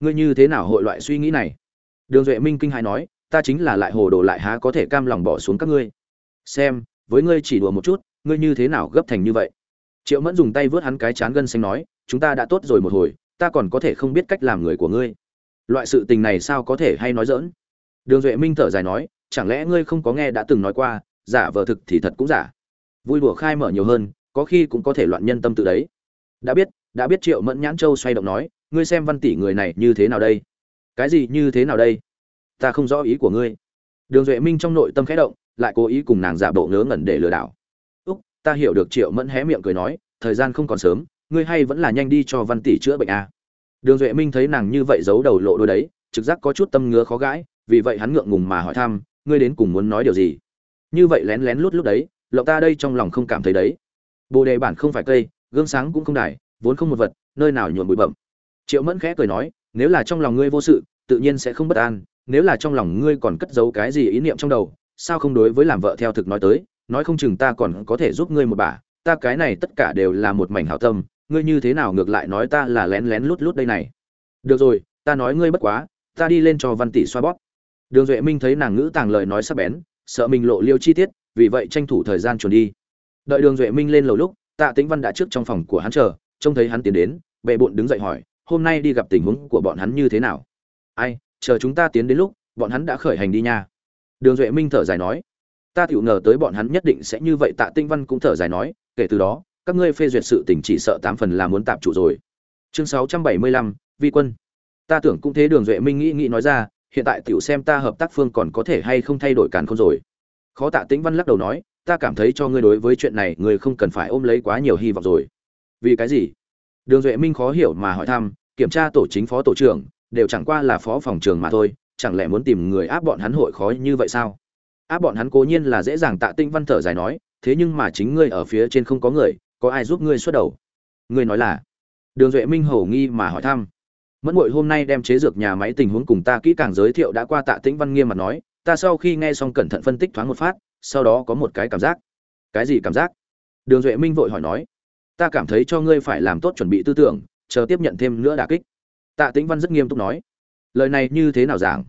ngươi như thế nào hội loại suy nghĩ này? Đường duệ minh kinh hãi nói, ta chính là lại hồ đồ lại há có thể cam lòng bỏ xuống các ngươi. Xem, với ngươi chỉ đùa một chút, ngươi như thế nào gấp thành như vậy? Triệu mẫn dùng tay vớt hắn cái chán gân xanh nói, chúng ta đã tốt rồi một hồi, ta còn có thể không biết cách làm người của ngươi. Loại sự tình này sao có thể hay nói dỡn đường duệ minh thở dài nói, chẳng lẽ ngươi không có nghe đã từng nói qua, giả vờ thực thì thật cũng giả. Vui đùa khai mở nhiều hơn, có khi cũng có thể loạn nhân tâm tự đấy. Đã biết đã biết triệu mẫn nhãn châu xoay động nói ngươi xem văn tỷ người này như thế nào đây? Cái gì như thế nào đây? Ta không rõ ý của ngươi. Đường duệ minh trong nội tâm khẽ động, lại cố ý cùng nàng giả bộ ngớ ngẩn để lừa đảo. Úc, ta hiểu được triệu mẫn hé miệng cười nói, thời gian không còn sớm, ngươi hay vẫn là nhanh đi cho văn tỷ chữa bệnh à. đường duệ minh thấy nàng như vậy giấu đầu lộ đôi đấy, trực giác có chút tâm ngứa khó gãi, vì vậy hắn ngượng ngùng mà hỏi thăm, ngươi đến cùng muốn nói điều gì? Như vậy lén lén lút lút đấy lộng ta đây trong lòng không cảm thấy đấy. Bồ đề bản không phải cây, gương sáng cũng không đài, vốn không một vật, nơi nào nhuộm bụi bậm triệu mẫn khẽ cười nói, nếu là trong lòng ngươi vô sự, tự nhiên sẽ không bất an, nếu là trong lòng ngươi còn cất giấu cái gì ý niệm trong đầu, sao không đối với làm vợ theo thực nói tới, nói không chừng ta còn có thể giúp ngươi một bà, ta cái này tất cả đều là một mảnh hảo tâm, ngươi như thế nào ngược lại nói ta là lén lén lút lút đây này. Được rồi, ta nói ngươi bất quá, ta đi lên cho văn tỷ xoa bóp. Đường duệ minh thấy nàng ngữ tàng lời nói sắp bén, sợ mình lộ liêu chi tiết, vì vậy tranh thủ thời gian chuẩn đi. Đợi đường duệ minh lên lầu lúc, tạ tĩnh văn đã trước trong phòng của hắn chờ, trông thấy hắn tiến đến, bệ bộn đứng dậy hỏi hôm nay đi gặp tình huống của bọn hắn như thế nào? Ai, chờ chúng ta tiến đến lúc, bọn hắn đã khởi hành đi nha. Đường duệ minh thở dài nói. Ta tiểu ngờ tới bọn hắn nhất định sẽ như vậy, tạ tinh văn cũng thở dài nói. Kể từ đó, các ngươi phê duyệt sự tình chỉ sợ tám phần là muốn tạm chủ rồi. Chương sáu trăm bảy mươi lăm, vi quân. Ta tưởng cũng thế, đường duệ minh nghĩ nghĩ nói ra, hiện tại tiểu xem ta hợp tác phương còn có thể hay không thay đổi càn không rồi. Khó tạ tĩnh văn lắc đầu nói, ta cảm thấy cho ngươi đối với chuyện này, ngươi không cần phải ôm lấy quá nhiều hy vọng rồi. Vì cái gì? Đường duệ minh khó hiểu mà hỏi thăm kiểm tra tổ chính phó tổ trưởng, đều chẳng qua là phó phòng trường mà thôi, chẳng lẽ muốn tìm người áp bọn hắn hội khó như vậy sao? Áp bọn hắn cố nhiên là dễ dàng tạ tinh văn thở dài nói, thế nhưng mà chính ngươi ở phía trên không có người, có ai giúp ngươi xuất đầu? Ngươi nói là? Đường duệ minh hầu nghi mà hỏi thăm. Mẫn ngội hôm nay đem chế dược nhà máy tình huống cùng ta kỹ càng giới thiệu đã qua tạ tĩnh văn nghiêm mặt nói, ta sau khi nghe xong cẩn thận phân tích thoáng một phát, sau đó có một cái cảm giác. Cái gì cảm giác? Đường duệ minh vội hỏi nói, ta cảm thấy cho ngươi phải làm tốt chuẩn bị tư tưởng chờ tiếp nhận thêm nữa đả kích. Tạ tĩnh văn rất nghiêm túc nói, lời này như thế nào giảng?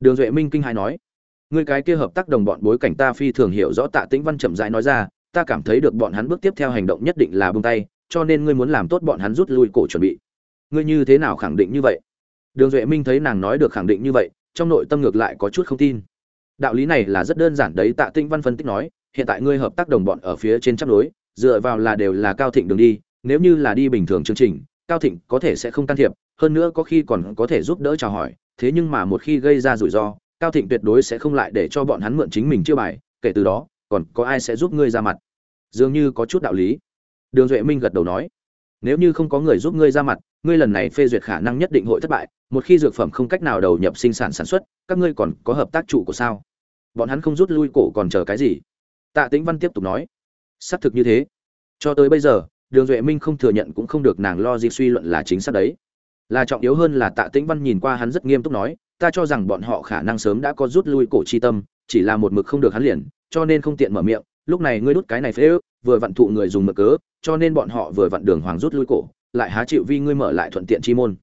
Đường duệ minh kinh hãi nói ngươi cái kia hợp tác đồng bọn bối cảnh ta phi thường hiểu rõ, tạ tĩnh văn chậm rãi nói ra, ta cảm thấy được bọn hắn bước tiếp theo hành động nhất định là buông tay, cho nên ngươi muốn làm tốt bọn hắn rút lui cổ chuẩn bị. Ngươi như thế nào khẳng định như vậy? Đường duệ minh thấy nàng nói được khẳng định như vậy, trong nội tâm ngược lại có chút không tin. Đạo lý này là rất đơn giản đấy, tạ tĩnh văn phân tích nói, hiện tại ngươi hợp tác đồng bọn ở phía trên chấp lối dựa vào là đều là cao thịnh đường đi, nếu như là đi bình thường chương trình cao thịnh có thể sẽ không can thiệp, hơn nữa có khi còn có thể giúp đỡ chào hỏi, thế nhưng mà một khi gây ra rủi ro, cao thịnh tuyệt đối sẽ không lại để cho bọn hắn mượn chính mình chưa bài, kể từ đó, còn có ai sẽ giúp ngươi ra mặt? Dường như có chút đạo lý. Đường duệ minh gật đầu nói, nếu như không có người giúp ngươi ra mặt, ngươi lần này phê duyệt khả năng nhất định hội thất bại, một khi dược phẩm không cách nào đầu nhập sinh sản sản xuất, các ngươi còn có hợp tác trụ của sao? Bọn hắn không rút lui cổ còn chờ cái gì. Tạ tĩnh văn tiếp tục nói, xác thực như thế. Cho tới bây giờ đường duệ minh không thừa nhận cũng không được nàng lo gì suy luận là chính xác đấy. Là trọng yếu hơn là tạ tĩnh văn nhìn qua hắn rất nghiêm túc nói, ta cho rằng bọn họ khả năng sớm đã có rút lui cổ chi tâm, chỉ là một mực không được hắn liền, cho nên không tiện mở miệng, lúc này ngươi đút cái này phế ước, vừa vặn thụ người dùng mực cớ, cho nên bọn họ vừa vặn đường hoàng rút lui cổ, lại há chịu vi ngươi mở lại thuận tiện chi môn.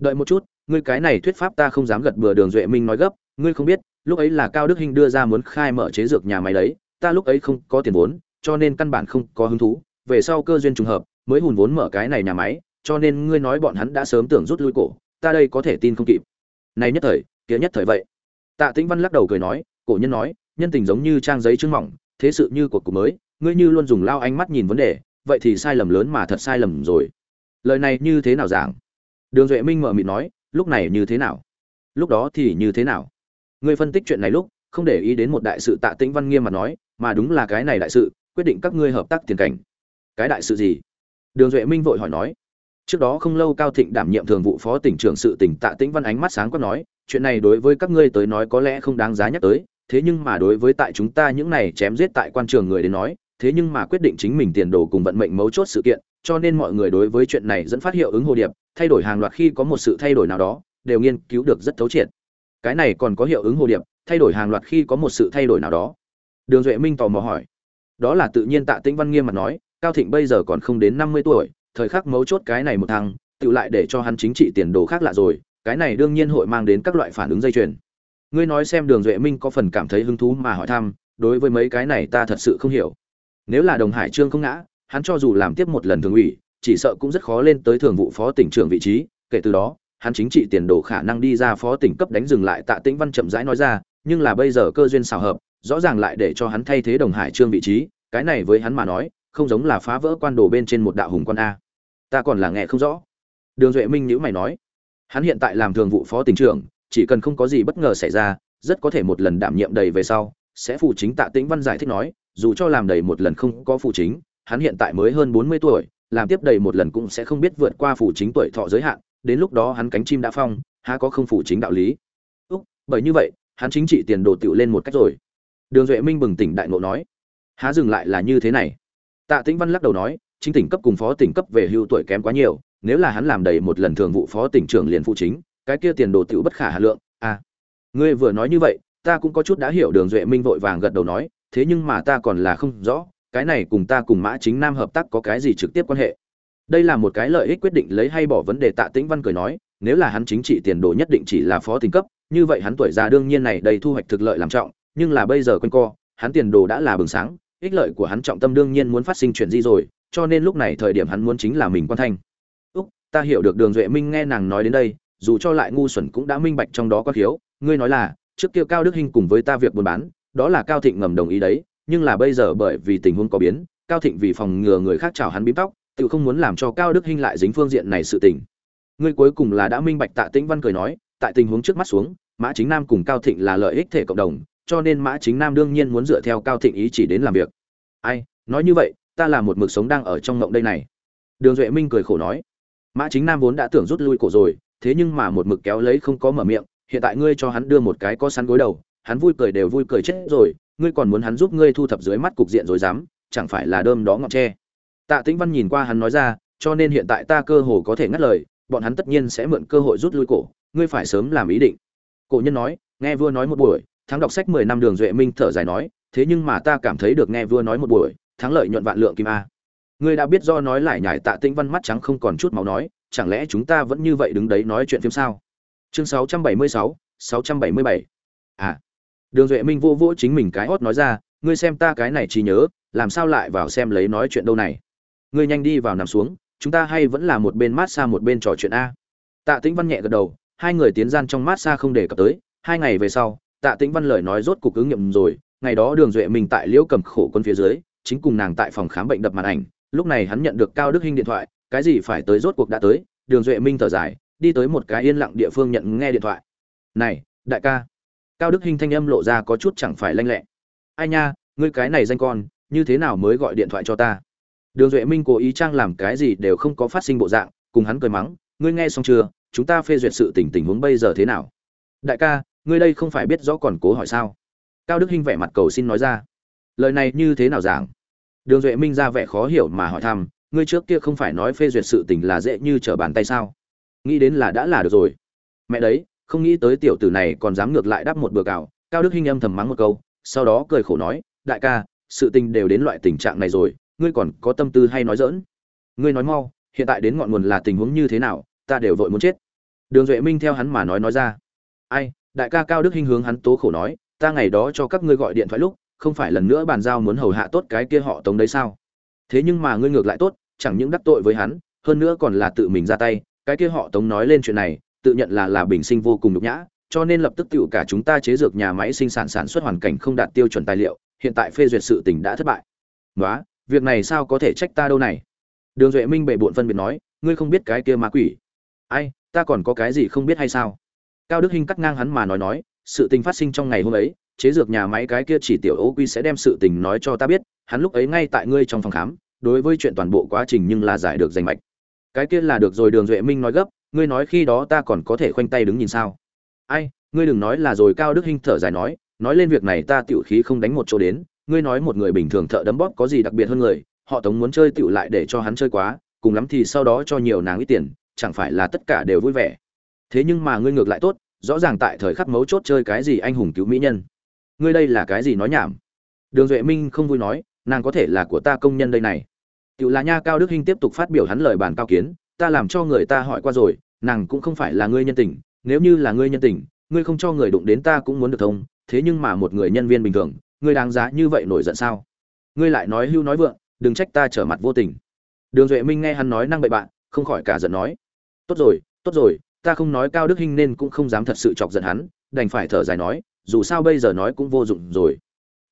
Đợi một chút, ngươi cái này thuyết pháp ta không dám gật bừa, đường duệ minh nói gấp, ngươi không biết, lúc ấy là cao đức hinh đưa ra muốn khai mở chế dược nhà máy đấy, ta lúc ấy không có tiền vốn, cho nên căn bản không có hứng thú về sau cơ duyên trùng hợp, mới hùn vốn mở cái này nhà máy, cho nên ngươi nói bọn hắn đã sớm tưởng rút lui cổ, ta đây có thể tin không kịp. Này nhất thời, kia nhất thời vậy. Tạ tĩnh văn lắc đầu cười nói, cổ nhân nói, nhân tình giống như trang giấy trưng mỏng, thế sự như cuộc cuộc mới, ngươi như luôn dùng lao ánh mắt nhìn vấn đề, vậy thì sai lầm lớn mà thật sai lầm rồi. Lời này như thế nào giảng? Đường duệ minh mở mịt nói, lúc này như thế nào? Lúc đó thì như thế nào? Ngươi phân tích chuyện này lúc, không để ý đến một đại sự tạ tĩnh văn nghiêm mà nói, mà đúng là cái này đại sự, quyết định các ngươi hợp tác tiền cảnh cái đại sự gì? Đường duệ minh vội hỏi nói. Trước đó không lâu cao thịnh đảm nhiệm thường vụ phó tỉnh trưởng sự tỉnh tạ tĩnh văn ánh mắt sáng quát nói, chuyện này đối với các ngươi tới nói có lẽ không đáng giá nhắc tới, thế nhưng mà đối với tại chúng ta những này chém giết tại quan trường người đến nói, thế nhưng mà quyết định chính mình tiền đồ cùng vận mệnh mấu chốt sự kiện, cho nên mọi người đối với chuyện này dẫn phát hiệu ứng hồ điệp, thay đổi hàng loạt khi có một sự thay đổi nào đó, đều nghiên cứu được rất thấu triệt. Cái này còn có hiệu ứng hồ điệp, thay đổi hàng loạt khi có một sự thay đổi nào đó. Đường duệ minh tò mò hỏi. Đó là tự nhiên tạ tĩnh văn nghiêm mặt nói cao thịnh bây giờ còn không đến năm mươi tuổi, thời khắc mấu chốt cái này một thằng, tự lại để cho hắn chính trị tiền đồ khác lạ rồi, cái này đương nhiên hội mang đến các loại phản ứng dây chuyền. Ngươi nói xem đường duệ minh có phần cảm thấy hứng thú mà hỏi thăm, đối với mấy cái này ta thật sự không hiểu. Nếu là đồng hải trương không ngã, hắn cho dù làm tiếp một lần thường ủy, chỉ sợ cũng rất khó lên tới thường vụ phó tỉnh trưởng vị trí, kể từ đó, hắn chính trị tiền đồ khả năng đi ra phó tỉnh cấp đánh dừng lại tạ tĩnh văn chậm rãi nói ra, nhưng là bây giờ cơ duyên xào hợp, rõ ràng lại để cho hắn thay thế đồng hải trương vị trí, cái này với hắn mà nói không giống là phá vỡ quan đồ bên trên một đạo hùng quan a. Ta còn là nghe không rõ. Đường duệ minh nhữ mày nói. Hắn hiện tại làm thường vụ phó tỉnh trưởng, chỉ cần không có gì bất ngờ xảy ra, rất có thể một lần đảm nhiệm đầy về sau, sẽ phụ chính tạ tĩnh văn giải thích nói, dù cho làm đầy một lần không có phụ chính, hắn hiện tại mới hơn bốn mươi tuổi, làm tiếp đầy một lần cũng sẽ không biết vượt qua phụ chính tuổi thọ giới hạn, đến lúc đó hắn cánh chim đã phong, há có không phụ chính đạo lý. Úc, bởi như vậy, hắn chính trị tiền đồ tựu lên một cách rồi. Đường duệ minh bừng tỉnh đại ngộ nói. Há dừng lại là như thế này tạ tĩnh văn lắc đầu nói, chính tỉnh cấp cùng phó tỉnh cấp về hưu tuổi kém quá nhiều, nếu là hắn làm đầy một lần thường vụ phó tỉnh trưởng liền phụ chính, cái kia tiền đồ tiểu bất khả hà lượng à. Ngươi vừa nói như vậy, ta cũng có chút đã hiểu đường duệ minh vội vàng gật đầu nói, thế nhưng mà ta còn là không rõ, cái này cùng ta cùng mã chính nam hợp tác có cái gì trực tiếp quan hệ. Đây là một cái lợi ích quyết định lấy hay bỏ vấn đề tạ tĩnh văn cười nói, nếu là hắn chính trị tiền đồ nhất định chỉ là phó tỉnh cấp, như vậy hắn tuổi già đương nhiên này đầy thu hoạch thực lợi làm trọng, nhưng là bây giờ quên co, hắn tiền đồ đã là bừng sáng ích lợi của hắn trọng tâm đương nhiên muốn phát sinh chuyện gì rồi, cho nên lúc này thời điểm hắn muốn chính là mình quan thanh. Úc, ta hiểu được đường duệ minh nghe nàng nói đến đây, dù cho lại ngu xuẩn cũng đã minh bạch trong đó có thiếu ngươi nói là, trước kia cao đức hinh cùng với ta việc buôn bán, đó là cao thịnh ngầm đồng ý đấy, nhưng là bây giờ bởi vì tình huống có biến, cao thịnh vì phòng ngừa người khác chào hắn bím tóc, tự không muốn làm cho cao đức hinh lại dính phương diện này sự tình. Ngươi cuối cùng là đã minh bạch tạ tĩnh văn cười nói, tại tình huống trước mắt xuống, mã chính nam cùng cao thịnh là lợi ích thể cộng đồng cho nên mã chính nam đương nhiên muốn dựa theo cao thịnh ý chỉ đến làm việc. Ai, nói như vậy, ta là một mực sống đang ở trong ngộng đây này. Đường duệ minh cười khổ nói. Mã chính nam vốn đã tưởng rút lui cổ rồi, thế nhưng mà một mực kéo lấy không có mở miệng, hiện tại ngươi cho hắn đưa một cái có sắn gối đầu, hắn vui cười đều vui cười chết rồi, ngươi còn muốn hắn giúp ngươi thu thập dưới mắt cục diện rồi dám, chẳng phải là đơm đó ngọc tre. Tạ tĩnh văn nhìn qua hắn nói ra, cho nên hiện tại ta cơ hồ có thể ngắt lời, bọn hắn tất nhiên sẽ mượn cơ hội rút lui cổ, ngươi phải sớm làm ý định. Cổ nhân nói, nghe vua nói một buổi thắng đọc sách mười năm đường duệ minh thở dài nói thế nhưng mà ta cảm thấy được nghe vua nói một buổi thắng lợi nhuận vạn lượng kim a. Ngươi đã biết do nói lại nhải tạ tĩnh văn mắt trắng không còn chút máu nói chẳng lẽ chúng ta vẫn như vậy đứng đấy nói chuyện phim sao? Chương 676, 677. à. Đường duệ minh vô vỗ chính mình cái hót nói ra ngươi xem ta cái này chỉ nhớ làm sao lại vào xem lấy nói chuyện đâu này? Ngươi nhanh đi vào nằm xuống chúng ta hay vẫn là một bên mát xa một bên trò chuyện a. Tạ tĩnh văn nhẹ gật đầu hai người tiến gian trong mát xa không để cập tới hai ngày về sau tạ tĩnh văn lời nói rốt cục ứng nghiệm rồi, ngày đó đường duệ minh tại liễu cầm khổ quân phía dưới, chính cùng nàng tại phòng khám bệnh đập màn ảnh, lúc này hắn nhận được cao đức hinh điện thoại, cái gì phải tới rốt cuộc đã tới, đường duệ minh thở dài, đi tới một cái yên lặng địa phương nhận nghe điện thoại. Này, đại ca. Cao đức hinh thanh âm lộ ra có chút chẳng phải lanh lẹ. Ai nha, ngươi cái này danh con, như thế nào mới gọi điện thoại cho ta? Đường duệ minh cố ý trang làm cái gì đều không có phát sinh bộ dạng, cùng hắn cười mắng, ngươi nghe xong chưa? Chúng ta phê duyệt sự tình tình huống bây giờ thế nào? Đại ca ngươi đây không phải biết rõ còn cố hỏi sao? Cao đức hinh vẻ mặt cầu xin nói ra. Lời này như thế nào giảng? Đường duệ minh ra vẻ khó hiểu mà hỏi thăm, ngươi trước kia không phải nói phê duyệt sự tình là dễ như trở bàn tay sao? Nghĩ đến là đã là được rồi. Mẹ đấy, không nghĩ tới tiểu tử này còn dám ngược lại đáp một bừa cào cao đức hinh âm thầm mắng một câu, sau đó cười khổ nói, đại ca, sự tình đều đến loại tình trạng này rồi, ngươi còn có tâm tư hay nói dỡn ngươi nói mau, hiện tại đến ngọn nguồn là tình huống như thế nào, ta đều vội muốn chết. Đường duệ minh theo hắn mà nói nói ra. Ai đại ca cao đức hinh hướng hắn tố khổ nói, ta ngày đó cho các ngươi gọi điện thoại lúc, không phải lần nữa bàn giao muốn hầu hạ tốt cái kia họ tống đấy sao? Thế nhưng mà ngươi ngược lại tốt, chẳng những đắc tội với hắn, hơn nữa còn là tự mình ra tay, cái kia họ tống nói lên chuyện này, tự nhận là là bình sinh vô cùng nhục nhã, cho nên lập tức tự cả chúng ta chế dược nhà máy sinh sản sản xuất hoàn cảnh không đạt tiêu chuẩn tài liệu, hiện tại phê duyệt sự tình đã thất bại. Nói việc này sao có thể trách ta đâu này? Đường duệ minh bệ bộn phân biệt nói, ngươi không biết cái kia ma quỷ. Ai, ta còn có cái gì không biết hay sao? Cao đức hinh cắt ngang hắn mà nói nói, sự tình phát sinh trong ngày hôm ấy, chế dược nhà máy cái kia chỉ tiểu ô quy sẽ đem sự tình nói cho ta biết, hắn lúc ấy ngay tại ngươi trong phòng khám, đối với chuyện toàn bộ quá trình nhưng là giải được danh mạch. Cái kia là được rồi, đường duệ minh nói gấp, ngươi nói khi đó ta còn có thể khoanh tay đứng nhìn sao? Ai, ngươi đừng nói là rồi, cao đức hinh thở dài nói nói lên việc này ta tiểu khí không đánh một chỗ đến, ngươi nói một người bình thường thợ đấm bóp có gì đặc biệt hơn người, họ tống muốn chơi tiểu lại để cho hắn chơi quá, cùng lắm thì sau đó cho nhiều nàng ít tiền, chẳng phải là tất cả đều vui vẻ? Thế nhưng mà ngươi ngược lại tốt rõ ràng tại thời khắc mấu chốt chơi cái gì anh hùng cứu mỹ nhân. Ngươi đây là cái gì nói nhảm? Đường duệ minh không vui nói nàng có thể là của ta công nhân đây này. Tiểu là nha Cao Đức Hinh tiếp tục phát biểu hắn lời bàn cao kiến, ta làm cho người ta hỏi qua rồi, nàng cũng không phải là ngươi nhân tình, nếu như là ngươi nhân tình ngươi không cho người đụng đến ta cũng muốn được thông thế nhưng mà một người nhân viên bình thường ngươi đáng giá như vậy nổi giận sao? Ngươi lại nói hưu nói vượng đừng trách ta trở mặt vô tình. Đường duệ minh nghe hắn nói năng bậy bạn không khỏi cả giận nói tốt rồi tốt rồi ta không nói cao đức hinh nên cũng không dám thật sự chọc giận hắn, đành phải thở dài nói, dù sao bây giờ nói cũng vô dụng rồi.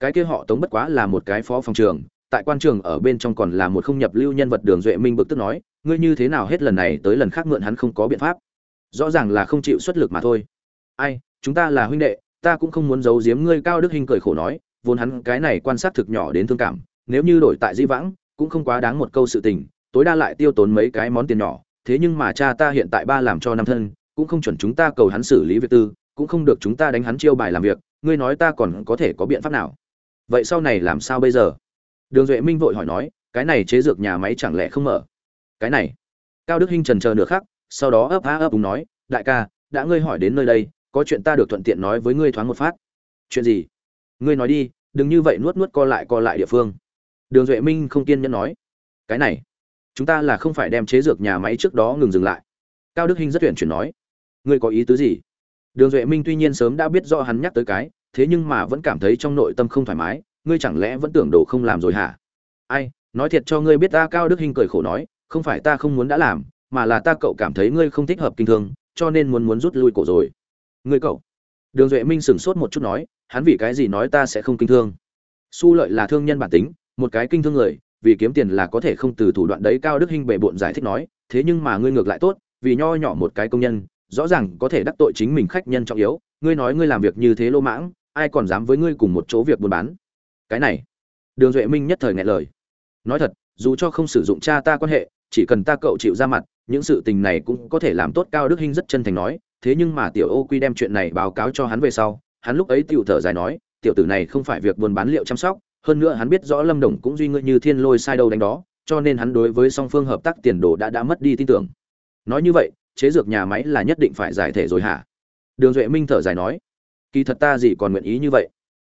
Cái kia họ tống bất quá là một cái phó phòng trường, tại quan trường ở bên trong còn là một không nhập lưu nhân vật đường duệ minh bực tức nói, ngươi như thế nào hết lần này tới lần khác mượn hắn không có biện pháp. Rõ ràng là không chịu xuất lực mà thôi. Ai, chúng ta là huynh đệ, ta cũng không muốn giấu giếm ngươi, cao đức hình cười khổ nói, vốn hắn cái này quan sát thực nhỏ đến thương cảm, nếu như đổi tại di vãng, cũng không quá đáng một câu sự tình, tối đa lại tiêu tốn mấy cái món tiền nhỏ thế nhưng mà cha ta hiện tại ba làm cho năm thân, cũng không chuẩn chúng ta cầu hắn xử lý việc tư, cũng không được chúng ta đánh hắn chiêu bài làm việc, ngươi nói ta còn có thể có biện pháp nào? Vậy sau này làm sao bây giờ? Đường duệ minh vội hỏi nói, cái này chế dược nhà máy chẳng lẽ không mở? Cái này. Cao đức hinh trần chờ nửa khắc, sau đó ấp á ấp đúng nói, đại ca, đã ngươi hỏi đến nơi đây, có chuyện ta được thuận tiện nói với ngươi thoáng một phát. Chuyện gì? Ngươi nói đi, đừng như vậy nuốt nuốt co lại co lại địa phương. Đường duệ minh không kiên nhẫn nói, cái này chúng ta là không phải đem chế dược nhà máy trước đó ngừng dừng lại. Cao đức hinh rất tuyển chuyển nói, ngươi có ý tứ gì? Đường duệ minh tuy nhiên sớm đã biết rõ hắn nhắc tới cái, thế nhưng mà vẫn cảm thấy trong nội tâm không thoải mái, ngươi chẳng lẽ vẫn tưởng đồ không làm rồi hả? Ai, nói thiệt cho ngươi biết ta. Cao đức hinh cười khổ nói, không phải ta không muốn đã làm, mà là ta cậu cảm thấy ngươi không thích hợp kinh thương, cho nên muốn muốn rút lui cổ rồi. Ngươi cậu? Đường duệ minh sửng sốt một chút nói, hắn vì cái gì nói ta sẽ không kinh thương? Su lợi là thương nhân bản tính, một cái kinh thương người vì kiếm tiền là có thể không từ thủ đoạn đấy cao đức hinh bệ bộn giải thích nói, thế nhưng mà ngươi ngược lại tốt, vì nho nhỏ một cái công nhân, rõ ràng có thể đắc tội chính mình khách nhân trọng yếu, ngươi nói ngươi làm việc như thế lô mãng, ai còn dám với ngươi cùng một chỗ việc buôn bán? Cái này, đường duệ minh nhất thời ngại lời. Nói thật, dù cho không sử dụng cha ta quan hệ, chỉ cần ta cậu chịu ra mặt, những sự tình này cũng có thể làm tốt cao đức hinh rất chân thành nói, thế nhưng mà tiểu ô quy đem chuyện này báo cáo cho hắn về sau, hắn lúc ấy tiểu thở dài nói, tiểu tử này không phải việc buôn bán liệu chăm sóc hơn nữa hắn biết rõ lâm đồng cũng duy ngươi như thiên lôi sai đâu đánh đó, cho nên hắn đối với song phương hợp tác tiền đồ đã đã mất đi tin tưởng. Nói như vậy, chế dược nhà máy là nhất định phải giải thể rồi hả? Đường duệ minh thở dài nói. Kỳ thật ta gì còn nguyện ý như vậy?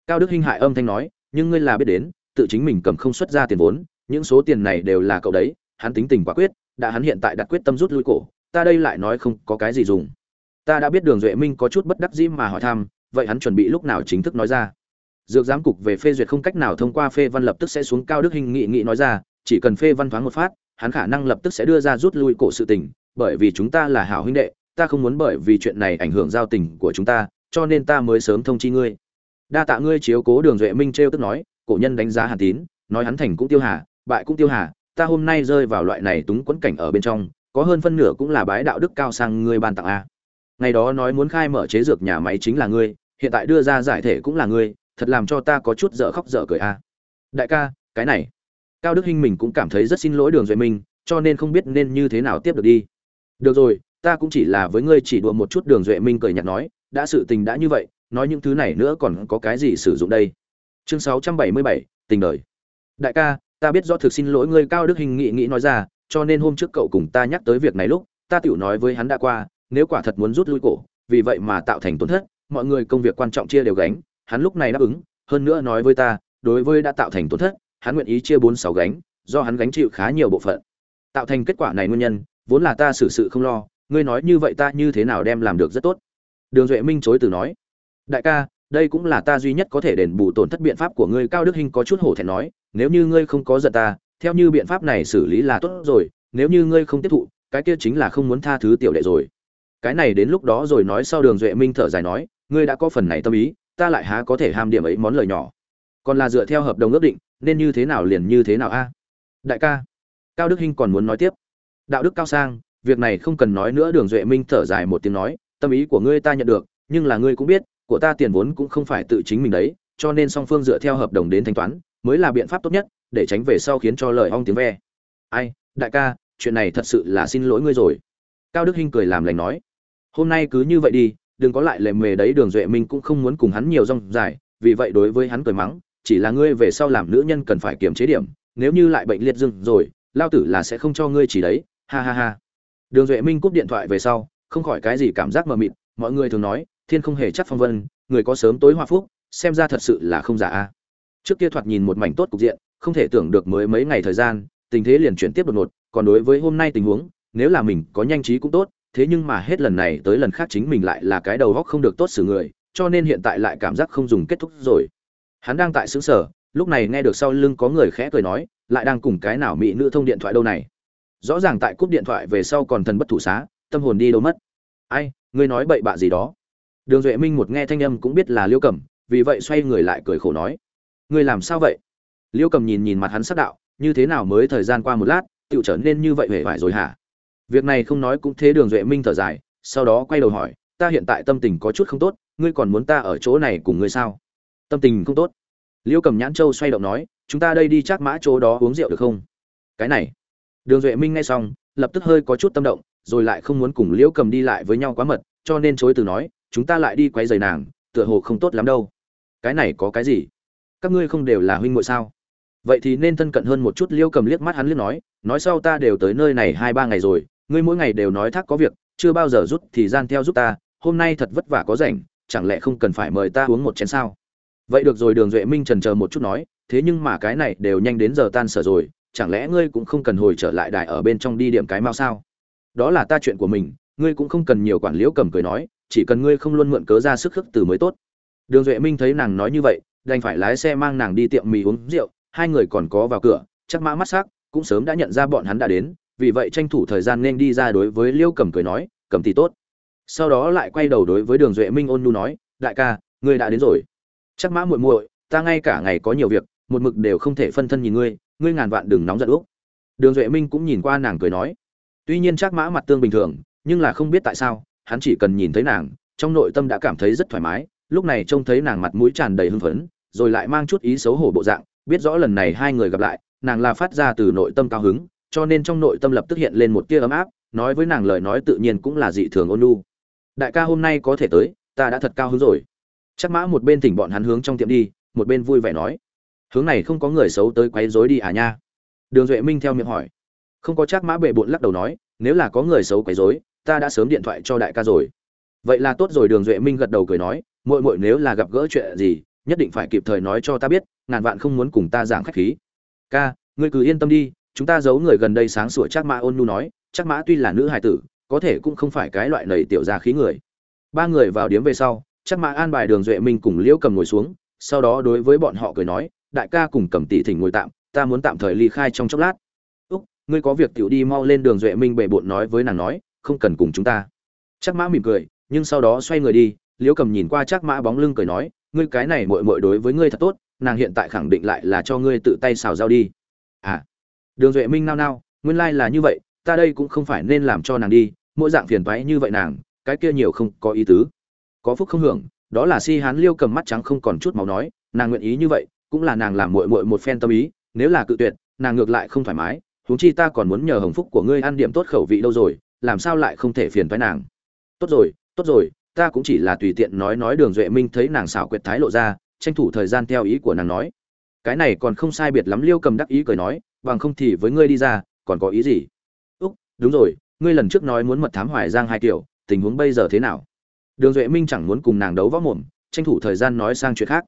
Cao đức hinh hại âm thanh nói, nhưng ngươi là biết đến, tự chính mình cầm không xuất ra tiền vốn, những số tiền này đều là cậu đấy, hắn tính tình quả quyết, đã hắn hiện tại đặt quyết tâm rút lui cổ, ta đây lại nói không có cái gì dùng. Ta đã biết đường duệ minh có chút bất đắc dĩ mà hỏi thăm, vậy hắn chuẩn bị lúc nào chính thức nói ra? Dược giám cục về phê duyệt không cách nào thông qua phê văn lập tức sẽ xuống cao đức hình nghị nghị nói ra, chỉ cần phê văn thoáng một phát, hắn khả năng lập tức sẽ đưa ra rút lui cổ sự tình, bởi vì chúng ta là hảo huynh đệ, ta không muốn bởi vì chuyện này ảnh hưởng giao tình của chúng ta, cho nên ta mới sớm thông chi ngươi. Đa tạ ngươi chiếu cố đường duệ minh t tức nói, cổ nhân đánh giá hàn tín, nói hắn thành cũng tiêu hà, bại cũng tiêu hà, ta hôm nay rơi vào loại này túng quẫn cảnh ở bên trong, có hơn phân nửa cũng là bái đạo đức cao sang ngươi ban tặng a. Ngày đó nói muốn khai mở chế dược nhà máy chính là ngươi, hiện tại đưa ra giải thể cũng là ngươi thật làm cho ta có chút dở khóc dở cười a. Đại ca, cái này. Cao đức hinh mình cũng cảm thấy rất xin lỗi đường duệ minh, cho nên không biết nên như thế nào tiếp được đi. Được rồi, ta cũng chỉ là với ngươi chỉ đùa một chút đường duệ minh cười nhạt nói, đã sự tình đã như vậy, nói những thứ này nữa còn có cái gì sử dụng đây? Chương sáu trăm bảy mươi bảy, tình đời. Đại ca, ta biết rõ thực xin lỗi ngươi, cao đức hình nghị nghĩ nói ra, cho nên hôm trước cậu cùng ta nhắc tới việc này lúc, ta tiểu nói với hắn đã qua, nếu quả thật muốn rút lui cổ, vì vậy mà tạo thành tổn thất, mọi người công việc quan trọng chia đều gánh hắn lúc này đáp ứng, hơn nữa nói với ta, đối với đã tạo thành tổn thất, hắn nguyện ý chia bốn sáu gánh, do hắn gánh chịu khá nhiều bộ phận. Tạo thành kết quả này nguyên nhân, vốn là ta xử sự không lo, ngươi nói như vậy ta như thế nào đem làm được rất tốt? Đường duệ minh chối từ nói, đại ca, đây cũng là ta duy nhất có thể đền bù tổn thất biện pháp của ngươi. Cao đức hinh có chút hổ thẹn nói, nếu như ngươi không có giận ta, theo như biện pháp này xử lý là tốt rồi, nếu như ngươi không tiếp thụ, cái kia chính là không muốn tha thứ tiểu đệ rồi. Cái này đến lúc đó rồi nói sau, đường duệ minh thở dài nói, ngươi đã có phần này tâm ý ta lại há có thể ham điểm ấy món lời nhỏ. Còn là dựa theo hợp đồng ước định, nên như thế nào liền như thế nào a? Đại ca. Cao đức hinh còn muốn nói tiếp. Đạo đức cao sang, việc này không cần nói nữa, đường duệ minh thở dài một tiếng nói, tâm ý của ngươi ta nhận được, nhưng là ngươi cũng biết, của ta tiền vốn cũng không phải tự chính mình đấy, cho nên song phương dựa theo hợp đồng đến thanh toán, mới là biện pháp tốt nhất, để tránh về sau khiến cho lời ong tiếng ve. Ai, đại ca, chuyện này thật sự là xin lỗi ngươi rồi. Cao đức hinh cười làm lành nói, hôm nay cứ như vậy đi đừng có lại lề mề đấy, đường duệ minh cũng không muốn cùng hắn nhiều rong dài, vì vậy đối với hắn cười mắng, chỉ là ngươi về sau làm nữ nhân cần phải kiềm chế điểm, nếu như lại bệnh liệt dưng rồi, lao tử là sẽ không cho ngươi chỉ đấy, ha ha ha. Đường duệ minh cúp điện thoại về sau, không khỏi cái gì cảm giác mờ mịt, mọi người thường nói, thiên không hề chắc phong vân, người có sớm tối hoa phúc, xem ra thật sự là không giả a. Trước kia thoạt nhìn một mảnh tốt cục diện, không thể tưởng được mới mấy ngày thời gian, tình thế liền chuyển tiếp đột ngột, còn đối với hôm nay tình huống, nếu là mình có nhanh trí cũng tốt thế nhưng mà hết lần này tới lần khác chính mình lại là cái đầu góc không được tốt xử người, cho nên hiện tại lại cảm giác không dùng kết thúc rồi. Hắn đang tại xứ sở lúc này nghe được sau lưng có người khẽ cười nói, lại đang cùng cái nào mỹ nữ thông điện thoại đâu này? Rõ ràng tại cúp điện thoại về sau còn thần bất thủ xá, tâm hồn đi đâu mất? Ai, ngươi nói bậy bạ gì đó? Đường duệ minh một nghe thanh âm cũng biết là liêu cầm vì vậy xoay người lại cười khổ nói. Ngươi làm sao vậy? Liêu cầm nhìn nhìn mặt hắn sắc đạo, như thế nào mới thời gian qua một lát tựu trở nên như vậy hề vải rồi hả? Việc này không nói cũng thế đường duệ minh thở dài, sau đó quay đầu hỏi, ta hiện tại tâm tình có chút không tốt, ngươi còn muốn ta ở chỗ này cùng ngươi sao? Tâm tình không tốt. Liêu cầm nhãn châu xoay động nói, chúng ta đây đi chắc mã chỗ đó uống rượu được không? Cái này. Đường duệ minh nghe xong, lập tức hơi có chút tâm động, rồi lại không muốn cùng liễu cầm đi lại với nhau quá mật, cho nên chối từ nói, chúng ta lại đi quấy giày nàng, tựa hồ không tốt lắm đâu. Cái này có cái gì? Các ngươi không đều là huynh muội sao? Vậy thì nên thân cận hơn một chút liêu cầm liếc mắt hắn liếc nói nói sau ta đều tới nơi này hai ba ngày rồi ngươi mỗi ngày đều nói thác có việc, chưa bao giờ rút thì gian theo giúp ta, hôm nay thật vất vả có rảnh, chẳng lẽ không cần phải mời ta uống một chén sao? Vậy được rồi, đường duệ minh trần chờ một chút nói, thế nhưng mà cái này đều nhanh đến giờ tan sở rồi, chẳng lẽ ngươi cũng không cần hồi trở lại đài ở bên trong đi điểm cái mau sao? Đó là ta chuyện của mình, ngươi cũng không cần nhiều quản liễu cầm cười nói, chỉ cần ngươi không luôn mượn cớ ra sức khước từ mới tốt. Đường duệ minh thấy nàng nói như vậy, đành phải lái xe mang nàng đi tiệm mì uống rượu, hai người còn có vào cửa, chắc mã mắt s cũng sớm đã nhận ra bọn hắn đã đến vì vậy tranh thủ thời gian nên đi ra đối với liêu cầm cười nói cầm thì tốt. Sau đó lại quay đầu đối với đường duệ minh ôn nhu nói, đại ca, ngươi đã đến rồi. Chắc mã muội muội, ta ngay cả ngày có nhiều việc, một mực đều không thể phân thân nhìn ngươi ngươi ngàn vạn đừng nóng giận úc đường duệ minh cũng nhìn qua nàng cười nói. Tuy nhiên chắc mã mặt tương bình thường, nhưng là không biết tại sao, hắn chỉ cần nhìn thấy nàng, trong nội tâm đã cảm thấy rất thoải mái, lúc này trông thấy nàng mặt mũi tràn đầy hưng phấn, rồi lại mang chút ý xấu hổ bộ dạng, biết rõ lần này hai người gặp lại, nàng là phát ra từ nội tâm cao hứng cho nên trong nội tâm lập tức hiện lên một tia ấm áp, nói với nàng lời nói tự nhiên cũng là dị thường ôn nhu. Đại ca hôm nay có thể tới, ta đã thật cao hứng rồi. Chắc mã một bên thỉnh bọn hắn hướng trong tiệm đi, một bên vui vẻ nói. Hướng này không có người xấu tới quấy rối đi à nha? Đường duệ minh theo miệng hỏi. Không có chắc mã bệ bụng lắc đầu nói, nếu là có người xấu quấy rối, ta đã sớm điện thoại cho đại ca rồi. Vậy là tốt rồi, đường duệ minh gật đầu cười nói, muội muội nếu là gặp gỡ chuyện gì, nhất định phải kịp thời nói cho ta biết, ngàn vạn không muốn cùng ta giảng khách khí. Ca, ngươi cứ yên tâm đi chúng ta giấu người gần đây sáng sủa chắc mã ôn nhu nói chắc mã tuy là nữ hài tử, có thể cũng không phải cái loại nầy tiểu ra khí người. Ba người vào điếm về sau chắc mã an bài đường duệ minh cùng liễu cầm ngồi xuống, sau đó đối với bọn họ cười nói, đại ca cùng cầm tỷ thỉnh ngồi tạm, ta muốn tạm thời ly khai trong chốc lát. Úc, ngươi có việc tiểu đi mau lên đường duệ minh bệ bộn nói với nàng nói, không cần cùng chúng ta. Chắc mã mỉm cười, nhưng sau đó xoay người đi, liễu cầm nhìn qua chắc mã bóng lưng cười nói, ngươi cái này mội mội đối với ngươi thật tốt, nàng hiện tại khẳng định lại là cho ngươi tự tay xào rau đi. À đường duệ minh nao nao, nguyên lai là như vậy, ta đây cũng không phải nên làm cho nàng đi, mỗi dạng phiền toái như vậy nàng, cái kia nhiều không có ý tứ. Có phúc không hưởng, đó là si hán liêu cầm mắt trắng không còn chút máu nói, nàng nguyện ý như vậy, cũng là nàng làm muội muội một phen tâm ý, nếu là cự tuyệt, nàng ngược lại không thoải mái, huống chi ta còn muốn nhờ hồng phúc của ngươi ăn điểm tốt khẩu vị đâu rồi, làm sao lại không thể phiền toái nàng. Tốt rồi tốt rồi, ta cũng chỉ là tùy tiện nói nói đường duệ minh thấy nàng xảo quyệt thái lộ ra, tranh thủ thời gian theo ý của nàng nói. Cái này còn không sai biệt lắm, liêu cầm đắc ý cười nói bằng không thì với ngươi đi ra, còn có ý gì? Úc, đúng rồi, ngươi lần trước nói muốn mật thám hoài giang hai kiểu, tình huống bây giờ thế nào? Đường duệ minh chẳng muốn cùng nàng đấu võ mồm, tranh thủ thời gian nói sang chuyện khác.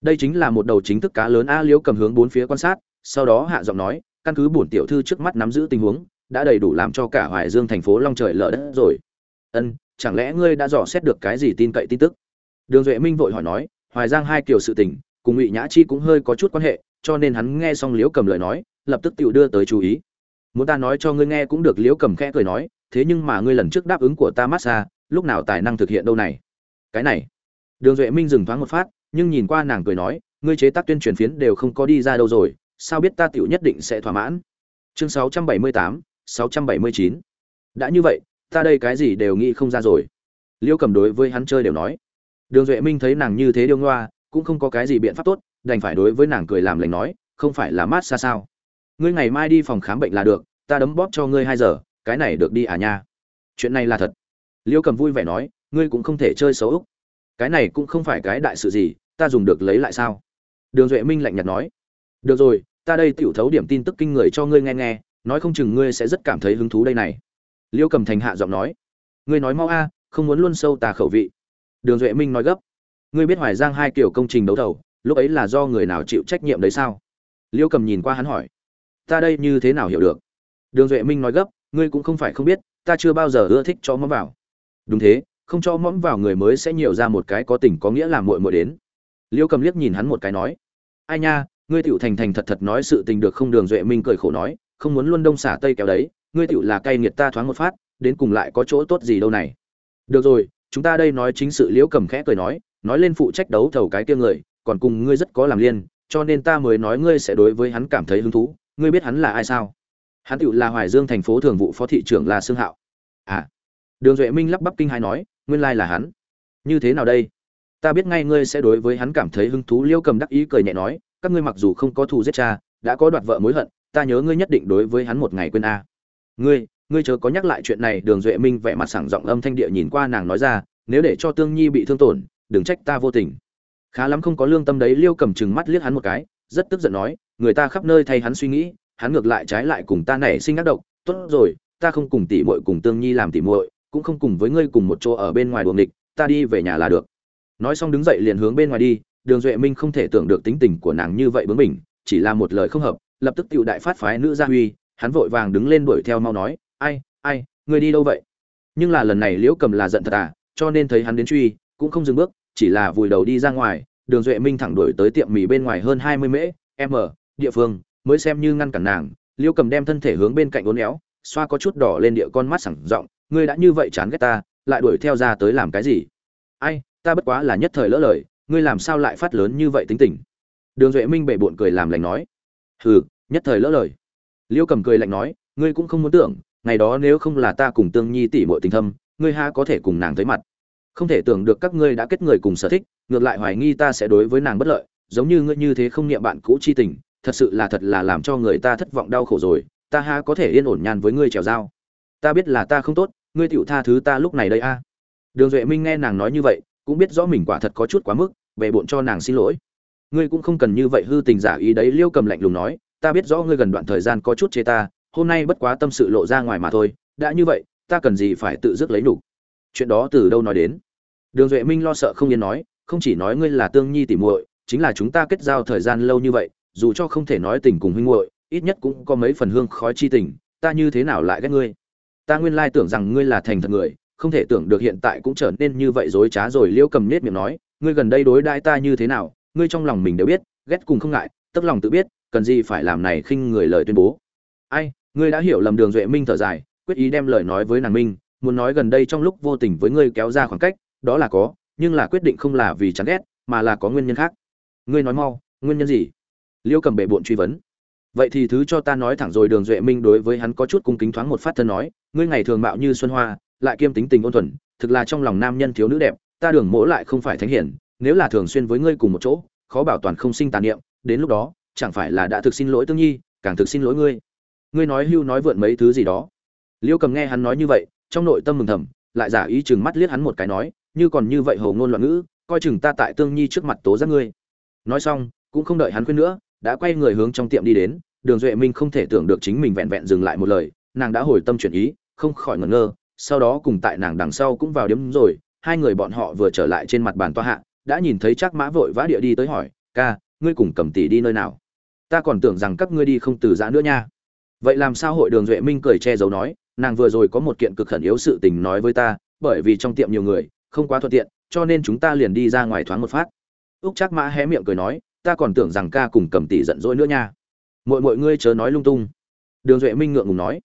Đây chính là một đầu chính thức cá lớn a liễu cầm hướng bốn phía quan sát, sau đó hạ giọng nói, căn cứ bổn tiểu thư trước mắt nắm giữ tình huống, đã đầy đủ làm cho cả hoài dương thành phố long trời lở đất rồi. Ân, chẳng lẽ ngươi đã dò xét được cái gì tin cậy tin tức? Đường duệ minh vội hỏi nói, hoài giang hai kiểu sự tình, cùng ngụy nhã chi cũng hơi có chút quan hệ, cho nên hắn nghe xong liễu cầm lời nói lập tức tiểu đưa tới chú ý. Muốn ta nói cho ngươi nghe cũng được liễu cầm khẽ cười nói thế nhưng mà ngươi lần trước đáp ứng của ta massage lúc nào tài năng thực hiện đâu này? Cái này. Đường duệ minh dừng thoáng một phát nhưng nhìn qua nàng cười nói ngươi chế tác tuyên truyền phiến đều không có đi ra đâu rồi sao biết ta tiểu nhất định sẽ thỏa mãn? Chương 678, 679. đã như vậy ta đây cái gì đều nghĩ không ra rồi. Liễu cầm đối với hắn chơi đều nói. Đường duệ minh thấy nàng như thế điêu ngoa cũng không có cái gì biện pháp tốt đành phải đối với nàng cười làm lành nói không phải là mát xa sao? Ngươi ngày mai đi phòng khám bệnh là được, ta đấm bóp cho ngươi hai giờ, cái này được đi à nha. Chuyện này là thật. Liêu cầm vui vẻ nói, ngươi cũng không thể chơi xấu úc. Cái này cũng không phải cái đại sự gì, ta dùng được lấy lại sao? Đường duệ minh lạnh nhạt nói, được rồi, ta đây tiểu thấu điểm tin tức kinh người cho ngươi nghe nghe, nói không chừng ngươi sẽ rất cảm thấy hứng thú đây này. Liêu cầm thành hạ giọng nói, ngươi nói mau a, không muốn luôn sâu tà khẩu vị. Đường duệ minh nói gấp, ngươi biết hoài giang hai kiểu công trình đấu thầu, lúc ấy là do người nào chịu trách nhiệm đấy sao? Liêu cầm nhìn qua hắn hỏi ta đây như thế nào hiểu được? Đường duệ minh nói gấp, ngươi cũng không phải không biết, ta chưa bao giờ ưa thích cho mắm vào. Đúng thế, không cho mắm vào người mới sẽ nhiều ra một cái có tình có nghĩa là muội muội đến. Liêu cầm liếc nhìn hắn một cái nói, ai nha, ngươi tiểu thành thành thật thật nói sự tình được không? Đường duệ minh cười khổ nói, không muốn luôn đông xả tây kéo đấy, ngươi tiểu là cay nghiệt ta thoáng một phát, đến cùng lại có chỗ tốt gì đâu này. Được rồi, chúng ta đây nói chính sự. Liễu cầm khẽ cười nói nói lên phụ trách đấu thầu cái kia người, còn cùng ngươi rất có làm liên, cho nên ta mới nói ngươi sẽ đối với hắn cảm thấy hứng thú ngươi biết hắn là ai sao? Hắn tựu là hoài dương thành phố thường vụ phó thị trưởng là sương hạo. À. Đường duệ minh lắp bắp kinh hai nói, nguyên lai là hắn. Như thế nào đây? Ta biết ngay ngươi sẽ đối với hắn cảm thấy hứng thú, liêu cầm đắc ý cười nhẹ nói, các ngươi mặc dù không có thù giết cha, đã có đoạt vợ mối hận, ta nhớ ngươi nhất định đối với hắn một ngày quên a. Ngươi ngươi chớ có nhắc lại chuyện này, đường duệ minh vẻ mặt sảng giọng âm thanh địa nhìn qua nàng nói ra, nếu để cho tương nhi bị thương tổn, đừng trách ta vô tình. Khá lắm không có lương tâm đấy, liêu cầm chừng mắt liếc hắn một cái rất tức giận nói, người ta khắp nơi thay hắn suy nghĩ, hắn ngược lại trái lại cùng ta nảy sinh ác độc. Tốt rồi, ta không cùng tỷ muội cùng tương nhi làm tỷ muội, cũng không cùng với ngươi cùng một chỗ ở bên ngoài đuồng địch ta đi về nhà là được. Nói xong đứng dậy liền hướng bên ngoài đi, đường duệ minh không thể tưởng được tính tình của nàng như vậy bướng bỉnh, chỉ là một lời không hợp, lập tức tiểu đại phát phái nữ gia huy, hắn vội vàng đứng lên đuổi theo mau nói, ai ai, ngươi đi đâu vậy? Nhưng là lần này liễu cầm là giận thật à cho nên thấy hắn đến truy, cũng không dừng bước, chỉ là vùi đầu đi ra ngoài đường duệ minh thẳng đuổi tới tiệm mì bên ngoài hơn hai mươi mễ m địa phương, mới xem như ngăn cản nàng. Liễu cầm đem thân thể hướng bên cạnh uốn éo, xoa có chút đỏ lên địa con mắt sẳng giọng, ngươi đã như vậy chán ghét ta, lại đuổi theo ra tới làm cái gì? Ai, ta bất quá là nhất thời lỡ lời, ngươi làm sao lại phát lớn như vậy tính tình? Đường duệ minh bể bộn cười làm lành nói. Hừ, nhất thời lỡ lời. Liễu cầm cười lạnh nói, ngươi cũng không muốn tưởng, ngày đó nếu không là ta cùng tương nhi tỷ muội tình thâm, ngươi ha có thể cùng nàng thấy mặt? Không thể tưởng được các ngươi đã kết người cùng sở thích, ngược lại hoài nghi ta sẽ đối với nàng bất lợi, giống như ngươi như thế không niệm bạn cũ chi tình, thật sự là thật là làm cho người ta thất vọng đau khổ rồi, ta ha có thể yên ổn nhàn với ngươi trèo dao. Ta biết là ta không tốt, ngươi tựu tha thứ ta lúc này đây a. Đường duệ minh nghe nàng nói như vậy, cũng biết rõ mình quả thật có chút quá mức về bộn cho nàng xin lỗi. Ngươi cũng không cần như vậy hư tình giả ý đấy, liêu cầm lạnh lùng nói, ta biết rõ ngươi gần đoạn thời gian có chút chê ta, hôm nay bất quá tâm sự lộ ra ngoài mà thôi, đã như vậy, ta cần gì phải tự dứt lấy đủ chuyện đó từ đâu nói đến? Đường duệ minh lo sợ không yên nói, không chỉ nói ngươi là tương nhi tỉ muội, chính là chúng ta kết giao thời gian lâu như vậy, dù cho không thể nói tình cùng huynh muội, ít nhất cũng có mấy phần hương khói chi tình, ta như thế nào lại ghét ngươi? Ta nguyên lai tưởng rằng ngươi là thành thật người, không thể tưởng được hiện tại cũng trở nên như vậy dối trá rồi liễu cầm nết miệng nói, ngươi gần đây đối đãi ta như thế nào, ngươi trong lòng mình đều biết, ghét cùng không ngại tức lòng tự biết, cần gì phải làm này khinh người lời tuyên bố. Ai, ngươi đã hiểu lầm đường duệ minh thở dài, quyết ý đem lời nói với nàng minh, muốn nói gần đây trong lúc vô tình với ngươi kéo ra khoảng cách đó là có, nhưng là quyết định không là vì chán ghét, mà là có nguyên nhân khác. Ngươi nói mau, nguyên nhân gì? Liêu cầm bệ bộn truy vấn. Vậy thì thứ cho ta nói thẳng rồi, đường duệ minh đối với hắn có chút cung kính thoáng một phát thân nói, ngươi ngày thường mạo như xuân hoa, lại kiêm tính tình ôn thuần, thực là trong lòng nam nhân thiếu nữ đẹp, ta đường mỗ lại không phải thánh hiển, nếu là thường xuyên với ngươi cùng một chỗ, khó bảo toàn không sinh tàn niệm, đến lúc đó, chẳng phải là đã thực xin lỗi tương nhi, càng thực xin lỗi ngươi. Ngươi nói hưu nói vượn mấy thứ gì đó. Liêu cầm nghe hắn nói như vậy, trong nội tâm mừng thầm, lại giả ý chừng mắt liếc hắn một cái nói như còn như vậy hồ ngôn loạn ngữ, coi chừng ta tại tương nhi trước mặt tố giác ngươi. Nói xong, cũng không đợi hắn khuyên nữa, đã quay người hướng trong tiệm đi đến, đường duệ minh không thể tưởng được chính mình vẹn vẹn dừng lại một lời, nàng đã hồi tâm chuyển ý, không khỏi ngẩn ngơ, sau đó cùng tại nàng đằng sau cũng vào điếm rồi, hai người bọn họ vừa trở lại trên mặt bàn toa hạ, đã nhìn thấy chắc mã vội vã địa đi tới hỏi, ca, ngươi cùng cầm tỷ đi nơi nào? Ta còn tưởng rằng các ngươi đi không từ giã nữa nha. Vậy làm sao? Hội đường duệ minh cười che giấu nói, nàng vừa rồi có một kiện cực khẩn yếu sự tình nói với ta, bởi vì trong tiệm nhiều người không quá thuận tiện, cho nên chúng ta liền đi ra ngoài thoáng một phát. Úc Trác mã hé miệng cười nói, ta còn tưởng rằng ca cùng cầm tỷ giận dỗi nữa nha. Mọi mọi ngươi chớ nói lung tung. Đường duệ minh ngượng ngùng nói,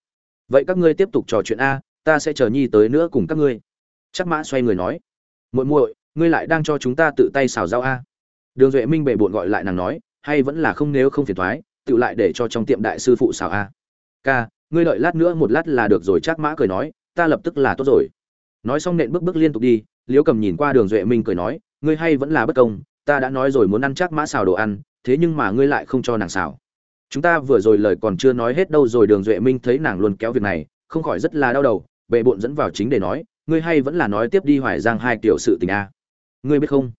vậy các ngươi tiếp tục trò chuyện a, ta sẽ chờ nhi tới nữa cùng các ngươi. Chắc mã xoay người nói, muội muội, ngươi lại đang cho chúng ta tự tay xào rau a. Đường duệ minh bệ bộn gọi lại nàng nói, hay vẫn là không nếu không phiền thoái, tự lại để cho trong tiệm đại sư phụ xào a. Ca, ngươi đợi lát nữa một lát là được rồi. Chắc mã cười nói, ta lập tức là tốt rồi. Nói xong nện bước bước liên tục đi liễu cầm nhìn qua đường duệ minh cười nói, ngươi hay vẫn là bất công, ta đã nói rồi muốn ăn chắc mã xào đồ ăn, thế nhưng mà ngươi lại không cho nàng xào. Chúng ta vừa rồi lời còn chưa nói hết đâu rồi, đường duệ minh thấy nàng luôn kéo việc này, không khỏi rất là đau đầu bệ bộn dẫn vào chính để nói, ngươi hay vẫn là nói tiếp đi hoài giang hai kiểu sự tình a. Ngươi biết không?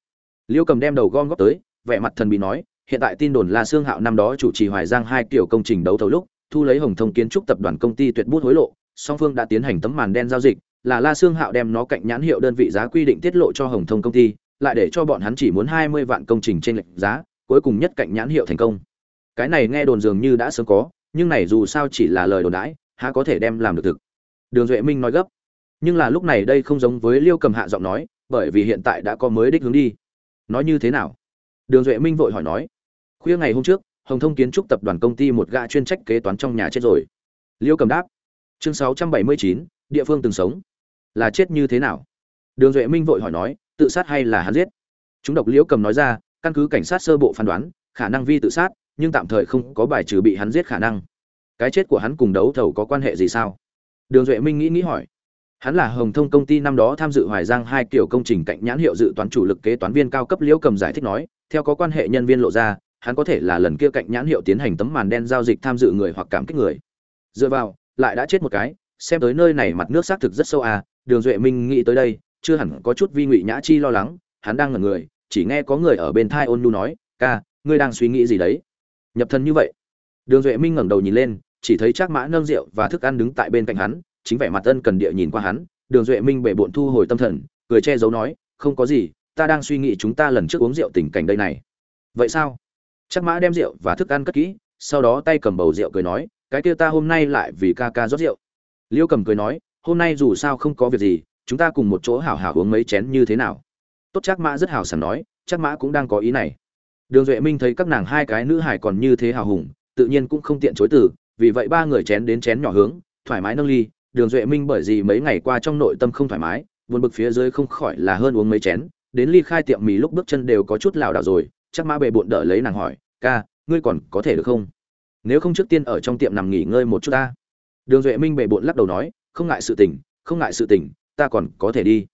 Liễu cầm đem đầu gom góp tới, vẻ mặt thần bị nói, hiện tại tin đồn là xương hạo năm đó chủ trì hoài giang hai kiểu công trình đấu thầu lúc, thu lấy hồng thông kiến trúc tập đoàn công ty tuyệt bút hối lộ, song phương đã tiến hành tấm màn đen giao dịch là la xương hạo đem nó cạnh nhãn hiệu đơn vị giá quy định tiết lộ cho hồng thông công ty, lại để cho bọn hắn chỉ muốn hai mươi vạn công trình trên lệch giá, cuối cùng nhất cạnh nhãn hiệu thành công. Cái này nghe đồn dường như đã sớm có, nhưng này dù sao chỉ là lời đồn đãi, há có thể đem làm được thực. Đường duệ minh nói gấp. Nhưng là lúc này đây không giống với liêu cầm hạ giọng nói, bởi vì hiện tại đã có mới đích hướng đi. Nói như thế nào? Đường duệ minh vội hỏi nói. Khuya ngày hôm trước, hồng thông kiến trúc tập đoàn công ty một gã chuyên trách kế toán trong nhà chết rồi. Liêu cầm đáp. Chương sáu trăm bảy mươi chín, địa phương từng sống là chết như thế nào? Đường duệ minh vội hỏi nói, tự sát hay là hắn giết? Chúng độc liễu cầm nói ra, căn cứ cảnh sát sơ bộ phán đoán, khả năng vi tự sát, nhưng tạm thời không có bài trừ bị hắn giết khả năng. Cái chết của hắn cùng đấu thầu có quan hệ gì sao? Đường duệ minh nghĩ nghĩ hỏi. Hắn là hồng thông công ty năm đó tham dự hoài giang hai kiểu công trình cạnh nhãn hiệu dự toán chủ lực kế toán viên cao cấp liễu cầm giải thích nói, theo có quan hệ nhân viên lộ ra, hắn có thể là lần kia cạnh nhãn hiệu tiến hành tấm màn đen giao dịch tham dự người hoặc cảm kích người. Dựa vào, lại đã chết một cái xem tới nơi này mặt nước xác thực rất sâu à đường duệ minh nghĩ tới đây, chưa hẳn có chút vi ngụy nhã chi lo lắng, hắn đang ngẩn người, chỉ nghe có người ở bên thai ôn nhu nói, ca, ngươi đang suy nghĩ gì đấy? Nhập thần như vậy. Đường duệ minh ngẩng đầu nhìn lên, chỉ thấy Trác mã nâng rượu và thức ăn đứng tại bên cạnh hắn, chính vẻ mặt ân cần địa nhìn qua hắn. Đường duệ minh bể bộn thu hồi tâm thần, cười che giấu nói, không có gì, ta đang suy nghĩ chúng ta lần trước uống rượu tình cảnh đây này. Vậy sao? Chắc mã đem rượu và thức ăn cất kỹ, sau đó tay cầm bầu rượu cười nói, cái kia ta hôm nay lại vì ca ca rót rượu liêu cầm cười nói, hôm nay dù sao không có việc gì, chúng ta cùng một chỗ hảo hảo uống mấy chén như thế nào? Tốt chắc mã rất hào sảng nói, chắc mã cũng đang có ý này. Đường duệ minh thấy các nàng hai cái nữ hải còn như thế hào hùng, tự nhiên cũng không tiện chối từ, vì vậy ba người chén đến chén nhỏ hướng, thoải mái nâng ly. Đường duệ minh bởi vì mấy ngày qua trong nội tâm không thoải mái, buồn bực phía dưới không khỏi là hơn uống mấy chén, đến ly khai tiệm mì lúc bước chân đều có chút lảo đảo rồi, chắc mã bề bộn đỡ lấy nàng hỏi, ca, ngươi còn có thể được không? Nếu không trước tiên ở trong tiệm nằm nghỉ ngơi một chút ta đường duệ minh bệ bộn lắc đầu nói, không ngại sự tình, không ngại sự tình, ta còn có thể đi.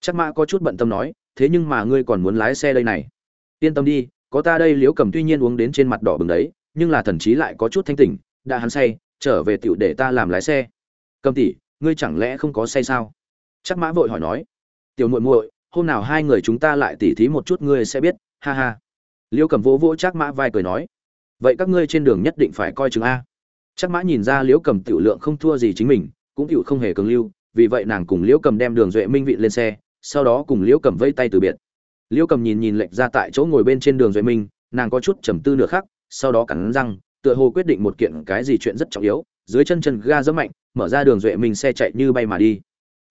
Chắc mã có chút bận tâm nói, thế nhưng mà ngươi còn muốn lái xe đây này. Yên tâm đi, có ta đây liễu cầm tuy nhiên uống đến trên mặt đỏ bừng đấy, nhưng là thần chí lại có chút thanh tỉnh, đã hắn say, trở về tựu để ta làm lái xe. Cầm tỷ, ngươi chẳng lẽ không có say sao? Chắc mã vội hỏi nói, tiểu muội muội, hôm nào hai người chúng ta lại tỉ thí một chút ngươi sẽ biết, ha ha. Liêu cầm vỗ vỗ chắc mã vai cười nói, vậy các ngươi trên đường nhất định phải coi chừng a chắc mã nhìn ra liễu cầm tiểu lượng không thua gì chính mình, cũng tiểu không hề cường lưu, vì vậy nàng cùng liễu cầm đem đường duệ minh vị lên xe, sau đó cùng liễu cầm vây tay từ biệt. Liễu cầm nhìn nhìn lệnh ra tại chỗ ngồi bên trên đường duệ minh, nàng có chút trầm tư nửa khắc, sau đó cắn răng, tựa hồ quyết định một kiện cái gì chuyện rất trọng yếu, dưới chân chân ga rất mạnh, mở ra đường duệ minh xe chạy như bay mà đi.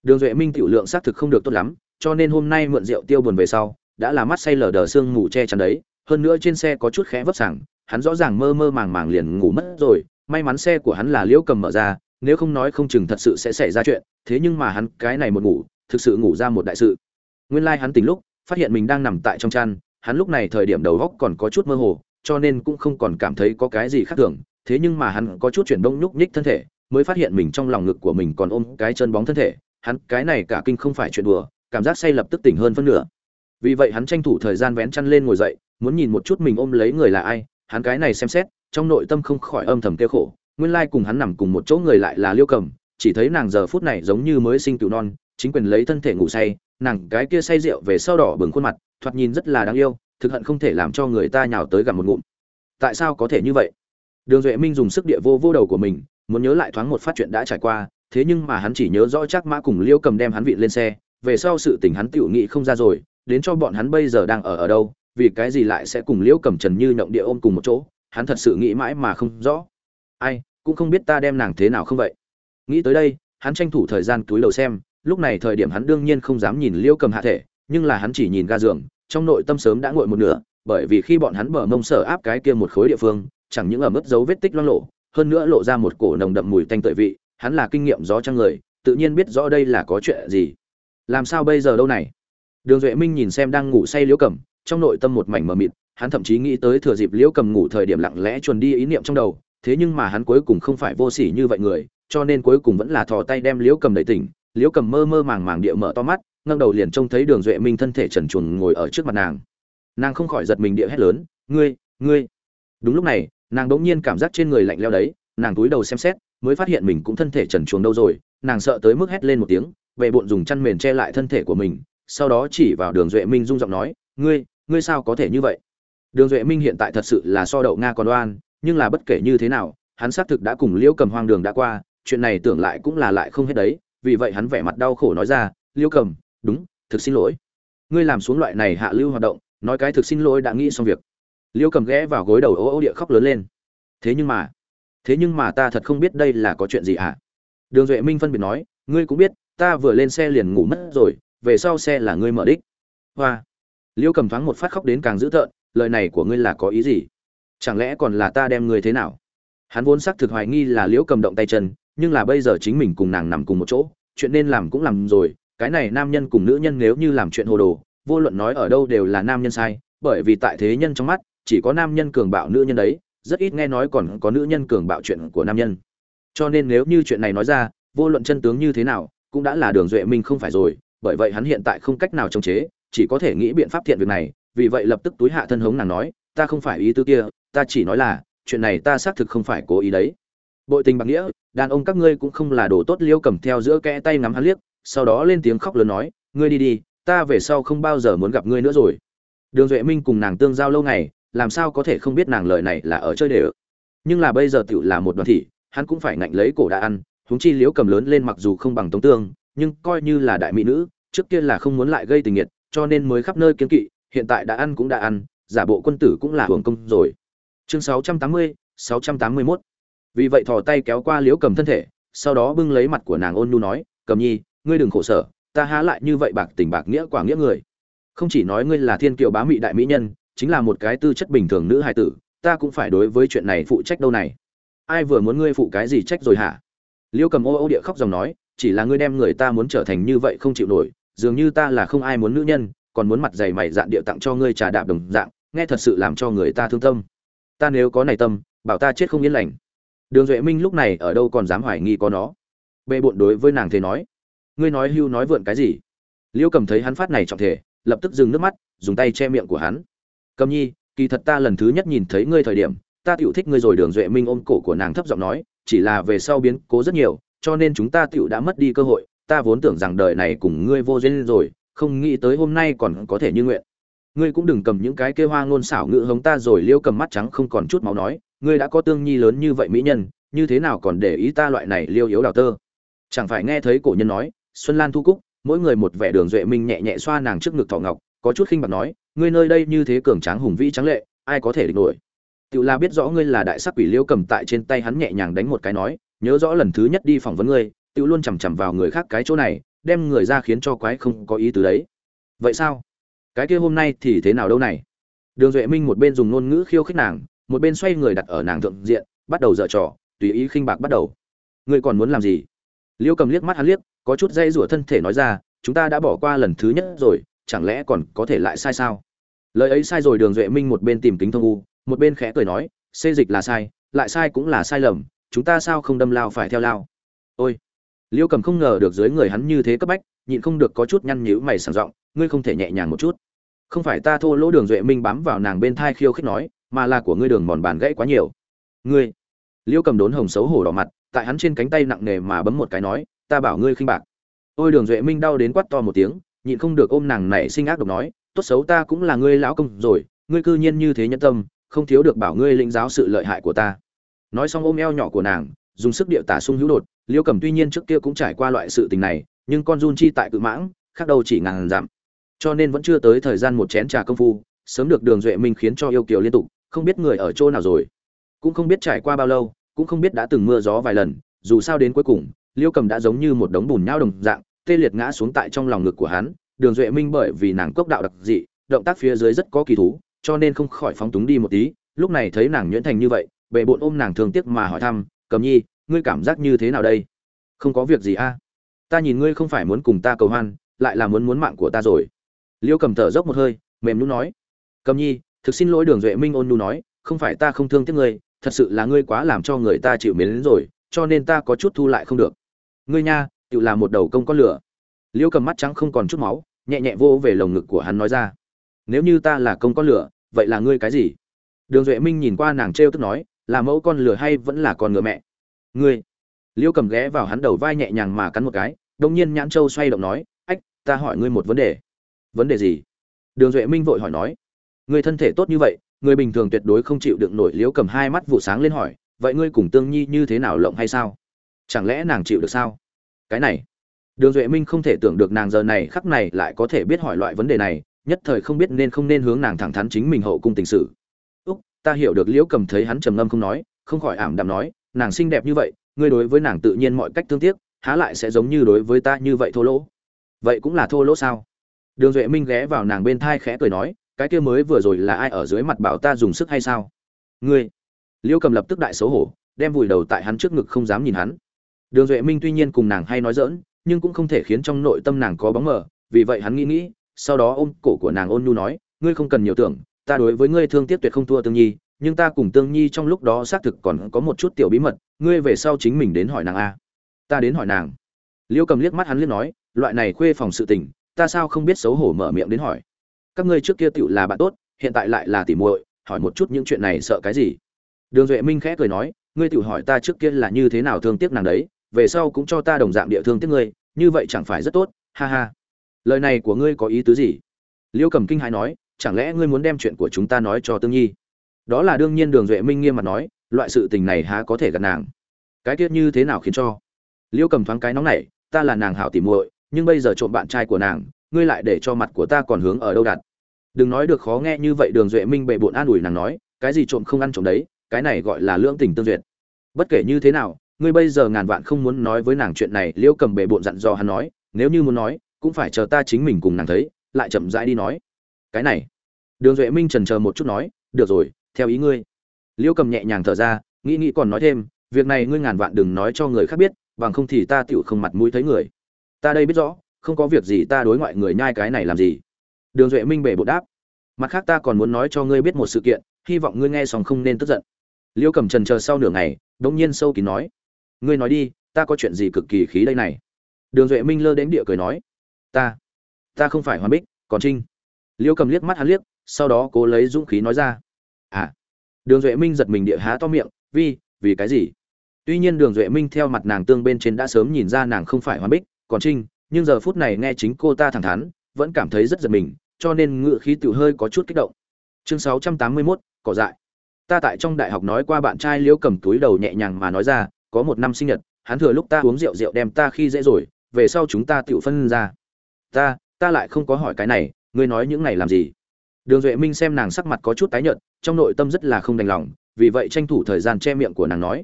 Đường duệ minh tiểu lượng xác thực không được tốt lắm, cho nên hôm nay mượn rượu tiêu buồn về sau, đã là mắt say lờ đờ xương ngủ che chắn đấy, hơn nữa trên xe có chút khẽ vấp sảng, hắn rõ ràng mơ mơ màng màng liền ngủ mất rồi may mắn xe của hắn là liễu cầm mở ra, nếu không nói không chừng thật sự sẽ xảy ra chuyện, thế nhưng mà hắn, cái này một ngủ, thực sự ngủ ra một đại sự. Nguyên lai hắn tỉnh lúc, phát hiện mình đang nằm tại trong chăn, hắn lúc này thời điểm đầu góc còn có chút mơ hồ, cho nên cũng không còn cảm thấy có cái gì khác thường, thế nhưng mà hắn có chút chuyển động nhúc nhích thân thể, mới phát hiện mình trong lòng ngực của mình còn ôm cái chân bóng thân thể, hắn, cái này cả kinh không phải chuyện đùa, cảm giác say lập tức tỉnh hơn phân nửa. Vì vậy hắn tranh thủ thời gian vén chăn lên ngồi dậy, muốn nhìn một chút mình ôm lấy người là ai, hắn cái này xem xét trong nội tâm không khỏi âm thầm kêu khổ, nguyên lai cùng hắn nằm cùng một chỗ người lại là liêu cầm, chỉ thấy nàng giờ phút này giống như mới sinh cựu non, chính quyền lấy thân thể ngủ say, nàng cái kia say rượu về sau đỏ bừng khuôn mặt, thoạt nhìn rất là đáng yêu, thực hận không thể làm cho người ta nhào tới gặp một ngụm. Tại sao có thể như vậy? Đường duệ minh dùng sức địa vô vô đầu của mình, muốn nhớ lại thoáng một phát chuyện đã trải qua, thế nhưng mà hắn chỉ nhớ rõ chắc mã cùng liêu cầm đem hắn vị lên xe, về sau sự tình hắn tựu nghị không ra rồi, đến cho bọn hắn bây giờ đang ở ở đâu, vì cái gì lại sẽ cùng liễu cầm trần như nhộng địa ôm cùng một chỗ? Hắn thật sự nghĩ mãi mà không rõ. Ai, cũng không biết ta đem nàng thế nào không vậy. Nghĩ tới đây, hắn tranh thủ thời gian túi đầu xem, lúc này thời điểm hắn đương nhiên không dám nhìn liễu cầm hạ thể, nhưng là hắn chỉ nhìn ga giường, trong nội tâm sớm đã nguội một nửa, bởi vì khi bọn hắn bờ mông sở áp cái kia một khối địa phương, chẳng những ở mức dấu vết tích loang lộ hơn nữa lộ ra một cổ nồng đậm mùi tanh tợi vị, hắn là kinh nghiệm gió trăng người, tự nhiên biết rõ đây là có chuyện gì. Làm sao bây giờ đâu này? Đường duệ minh nhìn xem đang ngủ say liễu cầm, trong nội tâm một mảnh mờ mịt hắn thậm chí nghĩ tới thừa dịp liễu cầm ngủ thời điểm lặng lẽ chuồn đi ý niệm trong đầu, thế nhưng mà hắn cuối cùng không phải vô sỉ như vậy người, cho nên cuối cùng vẫn là thò tay đem liễu cầm đẩy tỉnh. Liễu cầm mơ mơ màng màng địa mở to mắt, ngẩng đầu liền trông thấy đường duệ minh thân thể trần truồng ngồi ở trước mặt nàng. Nàng không khỏi giật mình địa hét lớn, ngươi ngươi! Đúng lúc này, nàng đỗng nhiên cảm giác trên người lạnh leo đấy, nàng túi đầu xem xét, mới phát hiện mình cũng thân thể trần truồng đâu rồi, nàng sợ tới mức hét lên một tiếng về bụng dùng chăn mền che lại thân thể của mình, sau đó chỉ vào đường duệ minh rung giọng nói, ngươi ngươi sao có thể như vậy? Đường duệ minh hiện tại thật sự là so đậu nga còn đoan nhưng là bất kể như thế nào, hắn xác thực đã cùng liễu cầm hoang đường đã qua, chuyện này tưởng lại cũng là lại không hết đấy, vì vậy hắn vẻ mặt đau khổ nói ra, liễu cầm, đúng, thực xin lỗi. Ngươi làm xuống loại này hạ lưu hoạt động, nói cái thực xin lỗi đã nghĩ xong việc. Liễu cầm ghé vào gối đầu ô ô địa khóc lớn lên. Thế nhưng mà, thế nhưng mà ta thật không biết đây là có chuyện gì ạ? À? đường duệ minh phân biệt nói, ngươi cũng biết, ta vừa lên xe liền ngủ mất rồi, về sau xe là ngươi mở đích. Hoa. Liễu cầm thoáng một phát khóc đến càng dữ tợn lời này của ngươi là có ý gì? Chẳng lẽ còn là ta đem ngươi thế nào? Hắn vốn xác thực hoài nghi là liễu cầm động tay chân, nhưng là bây giờ chính mình cùng nàng nằm cùng một chỗ, chuyện nên làm cũng làm rồi, cái này nam nhân cùng nữ nhân nếu như làm chuyện hồ đồ, vô luận nói ở đâu đều là nam nhân sai, bởi vì tại thế nhân trong mắt, chỉ có nam nhân cường bạo nữ nhân đấy, rất ít nghe nói còn có nữ nhân cường bạo chuyện của nam nhân. Cho nên nếu như chuyện này nói ra, vô luận chân tướng như thế nào, cũng đã là đường duệ minh không phải rồi, bởi vậy hắn hiện tại không cách nào chống chế, chỉ có thể nghĩ biện pháp thiện việc này vì vậy lập tức túi hạ thân hống nàng nói, ta không phải ý tư kia, ta chỉ nói là, chuyện này ta xác thực không phải cố ý đấy. Bội tình bạc nghĩa, đàn ông các ngươi cũng không là đồ tốt, liêu cầm theo giữa kẽ tay ngắm hắn liếc, sau đó lên tiếng khóc lớn nói, ngươi đi đi, ta về sau không bao giờ muốn gặp ngươi nữa rồi. Đường duệ minh cùng nàng tương giao lâu ngày, làm sao có thể không biết nàng lời này là ở chơi để nhưng là bây giờ tựu là một đoàn thị, hắn cũng phải ngạnh lấy cổ đã ăn, huống chi liễu cầm lớn lên mặc dù không bằng tống tương, nhưng coi như là đại mỹ nữ, trước kia là không muốn lại gây tình nghiệt, cho nên mới khắp nơi kiến kỵ hiện tại đã ăn cũng đã ăn giả bộ quân tử cũng là hưởng công rồi. Chương 680, 681. vì vậy thò tay kéo qua liễu cầm thân thể sau đó bưng lấy mặt của nàng ôn nhu nói cầm nhi ngươi đừng khổ sở ta há lại như vậy bạc tình bạc nghĩa quả nghĩa người. Không chỉ nói ngươi là thiên kiều bá mị đại mỹ nhân chính là một cái tư chất bình thường nữ hài tử ta cũng phải đối với chuyện này phụ trách đâu này. Ai vừa muốn ngươi phụ cái gì trách rồi hả? Liêu cầm ô ô địa khóc dòng nói chỉ là ngươi đem người ta muốn trở thành như vậy không chịu nổi dường như ta là không ai muốn nữ nhân còn muốn mặt dày mày dạn địa tặng cho ngươi trà đạp đồng dạng, nghe thật sự làm cho người ta thương tâm. Ta nếu có này tâm, bảo ta chết không yên lành. Đường duệ minh lúc này ở đâu còn dám hoài nghi có nó. Bệ bộn đối với nàng thế nói. Ngươi nói hưu nói vượn cái gì? Liêu cầm thấy hắn phát này trọng thể, lập tức dừng nước mắt, dùng tay che miệng của hắn. Cầm nhi, kỳ thật ta lần thứ nhất nhìn thấy ngươi thời điểm, ta tựu thích ngươi rồi, đường duệ minh ôm cổ của nàng thấp giọng nói, chỉ là về sau biến cố rất nhiều, cho nên chúng ta tựu đã mất đi cơ hội, ta vốn tưởng rằng đời này cùng ngươi vô duyên rồi không nghĩ tới hôm nay còn có thể như nguyện. Ngươi cũng đừng cầm những cái kêu hoa ngôn xảo ngữ hống ta rồi liêu cầm mắt trắng không còn chút máu nói, ngươi đã có tương nhi lớn như vậy mỹ nhân, như thế nào còn để ý ta loại này liêu yếu đào tơ? Chẳng phải nghe thấy cổ nhân nói, xuân lan thu cúc, mỗi người một vẻ đường duệ minh nhẹ nhẹ xoa nàng trước ngực thỏ ngọc, có chút khinh bạc nói, ngươi nơi đây như thế cường tráng hùng vĩ trắng lệ, ai có thể địch nổi? Tiểu la biết rõ ngươi là đại sắc quỷ liêu cầm tại trên tay hắn nhẹ nhàng đánh một cái nói, nhớ rõ lần thứ nhất đi phỏng vấn ngươi, tiểu luôn chằm chằm vào người khác cái chỗ này đem người ra khiến cho quái không có ý từ đấy. Vậy sao? Cái kia hôm nay thì thế nào đâu này? Đường duệ minh một bên dùng ngôn ngữ khiêu khích nàng, một bên xoay người đặt ở nàng thượng diện, bắt đầu dở trò, tùy ý khinh bạc bắt đầu. Ngươi còn muốn làm gì? Liêu cầm liếc mắt hắn liếc, có chút dây rủa thân thể nói ra, chúng ta đã bỏ qua lần thứ nhất rồi, chẳng lẽ còn có thể lại sai sao? Lời ấy sai rồi, đường duệ minh một bên tìm kính thông u, một bên khẽ cười nói, xê dịch là sai, lại sai cũng là sai lầm, chúng ta sao không đâm lao phải theo lao? Ôi! Liêu cầm không ngờ được dưới người hắn như thế cấp bách, nhịn không được có chút nhăn nhữ mày sảng giọng, ngươi không thể nhẹ nhàng một chút. Không phải ta thô lỗ đường duệ minh bám vào nàng bên thai khiêu khích nói, mà là của ngươi đường mòn bàn gãy quá nhiều. Ngươi? Liêu cầm đốn hồng xấu hổ đỏ mặt, tại hắn trên cánh tay nặng nề mà bấm một cái nói, ta bảo ngươi khinh bạc. Ôi đường duệ minh đau đến quát to một tiếng, nhịn không được ôm nàng này sinh ác độc nói, tốt xấu ta cũng là ngươi lão công rồi, ngươi cư nhiên như thế nhân tâm, không thiếu được bảo ngươi lĩnh giáo sự lợi hại của ta. Nói xong ôm eo nhỏ của nàng dùng sức điệu tả sung hữu đột, liêu cầm tuy nhiên trước kia cũng trải qua loại sự tình này, nhưng con run chi tại cự mãng, khác đâu chỉ ngàn giảm cho nên vẫn chưa tới thời gian một chén trà công phu, sớm được đường duệ minh khiến cho yêu kiều liên tục, không biết người ở chỗ nào rồi. Cũng không biết trải qua bao lâu, cũng không biết đã từng mưa gió vài lần, dù sao đến cuối cùng, liêu cầm đã giống như một đống bùn nhau đồng dạng, tê liệt ngã xuống tại trong lòng ngực của hắn. Đường duệ minh bởi vì nàng cốc đạo đặc dị, động tác phía dưới rất có kỳ thú, cho nên không khỏi phóng túng đi một tí. Lúc này thấy nàng nhuyễn thành như vậy bệ bộn ôm nàng thương tiếc mà hỏi thăm cầm nhi, ngươi cảm giác như thế nào đây? Không có việc gì a. Ta nhìn ngươi không phải muốn cùng ta cầu hoan, lại là muốn muốn mạng của ta rồi. Liêu cầm thở dốc một hơi, mềm nhún nói. Cầm nhi, thực xin lỗi đường duệ minh ôn nhu nói, không phải ta không thương tiếc ngươi, thật sự là ngươi quá làm cho người ta chịu mến rồi, cho nên ta có chút thu lại không được. Ngươi nha, tự là một đầu công con lửa. Liêu cầm mắt trắng không còn chút máu, nhẹ nhẹ vô về lồng ngực của hắn nói ra. Nếu như ta là công con lửa, vậy là ngươi cái gì? Đường duệ minh nhìn qua nàng t r e o tức nói là mẫu con lửa hay vẫn là con ngựa mẹ? Ngươi. Liêu cầm ghé vào hắn đầu vai nhẹ nhàng mà cắn một cái đông nhiên nhãn châu xoay động nói, ách, ta hỏi ngươi một vấn đề. Vấn đề gì? Đường duệ minh vội hỏi nói người thân thể tốt như vậy, người bình thường tuyệt đối không chịu đựng nổi. Liễu cầm hai mắt vụ sáng lên hỏi, vậy ngươi cùng tương nhi như thế nào lộng hay sao? Chẳng lẽ nàng chịu được sao? Cái này. Đường duệ minh không thể tưởng được nàng giờ này khắc này lại có thể biết hỏi loại vấn đề này, nhất thời không biết nên không nên hướng nàng thẳng thắn chính mình hậu cung tình sự ta hiểu được liễu cầm thấy hắn trầm ngâm không nói, không khỏi ảm đạm nói, nàng xinh đẹp như vậy, ngươi đối với nàng tự nhiên mọi cách thương tiếc, há lại sẽ giống như đối với ta như vậy thô lỗ. Vậy cũng là thô lỗ sao? Đường duệ minh ghé vào nàng bên thai khẽ cười nói, cái kia mới vừa rồi là ai ở dưới mặt bảo ta dùng sức hay sao? Ngươi. Liễu cầm lập tức đại xấu hổ, đem vùi đầu tại hắn trước ngực không dám nhìn hắn. Đường duệ minh tuy nhiên cùng nàng hay nói dỡn nhưng cũng không thể khiến trong nội tâm nàng có bóng mờ, vì vậy hắn nghĩ nghĩ, sau đó ôm cổ của nàng ôn nhu nói, ngươi không cần nhiều tưởng ta đối với ngươi thương tiếc tuyệt không thua tương nhi, nhưng ta cùng tương nhi trong lúc đó xác thực còn có một chút tiểu bí mật, ngươi về sau chính mình đến hỏi nàng a. Ta đến hỏi nàng. Liêu cầm liếc mắt hắn liếc nói, loại này khuê phòng sự tình, ta sao không biết xấu hổ mở miệng đến hỏi? Các ngươi trước kia tựu là bạn tốt, hiện tại lại là tỉ muội, hỏi một chút những chuyện này sợ cái gì? Đường duệ minh khẽ cười nói, ngươi tựu hỏi ta trước kia là như thế nào thương tiếc nàng đấy, về sau cũng cho ta đồng dạng địa thương tiếc ngươi, như vậy chẳng phải rất tốt, ha ha. Lời này của ngươi có ý tứ gì? Liêu cầm kinh hãi nói chẳng lẽ ngươi muốn đem chuyện của chúng ta nói cho tương nhi? Đó là đương nhiên đường duệ minh nghiêm mặt nói, loại sự tình này há có thể gặp nàng. Cái tiết như thế nào khiến cho? Liêu cầm thoáng cái nóng này ta là nàng hảo tỉ muội, nhưng bây giờ trộm bạn trai của nàng, ngươi lại để cho mặt của ta còn hướng ở đâu đặt? Đừng nói được khó nghe như vậy, đường duệ minh bệ bộn an ủi nàng nói, cái gì trộm không ăn trộm đấy, cái này gọi là lưỡng tình tương duyệt. Bất kể như thế nào, ngươi bây giờ ngàn vạn không muốn nói với nàng chuyện này, liêu cầm bệ bộn dặn dò hắn nói, nếu như muốn nói, cũng phải chờ ta chính mình cùng nàng thấy, lại chậm rãi đi nói cái này. Đường duệ minh trần chờ một chút nói, được rồi, theo ý ngươi. Liễu cầm nhẹ nhàng thở ra, nghĩ nghĩ còn nói thêm, việc này ngươi ngàn vạn đừng nói cho người khác biết, bằng không thì ta tựu không mặt mũi thấy người. Ta đây biết rõ, không có việc gì ta đối ngoại người nhai cái này làm gì? Đường duệ minh bể bộ đáp, mặt khác ta còn muốn nói cho ngươi biết một sự kiện, hy vọng ngươi nghe xong không nên tức giận. Liễu cầm trần chờ sau nửa ngày đ ỗ n g nhiên sâu kín nói, ngươi nói đi, ta có chuyện gì cực kỳ khí đây này? Đường duệ minh lơ đến địa cười nói, ta ta không phải hoàn bích, còn trinh liêu cầm liếc mắt hắn liếc sau đó cố lấy dũng khí nói ra. À đường duệ minh giật mình địa há to miệng vì vì cái gì? Tuy nhiên đường duệ minh theo mặt nàng tương bên trên đã sớm nhìn ra nàng không phải hoàn bích còn trinh nhưng giờ phút này nghe chính cô ta thẳng thắn vẫn cảm thấy rất giật mình cho nên ngựa khí tự hơi có chút kích động. Chương 681, cỏ dại. Ta tại trong đại học nói qua bạn trai liễu cầm túi đầu nhẹ nhàng mà nói ra có một năm sinh nhật hắn thừa lúc ta uống rượu rượu đem ta khi dễ rồi về sau chúng ta tự phân ra. Ta ta lại không có hỏi cái này ngươi nói những này làm gì? Đường duệ minh xem nàng sắc mặt có chút tái nhợt, trong nội tâm rất là không đành lòng, vì vậy tranh thủ thời gian che miệng của nàng nói.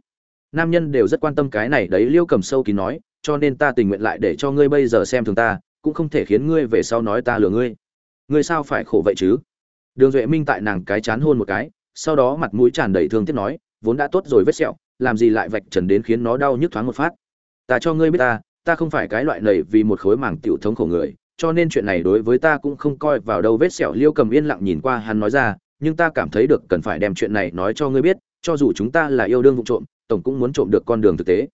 Nam nhân đều rất quan tâm cái này đấy, liêu cầm sâu kín nói, cho nên ta tình nguyện lại để cho ngươi bây giờ xem thường ta, cũng không thể khiến ngươi về sau nói ta lừa ngươi. Ngươi sao phải khổ vậy chứ? Đường duệ minh tại nàng cái chán hôn một cái, sau đó mặt mũi tràn đầy thương tiếc nói, vốn đã tốt rồi vết sẹo, làm gì lại vạch trần đến khiến nó đau nhức thoáng một phát. Ta cho ngươi biết ta ta không phải cái loại nầy vì một khối mảng tiểu thống khổ người cho nên chuyện này đối với ta cũng không coi vào đâu. Vết sẹo liêu cầm yên lặng nhìn qua hắn nói ra, nhưng ta cảm thấy được cần phải đem chuyện này nói cho ngươi biết, cho dù chúng ta là yêu đương vụ trộm, tổng cũng muốn trộm được con đường thực tế.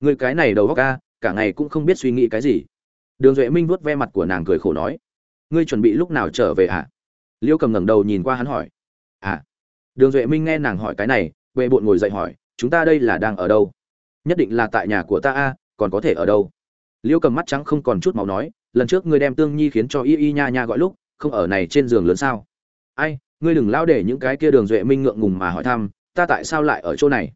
Ngươi cái này đầu góc ca cả ngày cũng không biết suy nghĩ cái gì. Đường duệ minh vuốt ve mặt của nàng cười khổ nói, ngươi chuẩn bị lúc nào trở về ạ? À? liêu cầm ngẩng đầu nhìn qua hắn hỏi à. Đường duệ minh nghe nàng hỏi cái này vệ bộn ngồi dậy hỏi, chúng ta đây là đang ở đâu? Nhất định là tại nhà của ta a, còn có thể ở đâu? Liêu cầm mắt trắng không còn chút máu nói lần trước ngươi đem tương nhi khiến cho y y nha nha gọi lúc, không ở này trên giường lớn sao? Ai, ngươi đừng lao để những cái kia đường duệ minh ngượng ngùng mà hỏi thăm, ta tại sao lại ở chỗ này?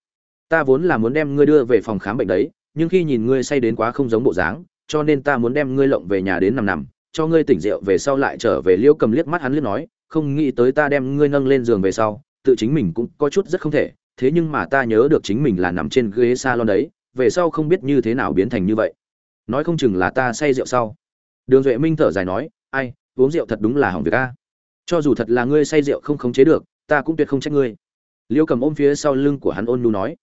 Ta vốn là muốn đem ngươi đưa về phòng khám bệnh đấy, nhưng khi nhìn ngươi say đến quá không giống bộ dáng, cho nên ta muốn đem ngươi lộng về nhà đến nằm nằm, cho ngươi tỉnh rượu về sau lại trở về liêu cầm liếc mắt hắn liếc nói, không nghĩ tới ta đem ngươi nâng lên giường về sau, tự chính mình cũng có chút rất không thể, thế nhưng mà ta nhớ được chính mình là nằm trên ghế salon đấy, về sau không biết như thế nào biến thành như vậy. Nói không chừng là ta say rượu sau đường duệ minh thở dài nói, ai, uống rượu thật đúng là hỏng việc a. Cho dù thật là ngươi say rượu không khống chế được, ta cũng tuyệt không trách ngươi. Liêu cầm ôm phía sau lưng của hắn ôn nhu nói.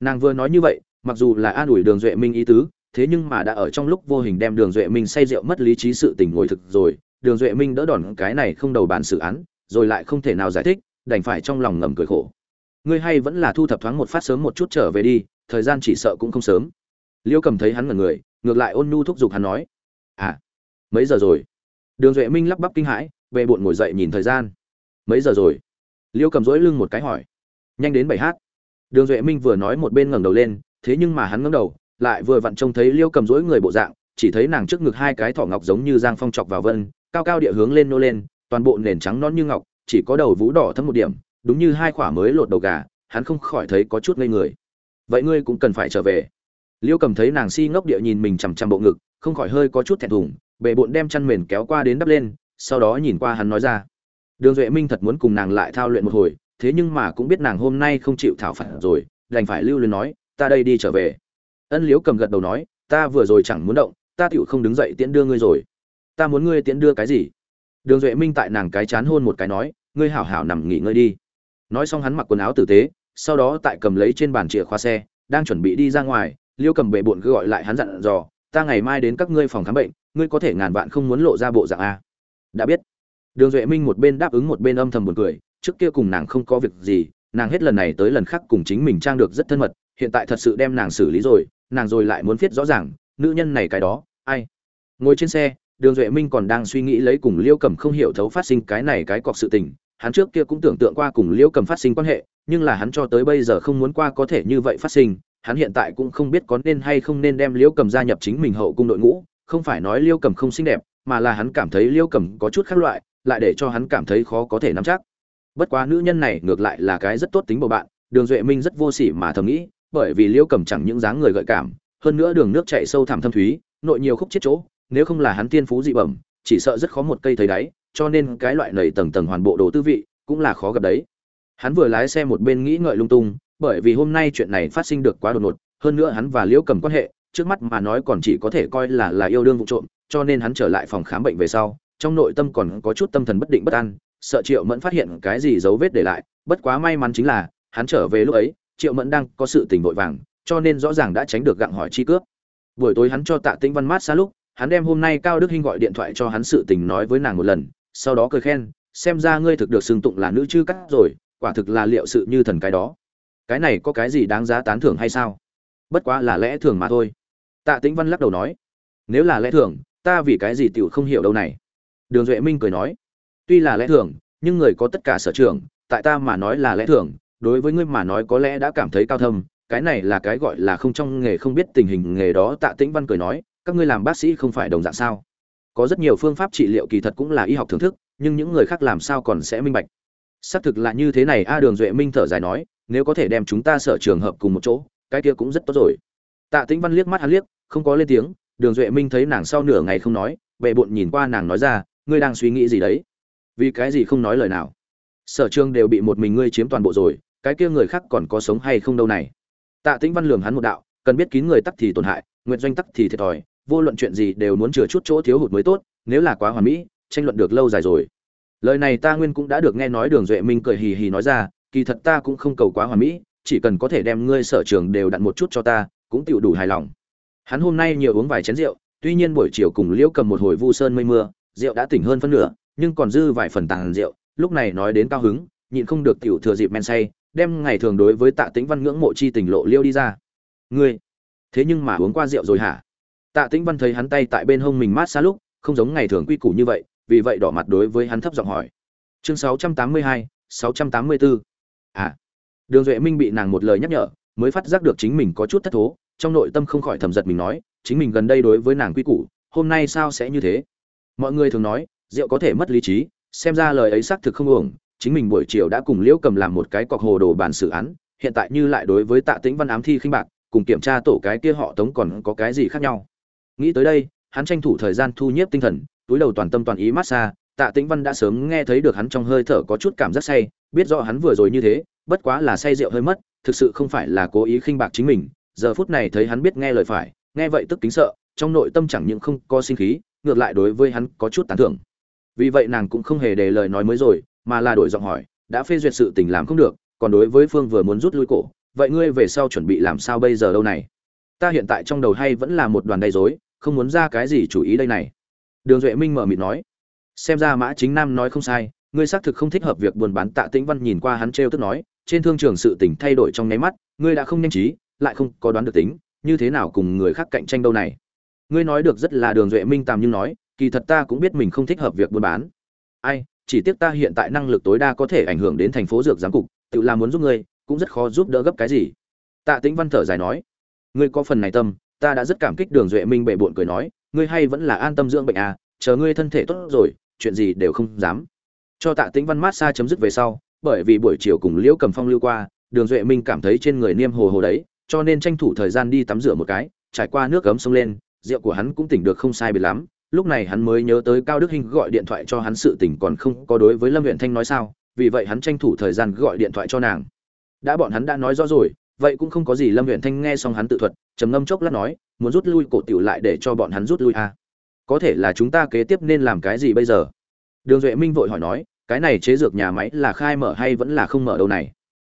Nàng vừa nói như vậy, mặc dù là an ủi đường duệ minh ý tứ, thế nhưng mà đã ở trong lúc vô hình đem đường duệ minh say rượu mất lý trí sự tình ngồi thực rồi, đường duệ minh đỡ đòn cái này không đầu bàn xử án, rồi lại không thể nào giải thích, đành phải trong lòng ngầm cười khổ. Ngươi hay vẫn là thu thập thoáng một phát sớm một chút trở về đi, thời gian chỉ sợ cũng không sớm. Liêu cầm thấy hắn ngẩn người, ngược lại ôn nhu thúc giục hắn nói. À mấy giờ rồi? Đường duệ minh lắp bắp kinh hãi về bụng ngồi dậy nhìn thời gian. Mấy giờ rồi? Liêu cầm rỗi lưng một cái hỏi. Nhanh đến bảy h đường duệ minh vừa nói một bên ngẩng đầu lên, thế nhưng mà hắn ngẩng đầu, lại vừa vặn trông thấy liêu cầm rỗi người bộ dạng, chỉ thấy nàng trước ngực hai cái thỏ ngọc giống như giang phong chọc vào vân, cao cao địa hướng lên nô lên, toàn bộ nền trắng non như ngọc, chỉ có đầu vú đỏ thấm một điểm, đúng như hai khỏa mới lột đầu gà, hắn không khỏi thấy có chút ngây người. Vậy ngươi cũng cần phải trở về. Liêu cầm thấy nàng si ngốc địa nhìn mình chằm chằm bộ ngực, không khỏi hơi có chút thẹn thùng bệ bộn đem chăn mền kéo qua đến đắp lên, sau đó nhìn qua hắn nói ra. Đường duệ minh thật muốn cùng nàng lại thao luyện một hồi, thế nhưng mà cũng biết nàng hôm nay không chịu thảo phạt rồi, đành phải lưu luyến nói, ta đây đi trở về. Ân liếu cầm gật đầu nói, ta vừa rồi chẳng muốn động, ta tựu không đứng dậy tiễn đưa ngươi rồi. Ta muốn ngươi tiễn đưa cái gì? Đường duệ minh tại nàng cái chán hôn một cái nói, ngươi hảo hảo nằm nghỉ ngơi đi. Nói xong hắn mặc quần áo tử tế, sau đó tại cầm lấy trên bàn chìa khóa xe, đang chuẩn bị đi ra ngoài liêu cầm bệ bộn cứ gọi lại hắn dặn dò ta ngày mai đến các ngươi phòng khám bệnh, ngươi có thể ngàn vạn không muốn lộ ra bộ dạng a. Đã biết. Đường duệ minh một bên đáp ứng một bên âm thầm buồn cười, trước kia cùng nàng không có việc gì, nàng hết lần này tới lần khác cùng chính mình trang được rất thân mật, hiện tại thật sự đem nàng xử lý rồi, nàng rồi lại muốn viết rõ ràng, nữ nhân này cái đó, ai? Ngồi trên xe, đường duệ minh còn đang suy nghĩ lấy cùng liêu cầm không hiểu thấu phát sinh cái này cái cọc sự tình, hắn trước kia cũng tưởng tượng qua cùng liêu cầm phát sinh quan hệ, nhưng là hắn cho tới bây giờ không muốn qua có thể như vậy phát sinh hắn hiện tại cũng không biết có nên hay không nên đem liêu cầm gia nhập chính mình hậu cung đội ngũ, không phải nói liêu cầm không xinh đẹp, mà là hắn cảm thấy liêu cầm có chút khác loại, lại để cho hắn cảm thấy khó có thể nắm chắc. Bất quá nữ nhân này ngược lại là cái rất tốt tính bầu bạn, đường duệ minh rất vô sỉ mà thầm nghĩ, bởi vì liêu cầm chẳng những dáng người gợi cảm, hơn nữa đường nước chạy sâu thẳm thâm thúy, nội nhiều khúc chết chỗ, nếu không là hắn tiên phú dị bẩm, chỉ sợ rất khó một cây thấy đáy, cho nên cái loại nầy tầng tầng hoàn bộ đồ tư vị cũng là khó gặp đấy. Hắn vừa lái xe một bên nghĩ ngợi lung tung bởi vì hôm nay chuyện này phát sinh được quá đột ngột, hơn nữa hắn và liễu cầm quan hệ, trước mắt mà nói còn chỉ có thể coi là là yêu đương vụ trộm, cho nên hắn trở lại phòng khám bệnh về sau, trong nội tâm còn có chút tâm thần bất định bất an, sợ triệu mẫn phát hiện cái gì dấu vết để lại, bất quá may mắn chính là, hắn trở về lúc ấy, triệu mẫn đang có sự tình vội vàng, cho nên rõ ràng đã tránh được gặng hỏi chi cướp. Buổi tối hắn cho tạ tĩnh văn mát xa lúc, hắn đem hôm nay cao đức hinh gọi điện thoại cho hắn sự tình nói với nàng một lần, sau đó cười khen, xem ra ngươi thực được xưng tụng là nữ chư cắt rồi, quả thực là liệu sự như thần cái đó cái này có cái gì đáng giá tán thưởng hay sao? Bất quá là lẽ thường mà thôi. Tạ tĩnh văn lắc đầu nói. Nếu là lẽ thường, ta vì cái gì tiểu không hiểu đâu này? Đường duệ minh cười nói. Tuy là lẽ thường, nhưng người có tất cả sở trường, tại ta mà nói là lẽ thường, đối với ngươi mà nói có lẽ đã cảm thấy cao thâm, cái này là cái gọi là không trong nghề không biết tình hình nghề đó. Tạ tĩnh văn cười nói. Các ngươi làm bác sĩ không phải đồng dạng sao? Có rất nhiều phương pháp trị liệu kỳ thật cũng là y học thưởng thức, nhưng những người khác làm sao còn sẽ minh bạch? Xác thực là như thế này. A đường duệ minh thở dài nói nếu có thể đem chúng ta sở trường hợp cùng một chỗ, cái kia cũng rất tốt rồi. Tạ tĩnh văn liếc mắt hắn liếc, không có lên tiếng, đường duệ minh thấy nàng sau nửa ngày không nói, bệ bộn nhìn qua nàng nói ra, ngươi đang suy nghĩ gì đấy? Vì cái gì không nói lời nào? Sở trường đều bị một mình ngươi chiếm toàn bộ rồi, cái kia người khác còn có sống hay không đâu này? Tạ tĩnh văn lường hắn một đạo, cần biết kín người tắc thì tổn hại, nguyện doanh tắc thì thiệt thòi, vô luận chuyện gì đều muốn chừa chút chỗ thiếu hụt mới tốt, nếu là quá hoàn mỹ, tranh luận được lâu dài rồi. Lời này ta nguyên cũng đã được nghe nói, đường duệ minh cười hì hì nói ra kỳ thật ta cũng không cầu quá hoàn mỹ chỉ cần có thể đem ngươi sở trường đều đặn một chút cho ta cũng tựu đủ hài lòng. Hắn hôm nay nhiều uống vài chén rượu tuy nhiên buổi chiều cùng liễu cầm một hồi vu sơn mây mưa rượu đã tỉnh hơn phân nửa nhưng còn dư vài phần tàn rượu lúc này nói đến cao hứng nhịn không được tiểu thừa dịp men say đem ngày thường đối với tạ tĩnh văn ngưỡng mộ chi tình lộ liêu đi ra. Ngươi thế nhưng mà uống qua rượu rồi hả? Tạ tĩnh văn thấy hắn tay tại bên hông mình mát xa lúc không giống ngày thường quy củ như vậy vì vậy đỏ mặt đối với hắn thấp giọng hỏi. Chương 682, 684 à đường duệ minh bị nàng một lời nhắc nhở, mới phát giác được chính mình có chút thất thố, trong nội tâm không khỏi thầm giật mình nói, chính mình gần đây đối với nàng quy củ, hôm nay sao sẽ như thế? Mọi người thường nói, rượu có thể mất lý trí, xem ra lời ấy xác thực không uổng, chính mình buổi chiều đã cùng liễu cầm làm một cái cọc hồ đồ bàn xử án, hiện tại như lại đối với tạ tĩnh văn ám thi khinh bạc, cùng kiểm tra tổ cái kia họ tống còn có cái gì khác nhau? Nghĩ tới đây, hắn tranh thủ thời gian thu nhiếp tinh thần, túi đầu toàn tâm toàn ý massage tạ tĩnh văn đã sớm nghe thấy được hắn trong hơi thở có chút cảm giác say, biết rõ hắn vừa rồi như thế, bất quá là say rượu hơi mất, thực sự không phải là cố ý khinh bạc chính mình, giờ phút này thấy hắn biết nghe lời phải, nghe vậy tức kính sợ, trong nội tâm chẳng những không có sinh khí, ngược lại đối với hắn có chút tán thưởng. Vì vậy nàng cũng không hề để lời nói mới rồi, mà là đổi giọng hỏi, đã phê duyệt sự tình làm không được, còn đối với phương vừa muốn rút lui cổ, vậy ngươi về sau chuẩn bị làm sao bây giờ đâu này? Ta hiện tại trong đầu hay vẫn là một đoàn đầy rối, không muốn ra cái gì chủ ý đây này. Đường duệ minh mở miệng nói xem ra mã chính nam nói không sai, ngươi xác thực không thích hợp việc buôn bán tạ tĩnh văn nhìn qua hắn trêu tức nói, trên thương trường sự tình thay đổi trong nháy mắt, ngươi đã không nhanh trí, lại không có đoán được tính, như thế nào cùng người khác cạnh tranh đâu này? Ngươi nói được rất là đường duệ minh tàm nhưng nói, kỳ thật ta cũng biết mình không thích hợp việc buôn bán. Ai, chỉ tiếc ta hiện tại năng lực tối đa có thể ảnh hưởng đến thành phố dược giám cục, tự làm muốn giúp ngươi, cũng rất khó giúp đỡ gấp cái gì. Tạ tĩnh văn thở dài nói, ngươi có phần này tâm, ta đã rất cảm kích đường duệ minh bệ bộn cười nói, ngươi hay vẫn là an tâm dưỡng bệnh à chờ ngươi thân thể tốt rồi chuyện gì đều không dám. Cho tạ tĩnh văn mát xa chấm dứt về sau, bởi vì buổi chiều cùng liễu cầm phong lưu qua, đường duệ minh cảm thấy trên người niêm hồ hồ đấy, cho nên tranh thủ thời gian đi tắm rửa một cái, trải qua nước cấm sông lên, rượu của hắn cũng tỉnh được không sai biệt lắm. Lúc này hắn mới nhớ tới cao đức hinh gọi điện thoại cho hắn sự tỉnh còn không có đối với lâm huyện thanh nói sao, vì vậy hắn tranh thủ thời gian gọi điện thoại cho nàng. Đã bọn hắn đã nói rõ rồi, vậy cũng không có gì lâm huyện thanh nghe xong hắn tự thuật, trầm ngâm chốc lát nói, muốn rút lui cổ tiểu lại để cho bọn hắn rút lui à có thể là chúng ta kế tiếp nên làm cái gì bây giờ? Đường duệ minh vội hỏi nói, cái này chế dược nhà máy là khai mở hay vẫn là không mở đâu này?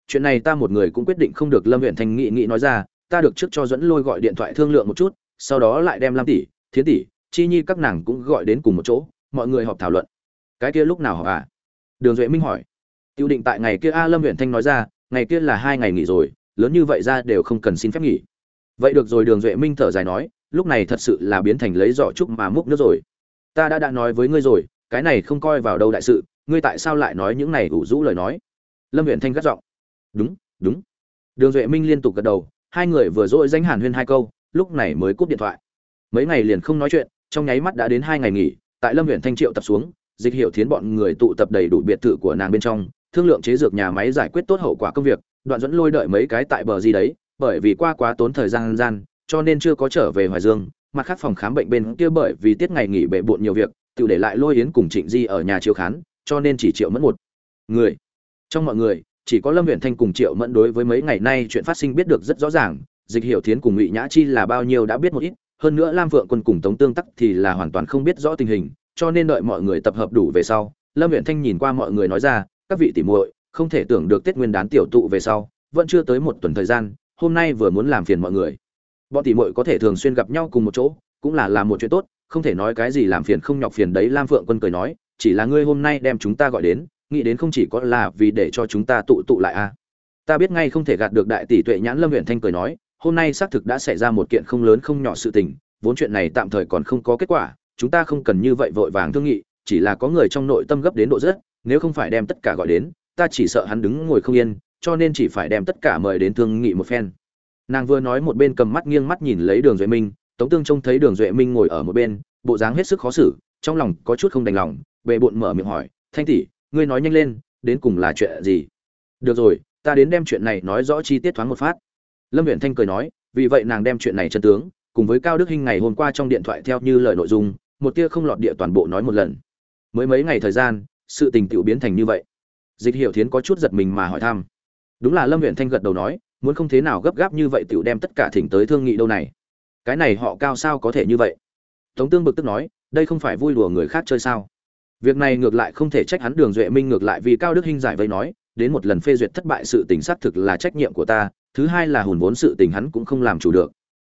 Chuyện này ta một người cũng quyết định không được lâm huyện thanh nghị nghị nói ra, ta được trước cho dẫn lôi gọi điện thoại thương lượng một chút, sau đó lại đem lam tỷ, thiến tỷ, chi nhi các nàng cũng gọi đến cùng một chỗ, mọi người họp thảo luận. Cái kia lúc nào họp à? Đường duệ minh hỏi. Tiêu định tại ngày kia a lâm huyện thanh nói ra, ngày kia là hai ngày nghỉ rồi, lớn như vậy ra đều không cần xin phép nghỉ. Vậy được rồi, đường duệ minh thở dài nói lúc này thật sự là biến thành lấy giỏ trúc mà múc nước rồi. Ta đã đã nói với ngươi rồi, cái này không coi vào đâu đại sự, ngươi tại sao lại nói những này ủ rũ lời nói? Lâm huyện thanh gắt giọng. Đúng đúng. Đường duệ minh liên tục gật đầu, hai người vừa dội danh hàn huyên hai câu, lúc này mới cúp điện thoại. Mấy ngày liền không nói chuyện, trong nháy mắt đã đến hai ngày nghỉ, tại lâm huyện thanh triệu tập xuống, dịch hiệu thiến bọn người tụ tập đầy đủ biệt thự của nàng bên trong, thương lượng chế dược nhà máy giải quyết tốt hậu quả công việc, đoạn dẫn lôi đợi mấy cái tại bờ gì đấy, bởi vì qua quá tốn thời gian gian cho nên chưa có trở về hoài dương, mặt khác phòng khám bệnh bên kia bởi vì tiết ngày nghỉ bệ bộn nhiều việc, tự để lại lôi yến cùng trịnh di ở nhà chiếu khán, cho nên chỉ triệu mẫn một người. Trong mọi người, chỉ có lâm Viễn thanh cùng triệu mẫn đối với mấy ngày nay chuyện phát sinh biết được rất rõ ràng, dịch hiểu thiến cùng ngụy nhã chi là bao nhiêu đã biết một ít, hơn nữa lam vượng quân cùng tống tương tắc thì là hoàn toàn không biết rõ tình hình, cho nên đợi mọi người tập hợp đủ về sau, lâm Viễn thanh nhìn qua mọi người nói ra, các vị tỉ muội, không thể tưởng được tết nguyên đán tiểu tụ về sau, vẫn chưa tới một tuần thời gian, hôm nay vừa muốn làm phiền mọi người bọn tỷ muội có thể thường xuyên gặp nhau cùng một chỗ, cũng là làm một chuyện tốt, không thể nói cái gì làm phiền không nhọc phiền đấy, lam phượng quân cười nói, chỉ là ngươi hôm nay đem chúng ta gọi đến, nghĩ đến không chỉ có là vì để cho chúng ta tụ tụ lại a à. ta biết ngay không thể gạt được đại tỷ tuệ nhãn lâm huyện thanh cười nói, hôm nay xác thực đã xảy ra một kiện không lớn không nhỏ sự tình, vốn chuyện này tạm thời còn không có kết quả, chúng ta không cần như vậy vội vàng thương nghị, chỉ là có người trong nội tâm gấp đến độ rất, nếu không phải đem tất cả gọi đến, ta chỉ sợ hắn đứng ngồi không yên, cho nên chỉ phải đem tất cả mời đến thương nghị một phen nàng vừa nói một bên cầm mắt nghiêng mắt nhìn lấy đường duệ minh, tống tương trông thấy đường duệ minh ngồi ở một bên, bộ dáng hết sức khó xử, trong lòng có chút không đành lòng bệ bộn mở miệng hỏi, thanh tỷ, ngươi nói nhanh lên, đến cùng là chuyện gì? Được rồi, ta đến đem chuyện này nói rõ chi tiết thoáng một phát. Lâm viện thanh cười nói, vì vậy nàng đem chuyện này chân tướng, cùng với cao đức hinh ngày hôm qua trong điện thoại theo như lời nội dung, một tia không lọt địa toàn bộ nói một lần. Mới mấy ngày thời gian, sự tình tiểu biến thành như vậy. Dịch hiểu thiến có chút giật mình mà hỏi thăm. Đúng là lâm huyện thanh gật đầu nói muốn không thế nào gấp gáp như vậy tiểu đem tất cả thỉnh tới thương nghị đâu này. Cái này họ cao sao có thể như vậy? Tống tương bực tức nói, đây không phải vui đùa người khác chơi sao? Việc này ngược lại không thể trách hắn đường duệ minh ngược lại vì cao đức hinh giải vây nói, đến một lần phê duyệt thất bại sự tình xác thực là trách nhiệm của ta, thứ hai là hùn vốn sự tình hắn cũng không làm chủ được.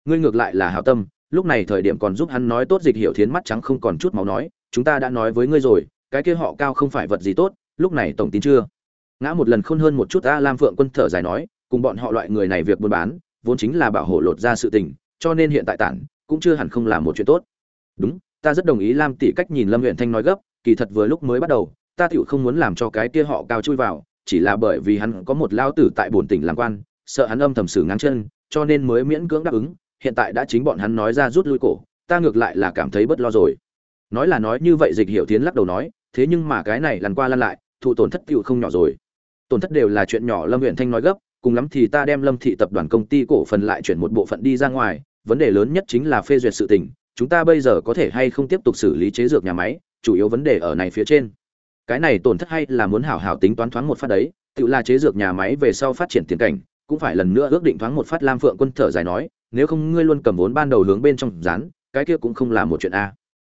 Ngươi ngược lại là hảo tâm, lúc này thời điểm còn giúp hắn nói tốt dịch hiểu thiến mắt trắng không còn chút máu nói, chúng ta đã nói với ngươi rồi, cái kia họ cao không phải vật gì tốt, lúc này tổng tin chưa? Ngã một lần khôn hơn một chút a lam phượng quân thở dài nói cùng bọn họ loại người này việc buôn bán, vốn chính là bảo hộ lột ra sự tình, cho nên hiện tại tản, cũng chưa hẳn không là một chuyện tốt. Đúng, ta rất đồng ý lam tỷ cách nhìn lâm huyện thanh nói gấp, kỳ thật vừa lúc mới bắt đầu, ta tựu không muốn làm cho cái kia họ cao chui vào, chỉ là bởi vì hắn có một lao tử tại bổn tỉnh làm quan, sợ hắn âm thầm xử ngáng chân, cho nên mới miễn cưỡng đáp ứng, hiện tại đã chính bọn hắn nói ra rút lui cổ, ta ngược lại là cảm thấy bất lo rồi. Nói là nói như vậy dịch hiểu tiến lắc đầu nói, thế nhưng mà cái này lần qua lăn lại, thụ tổn thất tựu không nhỏ rồi. Tổn thất đều là chuyện nhỏ lâm huyện thanh nói gấp cùng lắm thì ta đem lâm thị tập đoàn công ty cổ phần lại chuyển một bộ phận đi ra ngoài vấn đề lớn nhất chính là phê duyệt sự tình chúng ta bây giờ có thể hay không tiếp tục xử lý chế dược nhà máy chủ yếu vấn đề ở này phía trên. Cái này tổn thất hay là muốn hảo hảo tính toán thoáng một phát đấy tự là chế dược nhà máy về sau phát triển tiền cảnh cũng phải lần nữa ước định thoáng một phát lam phượng quân thở dài nói nếu không ngươi luôn cầm vốn ban đầu hướng bên trong dán, cái kia cũng không là một chuyện a.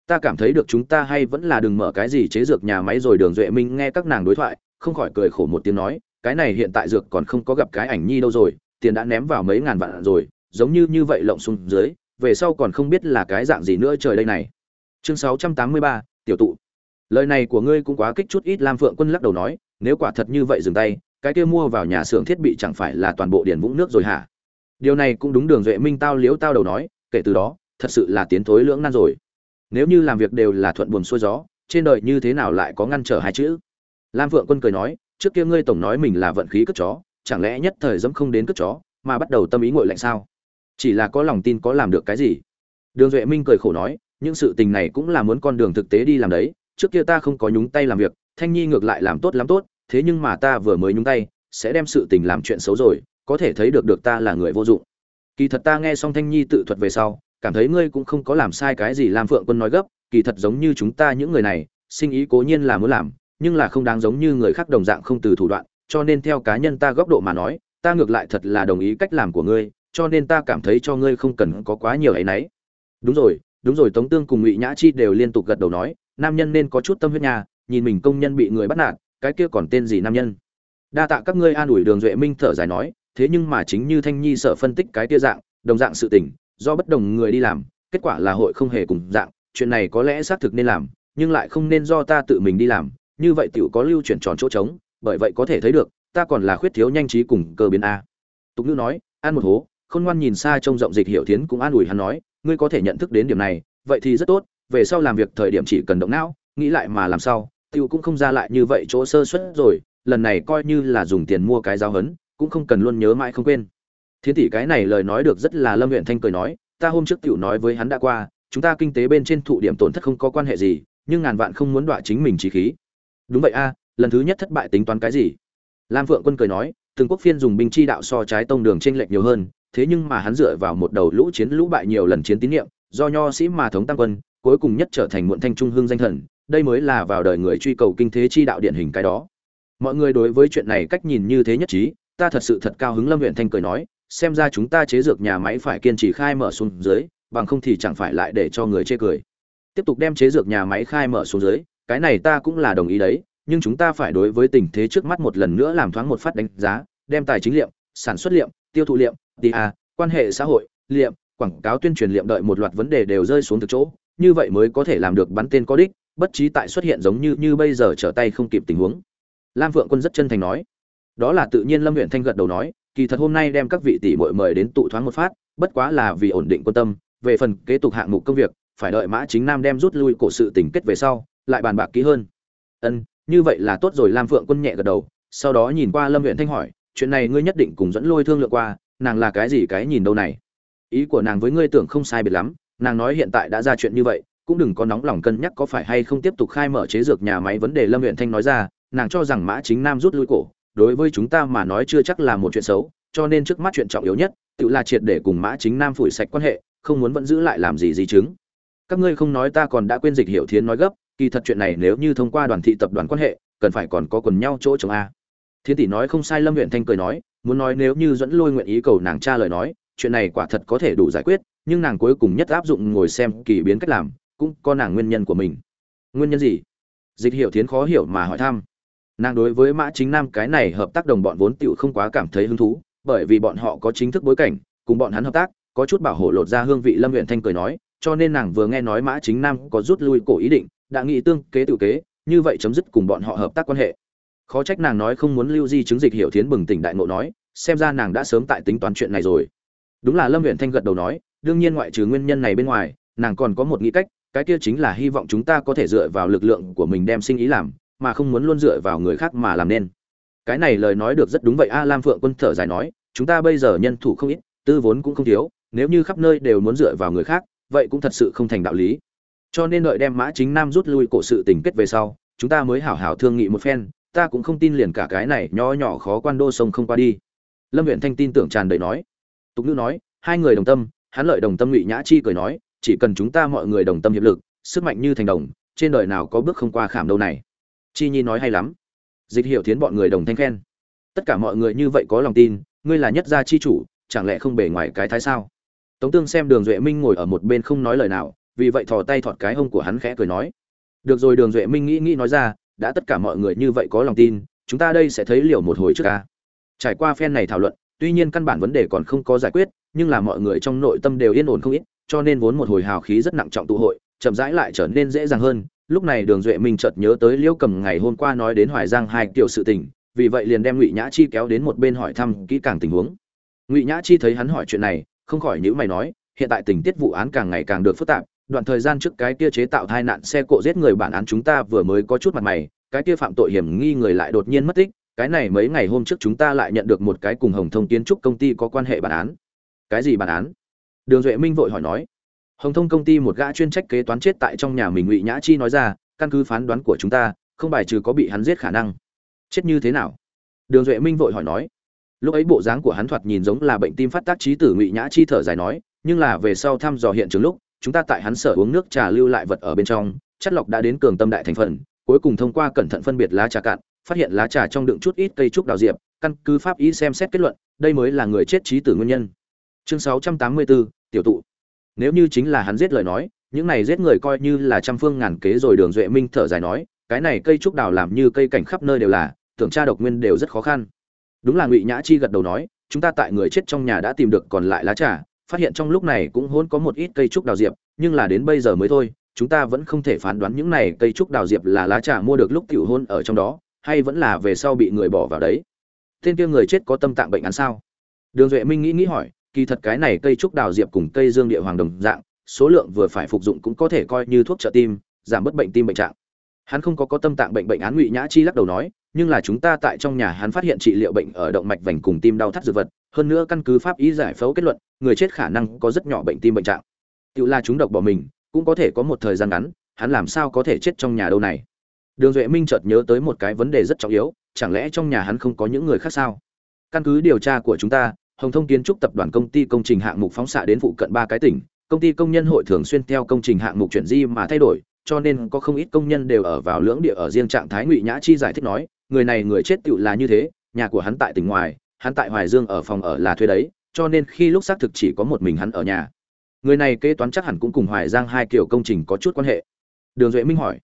Ta cảm thấy được chúng ta hay vẫn là đừng mở cái gì chế dược nhà máy rồi đường duệ minh nghe các nàng đối thoại không khỏi cười khổ một tiếng nói cái này hiện tại dược còn không có gặp cái ảnh nhi đâu rồi, tiền đã ném vào mấy ngàn vạn rồi, giống như như vậy lộng xuống dưới, về sau còn không biết là cái dạng gì nữa trời đây này. Chương sáu trăm tám mươi ba, tiểu tụ. Lời này của ngươi cũng quá kích chút ít, lam phượng quân lắc đầu nói, nếu quả thật như vậy dừng tay, cái kia mua vào nhà xưởng thiết bị chẳng phải là toàn bộ điển vũng nước rồi hả? Điều này cũng đúng đường duệ minh tao liếu tao đầu nói, kể từ đó, thật sự là tiến thối lưỡng nan rồi. Nếu như làm việc đều là thuận buồm xuôi gió, trên đời như thế nào lại có ngăn trở hai chữ? Lam phượng quân cười nói trước kia ngươi tổng nói mình là vận khí cất chó, chẳng lẽ nhất thời dẫm không đến cất chó, mà bắt đầu tâm ý ngội lạnh sao? Chỉ là có lòng tin có làm được cái gì? Đường duệ minh cười khổ nói, những sự tình này cũng là muốn con đường thực tế đi làm đấy, trước kia ta không có nhúng tay làm việc, thanh nhi ngược lại làm tốt lắm tốt, thế nhưng mà ta vừa mới nhúng tay, sẽ đem sự tình làm chuyện xấu rồi, có thể thấy được được ta là người vô dụng. Kỳ thật ta nghe xong thanh nhi tự thuật về sau, cảm thấy ngươi cũng không có làm sai cái gì làm phượng quân nói gấp, kỳ thật giống như chúng ta những người này, sinh ý cố nhiên là muốn làm nhưng là không đáng giống như người khác đồng dạng không từ thủ đoạn, cho nên theo cá nhân ta góc độ mà nói, ta ngược lại thật là đồng ý cách làm của ngươi, cho nên ta cảm thấy cho ngươi không cần có quá nhiều ấy nấy. đúng rồi đúng rồi, tống tương cùng ngụy nhã chi đều liên tục gật đầu nói, nam nhân nên có chút tâm huyết nhà nhìn mình công nhân bị người bắt nạt, cái kia còn tên gì nam nhân đa tạ các ngươi an ủi đường duệ minh thở dài nói, thế nhưng mà chính như thanh nhi sợ phân tích cái kia dạng, đồng dạng sự tình, do bất đồng người đi làm, kết quả là hội không hề cùng dạng, chuyện này có lẽ xác thực nên làm, nhưng lại không nên do ta tự mình đi làm như vậy tiểu có lưu chuyển tròn chỗ trống, bởi vậy có thể thấy được, ta còn là khuyết thiếu nhanh trí cùng cơ biến a. Tục nữ nói, ăn một hố, khôn ngoan nhìn xa trông rộng dịch hiểu thiến cũng an ủi hắn nói, ngươi có thể nhận thức đến điểm này, vậy thì rất tốt, về sau làm việc thời điểm chỉ cần động não, nghĩ lại mà làm sao tiểu cũng không ra lại như vậy chỗ sơ suất rồi, lần này coi như là dùng tiền mua cái giáo hấn, cũng không cần luôn nhớ mãi không quên. Thiến tỷ cái này lời nói được rất là lâm nguyện thanh cười nói, ta hôm trước tiểu nói với hắn đã qua, chúng ta kinh tế bên trên thụ điểm tổn thất không có quan hệ gì, nhưng ngàn vạn không muốn đọa chính mình trí khí đúng vậy a, lần thứ nhất thất bại tính toán cái gì? Lam phượng quân cười nói, từng quốc phiên dùng binh chi đạo so trái tông đường trên lệch nhiều hơn, thế nhưng mà hắn dựa vào một đầu lũ chiến lũ bại nhiều lần chiến tín nhiệm do nho sĩ mà thống tăng quân, cuối cùng nhất trở thành muộn thanh trung hương danh thần, đây mới là vào đời người truy cầu kinh thế chi đạo điển hình cái đó. Mọi người đối với chuyện này cách nhìn như thế nhất trí, ta thật sự thật cao hứng lâm huyện thanh cười nói, xem ra chúng ta chế dược nhà máy phải kiên trì khai mở xuống dưới, bằng không thì chẳng phải lại để cho người chê cười. Tiếp tục đem chế dược nhà máy khai mở xuống dưới cái này ta cũng là đồng ý đấy, nhưng chúng ta phải đối với tình thế trước mắt một lần nữa làm thoáng một phát đánh giá, đem tài chính liệm, sản xuất liệm, tiêu thụ liệm tia à, quan hệ xã hội, liệm, quảng cáo tuyên truyền liệm đợi một loạt vấn đề đều rơi xuống thực chỗ, như vậy mới có thể làm được bắn tên có đích, bất trí tại xuất hiện giống như như bây giờ trở tay không kịp tình huống. Lam Vượng quân rất chân thành nói. Đó là tự nhiên lâm huyện thanh gật đầu nói, kỳ thật hôm nay đem các vị tỷ muội mời đến tụ thoáng một phát, bất quá là vì ổn định quân tâm, về phần kế tục hạng mục công việc, phải đợi mã chính nam đem rút lui cổ sự tình kết về sau lại bàn bạc kỹ hơn. Ân, như vậy là tốt rồi, lam phượng quân nhẹ gật đầu, sau đó nhìn qua lâm huyện thanh hỏi, chuyện này ngươi nhất định cùng dẫn lôi thương lượng qua, nàng là cái gì, cái nhìn đâu này? Ý của nàng với ngươi tưởng không sai biệt lắm, nàng nói hiện tại đã ra chuyện như vậy, cũng đừng có nóng lòng cân nhắc có phải hay không tiếp tục khai mở chế dược nhà máy. Vấn đề lâm huyện thanh nói ra, nàng cho rằng mã chính nam rút lui cổ, đối với chúng ta mà nói chưa chắc là một chuyện xấu, cho nên trước mắt chuyện trọng yếu nhất, tự là triệt để cùng mã chính nam phủi sạch quan hệ, không muốn vẫn giữ lại làm gì gì chứng. Các ngươi không nói ta còn đã quên dịch hiểu thiến nói gấp kỳ thật chuyện này nếu như thông qua đoàn thị tập đoàn quan hệ, cần phải còn có quần nhau chỗ chống a. Thiên tỷ nói không sai lâm huyện thanh cười nói, muốn nói nếu như dẫn lôi nguyện ý cầu nàng cha lời nói, chuyện này quả thật có thể đủ giải quyết, nhưng nàng cuối cùng nhất áp dụng ngồi xem kỳ biến cách làm, cũng có nàng nguyên nhân của mình. Nguyên nhân gì? Dịch hiểu thiến khó hiểu mà hỏi thăm. Nàng đối với mã chính nam cái này hợp tác đồng bọn vốn tựu không quá cảm thấy hứng thú, bởi vì bọn họ có chính thức bối cảnh, cùng bọn hắn hợp tác, có chút bảo hộ lột ra hương vị lâm huyện thanh cười nói, cho nên nàng vừa nghe nói mã chính nam có rút lui cổ ý định đã nghĩ tương kế tự kế, như vậy chấm dứt cùng bọn họ hợp tác quan hệ. Khó trách nàng nói không muốn lưu di chứng dịch hiểu thiến bừng tỉnh đại ngộ nói, xem ra nàng đã sớm tại tính toán chuyện này rồi. Đúng là lâm huyện thanh gật đầu nói, đương nhiên ngoại trừ nguyên nhân này bên ngoài, nàng còn có một nghĩ cách, cái kia chính là hy vọng chúng ta có thể dựa vào lực lượng của mình đem sinh ý làm, mà không muốn luôn dựa vào người khác mà làm nên. Cái này lời nói được rất đúng vậy, a lam phượng quân thở dài nói, chúng ta bây giờ nhân thủ không ít, tư vốn cũng không thiếu, nếu như khắp nơi đều muốn dựa vào người khác, vậy cũng thật sự không thành đạo lý cho nên đợi đem mã chính nam rút lui cổ sự tình kết về sau, chúng ta mới hảo hảo thương nghị một phen, ta cũng không tin liền cả cái này nho nhỏ khó quan đô sông không qua đi. Lâm huyện thanh tin tưởng tràn đầy nói. Tục ngữ nói, hai người đồng tâm, hắn lợi đồng tâm ngụy nhã chi cười nói, chỉ cần chúng ta mọi người đồng tâm hiệp lực, sức mạnh như thành đồng, trên đời nào có bước không qua khảm đâu này. Chi nhi nói hay lắm. Dịch hiểu thiến bọn người đồng thanh khen. Tất cả mọi người như vậy có lòng tin, ngươi là nhất gia chi chủ, chẳng lẽ không bề ngoài cái thái sao? Tống tương xem đường duệ minh ngồi ở một bên không nói lời nào vì vậy thò tay thọt cái hông của hắn khẽ cười nói. Được rồi, đường duệ minh nghĩ nghĩ nói ra, đã tất cả mọi người như vậy có lòng tin, chúng ta đây sẽ thấy liều một hồi trước ca. Trải qua phen này thảo luận, tuy nhiên căn bản vấn đề còn không có giải quyết, nhưng là mọi người trong nội tâm đều yên ổn không ít, cho nên vốn một hồi hào khí rất nặng trọng tụ hội, chậm rãi lại trở nên dễ dàng hơn. Lúc này đường duệ minh chợt nhớ tới liễu cầm ngày hôm qua nói đến hoài giang hai tiểu sự tình, vì vậy liền đem ngụy nhã chi kéo đến một bên hỏi thăm kỹ càng tình huống. Ngụy nhã chi thấy hắn hỏi chuyện này, không khỏi nhữ mày nói, hiện tại tình tiết vụ án càng ngày càng được phức tạp đoạn thời gian trước cái kia chế tạo tai nạn xe cộ giết người bản án chúng ta vừa mới có chút mặt mày, cái kia phạm tội hiểm nghi người lại đột nhiên mất tích, cái này mấy ngày hôm trước chúng ta lại nhận được một cái cùng hồng thông kiến trúc công ty có quan hệ bản án. Cái gì bản án? Đường duệ minh vội hỏi nói. Hồng thông công ty một gã chuyên trách kế toán chết tại trong nhà mình ngụy nhã chi nói ra, căn cứ phán đoán của chúng ta, không bài trừ có bị hắn giết khả năng. Chết như thế nào? Đường duệ minh vội hỏi nói. Lúc ấy bộ dáng của hắn thoạt nhìn giống là bệnh tim phát tác trí tử ngụy nhã chi thở dài nói, nhưng là về sau thăm dò hiện trường lúc chúng ta tại hắn sở uống nước trà lưu lại vật ở bên trong chất lọc đã đến cường tâm đại thành phần cuối cùng thông qua cẩn thận phân biệt lá trà cạn phát hiện lá trà trong đựng chút ít cây trúc đào diệp căn cứ pháp y xem xét kết luận đây mới là người chết trí tử nguyên nhân. Chương 684, tiểu tụ. Nếu như chính là hắn giết lời nói những này giết người coi như là trăm phương ngàn kế rồi đường duệ minh thở dài nói cái này cây trúc đào làm như cây cảnh khắp nơi đều là tưởng tra độc nguyên đều rất khó khăn. Đúng là ngụy nhã chi gật đầu nói chúng ta tại người chết trong nhà đã tìm được còn lại lá trà phát hiện trong lúc này cũng hôn có một ít cây trúc đào diệp, nhưng là đến bây giờ mới thôi, chúng ta vẫn không thể phán đoán những này cây trúc đào diệp là lá trà mua được lúc tiểu hôn ở trong đó, hay vẫn là về sau bị người bỏ vào đấy. Tên kia người chết có tâm tạng bệnh án sao? Đường duệ minh nghĩ nghĩ hỏi, kỳ thật cái này cây trúc đào diệp cùng cây dương địa hoàng đồng dạng, số lượng vừa phải phục dụng cũng có thể coi như thuốc trợ tim, giảm bớt bệnh tim bệnh trạng. Hắn không có có tâm tạng bệnh bệnh án ngụy nhã chi lắc đầu nói, nhưng là chúng ta tại trong nhà hắn phát hiện trị liệu bệnh ở động mạch vành cùng tim đau thắt dược vật hơn nữa căn cứ pháp y giải phẫu kết luận, người chết khả năng có rất nhỏ bệnh tim bệnh trạng. Tự là chúng độc bỏ mình, cũng có thể có một thời gian ngắn, hắn làm sao có thể chết trong nhà đâu này? Đường duệ minh chợt nhớ tới một cái vấn đề rất trọng yếu, chẳng lẽ trong nhà hắn không có những người khác sao? Căn cứ điều tra của chúng ta, hồng thông kiến trúc tập đoàn công ty công trình hạng mục phóng xạ đến phụ cận ba cái tỉnh, công ty công nhân hội thường xuyên theo công trình hạng mục chuyển di mà thay đổi, cho nên có không ít công nhân đều ở vào lưỡng địa ở riêng trạng thái ngụy nhã chi giải thích nói, người này người chết tựu là như thế, nhà của hắn tại tỉnh ngoài hắn tại hoài dương ở phòng ở là thuê đấy, cho nên khi lúc xác thực chỉ có một mình hắn ở nhà. Người này kế toán chắc hẳn cũng cùng hoài giang hai kiểu công trình có chút quan hệ. Đường duệ minh hỏi.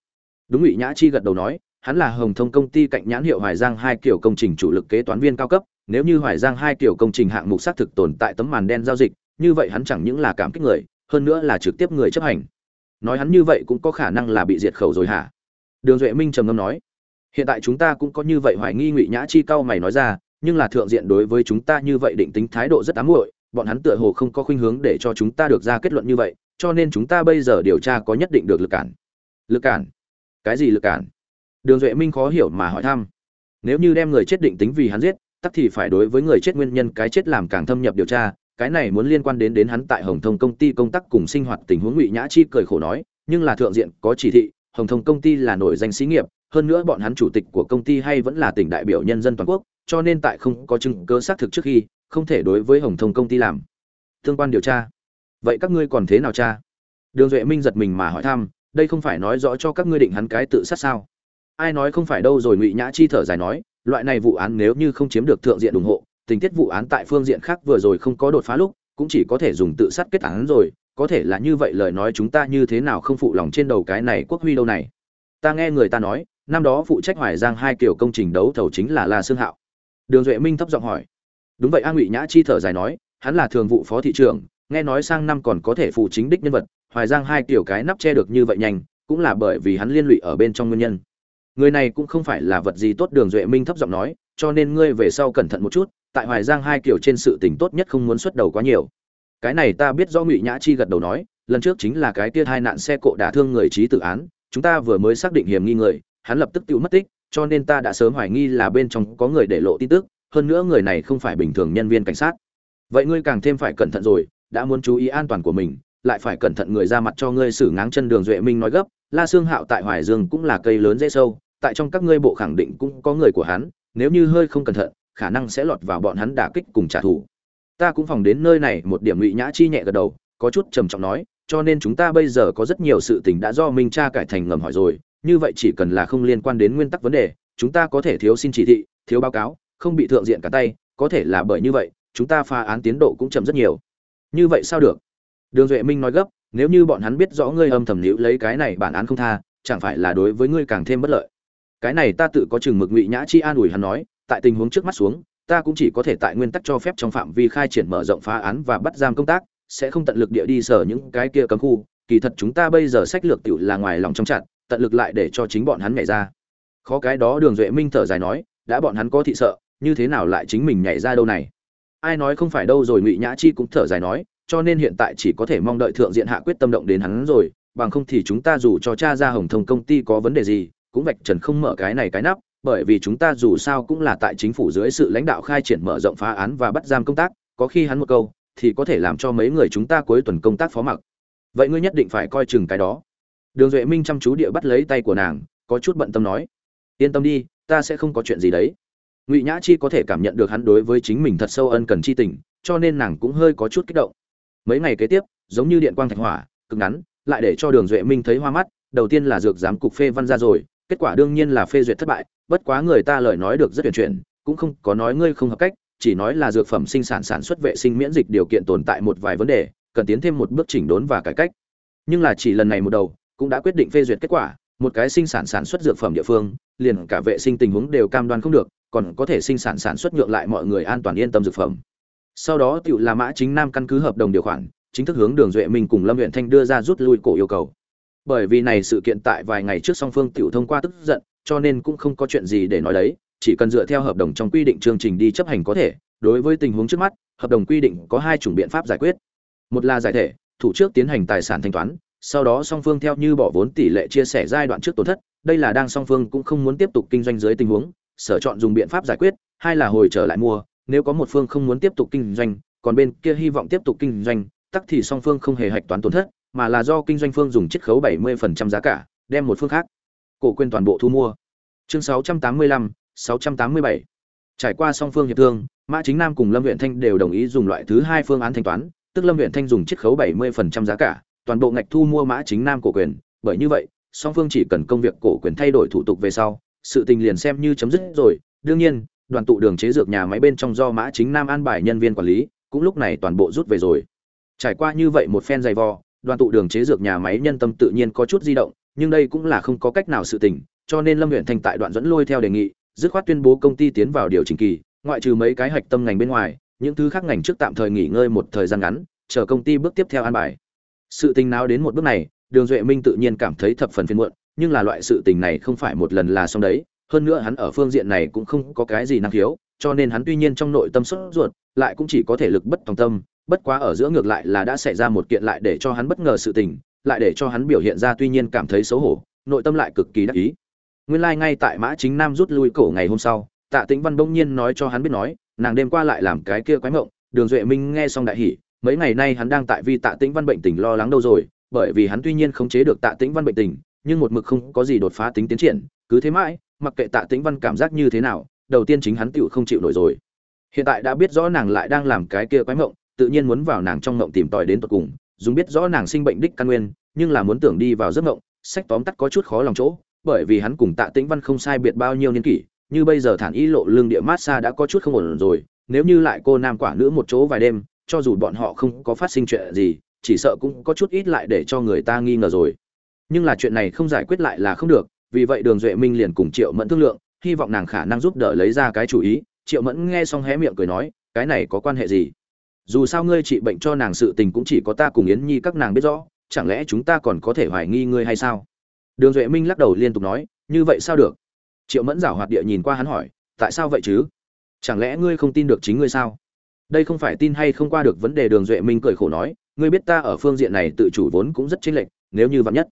Đúng ngụy nhã chi gật đầu nói, hắn là hồng thông công ty cạnh nhãn hiệu hoài giang hai kiểu công trình chủ lực kế toán viên cao cấp, nếu như hoài giang hai kiểu công trình hạng mục xác thực tồn tại tấm màn đen giao dịch, như vậy hắn chẳng những là cảm kích người, hơn nữa là trực tiếp người chấp hành. Nói hắn như vậy cũng có khả năng là bị diệt khẩu rồi hả? Đường duệ minh trầm ngâm nói. Hiện tại chúng ta cũng có như vậy hoài nghi ngụy nhã chi cao mày nói ra nhưng là thượng diện đối với chúng ta như vậy định tính thái độ rất ám muội, bọn hắn tựa hồ không có khuynh hướng để cho chúng ta được ra kết luận như vậy, cho nên chúng ta bây giờ điều tra có nhất định được lực cản. Lực cản? Cái gì lực cản? Đường duệ minh khó hiểu mà hỏi thăm. Nếu như đem người chết định tính vì hắn giết, tắc thì phải đối với người chết nguyên nhân cái chết làm càng thâm nhập điều tra, cái này muốn liên quan đến đến hắn tại hồng thông công ty công tác cùng sinh hoạt tình huống ngụy nhã chi cười khổ nói, nhưng là thượng diện có chỉ thị, hồng thông công ty là nổi danh xí nghiệp hơn nữa bọn hắn chủ tịch của công ty hay vẫn là tỉnh đại biểu nhân dân toàn quốc, cho nên tại không có chứng cứ xác thực trước khi, không thể đối với hồng thông công ty làm. Tương quan điều tra. Vậy các ngươi còn thế nào cha? Đường duệ minh giật mình mà hỏi thăm, đây không phải nói rõ cho các ngươi định hắn cái tự sát sao? Ai nói không phải đâu rồi ngụy nhã chi thở dài nói, loại này vụ án nếu như không chiếm được thượng diện ủng hộ, tình tiết vụ án tại phương diện khác vừa rồi không có đột phá lúc, cũng chỉ có thể dùng tự sát kết án rồi, có thể là như vậy lời nói chúng ta như thế nào không phụ lòng trên đầu cái này quốc huy đâu này? Ta nghe người ta nói năm đó phụ trách hoài giang hai kiểu công trình đấu thầu chính là la sương hạo đường duệ minh thấp giọng hỏi đúng vậy a ngụy nhã chi thở dài nói hắn là thường vụ phó thị trưởng nghe nói sang năm còn có thể phụ chính đích nhân vật hoài giang hai kiểu cái nắp che được như vậy nhanh cũng là bởi vì hắn liên lụy ở bên trong nguyên nhân người này cũng không phải là vật gì tốt đường duệ minh thấp giọng nói cho nên ngươi về sau cẩn thận một chút tại hoài giang hai kiểu trên sự tình tốt nhất không muốn xuất đầu quá nhiều cái này ta biết do ngụy nhã chi gật đầu nói lần trước chính là cái kia hai nạn xe cộ đả thương người trí tử án chúng ta vừa mới xác định hiểm nghi người hắn lập tức tự mất tích, cho nên ta đã sớm hoài nghi là bên trong có người để lộ tin tức, hơn nữa người này không phải bình thường nhân viên cảnh sát. Vậy ngươi càng thêm phải cẩn thận rồi, đã muốn chú ý an toàn của mình, lại phải cẩn thận người ra mặt cho ngươi xử ngáng chân đường duệ minh nói gấp, la sương hạo tại hoài dương cũng là cây lớn dễ sâu, tại trong các ngươi bộ khẳng định cũng có người của hắn, nếu như hơi không cẩn thận, khả năng sẽ lọt vào bọn hắn đả kích cùng trả thù. Ta cũng phòng đến nơi này, một điểm ngụy nhã chi nhẹ gật đầu, có chút trầm trọng nói, cho nên chúng ta bây giờ có rất nhiều sự tình đã do minh cha cải thành ngầm hỏi rồi như vậy chỉ cần là không liên quan đến nguyên tắc vấn đề, chúng ta có thể thiếu xin chỉ thị, thiếu báo cáo, không bị thượng diện cả tay, có thể là bởi như vậy, chúng ta phá án tiến độ cũng chậm rất nhiều. Như vậy sao được? Đường duệ minh nói gấp, nếu như bọn hắn biết rõ ngươi âm thầm liễu lấy cái này bản án không tha, chẳng phải là đối với ngươi càng thêm bất lợi. Cái này ta tự có chừng mực ngụy nhã chi an ủi hắn nói, tại tình huống trước mắt xuống, ta cũng chỉ có thể tại nguyên tắc cho phép trong phạm vi khai triển mở rộng phá án và bắt giam công tác, sẽ không tận lực địa đi sở những cái kia cấm khu. Kỳ thật chúng ta bây giờ sách lược tiểu là ngoài lòng trong chặt tận lực lại để cho chính bọn hắn nhảy ra. Khó cái đó đường duệ minh thở dài nói, đã bọn hắn có thị sợ, như thế nào lại chính mình nhảy ra đâu này? Ai nói không phải đâu rồi ngụy nhã chi cũng thở dài nói, cho nên hiện tại chỉ có thể mong đợi thượng diện hạ quyết tâm động đến hắn rồi, bằng không thì chúng ta dù cho cha ra hồng thông công ty có vấn đề gì, cũng vạch trần không mở cái này cái nắp, bởi vì chúng ta dù sao cũng là tại chính phủ dưới sự lãnh đạo khai triển mở rộng phá án và bắt giam công tác, có khi hắn một câu, thì có thể làm cho mấy người chúng ta cuối tuần công tác phó mặc. Vậy ngươi nhất định phải coi chừng cái đó đường duệ minh chăm chú địa bắt lấy tay của nàng, có chút bận tâm nói. Yên tâm đi, ta sẽ không có chuyện gì đấy. Ngụy nhã chi có thể cảm nhận được hắn đối với chính mình thật sâu ân cần chi tình, cho nên nàng cũng hơi có chút kích động. Mấy ngày kế tiếp, giống như điện quang thạch hỏa, cực ngắn, lại để cho đường duệ minh thấy hoa mắt, đầu tiên là dược giám cục phê văn ra rồi, kết quả đương nhiên là phê duyệt thất bại, bất quá người ta lời nói được rất tuyển chuyển, cũng không có nói ngươi không hợp cách, chỉ nói là dược phẩm sinh sản sản xuất vệ sinh miễn dịch điều kiện tồn tại một vài vấn đề, cần tiến thêm một bước chỉnh đốn và cải cách. Nhưng là chỉ lần này một đầu cũng đã quyết định phê duyệt kết quả, một cái sinh sản sản xuất dược phẩm địa phương, liền cả vệ sinh tình huống đều cam đoan không được, còn có thể sinh sản sản xuất nhượng lại mọi người an toàn yên tâm dược phẩm. Sau đó tiểu là mã chính nam căn cứ hợp đồng điều khoản, chính thức hướng đường duệ minh cùng lâm huyện thanh đưa ra rút lui cổ yêu cầu. Bởi vì này sự kiện tại vài ngày trước song phương tiểu thông qua tức giận, cho nên cũng không có chuyện gì để nói đấy, chỉ cần dựa theo hợp đồng trong quy định chương trình đi chấp hành có thể, đối với tình huống trước mắt, hợp đồng quy định có hai chủng biện pháp giải quyết. Một là giải thể, thủ trước tiến hành tài sản thanh toán sau đó song phương theo như bỏ vốn tỷ lệ chia sẻ giai đoạn trước tổn thất đây là đang song phương cũng không muốn tiếp tục kinh doanh dưới tình huống sở chọn dùng biện pháp giải quyết hai là hồi trở lại mua nếu có một phương không muốn tiếp tục kinh doanh còn bên kia hy vọng tiếp tục kinh doanh tắc thì song phương không hề hạch toán tổn thất mà là do kinh doanh phương dùng chiết khấu 70% giá cả đem một phương khác cổ quyền toàn bộ thu mua chương 685, 687. trải qua song phương hiệp thương mã chính nam cùng lâm huyện thanh đều đồng ý dùng loại thứ hai phương án thanh toán tức lâm huyện thanh dùng chiết khấu 70% giá cả toàn bộ ngạch thu mua mã chính nam cổ quyền. Bởi như vậy, song phương chỉ cần công việc cổ quyền thay đổi thủ tục về sau, sự tình liền xem như chấm dứt rồi. Đương nhiên, đoàn tụ đường chế dược nhà máy bên trong do mã chính nam an bài nhân viên quản lý, cũng lúc này toàn bộ rút về rồi. Trải qua như vậy một phen dày vò, đoàn tụ đường chế dược nhà máy nhân tâm tự nhiên có chút di động, nhưng đây cũng là không có cách nào sự tình, cho nên lâm huyện thành tại đoạn dẫn lôi theo đề nghị, dứt khoát tuyên bố công ty tiến vào điều chỉnh kỳ, ngoại trừ mấy cái hạch tâm ngành bên ngoài, những thứ khác ngành trước tạm thời nghỉ ngơi một thời gian ngắn, chờ công ty bước tiếp theo an bài sự tình nào đến một bước này, đường duệ minh tự nhiên cảm thấy thập phần phiền muộn, nhưng là loại sự tình này không phải một lần là xong đấy. Hơn nữa hắn ở phương diện này cũng không có cái gì năng khiếu, cho nên hắn tuy nhiên trong nội tâm sốt ruột, lại cũng chỉ có thể lực bất tòng tâm. Bất quá ở giữa ngược lại là đã xảy ra một kiện lại để cho hắn bất ngờ sự tình, lại để cho hắn biểu hiện ra tuy nhiên cảm thấy xấu hổ, nội tâm lại cực kỳ đắc ý. Nguyên lai ngay tại mã chính nam rút lui cổ ngày hôm sau, tạ tĩnh văn bỗng nhiên nói cho hắn biết nói, nàng đêm qua lại làm cái kia quái mộng. Đường duệ minh nghe xong đại hỉ mấy ngày nay hắn đang tại vì tạ tĩnh văn bệnh tình lo lắng đâu rồi, bởi vì hắn tuy nhiên khống chế được tạ tĩnh văn bệnh tình, nhưng một mực không có gì đột phá tính tiến triển, cứ thế mãi, mặc kệ tạ tĩnh văn cảm giác như thế nào, đầu tiên chính hắn tựu không chịu nổi rồi. Hiện tại đã biết rõ nàng lại đang làm cái kia quái mộng, tự nhiên muốn vào nàng trong mộng tìm tòi đến tận cùng, dùng biết rõ nàng sinh bệnh đích căn nguyên, nhưng là muốn tưởng đi vào giấc mộng, sách tóm tắt có chút khó lòng chỗ, bởi vì hắn cùng tạ tĩnh văn không sai biệt bao nhiêu niên kỷ, như bây giờ thản y lộ lương địa mát xa đã có chút không ổn rồi, nếu như lại cô nam quả nữ một chỗ vài đêm cho dù bọn họ không có phát sinh chuyện gì, chỉ sợ cũng có chút ít lại để cho người ta nghi ngờ rồi. Nhưng là chuyện này không giải quyết lại là không được, vì vậy đường duệ minh liền cùng triệu mẫn thương lượng, hy vọng nàng khả năng giúp đỡ lấy ra cái chủ ý. Triệu mẫn nghe xong hé miệng cười nói, cái này có quan hệ gì? Dù sao ngươi trị bệnh cho nàng sự tình cũng chỉ có ta cùng yến nhi các nàng biết rõ, chẳng lẽ chúng ta còn có thể hoài nghi ngươi hay sao? Đường duệ minh lắc đầu liên tục nói, như vậy sao được? Triệu mẫn giảo hoạt địa nhìn qua hắn hỏi, tại sao vậy chứ? Chẳng lẽ ngươi không tin được chính ngươi sao? Đây không phải tin hay không qua được vấn đề đường duệ minh cười khổ nói, ngươi biết ta ở phương diện này tự chủ vốn cũng rất chênh lệch, nếu như vắn nhất,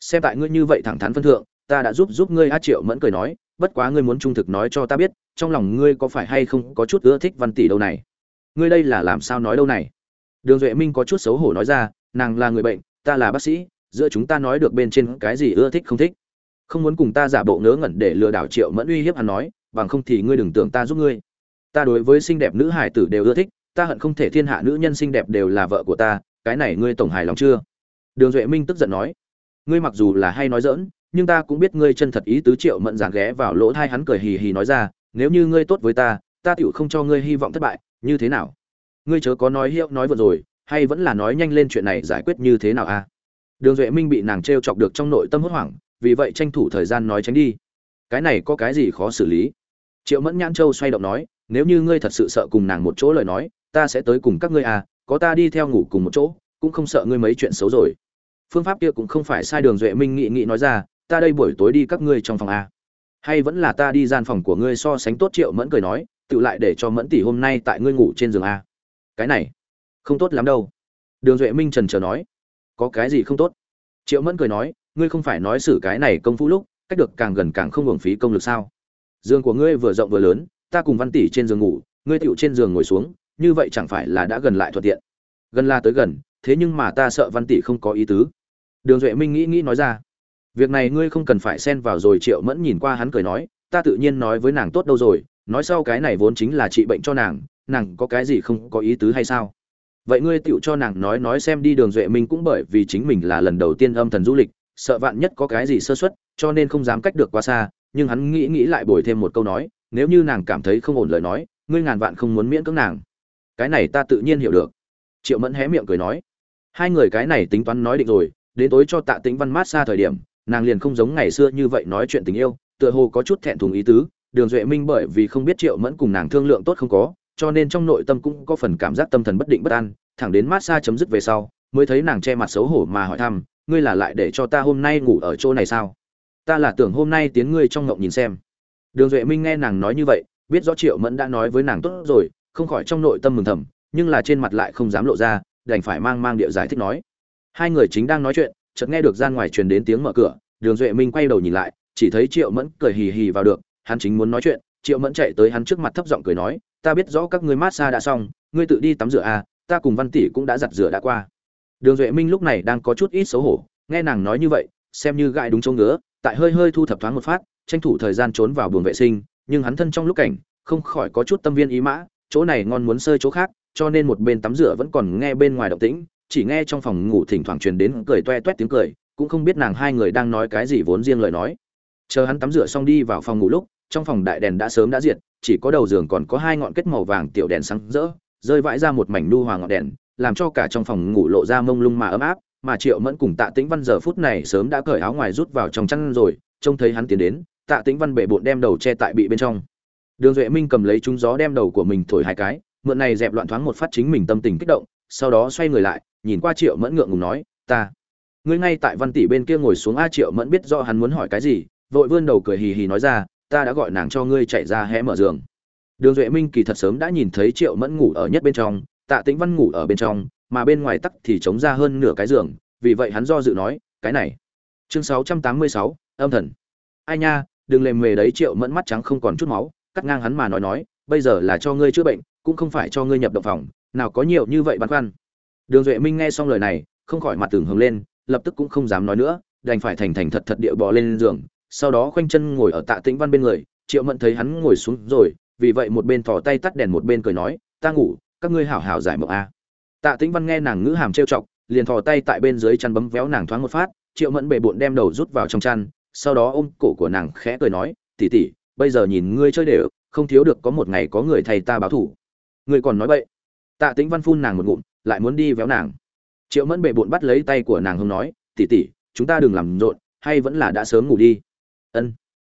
xem tại ngươi như vậy thẳng thắn phân thượng, ta đã giúp giúp ngươi a triệu mẫn cười nói, bất quá ngươi muốn trung thực nói cho ta biết, trong lòng ngươi có phải hay không có chút ưa thích văn tỷ đâu này? Ngươi đây là làm sao nói đâu này? Đường duệ minh có chút xấu hổ nói ra, nàng là người bệnh, ta là bác sĩ, giữa chúng ta nói được bên trên cái gì ưa thích không thích. Không muốn cùng ta giả bộ ngớ ngẩn để lừa đảo triệu mẫn uy hiếp hắn nói, bằng không thì ngươi đừng tưởng ta giúp ngươi ta đối với xinh đẹp nữ hải tử đều ưa thích, ta hận không thể thiên hạ nữ nhân xinh đẹp đều là vợ của ta, cái này ngươi tổng hài lòng chưa? Đường duệ minh tức giận nói. Ngươi mặc dù là hay nói dỡn nhưng ta cũng biết ngươi chân thật ý tứ triệu mẫn giảng ghé vào lỗ thai hắn cười hì hì nói ra, nếu như ngươi tốt với ta ta tựu không cho ngươi hy vọng thất bại, như thế nào? Ngươi chớ có nói hiệu nói vừa rồi, hay vẫn là nói nhanh lên chuyện này giải quyết như thế nào a? Đường duệ minh bị nàng t r e o chọc được trong nội tâm hốt hoảng, vì vậy tranh thủ thời gian nói tránh đi. Cái này có cái gì khó xử lý? Triệu mẫn nhãn châu xoay động nói nếu như ngươi thật sự sợ cùng nàng một chỗ lời nói, ta sẽ tới cùng các ngươi à có ta đi theo ngủ cùng một chỗ, cũng không sợ ngươi mấy chuyện xấu rồi. Phương pháp kia cũng không phải sai đường duệ minh nghị nghị nói ra, ta đây buổi tối đi các ngươi trong phòng a hay vẫn là ta đi gian phòng của ngươi so sánh tốt triệu mẫn cười nói, tự lại để cho mẫn tỷ hôm nay tại ngươi ngủ trên giường a cái này, không tốt lắm đâu. Đường duệ minh trần trờ nói, có cái gì không tốt? Triệu mẫn cười nói, ngươi không phải nói xử cái này công phu lúc, cách được càng gần càng không hưởng phí công lực sao? Giường của ngươi vừa rộng vừa lớn ta cùng văn tỷ trên giường ngủ, ngươi tựu trên giường ngồi xuống, như vậy chẳng phải là đã gần lại thuận tiện. Gần la tới gần, thế nhưng mà ta sợ văn tỷ không có ý tứ. Đường duệ minh nghĩ nghĩ nói ra, việc này ngươi không cần phải xen vào rồi triệu mẫn nhìn qua hắn cười nói, ta tự nhiên nói với nàng tốt đâu rồi, nói sau cái này vốn chính là trị bệnh cho nàng nàng có cái gì không có ý tứ hay sao? Vậy ngươi tựu cho nàng nói nói xem đi, đường duệ minh cũng bởi vì chính mình là lần đầu tiên âm thần du lịch, sợ vạn nhất có cái gì sơ xuất cho nên không dám cách được quá xa, nhưng hắn nghĩ nghĩ lại bồi thêm một câu nói nếu như nàng cảm thấy không ổn lời nói, ngươi ngàn vạn không muốn miễn cưỡng nàng. Cái này ta tự nhiên hiểu được. Triệu mẫn hé miệng cười nói. Hai người cái này tính toán nói định rồi, đến tối cho tạ tĩnh văn mát xa thời điểm, nàng liền không giống ngày xưa như vậy nói chuyện tình yêu, tựa hồ có chút thẹn thùng ý tứ. Đường duệ minh bởi vì không biết triệu mẫn cùng nàng thương lượng tốt không có, cho nên trong nội tâm cũng có phần cảm giác tâm thần bất định bất an, thẳng đến mát xa chấm dứt về sau, mới thấy nàng che mặt xấu hổ mà hỏi thăm, ngươi là lại để cho ta hôm nay ngủ ở chỗ này sao? Ta là tưởng hôm nay tiến ngươi trong ngộng nhìn xem đường duệ minh nghe nàng nói như vậy, biết rõ triệu mẫn đã nói với nàng tốt rồi, không khỏi trong nội tâm mừng thầm, nhưng là trên mặt lại không dám lộ ra, đành phải mang mang địa giải thích nói. Hai người chính đang nói chuyện, chợt nghe được gian ngoài truyền đến tiếng mở cửa, đường duệ minh quay đầu nhìn lại, chỉ thấy triệu mẫn cười hì hì vào được, hắn chính muốn nói chuyện, triệu mẫn chạy tới hắn trước mặt thấp giọng cười nói, ta biết rõ các ngươi mát xa đã xong, ngươi tự đi tắm rửa à ta cùng văn tỷ cũng đã giặt rửa đã qua. Đường duệ minh lúc này đang có chút ít xấu hổ, nghe nàng nói như vậy, xem như gãi đúng chỗ ngứa, tại hơi hơi thu thập thoáng một phát tranh thủ thời gian trốn vào buồng vệ sinh, nhưng hắn thân trong lúc cảnh, không khỏi có chút tâm viên ý mã, chỗ này ngon muốn sơi chỗ khác, cho nên một bên tắm rửa vẫn còn nghe bên ngoài động tĩnh, chỉ nghe trong phòng ngủ thỉnh thoảng truyền đến cười toe toét tiếng cười, cũng không biết nàng hai người đang nói cái gì vốn riêng lời nói. Chờ hắn tắm rửa xong đi vào phòng ngủ lúc, trong phòng đại đèn đã sớm đã diệt, chỉ có đầu giường còn có hai ngọn kết màu vàng tiểu đèn sáng rỡ, rơi vãi ra một mảnh nu hoàng ngọn đèn, làm cho cả trong phòng ngủ lộ ra mông lung mà ấm áp, mà triệu mẫn cùng tạ tĩnh văn giờ phút này sớm đã cởi áo ngoài rút vào trong chăn rồi, trông thấy hắn tiến đến tạ tĩnh văn bể bộn đem đầu che tại bị bên trong. Đường duệ minh cầm lấy trúng gió đem đầu của mình thổi hai cái mượn này dẹp loạn thoáng một phát chính mình tâm tình kích động sau đó xoay người lại nhìn qua triệu mẫn ngượng ngùng nói ta ngươi ngay tại văn tỷ bên kia ngồi xuống a. Triệu mẫn biết rõ hắn muốn hỏi cái gì vội vươn đầu cười hì hì nói ra ta đã gọi nàng cho ngươi chạy ra hé mở giường. Đường duệ minh kỳ thật sớm đã nhìn thấy triệu mẫn ngủ ở nhất bên trong tạ tĩnh văn ngủ ở bên trong mà bên ngoài tắc thì chống ra hơn nửa cái giường vì vậy hắn do dự nói cái này chương 686, âm thần. Ai nha đừng lề mề đấy triệu mẫn mắt trắng không còn chút máu, cắt ngang hắn mà nói nói, bây giờ là cho ngươi chữa bệnh, cũng không phải cho ngươi nhập động phòng, nào có nhiều như vậy băn khoăn. Đường duệ minh nghe xong lời này, không khỏi mặt tưởng hướng lên, lập tức cũng không dám nói nữa, đành phải thành thành thật thật địa bò lên giường, sau đó khoanh chân ngồi ở tạ tĩnh văn bên người, triệu mẫn thấy hắn ngồi xuống rồi, vì vậy một bên thò tay tắt đèn một bên cười nói, ta ngủ, các ngươi hảo hảo giải mộng a. Tạ tĩnh văn nghe nàng ngữ hàm trêu chọc, liền thò tay tại bên dưới chăn bấm véo nàng thoáng một phát, triệu mẫn bệ bộn đem đầu rút vào trong chăn sau đó ôm cổ của nàng khẽ cười nói tỉ tỉ bây giờ nhìn ngươi chơi đều, không thiếu được có một ngày có người thầy ta báo thủ. Ngươi còn nói bậy. Tạ tĩnh văn phun nàng một ngụm, lại muốn đi véo nàng. Triệu mẫn bệ bụn bắt lấy tay của nàng hông nói tỉ tỉ chúng ta đừng làm rộn, hay vẫn là đã sớm ngủ đi. Ân.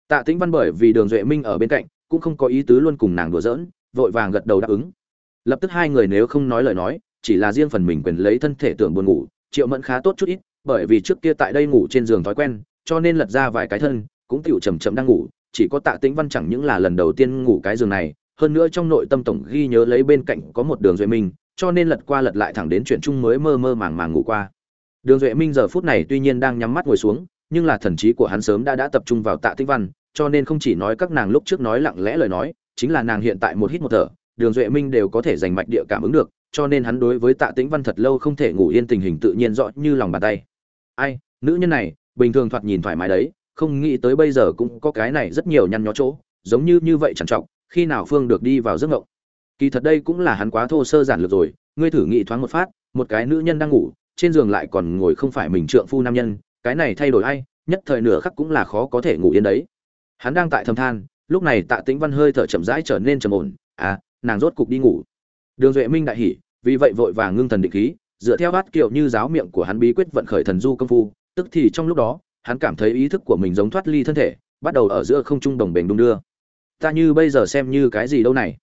Tạ tĩnh văn bởi vì đường duệ minh ở bên cạnh, cũng không có ý tứ luôn cùng nàng đùa giỡn, vội vàng gật đầu đáp ứng. Lập tức hai người nếu không nói lời nói, chỉ là riêng phần mình quyền lấy thân thể tưởng buồn ngủ, triệu mẫn khá tốt chút ít, bởi vì trước kia tại đây ngủ trên giường thói quen cho nên lật ra vài cái thân, cũng tựu chầm chậm đang ngủ, chỉ có tạ tĩnh văn chẳng những là lần đầu tiên ngủ cái giường này, hơn nữa trong nội tâm tổng ghi nhớ lấy bên cạnh có một đường duệ minh, cho nên lật qua lật lại thẳng đến chuyện chung mới mơ mơ màng màng ngủ qua. Đường duệ minh giờ phút này tuy nhiên đang nhắm mắt ngồi xuống, nhưng là thần trí của hắn sớm đã đã tập trung vào tạ tĩnh văn, cho nên không chỉ nói các nàng lúc trước nói lặng lẽ lời nói, chính là nàng hiện tại một hít một thở, đường duệ minh đều có thể giành mạch địa cảm ứng được, cho nên hắn đối với tạ tĩnh văn thật lâu không thể ngủ yên tình hình tự nhiên rõ như lòng bàn tay. Ai, nữ nhân này bình thường thoạt nhìn thoải mái đấy, không nghĩ tới bây giờ cũng có cái này rất nhiều nhăn nhó chỗ, giống như như vậy chẳng trọng, khi nào phương được đi vào giấc ngộng. Kỳ thật đây cũng là hắn quá thô sơ giản lược rồi, ngươi thử nghĩ thoáng một phát, một cái nữ nhân đang ngủ, trên giường lại còn ngồi không phải mình trượng phu nam nhân, cái này thay đổi ai, nhất thời nửa khắc cũng là khó có thể ngủ yên đấy. Hắn đang tại thâm than, lúc này tạ tĩnh văn hơi thở chậm rãi trở nên trầm ổn à nàng rốt cục đi ngủ. Đường duệ minh đại hỉ, vì vậy vội vàng ngưng thần định khí, dựa theo bát kiệu như giáo miệng của hắn bí quyết vận khởi thần du công phu tức thì trong lúc đó, hắn cảm thấy ý thức của mình giống thoát ly thân thể, bắt đầu ở giữa không trung đồng bền đung đưa. Ta như bây giờ xem như cái gì đâu này?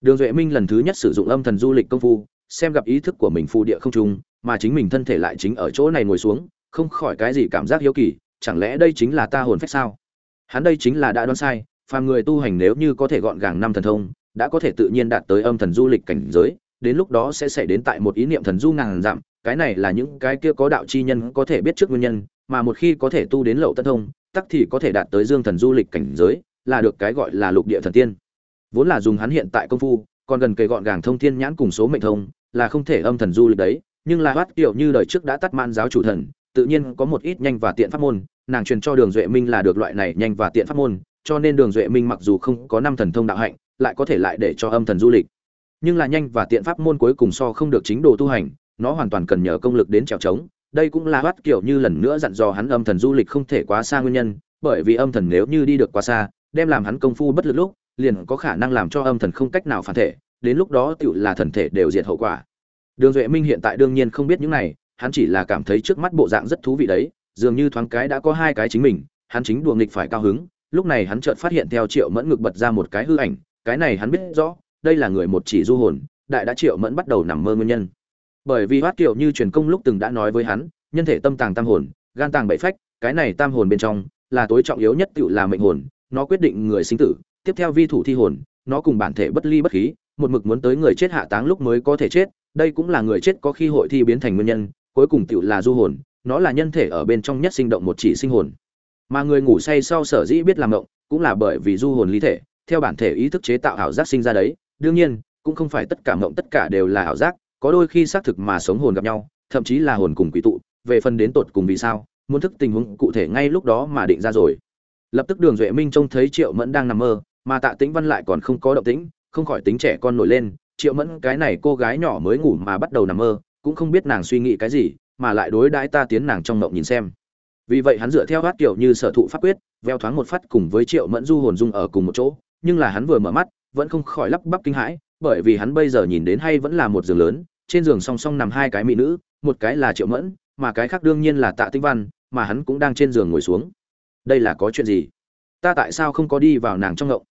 Đường duệ minh lần thứ nhất sử dụng âm thần du lịch công phu, xem gặp ý thức của mình phù địa không trung, mà chính mình thân thể lại chính ở chỗ này ngồi xuống, không khỏi cái gì cảm giác hiếu kỳ, chẳng lẽ đây chính là ta hồn phách sao? Hắn đây chính là đã đoán sai, phàm người tu hành nếu như có thể gọn gàng năm thần thông, đã có thể tự nhiên đạt tới âm thần du lịch cảnh giới đến lúc đó sẽ xảy đến tại một ý niệm thần du ngàn dặm, cái này là những cái kia có đạo chi nhân có thể biết trước nguyên nhân, mà một khi có thể tu đến lậu tân thông, tắc thì có thể đạt tới dương thần du lịch cảnh giới, là được cái gọi là lục địa thần tiên. Vốn là dùng hắn hiện tại công phu, còn gần kề gọn gàng thông thiên nhãn cùng số mệnh thông, là không thể âm thần du lịch đấy, nhưng là hoát kiểu như đời trước đã tắt man giáo chủ thần, tự nhiên có một ít nhanh và tiện pháp môn, nàng truyền cho đường duệ minh là được loại này nhanh và tiện pháp môn, cho nên đường duệ minh mặc dù không có năm thần thông đạo hạnh, lại có thể lại để cho âm thần du lịch nhưng là nhanh và tiện pháp môn cuối cùng so không được chính đồ tu hành, nó hoàn toàn cần nhờ công lực đến trèo trống. Đây cũng là bắt kiểu như lần nữa dặn dò hắn âm thần du lịch không thể quá xa nguyên nhân, bởi vì âm thần nếu như đi được quá xa, đem làm hắn công phu bất lực lúc, liền có khả năng làm cho âm thần không cách nào phản thể, đến lúc đó tựu là thần thể đều diệt hậu quả. Đường duệ minh hiện tại đương nhiên không biết những này, hắn chỉ là cảm thấy trước mắt bộ dạng rất thú vị đấy, dường như thoáng cái đã có hai cái chính mình, hắn chính đùa nghịch phải cao hứng, lúc này hắn chợt phát hiện theo triệu mẫn ngực bật ra một cái hư ảnh, cái này hắn biết rõ đây là người một chỉ du hồn, đại đã triệu mẫn bắt đầu nằm mơ nguyên nhân. Bởi vì hoát kiều như truyền công lúc từng đã nói với hắn, nhân thể tâm tàng tam hồn, gan tàng bảy phách, cái này tam hồn bên trong, là tối trọng yếu nhất tự là mệnh hồn, nó quyết định người sinh tử, tiếp theo vi thủ thi hồn, nó cùng bản thể bất ly bất khí, một mực muốn tới người chết hạ táng lúc mới có thể chết, đây cũng là người chết có khi hội thi biến thành nguyên nhân, cuối cùng tự là du hồn, nó là nhân thể ở bên trong nhất sinh động một chỉ sinh hồn. Mà người ngủ say sau sở dĩ biết làm động, cũng là bởi vì du hồn ly thể, theo bản thể ý thức chế tạo ảo giác sinh ra đấy đương nhiên, cũng không phải tất cả mộng tất cả đều là ảo giác, có đôi khi xác thực mà sống hồn gặp nhau, thậm chí là hồn cùng quỷ tụ, về phần đến tột cùng vì sao, muốn thức tình huống cụ thể ngay lúc đó mà định ra rồi. Lập tức đường duệ minh trông thấy triệu mẫn đang nằm mơ, mà tạ tĩnh văn lại còn không có động tĩnh, không khỏi tính trẻ con nổi lên, triệu mẫn, cái này cô gái nhỏ mới ngủ mà bắt đầu nằm mơ, cũng không biết nàng suy nghĩ cái gì, mà lại đối đãi ta tiến nàng trong mộng nhìn xem. Vì vậy hắn dựa theo hát kiểu như sở thụ pháp quyết, veo thoáng một phát cùng với triệu mẫn du hồn dung ở cùng một chỗ, nhưng là hắn vừa mở mắt vẫn không khỏi lắp bắp kinh hãi, bởi vì hắn bây giờ nhìn đến hay vẫn là một giường lớn, trên giường song song nằm hai cái mỹ nữ, một cái là triệu mẫn, mà cái khác đương nhiên là tạ tinh văn, mà hắn cũng đang trên giường ngồi xuống. Đây là có chuyện gì? Ta tại sao không có đi vào nàng trong ngộng?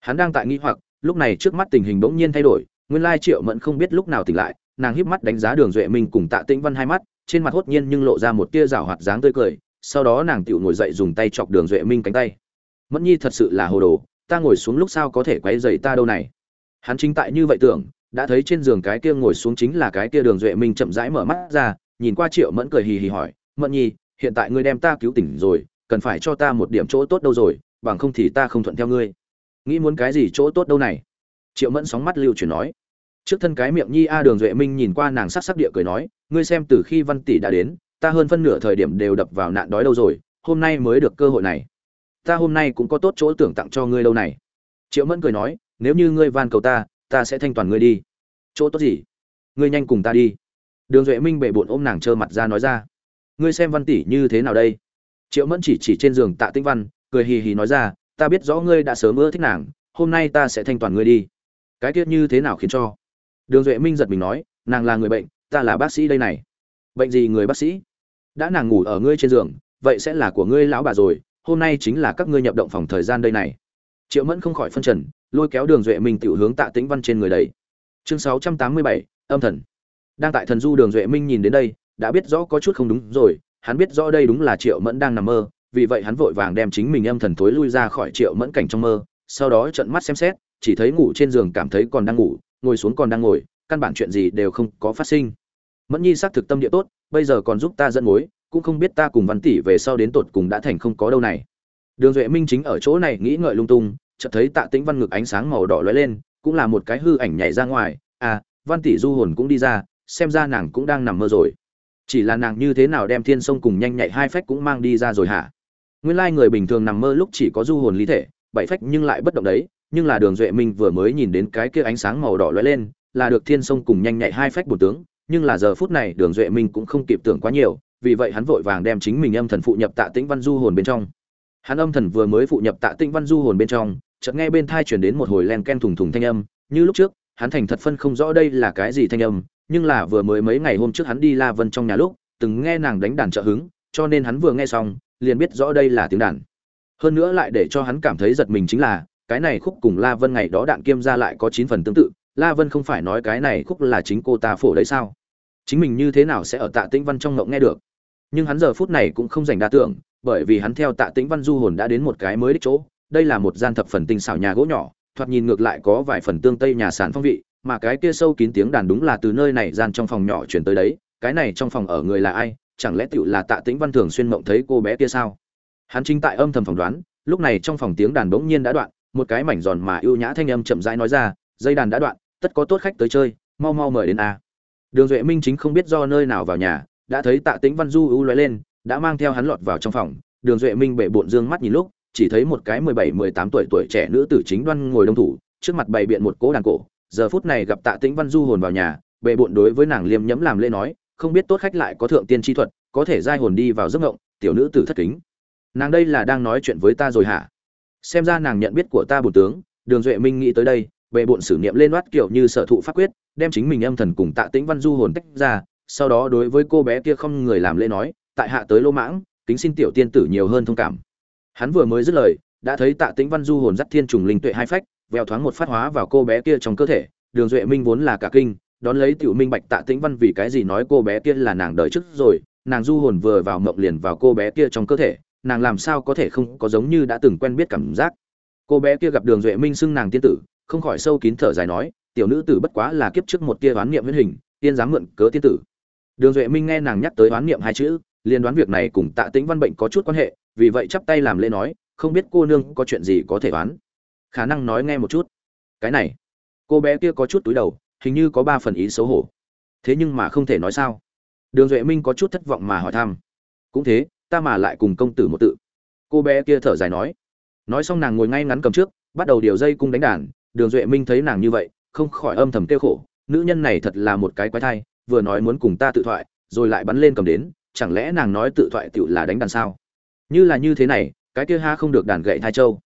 Hắn đang tại nghi hoặc, lúc này trước mắt tình hình bỗng nhiên thay đổi, nguyên lai triệu mẫn không biết lúc nào tỉnh lại, nàng híp mắt đánh giá đường duệ minh cùng tạ tĩnh văn hai mắt, trên mặt hốt nhiên nhưng lộ ra một tia giảo hoạt dáng tươi cười, sau đó nàng tựu ngồi dậy dùng tay chọc đường duệ minh cánh tay. Mẫn nhi thật sự là hồ đồ ta ngồi xuống lúc sao có thể quay dậy ta đâu này? Hắn chính tại như vậy tưởng, đã thấy trên giường cái kia ngồi xuống chính là cái kia đường duệ minh chậm rãi mở mắt ra, nhìn qua triệu mẫn cười hì hì hỏi, mẫn nhi, hiện tại ngươi đem ta cứu tỉnh rồi, cần phải cho ta một điểm chỗ tốt đâu rồi, bằng không thì ta không thuận theo ngươi. Nghĩ muốn cái gì chỗ tốt đâu này? Triệu mẫn sóng mắt lưu chuyển nói. Trước thân cái miệng nhi a đường duệ minh nhìn qua nàng sắc sắc địa cười nói, ngươi xem từ khi văn tỷ đã đến, ta hơn phân nửa thời điểm đều đập vào nạn đói đâu rồi, hôm nay mới được cơ hội này ta hôm nay cũng có tốt chỗ tưởng tặng cho ngươi đâu này. Triệu mẫn cười nói, nếu như ngươi van cầu ta ta sẽ thanh toàn ngươi đi. Chỗ tốt gì? Ngươi nhanh cùng ta đi. Đường duệ minh bệ bộn ôm nàng trơ mặt ra nói ra. Ngươi xem văn tỷ như thế nào đây? Triệu mẫn chỉ chỉ trên giường tạ tĩnh văn, cười hì hì nói ra, ta biết rõ ngươi đã sớm ưa thích nàng, hôm nay ta sẽ thanh toàn ngươi đi. Cái tiết như thế nào khiến cho? Đường duệ minh giật mình nói, nàng là người bệnh, ta là bác sĩ đây này. Bệnh gì người bác sĩ? Đã nàng ngủ ở ngươi trên giường, vậy sẽ là của ngươi lão bà rồi hôm nay chính là các ngươi nhập động phòng thời gian đây này. Triệu mẫn không khỏi phân trần, lôi kéo đường duệ minh tiểu hướng tạ tĩnh văn trên người đấy chương sáu trăm tám mươi bảy, âm thần. Đang tại thần du đường duệ minh nhìn đến đây, đã biết rõ có chút không đúng rồi, hắn biết rõ đây đúng là triệu mẫn đang nằm mơ, vì vậy hắn vội vàng đem chính mình âm thần tối lui ra khỏi triệu mẫn cảnh trong mơ, sau đó trợn mắt xem xét, chỉ thấy ngủ trên giường cảm thấy còn đang ngủ, ngồi xuống còn đang ngồi, căn bản chuyện gì đều không có phát sinh. Mẫn nhi xác thực tâm địa tốt, bây giờ còn giúp ta dẫn mối cũng không biết ta cùng văn tỷ về sau đến tột cùng đã thành không có đâu này. Đường duệ minh chính ở chỗ này nghĩ ngợi lung tung, chợt thấy tạ tĩnh văn ngực ánh sáng màu đỏ lóe lên, cũng là một cái hư ảnh nhảy ra ngoài à văn tỷ du hồn cũng đi ra, xem ra nàng cũng đang nằm mơ rồi. Chỉ là nàng như thế nào đem thiên sông cùng nhanh nhạy hai phách cũng mang đi ra rồi hả? Nguyên lai người bình thường nằm mơ lúc chỉ có du hồn lý thể, bảy phách nhưng lại bất động đấy, nhưng là đường duệ minh vừa mới nhìn đến cái kia ánh sáng màu đỏ lóe lên, là được thiên sông cùng nhanh nhạy hai phách bổ tướng, nhưng là giờ phút này đường duệ minh cũng không kịp tưởng quá nhiều vì vậy hắn vội vàng đem chính mình âm thần phụ nhập tạ tĩnh văn du hồn bên trong. Hắn âm thần vừa mới phụ nhập tạ tĩnh văn du hồn bên trong, chợt nghe bên thai chuyển đến một hồi len ken thùng thùng thanh âm, như lúc trước, hắn thành thật phân không rõ đây là cái gì thanh âm, nhưng là vừa mới mấy ngày hôm trước hắn đi la vân trong nhà lúc, từng nghe nàng đánh đàn trợ hứng, cho nên hắn vừa nghe xong, liền biết rõ đây là tiếng đàn. Hơn nữa lại để cho hắn cảm thấy giật mình chính là, cái này khúc cùng la vân ngày đó đạn kiêm ra lại có chín phần tương tự, la vân không phải nói cái này khúc là chính cô ta phổ đấy sao? Chính mình như thế nào sẽ ở tạ tĩnh văn trong ngộng nghe được? Nhưng hắn giờ phút này cũng không dành đa tưởng, bởi vì hắn theo tạ tĩnh văn du hồn đã đến một cái mới đích chỗ, đây là một gian thập phần tinh xảo nhà gỗ nhỏ, thoạt nhìn ngược lại có vài phần tương tây nhà sản phong vị, mà cái kia sâu kín tiếng đàn đúng là từ nơi này gian trong phòng nhỏ chuyển tới đấy, cái này trong phòng ở người là ai, chẳng lẽ tựu là tạ tĩnh văn thường xuyên mộng thấy cô bé kia sao? Hắn chính tại âm thầm phỏng đoán, lúc này trong phòng tiếng đàn bỗng nhiên đã đoạn, một cái mảnh giòn mà ưu nhã thanh âm chậm rãi nói ra, dây đàn đã đoạn, tất có tốt khách tới chơi, mau mau mời đến a. Đường duệ minh chính không biết do nơi nào vào nhà đã thấy tạ tĩnh văn du u lóe lên, đã mang theo hắn lọt vào trong phòng. Đường duệ minh bệ bộn dương mắt nhìn lúc, chỉ thấy một cái mười bảy, mười tám tuổi tuổi trẻ nữ tử chính đoan ngồi đông thủ, trước mặt bày biện một cố đàn cổ. Giờ phút này gặp tạ tĩnh văn du hồn vào nhà, bệ bộn đối với nàng liêm nhẫm làm lễ nói, không biết tốt khách lại có thượng tiên chi thuật, có thể giai hồn đi vào giấc ngộng, tiểu nữ tử thất kính. Nàng đây là đang nói chuyện với ta rồi hả? Xem ra nàng nhận biết của ta bổn tướng. Đường duệ minh nghĩ tới đây, bệ bộn sử niệm lên loát kiểu như sở thụ pháp quyết, đem chính mình âm thần cùng tạ tĩnh văn du hồn tách ra sau đó đối với cô bé kia không người làm lễ nói, tại hạ tới lô mãng, kính xin tiểu tiên tử nhiều hơn thông cảm. Hắn vừa mới dứt lời, đã thấy tạ tĩnh văn du hồn dắt thiên trùng linh tuệ hai phách, vèo thoáng một phát hóa vào cô bé kia trong cơ thể. Đường duệ minh vốn là cả kinh, đón lấy tiểu minh bạch tạ tĩnh văn vì cái gì nói cô bé kia là nàng đời trước rồi, nàng du hồn vừa vào mộng liền vào cô bé kia trong cơ thể, nàng làm sao có thể không có giống như đã từng quen biết cảm giác. Cô bé kia gặp đường duệ minh xưng nàng tiên tử, không khỏi sâu kín thở dài nói, tiểu nữ tử bất quá là kiếp trước một tia oán niệm huyễn hình, tiên dám mượn cớ tiên tử đường duệ minh nghe nàng nhắc tới oán niệm hai chữ liên đoán việc này cùng tạ tĩnh văn bệnh có chút quan hệ, vì vậy chắp tay làm lễ nói, không biết cô nương có chuyện gì có thể oán. Khả năng nói nghe một chút. Cái này, cô bé kia có chút túi đầu, hình như có ba phần ý xấu hổ. Thế nhưng mà không thể nói sao. Đường duệ minh có chút thất vọng mà hỏi thăm. Cũng thế, ta mà lại cùng công tử một tự. Cô bé kia thở dài nói. Nói xong nàng ngồi ngay ngắn cầm trước, bắt đầu điều dây cung đánh đàn. Đường duệ minh thấy nàng như vậy, không khỏi âm thầm kêu khổ. Nữ nhân này thật là một cái quái thai vừa nói muốn cùng ta tự thoại, rồi lại bắn lên cầm đến, chẳng lẽ nàng nói tự thoại tựu là đánh đàn sao? Như là như thế này, cái kia ha không được đàn gậy thai châu.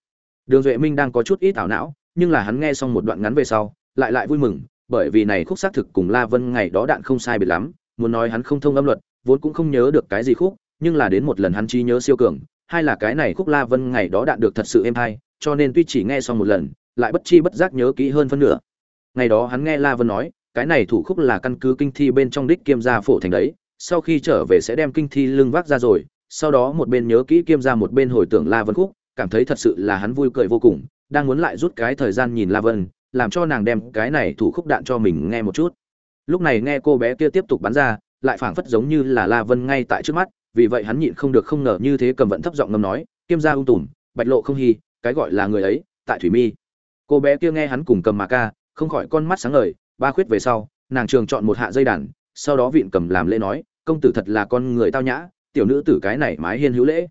Đường duệ minh đang có chút ít ảo não, nhưng là hắn nghe xong một đoạn ngắn về sau, lại lại vui mừng, bởi vì này khúc xác thực cùng la vân ngày đó đạn không sai biệt lắm, muốn nói hắn không thông âm luật, vốn cũng không nhớ được cái gì khúc, nhưng là đến một lần hắn trí nhớ siêu cường, hay là cái này khúc la vân ngày đó đạn được thật sự êm hay, cho nên tuy chỉ nghe xong một lần, lại bất chi bất giác nhớ kỹ hơn phân nửa. Ngày đó hắn nghe la vân nói cái này thủ khúc là căn cứ kinh thi bên trong đích kiêm gia phổ thành đấy, sau khi trở về sẽ đem kinh thi lưng vác ra rồi, sau đó một bên nhớ kỹ kiêm gia một bên hồi tưởng la vân khúc, cảm thấy thật sự là hắn vui cười vô cùng, đang muốn lại rút cái thời gian nhìn la vân, làm cho nàng đem cái này thủ khúc đạn cho mình nghe một chút. Lúc này nghe cô bé kia tiếp tục bắn ra, lại phảng phất giống như là la vân ngay tại trước mắt, vì vậy hắn nhịn không được không ngờ như thế cầm vận thấp giọng ngâm nói, kiêm gia ung tùm, bạch lộ không hy, cái gọi là người ấy, tại thủy mi. Cô bé kia nghe hắn cùng cầm mà ca, không khỏi con mắt sáng ngời ba khuyết về sau, nàng trường chọn một hạ dây đàn, sau đó vịn cầm làm lễ nói, công tử thật là con người tao nhã, tiểu nữ tử cái này mái hiên hữu lễ.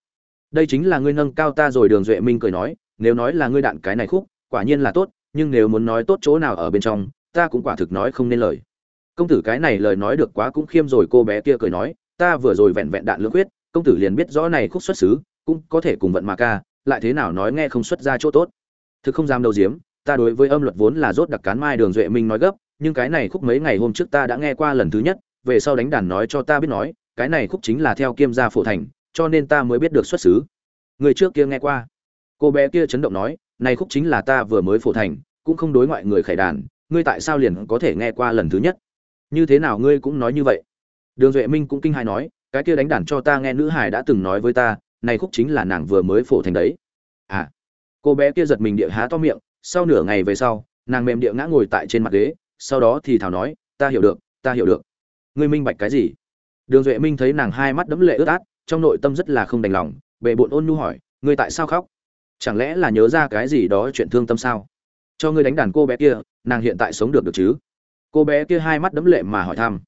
Đây chính là ngươi nâng cao ta rồi, đường duệ minh cười nói, nếu nói là ngươi đạn cái này khúc, quả nhiên là tốt, nhưng nếu muốn nói tốt chỗ nào ở bên trong, ta cũng quả thực nói không nên lời. Công tử cái này lời nói được quá cũng khiêm rồi, cô bé kia cười nói, ta vừa rồi vẹn vẹn đạn lưỡng quyết công tử liền biết rõ này khúc xuất xứ, cũng có thể cùng vận mà ca, lại thế nào nói nghe không xuất ra chỗ tốt. Thực không dám đầu diếm, ta đối với âm luật vốn là rốt đặc cán mai đường duệ minh nói gấp nhưng cái này khúc mấy ngày hôm trước ta đã nghe qua lần thứ nhất, về sau đánh đàn nói cho ta biết nói, cái này khúc chính là theo kiêm gia phổ thành, cho nên ta mới biết được xuất xứ. Người trước kia nghe qua. Cô bé kia chấn động nói, này khúc chính là ta vừa mới phổ thành, cũng không đối ngoại người khải đàn, ngươi tại sao liền có thể nghe qua lần thứ nhất? Như thế nào ngươi cũng nói như vậy? Đường duệ minh cũng kinh hài nói, cái kia đánh đàn cho ta nghe nữ hải đã từng nói với ta, này khúc chính là nàng vừa mới phổ thành đấy. À. Cô bé kia giật mình địa há to miệng, sau nửa ngày về sau, nàng mềm địa ngã ngồi tại trên mặt ghế sau đó thì thảo nói, ta hiểu được, ta hiểu được. Ngươi minh bạch cái gì? Đường duệ minh thấy nàng hai mắt đẫm lệ ướt át, trong nội tâm rất là không đành lòng bệ bộn ôn nhu hỏi, ngươi tại sao khóc? Chẳng lẽ là nhớ ra cái gì đó chuyện thương tâm sao? Cho ngươi đánh đàn cô bé kia, nàng hiện tại sống được được chứ? Cô bé kia hai mắt đẫm lệ mà hỏi thăm.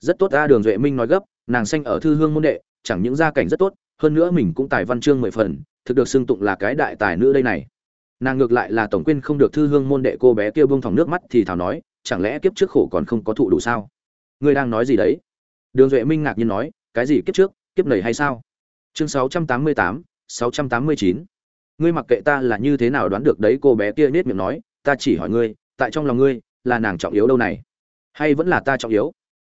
Rất tốt ta, đường duệ minh nói gấp, nàng sanh ở thư hương môn đệ, chẳng những gia cảnh rất tốt, hơn nữa mình cũng tài văn chương mười phần, thực được xưng tụng là cái đại tài nữ đây này. Nàng ngược lại là tổng quyên không được thư hương môn đệ cô bé kia bông thòng nước mắt thì thảo nói chẳng lẽ kiếp trước khổ còn không có thụ đủ sao? Ngươi đang nói gì đấy? Đường duệ minh ngạc nhiên nói, cái gì kiếp trước, kiếp nầy hay sao? Chương sáu trăm tám mươi tám, sáu trăm tám mươi chín. Ngươi mặc kệ ta là như thế nào đoán được đấy, cô bé kia nết miệng nói, ta chỉ hỏi ngươi, tại trong lòng ngươi, là nàng trọng yếu đâu này? Hay vẫn là ta trọng yếu?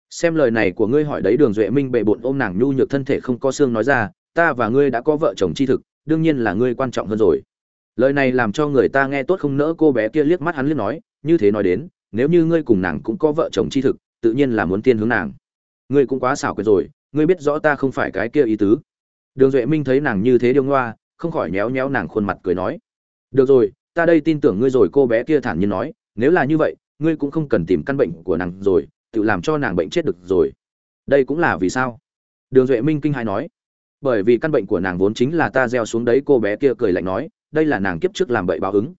Xem lời này của ngươi hỏi đấy, đường duệ minh bệ bộn ôm nàng nhu nhược thân thể không có xương nói ra, ta và ngươi đã có vợ chồng chi thực, đương nhiên là ngươi quan trọng hơn rồi. Lời này làm cho người ta nghe tốt không nỡ, cô bé kia liếc mắt hắn liếc nói, như thế nói đến nếu như ngươi cùng nàng cũng có vợ chồng chi thực, tự nhiên là muốn tiên hướng nàng. Ngươi cũng quá xảo quyệt rồi, ngươi biết rõ ta không phải cái kia ý tứ. Đường duệ minh thấy nàng như thế điêu ngoa, không khỏi méo méo nàng khuôn mặt cười nói. Được rồi, ta đây tin tưởng ngươi rồi, cô bé kia thản nhiên nói, nếu là như vậy, ngươi cũng không cần tìm căn bệnh của nàng rồi, tự làm cho nàng bệnh chết được rồi. Đây cũng là vì sao? Đường duệ minh kinh hãi nói. Bởi vì căn bệnh của nàng vốn chính là ta gieo xuống đấy, cô bé kia cười lạnh nói, đây là nàng kiếp trước làm bậy báo ứng.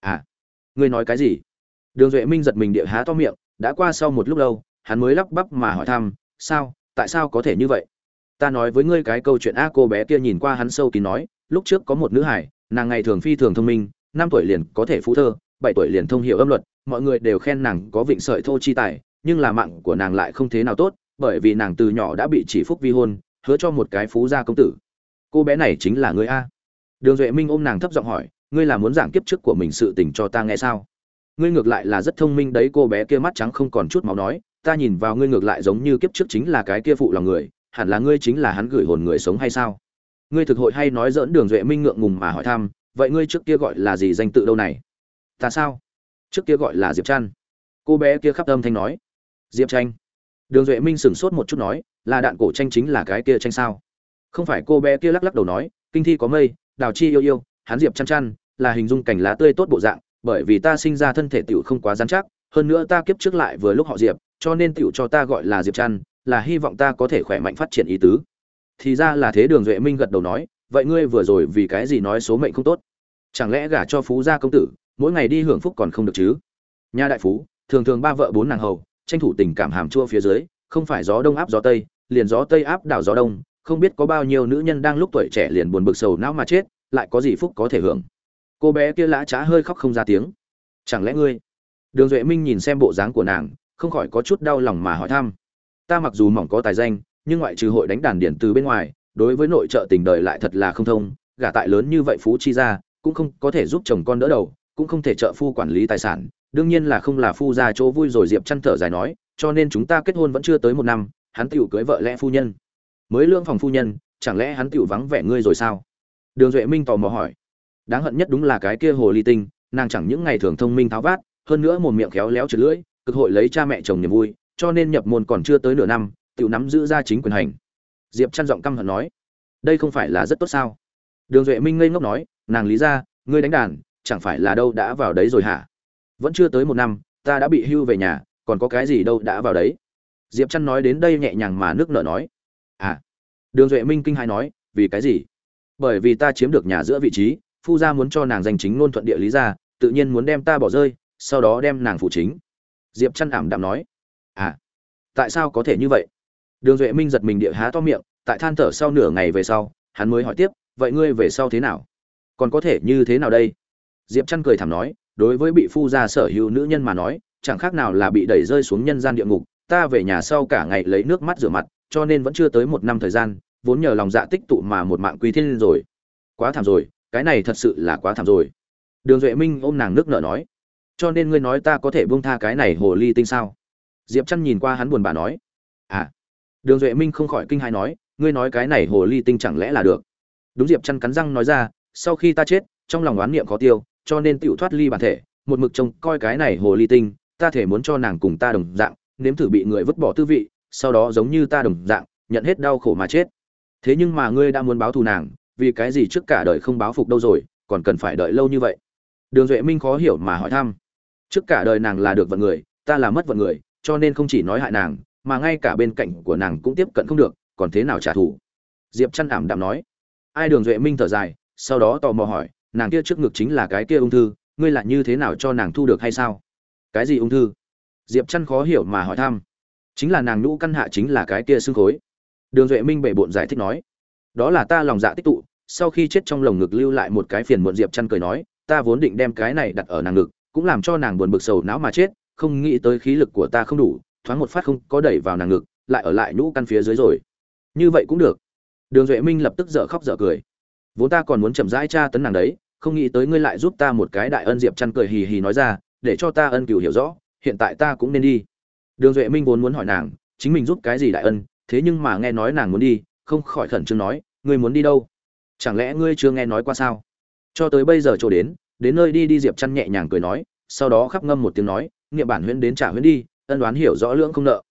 À ngươi nói cái gì? Đường duệ minh giật mình địa há to miệng, đã qua sau một lúc lâu, hắn mới lắp bắp mà hỏi thăm, sao, tại sao có thể như vậy? Ta nói với ngươi cái câu chuyện a cô bé kia nhìn qua hắn sâu kín nói, lúc trước có một nữ hải nàng ngày thường phi thường thông minh, năm tuổi liền có thể phú thơ, bảy tuổi liền thông hiểu âm luật, mọi người đều khen nàng có vịnh sợi thô chi tài, nhưng là mạng của nàng lại không thế nào tốt, bởi vì nàng từ nhỏ đã bị chỉ phúc vi hôn, hứa cho một cái phú gia công tử. Cô bé này chính là ngươi a. Đường duệ minh ôm nàng thấp giọng hỏi, ngươi là muốn giảng kiếp trước của mình sự tình cho ta nghe sao? Ngươi ngược lại là rất thông minh đấy, cô bé kia mắt trắng không còn chút máu nói, ta nhìn vào ngươi ngược lại giống như kiếp trước chính là cái kia phụ lòng người, hẳn là ngươi chính là hắn gửi hồn người sống hay sao? Ngươi thực hội hay nói dỡn đường duệ minh ngượng ngùng mà hỏi thăm, vậy ngươi trước kia gọi là gì danh tự đâu này? Ta sao? Trước kia gọi là diệp trăn. Cô bé kia khắp âm thanh nói. Diệp tranh đường duệ minh sửng sốt một chút nói, là đạn cổ tranh chính là cái kia tranh sao? Không phải cô bé kia lắc lắc đầu nói, kinh thi có mây, đào chi yêu yêu, hắn diệp chăn chăn là hình dung cảnh lá tươi tốt bộ dạng bởi vì ta sinh ra thân thể tiểu không quá rắn chắc hơn nữa ta kiếp trước lại vừa lúc họ diệp cho nên tiểu cho ta gọi là diệp trăn, là hy vọng ta có thể khỏe mạnh phát triển ý tứ. Thì ra là thế đường duệ minh gật đầu nói vậy ngươi vừa rồi vì cái gì nói số mệnh không tốt? Chẳng lẽ gả cho phú gia công tử mỗi ngày đi hưởng phúc còn không được chứ? Nha đại phú thường thường ba vợ bốn nàng hầu tranh thủ tình cảm hàm chua phía dưới không phải gió đông áp gió tây liền gió tây áp đảo gió đông không biết có bao nhiêu nữ nhân đang lúc tuổi trẻ liền buồn bực sầu não mà chết lại có gì phúc có thể hưởng cô bé kia lã trá hơi khóc không ra tiếng. Chẳng lẽ ngươi? Đường duệ minh nhìn xem bộ dáng của nàng, không khỏi có chút đau lòng mà hỏi thăm. Ta mặc dù mỏng có tài danh, nhưng ngoại trừ hội đánh đàn điển từ bên ngoài, đối với nội trợ tình đời lại thật là không thông, gả tại lớn như vậy phú chi ra, cũng không có thể giúp chồng con đỡ đầu, cũng không thể trợ phu quản lý tài sản, đương nhiên là không là phu ra chỗ vui rồi diệp chăn thở dài nói, cho nên chúng ta kết hôn vẫn chưa tới một năm, hắn tựu cưới vợ lẽ phu nhân. Mới lương phòng phu nhân, chẳng lẽ hắn tựu vắng vẻ ngươi rồi sao? Đường duệ minh tò mò hỏi đáng hận nhất đúng là cái kia hồ ly tinh, nàng chẳng những ngày thường thông minh tháo vát, hơn nữa một miệng khéo léo trượt lưỡi, cực hội lấy cha mẹ chồng niềm vui, cho nên nhập môn còn chưa tới nửa năm tự nắm giữ ra chính quyền hành. Diệp chăn giọng căm hận nói, đây không phải là rất tốt sao? Đường duệ minh ngây ngốc nói, nàng lý ra, ngươi đánh đàn, chẳng phải là đâu đã vào đấy rồi hả? Vẫn chưa tới một năm, ta đã bị hưu về nhà, còn có cái gì đâu đã vào đấy. Diệp chăn nói đến đây nhẹ nhàng mà nước nở nói à. Đường duệ minh kinh hai nói, vì cái gì? Bởi vì ta chiếm được nhà giữa vị trí phu gia muốn cho nàng giành chính ngôn thuận địa lý ra, tự nhiên muốn đem ta bỏ rơi, sau đó đem nàng phụ chính. Diệp chăn ảm đạm nói. À tại sao có thể như vậy? Đường duệ minh giật mình địa há to miệng, tại than thở sau nửa ngày về sau, hắn mới hỏi tiếp, vậy ngươi về sau thế nào? Còn có thể như thế nào đây? Diệp chăn cười thảm nói, đối với bị phu gia sở hữu nữ nhân mà nói, chẳng khác nào là bị đẩy rơi xuống nhân gian địa ngục, ta về nhà sau cả ngày lấy nước mắt rửa mặt, cho nên vẫn chưa tới một năm thời gian, vốn nhờ lòng dạ tích tụ mà một mạng quy thiên rồi. Quá thảm rồi cái này thật sự là quá thảm rồi. Đường duệ minh ôm nàng nước nở nói, cho nên ngươi nói ta có thể buông tha cái này hồ ly tinh sao? Diệp chăn nhìn qua hắn buồn bã nói à. Đường duệ minh không khỏi kinh hãi nói, ngươi nói cái này hồ ly tinh chẳng lẽ là được? Đúng diệp chăn cắn răng nói ra, sau khi ta chết, trong lòng oán niệm khó tiêu, cho nên tựu thoát ly bản thể, một mực trông coi cái này hồ ly tinh, ta thể muốn cho nàng cùng ta đồng dạng, nếm thử bị người vứt bỏ tư vị, sau đó giống như ta đồng dạng, nhận hết đau khổ mà chết. Thế nhưng mà ngươi đã muốn báo thù nàng vì cái gì trước cả đời không báo phục đâu rồi, còn cần phải đợi lâu như vậy? Đường duệ minh khó hiểu mà hỏi thăm. Trước cả đời nàng là được vận người, ta là mất vận người, cho nên không chỉ nói hại nàng, mà ngay cả bên cạnh của nàng cũng tiếp cận không được, còn thế nào trả thù? Diệp chăn ảm đạm nói. Ai đường duệ minh thở dài, sau đó tò mò hỏi, nàng kia trước ngực chính là cái kia ung thư, ngươi lại như thế nào cho nàng thu được hay sao? Cái gì ung thư? Diệp chăn khó hiểu mà hỏi thăm. Chính là nàng nhũ căn hạ chính là cái kia xương khối. Đường duệ minh bể bộn giải thích nói. Đó là ta lòng dạ tích tụ sau khi chết trong lồng ngực lưu lại một cái phiền muộn, diệp chăn cười nói, ta vốn định đem cái này đặt ở nàng ngực, cũng làm cho nàng buồn bực sầu não mà chết, không nghĩ tới khí lực của ta không đủ, thoáng một phát không có đẩy vào nàng ngực, lại ở lại nhũ căn phía dưới rồi. Như vậy cũng được. Đường duệ minh lập tức dở khóc dở cười. Vốn ta còn muốn chậm rãi tra tấn nàng đấy, không nghĩ tới ngươi lại giúp ta một cái đại ân. Diệp chăn cười hì hì nói ra, để cho ta ân cửu hiểu rõ, hiện tại ta cũng nên đi. Đường duệ minh vốn muốn hỏi nàng, chính mình giúp cái gì đại ân, thế nhưng mà nghe nói nàng muốn đi, không khỏi khẩn trương nói, ngươi muốn đi đâu? Chẳng lẽ ngươi chưa nghe nói qua sao? Cho tới bây giờ chỗ đến đến nơi đi đi, diệp chăn nhẹ nhàng cười nói, sau đó khắp ngâm một tiếng nói, nghiệm bản huyễn đến trả huyễn đi, ân đoán hiểu rõ lưỡng không nợ.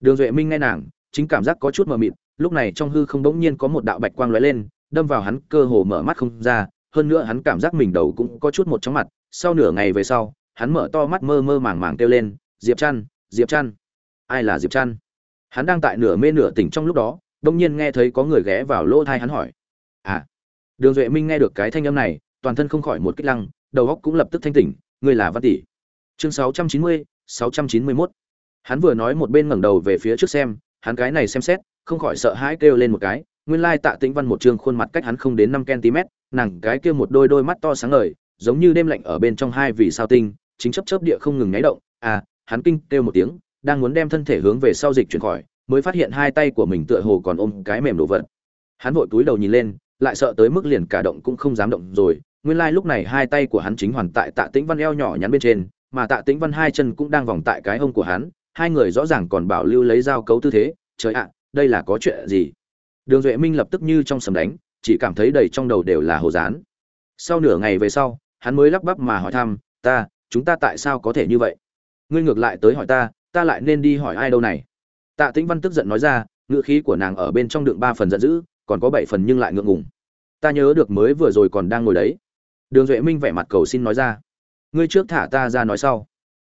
Đường duệ minh nghe nàng, chính cảm giác có chút mờ mịt, lúc này trong hư không bỗng nhiên có một đạo bạch quang lóe lên, đâm vào hắn cơ hồ mở mắt không ra, hơn nữa hắn cảm giác mình đầu cũng có chút một chóng mặt, sau nửa ngày về sau, hắn mở to mắt mơ mơ màng màng kêu lên, diệp chăn diệp chăn. Ai là diệp chăn? Hắn đang tại nửa mê nửa tỉnh trong lúc đó đông nhiên nghe thấy có người ghé vào lỗ thai hắn hỏi. À đường duệ minh nghe được cái thanh âm này, toàn thân không khỏi một kích lăng, đầu óc cũng lập tức thanh tỉnh, ngươi là văn tỷ. Chương sáu trăm chín mươi, sáu trăm chín mươi mốt. Hắn vừa nói một bên ngẩng đầu về phía trước xem, hắn cái này xem xét, không khỏi sợ hãi kêu lên một cái, nguyên lai tạ tĩnh văn một trương khuôn mặt cách hắn không đến năm cm nàng cái kia một đôi đôi mắt to sáng ngời, giống như đêm lạnh ở bên trong hai vì sao tinh, chính chấp chớp địa không ngừng nháy động à hắn kinh kêu một tiếng, đang muốn đem thân thể hướng về sau dịch chuyển khỏi, mới phát hiện hai tay của mình tựa hồ còn ôm cái mềm đồ vật. Hắn vội túi đầu nhìn lên lại sợ tới mức liền cả động cũng không dám động rồi. Nguyên lai lúc này hai tay của hắn chính hoàn tại tạ tĩnh văn eo nhỏ nhắn bên trên, mà tạ tĩnh văn hai chân cũng đang vòng tại cái hông của hắn, hai người rõ ràng còn bảo lưu lấy dao cấu tư thế. Trời ạ, đây là có chuyện gì? Đường duệ minh lập tức như trong sầm đánh, chỉ cảm thấy đầy trong đầu đều là hồ dán sau nửa ngày về sau, hắn mới lắp bắp mà hỏi thăm, ta, chúng ta tại sao có thể như vậy? Ngươi ngược lại tới hỏi ta ta lại nên đi hỏi ai đâu này? Tạ tĩnh văn tức giận nói ra, ngữ khí của nàng ở bên trong đựng ba phần giận dữ còn có bảy phần nhưng lại ngượng ngùng. Ta nhớ được mới vừa rồi còn đang ngồi đấy. Đường duệ minh vẻ mặt cầu xin nói ra. Ngươi trước thả ta ra nói sau.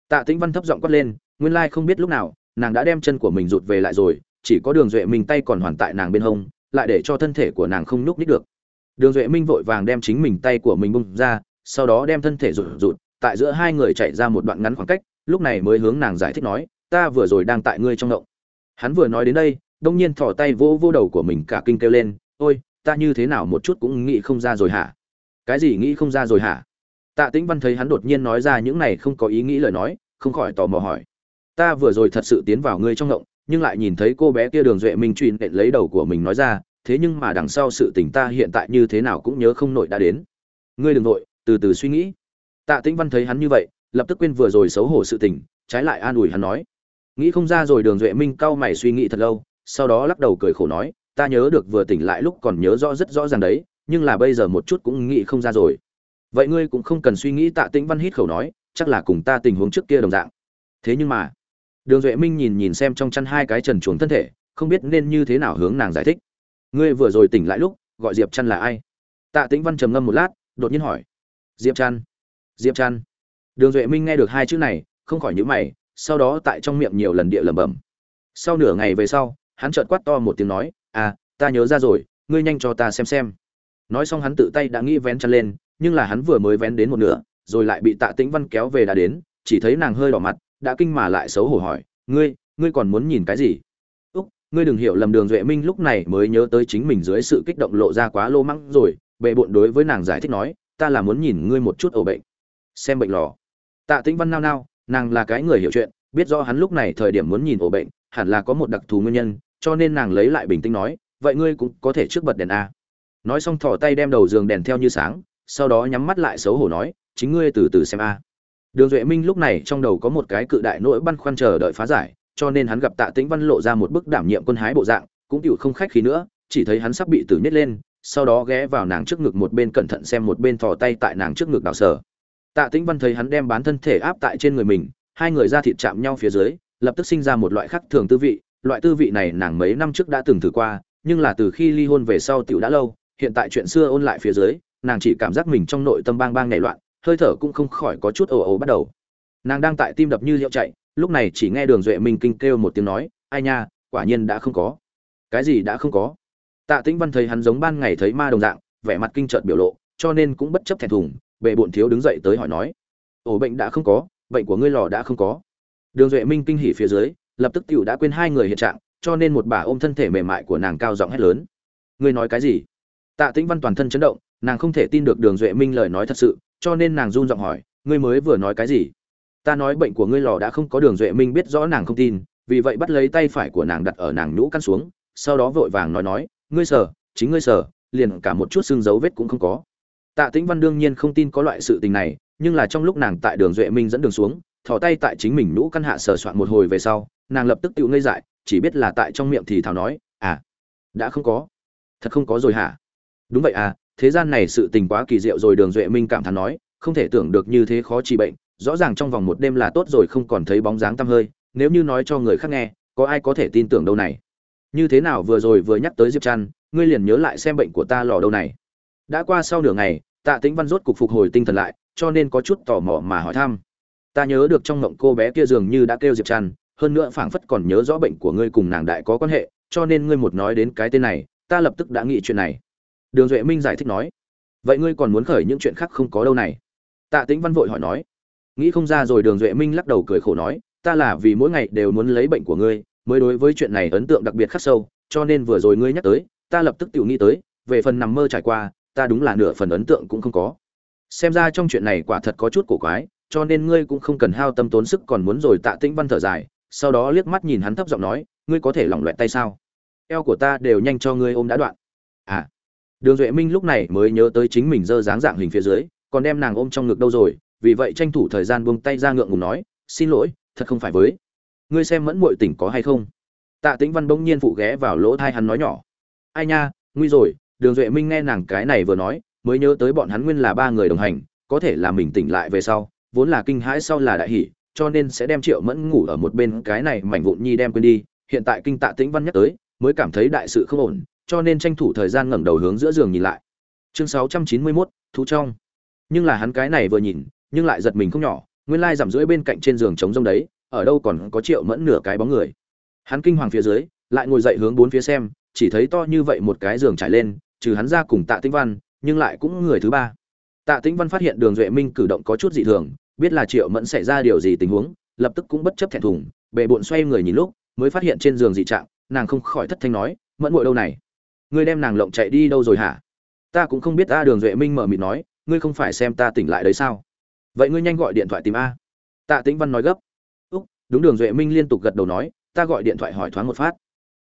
Tạ tĩnh văn thấp giọng quát lên, nguyên lai không biết lúc nào, nàng đã đem chân của mình rụt về lại rồi, chỉ có đường duệ minh tay còn hoàn tại nàng bên hông, lại để cho thân thể của nàng không nhúc nít được. Đường duệ minh vội vàng đem chính mình tay của mình bung ra, sau đó đem thân thể rụt rụt, tại giữa hai người chạy ra một đoạn ngắn khoảng cách, lúc này mới hướng nàng giải thích nói, ta vừa rồi đang tại ngươi trong động. Hắn vừa nói đến đây đông nhiên thỏ tay vỗ vô đầu của mình cả kinh kêu lên, ôi, ta như thế nào một chút cũng nghĩ không ra rồi hả? Cái gì nghĩ không ra rồi hả? Tạ tĩnh văn thấy hắn đột nhiên nói ra những này không có ý nghĩ lời nói, không khỏi tò mò hỏi, ta vừa rồi thật sự tiến vào ngươi trong ngộng, nhưng lại nhìn thấy cô bé kia đường duệ minh truy nện lấy đầu của mình nói ra, thế nhưng mà đằng sau sự tình ta hiện tại như thế nào cũng nhớ không nổi đã đến. Ngươi đừng nội từ từ suy nghĩ. Tạ tĩnh văn thấy hắn như vậy, lập tức quên vừa rồi xấu hổ sự tình, trái lại an ủi hắn nói, nghĩ không ra rồi, đường duệ minh cau mày suy nghĩ thật lâu sau đó lắc đầu cười khổ nói, ta nhớ được vừa tỉnh lại lúc còn nhớ rõ rất rõ ràng đấy, nhưng là bây giờ một chút cũng nghĩ không ra rồi. Vậy ngươi cũng không cần suy nghĩ tạ tĩnh văn hít khẩu nói, chắc là cùng ta tình huống trước kia đồng dạng. Thế nhưng mà. Đường duệ minh nhìn nhìn xem trong chăn hai cái trần chuồng thân thể, không biết nên như thế nào hướng nàng giải thích. Ngươi vừa rồi tỉnh lại lúc, gọi diệp chăn là ai? Tạ tĩnh văn trầm ngâm một lát, đột nhiên hỏi. Diệp chăn. Diệp chăn. Đường duệ minh nghe được hai chữ này, không khỏi nhữ mày, sau đó tại trong miệng nhiều lần địa lẩm bẩm. Sau nửa ngày về sau hắn chợt quát to một tiếng nói à ta nhớ ra rồi, ngươi nhanh cho ta xem xem. Nói xong hắn tự tay đã nghĩ vén chăn lên, nhưng là hắn vừa mới vén đến một nửa, rồi lại bị tạ tĩnh văn kéo về đã đến, chỉ thấy nàng hơi đỏ mặt, đã kinh mà lại xấu hổ hỏi, ngươi ngươi còn muốn nhìn cái gì? Úc, ngươi đừng hiểu lầm đường duệ minh lúc này mới nhớ tới chính mình dưới sự kích động lộ ra quá lô măng rồi bệ bội đối với nàng giải thích nói, ta là muốn nhìn ngươi một chút ổ bệnh. Xem bệnh lò. Tạ tĩnh văn nao nao, nàng là cái người hiểu chuyện, biết rõ hắn lúc này thời điểm muốn nhìn ổ bệnh, hẳn là có một đặc thù nguyên nhân cho nên nàng lấy lại bình tĩnh nói, vậy ngươi cũng có thể trước bật đèn a. Nói xong thỏ tay đem đầu giường đèn theo như sáng, sau đó nhắm mắt lại xấu hổ nói, chính ngươi từ từ xem a. Đường duệ minh lúc này trong đầu có một cái cự đại nỗi băn khoăn chờ đợi phá giải, cho nên hắn gặp tạ tĩnh văn lộ ra một bức đảm nhiệm quân hái bộ dạng, cũng chịu không khách khí nữa, chỉ thấy hắn sắp bị tử nhét lên, sau đó ghé vào nàng trước ngực một bên cẩn thận xem một bên thò tay tại nàng trước ngực đào sở tạ tĩnh văn thấy hắn đem bán thân thể áp tại trên người mình, hai người ra thịt chạm nhau phía dưới, lập tức sinh ra một loại khắc thường tư vị loại tư vị này nàng mấy năm trước đã từng thử qua, nhưng là từ khi ly hôn về sau tiểu đã lâu, hiện tại chuyện xưa ôn lại phía dưới, nàng chỉ cảm giác mình trong nội tâm bang bang nhảy loạn, hơi thở cũng không khỏi có chút ồ ồ bắt đầu. Nàng đang tại tim đập như liệu chạy, lúc này chỉ nghe đường duệ minh kinh kêu một tiếng nói, ai nha, quả nhiên đã không có. Cái gì đã không có? Tạ tĩnh văn thấy hắn giống ban ngày thấy ma đồng dạng, vẻ mặt kinh trợn biểu lộ, cho nên cũng bất chấp thẹn thùng, bệ bộn thiếu đứng dậy tới hỏi nói ổ bệnh đã không có, bệnh của ngươi lò đã không có. Đường duệ minh kinh hỉ phía dưới lập tức tiểu đã quên hai người hiện trạng cho nên một bà ôm thân thể mềm mại của nàng cao giọng hét lớn. Ngươi nói cái gì? Tạ tĩnh văn toàn thân chấn động nàng không thể tin được đường duệ minh lời nói thật sự cho nên nàng run giọng hỏi ngươi mới vừa nói cái gì? Ta nói bệnh của ngươi lò đã không có đường duệ minh biết rõ nàng không tin vì vậy bắt lấy tay phải của nàng đặt ở nàng nhũ căn xuống sau đó vội vàng nói nói ngươi sờ, chính ngươi sờ, liền cả một chút xương dấu vết cũng không có. Tạ tĩnh văn đương nhiên không tin có loại sự tình này nhưng là trong lúc nàng tại đường duệ minh dẫn đường xuống thò tay tại chính mình nhũ căn hạ sờ soạn một hồi về sau nàng lập tức tự ngây dại, chỉ biết là tại trong miệng thì thào nói à đã không có. Thật không có rồi hả? Đúng vậy à thế gian này sự tình quá kỳ diệu rồi. Đường duệ minh cảm thán nói, không thể tưởng được như thế khó trị bệnh, rõ ràng trong vòng một đêm là tốt rồi, không còn thấy bóng dáng tăm hơi. Nếu như nói cho người khác nghe, có ai có thể tin tưởng đâu này? Như thế nào vừa rồi vừa nhắc tới diệp trăn, ngươi liền nhớ lại xem bệnh của ta lò đâu này? Đã qua sau nửa ngày, tạ tĩnh văn rốt cục phục hồi tinh thần lại, cho nên có chút tò mò mà hỏi thăm. Ta nhớ được trong ngộng cô bé kia dường như đã kêu diệp trăn hơn nữa phảng phất còn nhớ rõ bệnh của ngươi cùng nàng đại có quan hệ, cho nên ngươi một nói đến cái tên này, ta lập tức đã nghĩ chuyện này. Đường duệ minh giải thích nói. Vậy ngươi còn muốn khởi những chuyện khác không có đâu này? Tạ tĩnh văn vội hỏi nói. Nghĩ không ra rồi đường duệ minh lắc đầu cười khổ nói, ta là vì mỗi ngày đều muốn lấy bệnh của ngươi, mới đối với chuyện này ấn tượng đặc biệt khắc sâu, cho nên vừa rồi ngươi nhắc tới, ta lập tức tự nghĩ tới, về phần nằm mơ trải qua, ta đúng là nửa phần ấn tượng cũng không có. Xem ra trong chuyện này quả thật có chút cổ quái, cho nên ngươi cũng không cần hao tâm tốn sức còn muốn rồi tạ tĩnh văn thở dài sau đó liếc mắt nhìn hắn thấp giọng nói, ngươi có thể lỏng loẹt tay sao? Eo của ta đều nhanh cho ngươi ôm đã đoạn. À. Đường duệ minh lúc này mới nhớ tới chính mình dơ dáng dạng hình phía dưới, còn đem nàng ôm trong ngực đâu rồi, vì vậy tranh thủ thời gian buông tay ra ngượng ngùng nói, xin lỗi, thật không phải với. Ngươi xem mẫn muội tỉnh có hay không? Tạ tĩnh văn bỗng nhiên phụ ghé vào lỗ thai hắn nói nhỏ, ai nha, nguy rồi. Đường duệ minh nghe nàng cái này vừa nói, mới nhớ tới bọn hắn nguyên là ba người đồng hành, có thể là mình tỉnh lại về sau, vốn là kinh hãi sau là đại hỷ cho nên sẽ đem triệu mẫn ngủ ở một bên. Cái này mảnh vụn nhi đem quên đi hiện tại kinh tạ tĩnh văn nhắc tới mới cảm thấy đại sự không ổn cho nên tranh thủ thời gian ngẩng đầu hướng giữa giường nhìn lại. Chương 691, thú trong. Nhưng là hắn cái này vừa nhìn nhưng lại giật mình không nhỏ nguyên lai giảm rưỡi bên cạnh trên giường trống rông đấy ở đâu còn có triệu mẫn nửa cái bóng người. Hắn kinh hoàng phía dưới lại ngồi dậy hướng bốn phía xem chỉ thấy to như vậy một cái giường trải lên trừ hắn ra cùng tạ tĩnh văn nhưng lại cũng người thứ ba. Tạ tĩnh văn phát hiện đường duệ minh cử động có chút dị thường biết là triệu mẫn xảy ra điều gì tình huống, lập tức cũng bất chấp thẹn thùng bệ bộn xoay người nhìn lúc, mới phát hiện trên giường dị trạng, nàng không khỏi thất thanh nói, mẫn ngồi đâu này? Ngươi đem nàng lộng chạy đi đâu rồi hả? Ta cũng không biết ta đường duệ minh mở mịt nói, ngươi không phải xem ta tỉnh lại đấy sao? Vậy ngươi nhanh gọi điện thoại tìm a. Tạ tĩnh văn nói gấp. Úc, đúng đường duệ minh liên tục gật đầu nói, ta gọi điện thoại hỏi thoáng một phát.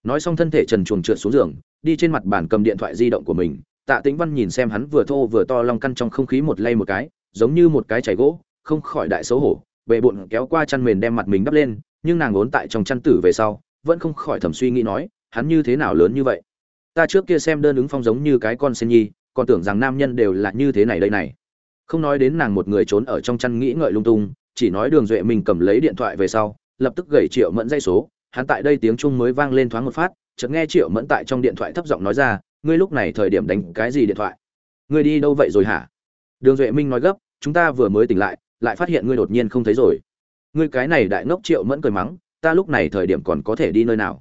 Nói xong thân thể trần chuồng trượt xuống giường, đi trên mặt bàn cầm điện thoại di động của mình, tạ tĩnh văn nhìn xem hắn vừa thô vừa to long căn trong không khí một lay một cái, giống như một cái chảy gỗ không khỏi đại xấu hổ bệ bụng kéo qua chăn mền đem mặt mình đắp lên, nhưng nàng ốn tại trong chăn tử về sau, vẫn không khỏi thầm suy nghĩ nói, hắn như thế nào lớn như vậy? Ta trước kia xem đơn ứng phong giống như cái con sen nhi, còn tưởng rằng nam nhân đều là như thế này đây này. Không nói đến nàng một người trốn ở trong chăn nghĩ ngợi lung tung, chỉ nói đường duệ mình cầm lấy điện thoại về sau, lập tức gầy triệu mẫn dây số, hắn tại đây tiếng trung mới vang lên thoáng một phát, chợt nghe triệu mẫn tại trong điện thoại thấp giọng nói ra, ngươi lúc này thời điểm đánh cái gì điện thoại? Ngươi đi đâu vậy rồi hả? Đường duệ minh nói gấp, chúng ta vừa mới tỉnh lại lại phát hiện ngươi đột nhiên không thấy rồi. Ngươi cái này đại ngốc triệu mẫn cười mắng, ta lúc này thời điểm còn có thể đi nơi nào?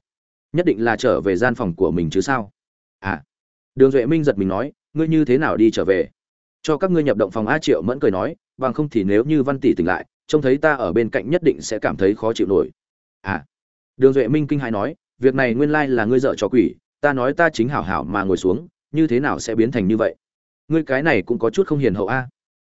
Nhất định là trở về gian phòng của mình chứ sao? À đường duệ minh giật mình nói, ngươi như thế nào đi trở về? Cho các ngươi nhập động phòng a triệu mẫn cười nói, bằng không thì nếu như văn tỷ tỉnh lại, trông thấy ta ở bên cạnh nhất định sẽ cảm thấy khó chịu nổi. À đường duệ minh kinh hãi nói, việc này nguyên lai là ngươi dợ cho quỷ, ta nói ta chính hảo hảo mà ngồi xuống, như thế nào sẽ biến thành như vậy? Ngươi cái này cũng có chút không hiền hậu a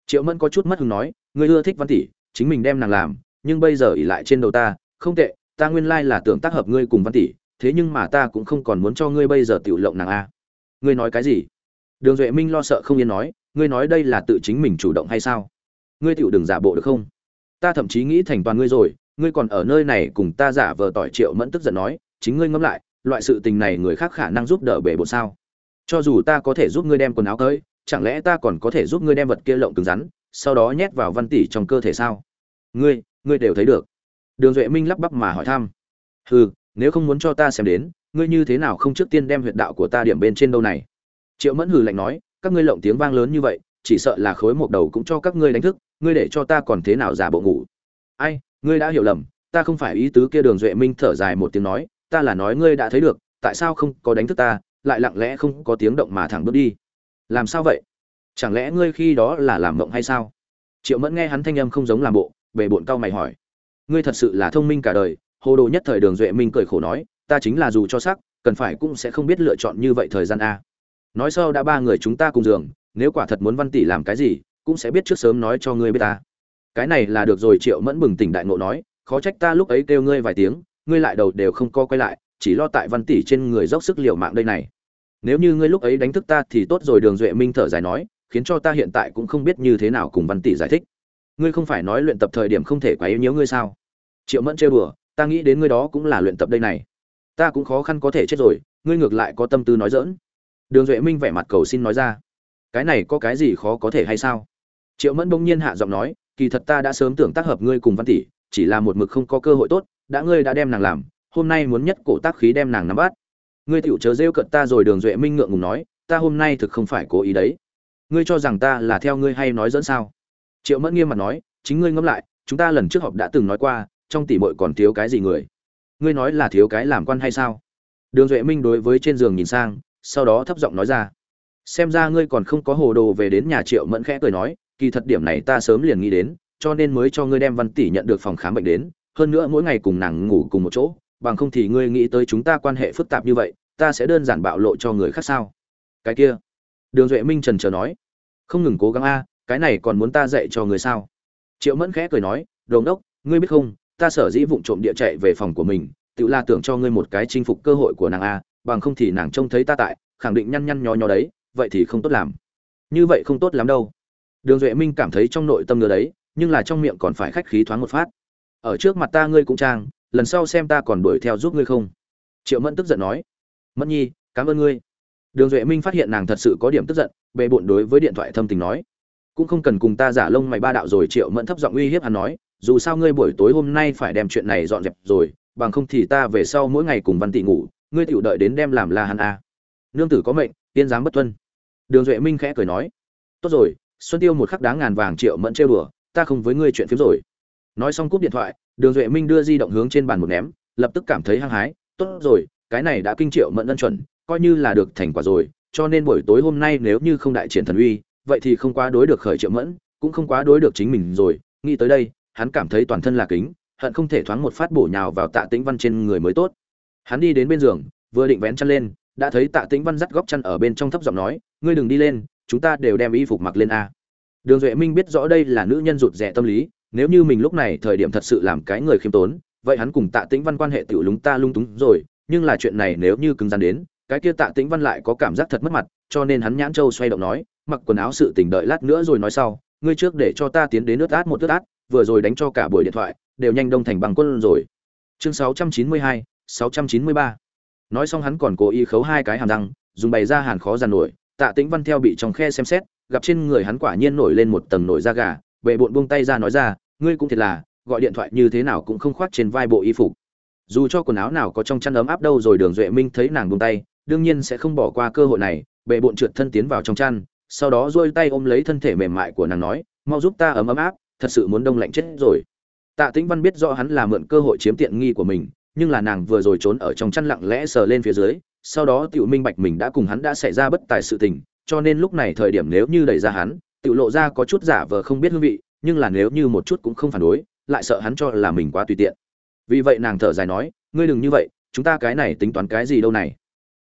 triệu mẫn có chút mất hứng nói, ngươi ưa thích văn tỷ, chính mình đem nàng làm, nhưng bây giờ ỉ lại trên đầu ta, không tệ, ta nguyên lai là tưởng tác hợp ngươi cùng văn tỷ, thế nhưng mà ta cũng không còn muốn cho ngươi bây giờ tiểu lộng nàng a. Ngươi nói cái gì? Đường duệ minh lo sợ không yên nói, ngươi nói đây là tự chính mình chủ động hay sao? Ngươi tiểu đừng giả bộ được không? Ta thậm chí nghĩ thành toàn ngươi rồi, ngươi còn ở nơi này cùng ta giả vờ tỏi. Triệu mẫn tức giận nói, chính ngươi ngẫm lại, loại sự tình này người khác khả năng giúp đỡ bể bộ sao? Cho dù ta có thể giúp ngươi đem quần áo tới chẳng lẽ ta còn có thể giúp ngươi đem vật kia lộng cứng rắn, sau đó nhét vào văn tỷ trong cơ thể sao? Ngươi ngươi đều thấy được. Đường duệ minh lắp bắp mà hỏi thăm. Hừ, nếu không muốn cho ta xem đến, ngươi như thế nào không trước tiên đem huyệt đạo của ta điểm bên trên đâu này? Triệu mẫn hừ lạnh nói, các ngươi lộng tiếng vang lớn như vậy, chỉ sợ là khối một đầu cũng cho các ngươi đánh thức, ngươi để cho ta còn thế nào giả bộ ngủ? Ai, ngươi đã hiểu lầm, ta không phải ý tứ kia đường duệ minh thở dài một tiếng nói, ta là nói ngươi đã thấy được, tại sao không có đánh thức ta, lại lặng lẽ không có tiếng động mà thẳng bước đi? Làm sao vậy? Chẳng lẽ ngươi khi đó là làm mộng hay sao? Triệu mẫn nghe hắn thanh âm không giống làm bộ về bộn cao mày hỏi. Ngươi thật sự là thông minh cả đời, hồ đồ nhất thời đường duệ minh cười khổ nói, ta chính là dù cho sắc, cần phải cũng sẽ không biết lựa chọn như vậy thời gian a. Nói sau đã ba người chúng ta cùng giường, nếu quả thật muốn văn tỷ làm cái gì, cũng sẽ biết trước sớm nói cho ngươi biết ta. Cái này là được rồi, triệu mẫn bừng tỉnh đại ngộ nói, khó trách ta lúc ấy kêu ngươi vài tiếng, ngươi lại đầu đều không co quay lại, chỉ lo tại văn tỷ trên người dốc sức liều mạng đây này nếu như ngươi lúc ấy đánh thức ta thì tốt rồi, đường duệ minh thở dài nói, khiến cho ta hiện tại cũng không biết như thế nào cùng văn tỷ giải thích. Ngươi không phải nói luyện tập thời điểm không thể quá yếu nhớ ngươi sao? Triệu mẫn chơi bừa ta nghĩ đến ngươi đó cũng là luyện tập đây này. Ta cũng khó khăn có thể chết rồi, ngươi ngược lại có tâm tư nói dỡn đường duệ minh vẻ mặt cầu xin nói ra. Cái này có cái gì khó có thể hay sao? Triệu mẫn bỗng nhiên hạ giọng nói, kỳ thật ta đã sớm tưởng tác hợp ngươi cùng văn tỷ, chỉ là một mực không có cơ hội tốt, đã ngươi đã đem nàng làm, hôm nay muốn nhất cổ tác khí đem nàng nắm bắt ngươi tiểu chớ rêu cận ta rồi đường duệ minh ngượng ngùng nói, ta hôm nay thực không phải cố ý đấy. Ngươi cho rằng ta là theo ngươi hay nói dẫn sao? Triệu mẫn nghiêm mặt nói, chính ngươi ngẫm lại, chúng ta lần trước họp đã từng nói qua, trong tỷ bội còn thiếu cái gì người? Ngươi nói là thiếu cái làm quan hay sao? Đường duệ minh đối với trên giường nhìn sang, sau đó thấp giọng nói ra. Xem ra ngươi còn không có hồ đồ về đến nhà triệu mẫn khẽ cười nói, kỳ thật điểm này ta sớm liền nghĩ đến, cho nên mới cho ngươi đem văn tỷ nhận được phòng khám bệnh đến, hơn nữa mỗi ngày cùng nàng ngủ cùng một chỗ bằng không thì ngươi nghĩ tới chúng ta quan hệ phức tạp như vậy ta sẽ đơn giản bạo lộ cho người khác sao? Cái kia. Đường duệ minh trần trờ nói. Không ngừng cố gắng a cái này còn muốn ta dạy cho người sao? Triệu mẫn khẽ cười nói đồ đốc, ngươi biết không ta sở dĩ vụng trộm địa chạy về phòng của mình tự là tưởng cho ngươi một cái chinh phục cơ hội của nàng a bằng không thì nàng trông thấy ta tại khẳng định nhăn nhăn nhó nhó đấy vậy thì không tốt làm. Như vậy không tốt lắm đâu. Đường duệ minh cảm thấy trong nội tâm ngứa đấy nhưng là trong miệng còn phải khách khí thoáng một phát. Ở trước mặt ta ngươi cũng trang lần sau xem ta còn đuổi theo giúp ngươi không? Triệu mẫn tức giận nói. Mẫn nhi, cảm ơn ngươi. Đường duệ minh phát hiện nàng thật sự có điểm tức giận, bề bộn đối với điện thoại thâm tình nói. Cũng không cần cùng ta giả lông mày ba đạo rồi, triệu mẫn thấp giọng uy hiếp hắn nói, dù sao ngươi buổi tối hôm nay phải đem chuyện này dọn dẹp rồi, bằng không thì ta về sau mỗi ngày cùng văn tị ngủ, ngươi tựu đợi đến đem làm là hắn a à. nương tử có mệnh, tiên giám bất tuân. Đường duệ minh khẽ cười nói. Tốt rồi, xuân tiêu một khắc đáng ngàn vàng, triệu mẫn trêu đùa, ta không với ngươi chuyện phiếm rồi nói xong cúp điện thoại, đường duệ minh đưa di động hướng trên bàn một ném, lập tức cảm thấy hăng hái, tốt rồi, cái này đã kinh triệu mẫn ân chuẩn, coi như là được thành quả rồi, cho nên buổi tối hôm nay nếu như không đại triển thần uy, vậy thì không quá đối được khởi triệu mẫn, cũng không quá đối được chính mình rồi. Nghĩ tới đây, hắn cảm thấy toàn thân là kính, hận không thể thoáng một phát bổ nhào vào tạ tĩnh văn trên người mới tốt. Hắn đi đến bên giường, vừa định vén chăn lên, đã thấy tạ tĩnh văn dắt góc chăn ở bên trong thấp giọng nói, ngươi đừng đi lên, chúng ta đều đem y phục mặc lên a. Đường duệ minh biết rõ đây là nữ nhân rụt rè tâm lý nếu như mình lúc này thời điểm thật sự làm cái người khiêm tốn vậy hắn cùng tạ tĩnh văn quan hệ tiểu lúng ta lung túng rồi nhưng là chuyện này nếu như cứng rắn đến cái kia tạ tĩnh văn lại có cảm giác thật mất mặt cho nên hắn nhãn châu xoay động nói mặc quần áo sự tỉnh đợi lát nữa rồi nói sau ngươi trước để cho ta tiến đến nước át một nước át vừa rồi đánh cho cả buổi điện thoại đều nhanh đông thành bằng quân rồi chương 692, 693. nói xong hắn còn cố ý khấu hai cái hàm răng dùng bày ra hàn khó giàn nổi tạ tĩnh văn theo bị trong khe xem xét gặp trên người hắn quả nhiên nổi lên một tầng nổi da gà bệ bộn buông tay ra nói ra ngươi cũng thiệt là, gọi điện thoại như thế nào cũng không khoác trên vai bộ y phục. Dù cho quần áo nào có trong chăn ấm áp đâu rồi đường duệ minh thấy nàng buông tay, đương nhiên sẽ không bỏ qua cơ hội này, bệ bộn trượt thân tiến vào trong chăn, sau đó duỗi tay ôm lấy thân thể mềm mại của nàng nói, mau giúp ta ấm ấm áp, thật sự muốn đông lạnh chết rồi. Tạ tĩnh văn biết rõ hắn là mượn cơ hội chiếm tiện nghi của mình, nhưng là nàng vừa rồi trốn ở trong chăn lặng lẽ sờ lên phía dưới, sau đó tiểu minh bạch mình đã cùng hắn đã xảy ra bất tài sự tình, cho nên lúc này thời điểm nếu như đẩy ra hắn, tiểu lộ ra có chút giả vờ không biết hương vị nhưng là nếu như một chút cũng không phản đối, lại sợ hắn cho là mình quá tùy tiện. Vì vậy nàng thở dài nói, ngươi đừng như vậy, chúng ta cái này tính toán cái gì đâu này?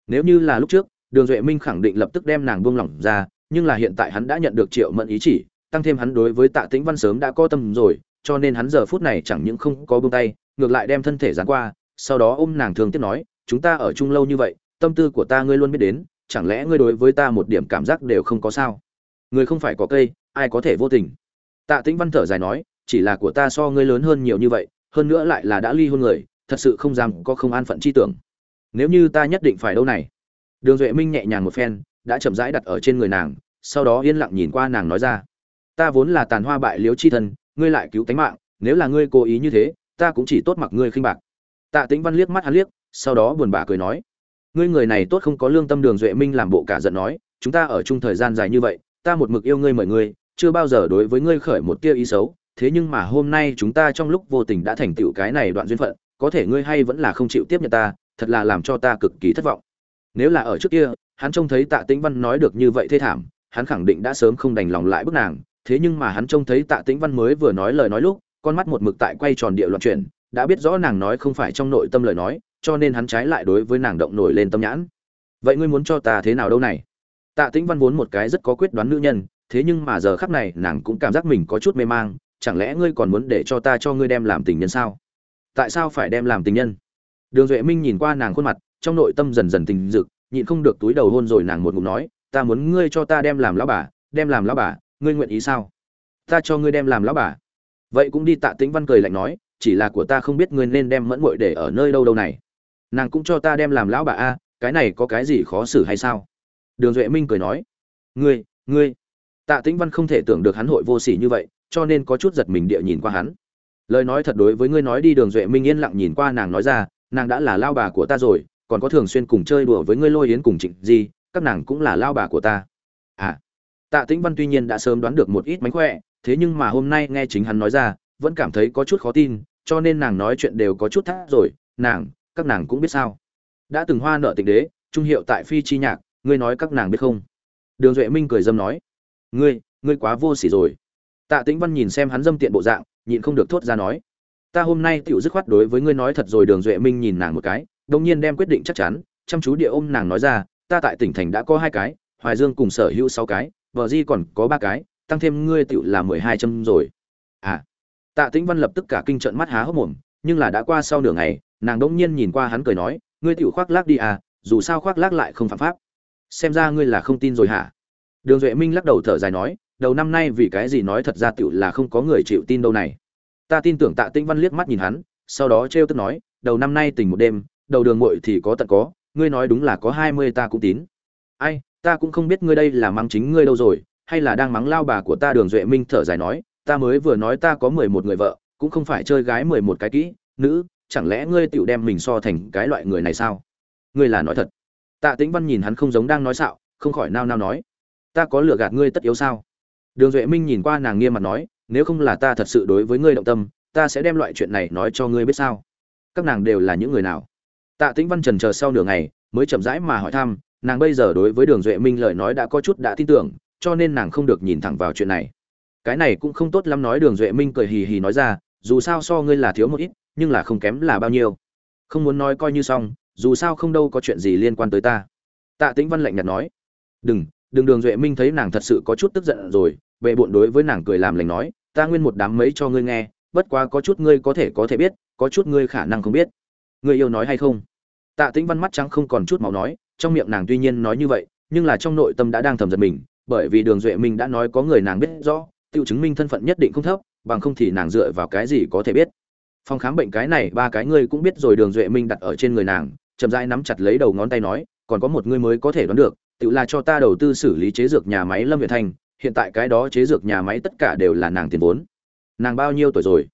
Nếu như là lúc trước, đường duệ minh khẳng định lập tức đem nàng buông lỏng ra, nhưng là hiện tại hắn đã nhận được triệu mẫn ý chỉ, tăng thêm hắn đối với tạ tĩnh văn sớm đã có tâm rồi, cho nên hắn giờ phút này chẳng những không có buông tay, ngược lại đem thân thể dán qua, sau đó ôm nàng thường tiếp nói, chúng ta ở chung lâu như vậy, tâm tư của ta ngươi luôn biết đến, chẳng lẽ ngươi đối với ta một điểm cảm giác đều không có sao? Người không phải có cây, ai có thể vô tình? Tạ tĩnh văn thở dài nói, chỉ là của ta so ngươi lớn hơn nhiều như vậy, hơn nữa lại là đã ly hôn người, thật sự không dám có không an phận chi tưởng. Nếu như ta nhất định phải đâu này. Đường duệ minh nhẹ nhàng một phen, đã chậm rãi đặt ở trên người nàng, sau đó yên lặng nhìn qua nàng nói ra. Ta vốn là tàn hoa bại liễu chi thân, ngươi lại cứu tánh mạng, nếu là ngươi cố ý như thế, ta cũng chỉ tốt mặc ngươi khinh bạc. Tạ tĩnh văn liếc mắt hắn liếc, sau đó buồn bã cười nói, ngươi người này tốt không có lương tâm đường duệ minh làm bộ cả giận nói, chúng ta ở chung thời gian dài như vậy, ta một mực yêu ngươi mời ngươi chưa bao giờ đối với ngươi khởi một tia ý xấu, thế nhưng mà hôm nay chúng ta trong lúc vô tình đã thành tựu cái này đoạn duyên phận, có thể ngươi hay vẫn là không chịu tiếp nhận ta, thật là làm cho ta cực kỳ thất vọng. Nếu là ở trước kia, hắn trông thấy tạ tĩnh văn nói được như vậy thê thảm, hắn khẳng định đã sớm không đành lòng lại bức nàng, thế nhưng mà hắn trông thấy tạ tĩnh văn mới vừa nói lời nói lúc, con mắt một mực tại quay tròn địa loạn chuyển, đã biết rõ nàng nói không phải trong nội tâm lời nói, cho nên hắn trái lại đối với nàng động nổi lên tâm nhãn. Vậy ngươi muốn cho ta thế nào đâu này? Tạ tĩnh văn vốn một cái rất có quyết đoán nữ nhân thế nhưng mà giờ khắc này, nàng cũng cảm giác mình có chút mê mang, chẳng lẽ ngươi còn muốn để cho ta cho ngươi đem làm tình nhân sao? Tại sao phải đem làm tình nhân? Đường duệ minh nhìn qua nàng khuôn mặt, trong nội tâm dần dần tình dực nhịn không được túi đầu hôn rồi nàng một ngụm nói, ta muốn ngươi cho ta đem làm lão bà, đem làm lão bà, ngươi nguyện ý sao? Ta cho ngươi đem làm lão bà. Vậy cũng đi tạ tĩnh văn cười lạnh nói, chỉ là của ta không biết ngươi nên đem mẫn muội để ở nơi đâu đâu này. Nàng cũng cho ta đem làm lão bà a, cái này có cái gì khó xử hay sao? Đường duệ minh cười nói, ngươi ngươi tạ tĩnh văn không thể tưởng được hắn hội vô sỉ như vậy, cho nên có chút giật mình địa nhìn qua hắn. Lời nói thật đối với ngươi nói đi đường duệ minh yên lặng nhìn qua nàng nói ra, nàng đã là lao bà của ta rồi, còn có thường xuyên cùng chơi đùa với ngươi lôi yến cùng trịnh gì các nàng cũng là lao bà của ta. À. Tạ tĩnh văn tuy nhiên đã sớm đoán được một ít mánh khỏe, thế nhưng mà hôm nay nghe chính hắn nói ra, vẫn cảm thấy có chút khó tin, cho nên nàng nói chuyện đều có chút thắt rồi, nàng, các nàng cũng biết sao? Đã từng hoa nợ tịnh đế, trung hiệu tại phi chi nhạc, ngươi nói các nàng biết không? Đường duệ minh cười dâm nói ngươi ngươi quá vô sỉ rồi. Tạ tĩnh văn nhìn xem hắn dâm tiện bộ dạng, nhịn không được thốt ra nói. Ta hôm nay tựu dứt khoát đối với ngươi nói thật rồi, đường duệ minh nhìn nàng một cái đông nhiên đem quyết định chắc chắn, chăm chú địa ôm nàng nói ra, ta tại tỉnh thành đã có hai cái, hoài dương cùng sở hữu sáu cái, vợ di còn có ba cái, tăng thêm ngươi tựu là mười hai châm rồi. À. Tạ tĩnh văn lập tức cả kinh trận mắt há hốc mồm, nhưng là đã qua sau nửa ngày, nàng đỗng nhiên nhìn qua hắn cười nói, ngươi tựu khoác lác đi à dù sao khoác lác lại không phạm pháp. Xem ra ngươi là không tin rồi hả? Đường duệ minh lắc đầu thở dài nói, đầu năm nay vì cái gì nói thật ra tựu là không có người chịu tin đâu này. Ta tin tưởng tạ tĩnh văn liếc mắt nhìn hắn, sau đó trêu tức nói, đầu năm nay tình một đêm, đầu đường muội thì có tận có, ngươi nói đúng là có hai mươi ta cũng tín. Ai, ta cũng không biết ngươi đây là mang chính ngươi đâu rồi, hay là đang mắng lao bà của ta. Đường duệ minh thở dài nói, ta mới vừa nói ta có mười một người vợ, cũng không phải chơi gái mười một cái kỹ, nữ, chẳng lẽ ngươi tựu đem mình so thành cái loại người này sao? Ngươi là nói thật. Tạ tĩnh văn nhìn hắn không giống đang nói xạo, không khỏi nao nao nói ta có lừa gạt ngươi tất yếu sao? Đường duệ minh nhìn qua nàng nghiêm mặt nói, nếu không là ta thật sự đối với ngươi động tâm, ta sẽ đem loại chuyện này nói cho ngươi biết sao? Các nàng đều là những người nào? Tạ tĩnh văn trần chờ sau nửa ngày, mới chậm rãi mà hỏi thăm, nàng bây giờ đối với đường duệ minh lời nói đã có chút đã tin tưởng, cho nên nàng không được nhìn thẳng vào chuyện này. Cái này cũng không tốt lắm nói, đường duệ minh cười hì hì nói ra, dù sao so ngươi là thiếu một ít, nhưng là không kém là bao nhiêu. Không muốn nói coi như xong, dù sao không đâu có chuyện gì liên quan tới ta. Tạ tĩnh văn lạnh nhạt nói, đừng đường đường duệ minh thấy nàng thật sự có chút tức giận rồi, bệ bộn đối với nàng cười làm lành nói, ta nguyên một đám mấy cho ngươi nghe, bất quá có chút ngươi có thể có thể biết, có chút ngươi khả năng không biết. Ngươi yêu nói hay không? Tạ tĩnh văn mắt trắng không còn chút máu nói, trong miệng nàng tuy nhiên nói như vậy, nhưng là trong nội tâm đã đang thầm giật mình, bởi vì đường duệ minh đã nói có người nàng biết rõ tự chứng minh thân phận nhất định không thấp, bằng không thì nàng dựa vào cái gì có thể biết. Phòng khám bệnh cái này ba cái ngươi cũng biết rồi, đường duệ minh đặt ở trên người nàng, chậm rãi nắm chặt lấy đầu ngón tay nói, còn có một ngươi mới có thể đoán được tự là cho ta đầu tư xử lý chế dược nhà máy lâm việt thành, hiện tại cái đó chế dược nhà máy tất cả đều là nàng tiền vốn. Nàng bao nhiêu tuổi rồi?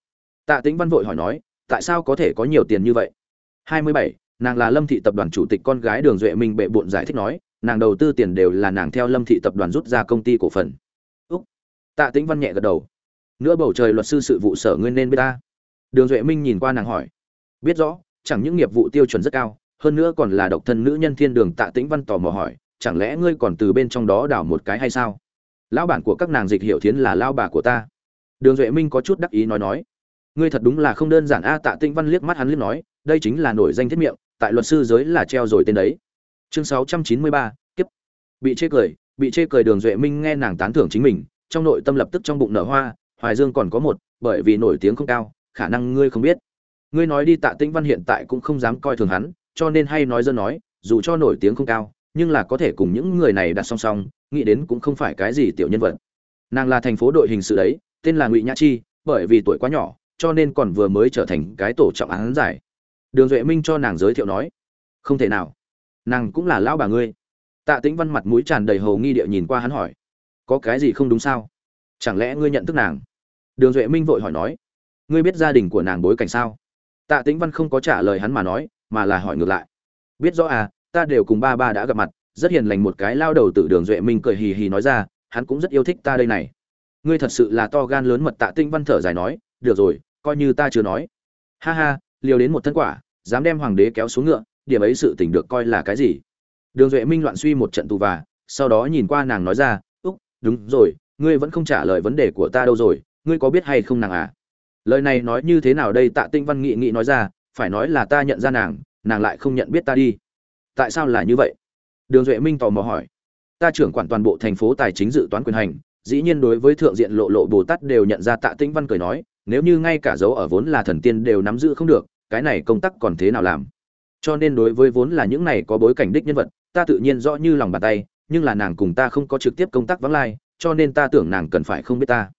Tạ tĩnh văn vội hỏi nói, tại sao có thể có nhiều tiền như vậy? Hai mươi bảy, nàng là lâm thị tập đoàn chủ tịch con gái đường duệ minh bệ bộn giải thích nói, nàng đầu tư tiền đều là nàng theo lâm thị tập đoàn rút ra công ty cổ phần. Úc. Tạ tĩnh văn nhẹ gật đầu. Nữa bầu trời luật sư sự vụ sở nguyên nên biết ta. Đường duệ minh nhìn qua nàng hỏi. Biết rõ, chẳng những nghiệp vụ tiêu chuẩn rất cao, hơn nữa còn là độc thân nữ nhân thiên đường tạ tĩnh văn tò mò hỏi chẳng lẽ ngươi còn từ bên trong đó đảo một cái hay sao? Lão bản của các nàng dịch hiểu thiến là lao bà của ta. Đường duệ minh có chút đắc ý nói nói. Ngươi thật đúng là không đơn giản a, tạ Tinh văn liếc mắt hắn liếc nói, đây chính là nổi danh thiết miệng, tại luật sư giới là treo rồi tên đấy. Chương sáu trăm chín mươi ba, kiếp. Bị chê cười, bị chê cười đường duệ minh nghe nàng tán thưởng chính mình, trong nội tâm lập tức trong bụng nở hoa, hoài dương còn có một, bởi vì nổi tiếng không cao, khả năng ngươi không biết. Ngươi nói đi, tạ tĩnh văn hiện tại cũng không dám coi thường hắn, cho nên hay nói dân nói, dù cho nổi tiếng không cao nhưng là có thể cùng những người này đặt song song, nghĩ đến cũng không phải cái gì tiểu nhân vật. Nàng là thành phố đội hình sự đấy, tên là ngụy nhã chi, bởi vì tuổi quá nhỏ, cho nên còn vừa mới trở thành cái tổ trọng án giải. Đường duệ minh cho nàng giới thiệu nói, không thể nào, nàng cũng là lão bà ngươi. Tạ tĩnh văn mặt mũi tràn đầy hầu nghi địa nhìn qua hắn hỏi, có cái gì không đúng sao? Chẳng lẽ ngươi nhận thức nàng? Đường duệ minh vội hỏi nói, ngươi biết gia đình của nàng bối cảnh sao? Tạ tĩnh văn không có trả lời hắn mà nói, mà là hỏi ngược lại, biết rõ à ta đều cùng ba ba đã gặp mặt, rất hiền lành một cái lao đầu từ đường duệ minh cười hì hì nói ra, hắn cũng rất yêu thích ta đây này. Ngươi thật sự là to gan lớn mật tạ tinh văn thở dài nói, được rồi, coi như ta chưa nói. Ha ha, liều đến một thân quả, dám đem hoàng đế kéo xuống ngựa, điểm ấy sự tình được coi là cái gì? Đường duệ minh loạn suy một trận tù và, sau đó nhìn qua nàng nói ra, úc, đúng rồi, ngươi vẫn không trả lời vấn đề của ta đâu rồi, ngươi có biết hay không nàng à? Lời này nói như thế nào đây, tạ tinh văn nghị nghị nói ra, phải nói là ta nhận ra nàng nàng lại không nhận biết ta đi tại sao là như vậy? Đường duệ minh tò mò hỏi. Ta trưởng quản toàn bộ thành phố tài chính dự toán quyền hành, dĩ nhiên đối với thượng diện lộ lộ bồ tát đều nhận ra tạ tĩnh văn cười nói, nếu như ngay cả dấu ở vốn là thần tiên đều nắm giữ không được, cái này công tác còn thế nào làm? Cho nên đối với vốn là những này có bối cảnh đích nhân vật, ta tự nhiên rõ như lòng bàn tay, nhưng là nàng cùng ta không có trực tiếp công tác vắng lai, cho nên ta tưởng nàng cần phải không biết ta.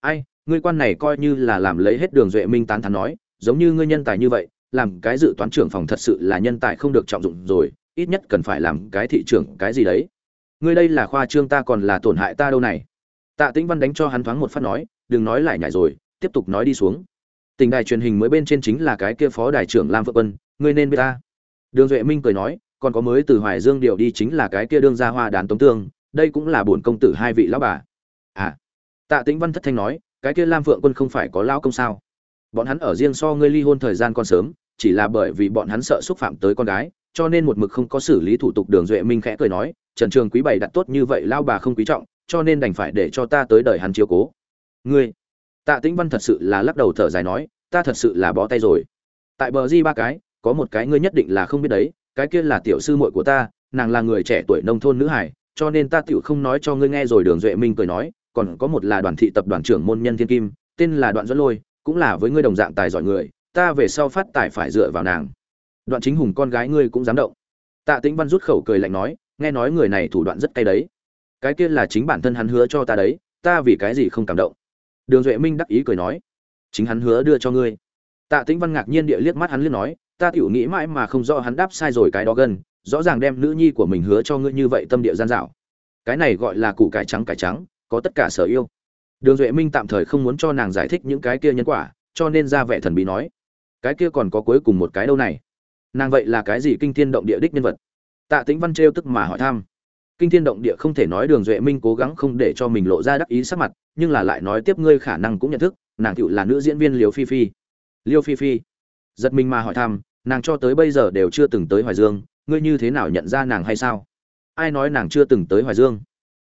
Ai, ngươi quan này coi như là làm lấy hết đường duệ minh tán thán nói, giống như ngươi nhân tài như vậy làm cái dự toán trưởng phòng thật sự là nhân tài không được trọng dụng rồi, ít nhất cần phải làm cái thị trưởng cái gì đấy. Ngươi đây là khoa trương ta còn là tổn hại ta đâu này. Tạ tĩnh văn đánh cho hắn thoáng một phát nói, đừng nói lại nhảy rồi, tiếp tục nói đi xuống. Tình đài truyền hình mới bên trên chính là cái kia phó đài trưởng lam phượng quân, ngươi nên biết ta. Đường duệ minh cười nói, còn có mới từ hoài dương điều đi chính là cái kia đương gia hoa đàn tống tương, đây cũng là bổn công tử hai vị lão bà. À. Tạ tĩnh văn thất thanh nói, cái kia lam phượng quân không phải có lão công sao? Bọn hắn ở riêng so ngươi ly hôn thời gian còn sớm, chỉ là bởi vì bọn hắn sợ xúc phạm tới con gái, cho nên một mực không có xử lý thủ tục đường duệ minh khẽ cười nói, trần trường quý bày đặt tốt như vậy lao bà không quý trọng, cho nên đành phải để cho ta tới đời hắn chiếu cố. Ngươi? Tạ tĩnh văn thật sự là lắc đầu thở dài nói, ta thật sự là bó tay rồi. Tại bờ di ba cái, có một cái ngươi nhất định là không biết đấy, cái kia là tiểu sư muội của ta, nàng là người trẻ tuổi nông thôn nữ hải, cho nên ta tựu không nói cho ngươi nghe rồi. Đường duệ minh cười nói, còn có một là đoàn thị tập đoàn trưởng môn nhân thiên kim, tên là đoạn dẫn lôi cũng là với ngươi đồng dạng tài giỏi người, ta về sau phát tài phải dựa vào nàng. Đoạn chính hùng con gái ngươi cũng dám động. Tạ tĩnh văn rút khẩu cười lạnh nói, nghe nói người này thủ đoạn rất cay đấy. Cái kia là chính bản thân hắn hứa cho ta đấy, ta vì cái gì không cảm động? Đường duệ minh đắc ý cười nói, chính hắn hứa đưa cho ngươi. Tạ tĩnh văn ngạc nhiên địa liếc mắt hắn liếc nói, ta tiểu nghĩ mãi mà không rõ hắn đáp sai rồi cái đó gần, rõ ràng đem nữ nhi của mình hứa cho ngươi như vậy tâm địa gian dảo cái này gọi là củ cải trắng cải trắng, có tất cả sở yêu đường duệ minh tạm thời không muốn cho nàng giải thích những cái kia nhân quả, cho nên ra vẻ thần bí nói, cái kia còn có cuối cùng một cái đâu này? Nàng vậy là cái gì kinh thiên động địa đích nhân vật? Tạ tĩnh văn trêu tức mà hỏi thăm. Kinh thiên động địa không thể nói đường duệ minh cố gắng không để cho mình lộ ra đắc ý sắc mặt, nhưng là lại nói tiếp ngươi khả năng cũng nhận thức, nàng cựu là nữ diễn viên liều phi phi. Liêu phi phi. Giật mình mà hỏi thăm, nàng cho tới bây giờ đều chưa từng tới hoài dương, ngươi như thế nào nhận ra nàng hay sao? Ai nói nàng chưa từng tới hoài dương?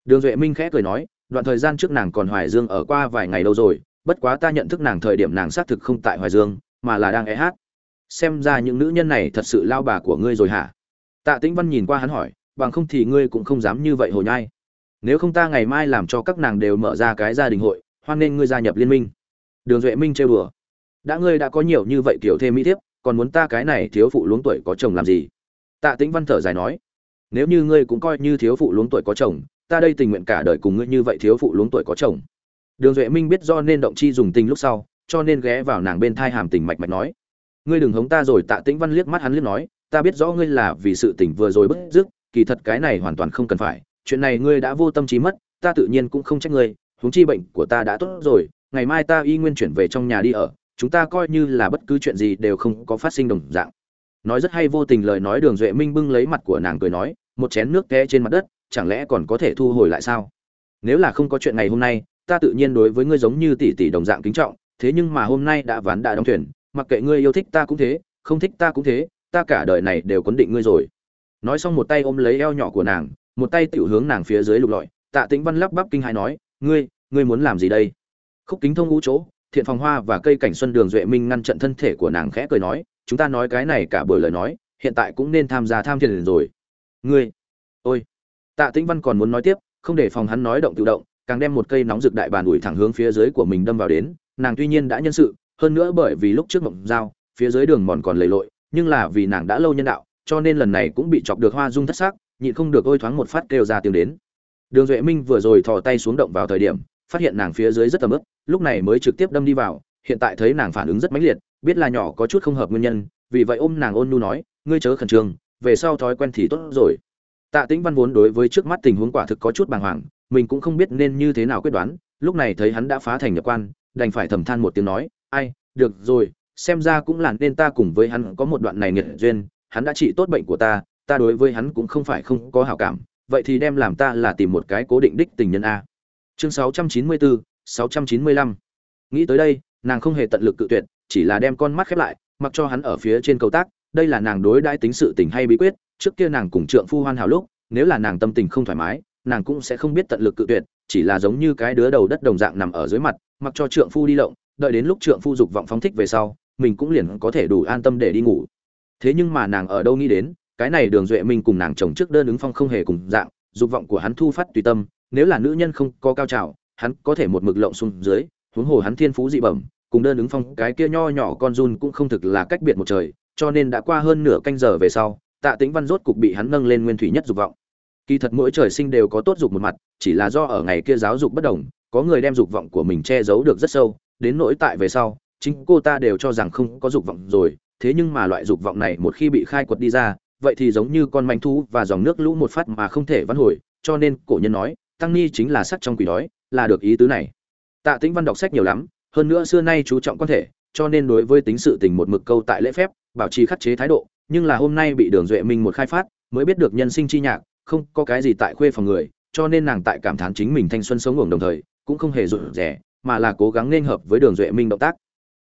Đường duệ minh khẽ cười nói đoạn thời gian trước nàng còn hoài dương ở qua vài ngày lâu rồi, bất quá ta nhận thức nàng thời điểm nàng xác thực không tại hoài dương, mà là đang e hát xem ra những nữ nhân này thật sự lao bà của ngươi rồi hả? Tạ tĩnh văn nhìn qua hắn hỏi, bằng không thì ngươi cũng không dám như vậy hồi nhai. Nếu không ta ngày mai làm cho các nàng đều mở ra cái gia đình hội, hoan nên ngươi gia nhập liên minh. Đường duệ minh trêu đùa. Đã ngươi đã có nhiều như vậy kiểu thêm mỹ thiếp, còn muốn ta cái này thiếu phụ luống tuổi có chồng làm gì? Tạ tĩnh văn thở dài nói. Nếu như ngươi cũng coi như thiếu phụ luống tuổi có chồng ta đây tình nguyện cả đời cùng ngươi như vậy thiếu phụ luống tuổi có chồng. Đường duệ minh biết do nên động chi dùng tình lúc sau, cho nên ghé vào nàng bên thai hàm tình mạch mạch nói. Ngươi đừng hống ta rồi, tạ tĩnh văn liếc mắt hắn liếc nói, ta biết rõ ngươi là vì sự tình vừa rồi bức dứt, kỳ thật cái này hoàn toàn không cần phải, chuyện này ngươi đã vô tâm trí mất, ta tự nhiên cũng không trách ngươi, huống chi bệnh của ta đã tốt rồi, ngày mai ta y nguyên chuyển về trong nhà đi ở, chúng ta coi như là bất cứ chuyện gì đều không có phát sinh đồng dạng. Nói rất hay vô tình lời nói, đường duệ minh bưng lấy mặt của nàng cười nói, một chén nước té trên mặt đất chẳng lẽ còn có thể thu hồi lại sao? Nếu là không có chuyện ngày hôm nay, ta tự nhiên đối với ngươi giống như tỷ tỷ đồng dạng kính trọng, thế nhưng mà hôm nay đã ván đã đóng thuyền, mặc kệ ngươi yêu thích ta cũng thế, không thích ta cũng thế, ta cả đời này đều quấn định ngươi rồi. Nói xong một tay ôm lấy eo nhỏ của nàng, một tay tiểu hướng nàng phía dưới lục lọi, tạ tĩnh văn lắp bắp kinh hãi nói, ngươi ngươi muốn làm gì đây? Khúc kính thông ngũ chỗ, thiện phòng hoa và cây cảnh xuân đường duệ minh ngăn chặn thân thể của nàng khẽ cười nói, chúng ta nói cái này cả buổi lời nói, hiện tại cũng nên tham gia tham thiền rồi. Ngươi, ôi tạ tĩnh văn còn muốn nói tiếp, không để phòng hắn nói động tự động, càng đem một cây nóng rực đại bàn ủi thẳng hướng phía dưới của mình đâm vào đến, nàng tuy nhiên đã nhân sự, hơn nữa bởi vì lúc trước mộng dao phía dưới đường mòn còn lầy lội, nhưng là vì nàng đã lâu nhân đạo, cho nên lần này cũng bị chọc được hoa dung thất sắc, nhịn không được ôi thoáng một phát kêu ra tiếng đến. Đường duệ minh vừa rồi thò tay xuống động vào thời điểm, phát hiện nàng phía dưới rất tầm ức, lúc này mới trực tiếp đâm đi vào, hiện tại thấy nàng phản ứng rất mãnh liệt, biết là nhỏ có chút không hợp nguyên nhân, vì vậy ôm nàng ôn nu nói, ngươi chớ khẩn trương, về sau thói quen thì tốt rồi tạ tĩnh văn vốn đối với trước mắt tình huống quả thực có chút bàng hoàng mình cũng không biết nên như thế nào quyết đoán lúc này thấy hắn đã phá thành nhập quan đành phải thầm than một tiếng nói ai được rồi xem ra cũng là nên ta cùng với hắn có một đoạn này nghiệt duyên hắn đã trị tốt bệnh của ta ta đối với hắn cũng không phải không có hảo cảm vậy thì đem làm ta là tìm một cái cố định đích tình nhân a chương 694, 695. nghĩ tới đây nàng không hề tận lực cự tuyệt chỉ là đem con mắt khép lại mặc cho hắn ở phía trên cầu tác đây là nàng đối đãi tính sự tình hay bí quyết trước kia nàng cùng trượng phu hoan hảo lúc, nếu là nàng tâm tình không thoải mái, nàng cũng sẽ không biết tận lực cự tuyệt, chỉ là giống như cái đứa đầu đất đồng dạng nằm ở dưới mặt, mặc cho trượng phu đi lộng, đợi đến lúc trượng phu dục vọng phóng thích về sau, mình cũng liền có thể đủ an tâm để đi ngủ. Thế nhưng mà nàng ở đâu nghĩ đến, cái này đường duệ minh cùng nàng chồng trước đơn ứng phong không hề cùng dạng, dục vọng của hắn thu phát tùy tâm, nếu là nữ nhân không có cao trào, hắn có thể một mực lộng xuống dưới, huống hồ hắn thiên phú dị bẩm, cùng đơn ứng phong cái kia nho nhỏ con run cũng không thực là cách biệt một trời, cho nên đã qua hơn nửa canh giờ về sau tạ tĩnh văn rốt cục bị hắn nâng lên nguyên thủy nhất dục vọng. Kỳ thật mỗi trời sinh đều có tốt dục một mặt, chỉ là do ở ngày kia giáo dục bất đồng, có người đem dục vọng của mình che giấu được rất sâu, đến nỗi tại về sau, chính cô ta đều cho rằng không có dục vọng rồi, thế nhưng mà loại dục vọng này một khi bị khai quật đi ra, vậy thì giống như con manh thú và dòng nước lũ một phát mà không thể vãn hồi, cho nên cổ nhân nói, tăng ni chính là sắc trong quỷ đói, là được ý tứ này. Tạ tĩnh văn đọc sách nhiều lắm, hơn nữa xưa nay chú trọng quan thể, cho nên đối với tính sự tình một mực câu tại lễ phép, bảo trì khắc chế thái độ nhưng là hôm nay bị đường duệ minh một khai phát, mới biết được nhân sinh chi nhạc, không có cái gì tại khuê phòng người, cho nên nàng tại cảm thán chính mình thanh xuân sống ngủ đồng thời, cũng không hề rụt rẻ mà là cố gắng nên hợp với đường duệ minh động tác.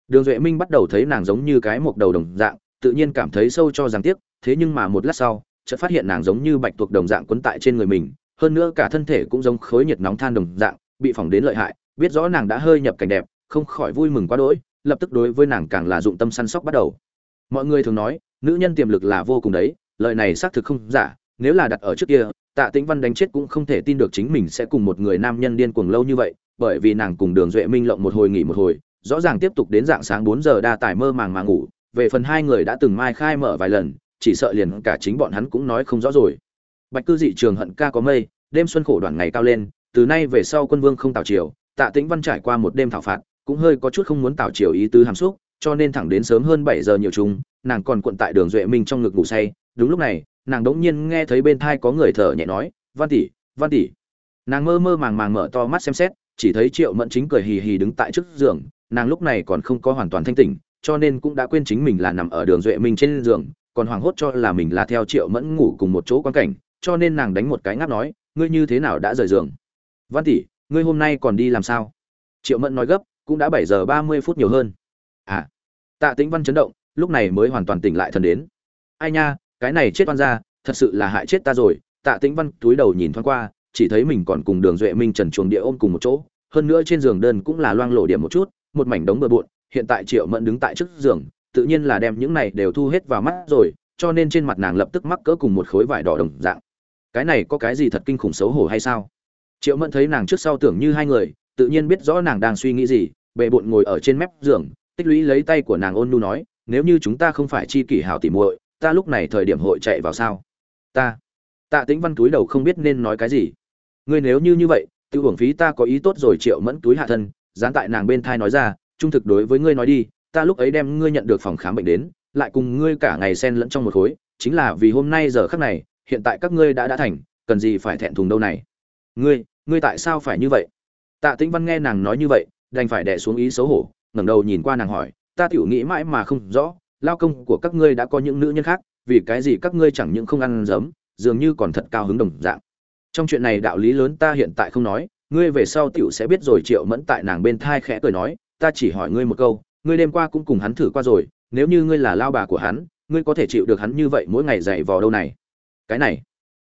Đường duệ minh bắt đầu thấy nàng giống như cái mộc đầu đồng dạng, tự nhiên cảm thấy sâu cho rằng tiếc, thế nhưng mà một lát sau, chợt phát hiện nàng giống như bạch tuộc đồng dạng quấn tại trên người mình, hơn nữa cả thân thể cũng giống khối nhiệt nóng than đồng dạng, bị phỏng đến lợi hại, biết rõ nàng đã hơi nhập cảnh đẹp, không khỏi vui mừng quá đỗi, lập tức đối với nàng càng là dụng tâm săn sóc bắt đầu. Mọi người thường nói nữ nhân tiềm lực là vô cùng đấy, lời này xác thực không giả, nếu là đặt ở trước kia, tạ tĩnh văn đánh chết cũng không thể tin được chính mình sẽ cùng một người nam nhân điên cuồng lâu như vậy, bởi vì nàng cùng đường duệ minh lộng một hồi nghỉ một hồi, rõ ràng tiếp tục đến dạng sáng bốn giờ đa tài mơ màng mà ngủ, về phần hai người đã từng mai khai mở vài lần, chỉ sợ liền cả chính bọn hắn cũng nói không rõ rồi. Bạch cư dị trường hận ca có mây, đêm xuân khổ đoạn ngày cao lên, từ nay về sau quân vương không tào triều, tạ tĩnh văn trải qua một đêm thảo phạt, cũng hơi có chút không muốn tào triều ý tứ hàm xúc, cho nên thẳng đến sớm hơn bảy giờ nhiều chung nàng còn cuộn tại đường duệ minh trong ngực ngủ say. Đúng lúc này, nàng đống nhiên nghe thấy bên thai có người thở nhẹ nói, văn tỷ văn tỷ. Nàng mơ mơ màng màng mở to mắt xem xét, chỉ thấy triệu mẫn chính cười hì hì đứng tại trước giường. Nàng lúc này còn không có hoàn toàn thanh tỉnh, cho nên cũng đã quên chính mình là nằm ở đường duệ minh trên giường, còn hoảng hốt cho là mình là theo triệu mẫn ngủ cùng một chỗ quan cảnh, cho nên nàng đánh một cái ngáp nói, ngươi như thế nào đã rời giường? Văn tỷ, ngươi hôm nay còn đi làm sao? Triệu mẫn nói gấp, cũng đã bảy giờ ba mươi phút nhiều hơn. À. Tạ tĩnh văn chấn động lúc này mới hoàn toàn tỉnh lại thần đến. Ai nha, cái này chết oan ra thật sự là hại chết ta rồi. Tạ tĩnh văn túi đầu nhìn thoáng qua, chỉ thấy mình còn cùng đường duệ minh trần chuồng địa ôm cùng một chỗ. Hơn nữa trên giường đơn cũng là loang lộ điểm một chút, một mảnh đống bừa bộn, hiện tại triệu mẫn đứng tại trước giường, tự nhiên là đem những này đều thu hết vào mắt rồi, cho nên trên mặt nàng lập tức mắc cỡ cùng một khối vải đỏ đồng dạng. Cái này có cái gì thật kinh khủng xấu hổ hay sao? Triệu mẫn thấy nàng trước sau tưởng như hai người, tự nhiên biết rõ nàng đang suy nghĩ gì bệ bộn ngồi ở trên mép giường, tích lũy lấy tay của nàng ôn nu nói nếu như chúng ta không phải chi kỷ hảo tỉ muội, ta lúc này thời điểm hội chạy vào sao? Ta, tạ tĩnh văn túi đầu không biết nên nói cái gì. Ngươi nếu như như vậy, tự hưởng phí ta có ý tốt rồi triệu mẫn túi hạ thân, dán tại nàng bên thai nói ra, trung thực đối với ngươi nói đi, ta lúc ấy đem ngươi nhận được phòng khám bệnh đến, lại cùng ngươi cả ngày xen lẫn trong một khối, chính là vì hôm nay giờ khắc này, hiện tại các ngươi đã đã thành, cần gì phải thẹn thùng đâu này? Ngươi ngươi tại sao phải như vậy? Tạ tĩnh văn nghe nàng nói như vậy, đành phải đẻ xuống ý xấu hổ, ngẩng đầu nhìn qua nàng hỏi ta tiểu nghĩ mãi mà không rõ lao công của các ngươi đã có những nữ nhân khác vì cái gì các ngươi chẳng những không ăn dấm, dường như còn thật cao hứng đồng dạng. Trong chuyện này đạo lý lớn ta hiện tại không nói ngươi về sau tiểu sẽ biết rồi triệu mẫn tại nàng bên thai khẽ cười nói ta chỉ hỏi ngươi một câu ngươi đêm qua cũng cùng hắn thử qua rồi nếu như ngươi là lao bà của hắn ngươi có thể chịu được hắn như vậy mỗi ngày dạy vò đâu này? Cái này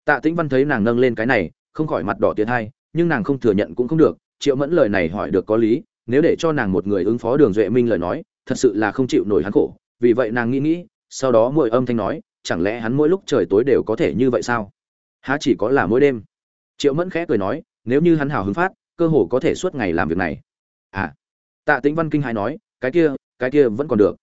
tạ tĩnh văn thấy nàng nâng lên cái này không khỏi mặt đỏ tiến hai nhưng nàng không thừa nhận cũng không được triệu mẫn lời này hỏi được có lý nếu để cho nàng một người ứng phó đường duệ minh lời nói thật sự là không chịu nổi hắn khổ. Vì vậy nàng nghĩ nghĩ, sau đó mỗi âm thanh nói, chẳng lẽ hắn mỗi lúc trời tối đều có thể như vậy sao? Há chỉ có là mỗi đêm. Triệu mẫn khẽ cười nói, nếu như hắn hào hứng phát, cơ hồ có thể suốt ngày làm việc này. À. Tạ tĩnh văn kinh hãi nói, cái kia cái kia vẫn còn được.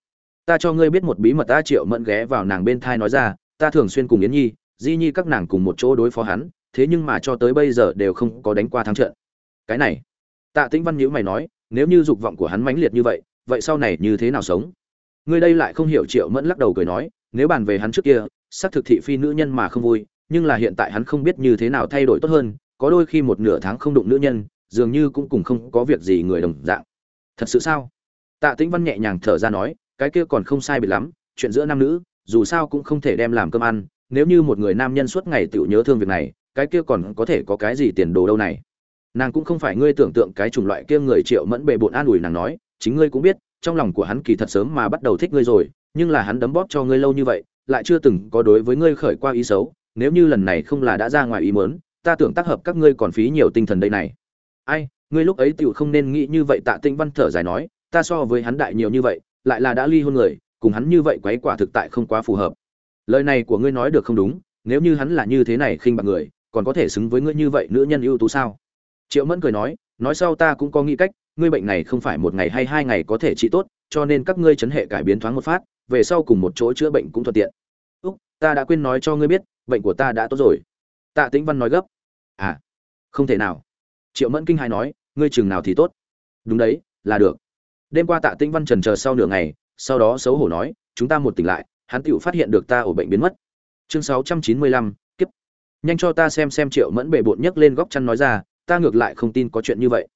Ta cho ngươi biết một bí mật ta, triệu mẫn ghé vào nàng bên thai nói ra, ta thường xuyên cùng yến nhi, di nhi các nàng cùng một chỗ đối phó hắn, thế nhưng mà cho tới bây giờ đều không có đánh qua thắng trận. Cái này. Tạ tĩnh văn nhữ mày nói, nếu như dục vọng của hắn mãnh liệt như vậy vậy sau này như thế nào sống? Ngươi đây lại không hiểu triệu mẫn lắc đầu cười nói, nếu bàn về hắn trước kia, xác thực thị phi nữ nhân mà không vui, nhưng là hiện tại hắn không biết như thế nào thay đổi tốt hơn, có đôi khi một nửa tháng không đụng nữ nhân, dường như cũng cùng không có việc gì người đồng dạng. Thật sự sao? Tạ tĩnh văn nhẹ nhàng thở ra nói, cái kia còn không sai biệt lắm, chuyện giữa nam nữ, dù sao cũng không thể đem làm cơm ăn, nếu như một người nam nhân suốt ngày tự nhớ thương việc này, cái kia còn có thể có cái gì tiền đồ đâu này? Nàng cũng không phải ngươi tưởng tượng cái chủng loại kia người triệu mẫn bề bộn an ủi nàng nói chính ngươi cũng biết, trong lòng của hắn kỳ thật sớm mà bắt đầu thích ngươi rồi, nhưng là hắn đấm bóp cho ngươi lâu như vậy, lại chưa từng có đối với ngươi khởi qua ý xấu, nếu như lần này không là đã ra ngoài ý muốn, ta tưởng tác hợp các ngươi còn phí nhiều tinh thần đây này. Ai, ngươi lúc ấy tựu không nên nghĩ như vậy, tạ tinh văn thở dài nói, ta so với hắn đại nhiều như vậy, lại là đã ly hôn người, cùng hắn như vậy quấy quả thực tại không quá phù hợp. Lời này của ngươi nói được không đúng, nếu như hắn là như thế này khinh bạc người, còn có thể xứng với ngươi như vậy nữ nhân ưu tú sao? Triệu mẫn cười nói nói sau ta cũng có nghĩ cách ngươi bệnh này không phải một ngày hay hai ngày có thể trị tốt, cho nên các ngươi chấn hệ cải biến thoáng một phát, về sau cùng một chỗ chữa bệnh cũng thuận tiện. Úc, ta đã quên nói cho ngươi biết, bệnh của ta đã tốt rồi. Tạ tĩnh văn nói gấp. À không thể nào. Triệu mẫn kinh hai nói, ngươi chừng nào thì tốt. Đúng đấy, là được. Đêm qua tạ tĩnh văn trần chờ sau nửa ngày, sau đó xấu hổ nói, chúng ta một tỉnh lại, hắn tựu phát hiện được ta ổ bệnh biến mất. Chương sáu trăm chín mươi lăm, kiếp. Nhanh cho ta xem xem triệu mẫn bệ bộn nhấc lên góc chăn nói ra, ta ngược lại không tin có chuyện như vậy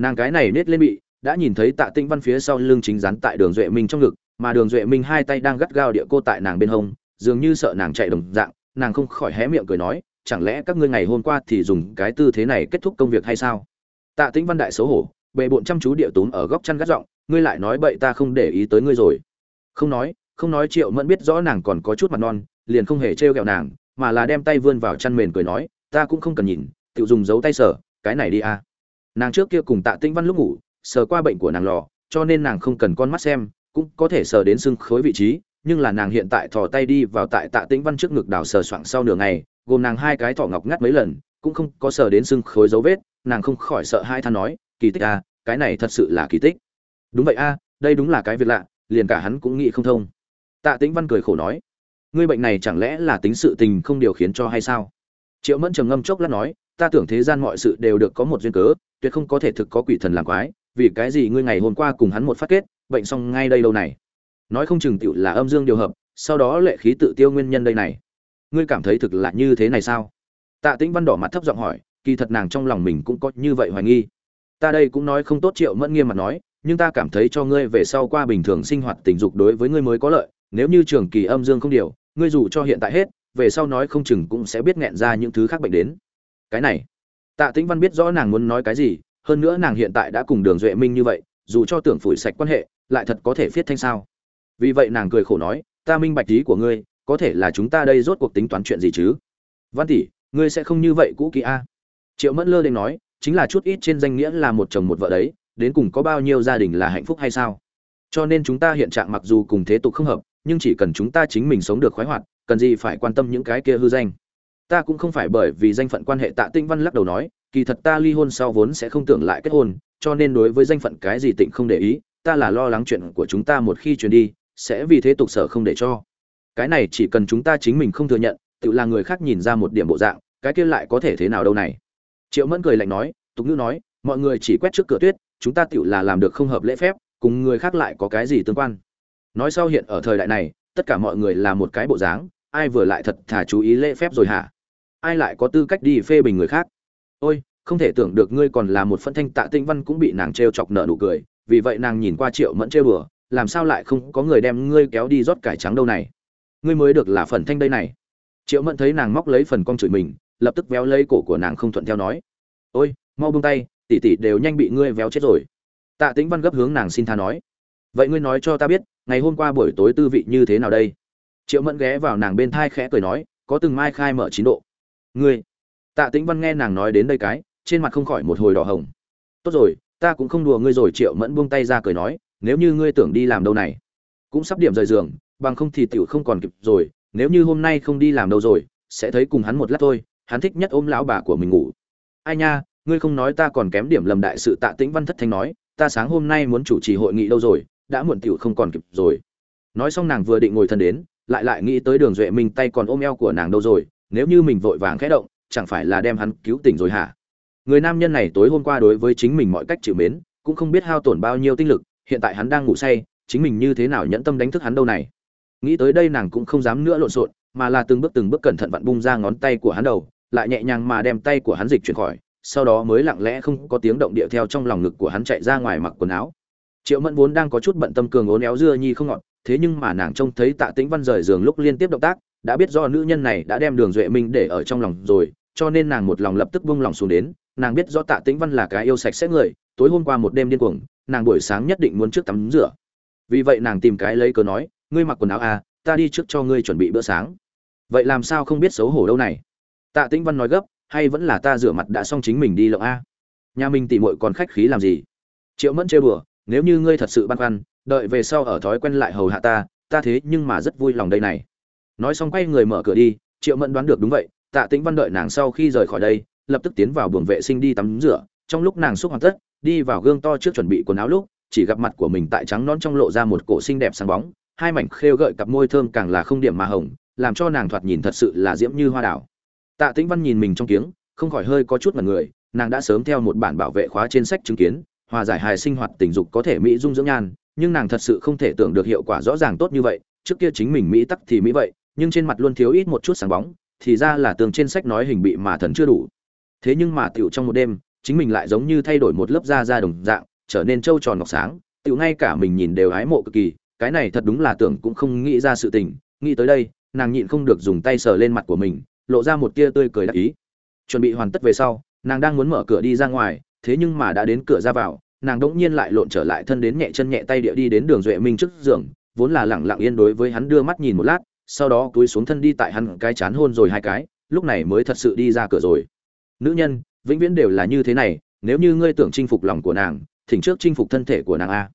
nàng cái này nết lên bị, đã nhìn thấy tạ tĩnh văn phía sau lưng chính rắn tại đường duệ minh trong ngực, mà đường duệ minh hai tay đang gắt gao địa cô tại nàng bên hông, dường như sợ nàng chạy đồng dạng, nàng không khỏi hé miệng cười nói, chẳng lẽ các ngươi ngày hôm qua thì dùng cái tư thế này kết thúc công việc hay sao tạ tĩnh văn đại xấu hổ bệ bộn chăm chú địa tốn ở góc chăn gắt giọng, ngươi lại nói bậy ta không để ý tới ngươi rồi không nói không nói triệu mẫn biết rõ nàng còn có chút mặt non, liền không hề trêu ghẹo nàng, mà là đem tay vươn vào chăn mền cười nói, ta cũng không cần nhìn, tự dùng dấu tay sở cái này đi à nàng trước kia cùng tạ tĩnh văn lúc ngủ, sờ qua bệnh của nàng lò, cho nên nàng không cần con mắt xem, cũng có thể sờ đến xương khối vị trí, nhưng là nàng hiện tại thò tay đi vào tại tạ tĩnh văn trước ngực đào sờ soạng sau nửa ngày, gồm nàng hai cái thỏ ngọc ngắt mấy lần, cũng không có sờ đến xương khối dấu vết, nàng không khỏi sợ hai than nói, kỳ tích a cái này thật sự là kỳ tích. Đúng vậy a đây đúng là cái việc lạ, liền cả hắn cũng nghĩ không thông. Tạ tĩnh văn cười khổ nói, ngươi bệnh này chẳng lẽ là tính sự tình không điều khiến cho hay sao? Triệu mẫn trầm ngâm chốc lát nói, ta tưởng thế gian mọi sự đều được có một duyên cớ tuyệt không có thể thực có quỷ thần làm quái, vì cái gì ngươi ngày hôm qua cùng hắn một phát kết, bệnh xong ngay đây đâu này? Nói không chừng tựu là âm dương điều hợp, sau đó lệ khí tự tiêu nguyên nhân đây này. Ngươi cảm thấy thực là như thế này sao? Tạ tĩnh văn đỏ mặt thấp giọng hỏi, kỳ thật nàng trong lòng mình cũng có như vậy hoài nghi. Ta đây cũng nói không tốt triệu mẫn nghiêm mặt nói, nhưng ta cảm thấy cho ngươi về sau qua bình thường sinh hoạt tình dục đối với ngươi mới có lợi, nếu như trường kỳ âm dương không điều, ngươi dù cho hiện tại hết, về sau nói không chừng cũng sẽ biết nghẹn ra những thứ khác bệnh đến. Cái này tạ tĩnh văn biết rõ nàng muốn nói cái gì, hơn nữa nàng hiện tại đã cùng đường duệ minh như vậy, dù cho tưởng phủi sạch quan hệ, lại thật có thể viết thanh sao? Vì vậy nàng cười khổ nói, ta minh bạch ý của ngươi, có thể là chúng ta đây rốt cuộc tính toán chuyện gì chứ? Văn tỷ, ngươi sẽ không như vậy cũ kỹ a. Triệu mẫn lơ đ nói, chính là chút ít trên danh nghĩa là một chồng một vợ đấy, đến cùng có bao nhiêu gia đình là hạnh phúc hay sao? Cho nên chúng ta hiện trạng mặc dù cùng thế tục không hợp, nhưng chỉ cần chúng ta chính mình sống được khoái hoạt, cần gì phải quan tâm những cái kia hư danh? Ta cũng không phải bởi vì danh phận quan hệ tạ tinh văn lắc đầu nói, kỳ thật ta ly hôn sau vốn sẽ không tưởng lại kết hôn, cho nên đối với danh phận cái gì tịnh không để ý, ta là lo lắng chuyện của chúng ta một khi truyền đi, sẽ vì thế tục sở không để cho. Cái này chỉ cần chúng ta chính mình không thừa nhận, tự là người khác nhìn ra một điểm bộ dạng, cái kia lại có thể thế nào đâu này. Triệu mẫn cười lạnh nói, tục ngữ nói, mọi người chỉ quét trước cửa tuyết, chúng ta tự là làm được không hợp lễ phép, cùng người khác lại có cái gì tương quan. Nói sau hiện ở thời đại này, tất cả mọi người là một cái bộ dáng, ai vừa lại thật thà chú ý lễ phép rồi hả? Ai lại có tư cách đi phê bình người khác? Ôi, không thể tưởng được ngươi còn là một phân thanh tạ tinh văn cũng bị nàng t chọc nợ nụ cười, vì vậy nàng nhìn qua triệu mẫn trêu bừa làm sao lại không có người đem ngươi kéo đi rót cải trắng đâu này? Ngươi mới được là phần thanh đây này. Triệu mẫn thấy nàng móc lấy phần con chửi mình, lập tức véo lấy cổ của nàng không thuận theo nói. Ôi, mau buông tay, tỷ tỷ đều nhanh bị ngươi véo chết rồi. Tạ tĩnh văn gấp hướng nàng xin tha nói. Vậy ngươi nói cho ta biết, ngày hôm qua buổi tối tư vị như thế nào đây? Triệu mẫn ghé vào nàng bên thai khẽ cười nói, có từng mai khai mở chín độ ngươi. Tạ tĩnh văn nghe nàng nói đến đây cái, trên mặt không khỏi một hồi đỏ hồng. Tốt rồi, ta cũng không đùa ngươi rồi, triệu mẫn buông tay ra cười nói, nếu như ngươi tưởng đi làm đâu này? Cũng sắp điểm rời giường, bằng không thì tiểu không còn kịp rồi, nếu như hôm nay không đi làm đâu rồi, sẽ thấy cùng hắn một lát thôi, hắn thích nhất ôm lão bà của mình ngủ. Ai nha, ngươi không nói ta còn kém điểm lầm đại sự, tạ tĩnh văn thất thanh nói, ta sáng hôm nay muốn chủ trì hội nghị đâu rồi, đã muộn tiểu không còn kịp rồi. Nói xong nàng vừa định ngồi thân đến, lại lại nghĩ tới đường duệ minh tay còn ôm eo của nàng đâu rồi nếu như mình vội vàng khẽ động, chẳng phải là đem hắn cứu tỉnh rồi hả? Người nam nhân này tối hôm qua đối với chính mình mọi cách chịu mến, cũng không biết hao tổn bao nhiêu tinh lực, hiện tại hắn đang ngủ say, chính mình như thế nào nhẫn tâm đánh thức hắn đâu này? Nghĩ tới đây nàng cũng không dám nữa lộn xộn, mà là từng bước từng bước cẩn thận vặn bung ra ngón tay của hắn đầu, lại nhẹ nhàng mà đem tay của hắn dịch chuyển khỏi, sau đó mới lặng lẽ không có tiếng động địa theo trong lòng ngực của hắn chạy ra ngoài mặc quần áo. Triệu mẫn vốn đang có chút bận tâm cường ốn éo dưa nhi không ngọt, thế nhưng mà nàng trông thấy tạ tĩnh văn rời giường lúc liên tiếp động tác đã biết do nữ nhân này đã đem đường duệ minh để ở trong lòng rồi, cho nên nàng một lòng lập tức buông lòng xuống đến. Nàng biết rõ tạ tĩnh văn là cái yêu sạch sẽ người, tối hôm qua một đêm điên cuồng, nàng buổi sáng nhất định muốn trước tắm rửa. Vì vậy nàng tìm cái lấy cớ nói, ngươi mặc quần áo à ta đi trước cho ngươi chuẩn bị bữa sáng. Vậy làm sao không biết xấu hổ đâu này? Tạ tĩnh văn nói gấp, hay vẫn là ta rửa mặt đã xong chính mình đi lộng a? Nhà mình tỉ mội còn khách khí làm gì? Triệu mẫn trêu đùa, nếu như ngươi thật sự băn khoăn, đợi về sau ở thói quen lại hầu hạ ta ta thế nhưng mà rất vui lòng đây này nói xong quay người mở cửa đi, triệu mẫn đoán được đúng vậy, tạ tĩnh văn đợi nàng sau khi rời khỏi đây, lập tức tiến vào buồng vệ sinh đi tắm rửa. Trong lúc nàng xúc hoàn tất, đi vào gương to trước chuẩn bị quần áo lúc, chỉ gặp mặt của mình tại trắng nón trong lộ ra một cổ xinh đẹp sáng bóng, hai mảnh khêu gợi cặp môi thơm càng là không điểm mà hồng, làm cho nàng thoạt nhìn thật sự là diễm như hoa đảo tạ tĩnh văn nhìn mình trong kiếng, không khỏi hơi có chút mặt người, nàng đã sớm theo một bản bảo vệ khóa trên sách chứng kiến, hòa giải hài sinh hoạt tình dục có thể mỹ dung dưỡng nhan, nhưng nàng thật sự không thể tưởng được hiệu quả rõ ràng tốt như vậy, trước kia chính mình mỹ tắc thì mỹ vậy nhưng trên mặt luôn thiếu ít một chút sáng bóng, thì ra là tường trên sách nói hình bị mà thần chưa đủ. Thế nhưng mà tiểu trong một đêm, chính mình lại giống như thay đổi một lớp da da đồng dạng, trở nên trâu tròn ngọc sáng, tiểu ngay cả mình nhìn đều hái mộ cực kỳ, cái này thật đúng là tưởng cũng không nghĩ ra sự tình, nghĩ tới đây, nàng nhịn không được dùng tay sờ lên mặt của mình, lộ ra một tia tươi cười đắc ý. Chuẩn bị hoàn tất về sau, nàng đang muốn mở cửa đi ra ngoài, thế nhưng mà đã đến cửa ra vào, nàng đỗng nhiên lại lộn trở lại thân đến nhẹ chân nhẹ tay địa đi đến đường duệ minh trước giường, vốn là lẳng lặng yên đối với hắn đưa mắt nhìn một lát sau đó túi xuống thân đi tại hắn cái chán hôn rồi hai cái lúc này mới thật sự đi ra cửa rồi nữ nhân vĩnh viễn đều là như thế này nếu như ngươi tưởng chinh phục lòng của nàng thỉnh trước chinh phục thân thể của nàng a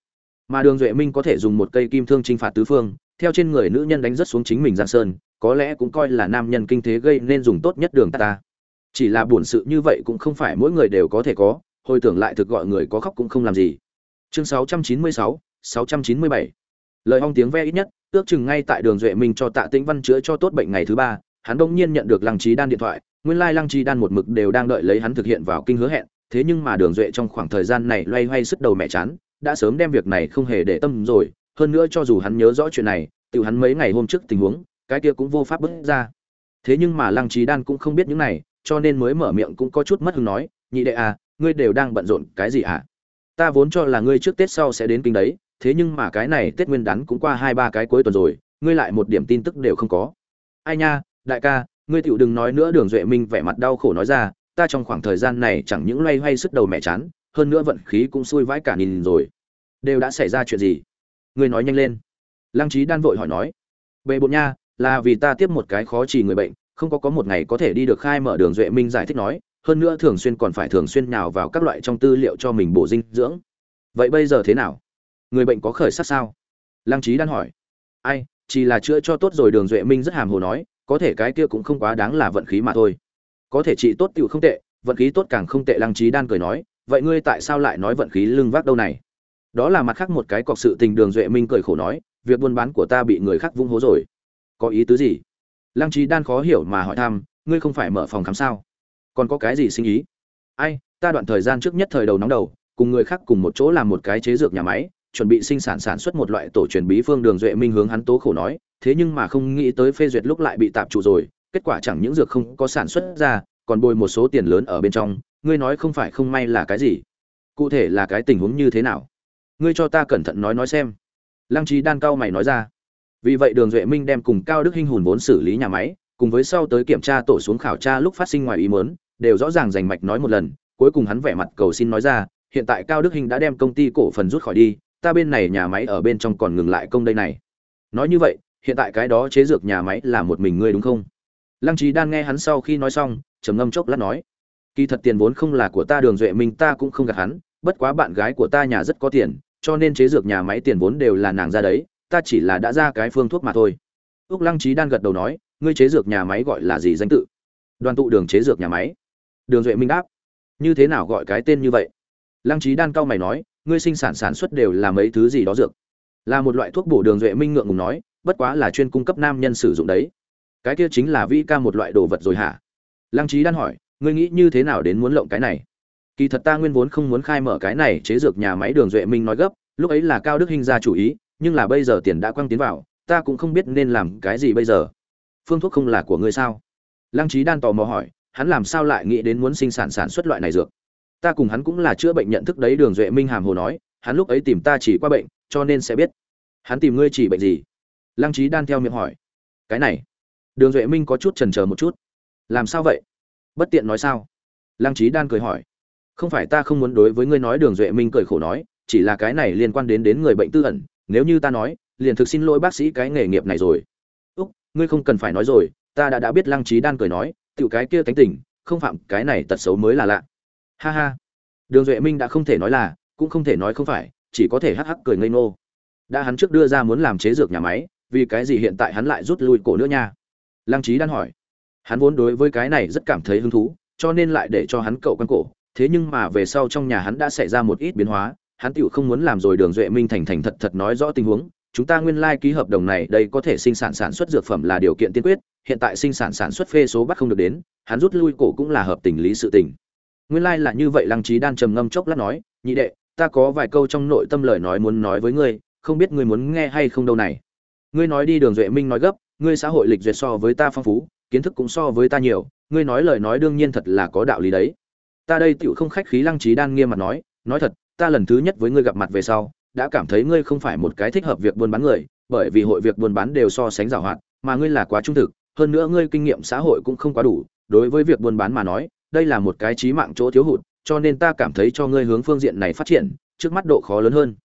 mà đường duệ minh có thể dùng một cây kim thương chinh phạt tứ phương theo trên người nữ nhân đánh rất xuống chính mình giang sơn có lẽ cũng coi là nam nhân kinh thế gây nên dùng tốt nhất đường ta, ta. chỉ là buồn sự như vậy cũng không phải mỗi người đều có thể có hồi tưởng lại thực gọi người có khóc cũng không làm gì chương 696, 697. lời hong tiếng ve ít nhất ước chừng ngay tại đường duệ minh cho tạ tĩnh văn chữa cho tốt bệnh ngày thứ ba, hắn đông nhiên nhận được lăng trí đan điện thoại, nguyên lai lăng trí đan một mực đều đang đợi lấy hắn thực hiện vào kinh hứa hẹn, thế nhưng mà đường duệ trong khoảng thời gian này loay hoay sức đầu mẹ chán, đã sớm đem việc này không hề để tâm rồi, hơn nữa cho dù hắn nhớ rõ chuyện này tự hắn mấy ngày hôm trước tình huống, cái kia cũng vô pháp bước ra. Thế nhưng mà lăng trí đan cũng không biết những này, cho nên mới mở miệng cũng có chút mất hứng nói, nhị đệ à ngươi đều đang bận rộn cái gì à? Ta vốn cho là ngươi trước tết sau sẽ đến kinh đấy thế nhưng mà cái này tết nguyên đán cũng qua hai ba cái cuối tuần rồi, ngươi lại một điểm tin tức đều không có. Ai nha, đại ca, ngươi tựu đừng nói nữa, đường duệ minh vẻ mặt đau khổ nói ra, ta trong khoảng thời gian này chẳng những loay hoay sức đầu mẹ chán, hơn nữa vận khí cũng xui vãi cả nhìn rồi. Đều đã xảy ra chuyện gì? Ngươi nói nhanh lên. Lăng trí đan vội hỏi nói. Bệ bộn nha, là vì ta tiếp một cái khó trì người bệnh, không có có một ngày có thể đi được khai mở đường duệ minh giải thích nói, hơn nữa thường xuyên còn phải thường xuyên nào vào các loại trong tư liệu cho mình bổ dinh dưỡng. Vậy bây giờ thế nào? Người bệnh có khởi sắc sao? Lăng trí đan hỏi. Ai, chỉ là chữa cho tốt rồi, đường duệ minh rất hàm hồ nói, có thể cái kia cũng không quá đáng là vận khí mà thôi. Có thể trị tốt tựu không tệ, vận khí tốt càng không tệ, lăng trí đan cười nói, vậy ngươi tại sao lại nói vận khí lưng vác đâu này? Đó là mặt khác một cái cọc sự tình, đường duệ minh cười khổ nói, việc buôn bán của ta bị người khác vung hố rồi. Có ý tứ gì? Lăng trí đan khó hiểu mà hỏi thăm, ngươi không phải mở phòng khám sao? Còn có cái gì sinh ý? Ai, ta đoạn thời gian trước nhất thời đầu nóng đầu, cùng người khác cùng một chỗ làm một cái chế dược nhà máy chuẩn bị sinh sản sản xuất một loại tổ truyền bí phương đường duệ minh hướng hắn tố khổ nói, thế nhưng mà không nghĩ tới phê duyệt lúc lại bị tạm trụ rồi, kết quả chẳng những dược không có sản xuất ra, còn bồi một số tiền lớn ở bên trong, ngươi nói không phải không may là cái gì? Cụ thể là cái tình huống như thế nào? Ngươi cho ta cẩn thận nói nói xem. Lăng trí đan cao mày nói ra. Vì vậy đường duệ minh đem cùng cao đức hinh hùn vốn xử lý nhà máy, cùng với sau tới kiểm tra tổ xuống khảo tra lúc phát sinh ngoài ý mớn đều rõ ràng rành mạch nói một lần, cuối cùng hắn vẻ mặt cầu xin nói ra, hiện tại cao đức hinh đã đem công ty cổ phần rút khỏi đi ta bên này nhà máy ở bên trong còn ngừng lại công đây này. Nói như vậy, hiện tại cái đó chế dược nhà máy là một mình ngươi đúng không? Lăng trí đan nghe hắn sau khi nói xong, trầm ngâm chốc lát nói, kỳ thật tiền vốn không là của ta, đường duệ minh ta cũng không gạt hắn, bất quá bạn gái của ta nhà rất có tiền, cho nên chế dược nhà máy tiền vốn đều là nàng ra đấy, ta chỉ là đã ra cái phương thuốc mà thôi. Úc lăng trí đan gật đầu nói, ngươi chế dược nhà máy gọi là gì danh tự? Đoàn tụ đường chế dược nhà máy. Đường duệ minh đáp, như thế nào gọi cái tên như vậy? Lăng trí đan cao mày nói ngươi sinh sản sản xuất đều là mấy thứ gì đó dược? Là một loại thuốc bổ đường duệ minh ngượng ngùng nói, bất quá là chuyên cung cấp nam nhân sử dụng đấy. Cái kia chính là vi ca một loại đồ vật rồi hả? Lăng trí đan hỏi, ngươi nghĩ như thế nào đến muốn lộng cái này? Kỳ thật ta nguyên vốn không muốn khai mở cái này chế dược nhà máy đường duệ minh nói gấp, lúc ấy là cao đức hình ra chủ ý, nhưng là bây giờ tiền đã quăng tiến vào, ta cũng không biết nên làm cái gì bây giờ. Phương thuốc không là của ngươi sao? Lăng trí đan tò mò hỏi, hắn làm sao lại nghĩ đến muốn sinh sản sản xuất loại này dược? Ta cùng hắn cũng là chữa bệnh nhận thức đấy, đường duệ minh hàm hồ nói, hắn lúc ấy tìm ta chỉ qua bệnh, cho nên sẽ biết. Hắn tìm ngươi chỉ bệnh gì? Lăng trí đan theo miệng hỏi. Cái này. Đường duệ minh có chút trần c một chút. Làm sao vậy? Bất tiện nói sao? Lăng trí đan cười hỏi. Không phải ta không muốn đối với ngươi nói, đường duệ minh cười khổ nói, chỉ là cái này liên quan đến đến người bệnh tư ẩn, nếu như ta nói, liền thực xin lỗi bác sĩ cái nghề nghiệp này rồi. Úc, ngươi không cần phải nói rồi, ta đã đã biết lăng trí đan cười nói, tiểu cái kia tánh tình, không phạm cái này tật xấu mới là lạ ha ha. Đường duệ minh đã không thể nói là, cũng không thể nói không phải, chỉ có thể hắc hắc cười ngây ngô. Đã hắn trước đưa ra muốn làm chế dược nhà máy, vì cái gì hiện tại hắn lại rút lui cổ nữa nha? Lăng trí đan hỏi. Hắn vốn đối với cái này rất cảm thấy hứng thú, cho nên lại để cho hắn cậu căn cổ. Thế nhưng mà về sau trong nhà hắn đã xảy ra một ít biến hóa, hắn tựu không muốn làm rồi đường duệ minh thành thành thật thật nói rõ tình huống. Chúng ta nguyên lai ký hợp đồng này đây có thể sinh sản sản xuất dược phẩm là điều kiện tiên quyết, hiện tại sinh sản sản xuất phê số bắt không được đến, hắn rút lui cổ cũng là hợp tình lý sự tình nguyên lai là như vậy, lăng trí đan trầm ngâm chốc lát nói, nhị đệ, ta có vài câu trong nội tâm lời nói muốn nói với ngươi, không biết ngươi muốn nghe hay không đâu này. Ngươi nói đi đường duệ minh nói gấp, ngươi xã hội lịch duyệt so với ta phong phú, kiến thức cũng so với ta nhiều, ngươi nói lời nói đương nhiên thật là có đạo lý đấy. Ta đây tựu không khách khí, lăng trí đan nghiêm mặt nói nói thật, ta lần thứ nhất với ngươi gặp mặt về sau, đã cảm thấy ngươi không phải một cái thích hợp việc buôn bán người, bởi vì hội việc buôn bán đều so sánh giàu hoạt mà ngươi là quá trung thực, hơn nữa ngươi kinh nghiệm xã hội cũng không quá đủ, đối với việc buôn bán mà nói đây là một cái chí mạng chỗ thiếu hụt, cho nên ta cảm thấy cho ngươi hướng phương diện này phát triển, trước mắt độ khó lớn hơn.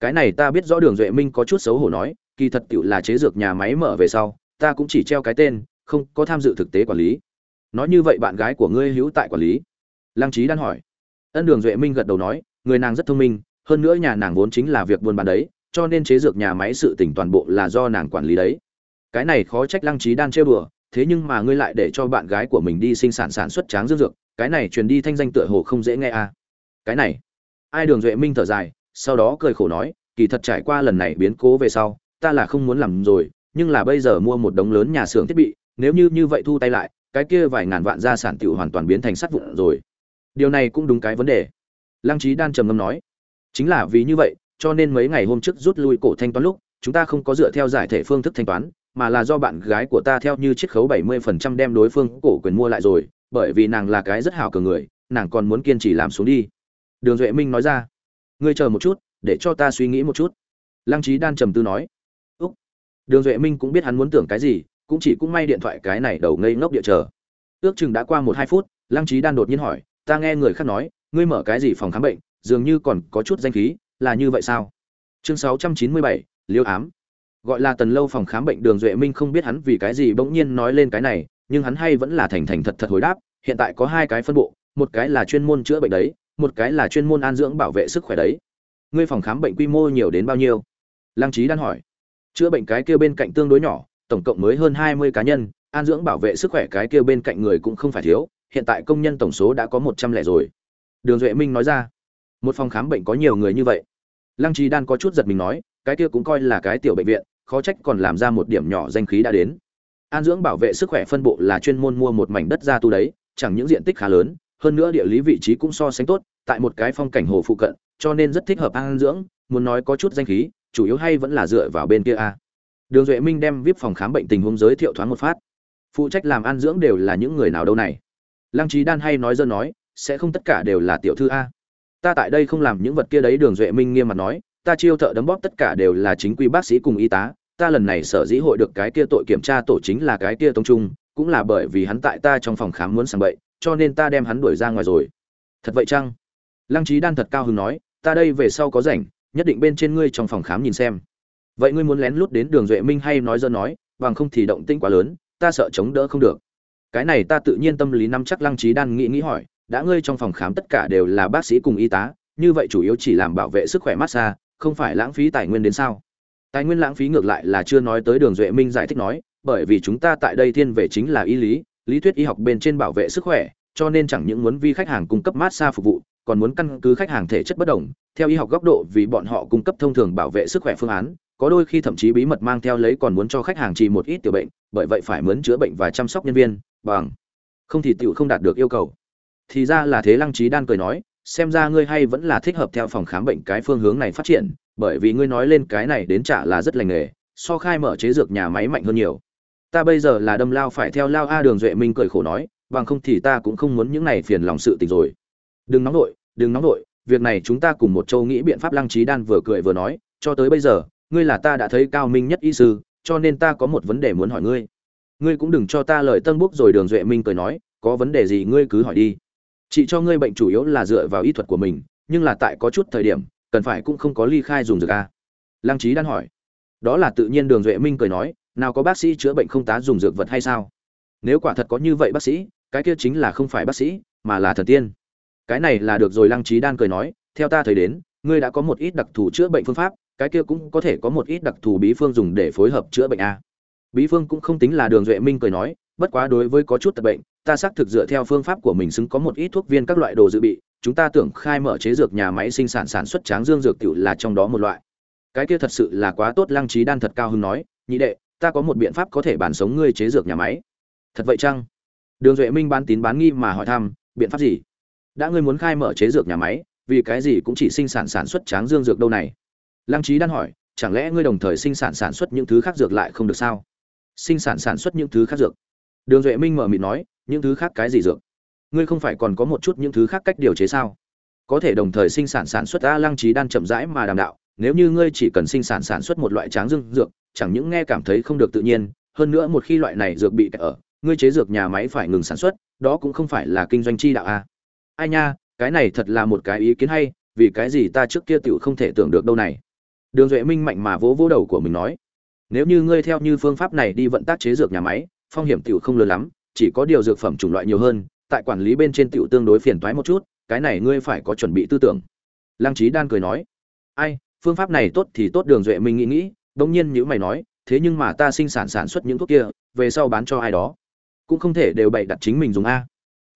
Cái này ta biết rõ đường duệ minh có chút xấu hổ nói, kỳ thật tựu là chế dược nhà máy mở về sau, ta cũng chỉ treo cái tên, không có tham dự thực tế quản lý. Nói như vậy bạn gái của ngươi hữu tại quản lý? Lăng trí đan hỏi. Ân đường duệ minh gật đầu nói, người nàng rất thông minh, hơn nữa nhà nàng vốn chính là việc buôn bán đấy, cho nên chế dược nhà máy sự tỉnh toàn bộ là do nàng quản lý đấy. Cái này khó trách lăng trí đan trêu đùa thế nhưng mà ngươi lại để cho bạn gái của mình đi sinh sản sản xuất tráng dương dược, cái này truyền đi thanh danh tựa hồ không dễ nghe à. Cái này. Ai đường duệ minh thở dài, sau đó cười khổ nói, kỳ thật trải qua lần này biến cố về sau, ta là không muốn làm rồi, nhưng là bây giờ mua một đống lớn nhà xưởng thiết bị, nếu như như vậy thu tay lại, cái kia vài ngàn vạn gia sản tiểu hoàn toàn biến thành sắt vụn rồi. Điều này cũng đúng cái vấn đề. Lăng trí đan trầm ngâm nói, chính là vì như vậy, cho nên mấy ngày hôm trước rút lui cổ thanh toán lúc, chúng ta không có dựa theo giải thể phương thức thanh toán mà là do bạn gái của ta theo như chiết khấu 70% đem đối phương cổ quyền mua lại rồi, bởi vì nàng là cái rất hảo cờ người, nàng còn muốn kiên trì làm xuống đi. Đường duệ minh nói ra. Ngươi chờ một chút, để cho ta suy nghĩ một chút. Lăng Chí đan trầm tư nói. Úc. Đường duệ minh cũng biết hắn muốn tưởng cái gì, cũng chỉ cũng may điện thoại cái này đầu ngây ngốc địa chờ. Ước chừng đã qua một hai phút, lăng Chí đan đột nhiên hỏi, ta nghe người khác nói, ngươi mở cái gì phòng khám bệnh, dường như còn có chút danh khí, là như vậy sao? Chương sáu trăm chín mươi bảy, liêu ám gọi là tần lâu phòng khám bệnh đường duệ minh không biết hắn vì cái gì bỗng nhiên nói lên cái này, nhưng hắn hay vẫn là thành thành thật thật hồi đáp, hiện tại có hai cái phân bộ, một cái là chuyên môn chữa bệnh đấy, một cái là chuyên môn an dưỡng bảo vệ sức khỏe đấy. Ngươi phòng khám bệnh quy mô nhiều đến bao nhiêu? Lăng trí đan hỏi. Chữa bệnh cái kia bên cạnh tương đối nhỏ, tổng cộng mới hơn hai mươi cá nhân, an dưỡng bảo vệ sức khỏe cái kia bên cạnh người cũng không phải thiếu, hiện tại công nhân tổng số đã có một trăm lẻ rồi. Đường duệ minh nói ra. Một phòng khám bệnh có nhiều người như vậy. Lăng trí đan có chút giật mình nói, cái kia cũng coi là cái tiểu bệnh viện khó trách còn làm ra một điểm nhỏ danh khí đã đến. An dưỡng bảo vệ sức khỏe phân bộ là chuyên môn mua một mảnh đất ra tu đấy, chẳng những diện tích khá lớn, hơn nữa địa lý vị trí cũng so sánh tốt, tại một cái phong cảnh hồ phụ cận, cho nên rất thích hợp an dưỡng, muốn nói có chút danh khí, chủ yếu hay vẫn là dựa vào bên kia a. Đường duệ minh đem vip phòng khám bệnh tình huống giới thiệu thoáng một phát. Phụ trách làm an dưỡng đều là những người nào đâu này? Lăng trí đan hay nói dơ nói, sẽ không tất cả đều là tiểu thư a. Ta tại đây không làm những vật kia đấy, đường duệ minh nghiêm mặt nói ta chiêu thợ đấm bóp tất cả đều là chính quy bác sĩ cùng y tá, ta lần này sở dĩ hội được cái kia tội kiểm tra tổ chính là cái kia tông trung, cũng là bởi vì hắn tại ta trong phòng khám muốn sàng bậy, cho nên ta đem hắn đuổi ra ngoài rồi. Thật vậy chăng? Lăng trí đan thật cao hứng nói, ta đây về sau có rảnh, nhất định bên trên ngươi trong phòng khám nhìn xem. Vậy ngươi muốn lén lút đến đường duệ minh hay nói dơ nói, bằng không thì động tĩnh quá lớn, ta sợ chống đỡ không được. Cái này ta tự nhiên tâm lý nắm chắc lăng trí đan nghĩ nghĩ hỏi, đã ngươi trong phòng khám tất cả đều là bác sĩ cùng y tá, như vậy chủ yếu chỉ làm bảo vệ sức khỏe massage không phải lãng phí tài nguyên đến sao? Tài nguyên lãng phí ngược lại là chưa nói tới đường duệ minh giải thích nói, bởi vì chúng ta tại đây thiên về chính là y lý lý thuyết y học bên trên bảo vệ sức khỏe, cho nên chẳng những muốn vi khách hàng cung cấp massage phục vụ, còn muốn căn cứ khách hàng thể chất bất đồng, theo y học góc độ vì bọn họ cung cấp thông thường bảo vệ sức khỏe phương án, có đôi khi thậm chí bí mật mang theo lấy còn muốn cho khách hàng trị một ít tiểu bệnh, bởi vậy phải mướn chữa bệnh và chăm sóc nhân viên, bằng. Không thì tiểu không đạt được yêu cầu. Thì ra là thế lăng trí đan cười nói xem ra ngươi hay vẫn là thích hợp theo phòng khám bệnh cái phương hướng này phát triển, bởi vì ngươi nói lên cái này đến trả là rất lành nghề, so khai mở chế dược nhà máy mạnh hơn nhiều. Ta bây giờ là đâm lao phải theo lao a đường duệ minh cười khổ nói, bằng không thì ta cũng không muốn những này phiền lòng sự tình rồi. Đừng nóng nội đừng nóng nội việc này chúng ta cùng một châu nghĩ biện pháp lăng trí đan vừa cười vừa nói, cho tới bây giờ, ngươi là ta đã thấy cao minh nhất y sư, cho nên ta có một vấn đề muốn hỏi ngươi. Ngươi cũng đừng cho ta lời tân búc rồi đường duệ minh cười nói, có vấn đề gì ngươi cứ hỏi đi chị cho ngươi bệnh chủ yếu là dựa vào y thuật của mình, nhưng là tại có chút thời điểm, cần phải cũng không có ly khai dùng dược a. Lăng trí đan hỏi. Đó là tự nhiên đường duệ minh cười nói, nào có bác sĩ chữa bệnh không tá dùng dược vật hay sao? Nếu quả thật có như vậy bác sĩ, cái kia chính là không phải bác sĩ, mà là thần tiên. Cái này là được rồi, lăng trí đan cười nói, theo ta thấy đến, ngươi đã có một ít đặc thù chữa bệnh phương pháp, cái kia cũng có thể có một ít đặc thù bí phương dùng để phối hợp chữa bệnh a. Bí phương cũng không tính là đường duệ minh cười nói bất quá đối với có chút tật bệnh, ta xác thực dựa theo phương pháp của mình xứng có một ít thuốc viên các loại đồ dự bị, chúng ta tưởng khai mở chế dược nhà máy sinh sản sản xuất tráng dương dược tiểu là trong đó một loại. Cái kia thật sự là quá tốt, lăng trí đan thật cao hứng nói, nhị đệ, ta có một biện pháp có thể bản sống ngươi chế dược nhà máy. Thật vậy chăng? Đường duệ minh bán tín bán nghi mà hỏi thăm, biện pháp gì? Đã ngươi muốn khai mở chế dược nhà máy, vì cái gì cũng chỉ sinh sản sản xuất tráng dương dược đâu này? Lăng trí đan hỏi, chẳng lẽ ngươi đồng thời sinh sản sản xuất những thứ khác dược lại không được sao? Sinh sản sản xuất những thứ khác dược? Đường duệ minh mở mịt nói, những thứ khác cái gì dược? Ngươi không phải còn có một chút những thứ khác cách điều chế sao? Có thể đồng thời sinh sản sản xuất a lăng trí đan chậm rãi mà đàm đạo, nếu như ngươi chỉ cần sinh sản sản xuất một loại tráng dương dược, chẳng những nghe cảm thấy không được tự nhiên, hơn nữa một khi loại này dược bị kẹt ở, ngươi chế dược nhà máy phải ngừng sản xuất, đó cũng không phải là kinh doanh chi đạo a. Ai nha, cái này thật là một cái ý kiến hay, vì cái gì ta trước kia tựu không thể tưởng được đâu này? Đường duệ minh mạnh mà vỗ vỗ đầu của mình nói, nếu như ngươi theo như phương pháp này đi vận tác chế dược nhà máy phong hiểm tiểu không lớn lắm, chỉ có điều dược phẩm chủng loại nhiều hơn, tại quản lý bên trên tiểu tương đối phiền toái một chút, cái này ngươi phải có chuẩn bị tư tưởng. Lăng trí đan cười nói, ai, phương pháp này tốt thì tốt đường duệ minh nghĩ nghĩ đương nhiên nhíu mày nói, thế nhưng mà ta sinh sản sản xuất những thuốc kia, về sau bán cho ai đó? Cũng không thể đều bày đặt chính mình dùng a.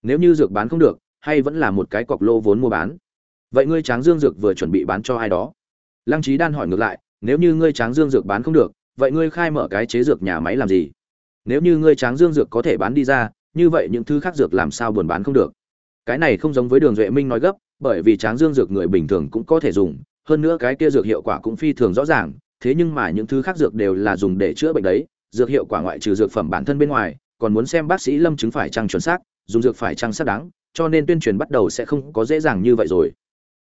Nếu như dược bán không được, hay vẫn là một cái cọc lô vốn mua bán. Vậy ngươi tráng dương dược vừa chuẩn bị bán cho ai đó? Lăng trí đan hỏi ngược lại, nếu như ngươi tráng dương dược bán không được, vậy ngươi khai mở cái chế dược nhà máy làm gì? Nếu như ngươi tráng dương dược có thể bán đi ra, như vậy những thứ khác dược làm sao buồn bán không được. Cái này không giống với đường duệ minh nói gấp, bởi vì tráng dương dược người bình thường cũng có thể dùng, hơn nữa cái kia dược hiệu quả cũng phi thường rõ ràng, thế nhưng mà những thứ khác dược đều là dùng để chữa bệnh đấy, dược hiệu quả ngoại trừ dược phẩm bản thân bên ngoài, còn muốn xem bác sĩ lâm chứng phải trăng chuẩn xác, dùng dược phải trăng xác đáng, cho nên tuyên truyền bắt đầu sẽ không có dễ dàng như vậy rồi.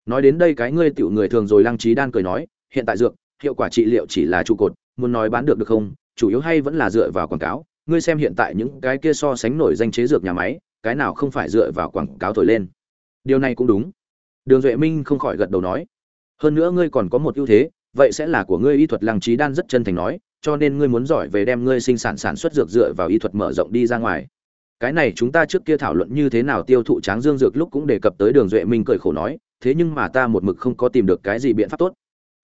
Nói đến đây cái ngươi tiểu người thường rồi lăng trí đan cười nói, hiện tại dược, hiệu quả trị liệu chỉ là trụ cột, muốn nói bán được được không, chủ yếu hay vẫn là dựa vào quảng cáo ngươi xem hiện tại những cái kia so sánh nổi danh chế dược nhà máy, cái nào không phải dựa vào quảng cáo thổi lên? Điều này cũng đúng. Đường duệ minh không khỏi gật đầu nói. Hơn nữa ngươi còn có một ưu thế, vậy sẽ là của ngươi y thuật lăng trí đan rất chân thành nói, cho nên ngươi muốn giỏi về đem ngươi sinh sản sản xuất dược dựa vào y thuật mở rộng đi ra ngoài. Cái này chúng ta trước kia thảo luận như thế nào tiêu thụ tráng dương dược lúc cũng đề cập tới đường duệ minh cười khổ nói, thế nhưng mà ta một mực không có tìm được cái gì biện pháp tốt.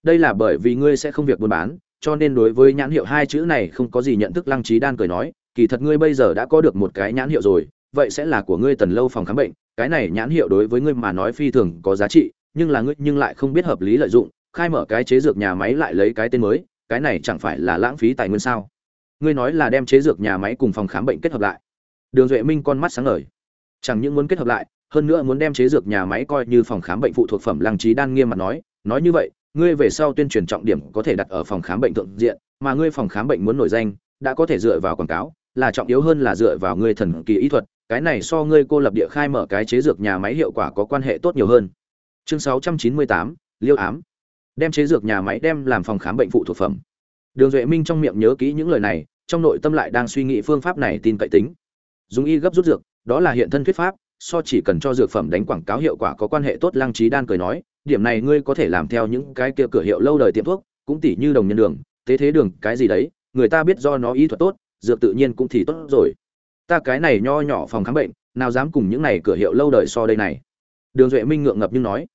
Đây là bởi vì ngươi sẽ không việc buôn bán cho nên đối với nhãn hiệu hai chữ này không có gì nhận thức, lăng trí đan cười nói, kỳ thật ngươi bây giờ đã có được một cái nhãn hiệu rồi, vậy sẽ là của ngươi tần lâu phòng khám bệnh, cái này nhãn hiệu đối với ngươi mà nói phi thường có giá trị, nhưng là ngươi nhưng lại không biết hợp lý lợi dụng, khai mở cái chế dược nhà máy lại lấy cái tên mới, cái này chẳng phải là lãng phí tài nguyên sao? Ngươi nói là đem chế dược nhà máy cùng phòng khám bệnh kết hợp lại. Đường duệ minh con mắt sáng ngời. Chẳng những muốn kết hợp lại, hơn nữa muốn đem chế dược nhà máy coi như phòng khám bệnh phụ thuộc phẩm, lăng trí đan nghiêm mặt nói nói như vậy ngươi về sau tuyên truyền trọng điểm có thể đặt ở phòng khám bệnh thượng diện mà ngươi phòng khám bệnh muốn nổi danh đã có thể dựa vào quảng cáo là trọng yếu hơn là dựa vào ngươi thần kỳ ý thuật cái này so ngươi cô lập địa khai mở cái chế dược nhà máy hiệu quả có quan hệ tốt nhiều hơn. Chương 698, liêu ám. Đem chế dược nhà máy đem làm phòng khám bệnh phụ thuộc phẩm. Đường duệ minh trong miệng nhớ kỹ những lời này trong nội tâm lại đang suy nghĩ phương pháp này tin cậy tính. Dùng y gấp rút dược đó là hiện thân thuyết pháp so chỉ cần cho dược phẩm đánh quảng cáo hiệu quả có quan hệ tốt lăng trí đan cười nói điểm này ngươi có thể làm theo những cái kia cửa hiệu lâu đời tiệm thuốc, cũng tỷ như đồng nhân đường, tế thế đường, cái gì đấy, người ta biết do nó y thuật tốt, dược tự nhiên cũng thì tốt rồi. Ta cái này nho nhỏ phòng khám bệnh, nào dám cùng những này cửa hiệu lâu đời so đây này. Đường duệ minh ngượng ngập nhưng nói.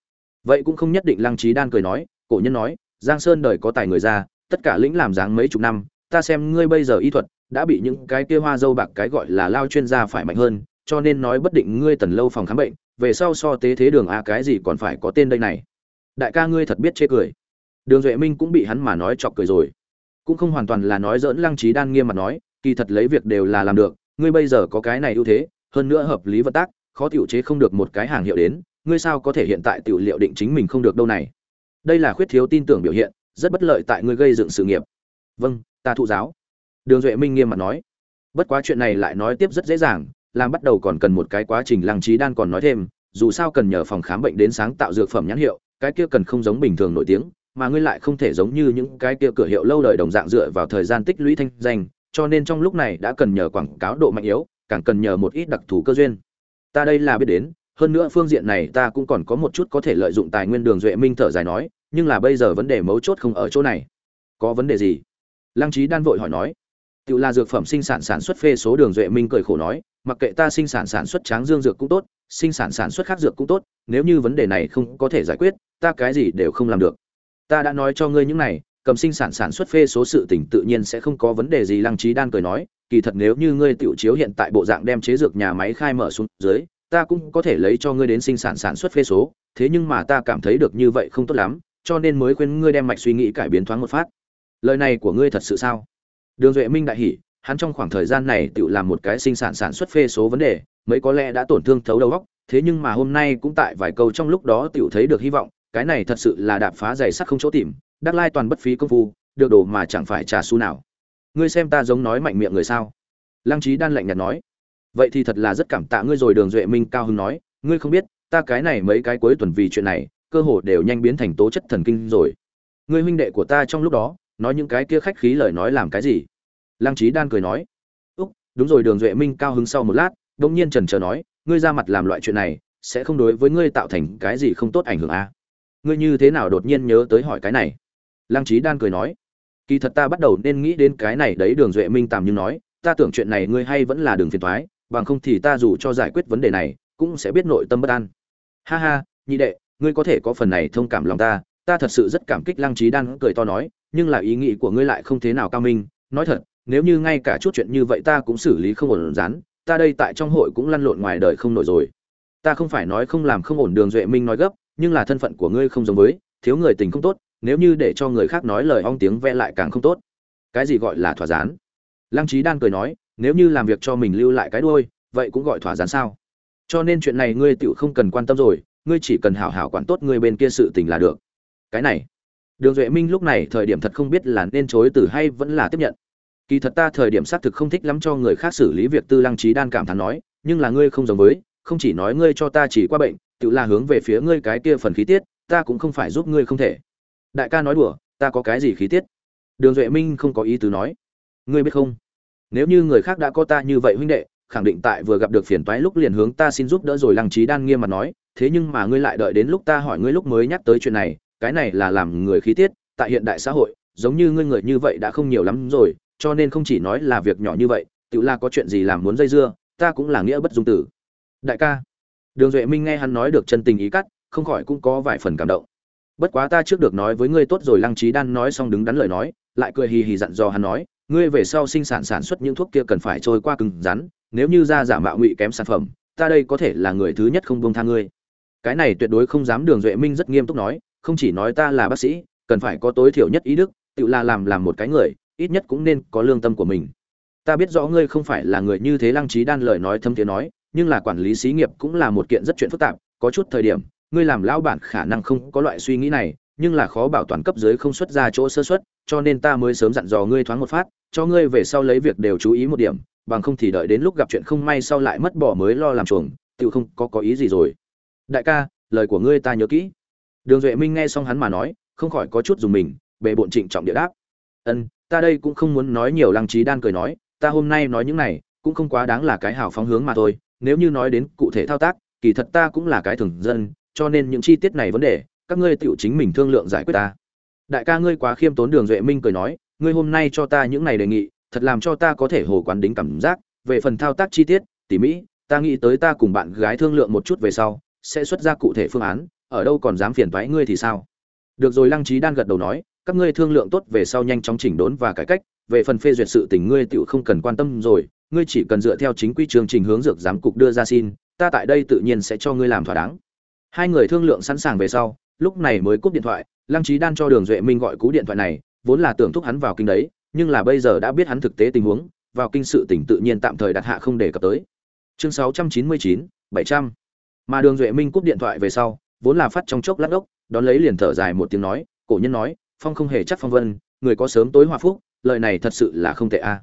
Vậy cũng không nhất định lăng trí đan cười nói, cổ nhân nói, giang sơn đời có tài người ra tất cả lĩnh làm dáng mấy chục năm, ta xem ngươi bây giờ y thuật, đã bị những cái kia hoa dâu bạc cái gọi là lao chuyên gia phải mạnh hơn, cho nên nói bất định ngươi tần lâu phòng khám bệnh về sau so tế thế đường a, cái gì còn phải có tên đây này. Đại ca ngươi thật biết chê cười. Đường duệ minh cũng bị hắn mà nói chọc cười rồi. Cũng không hoàn toàn là nói dỡn lăng trí đan nghiêm mặt nói, kỳ thật lấy việc đều là làm được, ngươi bây giờ có cái này ưu thế, hơn nữa hợp lý vận tác, khó tiểu chế không được một cái hàng hiệu đến, ngươi sao có thể hiện tại tiểu liệu định chính mình không được đâu này. Đây là khuyết thiếu tin tưởng biểu hiện, rất bất lợi tại ngươi gây dựng sự nghiệp. Vâng ta thụ giáo. Đường duệ minh nghiêm mặt nói. Bất quá chuyện này lại nói tiếp rất dễ dàng làm bắt đầu còn cần một cái quá trình lăng trí đan còn nói thêm, dù sao cần nhờ phòng khám bệnh đến sáng tạo dược phẩm nhãn hiệu, cái kia cần không giống bình thường nổi tiếng, mà ngươi lại không thể giống như những cái kia cửa hiệu lâu đời đồng dạng dựa vào thời gian tích lũy thanh danh, cho nên trong lúc này đã cần nhờ quảng cáo độ mạnh yếu, càng cần nhờ một ít đặc thù cơ duyên. Ta đây là biết đến, hơn nữa phương diện này ta cũng còn có một chút có thể lợi dụng tài nguyên đường duệ minh thở dài nói, nhưng là bây giờ vấn đề mấu chốt không ở chỗ này. Có vấn đề gì? Lăng trí đan vội hỏi nói. Tự là dược phẩm sinh sản sản xuất phê số đường duệ minh cười khổ nói mặc kệ ta sinh sản sản xuất tráng dương dược cũng tốt, sinh sản sản xuất khác dược cũng tốt, nếu như vấn đề này không có thể giải quyết, ta cái gì đều không làm được. Ta đã nói cho ngươi những này, cầm sinh sản sản xuất phê số sự tỉnh tự nhiên sẽ không có vấn đề gì, lăng trí đan cười nói, kỳ thật nếu như ngươi tiểu chiếu hiện tại bộ dạng đem chế dược nhà máy khai mở xuống dưới, ta cũng có thể lấy cho ngươi đến sinh sản sản xuất phê số, thế nhưng mà ta cảm thấy được như vậy không tốt lắm, cho nên mới khuyên ngươi đem mạch suy nghĩ cải biến thoáng một phát. Lời này của ngươi thật sự sao? Đường duệ minh đại hỉ hắn trong khoảng thời gian này tự làm một cái sinh sản sản xuất phê số vấn đề, mấy có lẽ đã tổn thương thấu đầu óc, thế nhưng mà hôm nay cũng tại vài câu trong lúc đó tự thấy được hy vọng, cái này thật sự là đạp phá giày sắt không chỗ tìm, đắc lai toàn bất phí công phu, được đồ mà chẳng phải trả xu nào. Ngươi xem ta giống nói mạnh miệng người sao? Lăng trí đan lạnh nhạt nói. Vậy thì thật là rất cảm tạ ngươi rồi, đường duệ minh cao hứng nói. Ngươi không biết, ta cái này mấy cái cuối tuần vì chuyện này, cơ hồ đều nhanh biến thành tố chất thần kinh rồi. Ngươi huynh đệ của ta trong lúc đó, nói những cái kia khách khí lời nói làm cái gì? Lăng trí đan cười nói, úc, đúng rồi, đường duệ minh cao hứng sau một lát đ ỗ n g nhiên trần trờ nói, ngươi ra mặt làm loại chuyện này, sẽ không đối với ngươi tạo thành cái gì không tốt ảnh hưởng à? ngươi như thế nào đột nhiên nhớ tới hỏi cái này? Lăng trí đan cười nói, kỳ thật ta bắt đầu nên nghĩ đến cái này đấy, đường duệ minh tàm nhưng nói, ta tưởng chuyện này ngươi hay vẫn là đường phiền thoái bằng không thì ta dù cho giải quyết vấn đề này, cũng sẽ biết nội tâm bất an. Ha ha, nhị đệ, ngươi có thể có phần này thông cảm lòng ta ta thật sự rất cảm kích. Lăng trí đan cười to nói, nhưng là ý nghĩ của ngươi lại không thế nào cao minh, nói thật nếu như ngay cả chút chuyện như vậy ta cũng xử lý không ổn rán, ta đây tại trong hội cũng lăn lộn ngoài đời không nổi rồi. Ta không phải nói không làm không ổn đường duệ minh nói gấp, nhưng là thân phận của ngươi không giống với, thiếu người tình không tốt, nếu như để cho người khác nói lời ong tiếng vẽ lại càng không tốt. Cái gì gọi là thỏa gián lăng trí đan cười nói, nếu như làm việc cho mình lưu lại cái đuôi, vậy cũng gọi thỏa gián sao? Cho nên chuyện này ngươi tựu không cần quan tâm rồi, ngươi chỉ cần hảo hảo quản tốt ngươi bên kia sự tình là được. Cái này. Đường duệ minh lúc này thời điểm thật không biết là nên chối từ hay vẫn là tiếp nhận kỳ thật ta thời điểm xác thực không thích lắm cho người khác xử lý việc tư lăng trí đan cảm thán nói, nhưng là ngươi không giống với, không chỉ nói ngươi cho ta chỉ qua bệnh, tự là hướng về phía ngươi cái kia phần khí tiết, ta cũng không phải giúp ngươi không thể. Đại ca nói đùa, ta có cái gì khí tiết? Đường duệ minh không có ý tứ nói. Ngươi biết không? Nếu như người khác đã có ta như vậy huynh đệ, khẳng định tại vừa gặp được phiền toái lúc liền hướng ta xin giúp đỡ rồi lăng trí đan nghiêm mặt nói, thế nhưng mà ngươi lại đợi đến lúc ta hỏi ngươi lúc mới nhắc tới chuyện này, cái này là làm người khí tiết, tại hiện đại xã hội, giống như ngươi người như vậy đã không nhiều lắm rồi cho nên không chỉ nói là việc nhỏ như vậy, tự là có chuyện gì làm muốn dây dưa, ta cũng là nghĩa bất dung tử. Đại ca. Đường duệ minh nghe hắn nói được chân tình ý cắt, không khỏi cũng có vài phần cảm động. Bất quá ta trước được nói với ngươi tốt rồi, lăng trí đan nói xong đứng đắn lời nói, lại cười hì hì dặn dò hắn nói, ngươi về sau sinh sản sản xuất những thuốc kia cần phải trôi qua cứng rắn, nếu như ra giả mạo ngụy kém sản phẩm, ta đây có thể là người thứ nhất không buông tha ngươi. Cái này tuyệt đối không dám, đường duệ minh rất nghiêm túc nói, không chỉ nói ta là bác sĩ, cần phải có tối thiểu nhất ý đức, tự là làm làm một cái người ít nhất cũng nên có lương tâm của mình. Ta biết rõ ngươi không phải là người như thế, lăng trí đan lời nói thâm tiếng nói, nhưng là quản lý xí nghiệp cũng là một kiện rất chuyện phức tạp, có chút thời điểm, ngươi làm lão bản khả năng không có loại suy nghĩ này, nhưng là khó bảo toàn cấp dưới không xuất ra chỗ sơ xuất cho nên ta mới sớm dặn dò ngươi thoáng một phát, cho ngươi về sau lấy việc đều chú ý một điểm, bằng không thì đợi đến lúc gặp chuyện không may sau lại mất bỏ mới lo làm chuồng tự không có có ý gì rồi. Đại ca, lời của ngươi ta nhớ kỹ. Đường duệ minh nghe xong hắn mà nói, không khỏi có chút dùng mình, bề bộn trịnh trọng địa đáp. Ân ta đây cũng không muốn nói nhiều lăng trí đan cười nói, ta hôm nay nói những này, cũng không quá đáng là cái hào phóng hướng mà thôi, nếu như nói đến cụ thể thao tác, kỳ thật ta cũng là cái thường dân, cho nên những chi tiết này vấn đề, các ngươi tự chính mình thương lượng giải quyết ta. Đại ca ngươi quá khiêm tốn đường duệ minh cười nói, ngươi hôm nay cho ta những này đề nghị, thật làm cho ta có thể hồ quán đính cảm giác, về phần thao tác chi tiết, tỉ mỹ ta nghĩ tới ta cùng bạn gái thương lượng một chút về sau, sẽ xuất ra cụ thể phương án, ở đâu còn dám phiền toái ngươi thì sao? Được rồi, lăng trí đan gật đầu nói các ngươi thương lượng tốt về sau nhanh chóng chỉnh đốn và cải cách về phần phê duyệt sự tình ngươi tựu không cần quan tâm rồi ngươi chỉ cần dựa theo chính quy chương trình hướng dược giám cục đưa ra xin ta tại đây tự nhiên sẽ cho ngươi làm thỏa đáng hai người thương lượng sẵn sàng về sau lúc này mới cúp điện thoại lăng trí đan cho đường duệ minh gọi cú điện thoại này vốn là tưởng thúc hắn vào kinh đấy nhưng là bây giờ đã biết hắn thực tế tình huống vào kinh sự tỉnh tự nhiên tạm thời đặt hạ không để cập tới chương 699, 700. mà đường duệ minh cúp điện thoại về sau vốn là phát trong chốc lát ốc đón lấy liền thở dài một tiếng nói cổ nhân nói phong không hề chắc phong vân, người có sớm tối hòa phúc, lời này thật sự là không tệ a.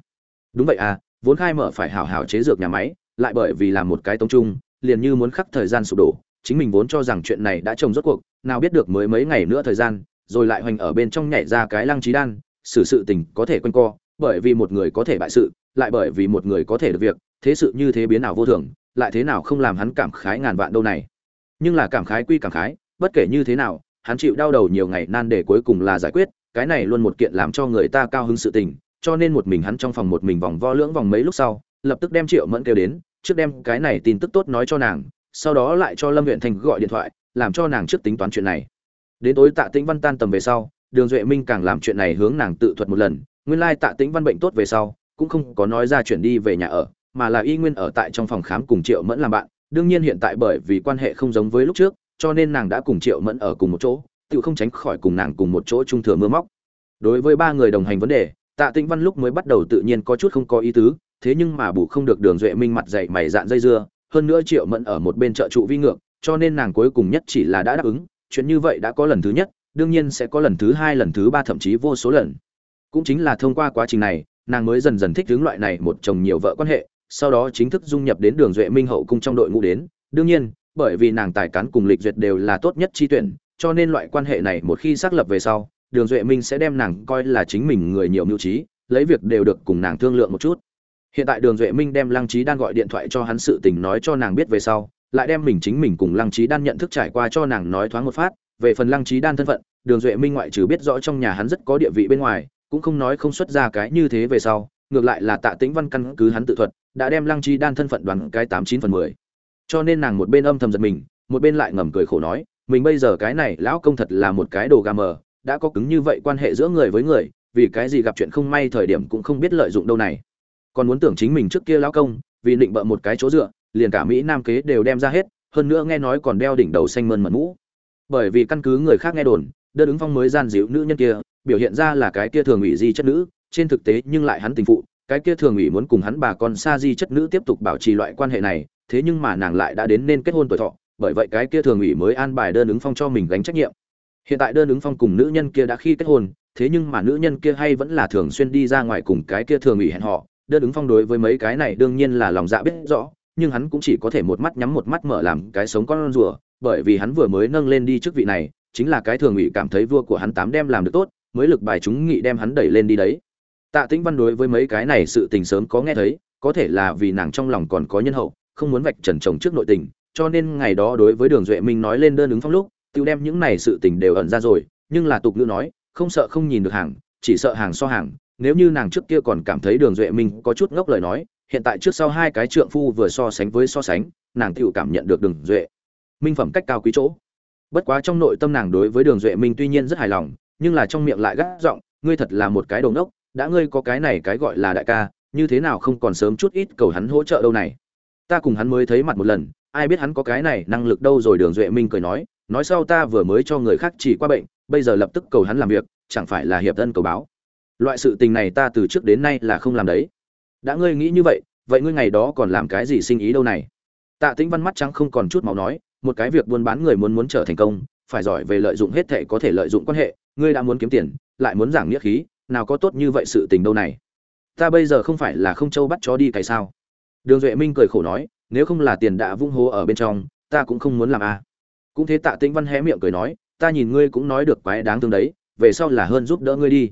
Đúng vậy à vốn khai mở phải hảo hảo chế dược nhà máy, lại bởi vì làm một cái tống trung, liền như muốn khắc thời gian sụp đổ, chính mình vốn cho rằng chuyện này đã trồng rốt cuộc, nào biết được mới mấy ngày nữa thời gian, rồi lại hoành ở bên trong nhảy ra cái lăng trí đan, xử sự tình có thể quanh co, bởi vì một người có thể bại sự, lại bởi vì một người có thể được việc, thế sự như thế biến nào vô thường, lại thế nào không làm hắn cảm khái ngàn vạn đâu này. Nhưng là cảm khái quy cảm khái, bất kể như thế nào hắn chịu đau đầu nhiều ngày, nan để cuối cùng là giải quyết, cái này luôn một kiện làm cho người ta cao hứng sự tình, cho nên một mình hắn trong phòng một mình vòng vo lưỡng vòng mấy lúc sau, lập tức đem triệu mẫn kêu đến, trước đem cái này tin tức tốt nói cho nàng, sau đó lại cho lâm huyện thành gọi điện thoại, làm cho nàng trước tính toán chuyện này. Đến tối tạ tĩnh văn tan tầm về sau, đường duệ minh càng làm chuyện này hướng nàng tự thuật một lần, nguyên lai tạ tĩnh văn bệnh tốt về sau, cũng không có nói ra chuyển đi về nhà ở, mà là y nguyên ở tại trong phòng khám cùng triệu mẫn làm bạn, đương nhiên hiện tại bởi vì quan hệ không giống với lúc trước cho nên nàng đã cùng triệu mẫn ở cùng một chỗ, tự không tránh khỏi cùng nàng cùng một chỗ trung thừa mưa móc. Đối với ba người đồng hành vấn đề, tạ tĩnh văn lúc mới bắt đầu tự nhiên có chút không có ý tứ, thế nhưng mà bù không được đường duệ minh mặt dậy mày dạn dây dưa, hơn nữa triệu mẫn ở một bên trợ trụ vi ngược, cho nên nàng cuối cùng nhất chỉ là đã đáp ứng, chuyện như vậy đã có lần thứ nhất, đương nhiên sẽ có lần thứ hai, lần thứ ba thậm chí vô số lần. Cũng chính là thông qua quá trình này, nàng mới dần dần thích hướng loại này một chồng nhiều vợ quan hệ, sau đó chính thức dung nhập đến đường duệ minh hậu cung trong đội ngũ đến. Đương nhiên bởi vì nàng tài cán cùng lịch duyệt đều là tốt nhất chi tuyển, cho nên loại quan hệ này một khi xác lập về sau, đường duệ minh sẽ đem nàng coi là chính mình người nhiều mưu trí, lấy việc đều được cùng nàng thương lượng một chút. Hiện tại đường duệ minh đem lăng trí đan gọi điện thoại cho hắn sự tình nói cho nàng biết về sau, lại đem mình chính mình cùng lăng trí đan nhận thức trải qua cho nàng nói thoáng một phát. Về phần lăng trí đan thân phận, đường duệ minh ngoại trừ biết rõ trong nhà hắn rất có địa vị bên ngoài, cũng không nói không xuất ra cái như thế về sau, ngược lại là tạ tĩnh văn căn cứ hắn tự thuật, đã đem lăng trí đan thân phận đoàn cái tám chín phần mười cho nên nàng một bên âm thầm giật mình, một bên lại ngầm cười khổ nói, mình bây giờ cái này, lão công thật là một cái đồ gà mờ, đã có cứng như vậy quan hệ giữa người với người, vì cái gì gặp chuyện không may thời điểm cũng không biết lợi dụng đâu này. Còn muốn tưởng chính mình trước kia lão công, vì định bợ một cái chỗ dựa, liền cả mỹ nam kế đều đem ra hết, hơn nữa nghe nói còn đeo đỉnh đầu xanh mơn mật mũ. Bởi vì căn cứ người khác nghe đồn, đơn ứng phong mới gian dịu nữ nhân kia, biểu hiện ra là cái kia thường ủy di chất nữ, trên thực tế nhưng lại hắn tình phụ, cái kia thường ủy muốn cùng hắn bà con xa di chất nữ tiếp tục bảo trì loại quan hệ này thế nhưng mà nàng lại đã đến nên kết hôn tuổi thọ, bởi vậy cái kia thường ủy mới an bài đơn ứng phong cho mình gánh trách nhiệm. Hiện tại đơn ứng phong cùng nữ nhân kia đã khi kết hôn, thế nhưng mà nữ nhân kia hay vẫn là thường xuyên đi ra ngoài cùng cái kia thường ủy hẹn họ. Đơn ứng phong đối với mấy cái này đương nhiên là lòng dạ biết rõ, nhưng hắn cũng chỉ có thể một mắt nhắm một mắt mở làm cái sống con rùa, bởi vì hắn vừa mới nâng lên đi chức vị này, chính là cái thường ủy cảm thấy vua của hắn tám đem làm được tốt, mới lực bài chúng nghị đem hắn đẩy lên đi đấy. Tạ tĩnh văn đối với mấy cái này sự tình sớm có nghe thấy, có thể là vì nàng trong lòng còn có nhân hậu không muốn vạch trần chồng trước nội tình, cho nên ngày đó đối với đường duệ minh nói lên đơn ứng phong lúc, tiêu đem những này sự tình đều ẩn ra rồi, nhưng là tục nữ nói, không sợ không nhìn được hàng, chỉ sợ hàng so hàng, nếu như nàng trước kia còn cảm thấy đường duệ minh có chút ngốc lời nói, hiện tại trước sau hai cái trượng phu vừa so sánh với so sánh, nàng tự cảm nhận được đường duệ minh phẩm cách cao quý chỗ. Bất quá trong nội tâm nàng đối với đường duệ minh tuy nhiên rất hài lòng, nhưng là trong miệng lại gắt giọng, ngươi thật là một cái đồ ngốc, đã ngươi có cái này cái gọi là đại ca, như thế nào không còn sớm chút ít cầu hắn hỗ trợ đâu này? Ta cùng hắn mới thấy mặt một lần, ai biết hắn có cái này năng lực đâu rồi, đường duệ minh cười nói nói sau ta vừa mới cho người khác chỉ qua bệnh, bây giờ lập tức cầu hắn làm việc, chẳng phải là hiệp thân cầu báo. Loại sự tình này ta từ trước đến nay là không làm đấy. Đã ngươi nghĩ như vậy vậy ngươi ngày đó còn làm cái gì sinh ý đâu này? Tạ tĩnh văn mắt trắng không còn chút máu nói, một cái việc buôn bán người muốn muốn trở thành công, phải giỏi về lợi dụng hết thệ có thể lợi dụng quan hệ, ngươi đã muốn kiếm tiền, lại muốn giảng nghĩa khí, nào có tốt như vậy sự tình đâu này? Ta bây giờ không phải là không châu bắt chó đi cái sao? Đường duệ minh cười khổ nói, nếu không là tiền đã vung hố ở bên trong, ta cũng không muốn làm a à. cũng thế tạ tĩnh văn hé miệng cười nói, ta nhìn ngươi cũng nói được quái đáng thương đấy, về sau là hơn giúp đỡ ngươi đi.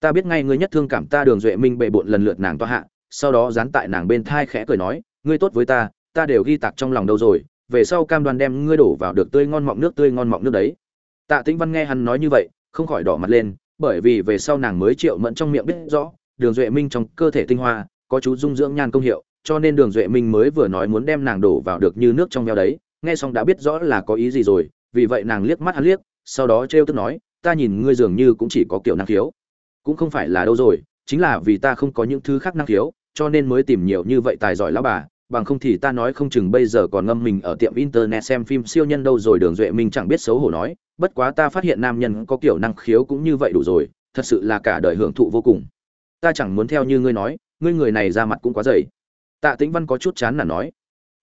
Ta biết ngay ngươi nhất thương cảm ta. Đường duệ minh bệ bộn lần lượt nàng toa hạ, sau đó dán tại nàng bên thai khẽ cười nói, ngươi tốt với ta ta đều ghi tạc trong lòng đâu rồi, về sau cam đoan đem ngươi đổ vào được tươi ngon mọng nước tươi ngon mọng nước đấy. Tạ tĩnh văn nghe hắn nói như vậy, không khỏi đỏ mặt lên, bởi vì về sau nàng mới triệu mẫn trong miệng biết rõ, đường duệ minh trong cơ thể tinh hoa, có chú dung dưỡng nhan công hiệu cho nên đường duệ minh mới vừa nói muốn đem nàng đổ vào được như nước trong veo đấy, nghe xong đã biết rõ là có ý gì rồi, vì vậy nàng liếc mắt hắn liếc, sau đó trêu tức nói, ta nhìn ngươi dường như cũng chỉ có kiểu năng khiếu. Cũng không phải là đâu rồi, chính là vì ta không có những thứ khác năng khiếu, cho nên mới tìm nhiều như vậy tài giỏi lão bà, bằng không thì ta nói không chừng bây giờ còn ngâm mình ở tiệm internet xem phim siêu nhân đâu rồi. Đường duệ minh chẳng biết xấu hổ nói, bất quá ta phát hiện nam nhân có kiểu năng khiếu cũng như vậy đủ rồi, thật sự là cả đời hưởng thụ vô cùng. Ta chẳng muốn theo như ngươi nói, ngươi người này ra mặt cũng quá dày tạ tĩnh văn có chút chán là nói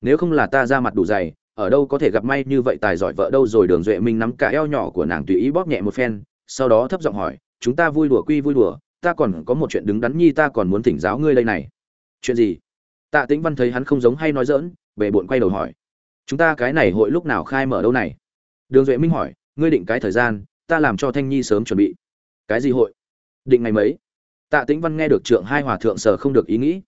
nếu không là ta ra mặt đủ dày ở đâu có thể gặp may như vậy tài giỏi vợ đâu rồi? Đường duệ minh nắm cả eo nhỏ của nàng tùy ý bóp nhẹ một phen sau đó thấp giọng hỏi chúng ta vui đùa quy vui đùa ta còn có một chuyện đứng đắn nhi ta còn muốn thỉnh giáo ngươi đây này. Chuyện gì? Tạ tĩnh văn thấy hắn không giống hay nói giỡn, bệ bộn quay đầu hỏi chúng ta cái này hội lúc nào khai mở đâu này? Đường duệ minh hỏi ngươi định cái thời gian ta làm cho thanh nhi sớm chuẩn bị. Cái gì hội? Định ngày mấy? Tạ tĩnh văn nghe được trượng hai hòa thượng sở không được ý nghĩ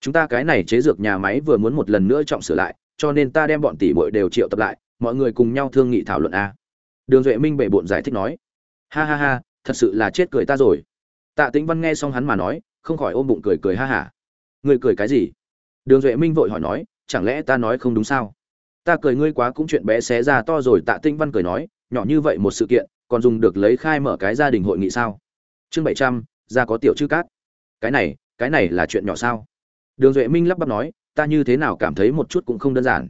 chúng ta cái này chế dược nhà máy vừa muốn một lần nữa trọng sửa lại, cho nên ta đem bọn tỷ muội đều triệu tập lại, mọi người cùng nhau thương nghị thảo luận a. Đường duệ minh bệ bộn giải thích nói. Ha ha ha, thật sự là chết cười ta rồi. Tạ tĩnh văn nghe xong hắn mà nói, không khỏi ôm bụng cười cười ha hả người cười cái gì? Đường duệ minh vội hỏi nói, chẳng lẽ ta nói không đúng sao? Ta cười ngươi quá cũng chuyện bé xé ra to rồi, tạ tĩnh văn cười nói, nhỏ như vậy một sự kiện, còn dùng được lấy khai mở cái gia đình hội nghị sao? Chương bảy trăm, ra có tiểu chư cát. Cái này cái này là chuyện nhỏ sao? Đường duệ minh lắp bắp nói, ta như thế nào cảm thấy một chút cũng không đơn giản.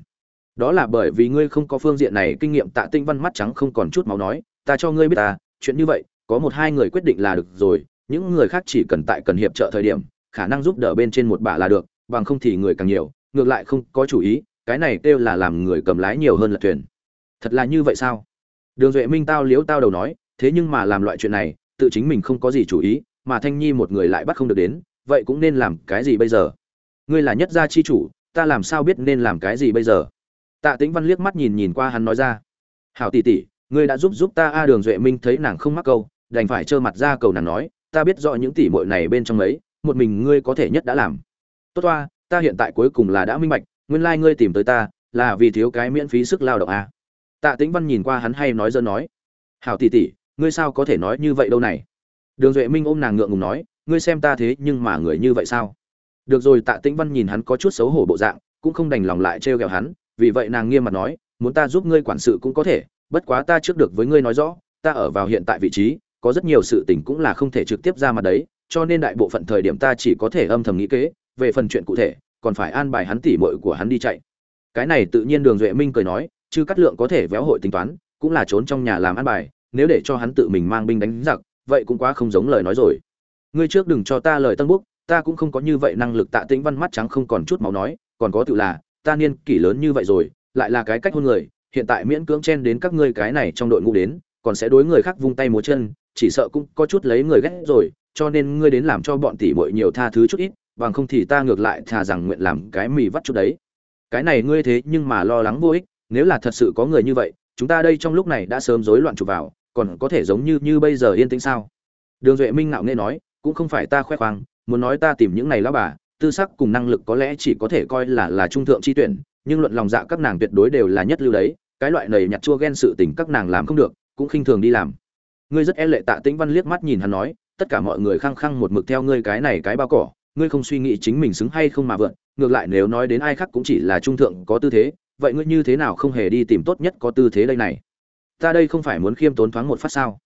Đó là bởi vì ngươi không có phương diện này kinh nghiệm, tạ tinh văn mắt trắng không còn chút máu nói, ta cho ngươi biết ta, chuyện như vậy, có một hai người quyết định là được rồi, những người khác chỉ cần tại cần hiệp trợ thời điểm, khả năng giúp đỡ bên trên một bả là được, bằng không thì người càng nhiều, ngược lại không có chủ ý, cái này kêu là làm người cầm lái nhiều hơn là thuyền. Thật là như vậy sao? Đường duệ minh tao liếu tao đầu nói, thế nhưng mà làm loại chuyện này, tự chính mình không có gì chủ ý, mà thanh nhi một người lại bắt không được đến, vậy cũng nên làm cái gì bây giờ? Ngươi là nhất gia chi chủ, ta làm sao biết nên làm cái gì bây giờ? Tạ tĩnh văn liếc mắt nhìn nhìn qua hắn nói ra. Hảo tỷ tỷ, ngươi đã giúp giúp ta a đường duệ minh thấy nàng không mắc câu, đành phải trơ mặt ra cầu nàng nói, ta biết rõ những tỷ muội này bên trong mấy, một mình ngươi có thể nhất đã làm. Tốt toa, ta hiện tại cuối cùng là đã minh bạch, nguyên lai ngươi tìm tới ta, là vì thiếu cái miễn phí sức lao động a. Tạ tĩnh văn nhìn qua hắn hay nói dơ nói. Hảo tỷ tỷ, ngươi sao có thể nói như vậy đâu này? Đường duệ minh ôm nàng ngượng ngùng nói, ngươi xem ta thế nhưng mà người như vậy sao? Được rồi, tạ tĩnh văn nhìn hắn có chút xấu hổ bộ dạng, cũng không đành lòng lại trêu ghẹo hắn, vì vậy nàng nghiêm mặt nói, muốn ta giúp ngươi quản sự cũng có thể, bất quá ta trước được với ngươi nói rõ, ta ở vào hiện tại vị trí, có rất nhiều sự tình cũng là không thể trực tiếp ra mặt đấy, cho nên đại bộ phận thời điểm ta chỉ có thể âm thầm nghĩ kế, về phần chuyện cụ thể, còn phải an bài hắn tỉ mội của hắn đi chạy. Cái này tự nhiên đường duệ minh cười nói chứ cắt lượng có thể véo hội tính toán, cũng là trốn trong nhà làm an bài, nếu để cho hắn tự mình mang binh đánh giặc, vậy cũng quá không giống lời nói rồi. Ngươi trước đừng cho ta lời tân búc ta cũng không có như vậy năng lực tạ tĩnh văn mắt trắng không còn chút máu nói, còn có tự là, ta niên kỷ lớn như vậy rồi, lại là cái cách hôn người, hiện tại miễn cưỡng chen đến các ngươi cái này trong đội ngũ đến, còn sẽ đối người khác vung tay múa chân, chỉ sợ cũng có chút lấy người ghét rồi, cho nên ngươi đến làm cho bọn tỷ muội nhiều tha thứ chút ít, bằng không thì ta ngược lại thà rằng nguyện làm cái mì vắt chút đấy. Cái này ngươi thế nhưng mà lo lắng vô ích, nếu là thật sự có người như vậy, chúng ta đây trong lúc này đã sớm rối loạn chụp vào, còn có thể giống như như bây giờ yên tĩnh sao? Đường duệ minh ngạo nghe nói, cũng không phải ta khoe khoang muốn nói ta tìm những này lão bà, tư sắc cùng năng lực có lẽ chỉ có thể coi là là trung thượng chi tuyển, nhưng luận lòng dạ các nàng tuyệt đối đều là nhất lưu đấy, cái loại này nhặt chua ghen sự tình các nàng làm không được, cũng khinh thường đi làm. Ngươi rất e lệ tạ tĩnh văn liếc mắt nhìn hắn nói, tất cả mọi người khăng khăng một mực theo ngươi cái này cái bao cỏ, ngươi không suy nghĩ chính mình xứng hay không mà vượn, ngược lại nếu nói đến ai khác cũng chỉ là trung thượng có tư thế, vậy ngươi như thế nào không hề đi tìm tốt nhất có tư thế đây này? Ta đây không phải muốn khiêm tốn thoáng một phát sao?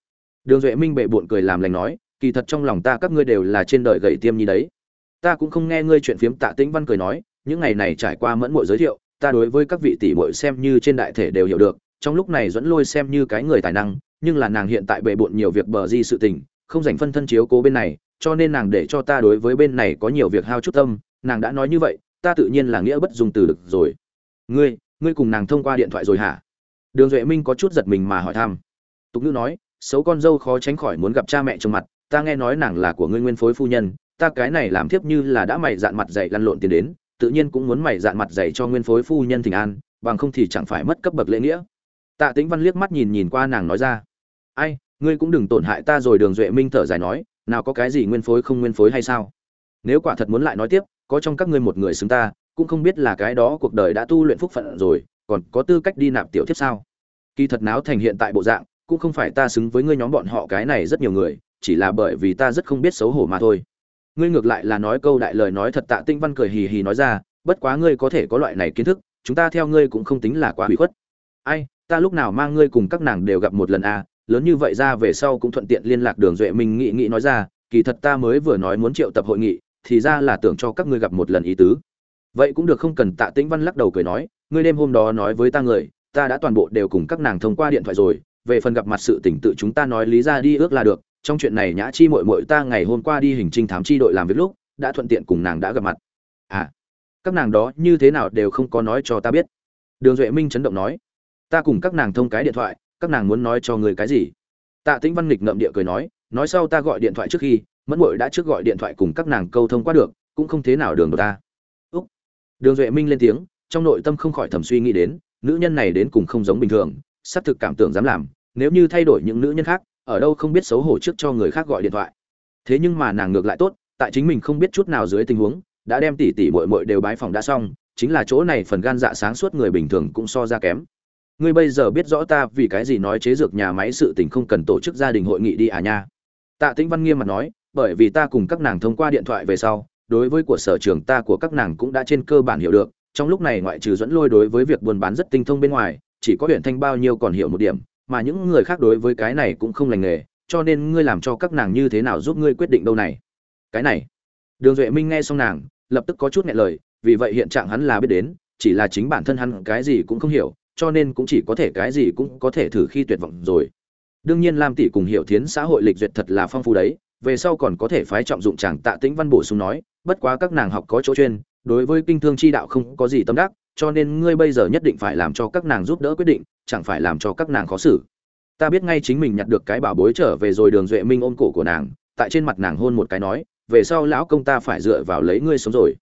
Đường duệ minh bệ bộn cười làm lành nói kỳ thật trong lòng ta các ngươi đều là trên đời gậy tiêm nhi đấy. Ta cũng không nghe ngươi chuyện phiếm tạ tĩnh văn cười nói, những ngày này trải qua mẫn mội giới thiệu, ta đối với các vị tỷ muội xem như trên đại thể đều hiểu được, trong lúc này dẫn lôi xem như cái người tài năng, nhưng là nàng hiện tại bệ bộn nhiều việc bờ di sự tình, không dành phân thân chiếu cố bên này, cho nên nàng để cho ta đối với bên này có nhiều việc hao chút tâm, nàng đã nói như vậy, ta tự nhiên là nghĩa bất dùng từ được rồi. Ngươi ngươi cùng nàng thông qua điện thoại rồi hả? Đường duệ minh có chút giật mình mà hỏi thăm. Tục ngữ nói, xấu con dâu khó tránh khỏi muốn gặp cha mẹ trong mặt ta nghe nói nàng là của ngươi nguyên phối phu nhân, ta cái này làm thiếp như là đã mày dạn mặt dày lăn lộn tiền đến, tự nhiên cũng muốn mày dạn mặt dày cho nguyên phối phu nhân thỉnh an, bằng không thì chẳng phải mất cấp bậc lễ nghĩa. Tạ tĩnh văn liếc mắt nhìn nhìn qua nàng nói ra, ai, ngươi cũng đừng tổn hại ta rồi, đường duệ minh thở dài nói, nào có cái gì nguyên phối không nguyên phối hay sao? Nếu quả thật muốn lại nói tiếp, có trong các ngươi một người xứng ta, cũng không biết là cái đó cuộc đời đã tu luyện phúc phận rồi, còn có tư cách đi nạp tiểu thiếp sao? Kỳ thật náo thành hiện tại bộ dạng, cũng không phải ta xứng với ngươi nhóm bọn họ cái này rất nhiều người chỉ là bởi vì ta rất không biết xấu hổ mà thôi. Ngươi ngược lại là nói câu đại lời nói thật tạ tinh văn cười hì hì nói ra, bất quá ngươi có thể có loại này kiến thức, chúng ta theo ngươi cũng không tính là quá hủy khuất. Ai, ta lúc nào mang ngươi cùng các nàng đều gặp một lần à? Lớn như vậy ra về sau cũng thuận tiện liên lạc đường duệ minh nghị nghị nói ra, kỳ thật ta mới vừa nói muốn triệu tập hội nghị, thì ra là tưởng cho các ngươi gặp một lần ý tứ. Vậy cũng được không cần tạ tĩnh văn lắc đầu cười nói, ngươi đêm hôm đó nói với ta người, ta đã toàn bộ đều cùng các nàng thông qua điện thoại rồi, về phần gặp mặt sự tỉnh tự chúng ta nói lý ra đi ước là được trong chuyện này nhã chi mội mội ta ngày hôm qua đi hình trinh thám chi đội làm việc lúc, đã thuận tiện cùng nàng đã gặp mặt. À các nàng đó như thế nào đều không có nói cho ta biết. Đường duệ minh chấn động nói, ta cùng các nàng thông cái điện thoại, các nàng muốn nói cho người cái gì? Tạ tĩnh văn nghịch ngậm địa cười nói nói sau ta gọi điện thoại trước khi, mẫn mội đã trước gọi điện thoại cùng các nàng câu thông qua được, cũng không thế nào đường của ta. Úc. Đường duệ minh lên tiếng, trong nội tâm không khỏi thầm suy nghĩ đến, nữ nhân này đến cùng không giống bình thường, sắp thực cảm tưởng dám làm, nếu như thay đổi những nữ nhân khác ở đâu không biết xấu hổ trước cho người khác gọi điện thoại. Thế nhưng mà nàng ngược lại tốt, tại chính mình không biết chút nào dưới tình huống, đã đem tỷ tỷ muội muội đều bái phòng đã xong, chính là chỗ này phần gan dạ sáng suốt người bình thường cũng so ra kém. Ngươi bây giờ biết rõ ta vì cái gì nói chế dược nhà máy sự tình không cần tổ chức gia đình hội nghị đi à nha. Tạ tĩnh văn nghiêm mặt nói, bởi vì ta cùng các nàng thông qua điện thoại về sau, đối với của sở trường ta của các nàng cũng đã trên cơ bản hiểu được, trong lúc này ngoại trừ dẫn lôi đối với việc buôn bán rất tinh thông bên ngoài, chỉ có huyện thanh bao nhiêu còn hiểu một điểm mà những người khác đối với cái này cũng không lành nghề, cho nên ngươi làm cho các nàng như thế nào giúp ngươi quyết định đâu này? Cái này. Đường duệ minh nghe xong nàng, lập tức có chút nghẹn lời, vì vậy hiện trạng hắn là biết đến, chỉ là chính bản thân hắn cái gì cũng không hiểu, cho nên cũng chỉ có thể cái gì cũng có thể thử khi tuyệt vọng rồi. Đương nhiên lam tỷ cùng hiểu thiến xã hội lịch duyệt thật là phong phú đấy, về sau còn có thể phái trọng dụng chàng tạ tĩnh văn bổ sung nói, bất quá các nàng học có chỗ chuyên, đối với kinh thương chi đạo không có gì tâm đắc cho nên ngươi bây giờ nhất định phải làm cho các nàng giúp đỡ quyết định, chẳng phải làm cho các nàng khó xử. Ta biết ngay chính mình nhặt được cái bảo bối trở về rồi đường duệ minh ôm cổ của nàng, tại trên mặt nàng hôn một cái nói, về sau lão công ta phải dựa vào lấy ngươi sống rồi.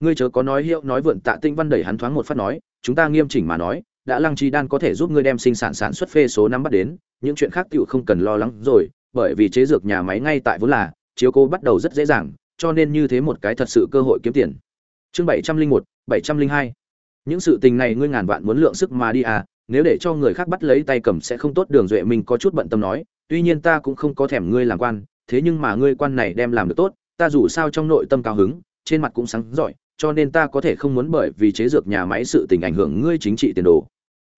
Ngươi chớ có nói hiệu nói vượn tạ tinh văn đẩy hắn thoáng một phát nói, chúng ta nghiêm chỉnh mà nói, đã lăng chi đan có thể giúp ngươi đem sinh sản sản xuất phê số năm bắt đến, những chuyện khác tựu không cần lo lắng rồi, bởi vì chế dược nhà máy ngay tại vốn là, chiếu cô bắt đầu rất dễ dàng, cho nên như thế một cái thật sự cơ hội kiếm tiền. Chương bảy trăm linh một, bảy trăm linh hai những sự tình này ngươi ngàn vạn muốn lượng sức mà đi à nếu để cho người khác bắt lấy tay cầm sẽ không tốt, đường duệ mình có chút bận tâm nói, tuy nhiên ta cũng không có thèm ngươi làm quan, thế nhưng mà ngươi quan này đem làm được tốt, ta dù sao trong nội tâm cao hứng, trên mặt cũng sáng giỏi, cho nên ta có thể không muốn bởi vì chế dược nhà máy sự tình ảnh hưởng ngươi chính trị tiền đồ.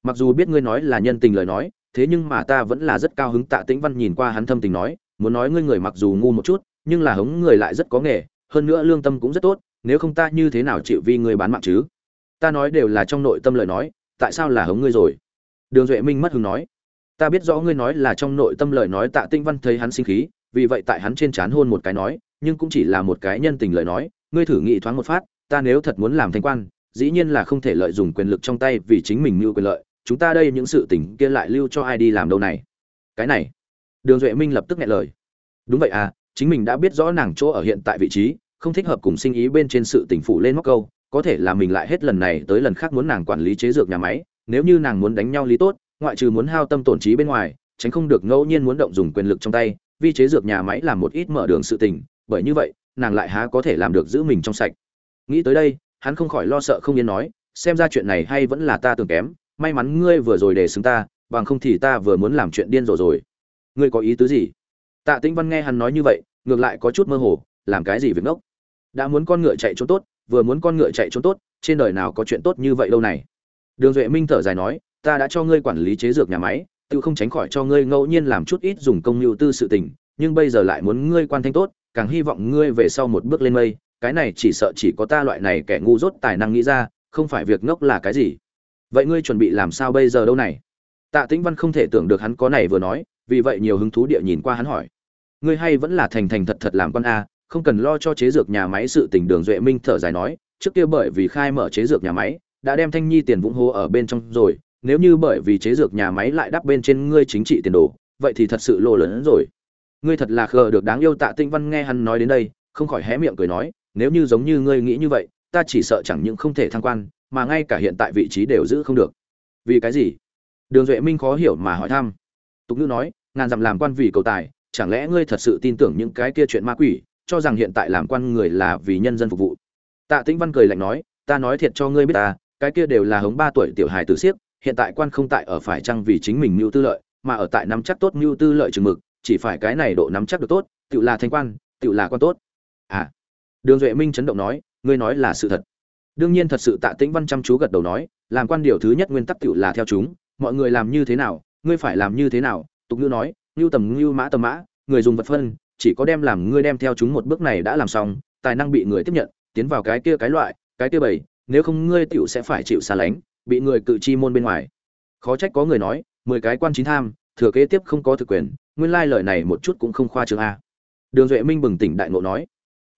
Mặc dù biết ngươi nói là nhân tình lời nói, thế nhưng mà ta vẫn là rất cao hứng, tạ tĩnh văn nhìn qua hắn thâm tình nói, muốn nói ngươi người mặc dù ngu một chút, nhưng là hống người lại rất có nghề, hơn nữa lương tâm cũng rất tốt, nếu không ta như thế nào chịu vì ngươi bán mạng chứ? Ta nói đều là trong nội tâm lời nói, tại sao là hống ngươi rồi? Đường duệ minh mất hứng nói. Ta biết rõ ngươi nói là trong nội tâm lời nói tạ tinh văn thấy hắn sinh khí, vì vậy tại hắn trên trán hôn một cái nói, nhưng cũng chỉ là một cái nhân tình lời nói, ngươi thử nghĩ thoáng một phát, ta nếu thật muốn làm thanh quan, dĩ nhiên là không thể lợi dụng quyền lực trong tay vì chính mình mưu quyền lợi, chúng ta đây những sự tình kia lại lưu cho ai đi làm đâu này? Cái này. Đường duệ minh lập tức nghe lời. Đúng vậy à chính mình đã biết rõ nàng chỗ ở hiện tại vị trí, không thích hợp cùng sinh ý bên trên sự tình phụ lên móc câu có thể là mình lại hết lần này tới lần khác muốn nàng quản lý chế dược nhà máy, nếu như nàng muốn đánh nhau lý tốt, ngoại trừ muốn hao tâm tổn trí bên ngoài, tránh không được ngẫu nhiên muốn động dùng quyền lực trong tay, vì chế dược nhà máy làm một ít mở đường sự tình, bởi như vậy, nàng lại há có thể làm được giữ mình trong sạch. Nghĩ tới đây, hắn không khỏi lo sợ không yên nói, xem ra chuyện này hay vẫn là ta tưởng kém, may mắn ngươi vừa rồi để xứng ta, bằng không thì ta vừa muốn làm chuyện điên rồ rồi. Ngươi có ý tứ gì? Tạ tĩnh văn nghe hắn nói như vậy, ngược lại có chút mơ hồ, làm cái gì việc ngốc? Đã muốn con ngựa chạy trốn tốt vừa muốn con ngựa chạy trốn tốt, trên đời nào có chuyện tốt như vậy lâu này? Đường duệ minh thở dài nói, ta đã cho ngươi quản lý chế dược nhà máy, tự không tránh khỏi cho ngươi ngẫu nhiên làm chút ít dùng công mưu tư sự tình, nhưng bây giờ lại muốn ngươi quan thanh tốt, càng hy vọng ngươi về sau một bước lên mây. Cái này chỉ sợ chỉ có ta loại này kẻ ngu dốt tài năng nghĩ ra, không phải việc ngốc là cái gì. Vậy ngươi chuẩn bị làm sao bây giờ đâu này? Tạ tĩnh văn không thể tưởng được hắn có này vừa nói, vì vậy nhiều hứng thú địa nhìn qua hắn hỏi, ngươi hay vẫn là thành thành thật thật làm con a không cần lo cho chế dược nhà máy sự tình, đường duệ minh thở dài nói, trước kia bởi vì khai mở chế dược nhà máy, đã đem thanh nhi tiền vũng hô ở bên trong rồi, nếu như bởi vì chế dược nhà máy lại đắp bên trên ngươi chính trị tiền đồ, vậy thì thật sự lộ lớn hơn rồi. Ngươi thật là khờ được đáng yêu tạ tinh văn nghe hắn nói đến đây, không khỏi hé miệng cười nói, nếu như giống như ngươi nghĩ như vậy, ta chỉ sợ chẳng những không thể thăng quan, mà ngay cả hiện tại vị trí đều giữ không được. Vì cái gì? Đường duệ minh khó hiểu mà hỏi thăm. Tục ngữ nói, ngàn dặm làm quan vì cầu tài, chẳng lẽ ngươi thật sự tin tưởng những cái kia chuyện ma quỷ cho rằng hiện tại làm quan người là vì nhân dân phục vụ. Tạ tĩnh văn cười lạnh nói, ta nói thiệt cho ngươi biết ta, cái kia đều là hống ba tuổi tiểu hài tử siếc, hiện tại quan không tại ở phải chăng vì chính mình mưu tư lợi, mà ở tại nắm chắc tốt mưu tư lợi chừng mực, chỉ phải cái này độ nắm chắc được tốt tự là thanh quan tự là quan tốt. À. Đường duệ minh chấn động nói, ngươi nói là sự thật. Đương nhiên thật sự tạ tĩnh văn chăm chú gật đầu nói, làm quan điều thứ nhất nguyên tắc tự là theo chúng, mọi người làm như thế nào, ngươi phải làm như thế nào? Tục ngữ nói, ngưu tầm ngưu mã tầm mã, người dùng vật phân chỉ có đem làm ngươi đem theo chúng một bước này đã làm xong, tài năng bị người tiếp nhận, tiến vào cái kia cái loại, cái kia bảy nếu không ngươi tiểu sẽ phải chịu xa lánh, bị người cự chi môn bên ngoài. Khó trách có người nói, mười cái quan chính tham, thừa kế tiếp không có thực quyền, nguyên lai lời này một chút cũng không khoa trương a. Đường duệ minh bừng tỉnh đại ngộ nói.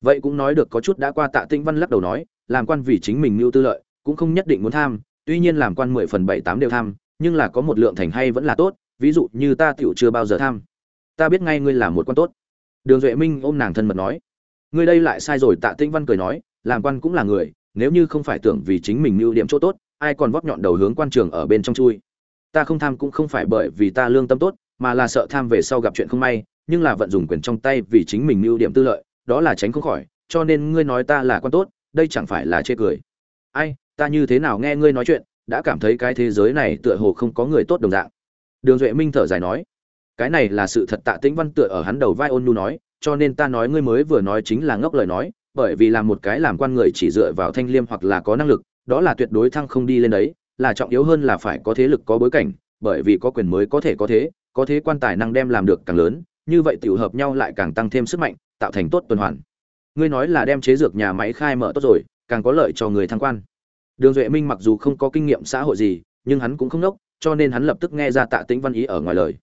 Vậy cũng nói được có chút đã qua tạ tĩnh văn lắc đầu nói, làm quan vì chính mình nưu tư lợi, cũng không nhất định muốn tham, tuy nhiên làm quan mười phần bảy tám đều tham, nhưng là có một lượng thành hay vẫn là tốt, ví dụ như ta tiểu chưa bao giờ tham. Ta biết ngay ngươi là một quan tốt đường duệ minh ôm nàng thân mật nói, ngươi đây lại sai rồi. Tạ tĩnh văn cười nói, làm quan cũng là người, nếu như không phải tưởng vì chính mình mưu điểm chỗ tốt, ai còn vóc nhọn đầu hướng quan trường ở bên trong chui? Ta không tham cũng không phải bởi vì ta lương tâm tốt, mà là sợ tham về sau gặp chuyện không may, nhưng là vận dụng quyền trong tay vì chính mình mưu điểm tư lợi, đó là tránh không khỏi, cho nên ngươi nói ta là quan tốt, đây chẳng phải là chê cười. Ai, ta như thế nào nghe ngươi nói chuyện, đã cảm thấy cái thế giới này tựa hồ không có người tốt đồng dạng. Đường duệ minh thở dài nói cái này là sự thật tạ tĩnh văn tựa ở hắn đầu vai ôn nhu nói, cho nên ta nói ngươi mới vừa nói chính là ngốc lời nói, bởi vì làm một cái làm quan người chỉ dựa vào thanh liêm hoặc là có năng lực, đó là tuyệt đối thăng không đi lên đấy, là trọng yếu hơn là phải có thế lực có bối cảnh, bởi vì có quyền mới có thể có thế có thế quan tài năng đem làm được càng lớn, như vậy tiểu hợp nhau lại càng tăng thêm sức mạnh, tạo thành tốt tuần hoàn. Ngươi nói là đem chế dược nhà máy khai mở tốt rồi, càng có lợi cho người thăng quan. Đường duệ minh mặc dù không có kinh nghiệm xã hội gì, nhưng hắn cũng không nốc, cho nên hắn lập tức nghe ra tạ tĩnh văn ý ở ngoài lời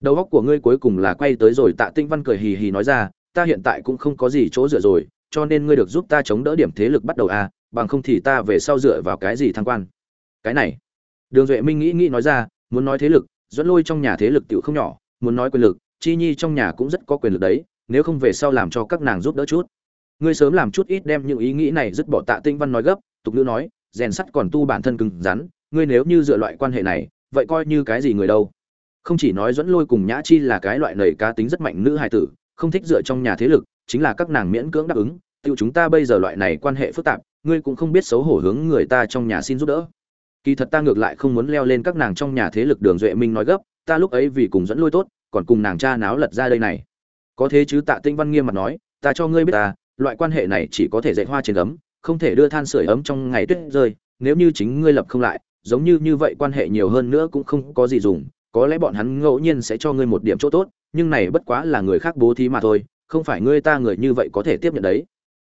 đầu óc của ngươi cuối cùng là quay tới rồi, tạ Tinh văn cười hì hì nói ra, ta hiện tại cũng không có gì chỗ dựa rồi, cho nên ngươi được giúp ta chống đỡ điểm thế lực bắt đầu à bằng không thì ta về sau dựa vào cái gì thăng quan? Cái này, đường duệ minh nghĩ nghĩ nói ra, muốn nói thế lực, dẫn lôi trong nhà thế lực tiểu không nhỏ, muốn nói quyền lực, chi nhi trong nhà cũng rất có quyền lực đấy, nếu không về sau làm cho các nàng giúp đỡ chút. Ngươi sớm làm chút ít đem những ý nghĩ này dứt bỏ, tạ tinh văn nói gấp, tục ngữ nói, rèn sắt còn tu bản thân cứng rắn, ngươi nếu như dựa loại quan hệ này, vậy coi như cái gì người đâu? Không chỉ nói dẫn lôi cùng nhã chi là cái loại nầy cá tính rất mạnh nữ hài tử, không thích dựa trong nhà thế lực, chính là các nàng miễn cưỡng đáp ứng, tiêu chúng ta bây giờ loại này quan hệ phức tạp, ngươi cũng không biết xấu hổ hướng người ta trong nhà xin giúp đỡ. Kỳ thật ta ngược lại không muốn leo lên các nàng trong nhà thế lực đường duệ minh nói gấp, ta lúc ấy vì cùng dẫn lôi tốt, còn cùng nàng cha náo lật ra đây này. Có thế chứ tạ tinh văn nghiêm mặt nói, ta cho ngươi biết ta, loại quan hệ này chỉ có thể dạy hoa trên ấm, không thể đưa than sửa ấm trong ngày tuyết rơi, nếu như chính ngươi lập không lại, giống như như vậy quan hệ nhiều hơn nữa cũng không có gì dùng có lẽ bọn hắn ngẫu nhiên sẽ cho ngươi một điểm chỗ tốt, nhưng này bất quá là người khác bố thí mà thôi, không phải ngươi ta người như vậy có thể tiếp nhận đấy.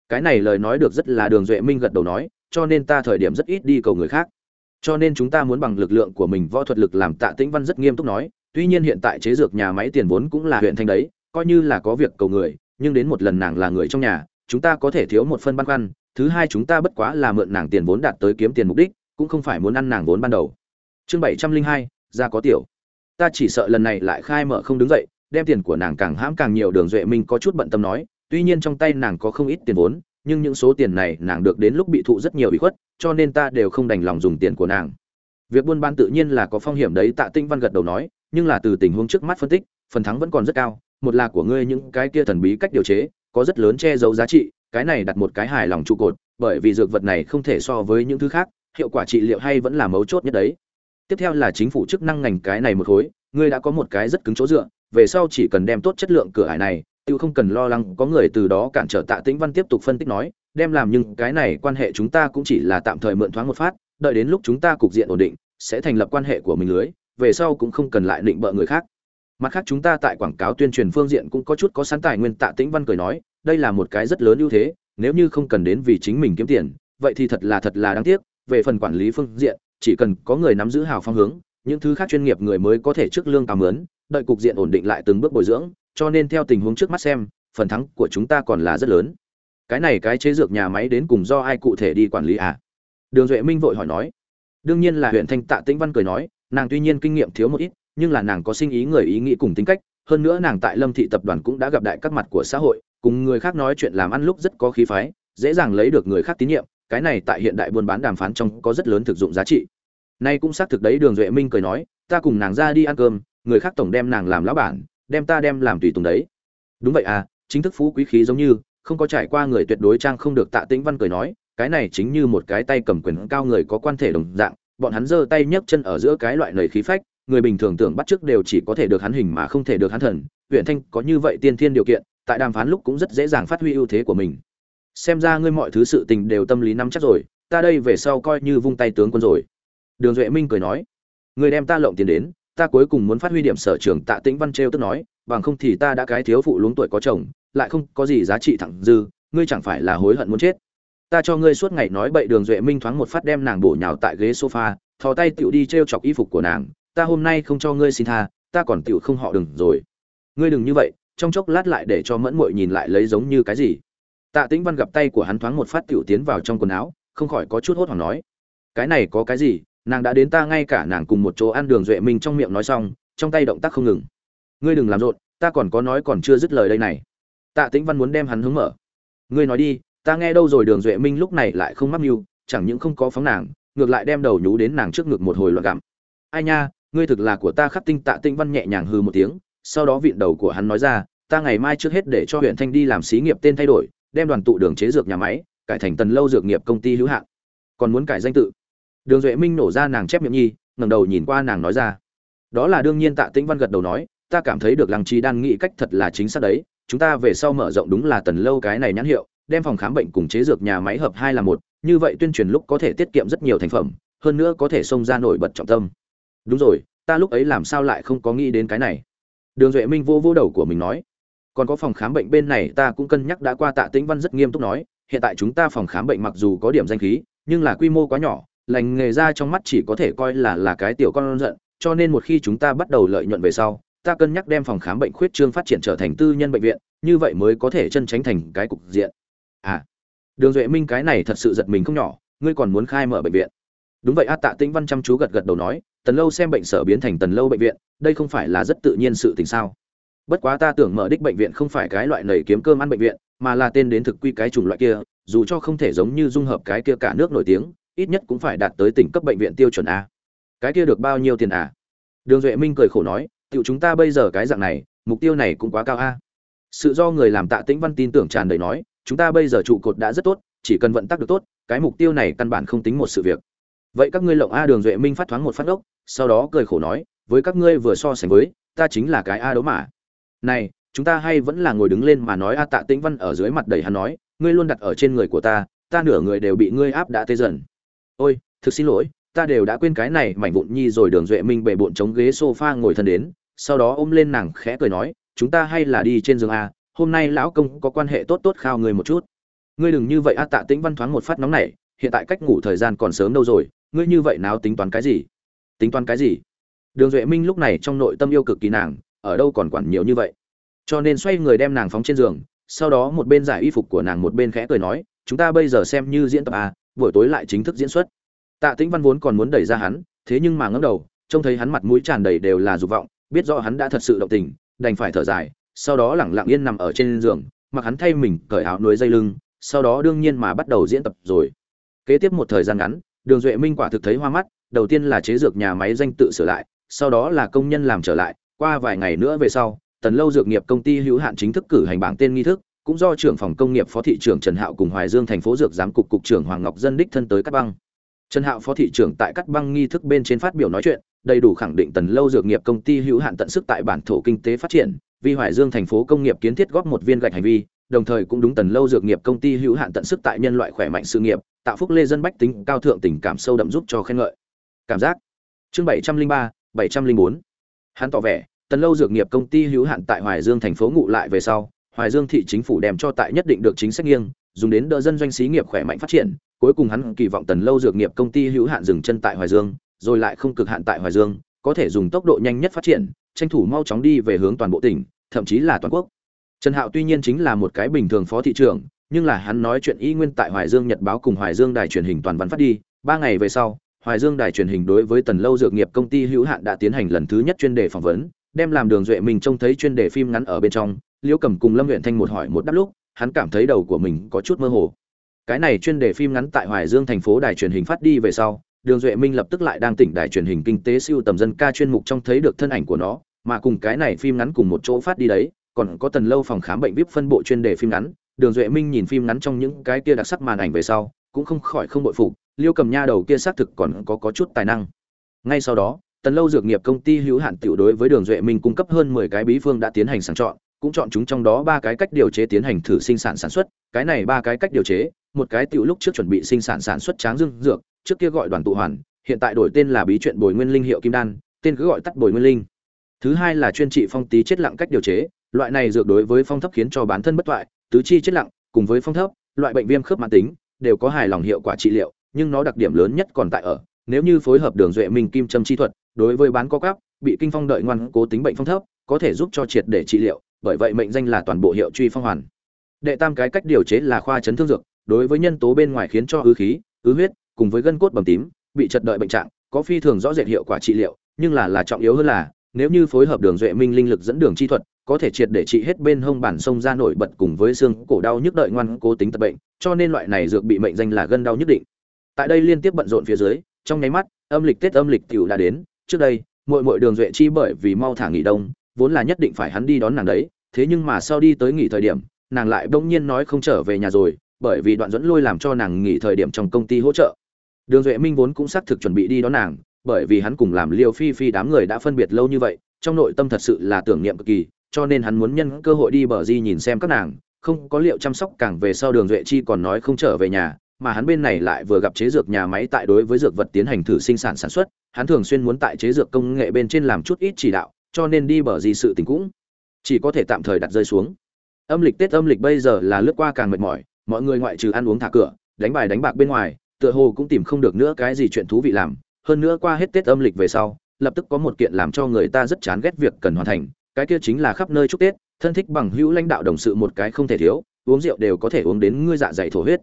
Cái này lời nói được rất là đường duệ minh gật đầu nói, cho nên ta thời điểm rất ít đi cầu người khác. Cho nên chúng ta muốn bằng lực lượng của mình, võ thuật lực làm tạ tĩnh văn rất nghiêm túc nói, tuy nhiên hiện tại chế dược nhà máy tiền vốn cũng là huyện thanh đấy, coi như là có việc cầu người, nhưng đến một lần nàng là người trong nhà, chúng ta có thể thiếu một phân băn khoăn, thứ hai chúng ta bất quá là mượn nàng tiền vốn đạt tới kiếm tiền mục đích, cũng không phải muốn ăn nàng vốn ban đầu. Chương bảy trăm linh hai ra có tiểu ta chỉ sợ lần này lại khai mở không đứng dậy, đem tiền của nàng càng hãm càng nhiều, đường duệ minh có chút bận tâm nói, tuy nhiên trong tay nàng có không ít tiền vốn, nhưng những số tiền này nàng được đến lúc bị thụ rất nhiều bị khuất, cho nên ta đều không đành lòng dùng tiền của nàng. Việc buôn bán tự nhiên là có phong hiểm đấy, tạ tinh văn gật đầu nói, nhưng là từ tình huống trước mắt phân tích, phần thắng vẫn còn rất cao, một là của ngươi những cái kia thần bí cách điều chế, có rất lớn che giấu giá trị, cái này đặt một cái hài lòng trụ cột, bởi vì dược vật này không thể so với những thứ khác, hiệu quả trị liệu hay vẫn là mấu chốt nhất đấy tiếp theo là chính phủ chức năng ngành cái này một khối, ngươi đã có một cái rất cứng chỗ dựa, về sau chỉ cần đem tốt chất lượng cửa ải này tự không cần lo lắng, có người từ đó cản trở tạ tĩnh văn tiếp tục phân tích nói, đem làm nhưng cái này quan hệ chúng ta cũng chỉ là tạm thời mượn thoáng một phát, đợi đến lúc chúng ta cục diện ổn định, sẽ thành lập quan hệ của mình lưới, về sau cũng không cần lại định bợ người khác. Mặt khác chúng ta tại quảng cáo tuyên truyền phương diện cũng có chút có sẵn tài nguyên, tạ tĩnh văn cười nói, đây là một cái rất lớn ưu thế, nếu như không cần đến vì chính mình kiếm tiền, vậy thì thật là thật là đáng tiếc, về phần quản lý phương diện chỉ cần có người nắm giữ hào phong hướng, những thứ khác chuyên nghiệp người mới có thể trước lương cao mướn, đợi cục diện ổn định lại từng bước bồi dưỡng, cho nên theo tình huống trước mắt xem, phần thắng của chúng ta còn là rất lớn. Cái này cái chế dược nhà máy đến cùng do ai cụ thể đi quản lý à? Đường duệ minh vội hỏi nói. Đương nhiên là huyện thanh tạ tĩnh văn cười nói, nàng tuy nhiên kinh nghiệm thiếu một ít, nhưng là nàng có sinh ý người ý nghĩ cùng tính cách, hơn nữa nàng tại lâm thị tập đoàn cũng đã gặp đại các mặt của xã hội, cùng người khác nói chuyện làm ăn lúc rất có khí phái, dễ dàng lấy được người khác tín nhiệm cái này tại hiện đại buôn bán đàm phán trong có rất lớn thực dụng giá trị. Nay cũng xác thực đấy, đường duệ minh cười nói, ta cùng nàng ra đi ăn cơm, người khác tổng đem nàng làm lão bản, đem ta đem làm tùy tùng đấy. Đúng vậy à chính thức phú quý khí giống như, không có trải qua người tuyệt đối trang không được tạ tĩnh văn cười nói, cái này chính như một cái tay cầm quyền cao người có quan thể đồng dạng, bọn hắn giơ tay nhấc chân ở giữa cái loại lời khí phách, người bình thường tưởng bắt trước đều chỉ có thể được hắn hình mà không thể được hắn thần, huyện thanh có như vậy tiên thiên điều kiện, tại đàm phán lúc cũng rất dễ dàng phát huy ưu thế của mình xem ra ngươi mọi thứ sự tình đều tâm lý nắm chắc rồi, ta đây về sau coi như vung tay tướng quân rồi. Đường duệ minh cười nói. Người đem ta lộng tiền đến, ta cuối cùng muốn phát huy điểm sở trường tạ tĩnh văn trêu tức nói, bằng không thì ta đã cái thiếu phụ luống tuổi có chồng, lại không có gì giá trị thẳng dư, ngươi chẳng phải là hối hận muốn chết. Ta cho ngươi suốt ngày nói bậy. Đường duệ minh thoáng một phát đem nàng bổ nhào tại ghế sofa, thò tay tựu đi t r e o chọc y phục của nàng. Ta hôm nay không cho ngươi xin tha, ta còn tựu không họ đừng rồi. Ngươi đừng như vậy, trong chốc lát lại để cho mẫn mội nhìn lại lấy giống như cái gì? Tạ tĩnh văn gặp tay của hắn thoáng một phát tiểu tiến vào trong quần áo, không khỏi có chút hốt hoảng nói, cái này có cái gì? Nàng đã đến ta ngay cả nàng cùng một chỗ ăn đường duệ minh trong miệng nói xong, trong tay động tác không ngừng. Ngươi đừng làm rộn, ta còn có nói còn chưa dứt lời đây này. Tạ tĩnh văn muốn đem hắn hướng mở. Ngươi nói đi, ta nghe đâu rồi đường duệ minh lúc này lại không mắc mưu, chẳng những không có phóng nàng, ngược lại đem đầu nhú đến nàng trước ngực một hồi loạn gặm. Ai nha, ngươi thực là của ta khắc tinh. Tạ tĩnh văn nhẹ nhàng hư một tiếng, sau đó vịn đầu của hắn nói ra, ta ngày mai trước hết để cho huyện thanh đi làm xí nghiệp tên thay đổi đem đoàn tụ đường chế dược nhà máy, cải thành tần lâu dược nghiệp công ty hữu hạn. Còn muốn cải danh tự. Đường duệ minh nổ ra nàng chép miệng nhi, ngẩng đầu nhìn qua nàng nói ra. Đó là đương nhiên tạ tĩnh văn gật đầu nói, ta cảm thấy được lăng trí đan nghĩ cách thật là chính xác đấy, chúng ta về sau mở rộng đúng là tần lâu cái này nhãn hiệu, đem phòng khám bệnh cùng chế dược nhà máy hợp hai là một, như vậy tuyên truyền lúc có thể tiết kiệm rất nhiều thành phẩm, hơn nữa có thể xông ra nổi bật trọng tâm. Đúng rồi, ta lúc ấy làm sao lại không có nghĩ đến cái này? Đường duệ minh vô vô đầu của mình nói còn có phòng khám bệnh bên này ta cũng cân nhắc đã qua tạ tĩnh văn rất nghiêm túc nói, hiện tại chúng ta phòng khám bệnh mặc dù có điểm danh khí, nhưng là quy mô quá nhỏ, lành nghề ra trong mắt chỉ có thể coi là là cái tiểu con giận, cho nên một khi chúng ta bắt đầu lợi nhuận về sau, ta cân nhắc đem phòng khám bệnh khuyết trương phát triển trở thành tư nhân bệnh viện, như vậy mới có thể chân tránh thành cái cục diện. À đường duệ minh cái này thật sự giật mình không nhỏ, ngươi còn muốn khai mở bệnh viện. Đúng vậy, a, tạ tĩnh văn chăm chú gật gật đầu nói, tần lâu xem bệnh sở biến thành tần lâu bệnh viện, đây không phải là rất tự nhiên sự tình sao? Bất quá ta tưởng mở đích bệnh viện không phải cái loại nầy kiếm cơm ăn bệnh viện, mà là tên đến thực quy cái chủng loại kia, dù cho không thể giống như dung hợp cái kia cả nước nổi tiếng, ít nhất cũng phải đạt tới tỉnh cấp bệnh viện tiêu chuẩn a. Cái kia được bao nhiêu tiền à đường duệ minh cười khổ nói, tiểu chúng ta bây giờ cái dạng này, mục tiêu này cũng quá cao a. Sự do người làm tạ tĩnh văn tin tưởng tràn đầy nói, chúng ta bây giờ trụ cột đã rất tốt, chỉ cần vận tắc được tốt, cái mục tiêu này căn bản không tính một sự việc. Vậy các ngươi lộng a đường duệ minh phát thoáng một phát ốc, sau đó cười khổ nói, với các ngươi vừa so sánh với, ta chính là cái a đấu mà này, chúng ta hay vẫn là ngồi đứng lên mà nói a tạ tĩnh văn ở dưới mặt đầy hắn nói, ngươi luôn đặt ở trên người của ta ta nửa người đều bị ngươi áp đã tê dần. Ôi, thực xin lỗi, ta đều đã quên cái này, mảnh vụn nhi rồi đường duệ minh bề bộn chống ghế sofa ngồi thân đến, sau đó ôm lên nàng khẽ cười nói, chúng ta hay là đi trên giường a, hôm nay lão công có quan hệ tốt tốt khao người một chút. Ngươi đừng như vậy a tạ tĩnh văn thoáng một phát nóng này hiện tại cách ngủ thời gian còn sớm đâu rồi, ngươi như vậy nào tính toán cái gì? Tính toán cái gì? Đường duệ minh lúc này trong nội tâm yêu cực kỳ nàng ở đâu còn quản nhiều như vậy. Cho nên xoay người đem nàng phóng trên giường, sau đó một bên giải y phục của nàng một bên khẽ cười nói, chúng ta bây giờ xem như diễn tập à buổi tối lại chính thức diễn xuất. Tạ tĩnh văn vốn còn muốn đẩy ra hắn, thế nhưng mà ngẫm đầu, trông thấy hắn mặt mũi tràn đầy đều là dục vọng, biết rõ hắn đã thật sự động tình, đành phải thở dài, sau đó lẳng lặng yên nằm ở trên giường, mặc hắn thay mình cởi áo nuôi dây lưng, sau đó đương nhiên mà bắt đầu diễn tập rồi. Kế tiếp một thời gian ngắn, đường duệ minh quả thực thấy hoa mắt, đầu tiên là chế dược nhà máy danh tự sửa lại, sau đó là công nhân làm trở lại qua vài ngày nữa về sau, tần lâu dược nghiệp công ty hữu hạn chính thức cử hành bảng tên nghi thức, cũng do trưởng phòng công nghiệp phó thị trưởng trần hạo cùng hoài dương thành phố dược giám cục cục trưởng hoàng ngọc dân đích thân tới cắt băng. Trần hạo phó thị trưởng tại cắt băng nghi thức bên trên phát biểu nói chuyện, đầy đủ khẳng định tần lâu dược nghiệp công ty hữu hạn tận sức tại bản thổ kinh tế phát triển, vì hoài dương thành phố công nghiệp kiến thiết góp một viên gạch hành vi, đồng thời cũng đúng tần lâu dược nghiệp công ty hữu hạn tận sức tại nhân loại khỏe mạnh sự nghiệp, tạo phúc lê dân bách tính, cao thượng tình cảm sâu đậm giúp cho khen ngợi. Cảm giác. Chương bảy trăm linh ba, bảy trăm linh bốn. Hắn tỏ vẻ tần lâu dược nghiệp công ty hữu hạn tại hoài dương thành phố ngụ lại về sau, hoài dương thị chính phủ đem cho tại nhất định được chính sách nghiêng, dùng đến đỡ dân doanh xí nghiệp khỏe mạnh phát triển. Cuối cùng hắn kỳ vọng tần lâu dược nghiệp công ty hữu hạn dừng chân tại hoài dương, rồi lại không cực hạn tại hoài dương, có thể dùng tốc độ nhanh nhất phát triển, tranh thủ mau chóng đi về hướng toàn bộ tỉnh, thậm chí là toàn quốc. Trần hạo tuy nhiên chính là một cái bình thường phó thị trưởng, nhưng là hắn nói chuyện y nguyên tại hoài dương nhật báo cùng hoài dương đài truyền hình toàn văn phát đi. Ba ngày về sau, hoài dương đài truyền hình đối với tần lâu dược nghiệp công ty hữu hạn đã tiến hành lần thứ nhất chuyên đề phỏng vấn đem làm đường duệ mình trông thấy chuyên đề phim ngắn ở bên trong liễu cầm cùng lâm nguyện thanh một hỏi một đáp lúc hắn cảm thấy đầu của mình có chút mơ hồ. Cái này chuyên đề phim ngắn tại hoài dương thành phố đài truyền hình phát đi về sau đường duệ minh lập tức lại đang tỉnh đài truyền hình kinh tế siêu tầm dân ca chuyên mục trong thấy được thân ảnh của nó mà cùng cái này phim ngắn cùng một chỗ phát đi đấy còn có tần lâu phòng khám bệnh vip phân bộ chuyên đề phim ngắn đường duệ minh nhìn phim ngắn trong những cái kia đặc sắc màn ảnh về sau cũng không khỏi không bội phục liêu cầm nha đầu kia xác thực còn có, có chút tài năng. Ngay sau đó tần lâu dược nghiệp công ty hữu hạn tiểu đối với đường duệ minh cung cấp hơn mười cái bí phương đã tiến hành sàng chọn, cũng chọn chúng trong đó ba cái cách điều chế tiến hành thử sinh sản sản xuất, cái này ba cái cách điều chế, một cái tiểu lúc trước chuẩn bị sinh sản sản xuất tráng dương dược, trước kia gọi đoàn tụ hoàn, hiện tại đổi tên là bí truyện bồi nguyên linh hiệu kim đan, tên cứ gọi tắt bồi nguyên linh. Thứ hai là chuyên trị phong tí chết lặng cách điều chế, loại này dược đối với phong thấp khiến cho bản thân bất toại, tứ chi chết lặng, cùng với phong thấp, loại bệnh viêm khớp mãn tính, đều có hài lòng hiệu quả trị liệu, nhưng nó đặc điểm lớn nhất còn tại ở nếu như phối hợp đường duệ minh kim châm chi thuật, đối với bán có cắp bị kinh phong đợi ngoan cố tính bệnh phong thấp, có thể giúp cho triệt để trị liệu, bởi vậy mệnh danh là toàn bộ hiệu truy phong hoàn. Đệ tam cái cách điều chế là khoa chấn thương dược, đối với nhân tố bên ngoài khiến cho ứ khí, ứ huyết, cùng với gân cốt bầm tím, bị chật đợi bệnh trạng, có phi thường rõ rệt hiệu quả trị liệu, nhưng là là trọng yếu hơn là, nếu như phối hợp đường duệ minh linh lực dẫn đường chi thuật, có thể triệt để trị hết bên hông bản sông ra nổi bật cùng với xương cổ đau nhức đợi ngoan cố tính tật bệnh, cho nên loại này dược bị mệnh danh là gân đau nhất định. Tại đây liên tiếp bận rộn phía dưới trong nháy mắt, âm lịch tết âm lịch tiểu đã đến. Trước đây, muội muội đường duệ chi bởi vì mau thả nghỉ đông, vốn là nhất định phải hắn đi đón nàng đấy. Thế nhưng mà sau đi tới nghỉ thời điểm, nàng lại bỗng nhiên nói không trở về nhà rồi, bởi vì đoạn dẫn lôi làm cho nàng nghỉ thời điểm trong công ty hỗ trợ. Đường duệ minh vốn cũng xác thực chuẩn bị đi đón nàng, bởi vì hắn cùng làm liêu phi phi đám người đã phân biệt lâu như vậy, trong nội tâm thật sự là tưởng niệm cực kỳ, cho nên hắn muốn nhân cơ hội đi bờ di nhìn xem các nàng, không có liệu chăm sóc càng về sau đường duệ chi còn nói không trở về nhà mà hắn bên này lại vừa gặp chế dược nhà máy tại đối với dược vật tiến hành thử sinh sản sản xuất, hắn thường xuyên muốn tại chế dược công nghệ bên trên làm chút ít chỉ đạo, cho nên đi bờ gì sự tình cũng chỉ có thể tạm thời đặt rơi xuống. Âm lịch tết âm lịch bây giờ là lướt qua càng mệt mỏi, mọi người ngoại trừ ăn uống thả cửa, đánh bài đánh bạc bên ngoài, tựa hồ cũng tìm không được nữa cái gì chuyện thú vị làm. Hơn nữa qua hết tết âm lịch về sau, lập tức có một kiện làm cho người ta rất chán ghét việc cần hoàn thành, cái kia chính là khắp nơi chúc tết, thân thích bằng hữu lãnh đạo đồng sự một cái không thể thiếu, uống rượu đều có thể uống đến ngươi dạ dày thổ huyết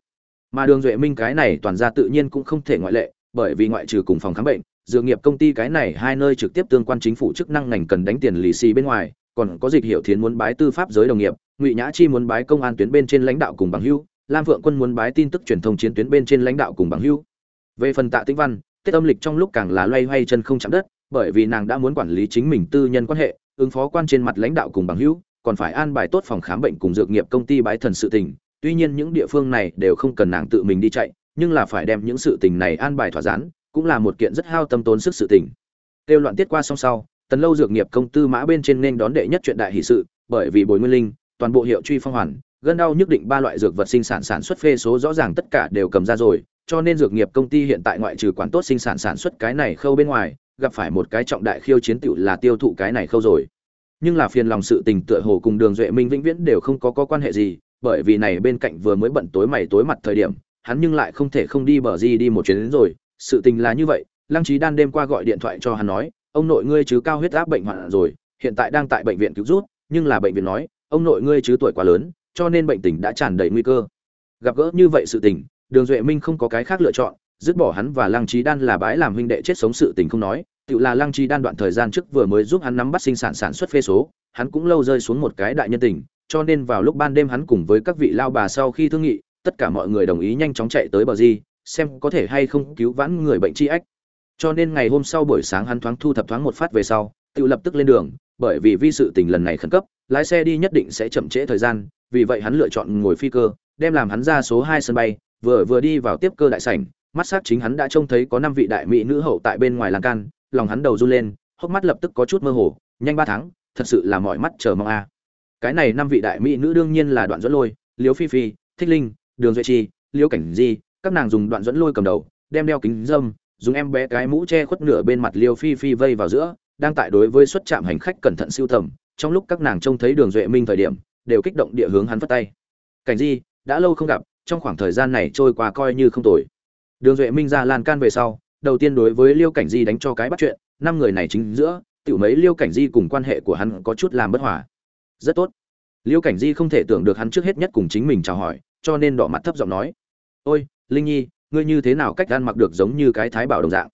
mà đường duệ minh cái này toàn ra tự nhiên cũng không thể ngoại lệ, bởi vì ngoại trừ cùng phòng khám bệnh, dược nghiệp công ty cái này hai nơi trực tiếp tương quan chính phủ chức năng ngành cần đánh tiền lì xì bên ngoài, còn có dịch hiệu thiến muốn bái tư pháp giới đồng nghiệp, ngụy nhã chi muốn bái công an tuyến bên trên lãnh đạo cùng bằng hữu, lam vượng quân muốn bái tin tức truyền thông chiến tuyến bên trên lãnh đạo cùng bằng hữu. Về phần tạ tĩnh văn tết âm lịch trong lúc càng là loay hoay chân không chạm đất, bởi vì nàng đã muốn quản lý chính mình tư nhân quan hệ, ứng phó quan trên mặt lãnh đạo cùng bằng hữu, còn phải an bài tốt phòng khám bệnh cùng dược nghiệp công ty bái thần sự tình tuy nhiên những địa phương này đều không cần nàng tự mình đi chạy nhưng là phải đem những sự tình này an bài thỏa gián cũng là một kiện rất hao tâm tốn sức sự tình. Tiêu loạn tiết qua xong sau tần lâu dược nghiệp công tư mã bên trên nên đón đệ nhất chuyện đại hỷ sự bởi vì bồi nguyên linh toàn bộ hiệu truy phong hoàn gân đau nhất định ba loại dược vật sinh sản sản xuất phê số rõ ràng tất cả đều cầm ra rồi cho nên dược nghiệp công ty hiện tại ngoại trừ quản tốt sinh sản sản xuất cái này khâu bên ngoài gặp phải một cái trọng đại khiêu chiến tựu là tiêu thụ cái này khâu rồi. Nhưng là phiền lòng sự tình tựa hồ cùng đường duệ minh vĩnh viễn đều không có, có quan hệ gì bởi vì này bên cạnh vừa mới bận tối mày tối mặt thời điểm, hắn nhưng lại không thể không đi bờ di đi một chuyến đến rồi. Sự tình là như vậy, lăng trí đan đêm qua gọi điện thoại cho hắn nói, ông nội ngươi chứ cao huyết áp bệnh hoạn rồi, hiện tại đang tại bệnh viện cứu rút nhưng là bệnh viện nói, ông nội ngươi chứ tuổi quá lớn, cho nên bệnh tình đã tràn đầy nguy cơ. Gặp gỡ như vậy sự tình, đường duệ minh không có cái khác lựa chọn, dứt bỏ hắn và lăng trí đan là bái làm huynh đệ chết sống sự tình không nói. Tự là lăng trí đan đoạn thời gian trước vừa mới giúp hắn nắm bắt sinh sản sản xuất phê số, hắn cũng lâu rơi xuống một cái đại nhân tình cho nên vào lúc ban đêm hắn cùng với các vị lao bà sau khi thương nghị, tất cả mọi người đồng ý nhanh chóng chạy tới bờ di, xem có thể hay không cứu vãn người bệnh chi ách cho nên ngày hôm sau buổi sáng hắn thoáng thu thập thoáng một phát về sau, tự lập tức lên đường, bởi vì vi sự tình lần này khẩn cấp, lái xe đi nhất định sẽ chậm trễ thời gian, vì vậy hắn lựa chọn ngồi phi cơ, đem làm hắn ra số hai sân bay, vừa vừa đi vào tiếp cơ đại sảnh, mắt sắc chính hắn đã trông thấy có năm vị đại mỹ nữ hậu tại bên ngoài lan can, lòng hắn đầu run lên, hốc mắt lập tức có chút mơ hồ, nhanh ba tháng, thật sự là mọi mắt chờ mong a cái này năm vị đại mỹ nữ đương nhiên là đoạn dẫn lôi liếu phi phi, thích linh, đường duy chi, liêu cảnh di, các nàng dùng đoạn dẫn lôi cầm đầu, đem đeo kính dâm, dùng em bé cái mũ che khuất nửa bên mặt liêu phi phi vây vào giữa, đang tại đối với xuất trạm hành khách cẩn thận siêu tầm, trong lúc các nàng trông thấy đường duệ minh thời điểm, đều kích động địa hướng hắn vất tay. Cảnh di, đã lâu không gặp, trong khoảng thời gian này trôi qua coi như không tồi. Đường duệ minh ra lan can về sau, đầu tiên đối với liêu cảnh di đánh cho cái bắt chuyện, năm người này chính giữa, tiểu mấy liêu cảnh di cùng quan hệ của hắn có chút làm bất hòa rất tốt. Liêu cảnh di không thể tưởng được hắn trước hết nhất cùng chính mình chào hỏi, cho nên đỏ mặt thấp giọng nói, ôi, linh nhi, ngươi như thế nào cách ăn mặc được giống như cái thái bảo đồng dạng?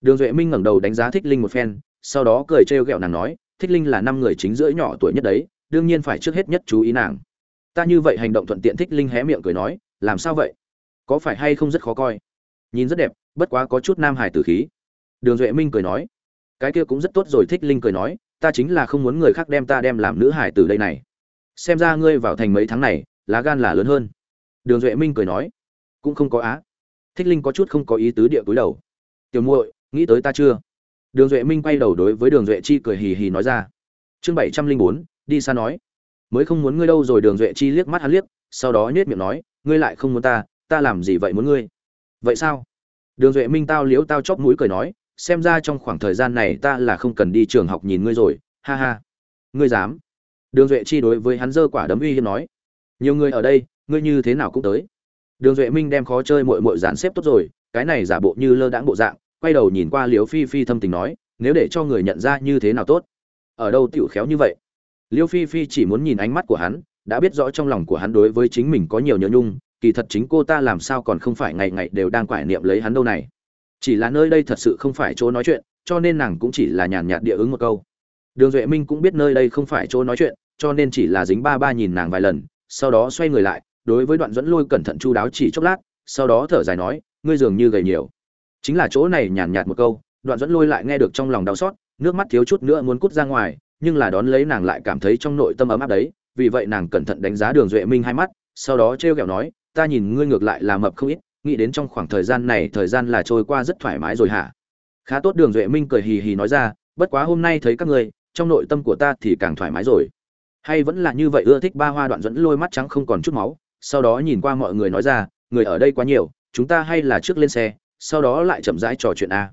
Đường duệ minh ngẩng đầu đánh giá thích linh một phen, sau đó cười trêu ghẹo nàng nói, thích linh là năm người chính giữa nhỏ tuổi nhất đấy, đương nhiên phải trước hết nhất chú ý nàng. Ta như vậy hành động thuận tiện, thích linh hé miệng cười nói, làm sao vậy? Có phải hay không rất khó coi? Nhìn rất đẹp, bất quá có chút nam hải tử khí. Đường duệ minh cười nói, cái kia cũng rất tốt rồi, thích linh cười nói ta chính là không muốn người khác đem ta đem làm nữ hải từ đây này. Xem ra ngươi vào thành mấy tháng này, lá gan là lớn hơn. Đường duệ minh cười nói, cũng không có á. Thích linh có chút không có ý tứ địa cúi đầu. Tiểu muội, nghĩ tới ta chưa? Đường duệ minh quay đầu đối với đường duệ chi cười hì hì nói ra. Chương bảy trăm linh bốn, đi xa nói. Mới không muốn ngươi đâu rồi, đường duệ chi liếc mắt hắn liếc, sau đó nhếch miệng nói, ngươi lại không muốn ta ta làm gì vậy muốn ngươi? Vậy sao? Đường duệ minh tao liếu tao chóp mũi cười nói xem ra trong khoảng thời gian này ta là không cần đi trường học nhìn ngươi rồi, ha ha. Ngươi dám? Đường duệ chi đối với hắn dơ quả đấm uy hiếp nói. Nhiều người ở đây, ngươi như thế nào cũng tới. Đường duệ minh đem khó chơi mội mội dàn xếp tốt rồi, cái này giả bộ như lơ đãng bộ dạng, quay đầu nhìn qua liếu phi phi thâm tình nói, nếu để cho người nhận ra như thế nào tốt? Ở đâu tựu khéo như vậy? Liêu phi phi chỉ muốn nhìn ánh mắt của hắn, đã biết rõ trong lòng của hắn đối với chính mình có nhiều nhớ nhung, kỳ thật chính cô ta làm sao còn không phải ngày ngày đều đang quải niệm lấy hắn đâu này chỉ là nơi đây thật sự không phải chỗ nói chuyện, cho nên nàng cũng chỉ là nhàn nhạt địa ứng một câu. Đường duệ minh cũng biết nơi đây không phải chỗ nói chuyện, cho nên chỉ là dính ba ba nhìn nàng vài lần, sau đó xoay người lại, đối với đoạn dẫn lôi cẩn thận chu đáo chỉ chốc lát, sau đó thở dài nói, ngươi dường như gầy nhiều. Chính là chỗ này nhàn nhạt một câu, đoạn dẫn lôi lại nghe được trong lòng đau xót, nước mắt thiếu chút nữa muốn cút ra ngoài, nhưng là đón lấy nàng lại cảm thấy trong nội tâm ấm áp đấy, vì vậy nàng cẩn thận đánh giá đường duệ minh hai mắt, sau đó t r kẹo nói, ta nhìn ngươi ngược lại là mập không ít nghĩ đến trong khoảng thời gian này thời gian là trôi qua rất thoải mái rồi hả? Khá tốt đường duệ minh cười hì hì nói ra, bất quá hôm nay thấy các ngươi trong nội tâm của ta thì càng thoải mái rồi. Hay vẫn là như vậy ưa thích ba hoa đoạn dẫn lôi mắt trắng không còn chút máu, sau đó nhìn qua mọi người nói ra, người ở đây quá nhiều, chúng ta hay là trước lên xe, sau đó lại chậm rãi trò chuyện a.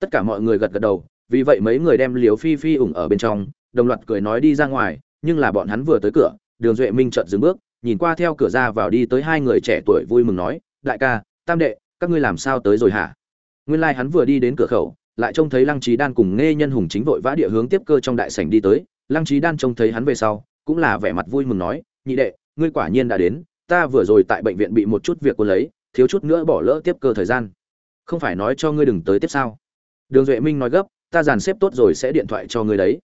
Tất cả mọi người gật gật đầu, vì vậy mấy người đem liều phi phi ủng ở bên trong, đồng loạt cười nói đi ra ngoài, nhưng là bọn hắn vừa tới cửa, đường duệ minh chợt dừng bước, nhìn qua theo cửa ra vào đi tới hai người trẻ tuổi vui mừng nói, đại ca tam đệ, các ngươi làm sao tới rồi hả? Nguyên lai hắn vừa đi đến cửa khẩu, lại trông thấy lăng trí đan cùng nghe nhân hùng chính vội vã địa hướng tiếp cơ trong đại sảnh đi tới. Lăng trí đan trông thấy hắn về sau, cũng là vẻ mặt vui mừng nói, nhị đệ, ngươi quả nhiên đã đến, ta vừa rồi tại bệnh viện bị một chút việc cô lấy, thiếu chút nữa bỏ lỡ tiếp cơ thời gian. Không phải nói cho ngươi đừng tới tiếp sao? Đường duệ minh nói gấp, ta dàn xếp tốt rồi sẽ điện thoại cho ngươi đấy.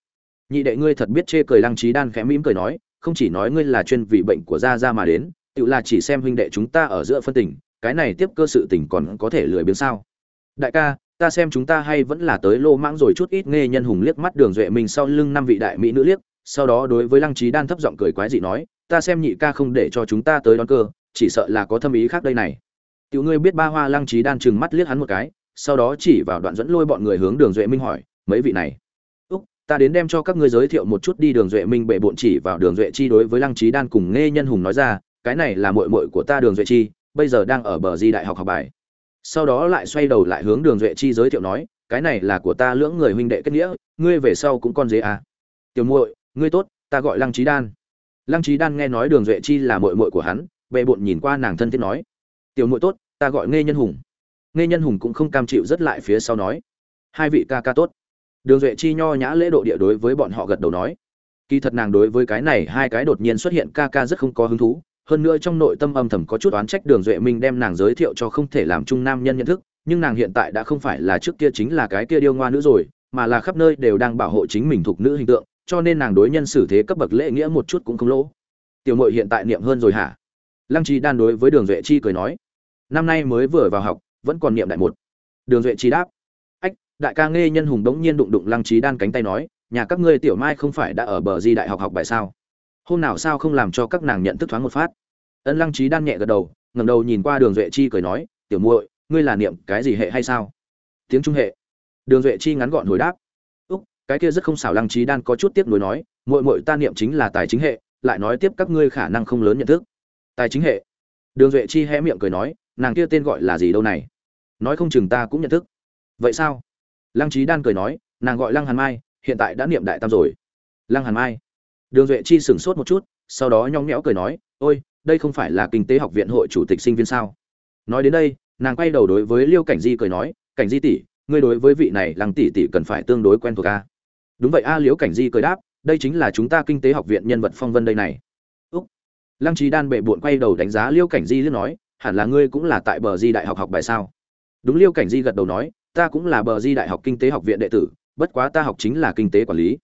Nhị đệ, ngươi thật biết chê cười. Lăng trí đan khẽ mỉm cười nói, không chỉ nói ngươi là chuyên vì bệnh của gia gia mà đến tự là chỉ xem huynh đệ chúng ta ở giữa phân tình cái này tiếp cơ sự tình còn có thể lười biếng sao? Đại ca, ta xem chúng ta hay vẫn là tới lô mãng rồi chút ít nghe nhân hùng liếc mắt đường duệ minh sau lưng năm vị đại mỹ nữ liếc, sau đó đối với lăng trí đan thấp giọng cười quái dị nói, ta xem nhị ca không để cho chúng ta tới đón cơ, chỉ sợ là có thâm ý khác đây này. Tiểu ngươi biết ba hoa lăng trí đan chừng mắt liếc hắn một cái, sau đó chỉ vào đoạn dẫn lôi bọn người hướng đường duệ minh hỏi, mấy vị này? Úc, ta đến đem cho các ngươi giới thiệu một chút đi. Đường duệ minh bệ bộn chỉ vào đường duệ chi đối với lăng trí đan cùng nghe nhân hùng nói ra, cái này là muội muội của ta đường duệ chi bây giờ đang ở bờ di đại học học bài. Sau đó lại xoay đầu lại hướng đường duệ chi giới thiệu nói, cái này là của ta lưỡng người huynh đệ kết nghĩa, ngươi về sau cũng con dế à. tiểu muội, ngươi tốt, ta gọi lăng trí đan. Lăng trí đan nghe nói đường duệ chi là muội muội của hắn, bệ bộn nhìn qua nàng thân thiết nói, tiểu muội tốt, ta gọi nghe nhân hùng. Nghe nhân hùng cũng không cam chịu rất lại phía sau nói, hai vị ca ca tốt. Đường duệ chi nho nhã lễ độ địa đối với bọn họ gật đầu nói, kỳ thật nàng đối với cái này hai cái đột nhiên xuất hiện ca ca rất không có hứng thú hơn nữa trong nội tâm âm thầm có chút oán trách đường duệ minh đem nàng giới thiệu cho không thể làm chung nam nhân nhận thức, nhưng nàng hiện tại đã không phải là trước kia chính là cái kia điêu ngoa nữ rồi, mà là khắp nơi đều đang bảo hộ chính mình thuộc nữ hình tượng, cho nên nàng đối nhân xử thế cấp bậc lễ nghĩa một chút cũng không lỗ. Tiểu mội hiện tại niệm hơn rồi hả? Lăng trí đan đối với đường duệ chi cười nói, năm nay mới vừa vào học, vẫn còn niệm đại một. Đường duệ chi đáp, ách, đại ca nghe nhân hùng đống nhiên đụng đụng lăng trí đan cánh tay nói, nhà các ngươi tiểu mai không phải đã ở bờ di đại học học bài sao? Hôm nào sao không làm cho các nàng nhận thức thoáng một phát. Ân lăng trí đan nhẹ gật đầu, ngẩng đầu nhìn qua đường duệ chi cười nói, tiểu muội, ngươi là niệm cái gì hệ hay sao? Tiếng trung hệ. Đường duệ chi ngắn gọn hồi đáp. Úc, cái kia rất không xảo lăng trí đan có chút tiếc nuối nói, muội muội ta niệm chính là tài chính hệ, lại nói tiếp các ngươi khả năng không lớn nhận thức. Tài chính hệ? Đường duệ chi hé miệng cười nói, nàng kia tên gọi là gì đâu này? Nói không chừng ta cũng nhận thức. Vậy sao? Lăng trí đan cười nói, nàng gọi lăng hàn mai, hiện tại đã niệm đại tam rồi. Lăng hàn mai? Đường duệ chi sửng sốt một chút, sau đó nhong nhẽo cười nói, ôi, đây không phải là kinh tế học viện hội chủ tịch sinh viên sao? Nói đến đây, nàng quay đầu đối với liêu cảnh di cười nói, cảnh di tỷ, ngươi đối với vị này lăng tỷ tỷ cần phải tương đối quen thuộc a. Đúng vậy a liễu cảnh di cười đáp, đây chính là chúng ta kinh tế học viện nhân vật phong vân đây này. Úc. Lăng trí đan bệ bộn quay đầu đánh giá liêu cảnh di liếc nói, hẳn là ngươi cũng là tại bờ di đại học học bài sao? Đúng liêu cảnh di gật đầu nói, ta cũng là bờ di đại học kinh tế học viện đệ tử, bất quá ta học chính là kinh tế quản lý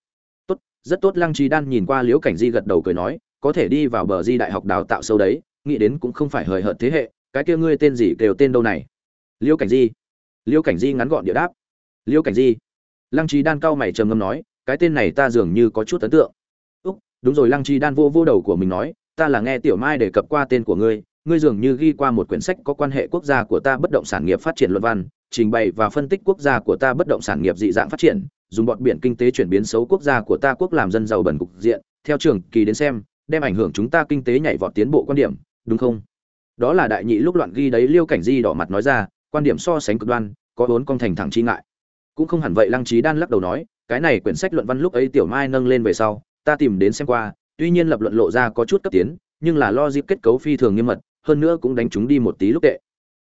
rất tốt, lăng trí đan nhìn qua liễu cảnh di gật đầu cười nói, có thể đi vào bờ di đại học đào tạo sâu đấy, nghĩ đến cũng không phải hời hợt thế hệ, cái kia ngươi tên gì kêu tên đâu này? Liễu cảnh di. Liễu cảnh di ngắn gọn địa đáp. Liễu cảnh di. Lăng trí đan cau mày trầm ngâm nói, cái tên này ta dường như có chút ấn tượng. Úc, đúng rồi, lăng trí đan vô vô đầu của mình nói, ta là nghe tiểu mai đề cập qua tên của ngươi ngươi dường như ghi qua một quyển sách có quan hệ quốc gia của ta bất động sản nghiệp phát triển luận văn trình bày và phân tích quốc gia của ta bất động sản nghiệp dị dạng phát triển, dùng bọn biển kinh tế chuyển biến xấu quốc gia của ta quốc làm dân giàu bẩn cục diện, theo trường kỳ đến xem, đem ảnh hưởng chúng ta kinh tế nhảy vọt tiến bộ quan điểm, đúng không? Đó là đại nhị lúc loạn ghi đấy liêu cảnh di đỏ mặt nói ra, quan điểm so sánh cực đoan, có vốn công thành thẳng chi ngại. Cũng không hẳn vậy lăng trí đan lắc đầu nói, cái này quyển sách luận văn lúc ấy tiểu mai nâng lên về sau, ta tìm đến xem qua, tuy nhiên lập luận lộ ra có chút cấp tiến, nhưng là lo kết cấu phi thường nghiêm mật, hơn nữa cũng đánh chúng đi một tí lúc tệ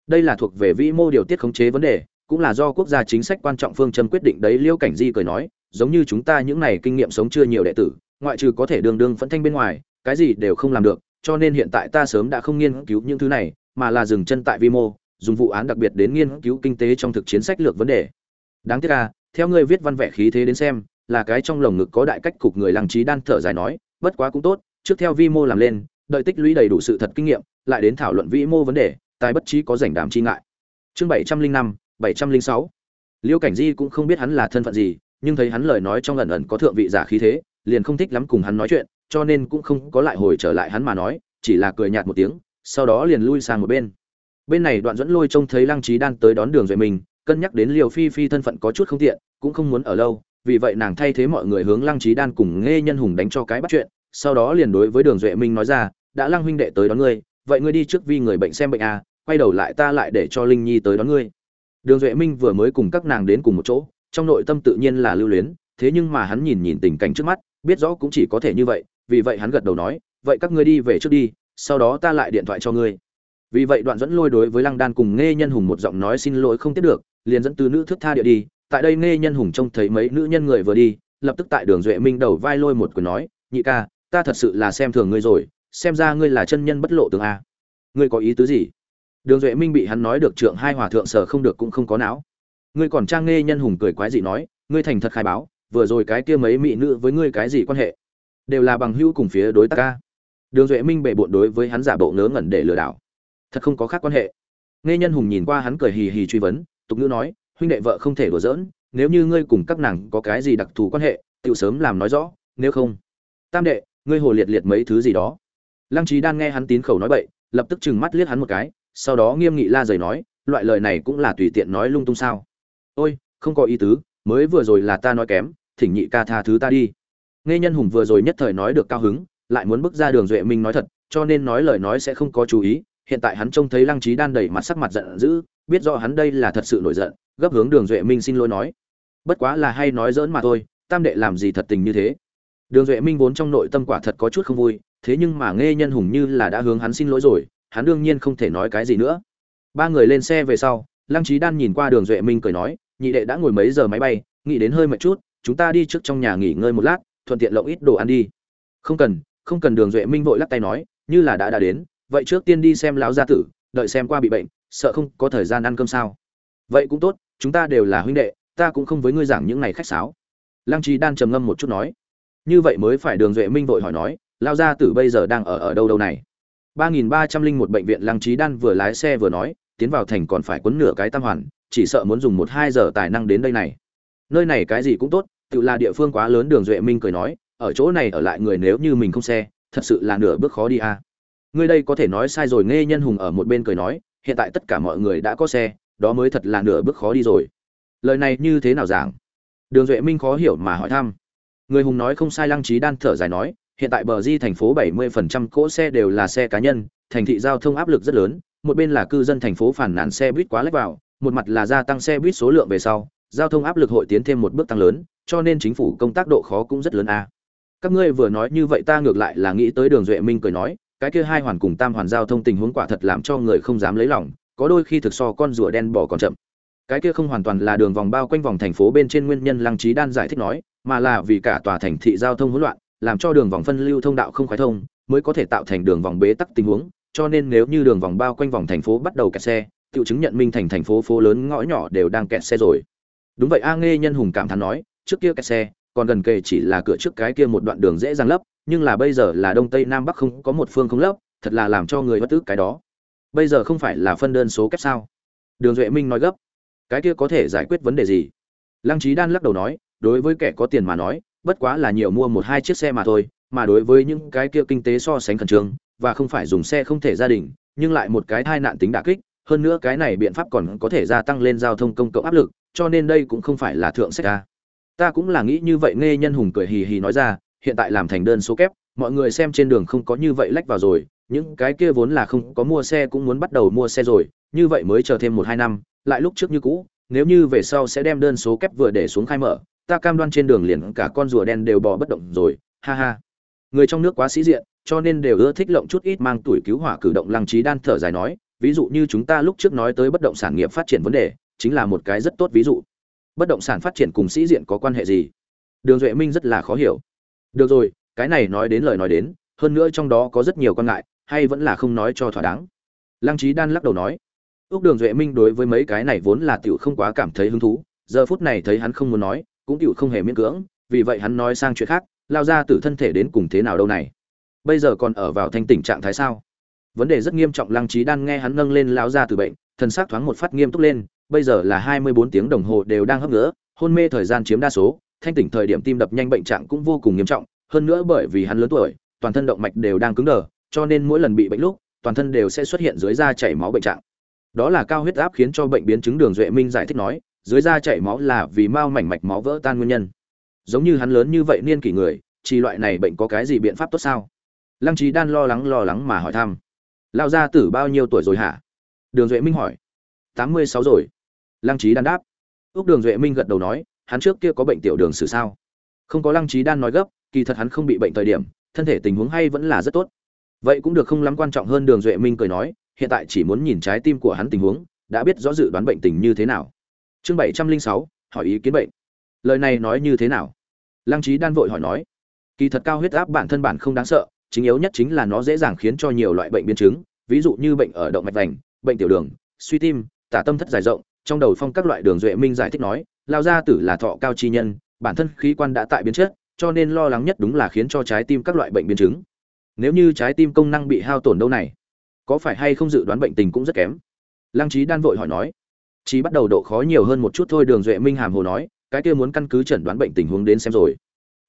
đây là thuộc về vĩ mô điều tiết khống chế vấn đề, cũng là do quốc gia chính sách quan trọng phương châm quyết định đấy, liêu cảnh di cười nói, giống như chúng ta những này kinh nghiệm sống chưa nhiều đệ tử, ngoại trừ có thể đường đương phẫn thanh bên ngoài, cái gì đều không làm được, cho nên hiện tại ta sớm đã không nghiên cứu những thứ này, mà là dừng chân tại vi mô, dùng vụ án đặc biệt đến nghiên cứu kinh tế trong thực chiến sách lược vấn đề. Đáng tiếc là theo ngươi viết văn vẻ khí thế đến xem, là cái trong lồng ngực có đại cách cục người làng trí đan thở dài nói, bất quá cũng tốt, trước theo vi mô làm lên, đợi tích lũy đầy đủ sự thật kinh nghiệm, lại đến thảo luận vĩ mô vấn đề tài bất trí có rảnh đàm chi ngại. Chương bảy trăm linh năm, bảy trăm linh sáu. Liêu cảnh di cũng không biết hắn là thân phận gì, nhưng thấy hắn lời nói trong lần ẩn có thượng vị giả khí thế, liền không thích lắm cùng hắn nói chuyện, cho nên cũng không có lại hồi trở lại hắn mà nói, chỉ là cười nhạt một tiếng, sau đó liền lui sang một bên. Bên này đoạn dẫn lôi trông thấy lăng trí đan tới đón đường rồi mình cân nhắc đến liều phi phi thân phận có chút không tiện, cũng không muốn ở lâu, vì vậy nàng thay thế mọi người hướng lăng trí đan cùng nghe nhân hùng đánh cho cái bắt chuyện, sau đó liền đối với đường duệ minh nói ra, đã lăng huynh đệ tới đón ngươi, vậy ngươi đi trước vi người bệnh xem bệnh à quay đầu lại ta lại để cho linh nhi tới đón ngươi. Đường duệ minh vừa mới cùng các nàng đến cùng một chỗ, trong nội tâm tự nhiên là lưu luyến, thế nhưng mà hắn nhìn nhìn tình cảnh trước mắt, biết rõ cũng chỉ có thể như vậy, vì vậy hắn gật đầu nói, vậy các ngươi đi về trước đi, sau đó ta lại điện thoại cho ngươi. Vì vậy đoạn dẫn lôi đối với lăng đan cùng nghe nhân hùng một giọng nói xin lỗi không tiếp được, liền dẫn từ nữ thức tha địa đi. Tại đây nghe nhân hùng trông thấy mấy nữ nhân người vừa đi, lập tức tại đường duệ minh đầu vai lôi một quyền nói, nhị ca, ta thật sự là xem thường ngươi rồi, xem ra ngươi là chân nhân bất lộ tường a. Ngươi có ý tứ gì? Đường duệ minh bị hắn nói được trượng hai hòa thượng sở không được cũng không có não. Ngươi còn trang nghe nhân hùng cười quái dị nói, ngươi thành thật khai báo, vừa rồi cái kia mấy mỹ nữ với ngươi cái gì quan hệ? Đều là bằng hữu cùng phía đối tác ca. Đường duệ minh bệ bộn đối với hắn giả bộ ngớ ngẩn để lừa đảo. Thật không có khác quan hệ. Nghe nhân hùng nhìn qua hắn cười hì hì truy vấn, tục ngữ nói, huynh đệ vợ không thể đùa giỡn, nếu như ngươi cùng các nàng có cái gì đặc thù quan hệ tự sớm làm nói rõ, nếu không. Tam đệ, ngươi hồ liệt liệt mấy thứ gì đó. Lăng trí đan nghe hắn tín khẩu nói bậy, lập tức chừng mắt liếc hắn một cái sau đó nghiêm nghị la dày nói, loại lời này cũng là tùy tiện nói lung tung sao? Ôi, không có ý tứ, mới vừa rồi là ta nói kém, thỉnh nhị ca tha thứ ta đi. Nghe nhân hùng vừa rồi nhất thời nói được cao hứng, lại muốn bước ra đường duệ minh nói thật, cho nên nói lời nói sẽ không có chú ý, hiện tại hắn trông thấy lăng trí đan đầy mặt sắc mặt giận dữ, biết rõ hắn đây là thật sự nổi giận, gấp hướng đường duệ minh xin lỗi nói. Bất quá là hay nói dỡn mà thôi, tam đệ làm gì thật tình như thế? Đường duệ minh vốn trong nội tâm quả thật có chút không vui, thế nhưng mà nghe nhân hùng như là đã hướng hắn xin lỗi rồi hắn đương nhiên không thể nói cái gì nữa. Ba người lên xe về sau, lăng trí đan nhìn qua đường duệ minh cười nói, nhị đệ đã ngồi mấy giờ máy bay, nghĩ đến hơi mệt chút, chúng ta đi trước trong nhà nghỉ ngơi một lát, thuận tiện lộng ít đồ ăn đi. Không cần không cần. Đường duệ minh vội lắc tay nói, như là đã đã đến, vậy trước tiên đi xem lão gia tử, đợi xem qua bị bệnh, sợ không có thời gian ăn cơm sao. Vậy cũng tốt, chúng ta đều là huynh đệ, ta cũng không với ngươi giảng những ngày khách sáo. Lăng trí đan trầm ngâm một chút nói. Như vậy mới phải, đường duệ minh vội hỏi nói lao gia tử bây giờ đang ở ở đâu đâu này? Ba nghìn ba trăm linh một bệnh viện lăng Chí đan vừa lái xe vừa nói, tiến vào thành còn phải quấn nửa cái tam hoàn, chỉ sợ muốn dùng một hai giờ tài năng đến đây này. Nơi này cái gì cũng tốt, tự là địa phương quá lớn đường duệ minh cười nói, ở chỗ này ở lại người nếu như mình không xe, thật sự là nửa bước khó đi à. Người đây có thể nói sai rồi nghe nhân hùng ở một bên cười nói, hiện tại tất cả mọi người đã có xe, đó mới thật là nửa bước khó đi rồi. Lời này như thế nào giảng? Đường duệ minh khó hiểu mà hỏi thăm. Người hùng nói không sai, lăng Chí đan thở dài nói hiện tại bờ di thành phố 70% cỗ xe đều là xe cá nhân, thành thị giao thông áp lực rất lớn, một bên là cư dân thành phố phản nàn xe buýt quá lách vào, một mặt là gia tăng xe buýt số lượng về sau, giao thông áp lực hội tiến thêm một bước tăng lớn, cho nên chính phủ công tác độ khó cũng rất lớn a. Các ngươi vừa nói như vậy ta ngược lại là nghĩ tới đường duệ minh cười nói, cái kia hai hoàn cùng tam hoàn giao thông tình huống quả thật làm cho người không dám lấy lòng, có đôi khi thực so con rùa đen bỏ còn chậm. Cái kia không hoàn toàn là đường vòng bao quanh vòng thành phố bên trên nguyên nhân lăng trí đan giải thích nói, mà là vì cả tòa thành thị giao thông hỗn loạn làm cho đường vòng phân lưu thông đạo không khoái thông, mới có thể tạo thành đường vòng bế tắc tình huống, cho nên nếu như đường vòng bao quanh vòng thành phố bắt đầu kẹt xe, tự chứng nhận minh thành thành phố phố lớn ngõ nhỏ đều đang kẹt xe rồi. Đúng vậy, a nghe nhân hùng cảm thán nói, trước kia kẹt xe, còn gần kề chỉ là cửa trước cái kia một đoạn đường dễ dàng lấp, nhưng là bây giờ là đông tây nam bắc không có một phương không lấp, thật là làm cho người bất tức cái đó. Bây giờ không phải là phân đơn số kép sao? Đường duệ minh nói gấp. Cái kia có thể giải quyết vấn đề gì? Lăng trí đan lắc đầu nói, đối với kẻ có tiền mà nói bất quá là nhiều mua một hai chiếc xe mà thôi, mà đối với những cái kia kinh tế so sánh khẩn trương, và không phải dùng xe không thể gia đình, nhưng lại một cái tai nạn tính đả kích, hơn nữa cái này biện pháp còn có thể gia tăng lên giao thông công cộng áp lực, cho nên đây cũng không phải là thượng sách ca ta cũng là nghĩ như vậy, nghe nhân hùng cười hì hì nói ra, hiện tại làm thành đơn số kép, mọi người xem trên đường không có như vậy lách vào rồi, những cái kia vốn là không có mua xe cũng muốn bắt đầu mua xe rồi, như vậy mới chờ thêm một hai năm, lại lúc trước như cũ, nếu như về sau sẽ đem đơn số kép vừa để xuống khai mở ta cam đoan trên đường liền cả con rùa đen đều bò bất động rồi, ha ha. Người trong nước quá sĩ diện, cho nên đều ưa thích lộng chút ít mang tuổi cứu hỏa cử động lăng trí đan thở dài nói, ví dụ như chúng ta lúc trước nói tới bất động sản nghiệp phát triển vấn đề, chính là một cái rất tốt ví dụ. Bất động sản phát triển cùng sĩ diện có quan hệ gì? Đường duệ minh rất là khó hiểu. Được rồi, cái này nói đến lời nói đến, hơn nữa trong đó có rất nhiều quan ngại, hay vẫn là không nói cho thỏa đáng. Lăng trí đan lắc đầu nói ước đường duệ minh đối với mấy cái này vốn là tiểu không quá cảm thấy hứng thú, giờ phút này thấy hắn không muốn nói cũng tiểu không hề miễn cưỡng vì vậy hắn nói sang chuyện khác lao ra từ thân thể đến cùng thế nào đâu này? Bây giờ còn ở vào thanh tỉnh trạng thái sao? Vấn đề rất nghiêm trọng lăng Chí đan nghe hắn nâng lên lão ra từ bệnh thần sắc thoáng một phát nghiêm túc lên bây giờ là hai mươi bốn tiếng đồng hồ đều đang hấp ngứa, hôn mê thời gian chiếm đa số thanh tỉnh thời điểm tim đập nhanh bệnh trạng cũng vô cùng nghiêm trọng hơn nữa bởi vì hắn lớn tuổi toàn thân động mạch đều đang cứng đờ cho nên mỗi lần bị bệnh lúc toàn thân đều sẽ xuất hiện dưới da chảy máu bệnh trạng. Đó là cao huyết áp khiến cho bệnh biến chứng đường duệ minh giải thích nói dưới da chảy máu là vì mao mảnh mạch máu vỡ tan nguyên nhân. Giống như hắn lớn như vậy niên kỷ người, chỉ loại này bệnh có cái gì biện pháp tốt sao? Lăng trí đan lo lắng lo lắng mà hỏi thăm. Lao gia tử bao nhiêu tuổi rồi hả? Đường duệ minh hỏi. Tám mươi sáu rồi. Lăng trí đan đáp. Ước đường duệ minh gật đầu nói, hắn trước kia có bệnh tiểu đường xử sao? Không có lăng trí đan nói gấp, kỳ thật hắn không bị bệnh thời điểm, thân thể tình huống hay vẫn là rất tốt. Vậy cũng được không lắm quan trọng hơn đường duệ minh cười nói, hiện tại chỉ muốn nhìn trái tim của hắn tình huống, đã biết rõ dự đoán bệnh tình như thế nào chương bảy trăm linh sáu, hỏi ý kiến bệnh. Lời này nói như thế nào? Lăng trí đan vội hỏi nói. Kỳ thật cao huyết áp bản thân bản không đáng sợ, chính yếu nhất chính là nó dễ dàng khiến cho nhiều loại bệnh biến chứng, ví dụ như bệnh ở động mạch vành, bệnh tiểu đường, suy tim, tả tâm thất dài rộng, trong đầu phong các loại đường duệ minh giải thích nói, lao gia tử là thọ cao chi nhân, bản thân khí quan đã tại biến chất, cho nên lo lắng nhất đúng là khiến cho trái tim các loại bệnh biến chứng. Nếu như trái tim công năng bị hao tổn đâu này, có phải hay không dự đoán bệnh tình cũng rất kém? Lăng trí đan vội hỏi nói chỉ bắt đầu độ khó nhiều hơn một chút thôi, đường duệ minh hàm hồ nói, cái kia muốn căn cứ chẩn đoán bệnh tình huống đến xem rồi.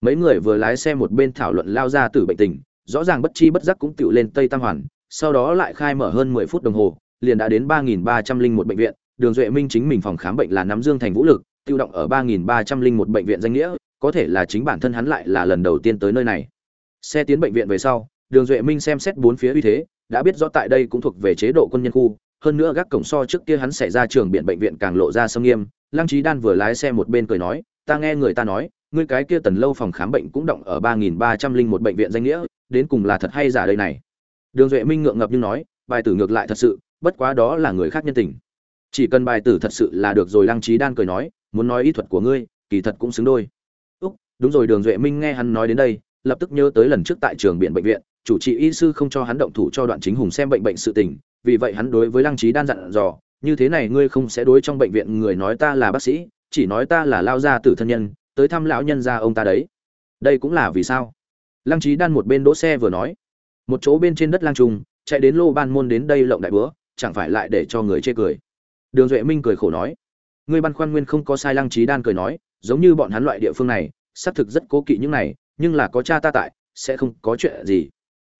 Mấy người vừa lái xe một bên thảo luận lao ra từ bệnh tình, rõ ràng bất chi bất giác cũng tựu lên tây tam hoàn, sau đó lại khai mở hơn mười phút đồng hồ, liền đã đến ba nghìn ba trăm linh một bệnh viện. Đường duệ minh chính mình phòng khám bệnh là nắm dương thành vũ lực, tiêu động ở ba nghìn ba trăm linh một bệnh viện danh nghĩa, có thể là chính bản thân hắn lại là lần đầu tiên tới nơi này. Xe tiến bệnh viện về sau, đường duệ minh xem xét bốn phía uy thế, đã biết rõ tại đây cũng thuộc về chế độ quân nhân khu hơn nữa gác cổng so trước kia hắn xảy ra trường biện bệnh viện càng lộ ra sâm nghiêm. Lăng trí đan vừa lái xe một bên cười nói, ta nghe người ta nói, ngươi cái kia tần lâu phòng khám bệnh cũng động ở ba nghìn ba trăm linh một bệnh viện danh nghĩa, đến cùng là thật hay giả đây này? Đường duệ minh ngượng ngập nhưng nói, bài tử ngược lại thật sự, bất quá đó là người khác nhân tình. Chỉ cần bài tử thật sự là được rồi. Lăng trí đan cười nói, muốn nói ý thuật của ngươi, kỳ thật cũng xứng đôi. Úc, đúng rồi, đường duệ minh nghe hắn nói đến đây, lập tức nhớ tới lần trước tại trường biển bệnh viện, chủ trị y sư không cho hắn động thủ cho đoạn chính hùng xem bệnh bệnh sự tình vì vậy hắn đối với lăng trí đan dặn dò, như thế này ngươi không sẽ đối trong bệnh viện người nói ta là bác sĩ, chỉ nói ta là lao gia tử thân nhân, tới thăm lão nhân gia ông ta đấy. Đây cũng là vì sao? Lăng trí đan một bên đỗ xe vừa nói, một chỗ bên trên đất lang trung chạy đến lô ban môn đến đây lộng đại bữa, chẳng phải lại để cho người chê cười? Đường duệ minh cười khổ nói, ngươi băn khoăn nguyên không có sai. Lăng trí đan cười nói, giống như bọn hắn loại địa phương này, xác thực rất cố kỵ những này, nhưng là có cha ta tại, sẽ không có chuyện gì.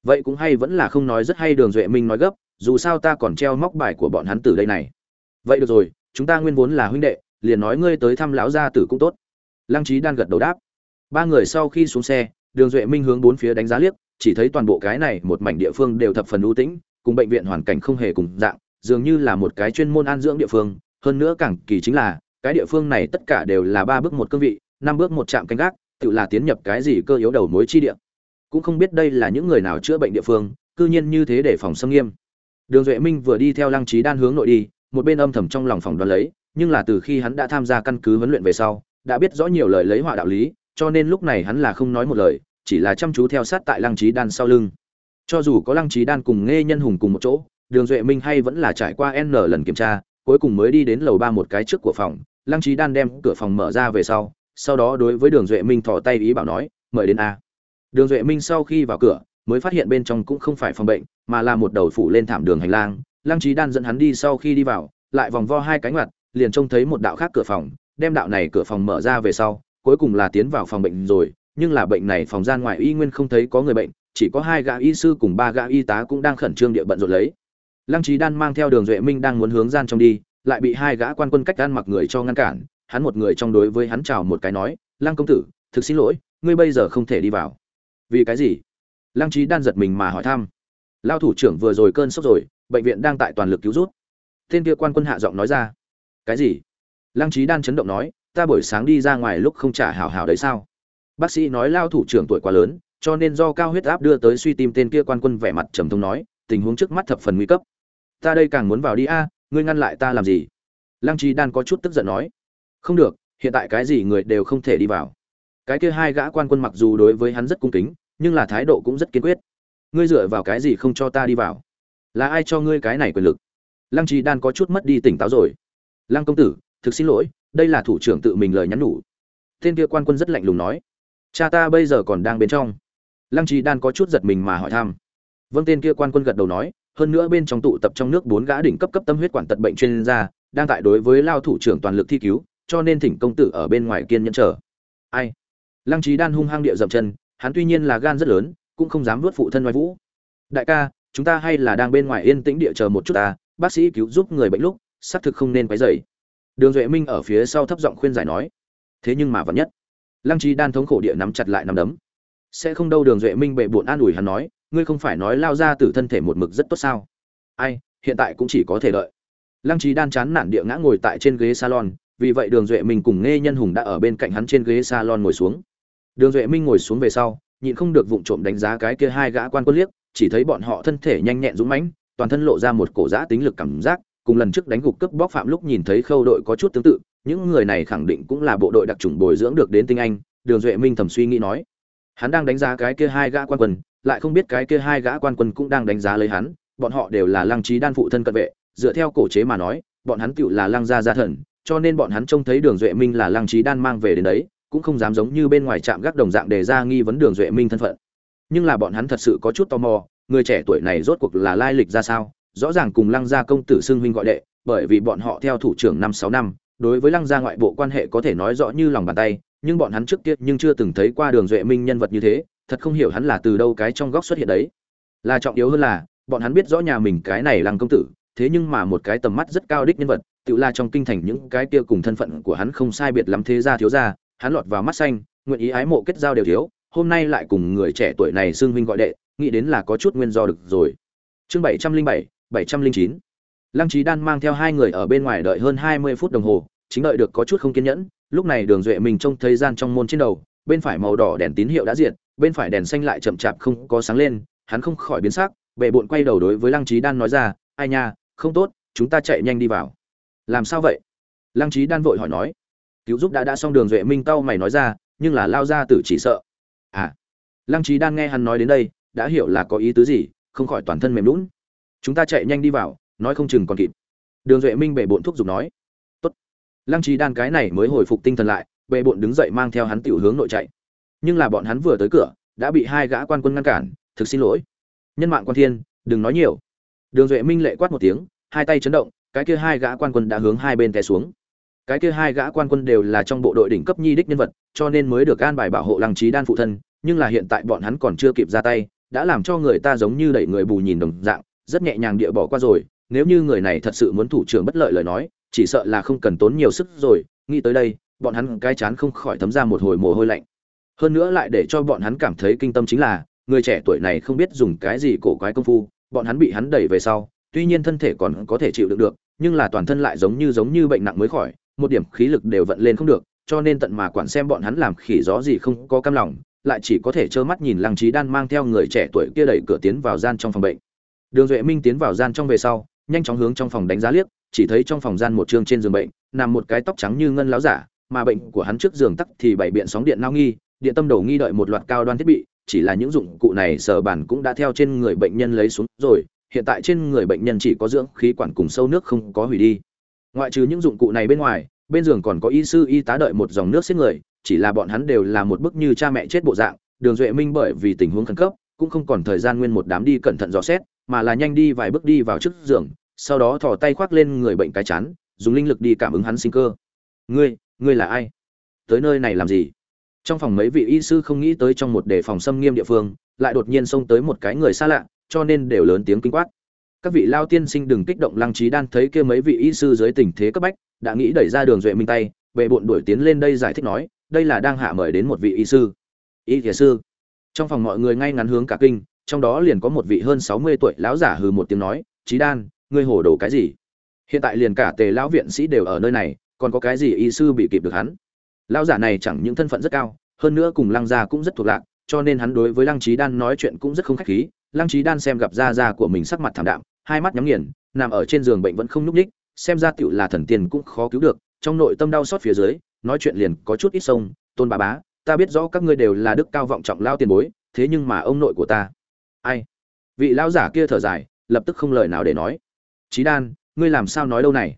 Vậy cũng hay vẫn là không nói, rất hay đường duệ minh nói gấp dù sao ta còn treo móc bài của bọn hắn từ đây này. Vậy được rồi, chúng ta nguyên vốn là huynh đệ, liền nói ngươi tới thăm lão gia tử cũng tốt. Lăng trí đan gật đầu đáp. Ba người sau khi xuống xe, đường duệ minh hướng bốn phía đánh giá liếc, chỉ thấy toàn bộ cái này một mảnh địa phương đều thập phần ưu tĩnh, cùng bệnh viện hoàn cảnh không hề cùng dạng, dường như là một cái chuyên môn an dưỡng địa phương, hơn nữa càng kỳ chính là, cái địa phương này tất cả đều là ba bước một cương vị, năm bước một trạm canh gác, tự là tiến nhập cái gì cơ yếu đầu mối chi địa. Cũng không biết đây là những người nào chữa bệnh địa phương, cư nhiên như thế để phòng xâm nghiêm đường duệ minh vừa đi theo lăng trí đan hướng nội đi, một bên âm thầm trong lòng phòng đoán lấy, nhưng là từ khi hắn đã tham gia căn cứ huấn luyện về sau, đã biết rõ nhiều lời lấy họa đạo lý, cho nên lúc này hắn là không nói một lời, chỉ là chăm chú theo sát tại lăng trí đan sau lưng. Cho dù có lăng trí đan cùng nghe nhân hùng cùng một chỗ, đường duệ minh hay vẫn là trải qua n lần kiểm tra, cuối cùng mới đi đến lầu ba một cái trước của phòng, lăng trí đan đem cửa phòng mở ra về sau sau đó đối với đường duệ minh thò tay ý bảo nói, mời đến a. Đường duệ minh sau khi vào cửa mới phát hiện bên trong cũng không phải phòng bệnh, mà là một đầu phủ lên thảm đường hành lang. Lăng trí đan dẫn hắn đi sau khi đi vào, lại vòng vo hai cánh mặt liền trông thấy một đạo khác cửa phòng. Đem đạo này cửa phòng mở ra về sau, cuối cùng là tiến vào phòng bệnh rồi. Nhưng là bệnh này phòng gian ngoài y nguyên không thấy có người bệnh, chỉ có hai gã y sư cùng ba gã y tá cũng đang khẩn trương địa bận rộn lấy. Lăng trí đan mang theo đường duệ minh đang muốn hướng gian trong đi, lại bị hai gã quan quân cách gan mặc người cho ngăn cản. Hắn một người trong đối với hắn chào một cái nói, lăng công tử, thực xin lỗi, ngươi bây giờ không thể đi vào. Vì cái gì? Lăng trí đan giật mình mà hỏi thăm. Lao thủ trưởng vừa rồi cơn sốc rồi, bệnh viện đang tại toàn lực cứu rút. Tên kia quan quân hạ giọng nói ra. Cái gì? Lăng trí đan chấn động nói, ta buổi sáng đi ra ngoài lúc không trả hảo hảo đấy sao? Bác sĩ nói lao thủ trưởng tuổi quá lớn, cho nên do cao huyết áp đưa tới suy tim tên kia quan quân vẻ mặt trầm thông nói, tình huống trước mắt thập phần nguy cấp. Ta đây càng muốn vào đi a, ngươi ngăn lại ta làm gì? Lăng trí đan có chút tức giận nói. Không được, hiện tại cái gì người đều không thể đi vào. Cái kia hai gã quan quân mặc dù đối với hắn rất cung kính nhưng là thái độ cũng rất kiên quyết. Ngươi dựa vào cái gì không cho ta đi vào? Là ai cho ngươi cái này quyền lực? Lăng trì đan có chút mất đi tỉnh táo rồi. Lăng công tử, thực xin lỗi, đây là thủ trưởng tự mình lời nhắn nhủ. Tên kia quan quân rất lạnh lùng nói. Cha ta bây giờ còn đang bên trong. Lăng trì đan có chút giật mình mà hỏi thăm. Vâng tên kia quan quân gật đầu nói, hơn nữa bên trong tụ tập trong nước bốn gã đỉnh cấp cấp tâm huyết quản tật bệnh chuyên gia, đang tại đối với lao thủ trưởng toàn lực thi cứu, cho nên thỉnh công tử ở bên ngoài kiên nhẫn chờ. Ai? Lăng trí đan hung hăng địa dậm chân hắn tuy nhiên là gan rất lớn, cũng không dám vớt phụ thân oai vũ. Đại ca, chúng ta hay là đang bên ngoài yên tĩnh địa chờ một chút ta, bác sĩ cứu giúp người bệnh lúc, xác thực không nên quấy rầy. Đường duệ minh ở phía sau thấp giọng khuyên giải nói. Thế nhưng mà vẫn nhất, lăng trí đan thống khổ địa nắm chặt lại nắm đấm. Sẽ không đâu đường duệ minh bệ bộn an ủi hắn nói, ngươi không phải nói lao ra từ thân thể một mực rất tốt sao? Ai, hiện tại cũng chỉ có thể đợi. Lăng trí đan chán nản địa ngã ngồi tại trên ghế salon, vì vậy đường duệ minh cùng nghe nhân hùng đã ở bên cạnh hắn trên ghế salon ngồi xuống đường duệ minh ngồi xuống về sau, nhịn không được vụng trộm đánh giá cái kia hai gã quan quân liếc, chỉ thấy bọn họ thân thể nhanh nhẹn dũng mãnh, toàn thân lộ ra một cổ giã tính lực cảm giác, cùng lần trước đánh gục cướp bóc phạm lúc nhìn thấy khâu đội có chút tương tự, những người này khẳng định cũng là bộ đội đặc trùng bồi dưỡng được đến tinh anh, đường duệ minh thầm suy nghĩ nói. Hắn đang đánh giá cái kia hai gã quan quân, lại không biết cái kia hai gã quan quân cũng đang đánh giá lấy hắn, bọn họ đều là lăng trí đan phụ thân cận vệ, dựa theo cổ chế mà nói, bọn hắn tựu là lăng gia gia thần, cho nên bọn hắn trông thấy đường duệ minh là lăng trí đan mang về đến đấy cũng không dám giống như bên ngoài trạm gác đồng dạng đề ra nghi vấn đường duệ minh thân phận. Nhưng là bọn hắn thật sự có chút tò mò, người trẻ tuổi này rốt cuộc là lai lịch ra sao? Rõ ràng cùng lăng gia công tử xưng huynh gọi đệ, bởi vì bọn họ theo thủ trưởng năm sáu năm, đối với lăng gia ngoại bộ quan hệ có thể nói rõ như lòng bàn tay, nhưng bọn hắn trước kia nhưng chưa từng thấy qua đường duệ minh nhân vật như thế, thật không hiểu hắn là từ đâu cái trong góc xuất hiện đấy. Là trọng yếu hơn là, bọn hắn biết rõ nhà mình cái này lăng công tử, thế nhưng mà một cái tầm mắt rất cao đích nhân vật, tự la trong kinh thành những cái kia cùng thân phận của hắn không sai biệt lắm thế gia thiếu gia hắn lọt vào mắt xanh, nguyện ý ái mộ kết giao đều thiếu, hôm nay lại cùng người trẻ tuổi này xưng huynh gọi đệ, nghĩ đến là có chút nguyên do được rồi. Chương bảy trăm linh bảy bảy trăm linh chín. Lăng trí đan mang theo hai người ở bên ngoài đợi hơn hai mươi phút đồng hồ, chính đợi được có chút không kiên nhẫn, lúc này đường duệ mình trông thấy gian trong môn trên đầu, bên phải màu đỏ đèn tín hiệu đã diệt, bên phải đèn xanh lại chậm chạp không có sáng lên, hắn không khỏi biến sắc bệ bộn quay đầu đối với lăng trí đan nói ra, ai nha, không tốt, chúng ta chạy nhanh đi vào. Làm sao vậy? Lăng trí đan vội hỏi nói cứu giúp đã đã xong đường duệ minh tao mày nói ra, nhưng là lao ra tử chỉ sợ. À lăng trí đan nghe hắn nói đến đây, đã hiểu là có ý tứ gì, không khỏi toàn thân mềm lún chúng ta chạy nhanh đi vào, nói không chừng còn kịp. Đường duệ minh bệ bộn thuốc giục nói. Tốt. Lăng trí đan cái này mới hồi phục tinh thần lại, bệ bộn đứng dậy mang theo hắn tiểu hướng nội chạy. Nhưng là bọn hắn vừa tới cửa, đã bị hai gã quan quân ngăn cản, thực xin lỗi. Nhân mạng quan thiên, đừng nói nhiều. Đường duệ minh lệ quát một tiếng, hai tay chấn động, cái kia hai gã quan quân đã hướng hai bên té xuống cái kia hai gã quan quân đều là trong bộ đội đỉnh cấp nhi đích nhân vật, cho nên mới được an bài bảo hộ lăng trí đan phụ thân, nhưng là hiện tại bọn hắn còn chưa kịp ra tay, đã làm cho người ta giống như đẩy người bù nhìn đồng dạng, rất nhẹ nhàng địa bỏ qua rồi, nếu như người này thật sự muốn thủ trưởng bất lợi lời nói, chỉ sợ là không cần tốn nhiều sức rồi, nghĩ tới đây, bọn hắn cái chán không khỏi thấm ra một hồi mồ hôi lạnh. Hơn nữa lại để cho bọn hắn cảm thấy kinh tâm chính là, người trẻ tuổi này không biết dùng cái gì cổ quái công phu, bọn hắn bị hắn đẩy về sau, tuy nhiên thân thể còn có thể chịu đựng được, nhưng là toàn thân lại giống như giống như bệnh nặng mới khỏi một điểm khí lực đều vận lên không được, cho nên tận mà quản xem bọn hắn làm khỉ gió gì không có cam lòng, lại chỉ có thể trơ mắt nhìn lăng trí đan mang theo người trẻ tuổi kia đẩy cửa tiến vào gian trong phòng bệnh. Đường duệ minh tiến vào gian trong về sau, nhanh chóng hướng trong phòng đánh giá liếc, chỉ thấy trong phòng gian một trương trên giường bệnh, nằm một cái tóc trắng như ngân láo giả, mà bệnh của hắn trước giường tắc thì bảy biện sóng điện nao nghi, điện tâm đầu nghi đợi một loạt cao đoan thiết bị, chỉ là những dụng cụ này sở bản cũng đã theo trên người bệnh nhân lấy xuống rồi, hiện tại trên người bệnh nhân chỉ có dưỡng khí quản cùng sâu nước không có hủy đi ngoại trừ những dụng cụ này bên ngoài, bên giường còn có y sư y tá đợi một dòng nước xếp người, chỉ là bọn hắn đều là một bức như cha mẹ chết bộ dạng, đường duệ minh bởi vì tình huống khẩn cấp, cũng không còn thời gian nguyên một đám đi cẩn thận dò xét, mà là nhanh đi vài bước đi vào trước giường, sau đó thò tay khoác lên người bệnh cái chán, dùng linh lực đi cảm ứng hắn sinh cơ. Ngươi ngươi là ai? Tới nơi này làm gì? Trong phòng mấy vị y sư không nghĩ tới trong một đề phòng xâm nghiêm địa phương, lại đột nhiên xông tới một cái người xa lạ, cho nên đều lớn tiếng kinh quát các vị lao tiên sinh đừng kích động lăng trí đan thấy kia mấy vị y sư dưới tình thế cấp bách, đã nghĩ đẩy ra đường duệ minh tay vệ bộn đuổi tiến lên đây giải thích nói, đây là đang hạ mời đến một vị y sư. Y thiền sư. Trong phòng mọi người ngay ngắn hướng cả kinh, trong đó liền có một vị hơn sáu mươi tuổi lão giả hừ một tiếng nói trí đan, ngươi hồ đồ cái gì? Hiện tại liền cả tề lão viện sĩ đều ở nơi này, còn có cái gì y sư bị kịp được hắn? Lão giả này chẳng những thân phận rất cao, hơn nữa cùng lăng gia cũng rất thuộc lạc, cho nên hắn đối với lăng trí đan nói chuyện cũng rất không khách khí. Lăng trí đan xem gặp gia gia của mình sắc mặt thảm đạm hai mắt nhắm nghiền, nằm ở trên giường bệnh vẫn không nhúc ních xem ra tựu là thần tiên cũng khó cứu được, trong nội tâm đau xót phía dưới, nói chuyện liền có chút ít sông, tôn bà bá, ta biết rõ các ngươi đều là đức cao vọng trọng lao tiền bối, thế nhưng mà ông nội của ta. Ai? Vị lão giả kia thở dài, lập tức không lời nào để nói. Trí đan, ngươi làm sao nói đâu này?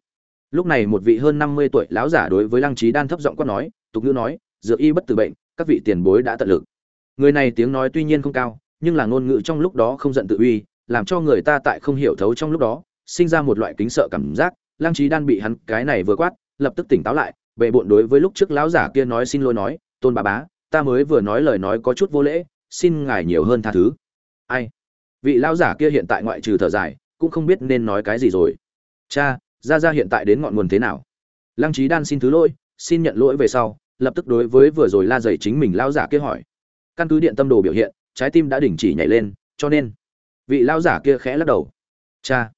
Lúc này một vị hơn năm mươi tuổi lão giả đối với lăng trí đan thấp giọng quát nói, tục ngữ nói, dược y bất tử bệnh, các vị tiền bối đã tận lực. Người này tiếng nói tuy nhiên không cao, nhưng là ngôn ngữ trong lúc đó không giận tự uy làm cho người ta tại không hiểu thấu trong lúc đó, sinh ra một loại kính sợ cảm giác. Lăng trí đan bị hắn cái này vừa quát, lập tức tỉnh táo lại bệ bộn đối với lúc trước lão giả kia nói xin lỗi nói, tôn bà bá, ta mới vừa nói lời nói có chút vô lễ, xin ngài nhiều hơn tha thứ. Ai? Vị lão giả kia hiện tại ngoại trừ thở dài, cũng không biết nên nói cái gì rồi. Cha ra ra hiện tại đến ngọn nguồn thế nào? Lăng trí đan xin thứ lỗi, xin nhận lỗi về sau, lập tức đối với vừa rồi la dày chính mình lão giả kia hỏi. Căn cứ điện tâm đồ biểu hiện, trái tim đã đình chỉ nhảy lên, cho nên vị lão giả kia khẽ lắc đầu. Cha.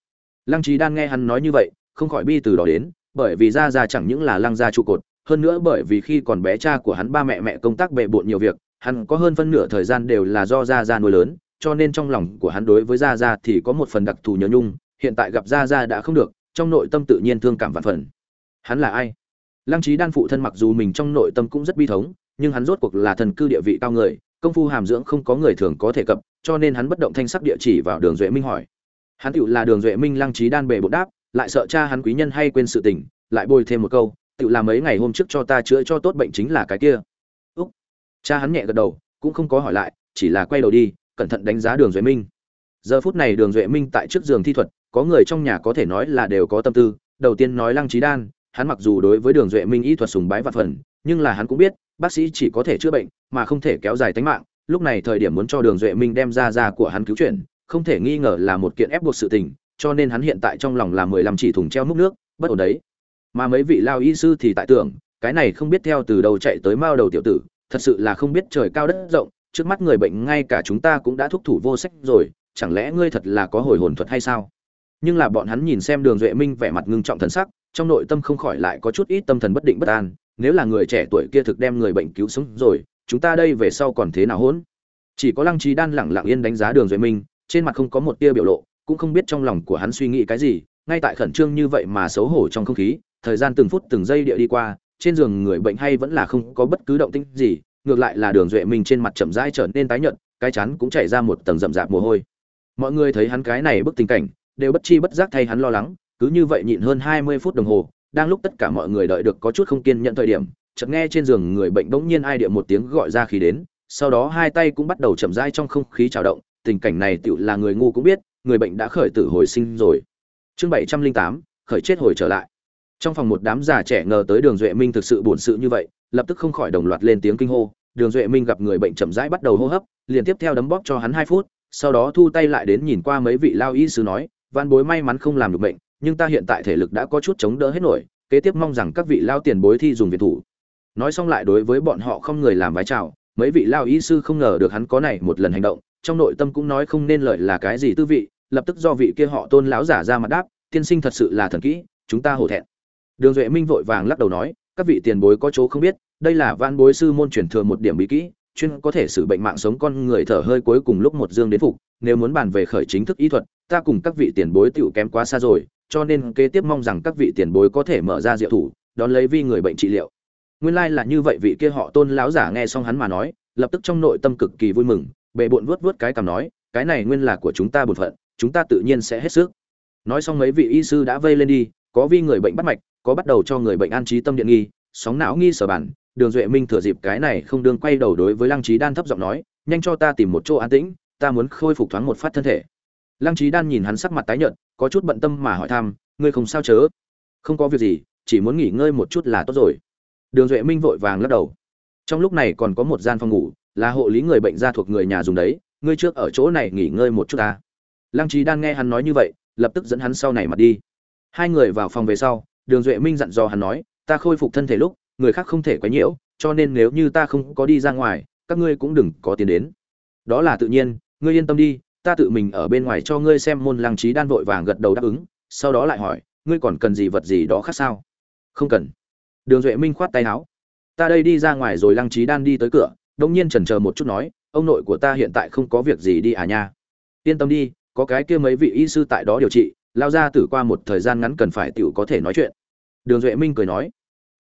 Lăng trí đan nghe hắn nói như vậy, không khỏi bi từ đó đến, bởi vì ra ra chẳng những là lăng gia trụ cột, hơn nữa bởi vì khi còn bé cha của hắn ba mẹ mẹ công tác bệ bộn nhiều việc, hắn có hơn phân nửa thời gian đều là do ra ra nuôi lớn, cho nên trong lòng của hắn đối với ra ra thì có một phần đặc thù nhớ nhung, hiện tại gặp ra ra đã không được, trong nội tâm tự nhiên thương cảm vạn phần. Hắn là ai? Lăng trí đan phụ thân mặc dù mình trong nội tâm cũng rất bi thống, nhưng hắn rốt cuộc là thần cư địa vị cao người công phu hàm dưỡng không có người thường có thể cập, cho nên hắn bất động thanh sắc địa chỉ vào đường duệ minh hỏi. Hắn tựu là đường duệ minh lăng trí đan bề bộ đáp, lại sợ cha hắn quý nhân hay quên sự tình, lại bồi thêm một câu, tựu là mấy ngày hôm trước cho ta chữa cho tốt bệnh chính là cái kia. Úc. Cha hắn nhẹ gật đầu, cũng không có hỏi lại, chỉ là quay đầu đi, cẩn thận đánh giá đường duệ minh. Giờ phút này đường duệ minh tại trước giường thi thuật, có người trong nhà có thể nói là đều có tâm tư, đầu tiên nói lăng trí đan, hắn mặc dù đối với đường duệ minh y thuật sùng bái vạn phần, nhưng là hắn cũng biết bác sĩ chỉ có thể chữa bệnh mà không thể kéo dài tính mạng. Lúc này thời điểm muốn cho đường duệ minh đem ra ra của hắn cứu chuyển, không thể nghi ngờ là một kiện ép buộc sự tình, cho nên hắn hiện tại trong lòng là mười lăm chỉ thùng treo múc nước, bất ổn đấy. Mà mấy vị lao y sư thì tại tưởng, cái này không biết theo từ đầu chạy tới mao đầu tiểu tử, thật sự là không biết trời cao đất rộng, trước mắt người bệnh ngay cả chúng ta cũng đã thúc thủ vô sách rồi, chẳng lẽ ngươi thật là có hồi hồn thuật hay sao? Nhưng là bọn hắn nhìn xem đường duệ minh vẻ mặt ngưng trọng thần sắc, trong nội tâm không khỏi lại có chút ít tâm thần bất định bất an nếu là người trẻ tuổi kia thực đem người bệnh cứu sống rồi, chúng ta đây về sau còn thế nào hỗn? Chỉ có lăng trí đan lẳng lặng yên đánh giá đường duệ minh, trên mặt không có một tia biểu lộ, cũng không biết trong lòng của hắn suy nghĩ cái gì, ngay tại khẩn trương như vậy mà xấu hổ trong không khí, thời gian từng phút từng giây địa đi qua, trên giường người bệnh hay vẫn là không có bất cứ động tĩnh gì, ngược lại là đường duệ minh trên mặt chậm rãi trở nên tái nhợt, cái chắn cũng chảy ra một tầng rậm rạp mồ hôi. Mọi người thấy hắn cái này bức tình cảnh, đều bất chi bất giác thay hắn lo lắng, cứ như vậy nhịn hơn hai mươi phút đồng hồ đang lúc tất cả mọi người đợi được có chút không kiên nhận thời điểm, chợt nghe trên giường người bệnh bỗng nhiên ai địa một tiếng gọi ra khí đến, sau đó hai tay cũng bắt đầu chậm rãi trong không khí trào động, tình cảnh này tựu là người ngu cũng biết, người bệnh đã khởi tử hồi sinh rồi. Chương bảy trăm linh tám, khởi chết hồi trở lại. Trong phòng một đám già trẻ ngờ tới đường duệ minh thực sự buồn sự như vậy, lập tức không khỏi đồng loạt lên tiếng kinh hô, đường duệ minh gặp người bệnh chậm rãi bắt đầu hô hấp, liền tiếp theo đấm bóp cho hắn hai phút, sau đó thu tay lại đến nhìn qua mấy vị lao y sứ nói van bối may mắn không làm được bệnh nhưng ta hiện tại thể lực đã có chút chống đỡ hết nổi, kế tiếp mong rằng các vị lao tiền bối thi dùng việt thủ. Nói xong lại đối với bọn họ không người làm vái chào, mấy vị lao y sư không ngờ được hắn có này một lần hành động, trong nội tâm cũng nói không nên lợi là cái gì tư vị, lập tức do vị kia họ tôn lão giả ra mặt đáp, tiên sinh thật sự là thần kỹ, chúng ta hổ thẹn. Đường duệ minh vội vàng lắc đầu nói, các vị tiền bối có chỗ không biết, đây là van bối sư môn truyền thừa một điểm bí kỹ, chuyên có thể xử bệnh mạng sống con người thở hơi cuối cùng lúc một dương đến phục, nếu muốn bàn về khởi chính thức y thuật, ta cùng các vị tiền bối tiểu kém quá xa rồi cho nên kế tiếp mong rằng các vị tiền bối có thể mở ra diệu thủ, đón lấy vi người bệnh trị liệu. Nguyên lai là như vậy vị kia họ tôn láo giả nghe xong hắn mà nói, lập tức trong nội tâm cực kỳ vui mừng bệ bộn vuốt vuốt cái cằm nói, cái này nguyên là của chúng ta bổn phận, chúng ta tự nhiên sẽ hết sức. Nói xong mấy vị y sư đã vây lên đi, có vi người bệnh bắt mạch, có bắt đầu cho người bệnh an trí tâm điện nghi, sóng não nghi sở bản, đường duệ minh thừa dịp cái này không đương quay đầu đối với lăng trí đan thấp giọng nói, nhanh cho ta tìm một chỗ an tĩnh, ta muốn khôi phục thoáng một phát thân thể. Lăng trí đan nhìn hắn sắc mặt tái nhợt có chút bận tâm mà hỏi thăm, ngươi không sao chớ? Không có việc gì, chỉ muốn nghỉ ngơi một chút là tốt rồi. Đường duệ minh vội vàng lắc đầu. Trong lúc này còn có một gian phòng ngủ, là hộ lý người bệnh gia thuộc người nhà dùng đấy, ngươi trước ở chỗ này nghỉ ngơi một chút ta. Lăng trí đang nghe hắn nói như vậy, lập tức dẫn hắn sau này mặt đi. Hai người vào phòng về sau, đường duệ minh dặn dò hắn nói, ta khôi phục thân thể lúc, người khác không thể quấy nhiễu, cho nên nếu như ta không có đi ra ngoài, các ngươi cũng đừng có tiền đến. Đó là tự nhiên, ngươi yên tâm đi ta tự mình ở bên ngoài cho ngươi xem môn lăng trí đan vội vàng gật đầu đáp ứng, sau đó lại hỏi, ngươi còn cần gì vật gì đó khác sao? Không cần. Đường duệ minh khoát tay áo. Ta đây đi ra ngoài rồi lăng trí đan đi tới cửa, đông nhiên chần chờ một chút nói, ông nội của ta hiện tại không có việc gì đi à nha. Yên tâm đi, có cái kia mấy vị y sư tại đó điều trị, lao ra tử qua một thời gian ngắn cần phải tiểu có thể nói chuyện. Đường duệ minh cười nói.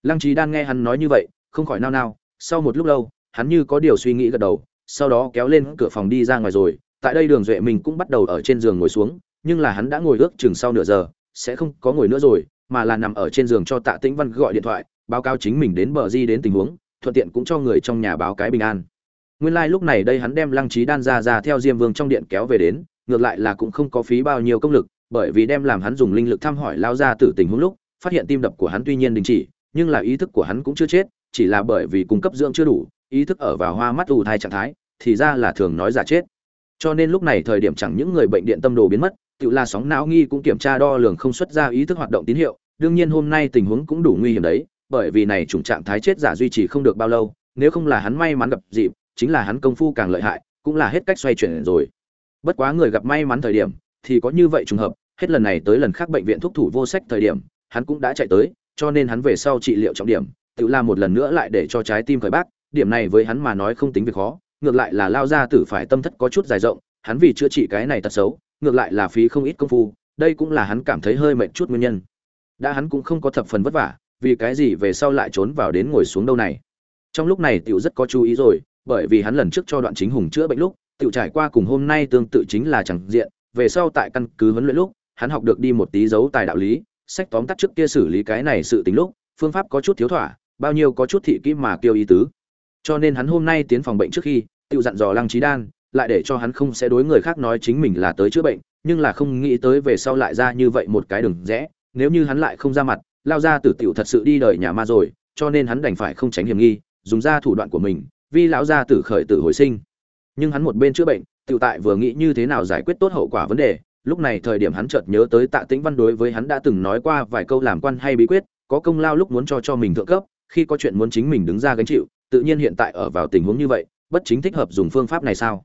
Lăng trí đan nghe hắn nói như vậy, không khỏi nao nao, sau một lúc lâu, hắn như có điều suy nghĩ gật đầu, sau đó kéo lên cửa phòng đi ra ngoài rồi tại đây đường duệ mình cũng bắt đầu ở trên giường ngồi xuống, nhưng là hắn đã ngồi ước chừng sau nửa giờ, sẽ không có ngồi nữa rồi, mà là nằm ở trên giường cho tạ tĩnh văn gọi điện thoại, báo cáo chính mình đến bờ di đến tình huống, thuận tiện cũng cho người trong nhà báo cái bình an. Nguyên lai lúc này đây hắn đem lăng trí đan ra ra theo diêm vương trong điện kéo về đến, ngược lại là cũng không có phí bao nhiêu công lực, bởi vì đem làm hắn dùng linh lực thăm hỏi lao ra tử tình huống lúc, phát hiện tim đập của hắn tuy nhiên đình chỉ, nhưng là ý thức của hắn cũng chưa chết, chỉ là bởi vì cung cấp dưỡng chưa đủ, ý thức ở vào hoa mắt ù thai trạng thái, thì ra là thường nói giả chết cho nên lúc này thời điểm chẳng những người bệnh điện tâm đồ biến mất, tự là sóng não nghi cũng kiểm tra đo lường không xuất ra ý thức hoạt động tín hiệu. Đương nhiên hôm nay tình huống cũng đủ nguy hiểm đấy, bởi vì này chủng trạng thái chết giả duy trì không được bao lâu, nếu không là hắn may mắn gặp dịp, chính là hắn công phu càng lợi hại, cũng là hết cách xoay chuyển rồi. Bất quá người gặp may mắn thời điểm, thì có như vậy trùng hợp, hết lần này tới lần khác bệnh viện thuốc thủ vô sách thời điểm, hắn cũng đã chạy tới, cho nên hắn về sau trị liệu trọng điểm, tự làm một lần nữa lại để cho trái tim khởi bác, điểm này với hắn mà nói không tính việc khó ngược lại là lao ra tử phải tâm thất có chút dài rộng, hắn vì chữa trị cái này tật xấu, ngược lại là phí không ít công phu, đây cũng là hắn cảm thấy hơi mệt chút nguyên nhân. Đã hắn cũng không có thập phần vất vả, vì cái gì về sau lại trốn vào đến ngồi xuống đâu này? Trong lúc này tiểu rất có chú ý rồi, bởi vì hắn lần trước cho đoạn chính hùng chữa bệnh lúc, tiểu trải qua cùng hôm nay tương tự chính là chẳng diện, về sau tại căn cứ huấn luyện lúc, hắn học được đi một tí dấu tài đạo lý, sách tóm tắt trước kia xử lý cái này sự tính lúc, phương pháp có chút thiếu thỏa, bao nhiêu có chút thị kỹ mà kêu ý tứ. Cho nên hắn hôm nay tiến phòng bệnh trước khi tự dặn dò lăng trí đan, lại để cho hắn không sẽ đối người khác nói chính mình là tới chữa bệnh, nhưng là không nghĩ tới về sau lại ra như vậy một cái đường rẽ, nếu như hắn lại không ra mặt, lao ra tử tiểu thật sự đi đời nhà ma rồi, cho nên hắn đành phải không tránh hiểm nghi, dùng ra thủ đoạn của mình, vì lão gia tử khởi tử hồi sinh. Nhưng hắn một bên chữa bệnh, tiểu tại vừa nghĩ như thế nào giải quyết tốt hậu quả vấn đề, lúc này thời điểm hắn chợt nhớ tới tạ tĩnh văn đối với hắn đã từng nói qua vài câu làm quan hay bí quyết, có công lao lúc muốn cho cho mình thượng cấp, khi có chuyện muốn chính mình đứng ra gánh chịu, tự nhiên hiện tại ở vào tình huống như vậy bất chính thích hợp dùng phương pháp này sao?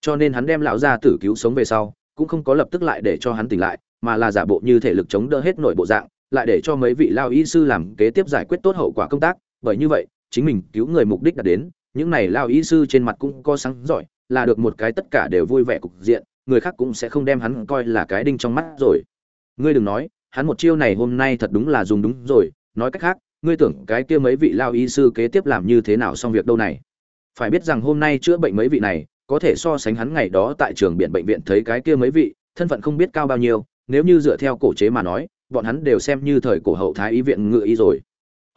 Cho nên hắn đem lão gia tử cứu sống về sau, cũng không có lập tức lại để cho hắn tỉnh lại, mà là giả bộ như thể lực chống đỡ hết nội bộ dạng, lại để cho mấy vị lao y sư làm kế tiếp giải quyết tốt hậu quả công tác. Bởi như vậy, chính mình cứu người mục đích đã đến, những này lao y sư trên mặt cũng có sáng giỏi, là được một cái tất cả đều vui vẻ cục diện, người khác cũng sẽ không đem hắn coi là cái đinh trong mắt rồi. Ngươi đừng nói, hắn một chiêu này hôm nay thật đúng là dùng đúng rồi, nói cách khác, ngươi tưởng cái kia mấy vị lao y sư kế tiếp làm như thế nào xong việc đâu này? Phải biết rằng hôm nay chữa bệnh mấy vị này, có thể so sánh hắn ngày đó tại trường biển bệnh viện thấy cái kia mấy vị, thân phận không biết cao bao nhiêu, nếu như dựa theo cổ chế mà nói, bọn hắn đều xem như thời cổ hậu thái y viện ngự y rồi.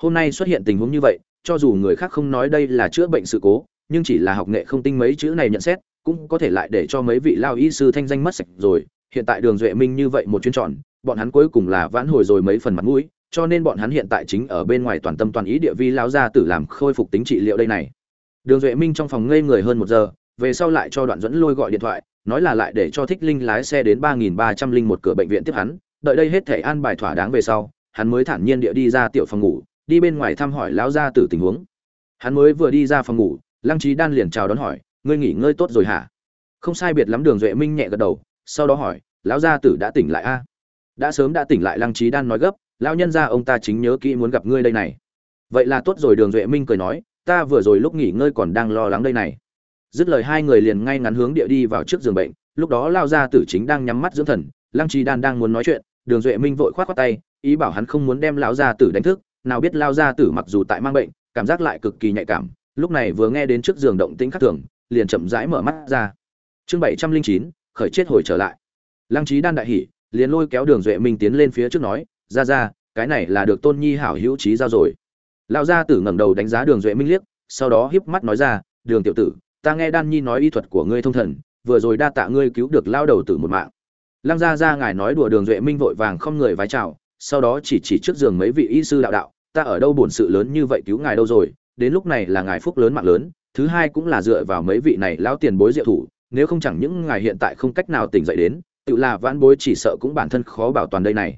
Hôm nay xuất hiện tình huống như vậy, cho dù người khác không nói đây là chữa bệnh sự cố, nhưng chỉ là học nghệ không tinh mấy chữ này nhận xét, cũng có thể lại để cho mấy vị lao y sư thanh danh mất sạch rồi. Hiện tại đường duệ minh như vậy một chuyến tròn, bọn hắn cuối cùng là vãn hồi rồi mấy phần mặt mũi, cho nên bọn hắn hiện tại chính ở bên ngoài toàn tâm toàn ý địa vi lao ra tử làm khôi phục tính trị liệu đây này đường duệ minh trong phòng ngây người hơn một giờ, về sau lại cho đoạn dẫn lôi gọi điện thoại, nói là lại để cho thích linh lái xe đến ba nghìn ba trăm linh một cửa bệnh viện tiếp hắn, đợi đây hết thể an bài thỏa đáng về sau, hắn mới thản nhiên địa đi ra tiểu phòng ngủ, đi bên ngoài thăm hỏi lão gia tử tình huống. Hắn mới vừa đi ra phòng ngủ, lăng trí đan liền chào đón hỏi, ngươi nghỉ ngơi tốt rồi hả? Không sai biệt lắm, đường duệ minh nhẹ gật đầu, sau đó hỏi, lão gia tử đã tỉnh lại a? Đã sớm đã tỉnh lại, lăng trí đan nói gấp, lão nhân gia ông ta chính nhớ kỹ muốn gặp ngươi đây này. Vậy là tốt rồi, đường duệ minh cười nói ta vừa rồi lúc nghỉ ngơi còn đang lo lắng đây này. Dứt lời hai người liền ngay ngắn hướng địa đi vào trước giường bệnh, lúc đó lao gia tử chính đang nhắm mắt dưỡng thần, lăng trì đan đang muốn nói chuyện, đường duệ minh vội khoát khoát tay, ý bảo hắn không muốn đem lão gia tử đánh thức, nào biết lao gia tử mặc dù tại mang bệnh, cảm giác lại cực kỳ nhạy cảm, lúc này vừa nghe đến trước giường động tĩnh khác thường, liền chậm rãi mở mắt ra. Chương bảy trăm linh chín, khởi chết hồi trở lại. Lăng trí đan đại hỉ, liền lôi kéo đường duệ minh tiến lên phía trước nói ra ra cái này là được tôn nhi hảo hữu trí giao rồi lão gia tử ngẩng đầu đánh giá đường duệ minh liếc, sau đó híp mắt nói ra, đường tiểu tử, ta nghe đan nhi nói y thuật của ngươi thông thần, vừa rồi đa tạ ngươi cứu được lao đầu tử một mạng. Lăng gia gia ngài nói đùa đường duệ minh vội vàng không người vái chào, sau đó chỉ chỉ trước giường mấy vị y sư đạo đạo, ta ở đâu bổn sự lớn như vậy cứu ngài đâu rồi, đến lúc này là ngài phúc lớn mạng lớn, thứ hai cũng là dựa vào mấy vị này lão tiền bối diệu thủ, nếu không chẳng những ngài hiện tại không cách nào tỉnh dậy đến, tự là vãn bối chỉ sợ cũng bản thân khó bảo toàn đây này.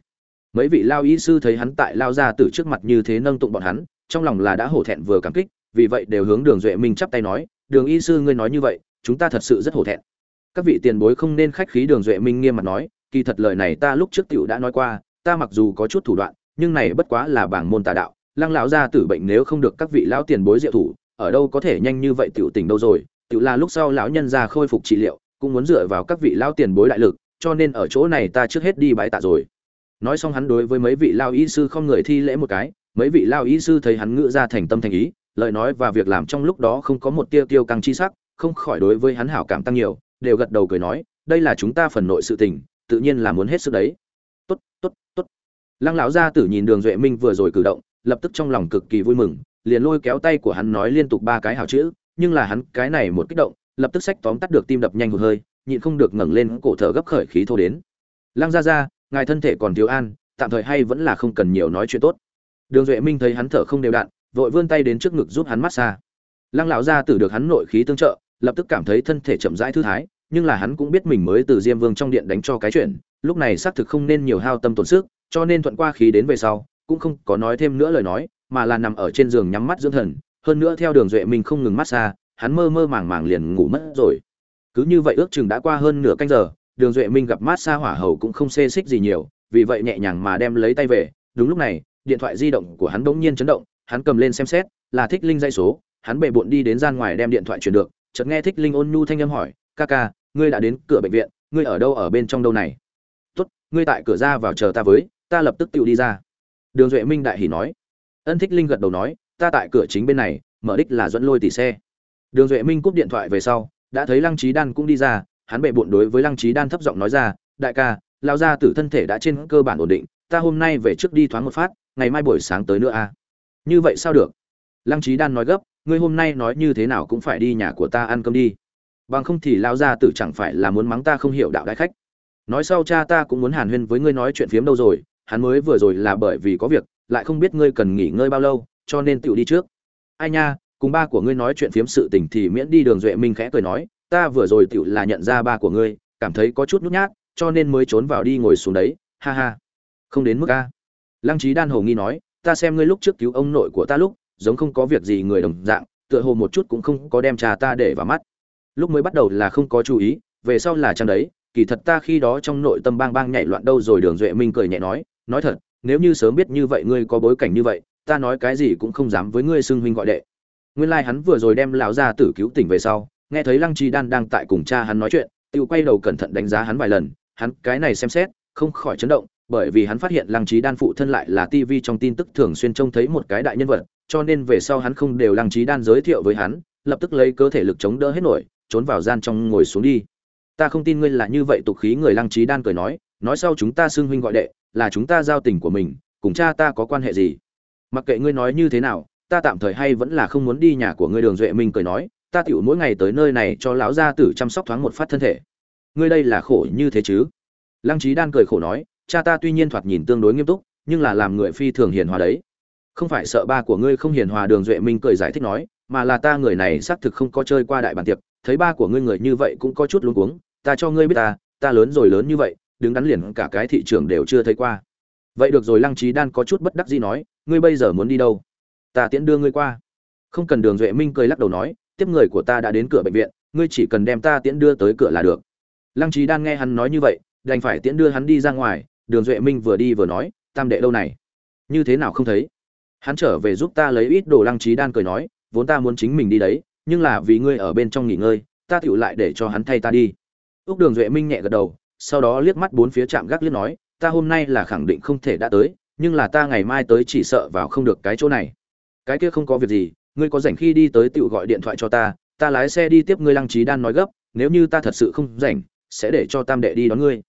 Mấy vị lao y sư thấy hắn tại lao ra từ trước mặt như thế nâng tụng bọn hắn trong lòng là đã hổ thẹn vừa cảm kích, vì vậy đều hướng đường duệ minh chắp tay nói, đường y sư ngươi nói như vậy, chúng ta thật sự rất hổ thẹn. Các vị tiền bối không nên khách khí, đường duệ minh nghiêm mặt nói, kỳ thật lời này ta lúc trước tiểu đã nói qua, ta mặc dù có chút thủ đoạn, nhưng này bất quá là bảng môn tà đạo, lăng lão gia tử bệnh nếu không được các vị lão tiền bối diệu thủ, ở đâu có thể nhanh như vậy tiểu tỉnh đâu rồi, tiểu là lúc sau lão nhân gia khôi phục trị liệu, cũng muốn dựa vào các vị lão tiền bối đại lực, cho nên ở chỗ này ta trước hết đi bái tạ rồi. Nói xong hắn đối với mấy vị lao y sư không người thi lễ một cái mấy vị lao ý sư thấy hắn ngữ ra thành tâm thành ý, lời nói và việc làm trong lúc đó không có một tia tiêu căng chi sắc, không khỏi đối với hắn hảo cảm tăng nhiều, đều gật đầu cười nói, đây là chúng ta phần nội sự tình, tự nhiên là muốn hết sức đấy. Tốt tốt tốt. Lăng lão gia tử nhìn đường duệ minh vừa rồi cử động, lập tức trong lòng cực kỳ vui mừng, liền lôi kéo tay của hắn nói liên tục ba cái hảo chữ, nhưng là hắn cái này một kích động, lập tức sách tóm tắt được tim đập nhanh một hơi, nhịn không được ngẩng lên cổ thở gấp khởi khí thô đến. Lăng gia gia, ngài thân thể còn thiếu an, tạm thời hay vẫn là không cần nhiều nói chuyện tốt đường duệ minh thấy hắn thở không đều đặn vội vươn tay đến trước ngực giúp hắn mát xa. lăng lão gia tử được hắn nội khí tương trợ lập tức cảm thấy thân thể chậm rãi thư thái nhưng là hắn cũng biết mình mới từ diêm vương trong điện đánh cho cái chuyện lúc này xác thực không nên nhiều hao tâm tổn sức cho nên thuận qua khí đến về sau cũng không có nói thêm nữa lời nói mà là nằm ở trên giường nhắm mắt dưỡng thần hơn nữa theo đường duệ minh không ngừng mát xa, hắn mơ mơ màng màng liền ngủ mất rồi cứ như vậy ước chừng đã qua hơn nửa canh giờ đường duệ minh gặp mát xa hỏa hầu cũng không xê xích gì nhiều vì vậy nhẹ nhàng mà đem lấy tay về đúng lúc này điện thoại di động của hắn bỗng nhiên chấn động, hắn cầm lên xem xét, là thích linh dây số, hắn bệ bội đi đến gian ngoài đem điện thoại chuyển được, chợt nghe thích linh ôn nhu thanh âm hỏi, ca ca, ngươi đã đến cửa bệnh viện, ngươi ở đâu ở bên trong đâu này? Tốt, ngươi tại cửa ra vào chờ ta với, ta lập tức tiểu đi ra. Đường duệ minh đại hỉ nói. Ân thích linh gật đầu nói, ta tại cửa chính bên này, mở đích là dẫn lôi tỷ xe. Đường duệ minh cúp điện thoại về sau, đã thấy lăng Chí đan cũng đi ra, hắn bệ bội đối với lăng Chí đan thấp giọng nói ra, đại ca, lão gia tử thân thể đã trên cơ bản ổn định, ta hôm nay về trước đi thoáng một phát ngày mai buổi sáng tới nữa a à? như vậy sao được? Lăng trí đan nói gấp, ngươi hôm nay nói như thế nào cũng phải đi nhà của ta ăn cơm đi. Bằng không thì lao ra tử chẳng phải là muốn mắng ta không hiểu đạo đại khách. Nói sau cha ta cũng muốn hàn huyên với ngươi nói chuyện phiếm đâu rồi, hắn mới vừa rồi là bởi vì có việc, lại không biết ngươi cần nghỉ ngơi bao lâu, cho nên tựu đi trước. Ai nha, cùng ba của ngươi nói chuyện phiếm sự tình thì miễn đi đường duệ minh khẽ cười nói, ta vừa rồi tựu là nhận ra ba của ngươi, cảm thấy có chút nhút nhát, cho nên mới trốn vào đi ngồi xuống đấy, ha ha. Không đến mức a lăng trí đan hồ nghi nói, ta xem ngươi lúc trước cứu ông nội của ta lúc, giống không có việc gì người đồng dạng, tựa hồ một chút cũng không có đem trà ta để vào mắt. Lúc mới bắt đầu là không có chú ý, về sau là chăng đấy, kỳ thật ta khi đó trong nội tâm bang bang nhảy loạn đâu rồi đường duệ minh cười nhẹ nói nói thật, nếu như sớm biết như vậy ngươi có bối cảnh như vậy, ta nói cái gì cũng không dám với ngươi xưng huynh gọi đệ. Nguyên lai hắn vừa rồi đem lão gia tử cứu tỉnh về sau, nghe thấy lăng Chí đan đang tại cùng cha hắn nói chuyện tự quay đầu cẩn thận đánh giá hắn vài lần, hắn cái này xem xét, không khỏi chấn động bởi vì hắn phát hiện lăng trí đan phụ thân lại là TV trong tin tức thường xuyên trông thấy một cái đại nhân vật, cho nên về sau hắn không đều lăng trí đan giới thiệu với hắn, lập tức lấy cơ thể lực chống đỡ hết nổi, trốn vào gian trong ngồi xuống đi. Ta không tin ngươi là như vậy tục khí người lăng trí đan cười nói nói sau chúng ta xưng huynh gọi đệ, là chúng ta giao tình của mình, cùng cha ta có quan hệ gì? Mặc kệ ngươi nói như thế nào, ta tạm thời hay vẫn là không muốn đi nhà của ngươi đường duệ minh cười nói, ta tựu mỗi ngày tới nơi này cho lão gia tử chăm sóc thoáng một phát thân thể. Ngươi đây là khổ như thế chứ? Lăng trí đan cười khổ nói cha ta tuy nhiên thoạt nhìn tương đối nghiêm túc, nhưng là làm người phi thường hiền hòa đấy. Không phải sợ ba của ngươi không hiền hòa đường duệ minh cười giải thích nói, mà là ta người này xác thực không có chơi qua đại bàn tiệc, thấy ba của ngươi người như vậy cũng có chút luống cuống, ta cho ngươi biết ta ta lớn rồi lớn như vậy, đứng đắn liền cả cái thị trường đều chưa thấy qua. Vậy được rồi, lăng trí đan có chút bất đắc dĩ nói, ngươi bây giờ muốn đi đâu? Ta tiễn đưa ngươi qua. Không cần đường duệ minh cười lắc đầu nói, tiếp người của ta đã đến cửa bệnh viện, ngươi chỉ cần đem ta tiễn đưa tới cửa là được. Lăng trí đan nghe hắn nói như vậy, đành phải tiễn đưa hắn đi ra ngoài đường duệ minh vừa đi vừa nói, tam đệ đâu này, như thế nào không thấy? Hắn trở về giúp ta lấy ít đồ lăng trí đan cười nói, vốn ta muốn chính mình đi đấy, nhưng là vì ngươi ở bên trong nghỉ ngơi, ta tựu lại để cho hắn thay ta đi. Úc đường duệ minh nhẹ gật đầu, sau đó liếc mắt bốn phía trạm gác liếc nói, ta hôm nay là khẳng định không thể đã tới, nhưng là ta ngày mai tới chỉ sợ vào không được cái chỗ này. Cái kia không có việc gì, ngươi có rảnh khi đi tới tựu gọi điện thoại cho ta ta lái xe đi tiếp ngươi lăng trí đan nói gấp, nếu như ta thật sự không rảnh, sẽ để cho tam đệ đi đón ngươi.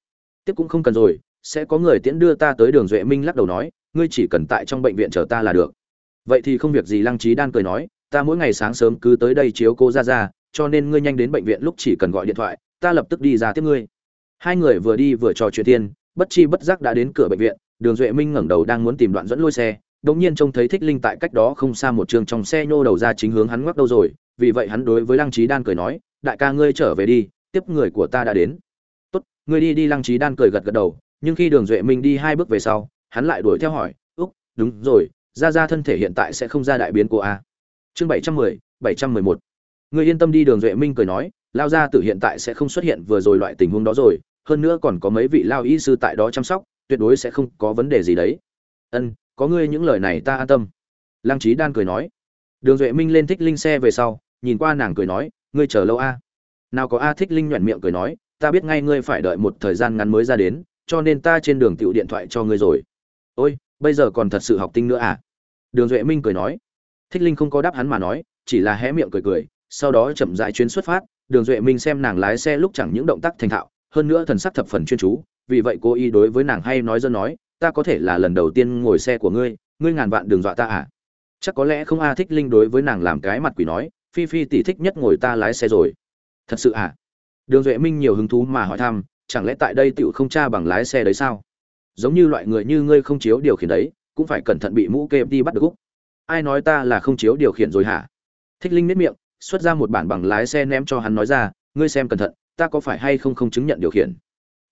Tiếp cũng không cần rồi sẽ có người tiễn đưa ta tới đường duệ minh lắc đầu nói, ngươi chỉ cần tại trong bệnh viện chờ ta là được. Vậy thì không việc gì, lăng trí đan cười nói, ta mỗi ngày sáng sớm cứ tới đây chiếu cô ra ra cho nên ngươi nhanh đến bệnh viện lúc chỉ cần gọi điện thoại, ta lập tức đi ra tiếp ngươi. Hai người vừa đi vừa trò chuyện thiên, bất chi bất giác đã đến cửa bệnh viện, đường duệ minh ngẩng đầu đang muốn tìm đoạn dẫn lôi xe, đột nhiên trông thấy thích linh tại cách đó không xa một trường trong xe nhô đầu ra chính hướng hắn ngoắc đâu rồi, vì vậy hắn đối với lăng trí đan cười nói, đại ca ngươi trở về đi, tiếp người của ta đã đến. Tốt, ngươi đi đi, lăng trí đan cười gật gật đầu nhưng khi đường duệ minh đi hai bước về sau, hắn lại đuổi theo hỏi, úc, đúng rồi, ra ra thân thể hiện tại sẽ không ra đại biến của a à? chương bảy trăm mười, bảy trăm mười một. Ngươi yên tâm đi, đường duệ minh cười nói, lao gia tử hiện tại sẽ không xuất hiện vừa rồi loại tình huống đó rồi, hơn nữa còn có mấy vị lao y sư tại đó chăm sóc, tuyệt đối sẽ không có vấn đề gì đấy. Ân, có ngươi những lời này ta an tâm. Lăng trí đan cười nói. Đường duệ minh lên thích linh xe về sau, nhìn qua nàng cười nói, ngươi chờ lâu a. Nào có a thích linh nhoẹn miệng cười nói, ta biết ngay ngươi phải đợi một thời gian ngắn mới ra đến cho nên ta trên đường tiểu điện thoại cho ngươi rồi. Ôi, bây giờ còn thật sự học tinh nữa à? Đường duệ minh cười nói. Thích linh không có đáp hắn mà nói, chỉ là hé miệng cười cười, sau đó chậm dại chuyến xuất phát. Đường duệ minh xem nàng lái xe lúc chẳng những động tác thành thạo, hơn nữa thần sắc thập phần chuyên chú, vì vậy cô y đối với nàng hay nói dân nói, ta có thể là lần đầu tiên ngồi xe của ngươi ngươi ngàn vạn đường dọa ta à? Chắc có lẽ không a, thích linh đối với nàng làm cái mặt quỷ nói, phi phi tỷ thích nhất ngồi ta lái xe rồi. Thật sự à? Đường duệ minh nhiều hứng thú mà hỏi thăm chẳng lẽ tại đây tựu không tra bằng lái xe đấy sao? Giống như loại người như ngươi không chiếu điều khiển đấy, cũng phải cẩn thận bị mũ kê đi bắt được úc. Ai nói ta là không chiếu điều khiển rồi hả? Thích linh nếp miệng, xuất ra một bản bằng lái xe ném cho hắn nói ra, ngươi xem cẩn thận, ta có phải hay không không chứng nhận điều khiển?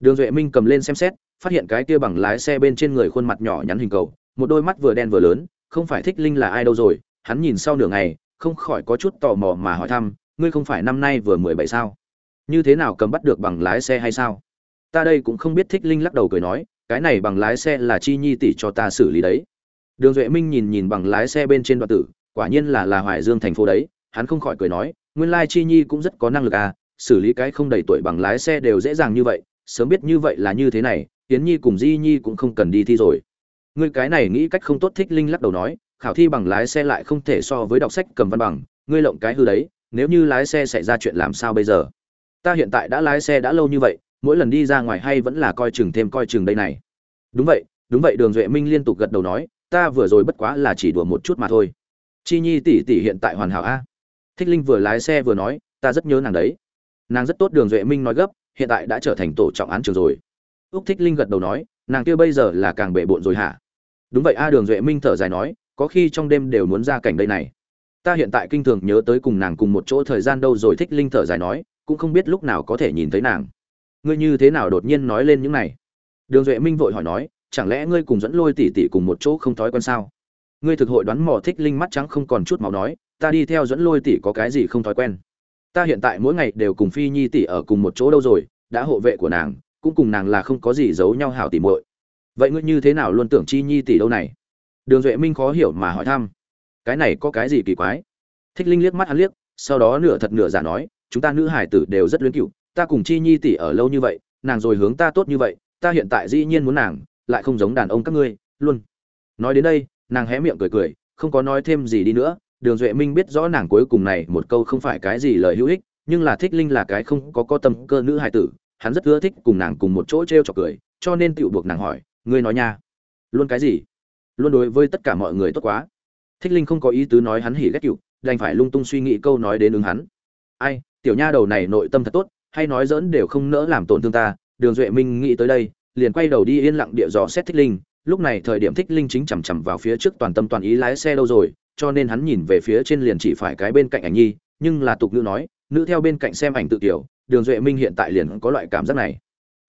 Đường duệ minh cầm lên xem xét, phát hiện cái kia bằng lái xe bên trên người khuôn mặt nhỏ nhắn hình cầu, một đôi mắt vừa đen vừa lớn, không phải thích linh là ai đâu rồi, hắn nhìn sau nửa ngày, không khỏi có chút tò mò mà hỏi thăm, ngươi không phải năm nay vừa mười bảy sao? Như thế nào cầm bắt được bằng lái xe hay sao? Ta đây cũng không biết thích linh lắc đầu cười nói, cái này bằng lái xe là chi nhi tỷ cho ta xử lý đấy. Đường duệ minh nhìn nhìn bằng lái xe bên trên đoạn tử, quả nhiên là là hoài dương thành phố đấy, hắn không khỏi cười nói, nguyên lai chi nhi cũng rất có năng lực à xử lý cái không đầy tuổi bằng lái xe đều dễ dàng như vậy, sớm biết như vậy là như thế này tiến nhi cùng di nhi cũng không cần đi thi rồi. Ngươi cái này nghĩ cách không tốt thích linh lắc đầu nói, khảo thi bằng lái xe lại không thể so với đọc sách cầm văn bằng, ngươi lộng cái hư đấy, nếu như lái xe xảy ra chuyện làm sao bây giờ? Ta hiện tại đã lái xe đã lâu như vậy, mỗi lần đi ra ngoài hay vẫn là coi chừng thêm coi chừng đây này. Đúng vậy đúng vậy, đường duệ minh liên tục gật đầu nói, ta vừa rồi bất quá là chỉ đùa một chút mà thôi. Chi nhi tỷ tỷ hiện tại hoàn hảo a. Thích linh vừa lái xe vừa nói, ta rất nhớ nàng đấy. Nàng rất tốt, đường duệ minh nói gấp, hiện tại đã trở thành tổ trọng án trường rồi. Úc thích linh gật đầu nói, nàng kia bây giờ là càng bể bộn rồi hả? Đúng vậy a, đường duệ minh thở dài nói, có khi trong đêm đều muốn ra cảnh đây này. Ta hiện tại kinh thường nhớ tới cùng nàng cùng một chỗ thời gian đâu rồi, thích linh thở dài nói cũng không biết lúc nào có thể nhìn thấy nàng. Ngươi như thế nào đột nhiên nói lên những này? Đường duệ minh vội hỏi nói, chẳng lẽ ngươi cùng dẫn lôi tỉ tỉ cùng một chỗ không thói quen sao? Ngươi thực hội đoán mò thích linh mắt trắng không còn chút màu nói, ta đi theo dẫn lôi tỉ có cái gì không thói quen? Ta hiện tại mỗi ngày đều cùng phi nhi tỉ ở cùng một chỗ đâu rồi, đã hộ vệ của nàng, cũng cùng nàng là không có gì giấu nhau hảo tỉ muội. Vậy ngươi như thế nào luôn tưởng chi nhi tỷ đâu này? Đường duệ minh khó hiểu mà hỏi thăm. Cái này có cái gì kỳ quái? Thích linh liếc mắt hắn liếc, sau đó nửa thật nửa giả nói chúng ta nữ hải tử đều rất luyến cựu, ta cùng chi nhi tỷ ở lâu như vậy, nàng rồi hướng ta tốt như vậy, ta hiện tại dĩ nhiên muốn nàng, lại không giống đàn ông các ngươi, luôn. Nói đến đây, nàng hé miệng cười cười, không có nói thêm gì đi nữa, đường duệ minh biết rõ nàng cuối cùng này một câu không phải cái gì lời hữu ích, nhưng là thích linh là cái không có có tâm cơ nữ hài tử, hắn rất ưa thích cùng nàng cùng một chỗ t r e o chọc cười, cho nên tựu buộc nàng hỏi, ngươi nói nha, luôn cái gì? Luôn đối với tất cả mọi người tốt quá. Thích linh không có ý tứ nói hắn hỉ ghét cựu, đành phải lung tung suy nghĩ câu nói đến ứng hắn. Ai tiểu nha đầu này nội tâm thật tốt, hay nói dỡn đều không nỡ làm tổn thương ta, đường duệ minh nghĩ tới đây, liền quay đầu đi yên lặng địa dò xét thích linh, lúc này thời điểm thích linh chính chằm chằm vào phía trước toàn tâm toàn ý lái xe đâu rồi, cho nên hắn nhìn về phía trên liền chỉ phải cái bên cạnh ảnh nhi, nhưng là tục ngữ nói, nữ theo bên cạnh xem ảnh tự tiểu, đường duệ minh hiện tại liền có loại cảm giác này.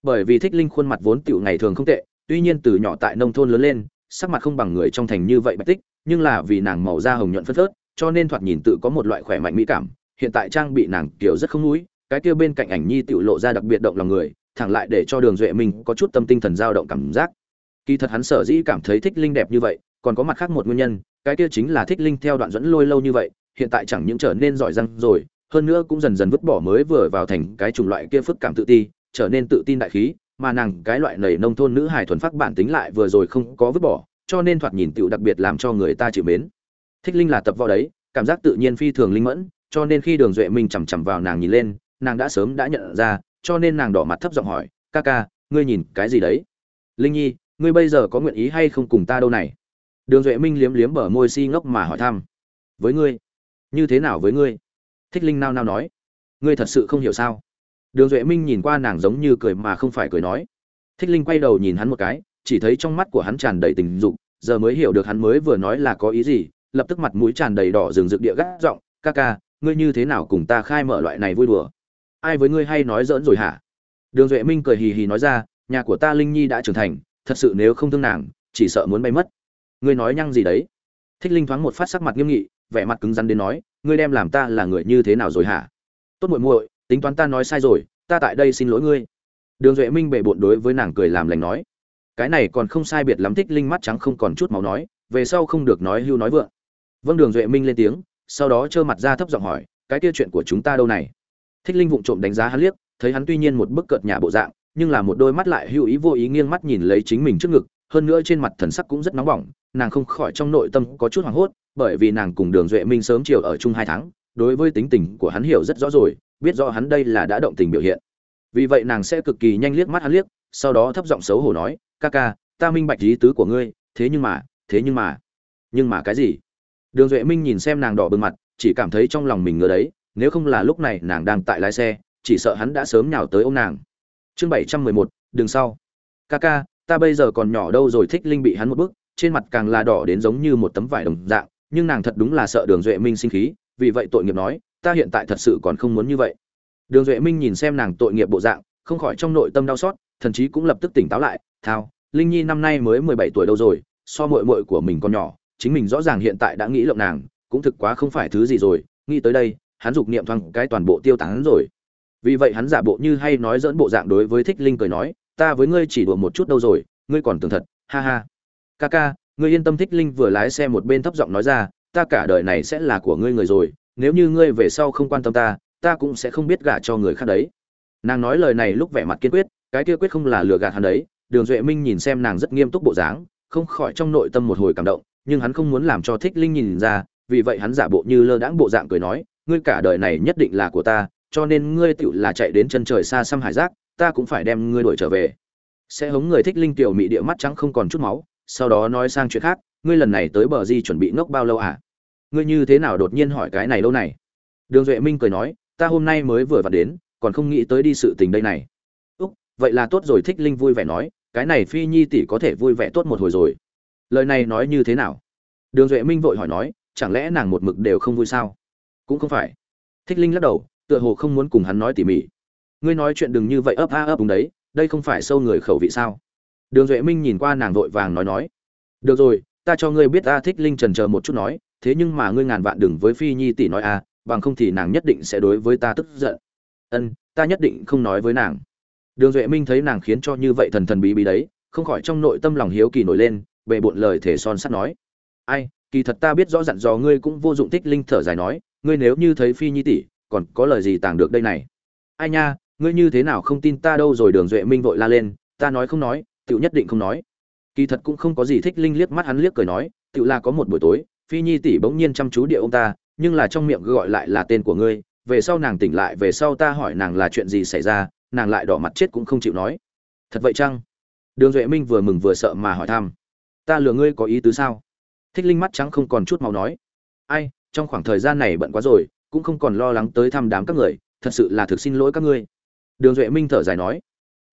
Bởi vì thích linh khuôn mặt vốn tiểu ngày thường không tệ, tuy nhiên từ nhỏ tại nông thôn lớn lên, sắc mặt không bằng người trong thành như vậy bạch tích, nhưng là vì nàng màu da hồng nhuận phất phớt, cho nên thoạt nhìn tự có một loại khỏe mạnh mỹ cảm hiện tại trang bị nàng kiểu rất không núi, cái kia bên cạnh ảnh nhi tiểu lộ ra đặc biệt động lòng người, thẳng lại để cho đường duệ minh có chút tâm tinh thần dao động cảm giác. Kỳ thật hắn sở dĩ cảm thấy thích linh đẹp như vậy, còn có mặt khác một nguyên nhân, cái kia chính là thích linh theo đoạn dẫn lôi lâu như vậy, hiện tại chẳng những trở nên giỏi răng rồi, hơn nữa cũng dần dần vứt bỏ mới vừa vào thành cái chủng loại kia phức cảm tự ti, trở nên tự tin đại khí, mà nàng cái loại nầy nông thôn nữ hài thuần phát bản tính lại vừa rồi không có vứt bỏ, cho nên thoạt nhìn tựu đặc biệt làm cho người ta chịu mến. Thích linh là tập võ đấy, cảm giác tự nhiên phi thường linh mẫn cho nên khi đường duệ minh chằm chằm vào nàng nhìn lên, nàng đã sớm đã nhận ra, cho nên nàng đỏ mặt thấp giọng hỏi, ca ca, ngươi nhìn cái gì đấy? Linh nhi, ngươi bây giờ có nguyện ý hay không cùng ta đâu này? Đường duệ minh liếm liếm bờ môi si ngốc mà hỏi thăm, với ngươi? Như thế nào với ngươi? Thích linh nao nao nói, ngươi thật sự không hiểu sao? Đường duệ minh nhìn qua nàng giống như cười mà không phải cười nói. Thích linh quay đầu nhìn hắn một cái, chỉ thấy trong mắt của hắn tràn đầy tình dục, giờ mới hiểu được hắn mới vừa nói là có ý gì, lập tức mặt mũi tràn đầy đỏ rừng rực địa gác giọng, ca ca ngươi như thế nào cùng ta khai mở loại này vui đùa? Ai với ngươi hay nói dỡn rồi hả? Đường duệ minh cười hì hì nói ra, nhà của ta linh nhi đã trưởng thành, thật sự nếu không thương nàng, chỉ sợ muốn bay mất. Ngươi nói nhăng gì đấy? Thích linh thoáng một phát sắc mặt nghiêm nghị, vẻ mặt cứng rắn đến nói, ngươi đem làm ta là người như thế nào rồi hả? Tốt muội muội, tính toán ta nói sai rồi, ta tại đây xin lỗi ngươi. Đường duệ minh bệ bộn đối với nàng cười làm lành nói, cái này còn không sai biệt lắm, thích linh mắt trắng không còn chút máu nói, về sau không được nói hưu nói vượng. Vâng đường duệ minh lên tiếng sau đó trơ mặt ra thấp giọng hỏi, cái kia chuyện của chúng ta đâu này? Thích linh vụng trộm đánh giá hắn liếc, thấy hắn tuy nhiên một bức cợt nhà bộ dạng, nhưng là một đôi mắt lại hữu ý vô ý nghiêng mắt nhìn lấy chính mình trước ngực, hơn nữa trên mặt thần sắc cũng rất nóng bỏng, nàng không khỏi trong nội tâm có chút hoảng hốt, bởi vì nàng cùng đường duệ minh sớm chiều ở chung hai tháng, đối với tính tình của hắn hiểu rất rõ rồi, biết rõ hắn đây là đã động tình biểu hiện. Vì vậy nàng sẽ cực kỳ nhanh liếc mắt hắn liếc, sau đó thấp giọng xấu hổ nói, ca ca, ta minh bạch ý tứ của ngươi, thế nhưng mà, thế nhưng mà nhưng mà cái gì? Đường duệ minh nhìn xem nàng đỏ bừng mặt chỉ cảm thấy trong lòng mình ngứa đấy nếu không là lúc này nàng đang tại lái xe chỉ sợ hắn đã sớm nhào tới ô m nàng. Chương bảy trăm mười một đường sau. Ca ca ta bây giờ còn nhỏ đâu rồi thích linh bị hắn một bước, trên mặt càng là đỏ đến giống như một tấm vải đồng dạng nhưng nàng thật đúng là sợ đường duệ minh sinh khí vì vậy tội nghiệp nói ta hiện tại thật sự còn không muốn như vậy. Đường duệ minh nhìn xem nàng tội nghiệp bộ dạng không khỏi trong nội tâm đau xót thần chí cũng lập tức tỉnh táo lại thao linh nhi năm nay mới mười bảy tuổi đâu rồi so mội mội của mình còn nhỏ chính mình rõ ràng hiện tại đã nghĩ lộng nàng, cũng thực quá không phải thứ gì rồi, nghĩ tới đây, hắn dục niệm thoáng cái toàn bộ tiêu tán rồi. Vì vậy hắn giả bộ như hay nói dỡn bộ dạng đối với thích linh cười nói, ta với ngươi chỉ đùa một chút đâu rồi, ngươi còn tưởng thật, ha ha. Ca ca, ngươi yên tâm thích linh vừa lái xe một bên thấp giọng nói ra, ta cả đời này sẽ là của ngươi người rồi, nếu như ngươi về sau không quan tâm ta ta cũng sẽ không biết gả cho người khác đấy. Nàng nói lời này lúc vẻ mặt kiên quyết, cái kia quyết không là lừa gạt hắn đấy, đường duệ minh nhìn xem nàng rất nghiêm túc bộ dáng, không khỏi trong nội tâm một hồi cảm động nhưng hắn không muốn làm cho thích linh nhìn ra, vì vậy hắn giả bộ như lơ đãng bộ dạng cười nói, ngươi cả đời này nhất định là của ta, cho nên ngươi tựu là chạy đến chân trời xa xăm hải giác, ta cũng phải đem ngươi đuổi trở về. Sẽ hống người thích linh tiểu mị địa mắt trắng không còn chút máu, sau đó nói sang chuyện khác, ngươi lần này tới bờ di chuẩn bị ngốc bao lâu à? Ngươi như thế nào đột nhiên hỏi cái này lâu này? Đường duệ minh cười nói, ta hôm nay mới vừa vặn đến, còn không nghĩ tới đi sự tình đây này. Úc, vậy là tốt rồi. Thích linh vui vẻ nói, cái này phi nhi tỷ có thể vui vẻ tốt một hồi rồi lời này nói như thế nào? Đường duệ minh vội hỏi nói, chẳng lẽ nàng một mực đều không vui sao? Cũng không phải. Thích linh lắc đầu, tựa hồ không muốn cùng hắn nói tỉ mỉ. Ngươi nói chuyện đừng như vậy ấp a ấp đúng đấy, đây không phải sâu người khẩu vị sao? Đường duệ minh nhìn qua nàng vội vàng nói nói. Được rồi, ta cho ngươi biết ta thích linh trần chờ một chút nói, thế nhưng mà ngươi ngàn vạn đừng với phi nhi tỷ nói a, bằng không thì nàng nhất định sẽ đối với ta tức giận. Ân, ta nhất định không nói với nàng. Đường duệ minh thấy nàng khiến cho như vậy thần thần bí bí đấy, không khỏi trong nội tâm lòng hiếu kỳ nổi lên bệ bộn lời thể son sắt nói. Ai, kỳ thật ta biết rõ dặn dò ngươi cũng vô dụng thích linh thở dài nói, ngươi nếu như thấy phi nhi tỷ, còn có lời gì tàng được đây này? Ai nha, ngươi như thế nào không tin ta đâu rồi đường duệ minh vội la lên, ta nói không nói tựu nhất định không nói. Kỳ thật cũng không có gì thích linh liếc mắt hắn liếc cười nói tựu là có một buổi tối, phi nhi tỷ bỗng nhiên chăm chú địa ông ta, nhưng là trong miệng gọi lại là tên của ngươi, về sau nàng tỉnh lại, về sau ta hỏi nàng là chuyện gì xảy ra, nàng lại đỏ mặt chết cũng không chịu nói. Thật vậy chăng? Đường duệ minh vừa mừng vừa sợ mà hỏi thăm ta lừa ngươi có ý tứ sao? Thích linh mắt trắng không còn chút màu nói. Ai, trong khoảng thời gian này bận quá rồi, cũng không còn lo lắng tới thăm đám các người, thật sự là thực xin lỗi các ngươi. Đường duệ minh thở dài nói.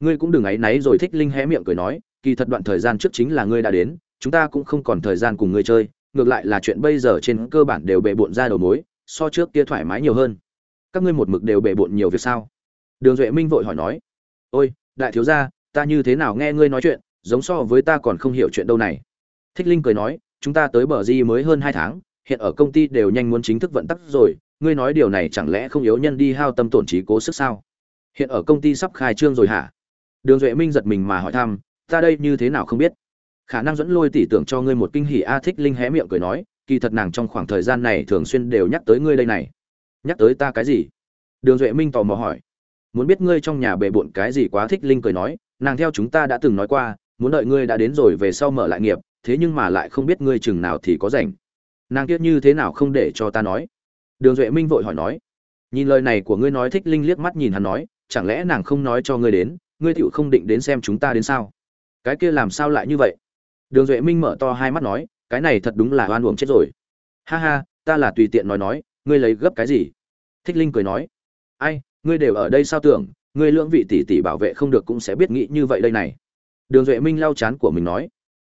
Ngươi cũng đừng áy náy rồi, thích linh hé miệng cười nói, kỳ thật đoạn thời gian trước chính là ngươi đã đến, chúng ta cũng không còn thời gian cùng ngươi chơi, ngược lại là chuyện bây giờ trên cơ bản đều bề bộn ra đầu mối, so trước kia thoải mái nhiều hơn. Các ngươi một mực đều bề bộn nhiều việc sao? Đường duệ minh vội hỏi nói. Ôi, đại thiếu gia, ta như thế nào nghe ngươi nói chuyện giống so với ta còn không hiểu chuyện đâu này. Thích linh cười nói, chúng ta tới bờ di mới hơn hai tháng, hiện ở công ty đều nhanh muốn chính thức vận tắc rồi, ngươi nói điều này chẳng lẽ không yếu nhân đi hao tâm tổn trí cố sức sao? Hiện ở công ty sắp khai trương rồi hả? Đường duệ minh giật mình mà hỏi thăm, ta đây như thế nào không biết? Khả năng dẫn lôi tỷ tưởng cho ngươi một kinh hỉ a, thích linh hé miệng cười nói, kỳ thật nàng trong khoảng thời gian này thường xuyên đều nhắc tới ngươi đây này. Nhắc tới ta cái gì? Đường duệ minh tò mò hỏi. Muốn biết ngươi trong nhà bề bộn cái gì quá, thích linh cười nói, nàng theo chúng ta đã từng nói qua muốn đợi ngươi đã đến rồi về sau mở lại nghiệp, thế nhưng mà lại không biết ngươi chừng nào thì có rảnh. Nàng kiết như thế nào không để cho ta nói. Đường duệ minh vội hỏi nói, nhìn lời này của ngươi nói thích linh liếc mắt nhìn hắn nói, chẳng lẽ nàng không nói cho ngươi đến, ngươi tựu không định đến xem chúng ta đến sao? Cái kia làm sao lại như vậy? Đường duệ minh mở to hai mắt nói, cái này thật đúng là oan uổng chết rồi. Ha ha, ta là tùy tiện nói nói, ngươi lấy gấp cái gì? Thích linh cười nói, ai, ngươi đều ở đây sao tưởng, ngươi lưỡng vị tỷ tỷ bảo vệ không được cũng sẽ biết nghĩ như vậy đây này đường duệ minh lau chán của mình nói,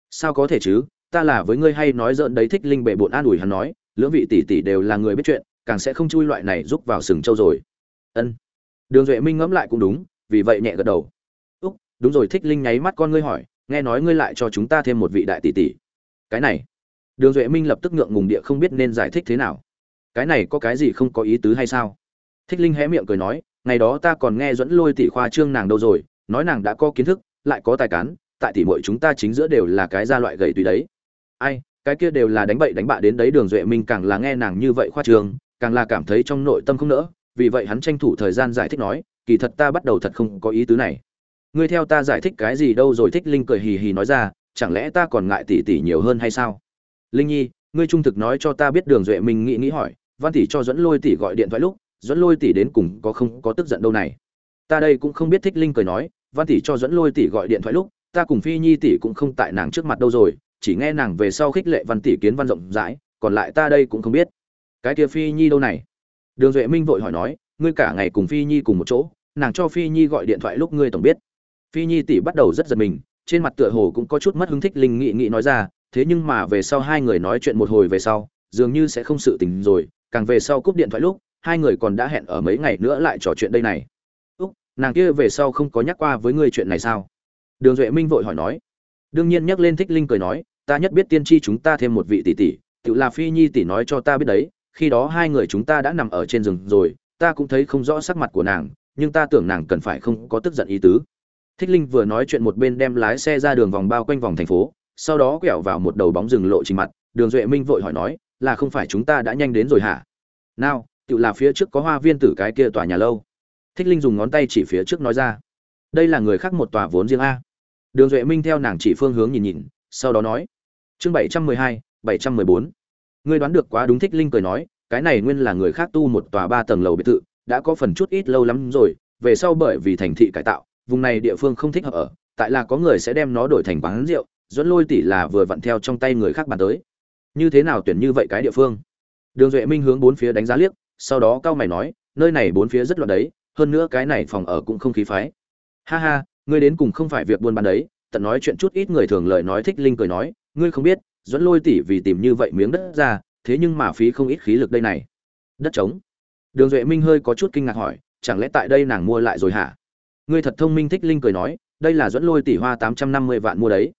sao có thể chứ? Ta là với ngươi hay nói dợn đấy thích linh bệ bộn an ủi hắn nói, lưỡng vị tỷ tỷ đều là người biết chuyện, càng sẽ không chui loại này giúp vào sừng châu rồi. Ân. Đường duệ minh ngẫm lại cũng đúng, vì vậy nhẹ gật đầu. Úc, đúng rồi, thích linh nháy mắt con ngươi hỏi, nghe nói ngươi lại cho chúng ta thêm một vị đại tỷ tỷ. Cái này? Đường duệ minh lập tức ngượng ngùng địa không biết nên giải thích thế nào. Cái này có cái gì không có ý tứ hay sao? Thích linh hé miệng cười nói, ngày đó ta còn nghe dẫn lôi tỷ khoa trương nàng đâu rồi, nói nàng đã có kiến thức lại có tài cán, tại tỷ muội chúng ta chính giữa đều là cái gia loại gầy tùy đấy. Ai, cái kia đều là đánh bậy đánh bạ đến đấy đường duệ minh càng là nghe nàng như vậy khoa trương càng là cảm thấy trong nội tâm không nỡ, vì vậy hắn tranh thủ thời gian giải thích nói, kỳ thật ta bắt đầu thật không có ý tứ này. Ngươi theo ta giải thích cái gì đâu rồi? Thích linh cười hì hì nói ra, chẳng lẽ ta còn ngại tỷ tỷ nhiều hơn hay sao? Linh nhi, ngươi trung thực nói cho ta biết đường duệ minh nghĩ nghĩ hỏi, văn tỷ cho dẫn lôi tỷ gọi điện thoại lúc dẫn lôi tỷ đến cùng có không có tức giận đâu này? Ta đây cũng không biết, thích linh cười nói văn tỷ cho dẫn lôi tỷ gọi điện thoại lúc, ta cùng phi nhi tỷ cũng không tại nàng trước mặt đâu rồi, chỉ nghe nàng về sau khích lệ văn tỷ kiến văn rộng rãi, còn lại ta đây cũng không biết. Cái kia phi nhi đâu này? Đường duệ minh vội hỏi nói, ngươi cả ngày cùng phi nhi cùng một chỗ, nàng cho phi nhi gọi điện thoại lúc ngươi tổng biết. Phi nhi tỷ bắt đầu rất giật mình, trên mặt tựa hồ cũng có chút mất hứng thích linh nghị nghị nói ra, thế nhưng mà về sau hai người nói chuyện một hồi về sau, dường như sẽ không sự tình rồi, càng về sau cúp điện thoại lúc, hai người còn đã hẹn ở mấy ngày nữa lại trò chuyện đây này nàng kia về sau không có nhắc qua với ngươi chuyện này sao? Đường duệ minh vội hỏi nói. Đương nhiên nhắc lên thích linh cười nói, ta nhất biết tiên tri chúng ta thêm một vị tỷ tỷ, tự là phi nhi tỷ nói cho ta biết đấy, khi đó hai người chúng ta đã nằm ở trên rừng rồi, ta cũng thấy không rõ sắc mặt của nàng, nhưng ta tưởng nàng cần phải không có tức giận ý tứ. Thích linh vừa nói chuyện một bên đem lái xe ra đường vòng bao quanh vòng thành phố, sau đó quẹo vào một đầu bóng rừng lộ trình mặt, đường duệ minh vội hỏi nói, là không phải chúng ta đã nhanh đến rồi hả? Nào, tự là phía trước có hoa viên tử cái kia tòa nhà lâu thích linh dùng ngón tay chỉ phía trước nói ra. Đây là người khác một tòa vốn riêng a. Đường duệ minh theo nàng chỉ phương hướng nhìn nhìn, sau đó nói. Chương bảy trăm mười hai, bảy trăm mười bốn. Ngươi đoán được quá đúng, thích linh cười nói, cái này nguyên là người khác tu một tòa ba tầng lầu biệt thự, đã có phần chút ít lâu lắm rồi, về sau bởi vì thành thị cải tạo, vùng này địa phương không thích hợp ở, tại là có người sẽ đem nó đổi thành quán rượu, dẫn lôi tỷ là vừa vặn theo trong tay người khác bàn tới. Như thế nào tuyển như vậy cái địa phương? Đường duệ minh hướng bốn phía đánh giá liếc, sau đó cao mày nói, nơi này bốn phía rất loạn đấy hơn nữa cái này phòng ở cũng không khí phái. Ha ha, ngươi đến cùng không phải việc buôn bán đấy, tận nói chuyện chút ít người thường lời nói thích linh cười nói, ngươi không biết, dẫn lôi tỷ vì tìm như vậy miếng đất ra, thế nhưng mà phí không ít khí lực đây này. Đất trống. Đường duệ minh hơi có chút kinh ngạc hỏi, chẳng lẽ tại đây nàng mua lại rồi hả? Ngươi thật thông minh thích linh cười nói, đây là dẫn lôi tỷ hoa tám trăm năm mươi vạn mua đấy.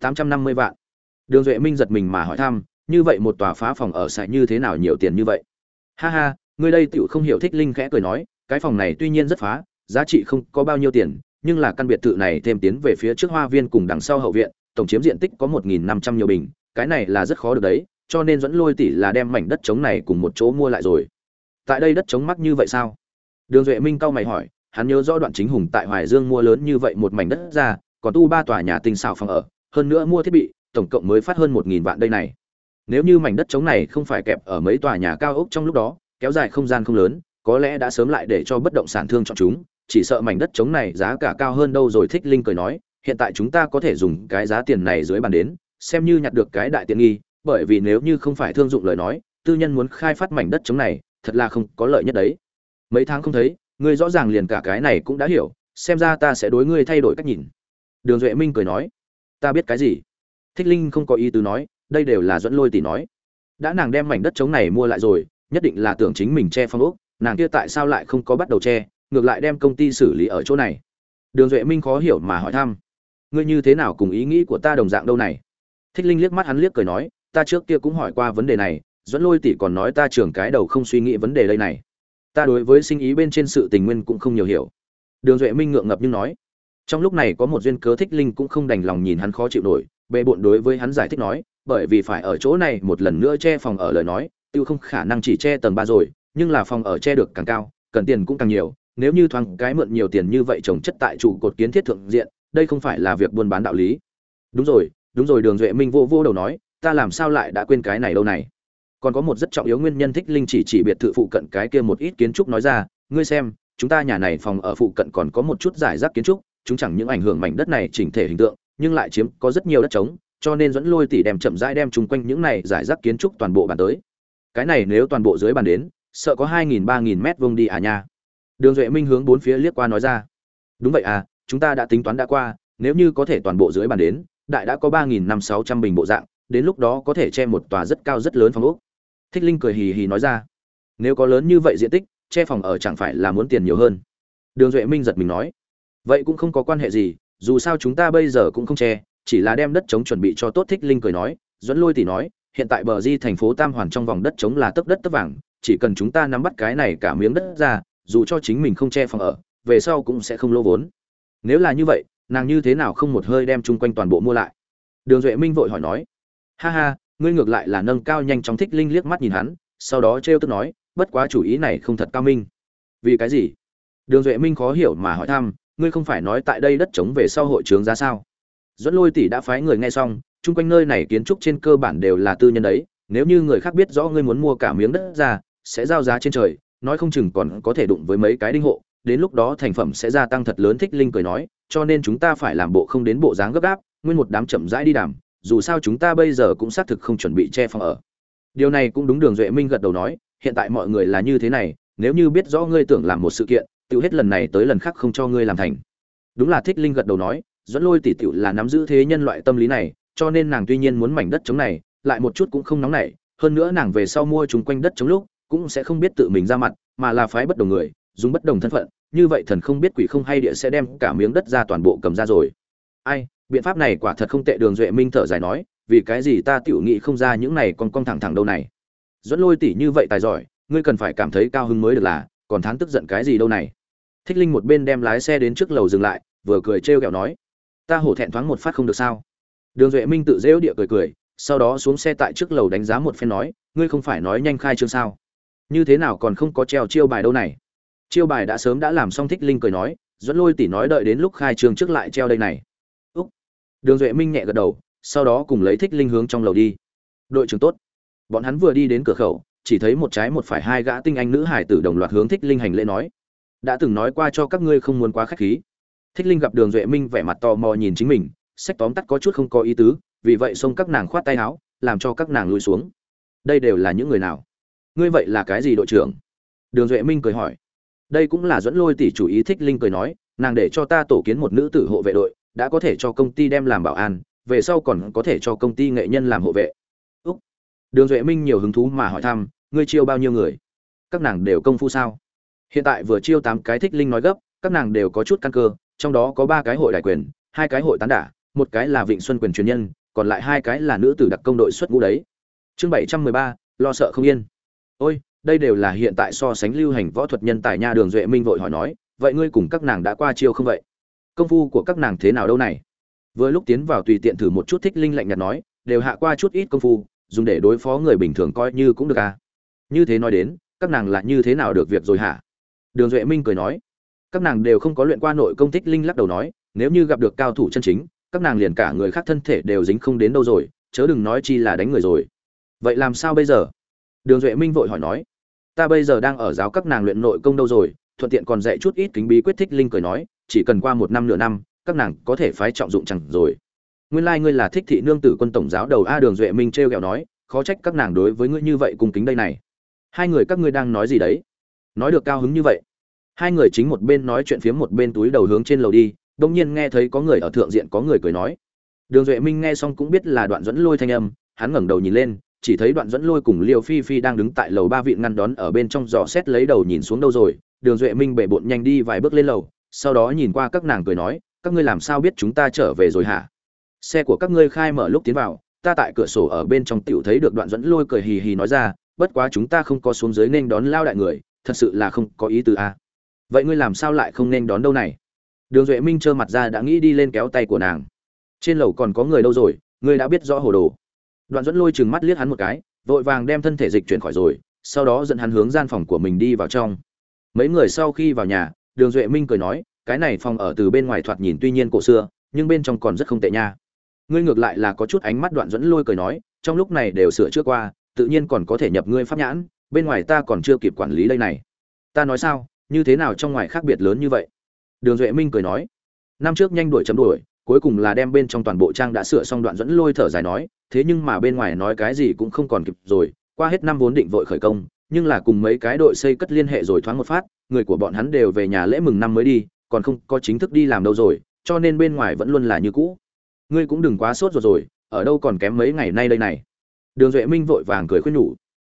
Tám trăm năm mươi vạn. Đường duệ minh giật mình mà hỏi thăm, như vậy một tòa phá phòng ở xài như thế nào nhiều tiền như vậy? Ha ha, ngươi đây tựu không hiểu thích linh khẽ cười nói cái phòng này tuy nhiên rất phá, giá trị không có bao nhiêu tiền, nhưng là căn biệt thự này thêm tiến về phía trước hoa viên cùng đằng sau hậu viện, tổng chiếm diện tích có một nghìn năm trăm nhiều bình, cái này là rất khó được đấy, cho nên dẫn lôi tỷ là đem mảnh đất trống này cùng một chỗ mua lại rồi. Tại đây đất trống mắc như vậy sao? Đường duệ minh cao mày hỏi, hắn nhớ rõ đoạn chính hùng tại hoài dương mua lớn như vậy một mảnh đất ra, còn tu ba tòa nhà tinh xảo phòng ở, hơn nữa mua thiết bị, tổng cộng mới phát hơn một nghìn vạn đây này. Nếu như mảnh đất trống này không phải kẹp ở mấy tòa nhà cao ốc trong lúc đó, kéo dài không gian không lớn có lẽ đã sớm lại để cho bất động sản thương chọn chúng, chỉ sợ mảnh đất trống này giá cả cao hơn đâu rồi, thích linh cười nói, hiện tại chúng ta có thể dùng cái giá tiền này dưới bàn đến, xem như nhặt được cái đại tiện nghi, bởi vì nếu như không phải thương dụng lời nói, tư nhân muốn khai phát mảnh đất trống này, thật là không có lợi nhất đấy. Mấy tháng không thấy, ngươi rõ ràng liền cả cái này cũng đã hiểu, xem ra ta sẽ đối ngươi thay đổi cách nhìn. Đường duệ minh cười nói, ta biết cái gì? Thích linh không có ý tứ nói, đây đều là dẫn lôi tỷ nói. Đã nàng đem mảnh đất trống này mua lại rồi, nhất định là tưởng chính mình che phong ốc nàng kia tại sao lại không có bắt đầu che, ngược lại đem công ty xử lý ở chỗ này. Đường duệ minh khó hiểu mà hỏi thăm, ngươi như thế nào cùng ý nghĩ của ta đồng dạng đâu này? Thích linh liếc mắt hắn liếc cười nói, ta trước kia cũng hỏi qua vấn đề này, dẫn lôi tỷ còn nói ta trưởng cái đầu không suy nghĩ vấn đề đây này. Ta đối với sinh ý bên trên sự tình nguyên cũng không nhiều hiểu. Đường duệ minh ngượng ngập nhưng nói. Trong lúc này có một duyên cớ thích linh cũng không đành lòng nhìn hắn khó chịu nổi bệ bộn đối với hắn giải thích nói, bởi vì phải ở chỗ này một lần nữa che phòng ở lời nói, tiêu không khả năng chỉ che tầng ba rồi nhưng là phòng ở che được càng cao, cần tiền cũng càng nhiều, nếu như thoáng cái mượn nhiều tiền như vậy trồng chất tại trụ cột kiến thiết thượng diện, đây không phải là việc buôn bán đạo lý. Đúng rồi đúng rồi, đường duệ minh vô vô đầu nói, ta làm sao lại đã quên cái này đâu này? Còn có một rất trọng yếu nguyên nhân thích linh chỉ chỉ biệt thự phụ cận cái kia một ít kiến trúc nói ra, ngươi xem, chúng ta nhà này phòng ở phụ cận còn có một chút giải rác kiến trúc, chúng chẳng những ảnh hưởng mảnh đất này chỉnh thể hình tượng, nhưng lại chiếm có rất nhiều đất trống, cho nên dẫn lôi tỷ đem chậm rãi đem chung quanh những này giải rác kiến trúc toàn bộ bàn tới. Cái này nếu toàn bộ dưới bàn đến sợ có hai nghìn ba nghìn mét vuông đi à nha. Đường duệ minh hướng bốn phía liếc qua nói ra. Đúng vậy à chúng ta đã tính toán đã qua, nếu như có thể toàn bộ dưới bàn đến, đại đã có ba nghìn năm sáu trăm bình bộ dạng, đến lúc đó có thể che một tòa rất cao rất lớn phòng ốc. Thích linh cười hì hì nói ra. Nếu có lớn như vậy diện tích, che phòng ở chẳng phải là muốn tiền nhiều hơn. Đường duệ minh giật mình nói. Vậy cũng không có quan hệ gì, dù sao chúng ta bây giờ cũng không che, chỉ là đem đất chống chuẩn bị cho tốt thích linh cười nói dẫn lôi thì nói, hiện tại bờ di thành phố tam hoàn trong vòng đất chống là tấc đất tấc vàng chỉ cần chúng ta nắm bắt cái này cả miếng đất ra, dù cho chính mình không che phòng ở, về sau cũng sẽ không lỗ vốn. Nếu là như vậy, nàng như thế nào không một hơi đem chung quanh toàn bộ mua lại? Đường duệ minh vội hỏi nói. Ha ha, ngươi ngược lại là nâng cao nhanh chóng thích linh liếc mắt nhìn hắn, sau đó trêu tức nói, bất quá chủ ý này không thật cao minh. Vì cái gì? Đường duệ minh khó hiểu mà hỏi thăm, ngươi không phải nói tại đây đất trống về sau hội trướng ra sao? Dẫn lôi tỷ đã phái người nghe xong, chung quanh nơi này kiến trúc trên cơ bản đều là tư nhân đấy, nếu như người khác biết rõ ngươi muốn mua cả miếng đất ra sẽ giao giá trên trời, nói không chừng còn có thể đụng với mấy cái đinh hộ, đến lúc đó thành phẩm sẽ gia tăng thật lớn, thích linh cười nói, cho nên chúng ta phải làm bộ không đến bộ dáng gấp gáp, nguyên một đám chậm rãi đi đàm, dù sao chúng ta bây giờ cũng xác thực không chuẩn bị che phòng ở. Điều này cũng đúng đường duệ minh gật đầu nói, hiện tại mọi người là như thế này, nếu như biết rõ ngươi tưởng làm một sự kiện tự hết lần này tới lần khác không cho ngươi làm thành. Đúng là thích linh gật đầu nói, dẫn lôi tỷ tiểu là nắm giữ thế nhân loại tâm lý này, cho nên nàng tuy nhiên muốn mảnh đất chống này, lại một chút cũng không nóng nảy, hơn nữa nàng về sau mua chúng quanh đất chống lúc cũng sẽ không biết tự mình ra mặt, mà là phái bất đồng người, dùng bất đồng thân phận. Như vậy thần không biết quỷ không hay địa sẽ đem cả miếng đất ra toàn bộ cầm ra rồi. Ai, biện pháp này quả thật không tệ, đường duệ minh thở dài nói, vì cái gì ta tiểu nghị không ra những này còn cong thẳng thẳng đâu này. Dẫn lôi tỷ như vậy tài giỏi, ngươi cần phải cảm thấy cao hứng mới được là, còn thán tức giận cái gì đâu này. Thích linh một bên đem lái xe đến trước lầu dừng lại, vừa cười trêu ghẹo nói, ta hổ thẹn thoáng một phát không được sao. Đường duệ minh tự rêu địa cười cười, sau đó xuống xe tại trước lầu đánh giá một phen nói, ngươi không phải nói nhanh khai trương sao như thế nào còn không có treo chiêu bài đâu này? Chiêu bài đã sớm đã làm xong thích linh cười nói dẫn lôi tỷ nói đợi đến lúc khai trường trước lại treo đây này. Úc. Đường duệ minh nhẹ gật đầu, sau đó cùng lấy thích linh hướng trong lầu đi. Đội trưởng tốt. Bọn hắn vừa đi đến cửa khẩu, chỉ thấy một trái một phải hai gã tinh anh nữ hải tử đồng loạt hướng thích linh hành lễ nói. Đã từng nói qua cho các ngươi không muốn quá khách khí. Thích linh gặp đường duệ minh vẻ mặt tò mò nhìn chính mình, sách tóm tắt có chút không có ý tứ, vì vậy xông các nàng khoát tay áo, làm cho các nàng lùi xuống. Đây đều là những người nào? Ngươi vậy là cái gì đội trưởng? Đường duệ minh cười hỏi. Đây cũng là dẫn lôi tỷ chủ ý thích linh cười nói, nàng để cho ta tổ kiến một nữ tử hộ vệ đội, đã có thể cho công ty đem làm bảo an, về sau còn có thể cho công ty nghệ nhân làm hộ vệ. Úc. Đường duệ minh nhiều hứng thú mà hỏi thăm, ngươi chiêu bao nhiêu người? Các nàng đều công phu sao? Hiện tại vừa chiêu tám cái thích linh nói gấp, các nàng đều có chút căn cơ, trong đó có ba cái hội đại quyền, hai cái hội tán đả, một cái là vịnh xuân quyền truyền nhân, còn lại hai cái là nữ tử đặc công đội xuất ngũ đấy. Chương bảy trăm mười ba, lo sợ không yên ôi, đây đều là hiện tại so sánh lưu hành võ thuật nhân tài nha đường duệ minh vội hỏi nói, vậy ngươi cùng các nàng đã qua chiêu không vậy? Công phu của các nàng thế nào đâu này? Vừa lúc tiến vào tùy tiện thử một chút thích linh lạnh nhạt nói, đều hạ qua chút ít công phu, dùng để đối phó người bình thường coi như cũng được à? Như thế nói đến, các nàng là như thế nào được việc rồi hả? Đường duệ minh cười nói, các nàng đều không có luyện qua nội công thích linh lắc đầu nói, nếu như gặp được cao thủ chân chính, các nàng liền cả người khác thân thể đều dính không đến đâu rồi, chớ đừng nói chi là đánh người rồi. Vậy làm sao bây giờ? Đường duệ minh vội hỏi nói, ta bây giờ đang ở giáo các nàng luyện nội công đâu rồi? Thuận tiện còn dạy chút ít kính bí quyết thích linh cười nói, chỉ cần qua một năm nửa năm, các nàng có thể phái trọng dụng chẳng rồi. Nguyên lai ngươi là thích thị nương tử quân tổng giáo đầu a. Đường duệ minh t r kẹo nói, khó trách các nàng đối với ngươi như vậy cùng kính đây này. Hai người các ngươi đang nói gì đấy? Nói được cao hứng như vậy. Hai người chính một bên nói chuyện phía một bên túi đầu hướng trên lầu đi đông nhiên nghe thấy có người ở thượng diện có người cười nói. Đường duệ minh nghe xong cũng biết là đoạn dẫn lôi thanh âm, hắn ngẩng đầu nhìn lên chỉ thấy đoạn dẫn lôi cùng liêu phi phi đang đứng tại lầu ba vị ngăn đón ở bên trong giò xét lấy đầu nhìn xuống đâu rồi. Đường duệ minh bể bộn nhanh đi vài bước lên lầu, sau đó nhìn qua các nàng cười nói, các ngươi làm sao biết chúng ta trở về rồi hả? Xe của các ngươi khai mở lúc tiến vào, ta tại cửa sổ ở bên trong tiểu thấy được đoạn dẫn lôi cười hì hì nói ra, bất quá chúng ta không có xuống dưới nên đón lao đại người, thật sự là không có ý từ a à. vậy ngươi làm sao lại không nên đón đâu này? Đường duệ minh trơ mặt ra đã nghĩ đi lên kéo tay của nàng. Trên lầu còn có người đâu rồi, ngươi đã biết rõ hồ đồ đoạn dẫn lôi chừng mắt liếc hắn một cái, vội vàng đem thân thể dịch chuyển khỏi rồi, sau đó dẫn hắn hướng gian phòng của mình đi vào trong. Mấy người sau khi vào nhà, đường duệ minh cười nói, cái này phòng ở từ bên ngoài thoạt nhìn tuy nhiên cổ xưa, nhưng bên trong còn rất không tệ nha. Ngươi ngược lại là có chút ánh mắt đoạn dẫn lôi cười nói, trong lúc này đều sửa chữa qua, tự nhiên còn có thể nhập ngươi pháp nhãn, bên ngoài ta còn chưa kịp quản lý đây này. Ta nói sao? Như thế nào trong ngoài khác biệt lớn như vậy? Đường duệ minh cười nói, năm trước nhanh đuổi chấm đuổi cuối cùng là đem bên trong toàn bộ trang đã sửa xong đoạn dẫn lôi thở dài nói, thế nhưng mà bên ngoài nói cái gì cũng không còn kịp rồi, qua hết năm vốn định vội khởi công, nhưng là cùng mấy cái đội xây cất liên hệ rồi thoáng một phát, người của bọn hắn đều về nhà lễ mừng năm mới đi, còn không có chính thức đi làm đâu rồi, cho nên bên ngoài vẫn luôn là như cũ. Ngươi cũng đừng quá sốt rồi rồi, ở đâu còn kém mấy ngày nay đây này. Đường duệ minh vội vàng cười khuyên nhủ.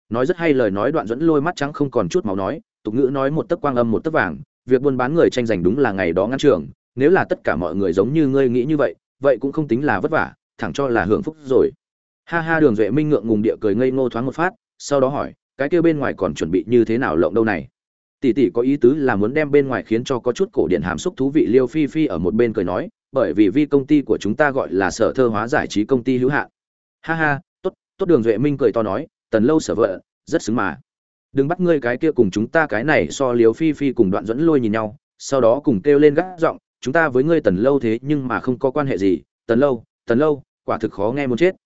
Nói rất hay lời nói đoạn dẫn lôi mắt trắng không còn chút máu nói, tục ngữ nói một tấc quang âm một tấc vàng, việc buôn bán người tranh giành đúng là ngày đó ngăn trường nếu là tất cả mọi người giống như ngươi nghĩ như vậy vậy cũng không tính là vất vả, thẳng cho là hưởng phúc rồi. Ha ha, đường duệ minh ngượng ngùng địa cười ngây ngô thoáng một phát, sau đó hỏi, cái kia bên ngoài còn chuẩn bị như thế nào lộng đâu này? Tỷ tỷ có ý tứ là muốn đem bên ngoài khiến cho có chút cổ điển hàm xúc thú vị liêu phi phi ở một bên cười nói, bởi vì vi công ty của chúng ta gọi là sở thơ hóa giải trí công ty hữu hạn. Ha ha, tốt tốt, đường duệ minh cười to nói, tần lâu sở vợ, rất xứng mà. Đừng bắt ngươi cái kia cùng chúng ta cái này so liêu phi phi cùng đoạn dẫn lôi nhìn nhau, sau đó cùng kêu lên gác giọng chúng ta với ngươi tần lâu thế nhưng mà không có quan hệ gì, tần lâu tần lâu, quả thực khó nghe muốn chết.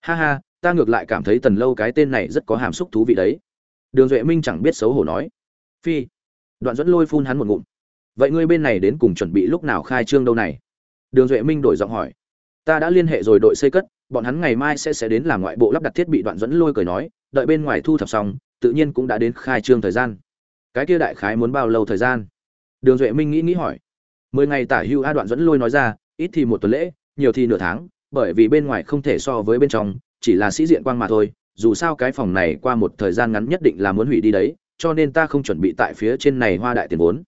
Ha ha, ta ngược lại cảm thấy tần lâu cái tên này rất có hàm xúc thú vị đấy. Đường duệ minh chẳng biết xấu hổ nói. Phi. Đoạn dẫn lôi phun hắn một ngụm. Vậy ngươi bên này đến cùng chuẩn bị lúc nào khai trương đâu này? Đường duệ minh đổi giọng hỏi. Ta đã liên hệ rồi đội xây cất, bọn hắn ngày mai sẽ sẽ đến làm ngoại bộ lắp đặt thiết bị đoạn dẫn lôi cười nói, đợi bên ngoài thu thập xong, tự nhiên cũng đã đến khai trương thời gian. Cái kia đại khái muốn bao lâu thời gian? Đường duệ minh nghĩ nghĩ hỏi mười ngày tả hưu a đoạn dẫn lôi nói ra, ít thì một tuần lễ, nhiều thì nửa tháng, bởi vì bên ngoài không thể so với bên trong, chỉ là sĩ diện quang mà thôi, dù sao cái phòng này qua một thời gian ngắn nhất định là muốn hủy đi đấy, cho nên ta không chuẩn bị tại phía trên này hoa đại tiền vốn.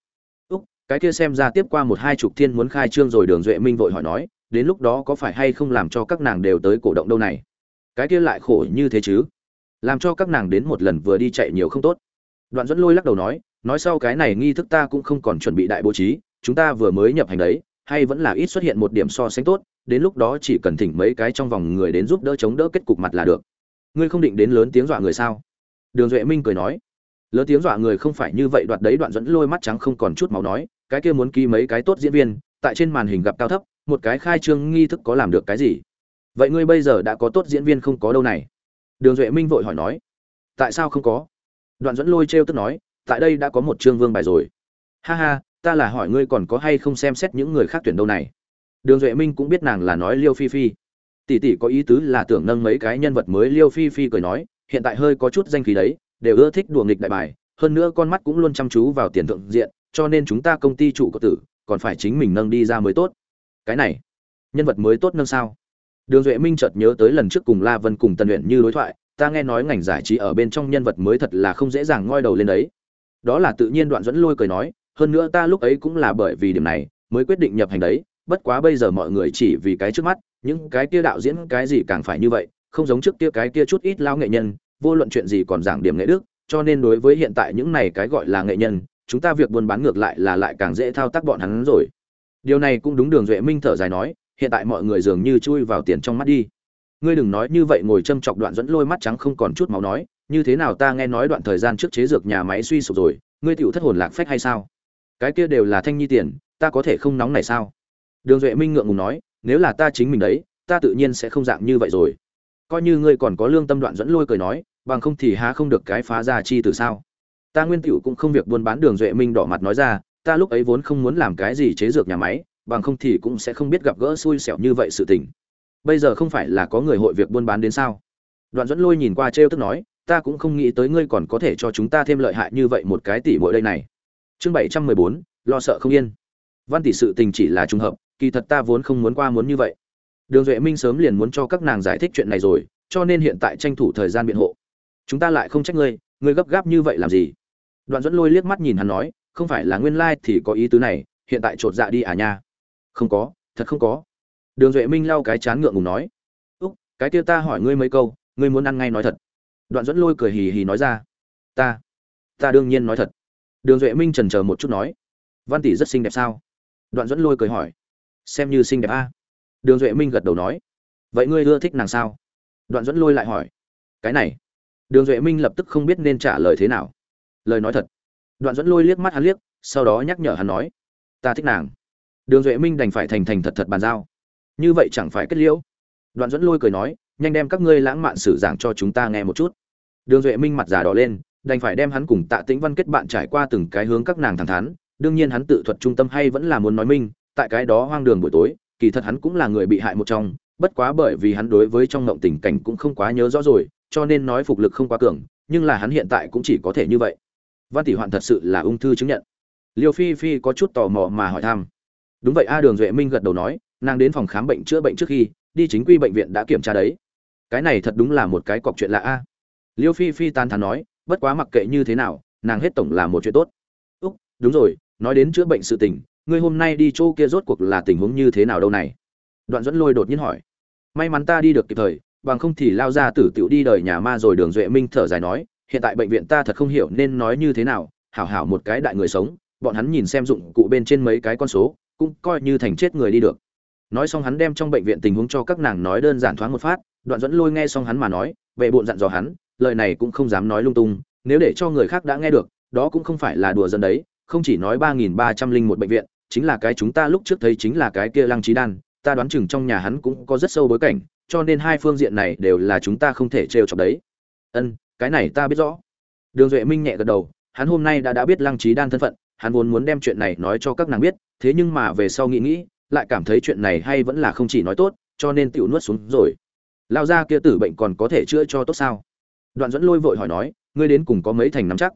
Úc, cái kia xem ra tiếp qua một hai chục thiên muốn khai trương rồi đường duệ minh vội hỏi nói, đến lúc đó có phải hay không làm cho các nàng đều tới cổ động đâu này? Cái kia lại khổ như thế chứ? Làm cho các nàng đến một lần vừa đi chạy nhiều không tốt. Đoạn dẫn lôi lắc đầu nói nói sau cái này nghi thức ta cũng không còn chuẩn bị đại bố trí chúng ta vừa mới nhập hành đấy, hay vẫn là ít xuất hiện một điểm so sánh tốt, đến lúc đó chỉ cần thỉnh mấy cái trong vòng người đến giúp đỡ chống đỡ kết cục mặt là được. Ngươi không định đến lớn tiếng dọa người sao? Đường duệ minh cười nói. Lớn tiếng dọa người không phải như vậy, đoạt đấy đoạn dẫn lôi mắt trắng không còn chút máu nói, cái kia muốn ký mấy cái tốt diễn viên, tại trên màn hình gặp cao thấp, một cái khai trương nghi thức có làm được cái gì? Vậy ngươi bây giờ đã có tốt diễn viên không có đâu này? Đường duệ minh vội hỏi nói. Tại sao không có? Đoạn dẫn lôi trêu tức nói, tại đây đã có một chương vương bài rồi. Ha ha ta là hỏi ngươi còn có hay không xem xét những người khác tuyển đâu này? Đường duệ minh cũng biết nàng là nói liêu phi phi. Tỷ tỷ có ý tứ là tưởng nâng mấy cái nhân vật mới liêu phi phi cười nói, hiện tại hơi có chút danh khí đấy, đều ưa thích đùa nghịch đại bài, hơn nữa con mắt cũng luôn chăm chú vào tiền thượng diện, cho nên chúng ta công ty chủ của tử, còn phải chính mình nâng đi ra mới tốt. Cái này, nhân vật mới tốt nâng sao? Đường duệ minh chợt nhớ tới lần trước cùng la vân cùng tần luyện như đối thoại, ta nghe nói ngành giải trí ở bên trong nhân vật mới thật là không dễ dàng ngoi đầu lên đấy. Đó là tự nhiên đoạn dẫn lôi cười nói hơn nữa ta lúc ấy cũng là bởi vì điểm này mới quyết định nhập hành đấy, bất quá bây giờ mọi người chỉ vì cái trước mắt, những cái kia đạo diễn cái gì càng phải như vậy, không giống trước kia cái kia chút ít lao nghệ nhân, vô luận chuyện gì còn giảng điểm nghệ đức, cho nên đối với hiện tại những này cái gọi là nghệ nhân, chúng ta việc buôn bán ngược lại là lại càng dễ thao tác bọn hắn rồi. Điều này cũng đúng đường duệ minh thở dài nói, hiện tại mọi người dường như chui vào tiền trong mắt đi. Ngươi đừng nói như vậy ngồi châm chọc đoạn dẫn lôi mắt trắng không còn chút máu nói, như thế nào ta nghe nói đoạn thời gian trước chế dược nhà máy suy sụp rồi, ngươi tựu thất hồn lạc phách hay sao? Cái kia đều là thanh nhi tiền, ta có thể không nóng này sao? Đường duệ minh ngượng ngùng nói, nếu là ta chính mình đấy, ta tự nhiên sẽ không dạng như vậy rồi. Coi như ngươi còn có lương tâm đoạn dẫn lôi cười nói, bằng không thì há không được cái phá ra chi từ sao? Ta nguyên tiểu cũng không việc buôn bán đường duệ minh đỏ mặt nói ra, ta lúc ấy vốn không muốn làm cái gì chế dược nhà máy, bằng không thì cũng sẽ không biết gặp gỡ xui xẻo như vậy sự tình. Bây giờ không phải là có người hội việc buôn bán đến sao? Đoạn dẫn lôi nhìn qua t r e o tức nói, ta cũng không nghĩ tới ngươi còn có thể cho chúng ta thêm lợi hại như vậy một cái tỷ mỗi đây này chương bảy trăm mười bốn, lo sợ không yên. Văn tỷ sự tình chỉ là trùng hợp, kỳ thật ta vốn không muốn qua muốn như vậy. Đường duệ minh sớm liền muốn cho các nàng giải thích chuyện này rồi, cho nên hiện tại tranh thủ thời gian biện hộ. Chúng ta lại không trách ngươi ngươi gấp gáp như vậy làm gì? Đoạn dẫn lôi liếc mắt nhìn hắn nói, không phải là nguyên lai thì có ý tứ này, hiện tại chột dạ đi à nha? Không có, thật không có. Đường duệ minh lau cái chán ngượng ngùng nói, úc, cái kia ta hỏi ngươi mấy câu, ngươi muốn ăn ngay nói thật. Đoạn dẫn lôi cười hì hì nói ra, ta ta đương nhiên nói thật đường duệ minh trần chờ một chút nói, văn tỷ rất xinh đẹp sao? Đoạn dẫn lôi cười hỏi, xem như xinh đẹp a. Đường duệ minh gật đầu nói, vậy ngươi ưa thích nàng sao? Đoạn dẫn lôi lại hỏi, cái này? Đường duệ minh lập tức không biết nên trả lời thế nào. Lời nói thật. Đoạn dẫn lôi liếc mắt hắn liếc, sau đó nhắc nhở hắn nói, ta thích nàng. Đường duệ minh đành phải thành thành thật thật bàn giao. Như vậy chẳng phải kết liễu? Đoạn dẫn lôi cười nói, nhanh đem các ngươi lãng mạn sử giảng cho chúng ta nghe một chút. Đường duệ minh mặt già đỏ lên đành phải đem hắn cùng tạ tĩnh văn kết bạn trải qua từng cái hướng các nàng thẳng thắn. Đương nhiên hắn tự thuật trung tâm hay vẫn là muốn nói minh, tại cái đó hoang đường buổi tối, kỳ thật hắn cũng là người bị hại một trong, bất quá bởi vì hắn đối với trong ngộng tình cảnh cũng không quá nhớ rõ rồi, cho nên nói phục lực không quá cường, nhưng là hắn hiện tại cũng chỉ có thể như vậy. Văn tỷ hoạn thật sự là ung thư chứng nhận. Liêu phi phi có chút tò mò mà hỏi thăm. Đúng vậy, a đường duệ minh gật đầu nói, nàng đến phòng khám bệnh chữa bệnh trước khi, đi chính quy bệnh viện đã kiểm tra đấy. Cái này thật đúng là một cái cọc chuyện lạ a. Liêu phi phi tan thán nói bất quá mặc kệ như thế nào, nàng hết tổng là một chuyện tốt. Úc, đúng rồi, nói đến chữa bệnh sự tình, ngươi hôm nay đi chỗ kia rốt cuộc là tình huống như thế nào đâu này? Đoạn dẫn lôi đột nhiên hỏi. May mắn ta đi được kịp thời, bằng không thì lao ra tử tiểu đi đời nhà ma rồi đường duệ minh thở dài nói, hiện tại bệnh viện ta thật không hiểu nên nói như thế nào, hảo hảo một cái đại người sống, bọn hắn nhìn xem dụng cụ bên trên mấy cái con số, cũng coi như thành chết người đi được. Nói xong hắn đem trong bệnh viện tình huống cho các nàng nói đơn giản thoáng một phát, đoạn dẫn lôi nghe xong hắn mà nói vệ bộn dặn dò hắn lời này cũng không dám nói lung tung, nếu để cho người khác đã nghe được, đó cũng không phải là đùa dân đấy, không chỉ nói ba nghìn ba trăm linh một bệnh viện, chính là cái chúng ta lúc trước thấy chính là cái kia lăng trí đan, ta đoán chừng trong nhà hắn cũng có rất sâu bối cảnh, cho nên hai phương diện này đều là chúng ta không thể trêu chọc đấy. Ân, cái này ta biết rõ. Đường duệ minh nhẹ gật đầu, hắn hôm nay đã đã biết lăng trí đan thân phận, hắn vốn muốn đem chuyện này nói cho các nàng biết, thế nhưng mà về sau nghĩ nghĩ, lại cảm thấy chuyện này hay vẫn là không chỉ nói tốt, cho nên tiểu nuốt xuống rồi. Lao ra kia tử bệnh còn có thể chữa cho tốt sao? Đoạn dẫn lôi vội hỏi nói, ngươi đến cùng có mấy thành nắm chắc?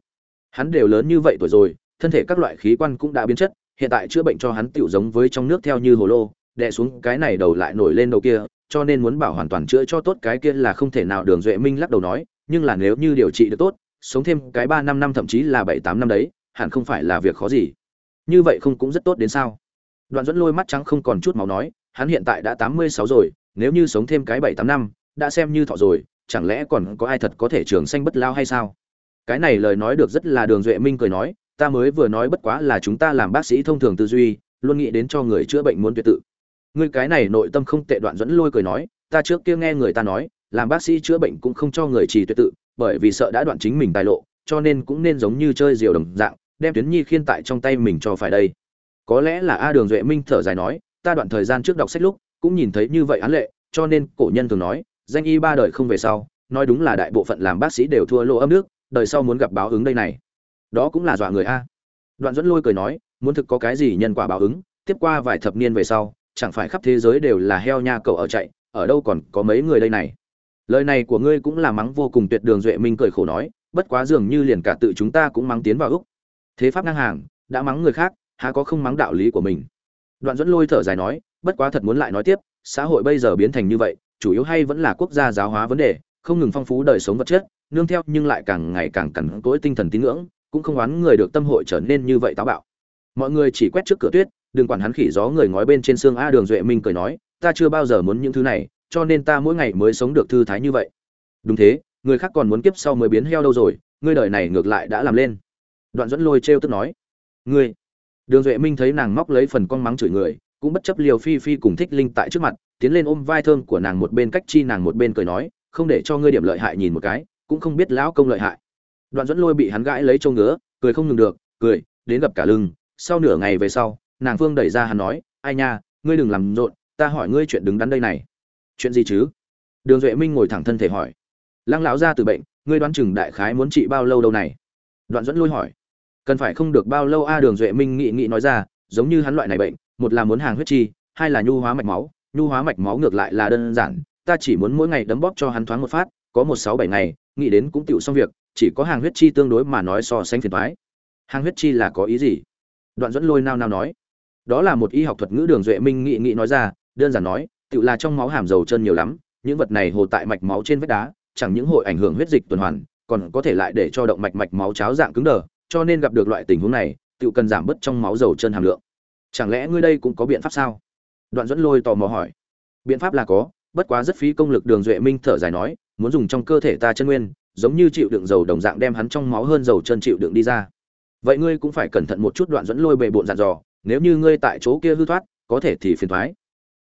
Hắn đều lớn như vậy tuổi rồi, thân thể các loại khí quan cũng đã biến chất, hiện tại chữa bệnh cho hắn tiểu giống với trong nước theo như hồ lô, đè xuống cái này đầu lại nổi lên đầu kia, cho nên muốn bảo hoàn toàn chữa cho tốt cái kia là không thể nào. Đường duệ minh lắc đầu nói, nhưng là nếu như điều trị được tốt, sống thêm cái ba năm năm thậm chí là bảy tám năm đấy, hẳn không phải là việc khó gì. Như vậy không cũng rất tốt đến sao? Đoạn dẫn lôi mắt trắng không còn chút máu nói, hắn hiện tại đã tám mươi sáu rồi, nếu như sống thêm cái bảy tám năm, đã xem như thọ rồi chẳng lẽ còn có ai thật có thể trường sanh bất lao hay sao? Cái này lời nói được rất là đường duệ minh cười nói, ta mới vừa nói bất quá là chúng ta làm bác sĩ thông thường tư duy, luôn nghĩ đến cho người chữa bệnh muốn tuyệt tự. Ngươi cái này nội tâm không tệ đoạn dẫn lôi cười nói, ta trước kia nghe người ta nói, làm bác sĩ chữa bệnh cũng không cho người trì tuyệt tự, bởi vì sợ đã đoạn chính mình tài lộ, cho nên cũng nên giống như chơi diều đồng dạng, đem tuyến nhi khiên tại trong tay mình cho phải đây. Có lẽ là a đường duệ minh thở dài nói, ta đoạn thời gian trước đọc sách lúc, cũng nhìn thấy như vậy án lệ, cho nên cổ nhân thường nói danh y ba đời không về sau, nói đúng là đại bộ phận làm bác sĩ đều thua lỗ âm nước, đời sau muốn gặp báo ứng đây này. Đó cũng là dọa người a. Đoạn dẫn lôi cười nói, muốn thực có cái gì nhân quả báo ứng, tiếp qua vài thập niên về sau, chẳng phải khắp thế giới đều là heo nha cậu ở chạy, ở đâu còn có mấy người đây này. Lời này của ngươi cũng là mắng vô cùng tuyệt đường duệ minh cười khổ nói, bất quá dường như liền cả tự chúng ta cũng mắng tiến vào úc. Thế pháp ngang hàng, đã mắng người khác, há có không mắng đạo lý của mình. Đoạn dẫn lôi thở dài nói, bất quá thật muốn lại nói tiếp, xã hội bây giờ biến thành như vậy chủ yếu hay vẫn là quốc gia giáo hóa vấn đề, không ngừng phong phú đời sống vật chất, nương theo nhưng lại càng ngày càng cằn cỗi tinh thần tín ngưỡng, cũng không oán người được tâm hội trở nên như vậy táo bạo. Mọi người chỉ quét trước cửa tuyết, đừng quản hắn khỉ gió người ngói bên trên xương a đường duệ minh cười nói, ta chưa bao giờ muốn những thứ này, cho nên ta mỗi ngày mới sống được thư thái như vậy. Đúng thế, người khác còn muốn kiếp sau mới biến heo đâu rồi, ngươi đời này ngược lại đã làm lên. Đoạn dẫn lôi trêu tức nói. Ngươi. Đường duệ minh thấy nàng móc lấy phần con mắng chửi người cũng bất chấp liều phi phi cùng thích linh tại trước mặt, tiến lên ôm vai thơm của nàng một bên cách chi nàng một bên cười nói, không để cho ngươi điểm lợi hại nhìn một cái, cũng không biết lão công lợi hại. Đoạn dẫn lôi bị hắn gãi lấy trâu ngứa, cười không ngừng được, cười, đến gặp cả lưng, sau nửa ngày về sau, nàng phương đẩy ra hắn nói, ai nha, ngươi đừng làm rộn, ta hỏi ngươi chuyện đứng đắn đây này. Chuyện gì chứ? Đường duệ minh ngồi thẳng thân thể hỏi. Lăng lão ra từ bệnh, ngươi đoán chừng đại khái muốn trị bao lâu đâu này? Đoạn dẫn lôi hỏi. Cần phải không được bao lâu a? Đường duệ minh nghị nghị nói ra, giống như hắn loại này bệnh một là muốn hàng huyết chi, hai là nhu hóa mạch máu. Nhu hóa mạch máu ngược lại là đơn giản, ta chỉ muốn mỗi ngày đấm bóp cho hắn thoáng một phát, có một sáu bảy ngày, nghĩ đến cũng tựu xong việc, chỉ có hàng huyết chi tương đối mà nói so sánh phiền thoái hàng huyết chi là có ý gì? Đoạn dẫn lôi nao nao nói. Đó là một y học thuật ngữ đường duệ minh nghị nghị nói ra, đơn giản nói, tựu là trong máu hàm dầu chân nhiều lắm, những vật này hồ tại mạch máu trên vách đá, chẳng những hội ảnh hưởng huyết dịch tuần hoàn, còn có thể lại để cho động mạch mạch máu cháo dạng cứng đờ, cho nên gặp được loại tình huống này, tựu cần giảm bớt trong máu dầu chân hàm lượng chẳng lẽ ngươi đây cũng có biện pháp sao? Đoạn dẫn lôi tò mò hỏi. Biện pháp là có, bất quá rất phí công lực đường duệ minh thở dài nói, muốn dùng trong cơ thể ta chân nguyên, giống như chịu đựng dầu đồng dạng đem hắn trong máu hơn dầu chân chịu đựng đi ra. Vậy ngươi cũng phải cẩn thận một chút đoạn dẫn lôi bề bộn dặn dò, nếu như ngươi tại chỗ kia hư thoát, có thể thì phiền thoái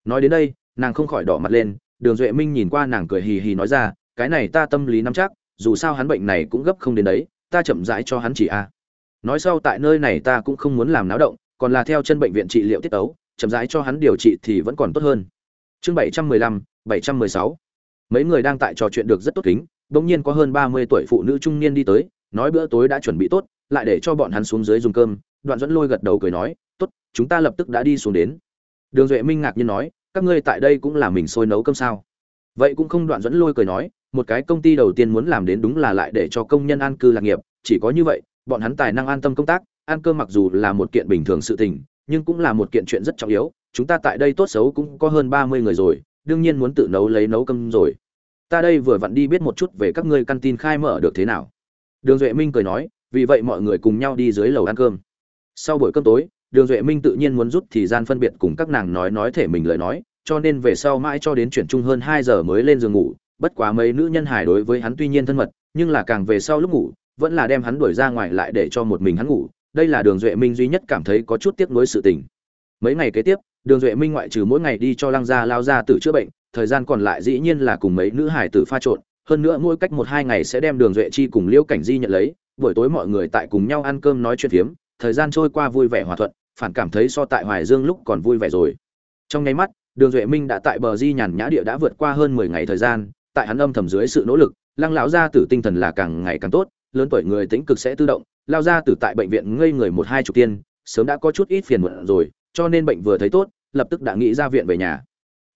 nói đến đây, nàng không khỏi đỏ mặt lên, đường duệ minh nhìn qua nàng cười hì hì nói ra, cái này ta tâm lý nắm chắc, dù sao hắn bệnh này cũng gấp không đến đấy, ta chậm rãi cho hắn chỉ a. Nói sau tại nơi này ta cũng không muốn làm náo động còn là theo chân bệnh viện trị liệu tiết ấu chậm rãi cho hắn điều trị thì vẫn còn tốt hơn. Chương bảy trăm mười lăm, bảy trăm mười sáu. Mấy người đang tại trò chuyện được rất tốt kính bỗng nhiên có hơn ba mươi tuổi phụ nữ trung niên đi tới, nói bữa tối đã chuẩn bị tốt, lại để cho bọn hắn xuống dưới dùng cơm. Đoạn dẫn lôi gật đầu cười nói, tốt, chúng ta lập tức đã đi xuống đến. Đường duệ minh ngạc nhiên nói, các ngươi tại đây cũng là mình sôi nấu cơm sao? Vậy cũng không, đoạn dẫn lôi cười nói, một cái công ty đầu tiên muốn làm đến đúng là lại để cho công nhân an cư lạc nghiệp, chỉ có như vậy, bọn hắn tài năng an tâm công tác ăn cơm mặc dù là một kiện bình thường sự tình, nhưng cũng là một kiện chuyện rất trọng yếu. Chúng ta tại đây tốt xấu cũng có hơn ba mươi người rồi, đương nhiên muốn tự nấu lấy nấu cơm rồi. Ta đây vừa vặn đi biết một chút về các ngươi căn tin khai mở được thế nào. Đường duệ minh cười nói, vì vậy mọi người cùng nhau đi dưới lầu ăn cơm. Sau buổi cơm tối, đường duệ minh tự nhiên muốn rút thì gian phân biệt cùng các nàng nói nói thể mình lời nói, cho nên về sau mãi cho đến chuyển chung hơn hai giờ mới lên giường ngủ. Bất quá mấy nữ nhân hài đối với hắn tuy nhiên thân mật, nhưng là càng về sau lúc ngủ, vẫn là đem hắn đuổi ra ngoài lại để cho một mình hắn ngủ đây là đường duệ minh duy nhất cảm thấy có chút tiếc nuối sự tình. Mấy ngày kế tiếp, đường duệ minh ngoại trừ mỗi ngày đi cho lăng gia lao ra tử chữa bệnh, thời gian còn lại dĩ nhiên là cùng mấy nữ hải tử pha trộn, hơn nữa mỗi cách một hai ngày sẽ đem đường duệ chi cùng liễu cảnh di nhận lấy, buổi tối mọi người tại cùng nhau ăn cơm nói chuyện phiếm, thời gian trôi qua vui vẻ hòa thuận, phản cảm thấy so tại hoài dương lúc còn vui vẻ rồi. Trong nháy mắt, đường duệ minh đã tại bờ di nhàn nhã địa đã vượt qua hơn mười ngày thời gian, tại hắn âm thầm dưới sự nỗ lực, lăng lão gia tử tinh thần là càng ngày càng tốt lớn tuổi người tĩnh cực sẽ tự động, lao ra tử tại bệnh viện ngây người một hai chục tiên, sớm đã có chút ít phiền muộn rồi, cho nên bệnh vừa thấy tốt, lập tức đã nghĩ ra viện về nhà.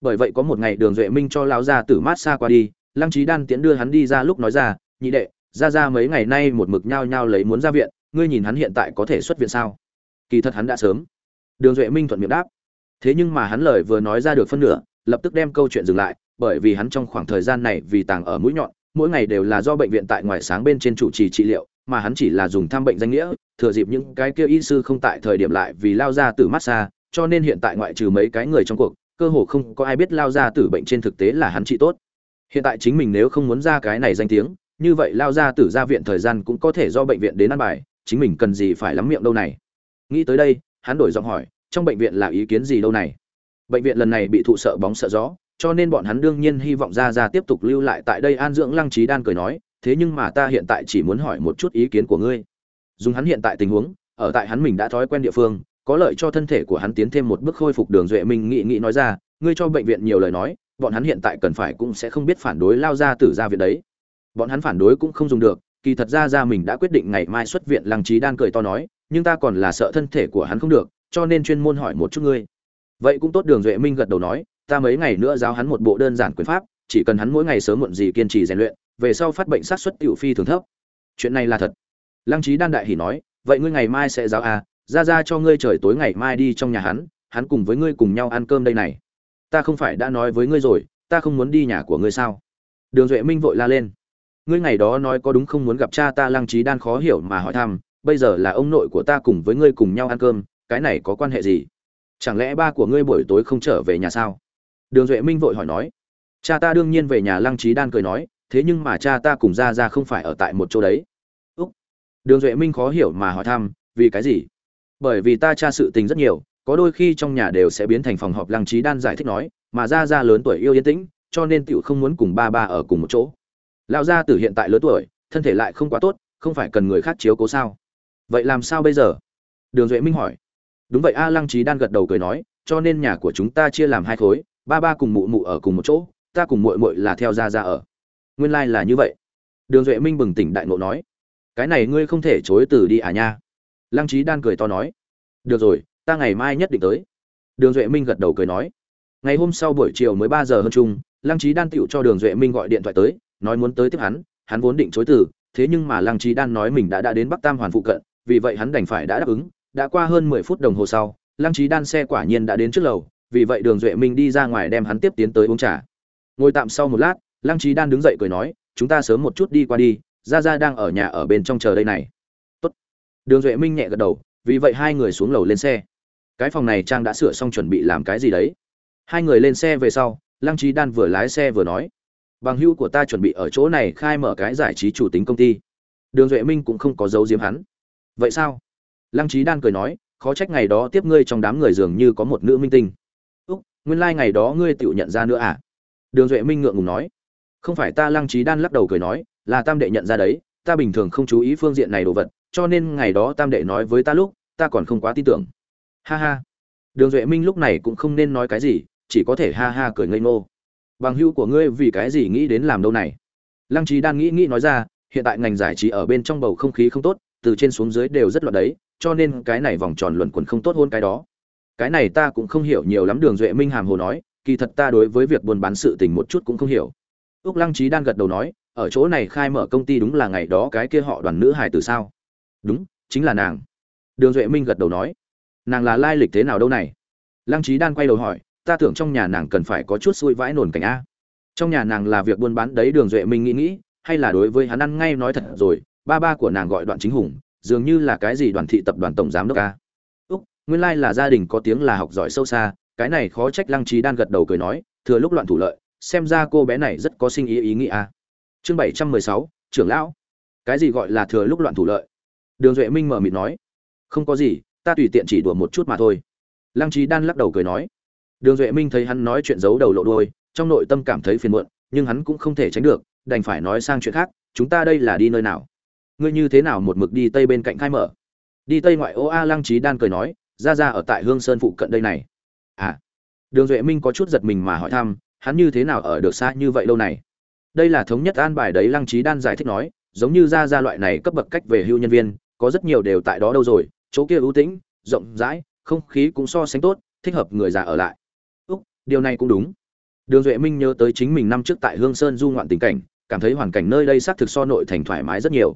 Bởi vậy có một ngày đường duệ minh cho lão gia tử mát xa qua đi, lăng trí đan tiễn đưa hắn đi ra lúc nói ra, nhị đệ, ra ra mấy ngày nay một mực nhao nhao lấy muốn ra viện, ngươi nhìn hắn hiện tại có thể xuất viện sao? Kỳ thật hắn đã sớm. Đường duệ minh thuận miệng đáp. Thế nhưng mà hắn lời vừa nói ra được phân nửa, lập tức đem câu chuyện dừng lại, bởi vì hắn trong khoảng thời gian này vì tàng ở mũi nhọn mỗi ngày đều là do bệnh viện tại ngoài sáng bên trên chủ trì trị liệu, mà hắn chỉ là dùng thăm bệnh danh nghĩa, thừa dịp những cái kia y sư không tại thời điểm lại vì lao ra từ massage cho nên hiện tại ngoại trừ mấy cái người trong cuộc, cơ hồ không có ai biết lao ra tử bệnh trên thực tế là hắn trị tốt. Hiện tại chính mình nếu không muốn ra cái này danh tiếng, như vậy lao ra tử ra viện thời gian cũng có thể do bệnh viện đến ăn bài, chính mình cần gì phải lắm miệng đâu này? Nghĩ tới đây, hắn đổi giọng hỏi, trong bệnh viện là ý kiến gì đâu này? Bệnh viện lần này bị thụ sợ bóng sợ gió cho nên bọn hắn đương nhiên hy vọng ra ra tiếp tục lưu lại tại đây. An dưỡng lăng trí đan cười nói, thế nhưng mà ta hiện tại chỉ muốn hỏi một chút ý kiến của ngươi. Dùng hắn hiện tại tình huống, ở tại hắn mình đã thói quen địa phương, có lợi cho thân thể của hắn tiến thêm một bước khôi phục đường duệ. Minh nghị nghị nói ra, ngươi cho bệnh viện nhiều lời nói, bọn hắn hiện tại cần phải cũng sẽ không biết phản đối lao ra tử ra viện đấy. Bọn hắn phản đối cũng không dùng được, kỳ thật ra ra mình đã quyết định ngày mai xuất viện, lăng trí đan cười to nói, nhưng ta còn là sợ thân thể của hắn không được, cho nên chuyên môn hỏi một chút ngươi. Vậy cũng tốt, đường duệ minh gật đầu nói ta mấy ngày nữa giáo hắn một bộ đơn giản quyền pháp, chỉ cần hắn mỗi ngày sớm muộn gì kiên trì rèn luyện, về sau phát bệnh sát xuất tiểu phi thường thấp. Chuyện này là thật. Lăng trí đan đại hỉ nói, vậy ngươi ngày mai sẽ giáo à ra ra cho ngươi trời tối ngày mai đi trong nhà hắn hắn cùng với ngươi cùng nhau ăn cơm đây này. Ta không phải đã nói với ngươi rồi, ta không muốn đi nhà của ngươi sao? Đường duệ minh vội la lên. Ngươi ngày đó nói có đúng không muốn gặp cha ta, lăng trí đan khó hiểu mà hỏi thăm, bây giờ là ông nội của ta cùng với ngươi cùng nhau ăn cơm, cái này có quan hệ gì? Chẳng lẽ ba của ngươi buổi tối không trở về nhà sao? Đường duệ minh vội hỏi nói, cha ta đương nhiên về nhà lăng trí đan cười nói, thế nhưng mà cha ta cùng ra ra không phải ở tại một chỗ đấy. Úc. Đường duệ minh khó hiểu mà hỏi thăm, vì cái gì? Bởi vì ta cha sự tình rất nhiều, có đôi khi trong nhà đều sẽ biến thành phòng họp lăng trí đan giải thích nói, mà ra ra lớn tuổi yêu yên tĩnh, cho nên tiểu không muốn cùng ba ba ở cùng một chỗ. Lão gia tử hiện tại lớn tuổi, thân thể lại không quá tốt, không phải cần người khác chiếu cố sao? Vậy làm sao bây giờ? Đường duệ minh hỏi. Đúng vậy a. Lăng trí đan gật đầu cười nói, cho nên nhà của chúng ta chia làm hai khối ba ba cùng mụ mụ ở cùng một chỗ, ta cùng muội muội là theo ra ra ở. Nguyên lai là như vậy. Đường duệ minh bừng tỉnh đại ngộ nói, cái này ngươi không thể chối từ đi à nha? Lăng trí đan cười to nói, được rồi, ta ngày mai nhất định tới. Đường duệ minh gật đầu cười nói, ngày hôm sau buổi chiều mới ba giờ hơn chung, lăng trí đan tựu cho đường duệ minh gọi điện thoại tới, nói muốn tới tiếp hắn hắn vốn định chối từ, thế nhưng mà lăng trí đan nói mình đã đã đến bắc tam hoàn phụ cận, vì vậy hắn đành phải đã đáp ứng, đã qua hơn mười phút đồng hồ sau, lăng trí đan xe quả nhiên đã đến trước lầu vì vậy đường duệ minh đi ra ngoài đem hắn tiếp tiến tới uống trà. Ngồi tạm sau một lát, lăng trí đan đứng dậy cười nói, chúng ta sớm một chút đi qua đi ra ra đang ở nhà ở bên trong chờ đây này. Tốt. đường duệ minh nhẹ gật đầu, vì vậy hai người xuống lầu lên xe. Cái phòng này trang đã sửa xong chuẩn bị làm cái gì đấy? Hai người lên xe về sau, lăng trí đan vừa lái xe vừa nói, bằng hữu của ta chuẩn bị ở chỗ này khai mở cái giải trí chủ tính công ty. Đường duệ minh cũng không có dấu diếm hắn. Vậy sao? Lăng trí đan cười nói, khó trách ngày đó tiếp ngươi trong đám người dường như có một nữ minh tinh nguyên lai ngày đó ngươi tự nhận ra nữa à? Đường duệ minh ngượng ngùng nói. Không phải ta lăng trí đan lắc đầu cười nói, là tam đệ nhận ra đấy, ta bình thường không chú ý phương diện này đồ vật, cho nên ngày đó tam đệ nói với ta lúc, ta còn không quá tin tưởng. Ha ha. Đường duệ minh lúc này cũng không nên nói cái gì, chỉ có thể ha ha cười ngây ngô. Bằng hữu của ngươi vì cái gì nghĩ đến làm đâu này? Lăng trí đan nghĩ nghĩ nói ra, hiện tại ngành giải trí ở bên trong bầu không khí không tốt, từ trên xuống dưới đều rất loạn đấy, cho nên cái này vòng tròn luẩn quẩn không tốt hơn cái đó cái này ta cũng không hiểu nhiều lắm, đường duệ minh hàm hồ nói, kỳ thật ta đối với việc buôn bán sự tình một chút cũng không hiểu. Ước lăng trí đan gật đầu nói, ở chỗ này khai mở công ty đúng là ngày đó cái kia họ đoàn nữ hài từ sao? Đúng, chính là nàng. Đường duệ minh gật đầu nói, nàng là lai lịch thế nào đâu này? Lăng trí đan quay đầu hỏi, ta tưởng trong nhà nàng cần phải có chút xui vãi nổn cảnh a. Trong nhà nàng là việc buôn bán đấy, đường duệ minh nghĩ nghĩ, hay là đối với hắn ăn ngay nói thật rồi, ba ba của nàng gọi đoạn chính hùng, dường như là cái gì đoàn thị tập đoàn tổng giám đốc a nguyên lai là gia đình có tiếng là học giỏi sâu xa, cái này khó trách lăng trí đan gật đầu cười nói, thừa lúc loạn thủ lợi, xem ra cô bé này rất có sinh ý ý nghĩ a à. chương bảy trăm mười sáu, trưởng lão. Cái gì gọi là thừa lúc loạn thủ lợi? Đường duệ minh mở mịt nói. Không có gì, ta tùy tiện chỉ đùa một chút mà thôi. Lăng trí đan lắc đầu cười nói. Đường duệ minh thấy hắn nói chuyện giấu đầu lộ đôi trong nội tâm cảm thấy phiền muộn, nhưng hắn cũng không thể tránh được, đành phải nói sang chuyện khác, chúng ta đây là đi nơi nào? Ngươi như thế nào một mực đi tây bên cạnh khai mở? Đi tây ngoại ô a lăng trí đan cười nói ra ra ở tại hương sơn phụ cận đây này. À đường duệ minh có chút giật mình mà hỏi thăm, hắn như thế nào ở được xa như vậy lâu này? Đây là thống nhất an bài đấy, lăng trí đan giải thích nói, giống như ra ra loại này cấp bậc cách về hưu nhân viên, có rất nhiều đều tại đó đâu rồi, chỗ kia ưu tĩnh, rộng rãi, không khí cũng so sánh tốt, thích hợp người già ở lại. Úc, điều này cũng đúng. Đường duệ minh nhớ tới chính mình năm trước tại hương sơn du ngoạn tình cảnh, cảm thấy hoàn cảnh nơi đây xác thực so nội thành thoải mái rất nhiều.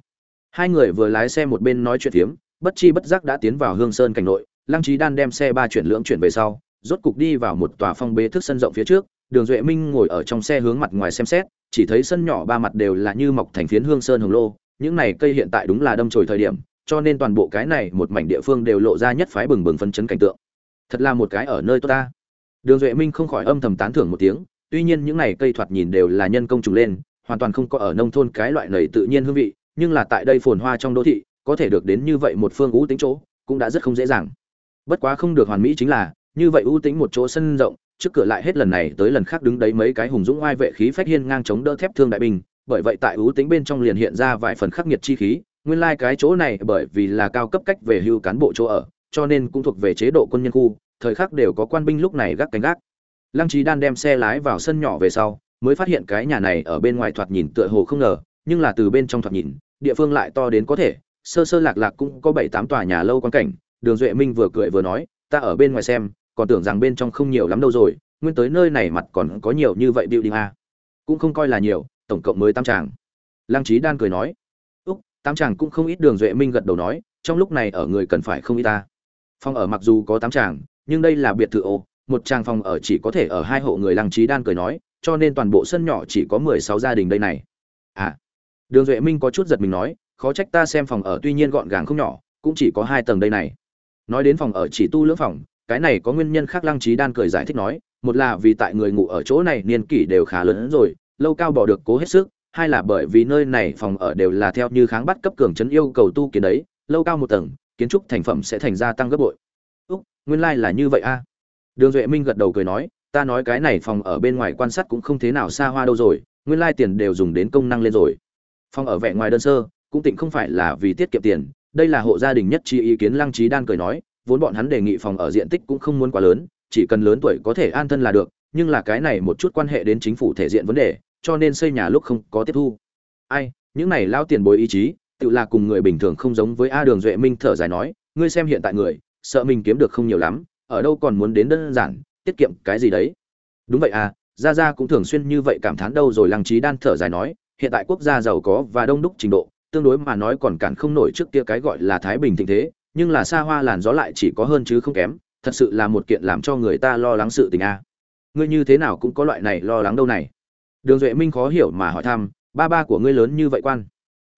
Hai người vừa lái xe một bên nói chuyện phiếm, bất chi bất giác đã tiến vào hương sơn cảnh nội lăng trí đan đem xe ba chuyển lưỡng chuyển về sau, rốt cục đi vào một tòa phong bế thức sân rộng phía trước, đường duệ minh ngồi ở trong xe hướng mặt ngoài xem xét, chỉ thấy sân nhỏ ba mặt đều là như mọc thành phiến hương sơn hồng lô, những này cây hiện tại đúng là đâm chồi thời điểm, cho nên toàn bộ cái này một mảnh địa phương đều lộ ra nhất phái bừng bừng phấn chấn cảnh tượng. Thật là một cái ở nơi tốt ta. Đường duệ minh không khỏi âm thầm tán thưởng một tiếng, tuy nhiên những này cây thoạt nhìn đều là nhân công trùng lên, hoàn toàn không có ở nông thôn cái loại nầy tự nhiên hương vị, nhưng là tại đây phồn hoa trong đô thị, có thể được đến như vậy một phương ú tính chỗ, cũng đã rất không dễ dàng bất quá không được hoàn mỹ chính là, như vậy ưu tính một chỗ sân rộng, trước cửa lại hết lần này tới lần khác đứng đấy mấy cái hùng dũng oai vệ khí phách hiên ngang chống đỡ thép thương đại binh, bởi vậy tại ưu tính bên trong liền hiện ra vài phần khắc nghiệt chi khí, nguyên lai like cái chỗ này bởi vì là cao cấp cách về hưu cán bộ chỗ ở, cho nên cũng thuộc về chế độ quân nhân khu, thời khắc đều có quan binh lúc này gác cánh gác. Lăng trí đan đem xe lái vào sân nhỏ về sau, mới phát hiện cái nhà này ở bên ngoài thoạt nhìn tựa hồ không ngờ, nhưng là từ bên trong thoạt nhìn, địa phương lại to đến có thể, sơ sơ lạc lạc cũng có bảy tám tòa nhà lâu quan cảnh đường duệ minh vừa cười vừa nói, ta ở bên ngoài xem, còn tưởng rằng bên trong không nhiều lắm đâu rồi, nguyên tới nơi này mặt còn có nhiều như vậy building a cũng không coi là nhiều, tổng cộng mới tám tràng. Lăng trí đan cười nói, úc, tám tràng cũng không ít. Đường duệ minh gật đầu nói, trong lúc này ở người cần phải không ít ta. Phòng ở mặc dù có tám tràng, nhưng đây là biệt thự ô, một tràng phòng ở chỉ có thể ở hai hộ người. Lăng trí đan cười nói, cho nên toàn bộ sân nhỏ chỉ có mười sáu gia đình đây này. À. Đường duệ minh có chút giật mình nói, khó trách ta xem phòng ở tuy nhiên gọn gàng không nhỏ, cũng chỉ có hai tầng đây này nói đến phòng ở chỉ tu lưỡng phòng, cái này có nguyên nhân khác lăng trí đan cười giải thích nói, một là vì tại người ngủ ở chỗ này niên kỷ đều khá lớn hơn rồi, lâu cao bỏ được cố hết sức, hai là bởi vì nơi này phòng ở đều là theo như kháng bắt cấp cường chấn yêu cầu tu kiến đấy, lâu cao một tầng, kiến trúc thành phẩm sẽ thành gia tăng gấp bội. Úc, nguyên lai là như vậy a. Đường duệ minh gật đầu cười nói, ta nói cái này phòng ở bên ngoài quan sát cũng không thế nào xa hoa đâu rồi, nguyên lai tiền đều dùng đến công năng lên rồi. Phòng ở vẻ ngoài đơn sơ, cũng tịnh không phải là vì tiết kiệm tiền đây là hộ gia đình nhất trí ý kiến lăng trí đan cười nói, vốn bọn hắn đề nghị phòng ở diện tích cũng không muốn quá lớn, chỉ cần lớn tuổi có thể an thân là được, nhưng là cái này một chút quan hệ đến chính phủ thể diện vấn đề, cho nên xây nhà lúc không có tiếp thu. Ai, những này lao tiền bối ý chí, tự là cùng người bình thường không giống với a đường duệ minh thở dài nói, ngươi xem hiện tại người, sợ mình kiếm được không nhiều lắm, ở đâu còn muốn đến đơn giản, tiết kiệm cái gì đấy. Đúng vậy à gia gia cũng thường xuyên như vậy cảm thán đâu rồi lăng trí đan thở dài nói, hiện tại quốc gia giàu có và đông đúc trình độ tương đối mà nói còn cản không nổi trước kia cái gọi là thái bình thịnh thế, nhưng là xa hoa làn gió lại chỉ có hơn chứ không kém, thật sự là một kiện làm cho người ta lo lắng sự tình a. Ngươi như thế nào cũng có loại này lo lắng đâu này. Đường duệ minh khó hiểu mà hỏi thăm, ba ba của ngươi lớn như vậy quan?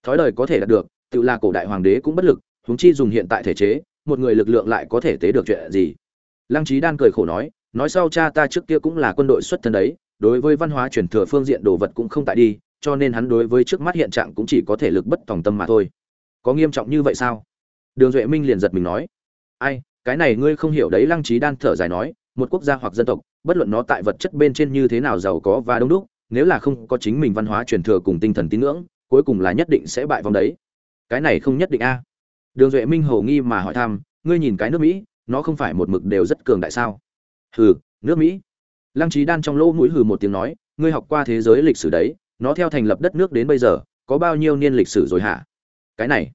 Thói đời có thể đạt được, tự là cổ đại hoàng đế cũng bất lực, huống chi dùng hiện tại thể chế, một người lực lượng lại có thể tế được chuyện gì? Lăng trí đan cười khổ nói nói sau cha ta trước kia cũng là quân đội xuất thân đấy, đối với văn hóa truyền thừa phương diện đồ vật cũng không tại đi cho nên hắn đối với trước mắt hiện trạng cũng chỉ có thể lực bất tòng tâm mà thôi. Có nghiêm trọng như vậy sao? Đường duệ minh liền giật mình nói. Ai, cái này ngươi không hiểu đấy, lăng trí đan thở dài nói, một quốc gia hoặc dân tộc, bất luận nó tại vật chất bên trên như thế nào giàu có và đông đúc, nếu là không có chính mình văn hóa truyền thừa cùng tinh thần tín ngưỡng, cuối cùng là nhất định sẽ bại vòng đấy. Cái này không nhất định a. Đường duệ minh hầu nghi mà hỏi thăm, ngươi nhìn cái nước mỹ, nó không phải một mực đều rất cường đại sao? Hừ, nước mỹ. Lăng trí đan trong lỗ mũi hừ một tiếng nói, ngươi học qua thế giới lịch sử đấy nó theo thành lập đất nước đến bây giờ, có bao nhiêu niên lịch sử rồi hả? Cái này,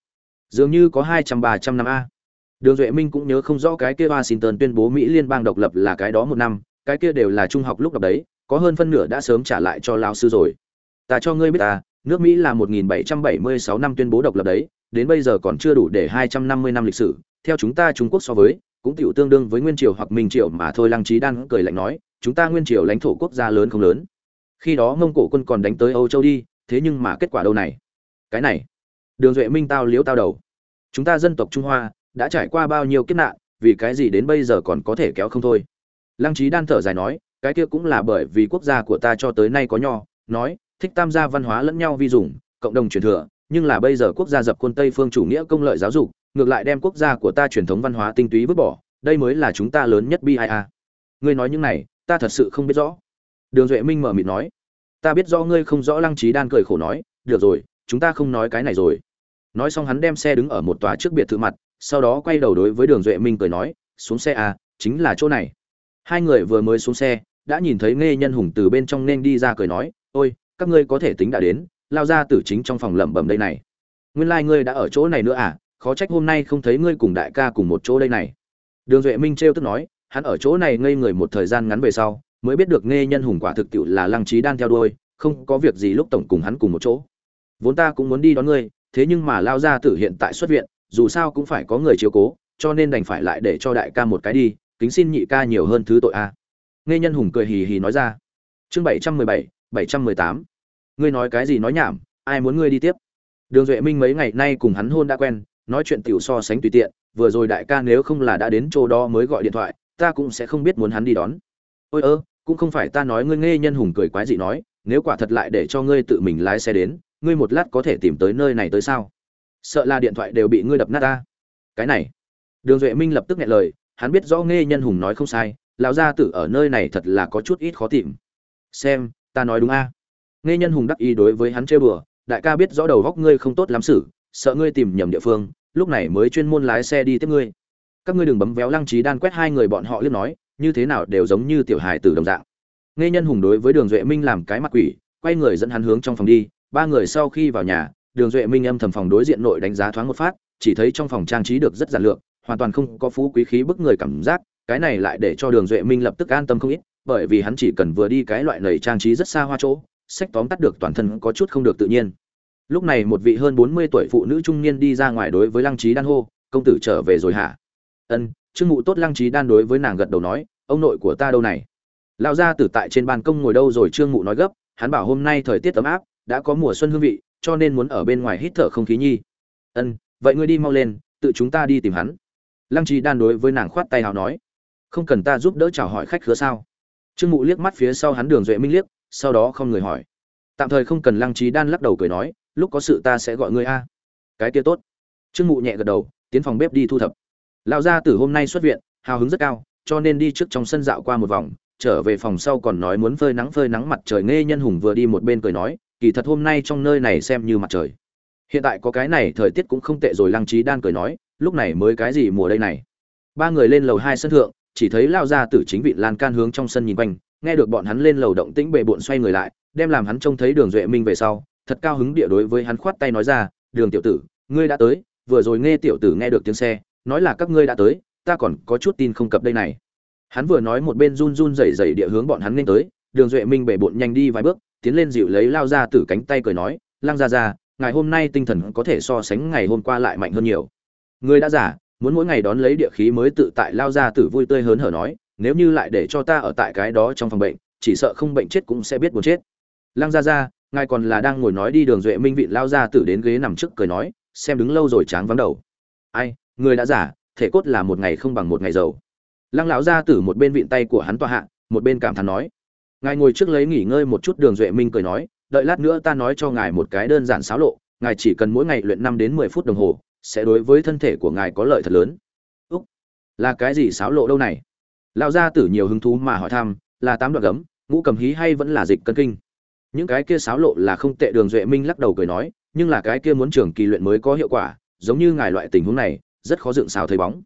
dường như có hai trăm, ba trăm năm a. Đường duệ minh cũng nhớ không rõ cái kia washington tuyên bố mỹ liên bang độc lập là cái đó một năm, cái kia đều là trung học lúc đọc đấy, có hơn phân nửa đã sớm trả lại cho lao sư rồi. Ta cho ngươi biết ta, nước mỹ là 1776 năm tuyên bố độc lập đấy, đến bây giờ còn chưa đủ để 250 năm lịch sử, theo chúng ta trung quốc so với, cũng tiểu tương đương với nguyên triều hoặc minh triều mà thôi, lăng trí đan cười lạnh nói, chúng ta nguyên triều lãnh thổ quốc gia lớn không lớn? Khi đó mông cổ quân còn đánh tới âu châu đi, thế nhưng mà kết quả đâu này? Cái này, đường duệ minh tao liếu tao đầu. Chúng ta dân tộc trung hoa, đã trải qua bao nhiêu kiếp nạn, vì cái gì đến bây giờ còn có thể kéo không thôi? Lăng trí đan thở dài nói, cái kia cũng là bởi vì quốc gia của ta cho tới nay có nho, nói, thích tam gia văn hóa lẫn nhau vi dùng, cộng đồng truyền thừa, nhưng là bây giờ quốc gia dập quân tây phương chủ nghĩa công lợi giáo dục, ngược lại đem quốc gia của ta truyền thống văn hóa tinh túy vứt bỏ, đây mới là chúng ta lớn nhất bi ai a. Ngươi nói những này, ta thật sự không biết rõ đường duệ minh mở mịt nói, ta biết do ngươi không rõ lăng trí đan cười khổ nói, được rồi, chúng ta không nói cái này rồi. Nói xong hắn đem xe đứng ở một tòa trước biệt thự mặt, sau đó quay đầu đối với đường duệ minh cười nói, xuống xe à chính là chỗ này. Hai người vừa mới xuống xe, đã nhìn thấy nghe nhân hùng từ bên trong nên đi ra cười nói, ôi, các ngươi có thể tính đã đến, lao ra tử chính trong phòng lẩm bẩm đây này. Nguyên lai、like、ngươi đã ở chỗ này nữa à khó trách hôm nay không thấy ngươi cùng đại ca cùng một chỗ đây này. Đường duệ minh trêu tức nói, hắn ở chỗ này ngây người một thời gian ngắn về sau mới biết được nghe nhân hùng quả thực tiệu là lăng trí đan theo đuôi, không có việc gì lúc tổng cùng hắn cùng một chỗ. Vốn ta cũng muốn đi đón ngươi, thế nhưng mà lao ra tử hiện tại xuất viện, dù sao cũng phải có người chiếu cố, cho nên đành phải lại để cho đại ca một cái đi, kính xin nhị ca nhiều hơn thứ tội a. Nghe nhân hùng cười hì hì nói ra. Chương bảy trăm mười bảy bảy trăm mười tám. Ngươi nói cái gì nói nhảm, ai muốn ngươi đi tiếp? Đường duệ minh mấy ngày nay cùng hắn hôn đã quen, nói chuyện tiểu so sánh tùy tiện, vừa rồi đại ca nếu không là đã đến chỗ đó mới gọi điện thoại, ta cũng sẽ không biết muốn hắn đi đón. Ôi ơ cũng không phải ta nói ngươi nghe nhân hùng cười quái dị nói, nếu quả thật lại để cho ngươi tự mình lái xe đến, ngươi một lát có thể tìm tới nơi này tới sao? Sợ là điện thoại đều bị ngươi đập nát ta. Cái này. Đường duệ minh lập tức nghe lời, hắn biết rõ nghe nhân hùng nói không sai, lão gia tử ở nơi này thật là có chút ít khó tìm. Xem, ta nói đúng a. Nghe nhân hùng đắc ý đối với hắn chơi bừa, đại ca biết rõ đầu góc ngươi không tốt lắm xử, sợ ngươi tìm nhầm địa phương, lúc này mới chuyên môn lái xe đi tiếp ngươi. Các ngươi đừng bấm véo lăng trí đan quét hai người bọn họ liếc nói như thế nào đều giống như tiểu hài tử đồng dạng. Nghe nhân hùng đối với đường duệ minh làm cái mặt quỷ, quay người dẫn hắn hướng trong phòng đi, ba người sau khi vào nhà, đường duệ minh âm thầm phòng đối diện nội đánh giá thoáng một phát, chỉ thấy trong phòng trang trí được rất giản lược, hoàn toàn không có phú quý khí bức người cảm giác, cái này lại để cho đường duệ minh lập tức an tâm không ít, bởi vì hắn chỉ cần vừa đi cái loại lầy trang trí rất xa hoa chỗ, sách tóm tắt được toàn thân có chút không được tự nhiên. Lúc này một vị hơn bốn mươi tuổi phụ nữ trung niên đi ra ngoài đối với lăng trí đan hô, công tử trở về rồi hả? Ân trương mụ tốt lăng trí đan đối với nàng gật đầu nói, ông nội của ta đâu này? Lão gia tử tại trên ban công ngồi đâu rồi? Trương mụ nói gấp, hắn bảo hôm nay thời tiết ấm áp, đã có mùa xuân hương vị, cho nên muốn ở bên ngoài hít thở không khí nhi. Ân, vậy ngươi đi mau lên, tự chúng ta đi tìm hắn. Lăng trí đan đối với nàng khoát tay hào nói, không cần ta giúp đỡ chào hỏi khách khứa sao? Trương mụ liếc mắt phía sau hắn đường duệ minh liếc, sau đó không người hỏi. Tạm thời không cần lăng trí đan lắc đầu cười nói, lúc có sự ta sẽ gọi ngươi a. Cái kia tốt. Trương mụ nhẹ gật đầu, tiến phòng bếp đi thu thập lão gia tử hôm nay xuất viện, hào hứng rất cao, cho nên đi trước trong sân dạo qua một vòng, trở về phòng sau còn nói muốn phơi nắng phơi nắng mặt trời. Nghe nhân hùng vừa đi một bên cười nói, kỳ thật hôm nay trong nơi này xem như mặt trời. Hiện tại có cái này thời tiết cũng không tệ rồi, lăng trí đan cười nói, lúc này mới cái gì mùa đây này? Ba người lên lầu hai sân thượng, chỉ thấy lao ra từ chính vị lan can hướng trong sân nhìn quanh, nghe được bọn hắn lên lầu động tĩnh bệ bộn xoay người lại, đem làm hắn trông thấy đường duệ minh về sau, thật cao hứng địa đối với hắn khoát tay nói ra, đường tiểu tử, ngươi đã tới, vừa rồi nghe tiểu tử nghe được tiếng xe nói là các ngươi đã tới, ta còn có chút tin không cập đây này. Hắn vừa nói một bên run run rẩy rẩy địa hướng bọn hắn nên tới, đường duệ minh bể bộn nhanh đi vài bước, tiến lên dịu lấy lao ra từ cánh tay cười nói lang ra ra ngày hôm nay tinh thần có thể so sánh ngày hôm qua lại mạnh hơn nhiều. Ngươi đã giả muốn mỗi ngày đón lấy địa khí mới tự tại, lao ra tử vui tươi hớn hở nói, nếu như lại để cho ta ở tại cái đó trong phòng bệnh, chỉ sợ không bệnh chết cũng sẽ biết buồn chết. Lang ra ra ngài còn là đang ngồi nói đi, đường duệ minh vị lao ra tử đến ghế nằm trước cười nói, xem đứng lâu rồi tráng vắng đầu. Ai người đã giả, thể cốt là một ngày không bằng một ngày giàu. Lăng lão ra tử một bên vịn tay của hắn tọa hạ, một bên cảm thán nói, ngài ngồi trước lấy nghỉ ngơi một chút. Đường duệ minh cười nói, đợi lát nữa ta nói cho ngài một cái đơn giản xáo lộ, ngài chỉ cần mỗi ngày luyện năm đến mười phút đồng hồ, sẽ đối với thân thể của ngài có lợi thật lớn. Úc, là cái gì xáo lộ đâu này? Lão gia tử nhiều hứng thú mà hỏi thăm, là tám đoạn gấm, ngũ cầm hí hay vẫn là dịch cân kinh? Những cái kia xáo lộ là không tệ, đường duệ minh lắc đầu cười nói, nhưng là cái kia muốn trường kỳ luyện mới có hiệu quả, giống như ngài loại tình huống này rất khó dựng xào thấy bóng.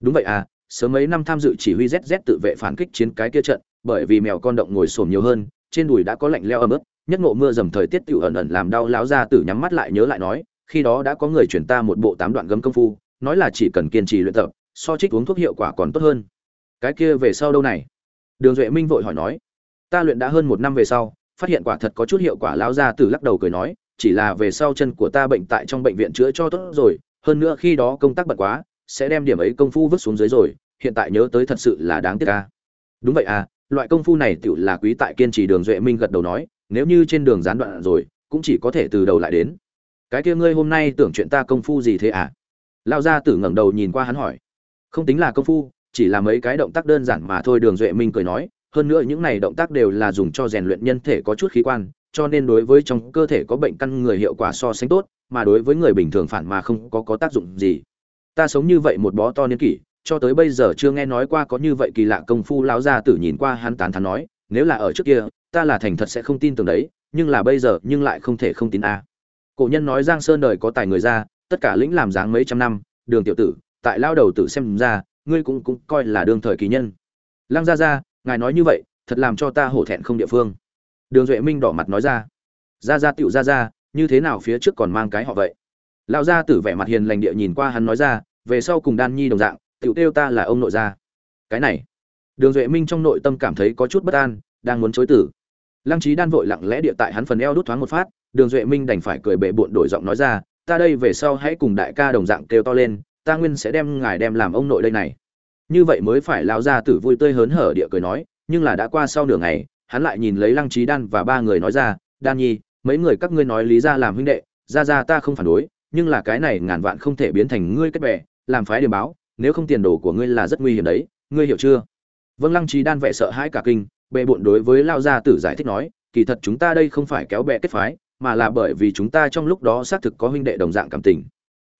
Đúng vậy à sớm mấy năm tham dự chỉ huy zz tự vệ phản kích chiến cái kia trận, bởi vì mèo con động ngồi xổm nhiều hơn, trên đùi đã có lạnh leo ấm ướt nhất ngộ mưa dầm thời tiết tiểu ẩn ẩn làm đau lão gia tử nhắm mắt lại nhớ lại nói, khi đó đã có người chuyển ta một bộ tám đoạn gấm công phu, nói là chỉ cần kiên trì luyện tập, so trích uống thuốc hiệu quả còn tốt hơn. Cái kia về sau đâu này? Đường duệ minh vội hỏi nói, ta luyện đã hơn một năm về sau, phát hiện quả thật có chút hiệu quả lão gia tử lắc đầu cười nói, chỉ là về sau chân của ta bệnh tại trong bệnh viện chữa cho tốt rồi hơn nữa khi đó công tác bận quá, sẽ đem điểm ấy công phu vứt xuống dưới rồi, hiện tại nhớ tới thật sự là đáng tiếc ca đúng vậy à loại công phu này tựu là quý tại kiên trì đường duệ minh gật đầu nói, nếu như trên đường gián đoạn rồi, cũng chỉ có thể từ đầu lại đến. Cái kia ngươi hôm nay tưởng chuyện ta công phu gì thế à? Lão gia tử ngẩng đầu nhìn qua hắn hỏi. Không tính là công phu, chỉ là mấy cái động tác đơn giản mà thôi, đường duệ minh cười nói, hơn nữa những này động tác đều là dùng cho rèn luyện nhân thể có chút khí quan, cho nên đối với trong cơ thể có bệnh căn người hiệu quả so sánh tốt mà đối với người bình thường phản mà không có có tác dụng gì. Ta sống như vậy một bó to niên kỷ, cho tới bây giờ chưa nghe nói qua có như vậy kỳ lạ công phu lão gia tử nhìn qua hắn tán thán nói, nếu là ở trước kia, ta là thành thật sẽ không tin tưởng đấy, nhưng là bây giờ, nhưng lại không thể không tin a. Cổ nhân nói giang sơn đời có tài người ra, tất cả lĩnh làm dáng mấy trăm năm, đường tiểu tử, tại lao đầu tử xem ra, ngươi cũng cũng coi là đương thời kỳ nhân. Lăng gia gia, ngài nói như vậy, thật làm cho ta hổ thẹn không địa phương. Đường duệ minh đỏ mặt nói ra. Gia gia tiểu gia gia như thế nào phía trước còn mang cái họ vậy? Lão gia tử vẻ mặt hiền lành địa nhìn qua hắn nói ra, về sau cùng đan nhi đồng dạng tựu kêu ta là ông nội gia. Cái này, đường duệ minh trong nội tâm cảm thấy có chút bất an, đang muốn chối tử lăng trí đan vội lặng lẽ địa tại hắn phần eo đút thoáng một phát, đường duệ minh đành phải cười bệ bụn đổi giọng nói ra, ta đây về sau hãy cùng đại ca đồng dạng kêu to lên, ta nguyên sẽ đem ngài đem làm ông nội đây này. Như vậy mới phải lão gia tử vui tươi hớn hở địa cười nói, nhưng là đã qua sau nửa ngày, hắn lại nhìn lấy lăng trí đan và ba người nói ra, đan nhi mấy người các ngươi nói lý ra làm huynh đệ, ra ra ta không phản đối, nhưng là cái này ngàn vạn không thể biến thành ngươi kết bè, làm phái điểm báo, nếu không tiền đồ của ngươi là rất nguy hiểm đấy, ngươi hiểu chưa? Vâng lăng trí đan vẻ sợ hãi cả kinh, bệ bộn đối với lao gia tử giải thích nói, kỳ thật chúng ta đây không phải kéo bè kết phái, mà là bởi vì chúng ta trong lúc đó xác thực có huynh đệ đồng dạng cảm tình.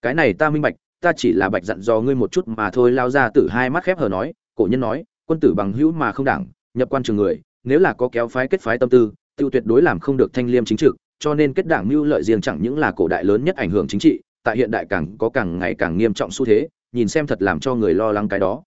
Cái này ta minh bạch, ta chỉ là bạch dặn dò ngươi một chút mà thôi, lao gia tử hai mắt khép hờ nói, cổ nhân nói, quân tử bằng hữu mà không đảng, nhập quan trường người, nếu là có kéo phái kết phái tâm tư tiêu tuyệt đối làm không được thanh liêm chính trực, cho nên kết đảng mưu lợi riêng chẳng những là cổ đại lớn nhất ảnh hưởng chính trị, tại hiện đại càng có càng ngày càng nghiêm trọng xu thế, nhìn xem thật làm cho người lo lắng cái đó.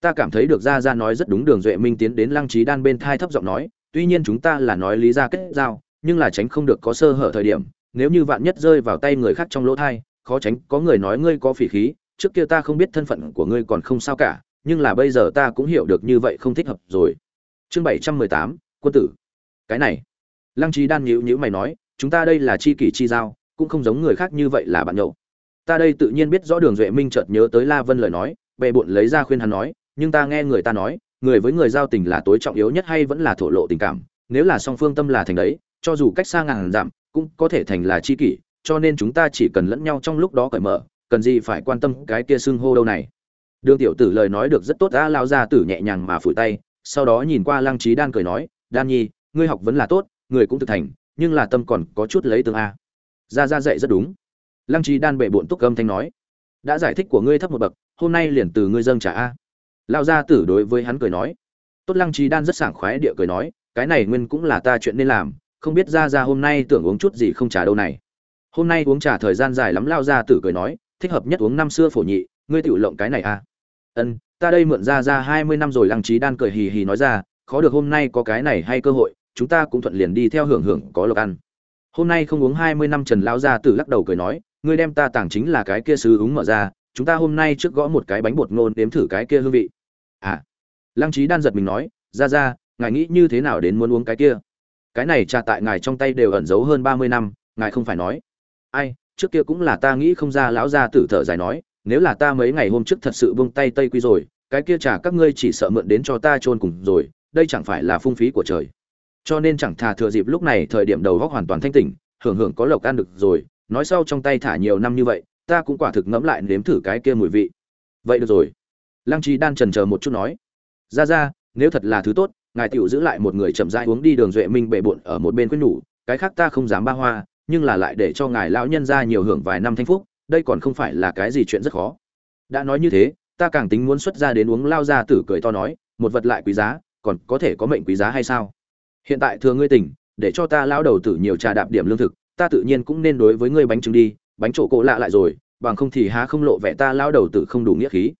Ta cảm thấy được ra ra nói rất đúng, đường duệ minh tiến đến lăng trí đan bên thai thấp giọng nói, tuy nhiên chúng ta là nói lý ra kết giao, nhưng là tránh không được có sơ hở thời điểm, nếu như vạn nhất rơi vào tay người khác trong lỗ thai, khó tránh, có người nói ngươi có phỉ khí, trước kia ta không biết thân phận của ngươi còn không sao cả, nhưng là bây giờ ta cũng hiểu được như vậy không thích hợp rồi. Chương bảy trăm mười tám, quân tử. Cái này lăng trí đan nhíu nhíu mày nói, chúng ta đây là chi kỷ chi giao, cũng không giống người khác như vậy là bạn nhậu. Ta đây tự nhiên biết rõ đường duệ minh chợt nhớ tới la vân lời nói bệ bộn lấy ra khuyên hắn nói, nhưng ta nghe người ta nói, người với người giao tình là tối trọng yếu nhất hay vẫn là thổ lộ tình cảm. Nếu là song phương tâm là thành đấy, cho dù cách xa ngàn dặm, cũng có thể thành là chi kỷ, cho nên chúng ta chỉ cần lẫn nhau trong lúc đó cởi mở, cần gì phải quan tâm cái kia xưng hô đâu này. Đường tiểu tử lời nói được rất tốt đã lao ra tử nhẹ nhàng mà phủi tay, sau đó nhìn qua lăng trí đan cười nói, đan nhi, ngươi học vẫn là tốt người cũng thực thành, nhưng là tâm còn có chút lấy tương a. Ra ra dạy rất đúng. Lăng trí đan bệ bộn túc âm thanh nói, đã giải thích của ngươi thấp một bậc, hôm nay liền từ ngươi dâng trả a. Lao gia tử đối với hắn cười nói, tốt lăng trí đan rất sảng khoái địa cười nói, cái này nguyên cũng là ta chuyện nên làm, không biết ra ra hôm nay tưởng uống chút gì không trả đâu này. Hôm nay uống trà thời gian dài lắm lao gia tử cười nói, thích hợp nhất uống năm xưa phổ nhị, ngươi tự lộng cái này à ân, ta đây mượn ra ra hai mươi năm rồi, lăng trí đan cười hì hì nói ra, khó được hôm nay có cái này hay cơ hội chúng ta cũng thuận liền đi theo hưởng hưởng có lộc ăn. Hôm nay không uống hai mươi năm trần lão gia tử lắc đầu cười nói, ngươi đem ta tàng chính là cái kia sứ úng mở ra, chúng ta hôm nay trước gõ một cái bánh bột ngôn đếm thử cái kia hương vị. À. Lăng trí đan giật mình nói ra ra ngài nghĩ như thế nào đến muốn uống cái kia? Cái này trà tại ngài trong tay đều ẩn giấu hơn ba mươi năm, ngài không phải nói. Ai, trước kia cũng là ta nghĩ không ra lão gia tử thở dài nói, nếu là ta mấy ngày hôm trước thật sự buông tay tây quy rồi, cái kia trà các ngươi chỉ sợ mượn đến cho ta chôn cùng rồi, đây chẳng phải là phung phí của trời cho nên chẳng thà thừa dịp lúc này thời điểm đầu góc hoàn toàn thanh tỉnh, hưởng hưởng có lộc ăn được rồi, nói sau trong tay thả nhiều năm như vậy, ta cũng quả thực ngẫm lại nếm thử cái kia mùi vị. Vậy được rồi. Lăng trí đan trần chờ một chút nói. Ra ra, nếu thật là thứ tốt, ngài tiểu giữ lại một người chậm rãi uống đi đường duệ minh bệ bộn ở một bên quyết nhủ, cái khác ta không dám ba hoa, nhưng là lại để cho ngài lão nhân ra nhiều hưởng vài năm thanh phúc, đây còn không phải là cái gì chuyện rất khó. Đã nói như thế, ta càng tính muốn xuất ra đến uống lao ra tử cười to nói, một vật lại quý giá, còn có thể có mệnh quý giá hay sao? Hiện tại thừa ngươi tỉnh, để cho ta lao đầu tử nhiều trà đạp điểm lương thực, ta tự nhiên cũng nên đối với ngươi bánh trứng đi, bánh trổ cộ lạ lại rồi, bằng không thì há không lộ vẻ ta lao đầu tử không đủ nghĩa khí.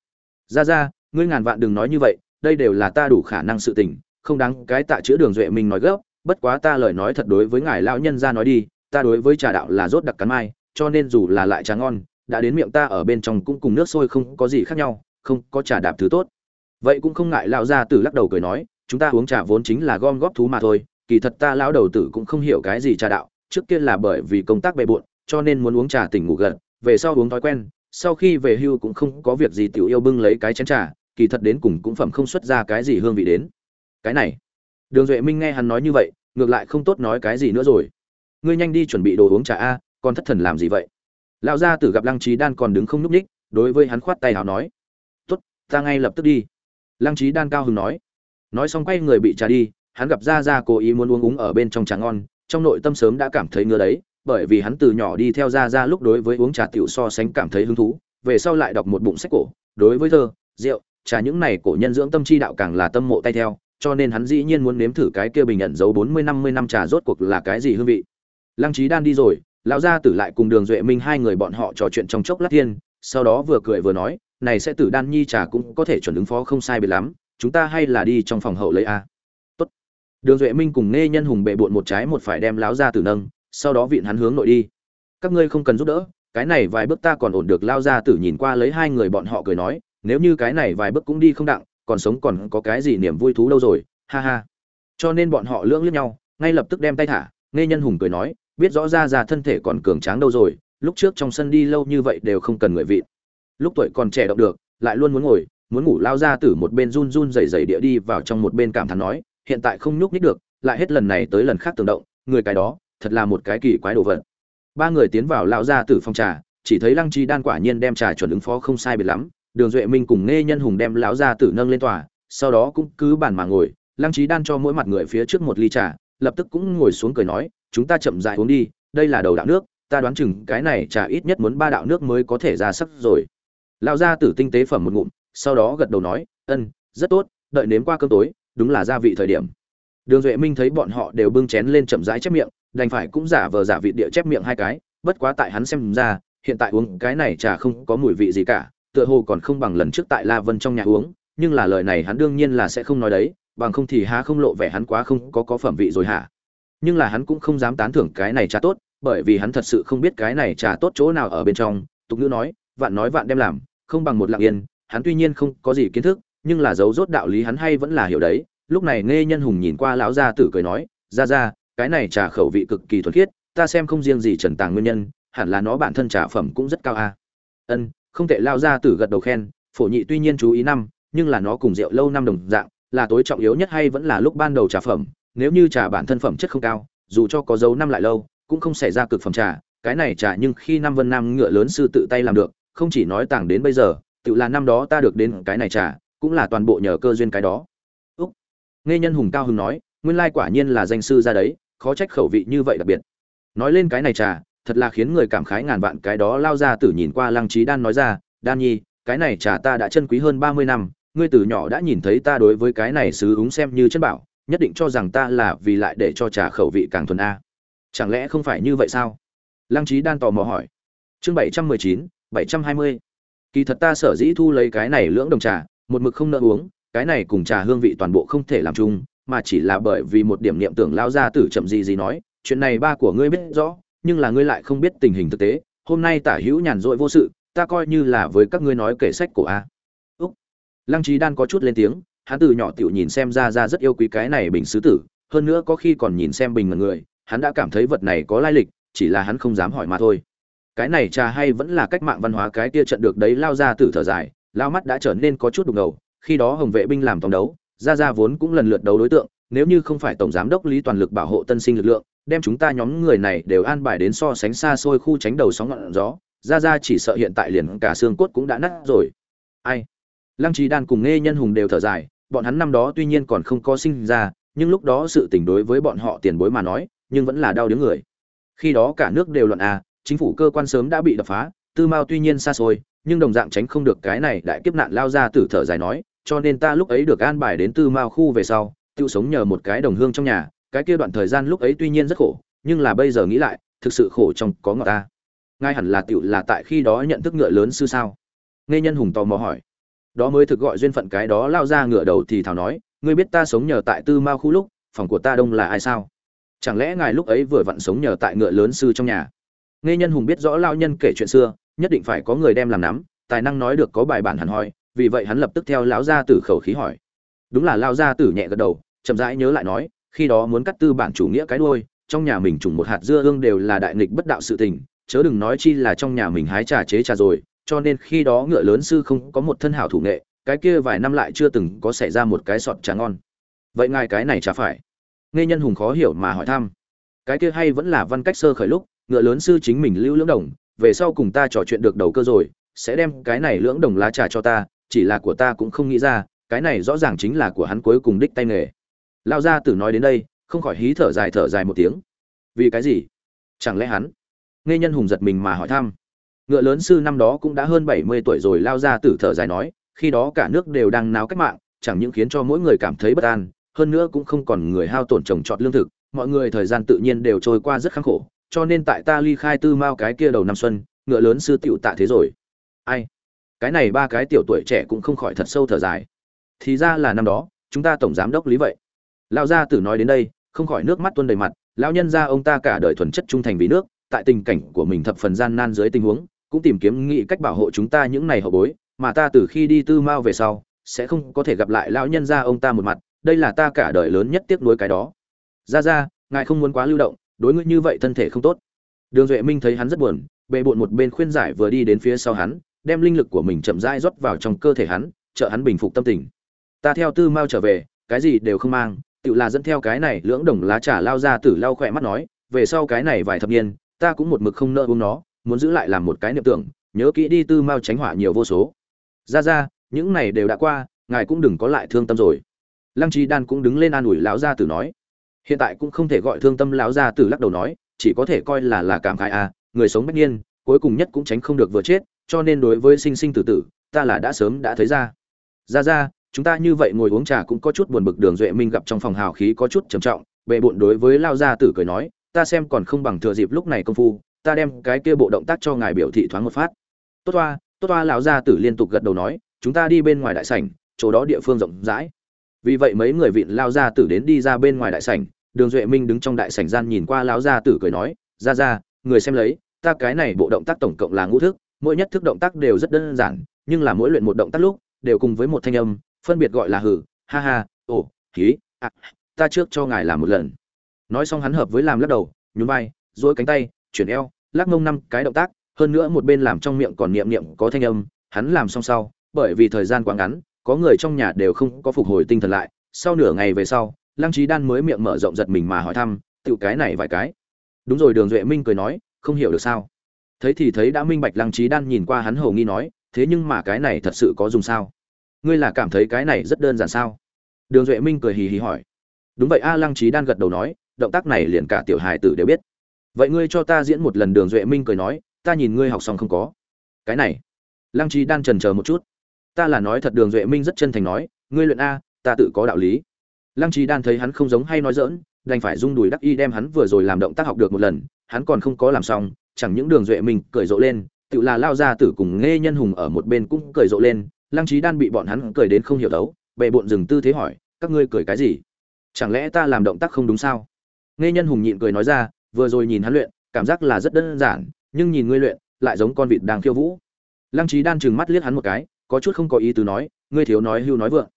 Ra ra, ngươi ngàn vạn đừng nói như vậy, đây đều là ta đủ khả năng sự tình, không đáng cái tạ chữa đường duệ mình nói gấp, bất quá ta lời nói thật đối với ngài lão nhân ra nói đi, ta đối với trà đạo là rốt đặc cắn mai, cho nên dù là lại trà ngon, đã đến miệng ta ở bên trong cũng cùng nước sôi không có gì khác nhau, không có trà đạp thứ tốt. Vậy cũng không ngại lão gia tử lắc đầu cười nói chúng ta uống trà vốn chính là gom góp thú mà thôi, kỳ thật ta lão đầu tử cũng không hiểu cái gì trà đạo, trước kia là bởi vì công tác bề bộn, cho nên muốn uống trà tỉnh ngủ gần về sau uống thói quen, sau khi về hưu cũng không có việc gì tiểu yêu bưng lấy cái chén trà, kỳ thật đến cùng cũng phẩm không xuất ra cái gì hương vị đến. Cái này, đường duệ minh nghe hắn nói như vậy, ngược lại không tốt nói cái gì nữa rồi. Ngươi nhanh đi chuẩn bị đồ uống trà a, còn thất thần làm gì vậy? Lão gia tử gặp lăng trí đan còn đứng không nhúc ních đối với hắn khoát tay hào nói, tốt, ta ngay lập tức đi. Lăng trí đan cao hứng nói nói xong quay người bị trà đi, hắn gặp ra ra cố ý muốn uống uống ở bên trong trà ngon, trong nội tâm sớm đã cảm thấy ngứa đấy, bởi vì hắn từ nhỏ đi theo ra ra lúc đối với uống trà tiểu so sánh cảm thấy hứng thú, về sau lại đọc một bụng sách cổ, đối với thơ, rượu, trà những này cổ nhân dưỡng tâm chi đạo càng là tâm mộ tay theo, cho nên hắn dĩ nhiên muốn nếm thử cái kia bình nhận dấu bốn mươi, năm mươi năm trà rốt cuộc là cái gì hương vị. Lăng trí đan đi rồi, lão gia tử lại cùng đường duệ minh hai người bọn họ trò chuyện trong chốc lát thiên, sau đó vừa cười vừa nói, này sẽ tử đan nhi trà cũng có thể chuẩn ứng phó không sai biệt lắm chúng ta hay là đi trong phòng hậu lấy a? Tốt. Đường duệ minh cùng nghe nhân hùng bệ bộn một trái một phải đem lão gia tử nâng, sau đó vịn hắn hướng nội đi. Các ngươi không cần giúp đỡ, cái này vài bước ta còn ổn được lao ra tử nhìn qua lấy hai người bọn họ cười nói, nếu như cái này vài bước cũng đi không đặng, còn sống còn có cái gì niềm vui thú đâu rồi, ha ha. Cho nên bọn họ lưỡng liếc nhau, ngay lập tức đem tay thả nghe nhân hùng cười nói, biết rõ ra ra thân thể còn cường tráng đâu rồi, lúc trước trong sân đi lâu như vậy đều không cần người vị lúc tuổi còn trẻ động được, lại luôn muốn ngồi muốn ngủ lao ra từ một bên run run rẩy rẩy địa đi vào trong một bên cảm thán nói, hiện tại không nhúc nhích được, lại hết lần này tới lần khác tương động, người cái đó, thật là một cái kỳ quái đồ vật. Ba người tiến vào lao ra từ phòng trà, chỉ thấy lăng chi đan quả nhiên đem trà chuẩn ứng phó không sai biệt lắm, đường duệ minh cùng nghe nhân hùng đem lão gia tử nâng lên tòa, sau đó cũng cứ bàn mà ngồi, lăng chi đan cho mỗi mặt người phía trước một ly trà, lập tức cũng ngồi xuống cười nói, chúng ta chậm rãi uống đi, đây là đầu đạo nước, ta đoán chừng cái này trà ít nhất muốn ba đạo nước mới có thể ra sắc rồi. Lão gia tử tinh tế phẩm một ngụm sau đó gật đầu nói, ân, rất tốt, đợi nếm qua cơm tối, đúng là gia vị thời điểm. Đường duệ minh thấy bọn họ đều bưng chén lên chậm rãi chép miệng, đành phải cũng giả vờ giả vị địa chép miệng hai cái, bất quá tại hắn xem ra, hiện tại uống cái này trà không có mùi vị gì cả, tựa hồ còn không bằng lần trước tại la vân trong nhà uống, nhưng là lời này hắn đương nhiên là sẽ không nói đấy, bằng không thì há không lộ vẻ hắn quá không có có phẩm vị rồi hả? Nhưng là hắn cũng không dám tán thưởng cái này trà tốt, bởi vì hắn thật sự không biết cái này trà tốt chỗ nào ở bên trong, tục ngữ nói, vạn nói vạn đem làm, không bằng một lặng yên hắn tuy nhiên không có gì kiến thức, nhưng là dấu rốt đạo lý hắn hay vẫn là hiểu đấy. Lúc này nghe nhân hùng nhìn qua lão gia tử cười nói ra ra cái này trà khẩu vị cực kỳ thuần khiết, ta xem không riêng gì trần tàng nguyên nhân, hẳn là nó bản thân trà phẩm cũng rất cao a. Ân, không thể lao gia tử gật đầu khen, phổ nhị tuy nhiên chú ý năm, nhưng là nó cùng rượu lâu năm đồng dạng, là tối trọng yếu nhất hay vẫn là lúc ban đầu trà phẩm. Nếu như trà bản thân phẩm chất không cao, dù cho có dấu năm lại lâu, cũng không xảy ra cực phẩm trà. Cái này trà nhưng khi năm vân nam ngựa lớn sư tự tay làm được, không chỉ nói tàng đến bây giờ tự là năm đó ta được đến cái này trà, cũng là toàn bộ nhờ cơ duyên cái đó. Úc. Nghe nhân hùng cao hưng nói, nguyên lai quả nhiên là danh sư ra đấy, khó trách khẩu vị như vậy đặc biệt. Nói lên cái này trà, thật là khiến người cảm khái ngàn vạn cái đó lao ra tử nhìn qua lăng trí đan nói ra, đan nhi, cái này trà ta đã chân quý hơn ba mươi năm, ngươi từ nhỏ đã nhìn thấy ta đối với cái này sứ úng xem như chân bảo, nhất định cho rằng ta là vì lại để cho trà khẩu vị càng thuần a. Chẳng lẽ không phải như vậy sao? Lăng trí đan tò mò hỏi. Chương bảy trăm mười chín, bảy trăm hai mươi kỳ thật ta sở dĩ thu lấy cái này lưỡng đồng trà, một mực không nợ uống, cái này cùng trà hương vị toàn bộ không thể làm chung, mà chỉ là bởi vì một điểm niệm tưởng lao gia tử chậm gì gì nói, chuyện này ba của ngươi biết rõ, nhưng là ngươi lại không biết tình hình thực tế, hôm nay tả hữu nhàn rỗi vô sự, ta coi như là với các ngươi nói kể sách của a. Úc. Lăng trí đan có chút lên tiếng, hắn từ nhỏ tiểu nhìn xem ra ra rất yêu quý cái này bình sứ tử, hơn nữa có khi còn nhìn xem bình ngần người, hắn đã cảm thấy vật này có lai lịch, chỉ là hắn không dám hỏi mà thôi cái này trà hay vẫn là cách mạng văn hóa cái kia trận được đấy, lao ra tử thở dài, lao mắt đã trở nên có chút đục ngầu. Khi đó hồng vệ binh làm tổng đấu ra ra vốn cũng lần lượt đấu đối tượng, nếu như không phải tổng giám đốc lý toàn lực bảo hộ tân sinh lực lượng, đem chúng ta nhóm người này đều an bài đến so sánh xa xôi khu tránh đầu sóng ngọn gió. Ra ra chỉ sợ hiện tại liền cả xương cốt cũng đã nát rồi. Ai? Lăng trí đan cùng nghe nhân hùng đều thở dài, bọn hắn năm đó tuy nhiên còn không có sinh ra, nhưng lúc đó sự tình đối với bọn họ tiền bối mà nói, nhưng vẫn là đau đớn người. Khi đó cả nước đều luận à chính phủ cơ quan sớm đã bị đập phá, tư mao tuy nhiên xa xôi, nhưng đồng dạng tránh không được cái này đại kiếp nạn lao ra tử thở dài nói, cho nên ta lúc ấy được an bài đến tư mao khu về sau, tự sống nhờ một cái đồng hương trong nhà, cái kia đoạn thời gian lúc ấy tuy nhiên rất khổ, nhưng là bây giờ nghĩ lại, thực sự khổ trong có ngọt ta. Ngay hẳn là tiểu là tại khi đó nhận thức ngựa lớn sư sao? Nghe nhân hùng tò mò hỏi. Đó mới thực gọi duyên phận cái đó lao ra ngựa đầu thì thảo nói, ngươi biết ta sống nhờ tại tư mao khu lúc, phòng của ta đông là ai sao? Chẳng lẽ ngài lúc ấy vừa vặn sống nhờ tại ngựa lớn sư trong nhà? Nghe nhân hùng biết rõ lao nhân kể chuyện xưa, nhất định phải có người đem làm nắm, tài năng nói được có bài bản hẳn hoi, vì vậy hắn lập tức theo lão gia tử khẩu khí hỏi. Đúng là lao gia tử nhẹ gật đầu, chậm rãi nhớ lại nói, khi đó muốn cắt tư bản chủ nghĩa cái đuôi, trong nhà mình trùng một hạt dưa hương đều là đại nghịch bất đạo sự tình, chớ đừng nói chi là trong nhà mình hái trà chế trà rồi, cho nên khi đó ngựa lớn sư không có một thân hảo thủ nghệ, cái kia vài năm lại chưa từng có xảy ra một cái sọt trà ngon. Vậy ngài cái này chả phải. Nghe nhân hùng khó hiểu mà hỏi thăm. Cái kia hay vẫn là văn cách sơ khởi lúc ngựa lớn sư chính mình lưu lưỡng đồng, về sau cùng ta trò chuyện được đầu cơ rồi, sẽ đem cái này lưỡng đồng lá trà cho ta, chỉ là của ta cũng không nghĩ ra, cái này rõ ràng chính là của hắn cuối cùng đích tay nghề. Lao gia tử nói đến đây, không khỏi hí thở dài thở dài một tiếng. Vì cái gì? Chẳng lẽ hắn? Nghe nhân hùng giật mình mà hỏi thăm. Ngựa lớn sư năm đó cũng đã hơn bảy mươi tuổi rồi lao gia tử thở dài nói, khi đó cả nước đều đang náo cách mạng, chẳng những khiến cho mỗi người cảm thấy bất an, hơn nữa cũng không còn người hao tổn trồng trọt lương thực, mọi người thời gian tự nhiên đều trôi qua rất khắc khổ cho nên tại ta ly khai tư mao cái kia đầu năm xuân, ngựa lớn sư tựu tạ thế rồi. Ai? Cái này ba cái tiểu tuổi trẻ cũng không khỏi thật sâu thở dài. Thì ra là năm đó, chúng ta tổng giám đốc lý vậy. Lão gia tử nói đến đây, không khỏi nước mắt tuôn đầy mặt, lão nhân gia ông ta cả đời thuần chất trung thành vì nước, tại tình cảnh của mình thập phần gian nan dưới tình huống, cũng tìm kiếm nghị cách bảo hộ chúng ta những này hậu bối, mà ta từ khi đi tư mao về sau, sẽ không có thể gặp lại lão nhân gia ông ta một mặt, đây là ta cả đời lớn nhất tiếc nuối cái đó. Ra ra ngài không muốn quá lưu động đối ngươi như vậy thân thể không tốt. Đường duệ minh thấy hắn rất buồn bệ bộn một bên khuyên giải vừa đi đến phía sau hắn, đem linh lực của mình chậm rãi rót vào trong cơ thể hắn, trợ hắn bình phục tâm tình. Ta theo tư mao trở về, cái gì đều không mang, tự là dẫn theo cái này lưỡng đồng lá trà lao ra tử lao khỏe mắt nói, về sau cái này vài thập niên, ta cũng một mực không nợ uống nó, muốn giữ lại làm một cái niệm tưởng, nhớ kỹ đi tư mao tránh hỏa nhiều vô số. Ra ra, những này đều đã qua, ngài cũng đừng có lại thương tâm rồi. Lăng trí đan cũng đứng lên an ủi lão gia tử nói hiện tại cũng không thể gọi thương tâm lão gia tử lắc đầu nói, chỉ có thể coi là là cảm khái à người sống bất nhiên cuối cùng nhất cũng tránh không được vừa chết, cho nên đối với sinh sinh tử tử, ta là đã sớm đã thấy ra. Ra ra, chúng ta như vậy ngồi uống trà cũng có chút buồn bực đường duệ minh gặp trong phòng hào khí có chút trầm trọng, bệ bộn đối với lao gia tử cười nói, ta xem còn không bằng thừa dịp lúc này công phu, ta đem cái kia bộ động tác cho ngài biểu thị thoáng một phát. Tốt toa tốt toa lão gia tử liên tục gật đầu nói, chúng ta đi bên ngoài đại sảnh, chỗ đó địa phương rộng rãi vì vậy mấy người vịn lao gia tử đến đi ra bên ngoài đại sảnh đường duệ minh đứng trong đại sảnh gian nhìn qua lao gia tử cười nói ra ra người xem lấy ta cái này bộ động tác tổng cộng là ngũ thức mỗi nhất thức động tác đều rất đơn giản nhưng là mỗi luyện một động tác lúc đều cùng với một thanh âm phân biệt gọi là hử ha ha ồ khí à, ta trước cho ngài làm một lần. Nói xong hắn hợp với làm lắc đầu nhún vai duỗi cánh tay chuyển eo lắc mông năm cái động tác hơn nữa một bên làm trong miệng còn niệm niệm có thanh âm hắn làm xong sau bởi vì thời gian quá ngắn có người trong nhà đều không có phục hồi tinh thần lại, sau nửa ngày về sau, lăng trí đan mới miệng mở rộng giật mình mà hỏi thăm tự cái này vài cái? Đúng rồi, đường duệ minh cười nói, không hiểu được sao? Thấy thì thấy đã minh bạch lăng trí đan nhìn qua hắn hầu nghi nói, thế nhưng mà cái này thật sự có dùng sao? Ngươi là cảm thấy cái này rất đơn giản sao? Đường duệ minh cười hì hì hỏi. Đúng vậy a, lăng trí đan gật đầu nói, động tác này liền cả tiểu hài tử đều biết. Vậy ngươi cho ta diễn một lần, đường duệ minh cười nói, ta nhìn ngươi học xong không có. Cái này. Lăng trí đan trần chờ một chút ta là nói thật đường duệ minh rất chân thành nói, ngươi luyện a, ta tự có đạo lý. Lăng trí đan thấy hắn không giống hay nói dỡn đành phải rung đùi đắc y đem hắn vừa rồi làm động tác học được một lần, hắn còn không có làm xong, chẳng những đường duệ minh cười rộ lên, tự là lao ra tử cùng nghe nhân hùng ở một bên cũng cười rộ lên, lăng trí đan bị bọn hắn cười đến không hiểu đấu, bệ bộn dừng tư thế hỏi, các ngươi cười cái gì? Chẳng lẽ ta làm động tác không đúng sao? Nghe nhân hùng nhịn cười nói ra, vừa rồi nhìn hắn luyện, cảm giác là rất đơn giản, nhưng nhìn ngươi luyện, lại giống con vịt đang khiêu vũ. Lăng trí đan chừng mắt liếc hắn một cái có chút không có ý tứ nói, ngươi thiếu nói hưu nói vượng.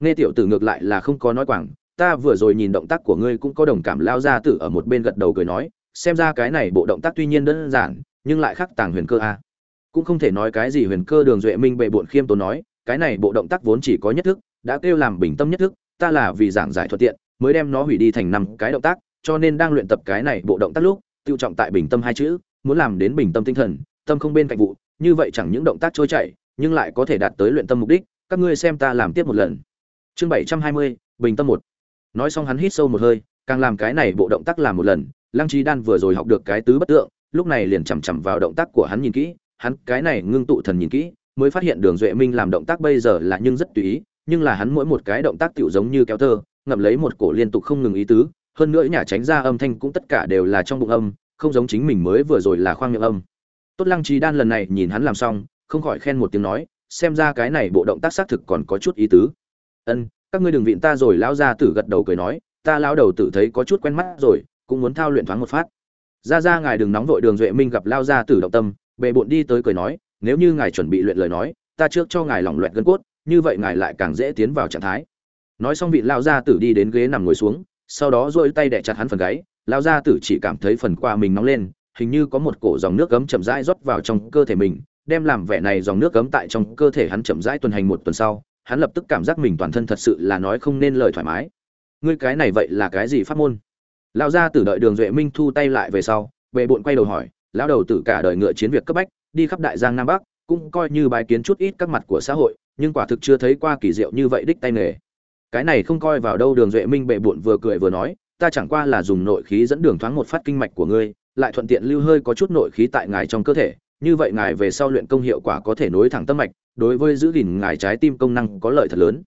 Nghe tiểu tử ngược lại là không có nói quảng, ta vừa rồi nhìn động tác của ngươi cũng có đồng cảm lao ra tử ở một bên gật đầu cười nói, xem ra cái này bộ động tác tuy nhiên đơn giản, nhưng lại khắc tàng huyền cơ a. Cũng không thể nói cái gì huyền cơ đường duệ minh bệ bộn khiêm tốn nói, cái này bộ động tác vốn chỉ có nhất thức, đã kêu làm bình tâm nhất thức, ta là vì giảng giải thuận tiện, mới đem nó hủy đi thành năm cái động tác, cho nên đang luyện tập cái này bộ động tác lúc, tiêu trọng tại bình tâm hai chữ, muốn làm đến bình tâm tinh thần, tâm không bên cạnh vụ, như vậy chẳng những động tác trôi chảy nhưng lại có thể đạt tới luyện tâm mục đích, các ngươi xem ta làm tiếp một lần. Chương bảy trăm hai mươi, bình tâm một. Nói xong hắn hít sâu một hơi, càng làm cái này bộ động tác làm một lần, lăng trí đan vừa rồi học được cái tứ bất tượng, lúc này liền chằm chằm vào động tác của hắn nhìn kỹ, hắn cái này ngưng tụ thần nhìn kỹ, mới phát hiện đường duệ minh làm động tác bây giờ là nhưng rất tùy ý, nhưng là hắn mỗi một cái động tác tựu giống như kéo thơ ngậm lấy một cổ liên tục không ngừng ý tứ, hơn nữa nhà tránh ra âm thanh cũng tất cả đều là trong bụng âm, không giống chính mình mới vừa rồi là khoang miệng âm. Tốt lăng trí đan lần này nhìn hắn làm xong không khỏi khen một tiếng nói, xem ra cái này bộ động tác xác thực còn có chút ý tứ. Ân, các ngươi đừng vịn ta rồi, lão gia tử gật đầu cười nói, ta lão đầu tử thấy có chút quen mắt rồi, cũng muốn thao luyện thoáng một phát. Ra ra ngài đừng nóng vội, đường duệ minh gặp lao gia tử động tâm bệ bộn đi tới cười nói, nếu như ngài chuẩn bị luyện lời nói, ta trước cho ngài lỏng luyện gân cốt, như vậy ngài lại càng dễ tiến vào trạng thái. Nói xong vị lao gia tử đi đến ghế nằm ngồi xuống, sau đó dỗi tay đẻ chặt hắn phần gáy lao gia tử chỉ cảm thấy phần qua mình nóng lên, hình như có một cổ dòng nước cấm chậm rãi rót vào trong cơ thể mình đem làm vẻ này dòng nước cấm tại trong cơ thể hắn chậm rãi tuần hành một tuần sau, hắn lập tức cảm giác mình toàn thân thật sự là nói không nên lời thoải mái. Ngươi cái này vậy là cái gì pháp môn? Lão gia tử đợi đường duệ minh thu tay lại về sau về bọn quay đầu hỏi, lão đầu tử cả đời ngựa chiến việc cấp bách, đi khắp đại giang nam bắc, cũng coi như bài kiến chút ít các mặt của xã hội, nhưng quả thực chưa thấy qua kỳ diệu như vậy đích tay nghề. Cái này không coi vào đâu, đường duệ minh bệ bộn vừa cười vừa nói, ta chẳng qua là dùng nội khí dẫn đường thoáng một phát kinh mạch của ngươi, lại thuận tiện lưu hơi có chút nội khí tại ngài trong cơ thể như vậy ngài về sau luyện công hiệu quả có thể nối thẳng tâm mạch, đối với giữ gìn ngài trái tim công năng có lợi thật lớn.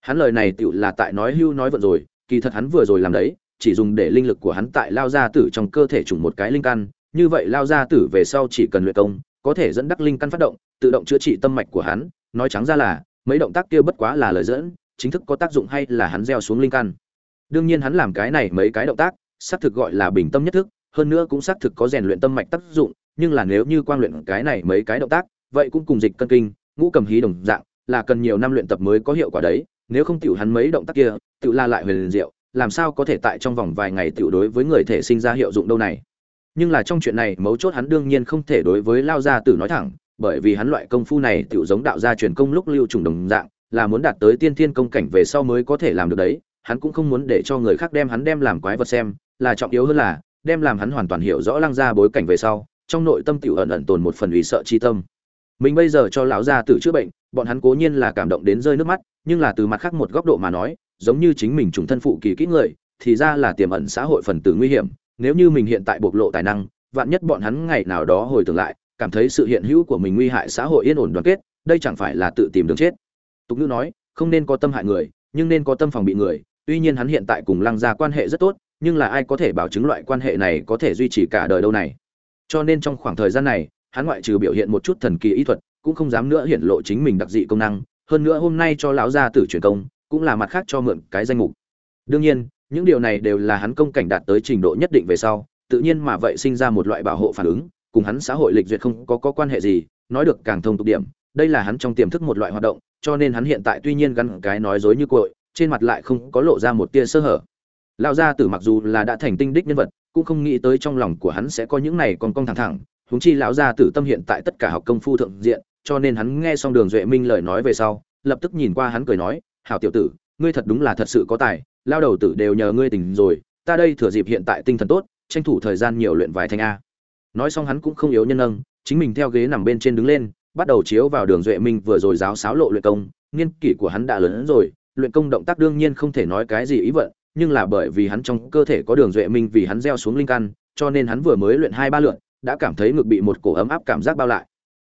Hắn lời này tựu là tại nói hưu nói vận rồi, kỳ thật hắn vừa rồi làm đấy, chỉ dùng để linh lực của hắn tại lao gia tử trong cơ thể trùng một cái linh căn. Như vậy lao gia tử về sau chỉ cần luyện công, có thể dẫn đắc linh căn phát động, tự động chữa trị tâm mạch của hắn. Nói trắng ra là, mấy động tác kia bất quá là lời dẫn, chính thức có tác dụng hay là hắn gieo xuống linh căn. Đương nhiên hắn làm cái này mấy cái động tác, xác thực gọi là bình tâm nhất thức, hơn nữa cũng xác thực có rèn luyện tâm mạch tác dụng nhưng là nếu như quang luyện cái này mấy cái động tác, vậy cũng cùng dịch cân kinh, ngũ cầm hí đồng dạng, là cần nhiều năm luyện tập mới có hiệu quả đấy. Nếu không tiểu hắn mấy động tác kia, tiểu la lại huyền diệu, làm sao có thể tại trong vòng vài ngày tiểu đối với người thể sinh ra hiệu dụng đâu này? Nhưng là trong chuyện này, mấu chốt hắn đương nhiên không thể đối với lao gia tử nói thẳng, bởi vì hắn loại công phu này tiểu giống đạo gia truyền công lúc lưu trùng đồng dạng, là muốn đạt tới tiên thiên công cảnh về sau mới có thể làm được đấy. Hắn cũng không muốn để cho người khác đem hắn đem làm quái vật xem, là trọng yếu hơn là, đem làm hắn hoàn toàn hiểu rõ lăng gia bối cảnh về sau trong nội tâm tiểu ẩn ẩn tồn một phần ủy sợ chi tâm. Mình bây giờ cho lão gia tử chữa bệnh, bọn hắn cố nhiên là cảm động đến rơi nước mắt, nhưng là từ mặt khác một góc độ mà nói, giống như chính mình trùng thân phụ kỳ kỹ người, thì ra là tiềm ẩn xã hội phần tử nguy hiểm. Nếu như mình hiện tại bộc lộ tài năng, vạn nhất bọn hắn ngày nào đó hồi tưởng lại, cảm thấy sự hiện hữu của mình nguy hại xã hội yên ổn đoàn kết, đây chẳng phải là tự tìm đường chết. Tục ngữ nói, không nên có tâm hại người, nhưng nên có tâm phòng bị người. Tuy nhiên hắn hiện tại cùng lăng gia quan hệ rất tốt, nhưng là ai có thể bảo chứng loại quan hệ này có thể duy trì cả đời đâu này? Cho nên trong khoảng thời gian này hắn ngoại trừ biểu hiện một chút thần kỳ ý thuật cũng không dám nữa hiện lộ chính mình đặc dị công năng. Hơn nữa hôm nay cho lão gia tử truyền công cũng là mặt khác cho mượn cái danh mục. Đương nhiên những điều này đều là hắn công cảnh đạt tới trình độ nhất định về sau tự nhiên mà vậy sinh ra một loại bảo hộ phản ứng cùng hắn xã hội lịch duyệt không có, có quan hệ gì nói được càng thông tục điểm đây là hắn trong tiềm thức một loại hoạt động cho nên hắn hiện tại tuy nhiên gắn cái nói dối như cội trên mặt lại không có lộ ra một tia sơ hở. Lão gia tử mặc dù là đã thành tinh đích nhân vật cũng không nghĩ tới trong lòng của hắn sẽ có những này còn cong thẳng thẳng, huống chi lão gia tử tâm hiện tại tất cả học công phu thượng diện, cho nên hắn nghe xong đường duệ minh lời nói về sau, lập tức nhìn qua hắn cười nói, hảo tiểu tử, ngươi thật đúng là thật sự có tài lao đầu tử đều nhờ ngươi tỉnh rồi, ta đây thừa dịp hiện tại tinh thần tốt, tranh thủ thời gian nhiều luyện vài thanh a. Nói xong hắn cũng không yếu nhân nâng, chính mình theo ghế nằm bên trên đứng lên, bắt đầu chiếu vào đường duệ minh vừa rồi giáo sáo lộ luyện công, nghiên kỷ của hắn đã lớn hơn rồi, luyện công động tác đương nhiên không thể nói cái gì ý vận nhưng là bởi vì hắn trong cơ thể có đường duệ minh vì hắn gieo xuống linh căn, cho nên hắn vừa mới luyện hai ba lượn đã cảm thấy ngực bị một cổ ấm áp cảm giác bao lại.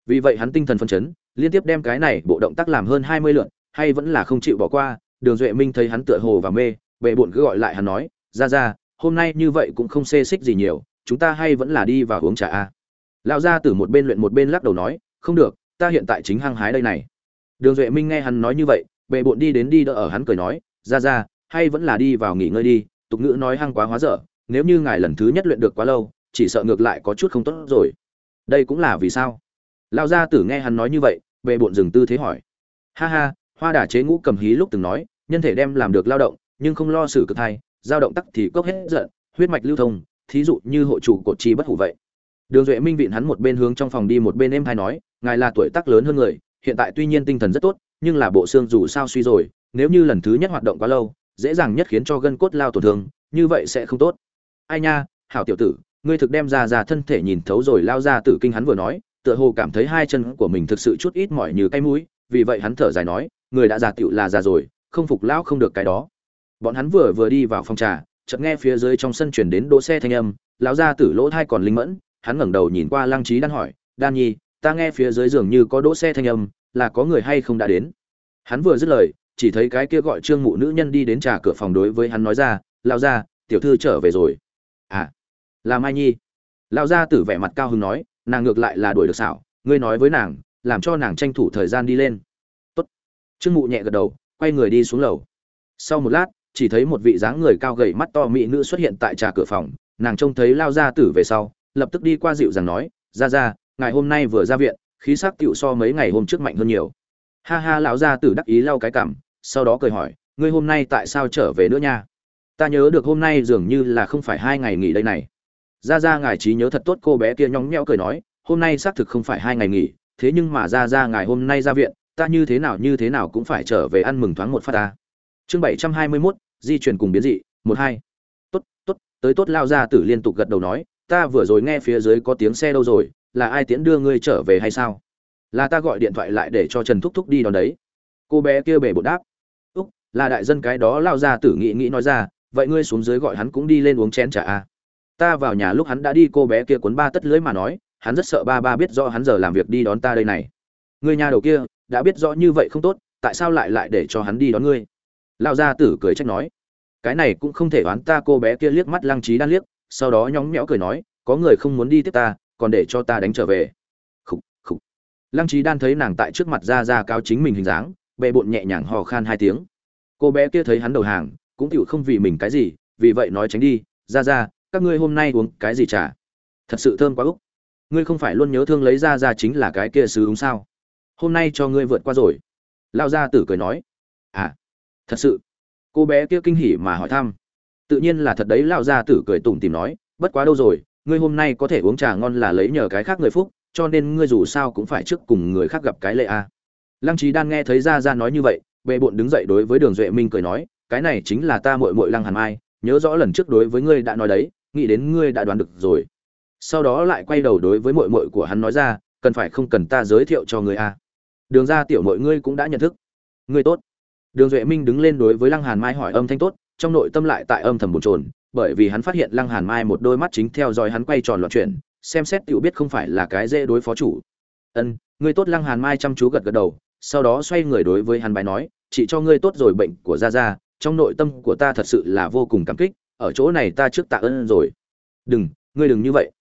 Vì vậy hắn tinh thần phân chấn, liên tiếp đem cái này bộ động tác làm hơn hai mươi lượn hay vẫn là không chịu bỏ qua, đường duệ minh thấy hắn tựa hồ và mê bệ bụn cứ gọi lại hắn nói, ra ra, hôm nay như vậy cũng không xê xích gì nhiều, chúng ta hay vẫn là đi và uống trà a. Lão gia từ một bên luyện một bên lắc đầu nói, không được, ta hiện tại chính hăng hái đây này. Đường duệ minh nghe hắn nói như vậy bệ bụn đi đến đi đỡ ở hắn cười nói, ra ra hay vẫn là đi vào nghỉ ngơi đi, tục ngữ nói hăng quá hóa dở, nếu như ngài lần thứ nhất luyện được quá lâu, chỉ sợ ngược lại có chút không tốt rồi. Đây cũng là vì sao? Lao gia tử nghe hắn nói như vậy về bộn dừng tư thế hỏi. Ha ha, hoa đà chế ngũ cầm hí lúc từng nói, nhân thể đem làm được lao động, nhưng không lo xử cực thai dao động tắc thì cốc hết giận, huyết mạch lưu thông, thí dụ như hộ chủ cột chi bất hủ vậy. Đường duệ minh vịn hắn một bên hướng trong phòng đi một bên em hay nói, ngài là tuổi tác lớn hơn người, hiện tại tuy nhiên tinh thần rất tốt, nhưng là bộ xương dù sao suy rồi, nếu như lần thứ nhất hoạt động quá lâu dễ dàng nhất khiến cho gân cốt lao tổn thương, như vậy sẽ không tốt. Ai nha, hảo tiểu tử, ngươi thực đem ra ra thân thể nhìn thấu rồi lao ra tử kinh hắn vừa nói, tựa hồ cảm thấy hai chân của mình thực sự chút ít mỏi như cái mũi, vì vậy hắn thở dài nói, người đã già tựu là già rồi, không phục lão không được cái đó. Bọn hắn vừa vừa đi vào phòng trà, chợt nghe phía dưới trong sân chuyển đến đỗ xe thanh âm, lão gia tử lỗ thai còn linh mẫn, hắn ngẩng đầu nhìn qua lăng trí đan hỏi, đan nhi, ta nghe phía dưới giường như có đỗ xe thanh âm, là có người hay không đã đến? Hắn vừa dứt lời chỉ thấy cái kia gọi trương mụ nữ nhân đi đến trà cửa phòng đối với hắn nói ra lao ra tiểu thư trở về rồi. À là mai nhi. Lao ra tử vẻ mặt cao hứng nói, nàng ngược lại là đuổi được xảo, ngươi nói với nàng, làm cho nàng tranh thủ thời gian đi lên. Tốt. trương mụ nhẹ gật đầu, quay người đi xuống lầu. Sau một lát, chỉ thấy một vị dáng người cao gầy mắt to mỹ nữ xuất hiện tại trà cửa phòng, nàng trông thấy lao gia tử về sau, lập tức đi qua dịu rằng nói ra ra ngày hôm nay vừa ra viện, khí sắc tựu so mấy ngày hôm trước mạnh hơn nhiều ha ha, lão gia tử đắc ý lau cái cảm, sau đó cười hỏi, ngươi hôm nay tại sao trở về nữa nha? Ta nhớ được hôm nay dường như là không phải hai ngày nghỉ đây này. Ra ra ngài trí nhớ thật tốt, cô bé kia nhóng nhẽo cười nói, hôm nay xác thực không phải hai ngày nghỉ, thế nhưng mà ra ra ngài hôm nay ra viện, ta như thế nào như thế nào cũng phải trở về ăn mừng thoáng một phát ta. Chương bảy trăm hai mươi mốt, di chuyển cùng biến dị, một hai. Tốt tốt, tới tốt. Lao ra tử liên tục gật đầu nói, ta vừa rồi nghe phía dưới có tiếng xe đâu rồi, là ai tiễn đưa ngươi trở về hay sao? Là ta gọi điện thoại lại để cho trần thúc thúc đi đón đấy. Cô bé kia bể bột đáp. Úc, là đại dân cái đó lao ra tử nghĩ nghĩ nói ra, vậy ngươi xuống dưới gọi hắn cũng đi lên uống chén trà a ta vào nhà lúc hắn đã đi, cô bé kia cuốn ba tất lưới mà nói, hắn rất sợ ba ba biết rõ hắn giờ làm việc đi đón ta đây này. Người nhà đầu kia, đã biết rõ như vậy không tốt, tại sao lại lại để cho hắn đi đón ngươi? Lao gia tử cười trách nói. Cái này cũng không thể đoán ta, cô bé kia liếc mắt lăng trí đan liếc, sau đó nhóng nhẽo cười nói, có người không muốn đi tiếp ta, còn để cho ta đánh trở về lăng trí đan thấy nàng tại trước mặt ra ra cao chính mình hình dáng, bệ bộn nhẹ nhàng hò khan hai tiếng. Cô bé kia thấy hắn đầu hàng, cũng chịu không vì mình cái gì, vì vậy nói tránh đi, ra ra, các ngươi hôm nay uống cái gì trà? Thật sự thơm quá úc. Ngươi không phải luôn nhớ thương lấy ra ra chính là cái kia sứ đúng sao? Hôm nay cho ngươi vượt qua rồi. Lao gia tử cười nói. À thật sự? Cô bé kia kinh hỉ mà hỏi thăm. Tự nhiên là thật đấy lao gia tử cười tủm tìm nói, bất quá đâu rồi, ngươi hôm nay có thể uống trà ngon là lấy nhờ cái khác người phúc cho nên ngươi dù sao cũng phải trước cùng người khác gặp cái lệ a. Lăng trí đan nghe thấy ra ra nói như vậy, bệ bộn đứng dậy đối với đường duệ minh cười nói, cái này chính là ta mội mội lăng hàn mai, nhớ rõ lần trước đối với ngươi đã nói đấy, nghĩ đến ngươi đã đoán được rồi. Sau đó lại quay đầu đối với mội mội của hắn nói ra, cần phải không cần ta giới thiệu cho ngươi a. Đường ra tiểu mội ngươi cũng đã nhận thức. Ngươi tốt. Đường duệ minh đứng lên đối với lăng hàn mai hỏi âm thanh tốt, trong nội tâm lại tại âm thầm bồn trồn bởi vì hắn phát hiện lăng hàn mai một đôi mắt chính theo dõi hắn quay tròn loạn chuyển xem xét tiểu biết không phải là cái dễ đối phó chủ. Ân ngươi tốt lăng hàn mai chăm chú gật gật đầu, sau đó xoay người đối với hắn bài nói, chị cho ngươi tốt rồi bệnh của gia gia, trong nội tâm của ta thật sự là vô cùng cảm kích, ở chỗ này ta trước tạ ơn rồi. Đừng, ngươi đừng như vậy.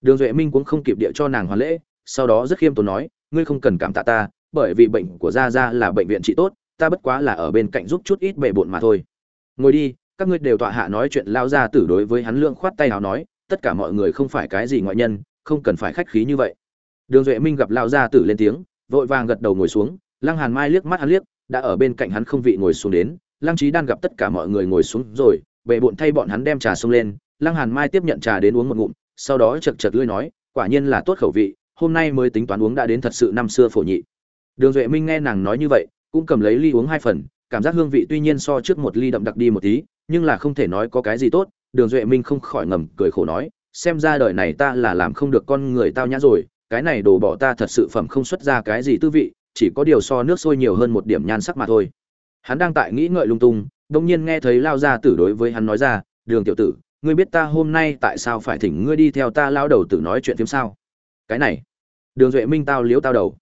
Đường duệ minh cũng không kịp địa cho nàng hoàn lễ, sau đó rất khiêm tốn nói, ngươi không cần cảm tạ ta, bởi vì bệnh của gia gia là bệnh viện trị tốt, ta bất quá là ở bên cạnh giúp chút ít bệ bộn mà thôi. Ngồi đi, các ngươi đều tọa hạ nói chuyện lao ra tử đối với hắn lượng khoát tay nào nói tất cả mọi người không phải cái gì ngoại nhân, không cần phải khách khí như vậy. Đường duệ minh gặp lao gia tử lên tiếng, vội vàng gật đầu ngồi xuống, lăng hàn mai liếc mắt hắn liếc, đã ở bên cạnh hắn không vị ngồi xuống đến, lăng trí đan gặp tất cả mọi người ngồi xuống rồi, bệ bộn thay bọn hắn đem trà xông lên, lăng hàn mai tiếp nhận trà đến uống một ngụm, sau đó chật chật lưỡi nói, quả nhiên là tốt khẩu vị, hôm nay mới tính toán uống đã đến thật sự năm xưa phổ nhị. Đường duệ minh nghe nàng nói như vậy, cũng cầm lấy ly uống hai phần, cảm giác hương vị tuy nhiên so trước một ly đậm đặc đi một tí, nhưng là không thể nói có cái gì tốt đường duệ minh không khỏi ngầm cười khổ nói, xem ra đời này ta là làm không được con người tao nhã rồi, cái này đồ bỏ ta thật sự phẩm không xuất ra cái gì tư vị, chỉ có điều so nước sôi nhiều hơn một điểm nhan sắc mà thôi. Hắn đang tại nghĩ ngợi lung tung đông nhiên nghe thấy lao Gia tử đối với hắn nói ra, đường tiểu tử, ngươi biết ta hôm nay tại sao phải thỉnh ngươi đi theo ta lao đầu tử nói chuyện phim sao? Cái này. Đường duệ minh tao liếu tao đầu.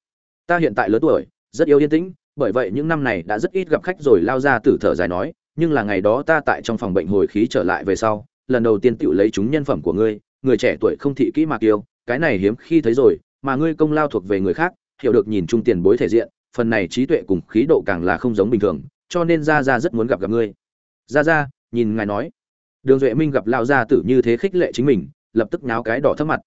Ta hiện tại lớn tuổi, rất yêu yên tĩnh, bởi vậy những năm này đã rất ít gặp khách rồi. Lao ra tử thở dài nói nhưng là ngày đó ta tại trong phòng bệnh hồi khí trở lại về sau, lần đầu tiên tự lấy chúng nhân phẩm của ngươi, người trẻ tuổi không thị kỹ mạc yêu cái này hiếm khi thấy rồi, mà ngươi công lao thuộc về người khác, hiểu được nhìn chung tiền bối thể diện, phần này trí tuệ cùng khí độ càng là không giống bình thường, cho nên ra ra rất muốn gặp gặp ngươi. Ra ra nhìn ngài nói. Đường duệ minh gặp lao gia tử như thế khích lệ chính mình, lập tức nháo cái đỏ thấp mặt.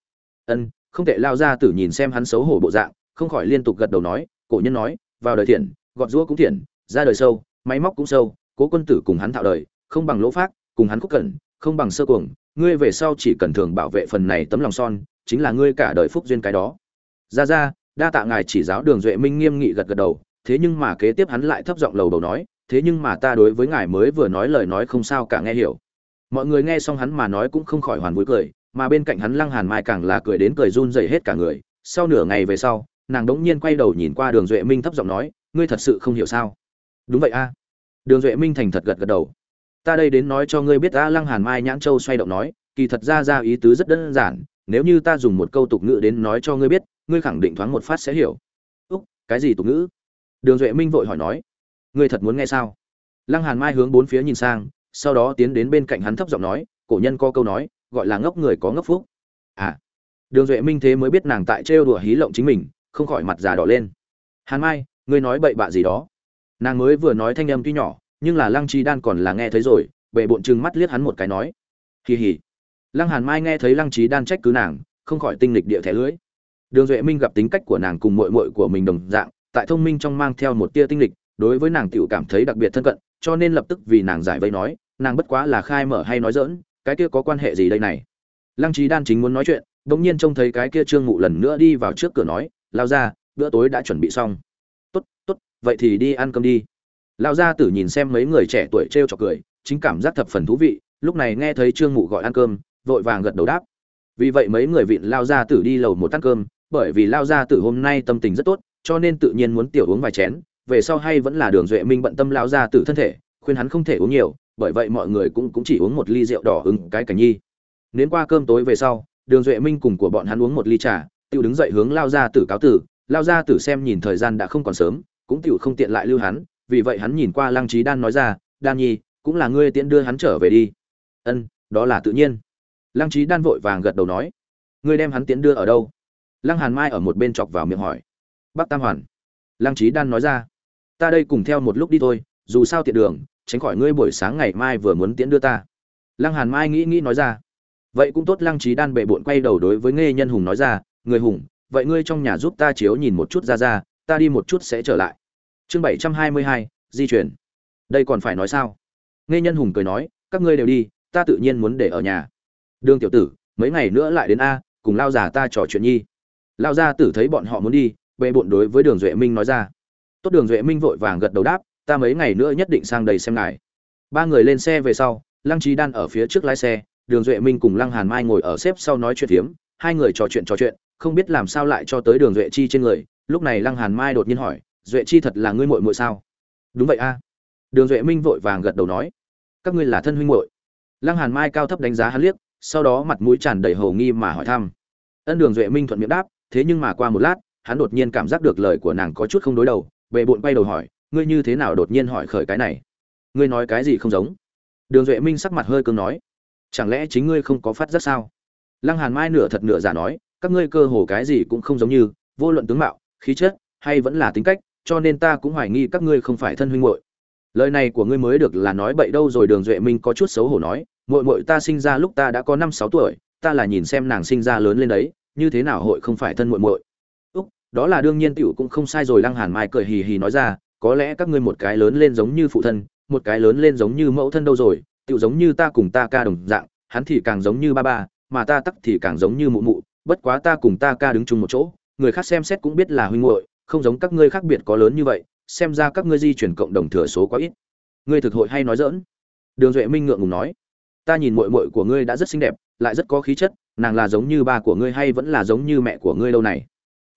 Ân, không thể lao gia tử nhìn xem hắn xấu hổ bộ dạng, không khỏi liên tục gật đầu nói, cổ nhân nói, vào đời thiện, gọt rũa cũng thiện, ra đời sâu, máy móc cũng sâu cố quân tử cùng hắn thạo đời, không bằng lỗ phát cùng hắn khúc cẩn, không bằng sơ cuồng, ngươi về sau chỉ cần thường bảo vệ phần này tấm lòng son, chính là ngươi cả đời phúc duyên cái đó. Ra ra, đa tạ ngài chỉ giáo đường duệ minh nghiêm nghị gật gật đầu, thế nhưng mà kế tiếp hắn lại thấp giọng lầu đầu nói, thế nhưng mà ta đối với ngài mới vừa nói lời nói không sao cả nghe hiểu. Mọi người nghe xong hắn mà nói cũng không khỏi hoàn vui cười, mà bên cạnh hắn lăng hàn mai càng là cười đến cười run rẩy hết cả người. Sau nửa ngày về sau, nàng đống nhiên quay đầu nhìn qua đường duệ minh thấp giọng nói, ngươi thật sự không hiểu sao? Đúng vậy a đường duệ minh thành thật gật gật đầu. Ta đây đến nói cho ngươi biết a lăng hàn mai nhãn châu xoay động nói, kỳ thật ra ra ý tứ rất đơn giản, nếu như ta dùng một câu tục ngữ đến nói cho ngươi biết, ngươi khẳng định thoáng một phát sẽ hiểu. Úc, cái gì tục ngữ? Đường duệ minh vội hỏi nói, ngươi thật muốn nghe sao? Lăng hàn mai hướng bốn phía nhìn sang, sau đó tiến đến bên cạnh hắn thấp giọng nói, cổ nhân có câu nói, gọi là ngốc người có ngốc phúc. À. Đường duệ minh thế mới biết nàng tại trêu đùa hí lộng chính mình, không khỏi mặt già đỏ lên. Hàn mai, ngươi nói bậy bạ gì đó? Nàng mới vừa nói thanh âm tuy nhỏ, nhưng là lăng trí đan còn là nghe thấy rồi bệ bộn chừng mắt liếc hắn một cái nói. Hì hì. Lăng hàn mai nghe thấy lăng trí đan trách cứ nàng, không khỏi tinh lịch địa thẻ lưới. Đường duệ minh gặp tính cách của nàng cùng muội muội của mình đồng dạng, tại thông minh trong mang theo một tia tinh lịch đối với nàng tiểu cảm thấy đặc biệt thân cận, cho nên lập tức vì nàng giải vây nói, nàng bất quá là khai mở hay nói dỡn cái kia có quan hệ gì đây này? Lăng trí đan chính muốn nói chuyện đ ỗ n g nhiên trông thấy cái kia trương mụ lần nữa đi vào trước cửa nói, lao ra bữa tối đã chuẩn bị xong vậy thì đi ăn cơm đi. Lão gia tử nhìn xem mấy người trẻ tuổi t r e o trọc cười, chính cảm giác thập phần thú vị, lúc này nghe thấy trương mụ gọi ăn cơm, vội vàng gật đầu đáp. Vì vậy mấy người vịn lao gia tử đi lầu một ăn cơm, bởi vì lao gia tử hôm nay tâm tình rất tốt, cho nên tự nhiên muốn tiểu uống vài chén, về sau hay vẫn là đường duệ minh bận tâm lao gia tử thân thể, khuyên hắn không thể uống nhiều, bởi vậy mọi người cũng cũng chỉ uống một ly rượu đỏ ứng cái cảnh nhi. Nến qua cơm tối về sau, đường duệ minh cùng của bọn hắn uống một ly trà, tiêu đứng dậy hướng lao gia tử cáo tử lao gia tử xem nhìn thời gian đã không còn sớm cũng tiểu không tiện lại lưu hắn, vì vậy hắn nhìn qua lăng trí đan nói ra, đan nhi, cũng là ngươi tiện đưa hắn trở về đi. Ân, đó là tự nhiên. Lăng trí đan vội vàng gật đầu nói, ngươi đem hắn tiễn đưa ở đâu? Lăng hàn mai ở một bên chọc vào miệng hỏi. Bắc tam hoàn. Lăng trí đan nói ra, ta đây cùng theo một lúc đi thôi, dù sao tiện đường, tránh khỏi ngươi buổi sáng ngày mai vừa muốn tiễn đưa ta. Lăng hàn mai nghĩ nghĩ nói ra, vậy cũng tốt. Lăng trí đan bệ bội quay đầu đối với nghe nhân hùng nói ra, người hùng, vậy ngươi trong nhà giúp ta chiếu nhìn một chút ra ra ta đi một chút sẽ trở lại. Chương bảy trăm hai mươi hai, di chuyển. Đây còn phải nói sao? Nghe nhân hùng cười nói, các ngươi đều đi, ta tự nhiên muốn để ở nhà. Đương tiểu tử, mấy ngày nữa lại đến a, cùng lao già ta trò chuyện nhi. Lao gia tử thấy bọn họ muốn đi bệ bộn đối với đường duệ minh nói ra. Tốt đường duệ minh vội vàng gật đầu đáp, ta mấy ngày nữa nhất định sang đầy xem ngài. Ba người lên xe về sau, lăng trí đan ở phía trước lái xe, đường duệ minh cùng lăng hàn mai ngồi ở xếp sau nói chuyện phiếm, hai người trò chuyện trò chuyện, không biết làm sao lại cho tới đường duệ chi trên người lúc này lăng hàn mai đột nhiên hỏi, duệ chi thật là ngươi muội muội sao? Đúng vậy a. Đường duệ minh vội vàng gật đầu nói, các ngươi là thân huynh muội. Lăng hàn mai cao thấp đánh giá hắn liếc, sau đó mặt mũi tràn đầy hầu nghi mà hỏi thăm. Ân đường duệ minh thuận miệng đáp, thế nhưng mà qua một lát, hắn đột nhiên cảm giác được lời của nàng có chút không đối đầu bệ bụng quay đầu hỏi, ngươi như thế nào đột nhiên hỏi khởi cái này? Ngươi nói cái gì không giống? Đường duệ minh sắc mặt hơi cương nói, chẳng lẽ chính ngươi không có phát giác sao? Lăng hàn mai nửa thật nửa giả nói, các ngươi cơ hồ cái gì cũng không giống như, vô luận tướng mạo khí chất, hay vẫn là tính cách, cho nên ta cũng hoài nghi các ngươi không phải thân huynh muội. Lời này của ngươi mới được là nói bậy đâu rồi, đường duệ minh có chút xấu hổ nói, muội muội ta sinh ra lúc ta đã có năm sáu tuổi, ta là nhìn xem nàng sinh ra lớn lên đấy, như thế nào hội không phải thân muội muội? Úc, đó là đương nhiên tiểu cũng không sai rồi, lăng hàn mai cười hì hì nói ra, có lẽ các ngươi một cái lớn lên giống như phụ thân, một cái lớn lên giống như mẫu thân đâu rồi, tiểu giống như ta cùng ta ca đồng dạng, hắn thì càng giống như ba ba, mà ta tắc thì càng giống như mụ mụ, bất quá ta cùng ta ca đứng chung một chỗ người khác xem xét cũng biết là huynh muội, không giống các ngươi khác biệt có lớn như vậy, xem ra các ngươi di chuyển cộng đồng thừa số quá ít. Ngươi thực hội hay nói dỡn đường duệ minh ngượng ngùng nói. Ta nhìn muội muội của ngươi đã rất xinh đẹp, lại rất có khí chất, nàng là giống như ba của ngươi hay vẫn là giống như mẹ của ngươi đâu này?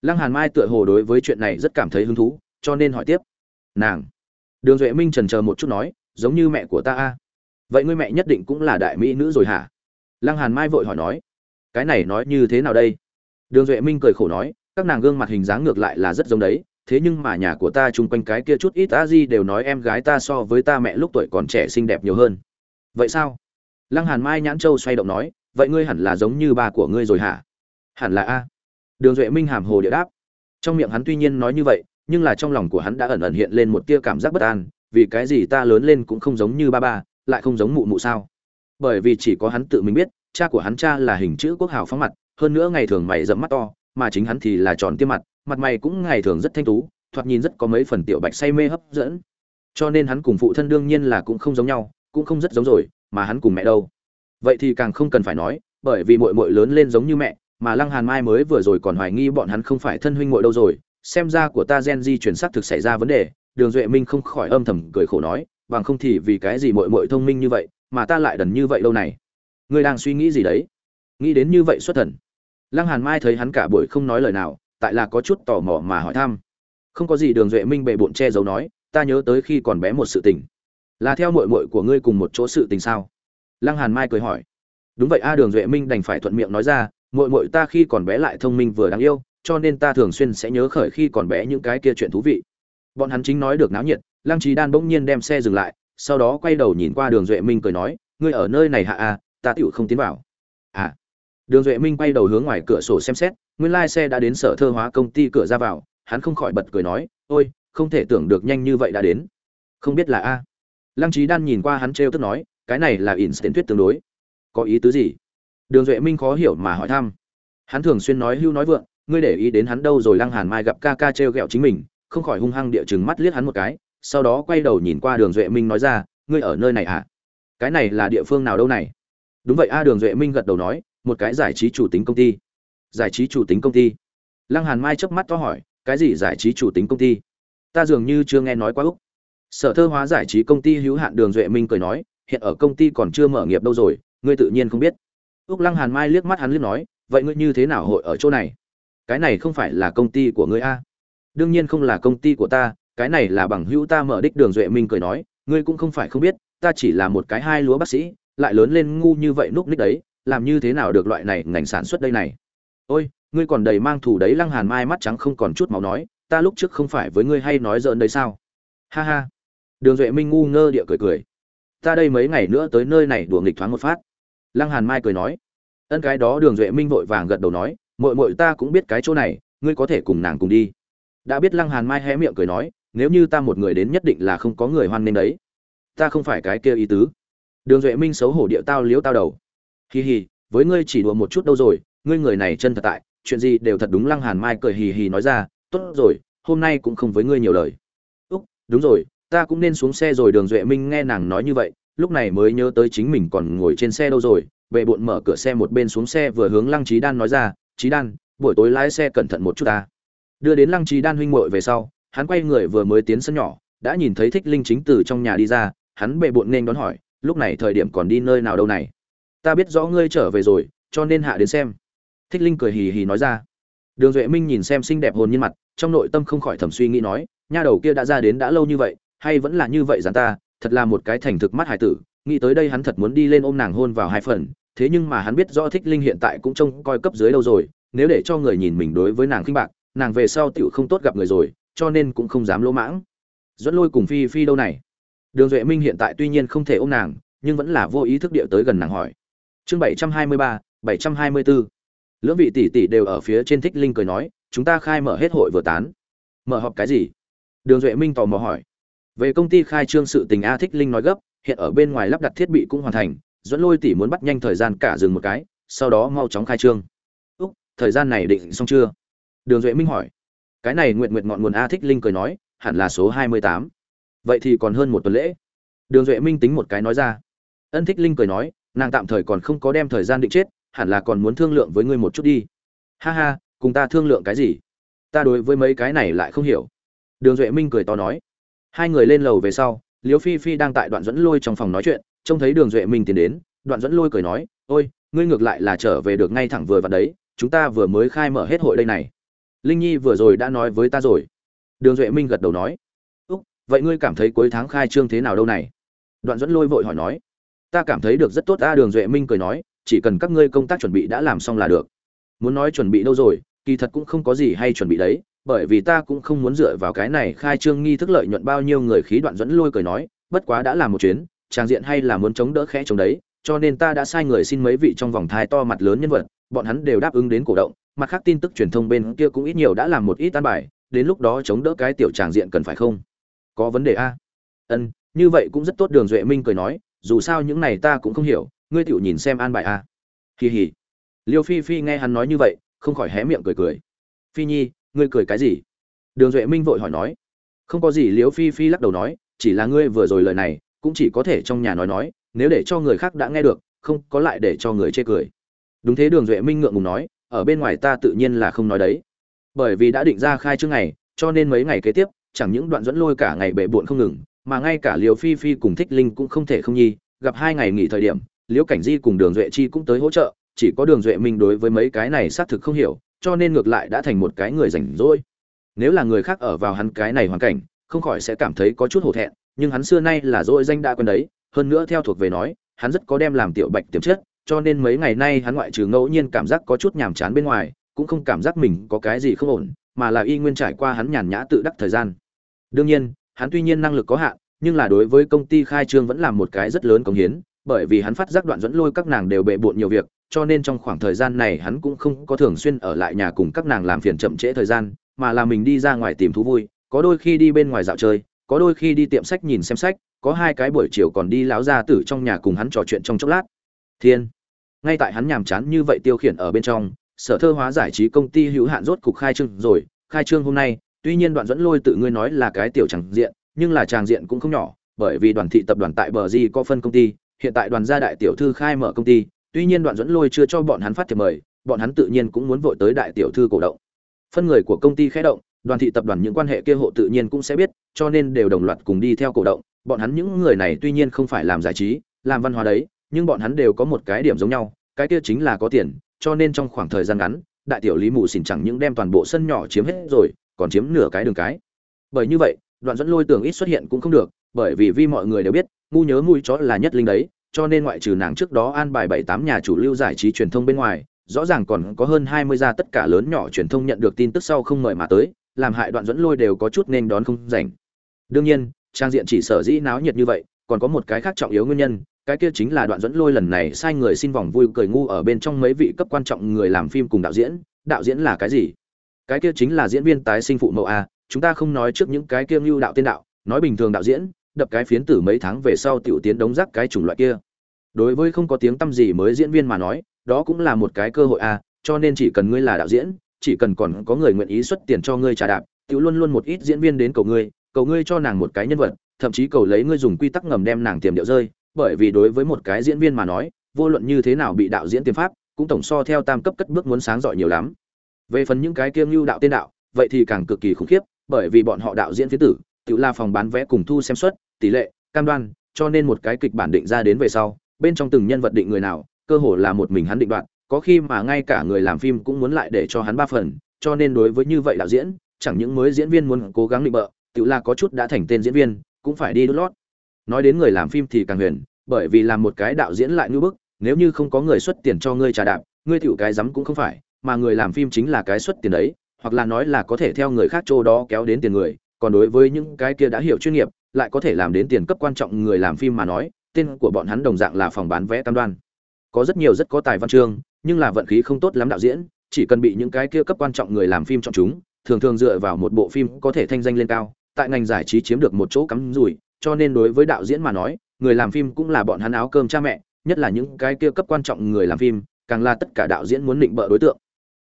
Lăng hàn mai tựa hồ đối với chuyện này rất cảm thấy hứng thú, cho nên hỏi tiếp. Nàng. Đường duệ minh chần chờ một chút nói, giống như mẹ của ta a. Vậy ngươi mẹ nhất định cũng là đại mỹ nữ rồi hả? Lăng hàn mai vội hỏi nói. Cái này nói như thế nào đây? Đường duệ minh cười khổ nói các nàng gương mặt hình dáng ngược lại là rất giống đấy, thế nhưng mà nhà của ta chung quanh cái kia chút ít a di đều nói em gái ta so với ta mẹ lúc tuổi còn trẻ xinh đẹp nhiều hơn. Vậy sao? Lăng hàn mai nhãn châu xoay động nói, vậy ngươi hẳn là giống như ba của ngươi rồi hả? Hẳn là a. Đường duệ minh hàm hồ địa đáp. Trong miệng hắn tuy nhiên nói như vậy, nhưng là trong lòng của hắn đã ẩn ẩn hiện lên một tia cảm giác bất an, vì cái gì ta lớn lên cũng không giống như ba ba, lại không giống mụ mụ sao? Bởi vì chỉ có hắn tự mình biết, cha của hắn cha là hình chữ quốc hào phóng mặt, hơn nữa ngày thường mày dẫm mắt to mà chính hắn thì là tròn tiêm mặt mặt mày cũng ngày thường rất thanh tú, thoạt nhìn rất có mấy phần tiểu bạch say mê hấp dẫn. Cho nên hắn cùng phụ thân đương nhiên là cũng không giống nhau, cũng không rất giống rồi, mà hắn cùng mẹ đâu. Vậy thì càng không cần phải nói, bởi vì muội muội lớn lên giống như mẹ, mà lăng hàn mai mới vừa rồi còn hoài nghi bọn hắn không phải thân huynh muội đâu rồi, xem ra của ta gen di chuyển sắc thực xảy ra vấn đề, đường duệ minh không khỏi âm thầm cười khổ nói, bằng không thì vì cái gì muội muội thông minh như vậy, mà ta lại đần như vậy lâu này? Ngươi đang suy nghĩ gì đấy? Nghĩ đến như vậy xuất thần lăng hàn mai thấy hắn cả buổi không nói lời nào, tại là có chút tò mò mà hỏi thăm. Không có gì đường duệ minh bệ bộn che giấu nói, ta nhớ tới khi còn bé một sự tình. Là theo muội muội của ngươi cùng một chỗ sự tình sao? Lăng hàn mai cười hỏi. Đúng vậy a, đường duệ minh đành phải thuận miệng nói ra, muội muội ta khi còn bé lại thông minh vừa đáng yêu, cho nên ta thường xuyên sẽ nhớ khởi khi còn bé những cái kia chuyện thú vị. Bọn hắn chính nói được náo nhiệt, lăng trí đan bỗng nhiên đem xe dừng lại, sau đó quay đầu nhìn qua đường duệ minh cười nói, ngươi ở nơi này hạ a, ta tựu không tiến vào đường duệ minh quay đầu hướng ngoài cửa sổ xem xét, nguyên lai xe đã đến sở thơ hóa công ty cửa ra vào, hắn không khỏi bật cười nói, ôi, không thể tưởng được nhanh như vậy đã đến. Không biết là a. Lăng trí đan nhìn qua hắn trêu tức nói, cái này là instant tuyết tương đối. Có ý tứ gì? Đường duệ minh khó hiểu mà hỏi thăm. Hắn thường xuyên nói hưu nói vượng, ngươi để ý đến hắn đâu rồi? Lăng hàn mai gặp ca ca trêu ghẹo chính mình, không khỏi hung hăng địa chừng mắt liếc hắn một cái, sau đó quay đầu nhìn qua đường duệ minh nói ra, ngươi ở nơi này à? Cái này là địa phương nào đâu này? Đúng vậy a. Đường duệ minh gật đầu nói một cái giải trí chủ tính công ty. Giải trí chủ tính công ty? Lăng hàn mai chớp mắt to hỏi, cái gì giải trí chủ tính công ty? Ta dường như chưa nghe nói quá úc. Sở thơ hóa giải trí công ty hữu hạn đường duệ minh cười nói, hiện ở công ty còn chưa mở nghiệp đâu rồi, ngươi tự nhiên không biết. Úc lăng hàn mai liếc mắt hắn liếc nói, vậy ngươi như thế nào hội ở chỗ này? Cái này không phải là công ty của ngươi a? Đương nhiên không là công ty của ta, cái này là bằng hữu ta mở đích đường duệ minh cười nói, ngươi cũng không phải không biết, ta chỉ là một cái hai lúa bác sĩ, lại lớn lên ngu như vậy núp ních đấy làm như thế nào được loại này ngành sản xuất đây này? Ôi, ngươi còn đầy mang thủ đấy, lăng hàn mai mắt trắng không còn chút máu nói, ta lúc trước không phải với ngươi hay nói giỡn đấy sao? Ha ha. Đường duệ minh ngu ngơ địa cười cười. Ta đây mấy ngày nữa tới nơi này đùa nghịch thoáng một phát. Lăng hàn mai cười nói. Ân cái đó đường duệ minh vội vàng gật đầu nói, muội muội ta cũng biết cái chỗ này, ngươi có thể cùng nàng cùng đi. Đã biết lăng hàn mai hé miệng cười nói, nếu như ta một người đến nhất định là không có người hoan nên đấy. Ta không phải cái kia ý tứ. Đường duệ minh xấu hổ địa tao liếu tao đầu hì hì, với ngươi chỉ đùa một chút đâu rồi, ngươi người này chân thật tại, chuyện gì đều thật đúng lăng hàn mai cười hì hì nói ra, tốt rồi, hôm nay cũng không với ngươi nhiều lời. Úc, đúng rồi, ta cũng nên xuống xe rồi, đường duệ minh nghe nàng nói như vậy, lúc này mới nhớ tới chính mình còn ngồi trên xe đâu rồi, bệ bộn mở cửa xe một bên xuống xe vừa hướng lăng trí đan nói ra trí đan, buổi tối lái xe cẩn thận một chút ta. Đưa đến lăng trí đan huynh muội về sau, hắn quay người vừa mới tiến sân nhỏ, đã nhìn thấy thích linh chính từ trong nhà đi ra, hắn bệ bộn nên đón hỏi, lúc này thời điểm còn đi nơi nào đâu này? Ta biết rõ ngươi trở về rồi, cho nên hạ đến xem. Thích linh cười hì hì nói ra. Đường duệ minh nhìn xem xinh đẹp hồn nhiên mặt, trong nội tâm không khỏi thầm suy nghĩ nói, nha đầu kia đã ra đến đã lâu như vậy, hay vẫn là như vậy dán ta, thật là một cái thành thực mắt hải tử, nghĩ tới đây hắn thật muốn đi lên ôm nàng hôn vào hai phần, thế nhưng mà hắn biết rõ thích linh hiện tại cũng trông coi cấp dưới lâu rồi, nếu để cho người nhìn mình đối với nàng khinh bạc, nàng về sau tựu không tốt gặp người rồi, cho nên cũng không dám lỗ mãng. Dẫn lôi cùng phi phi đâu này? Đường duệ minh hiện tại tuy nhiên không thể ôm nàng, nhưng vẫn là vô ý thức điệu tới gần nàng hỏi chương bảy trăm hai mươi ba, bảy trăm hai mươi bốn lưỡng vị tỷ tỷ đều ở phía trên thích linh cười nói, chúng ta khai mở hết hội vừa tán. Mở họp cái gì? Đường duệ minh tò mò hỏi. Về công ty khai trương sự tình a. Thích linh nói gấp, hiện ở bên ngoài lắp đặt thiết bị cũng hoàn thành, dẫn lôi tỷ muốn bắt nhanh thời gian cả dừng một cái, sau đó mau chóng khai trương. Úc, thời gian này định xong chưa? Đường duệ minh hỏi. Cái này nguyện nguyện ngọn nguồn a. Thích linh cười nói, hẳn là số hai mươi tám. Vậy thì còn hơn một tuần lễ. Đường duệ minh tính một cái nói ra. Ân thích linh cười nói nàng tạm thời còn không có đem thời gian định chết, hẳn là còn muốn thương lượng với ngươi một chút đi. Ha ha, cùng ta thương lượng cái gì? Ta đối với mấy cái này lại không hiểu. Đường duệ minh cười to nói. Hai người lên lầu về sau liếu phi phi đang tại đoạn dẫn lôi trong phòng nói chuyện, trông thấy đường duệ minh tiến đến, đoạn dẫn lôi cười nói, ôi, ngươi ngược lại là trở về được ngay thẳng vừa vặn đấy, chúng ta vừa mới khai mở hết hội đây này. Linh nhi vừa rồi đã nói với ta rồi. Đường duệ minh gật đầu nói. Úc, vậy ngươi cảm thấy cuối tháng khai trương thế nào đâu này? Đoạn dẫn lôi vội hỏi nói ta cảm thấy được rất tốt ta đường duệ minh cười nói, chỉ cần các ngươi công tác chuẩn bị đã làm xong là được. Muốn nói chuẩn bị đâu rồi, kỳ thật cũng không có gì hay chuẩn bị đấy, bởi vì ta cũng không muốn dựa vào cái này khai trương nghi thức lợi nhuận bao nhiêu người khí đoạn dẫn lôi cười nói, bất quá đã làm một chuyến trang diện hay là muốn chống đỡ khẽ chống đấy, cho nên ta đã sai người xin mấy vị trong vòng thai to mặt lớn nhân vật, bọn hắn đều đáp ứng đến cổ động, mặt khác tin tức truyền thông bên kia cũng ít nhiều đã làm một ít tan bài, đến lúc đó chống đỡ cái tiểu tràng diện cần phải không? Có vấn đề a. Ân, như vậy cũng rất tốt, đường duệ minh cười nói dù sao những này ta cũng không hiểu, ngươi tựu nhìn xem an bài a hì hì. Liêu phi phi nghe hắn nói như vậy, không khỏi hé miệng cười cười. Phi nhi, ngươi cười cái gì? Đường duệ minh vội hỏi nói. Không có gì, liêu phi phi lắc đầu nói, chỉ là ngươi vừa rồi lời này, cũng chỉ có thể trong nhà nói nói, nếu để cho người khác đã nghe được, không có lại để cho người chê cười. Đúng thế, đường duệ minh ngượng ngùng nói, ở bên ngoài ta tự nhiên là không nói đấy. Bởi vì đã định ra khai trương ngày, cho nên mấy ngày kế tiếp, chẳng những đoạn dẫn lôi cả ngày bệ bộn không ngừng mà ngay cả liều phi phi cùng thích linh cũng không thể không nhi, gặp hai ngày nghỉ thời điểm liễu cảnh di cùng đường duệ chi cũng tới hỗ trợ, chỉ có đường duệ minh đối với mấy cái này xác thực không hiểu, cho nên ngược lại đã thành một cái người rảnh rỗi. Nếu là người khác ở vào hắn cái này hoàn cảnh, không khỏi sẽ cảm thấy có chút hổ thẹn, nhưng hắn xưa nay là dỗi danh đã quen đấy, hơn nữa theo thuộc về nói, hắn rất có đem làm tiểu bạch tiềm chất, cho nên mấy ngày nay hắn ngoại trừ ngẫu nhiên cảm giác có chút nhàm chán bên ngoài, cũng không cảm giác mình có cái gì không ổn, mà là y nguyên trải qua hắn nhàn nhã tự đắc thời gian. Đương nhiên hắn tuy nhiên năng lực có hạn, nhưng là đối với công ty khai trương vẫn là một cái rất lớn công hiến, bởi vì hắn phát giác đoạn dẫn lôi các nàng đều bệ bộn nhiều việc, cho nên trong khoảng thời gian này hắn cũng không có thường xuyên ở lại nhà cùng các nàng làm phiền chậm trễ thời gian, mà là mình đi ra ngoài tìm thú vui, có đôi khi đi bên ngoài dạo chơi, có đôi khi đi tiệm sách nhìn xem sách, có hai cái buổi chiều còn đi láo ra tử trong nhà cùng hắn trò chuyện trong chốc lát. Thiên! Ngay tại hắn nhàm chán như vậy tiêu khiển ở bên trong, sở thơ hóa giải trí công ty hữu hạn rốt cục khai trương rồi, khai trương hôm nay tuy nhiên đoạn dẫn lôi tự ngươi nói là cái tiểu tràng diện, nhưng là tràng diện cũng không nhỏ, bởi vì đoàn thị tập đoàn tại bờ di có phân công ty, hiện tại đoàn gia đại tiểu thư khai mở công ty, tuy nhiên đoạn dẫn lôi chưa cho bọn hắn phát thiệp mời, bọn hắn tự nhiên cũng muốn vội tới đại tiểu thư cổ động. Phân người của công ty khé động, đoàn thị tập đoàn những quan hệ kia hộ tự nhiên cũng sẽ biết, cho nên đều đồng loạt cùng đi theo cổ động. Bọn hắn những người này tuy nhiên không phải làm giải trí, làm văn hóa đấy, nhưng bọn hắn đều có một cái điểm giống nhau, cái kia chính là có tiền, cho nên trong khoảng thời gian ngắn, đại tiểu lý mù xỉn chẳng những đem toàn bộ sân nhỏ chiếm hết rồi còn chiếm nửa cái đường cái. Bởi như vậy, đoạn dẫn lôi tưởng ít xuất hiện cũng không được, bởi vì vì mọi người đều biết, ngu nhớ mùi chó là nhất linh đấy, cho nên ngoại trừ nàng trước đó an bài bảy tám nhà chủ lưu giải trí truyền thông bên ngoài, rõ ràng còn có hơn hai mươi gia tất cả lớn nhỏ truyền thông nhận được tin tức sau không mời mà tới, làm hại đoạn dẫn lôi đều có chút nên đón không rảnh. Đương nhiên, trang diện chỉ sở dĩ náo nhiệt như vậy, còn có một cái khác trọng yếu nguyên nhân, cái kia chính là đoạn dẫn lôi lần này sai người xin vòng vui cười ngu ở bên trong mấy vị cấp quan trọng người làm phim cùng đạo diễn đạo diễn là cái gì? Cái kia chính là diễn viên tái sinh phụ mẫu a, chúng ta không nói trước những cái kia lưu đạo tiên đạo, nói bình thường đạo diễn, đập cái phiến tử mấy tháng về sau tiểu tiến đống rác cái chủng loại kia. Đối với không có tiếng tăm gì mới diễn viên mà nói, đó cũng là một cái cơ hội a, cho nên chỉ cần ngươi là đạo diễn, chỉ cần còn có người nguyện ý xuất tiền cho ngươi trả đạp, tiểu luôn luôn một ít diễn viên đến cầu ngươi cầu ngươi cho nàng một cái nhân vật, thậm chí cầu lấy ngươi dùng quy tắc ngầm đem nàng tiềm điệu rơi, bởi vì đối với một cái diễn viên mà nói, vô luận như thế nào bị đạo diễn tiềm pháp, cũng tổng so theo tam cấp cất bước muốn sáng giỏi nhiều lắm về phần những cái kiêng lưu đạo tiên đạo, vậy thì càng cực kỳ khủng khiếp, bởi vì bọn họ đạo diễn phía tử, tự là phòng bán vé cùng thu xem suất, tỷ lệ, cam đoan, cho nên một cái kịch bản định ra đến về sau, bên trong từng nhân vật định người nào, cơ hồ là một mình hắn định đoạn có khi mà ngay cả người làm phim cũng muốn lại để cho hắn ba phần, cho nên đối với như vậy đạo diễn, chẳng những mới diễn viên muốn cố gắng định bợ, tự là có chút đã thành tên diễn viên, cũng phải đi đốt lót. Nói đến người làm phim thì càng huyền, bởi vì làm một cái đạo diễn lại như bức, nếu như không có người xuất tiền cho ngươi trà đạp, ngươi tiểu cái rắm cũng không phải mà người làm phim chính là cái xuất tiền đấy, hoặc là nói là có thể theo người khác chỗ đó kéo đến tiền người, còn đối với những cái kia đã hiểu chuyên nghiệp, lại có thể làm đến tiền cấp quan trọng người làm phim mà nói, tên của bọn hắn đồng dạng là phòng bán vé cam đoan. Có rất nhiều rất có tài văn chương, nhưng là vận khí không tốt lắm đạo diễn, chỉ cần bị những cái kia cấp quan trọng người làm phim chọn chúng, thường thường dựa vào một bộ phim có thể thanh danh lên cao, tại ngành giải trí chiếm được một chỗ cắm rủi, cho nên đối với đạo diễn mà nói, người làm phim cũng là bọn hắn áo cơm cha mẹ, nhất là những cái kia cấp quan trọng người làm phim, càng là tất cả đạo diễn muốn định bợ đối tượng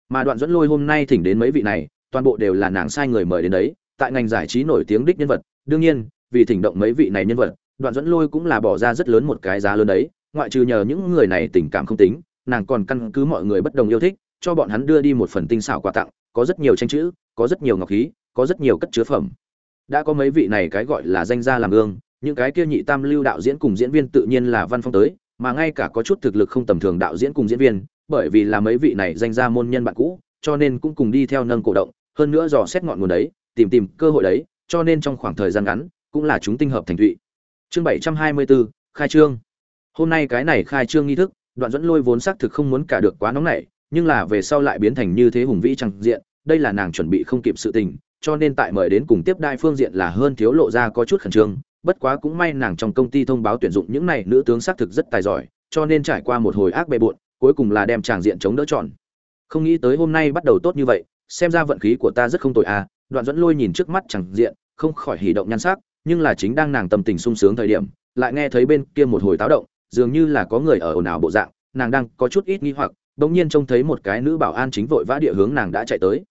mà đoạn dẫn lôi hôm nay thỉnh đến mấy vị này, toàn bộ đều là nàng sai người mời đến đấy, tại ngành giải trí nổi tiếng đích nhân vật. Đương nhiên, vì thỉnh động mấy vị này nhân vật, đoạn dẫn lôi cũng là bỏ ra rất lớn một cái giá lớn đấy, ngoại trừ nhờ những người này tình cảm không tính, nàng còn căn cứ mọi người bất đồng yêu thích, cho bọn hắn đưa đi một phần tinh xảo quà tặng, có rất nhiều tranh chữ, có rất nhiều ngọc khí, có rất nhiều cất chứa phẩm. Đã có mấy vị này cái gọi là danh gia làm gương, những cái kia nhị tam lưu đạo diễn cùng diễn viên tự nhiên là văn phong tới mà ngay cả có chút thực lực không tầm thường đạo diễn cùng diễn viên, bởi vì là mấy vị này danh ra môn nhân bạn cũ, cho nên cũng cùng đi theo nâng cổ động, hơn nữa dò xét ngọn nguồn đấy, tìm tìm cơ hội đấy, cho nên trong khoảng thời gian ngắn, cũng là chúng tinh hợp thành thụy. Chương bảy trăm hai mươi bốn khai trương. Hôm nay cái này khai trương nghi thức, đoạn dẫn lôi vốn xác thực không muốn cả được quá nóng nảy, nhưng là về sau lại biến thành như thế hùng vĩ chẳng diện, đây là nàng chuẩn bị không kịp sự tình, cho nên tại mời đến cùng tiếp đại phương diện là hơn thiếu lộ ra có chút khẩn trương bất quá cũng may nàng trong công ty thông báo tuyển dụng những này nữ tướng xác thực rất tài giỏi, cho nên trải qua một hồi ác bề bộn cuối cùng là đem tràng diện chống đỡ tròn không nghĩ tới hôm nay bắt đầu tốt như vậy, xem ra vận khí của ta rất không tồi à đoạn dẫn lôi nhìn trước mắt chẳng diện, không khỏi hỉ động nhan sắc, nhưng là chính đang nàng tâm tình sung sướng thời điểm, lại nghe thấy bên kia một hồi táo động, dường như là có người ở ồn ào bộ dạng, nàng đang có chút ít nghi hoặc, bỗng nhiên trông thấy một cái nữ bảo an chính vội vã địa hướng nàng đã chạy tới.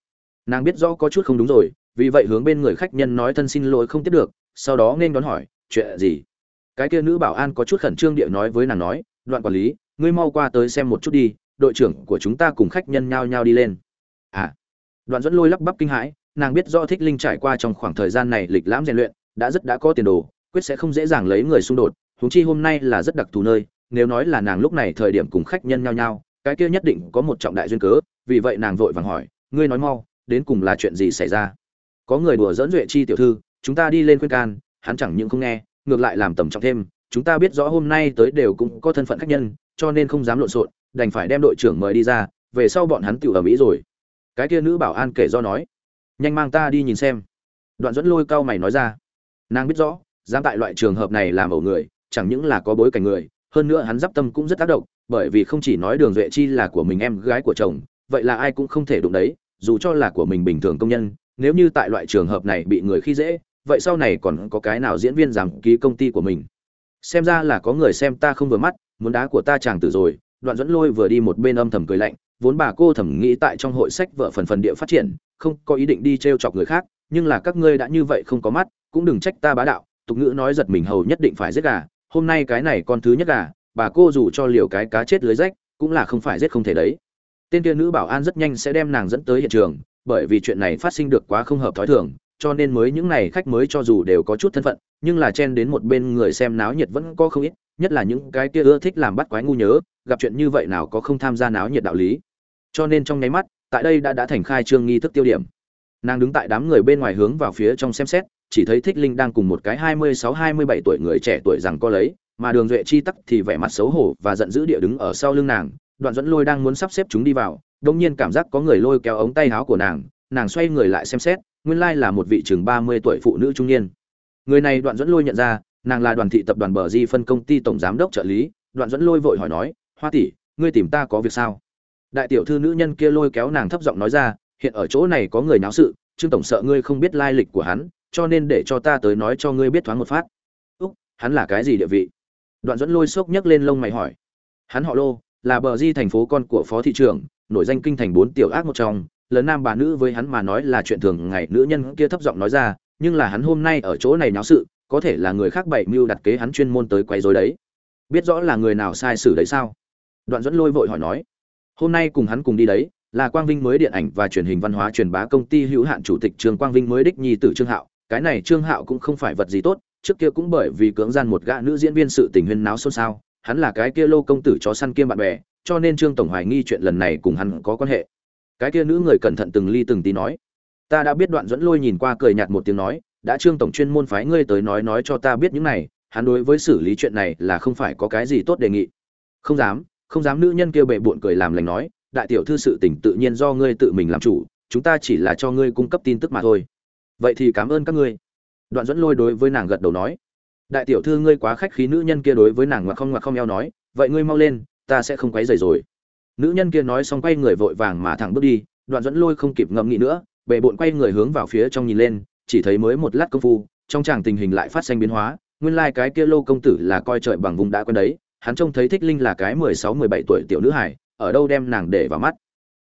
Nàng biết rõ có chút không đúng rồi, vì vậy hướng bên người khách nhân nói thân xin lỗi không tiếp được sau đó nên đón hỏi, chuyện gì? Cái kia nữ bảo an có chút khẩn trương địa nói với nàng nói, đoạn quản lý, ngươi mau qua tới xem một chút đi, đội trưởng của chúng ta cùng khách nhân nhao nhao đi lên. À. Đoạn dẫn lôi lắp bắp kinh hãi, nàng biết do thích linh trải qua trong khoảng thời gian này lịch lãm rèn luyện, đã rất đã có tiền đồ, quyết sẽ không dễ dàng lấy người xung đột, huống chi hôm nay là rất đặc thù nơi, nếu nói là nàng lúc này thời điểm cùng khách nhân nhao nhao, cái kia nhất định có một trọng đại duyên cớ, vì vậy nàng vội vàng hỏi, ngươi nói mau, đến cùng là chuyện gì xảy ra? Có người đùa dẫn duệ chi tiểu thư chúng ta đi lên khuyên can, hắn chẳng những không nghe, ngược lại làm tầm trọng thêm. Chúng ta biết rõ hôm nay tới đều cũng có thân phận khách nhân, cho nên không dám lộn xộn, đành phải đem đội trưởng mời đi ra, về sau bọn hắn tự ở mỹ rồi. Cái kia nữ bảo an kể do nói, nhanh mang ta đi nhìn xem. Đoạn dẫn lôi cao mày nói ra, nàng biết rõ, dám tại loại trường hợp này làm ẩu người, chẳng những là có bối cảnh người, hơn nữa hắn d tâm cũng rất tác động, bởi vì không chỉ nói đường duệ chi là của mình em gái của chồng, vậy là ai cũng không thể đụng đấy, dù cho là của mình bình thường công nhân, nếu như tại loại trường hợp này bị người khi dễ vậy sau này còn có cái nào diễn viên giảm ký công ty của mình? Xem ra là có người xem ta không vừa mắt, muốn đá của ta chàng tử rồi. Đoạn dẫn lôi vừa đi một bên âm thầm cười lạnh, vốn bà cô thẩm nghĩ tại trong hội sách vợ phần phần địa phát triển, không có ý định đi t r e o chọc người khác, nhưng là các ngươi đã như vậy không có mắt, cũng đừng trách ta bá đạo, tục ngữ nói giật mình hầu nhất định phải giết gà, hôm nay cái này con thứ nhất gà, bà cô dù cho liều cái cá chết lưới rách, cũng là không phải giết không thể đấy. Tên kia nữ bảo an rất nhanh sẽ đem nàng dẫn tới hiện trường, bởi vì chuyện này phát sinh được quá không hợp thói thường cho nên mới những này khách mới cho dù đều có chút thân phận, nhưng là chen đến một bên người xem náo nhiệt vẫn có không ít, nhất là những cái kia ưa thích làm bắt quái ngu nhớ, gặp chuyện như vậy nào có không tham gia náo nhiệt đạo lý. Cho nên trong nháy mắt, tại đây đã đã thành khai trương nghi thức tiêu điểm. Nàng đứng tại đám người bên ngoài hướng vào phía trong xem xét, chỉ thấy thích linh đang cùng một cái hai mươi sáu hai mươi bảy tuổi người trẻ tuổi rằng có lấy, mà đường duệ chi tắc thì vẻ mặt xấu hổ và giận dữ địa đứng ở sau lưng nàng, đoạn dẫn lôi đang muốn sắp xếp chúng đi vào, đột nhiên cảm giác có người lôi kéo ống tay áo của nàng nàng xoay người lại xem xét nguyên lai là một vị chừng ba mươi tuổi phụ nữ trung niên. Người này đoạn dẫn lôi nhận ra, nàng là đoàn thị tập đoàn bờ di phân công ty tổng giám đốc trợ lý. Đoạn dẫn lôi vội hỏi nói, hoa tỷ, ngươi tìm ta có việc sao? Đại tiểu thư nữ nhân kia lôi kéo nàng thấp giọng nói ra, hiện ở chỗ này có người náo sự, trương tổng sợ ngươi không biết lai lịch của hắn, cho nên để cho ta tới nói cho ngươi biết thoáng một phát. Úc, hắn là cái gì địa vị? Đoạn dẫn lôi sốc nhấc lên lông mày hỏi. Hắn họ lô, là bờ di thành phố con của phó thị trưởng, nổi danh kinh thành bốn tiểu ác một trong lớn nam bà nữ với hắn mà nói là chuyện thường ngày nữ nhân kia thấp giọng nói ra, nhưng là hắn hôm nay ở chỗ này náo sự, có thể là người khác bảy mưu đặt kế hắn chuyên môn tới quấy rối đấy. Biết rõ là người nào sai xử đấy sao? Đoạn dẫn lôi vội hỏi nói. Hôm nay cùng hắn cùng đi đấy, là quang vinh mới điện ảnh và truyền hình văn hóa truyền bá công ty hữu hạn chủ tịch trương quang vinh mới đích nhi tử trương hạo. Cái này trương hạo cũng không phải vật gì tốt, trước kia cũng bởi vì cưỡng gian một gã nữ diễn viên sự tình huyên náo xôn xao, hắn là cái kia lô công tử chó săn kiêm bạn bè, cho nên trương tổng hoài nghi chuyện lần này cùng hắn có quan hệ cái kia nữ người cẩn thận từng ly từng tí nói. Ta đã biết đoạn dẫn lôi nhìn qua cười nhạt một tiếng nói, đã trương tổng chuyên môn phái ngươi tới nói nói cho ta biết những này, hắn đối với xử lý chuyện này là không phải có cái gì tốt đề nghị. Không dám không dám nữ nhân kia bệ bụn cười làm lành nói, đại tiểu thư sự tỉnh tự nhiên do ngươi tự mình làm chủ, chúng ta chỉ là cho ngươi cung cấp tin tức mà thôi. Vậy thì cảm ơn các ngươi. Đoạn dẫn lôi đối với nàng gật đầu nói. Đại tiểu thư ngươi quá khách khí nữ nhân kia đối với nàng ngoặc không ngoặc không eo nói, vậy ngươi mau lên, ta sẽ không quấy rầy rồi nữ nhân kia nói xong quay người vội vàng mà thẳng bước đi, đoạn dẫn lôi không kịp ngẫm nghĩ nữa bệ bộn quay người hướng vào phía trong nhìn lên, chỉ thấy mới một lát công phu, trong tràng tình hình lại phát sinh biến hóa, nguyên lai like cái kia lô công tử là coi trời bằng vùng đã quen đấy, hắn trông thấy thích linh là cái mười sáu, mười bảy tuổi tiểu nữ hải ở đâu đem nàng để vào mắt.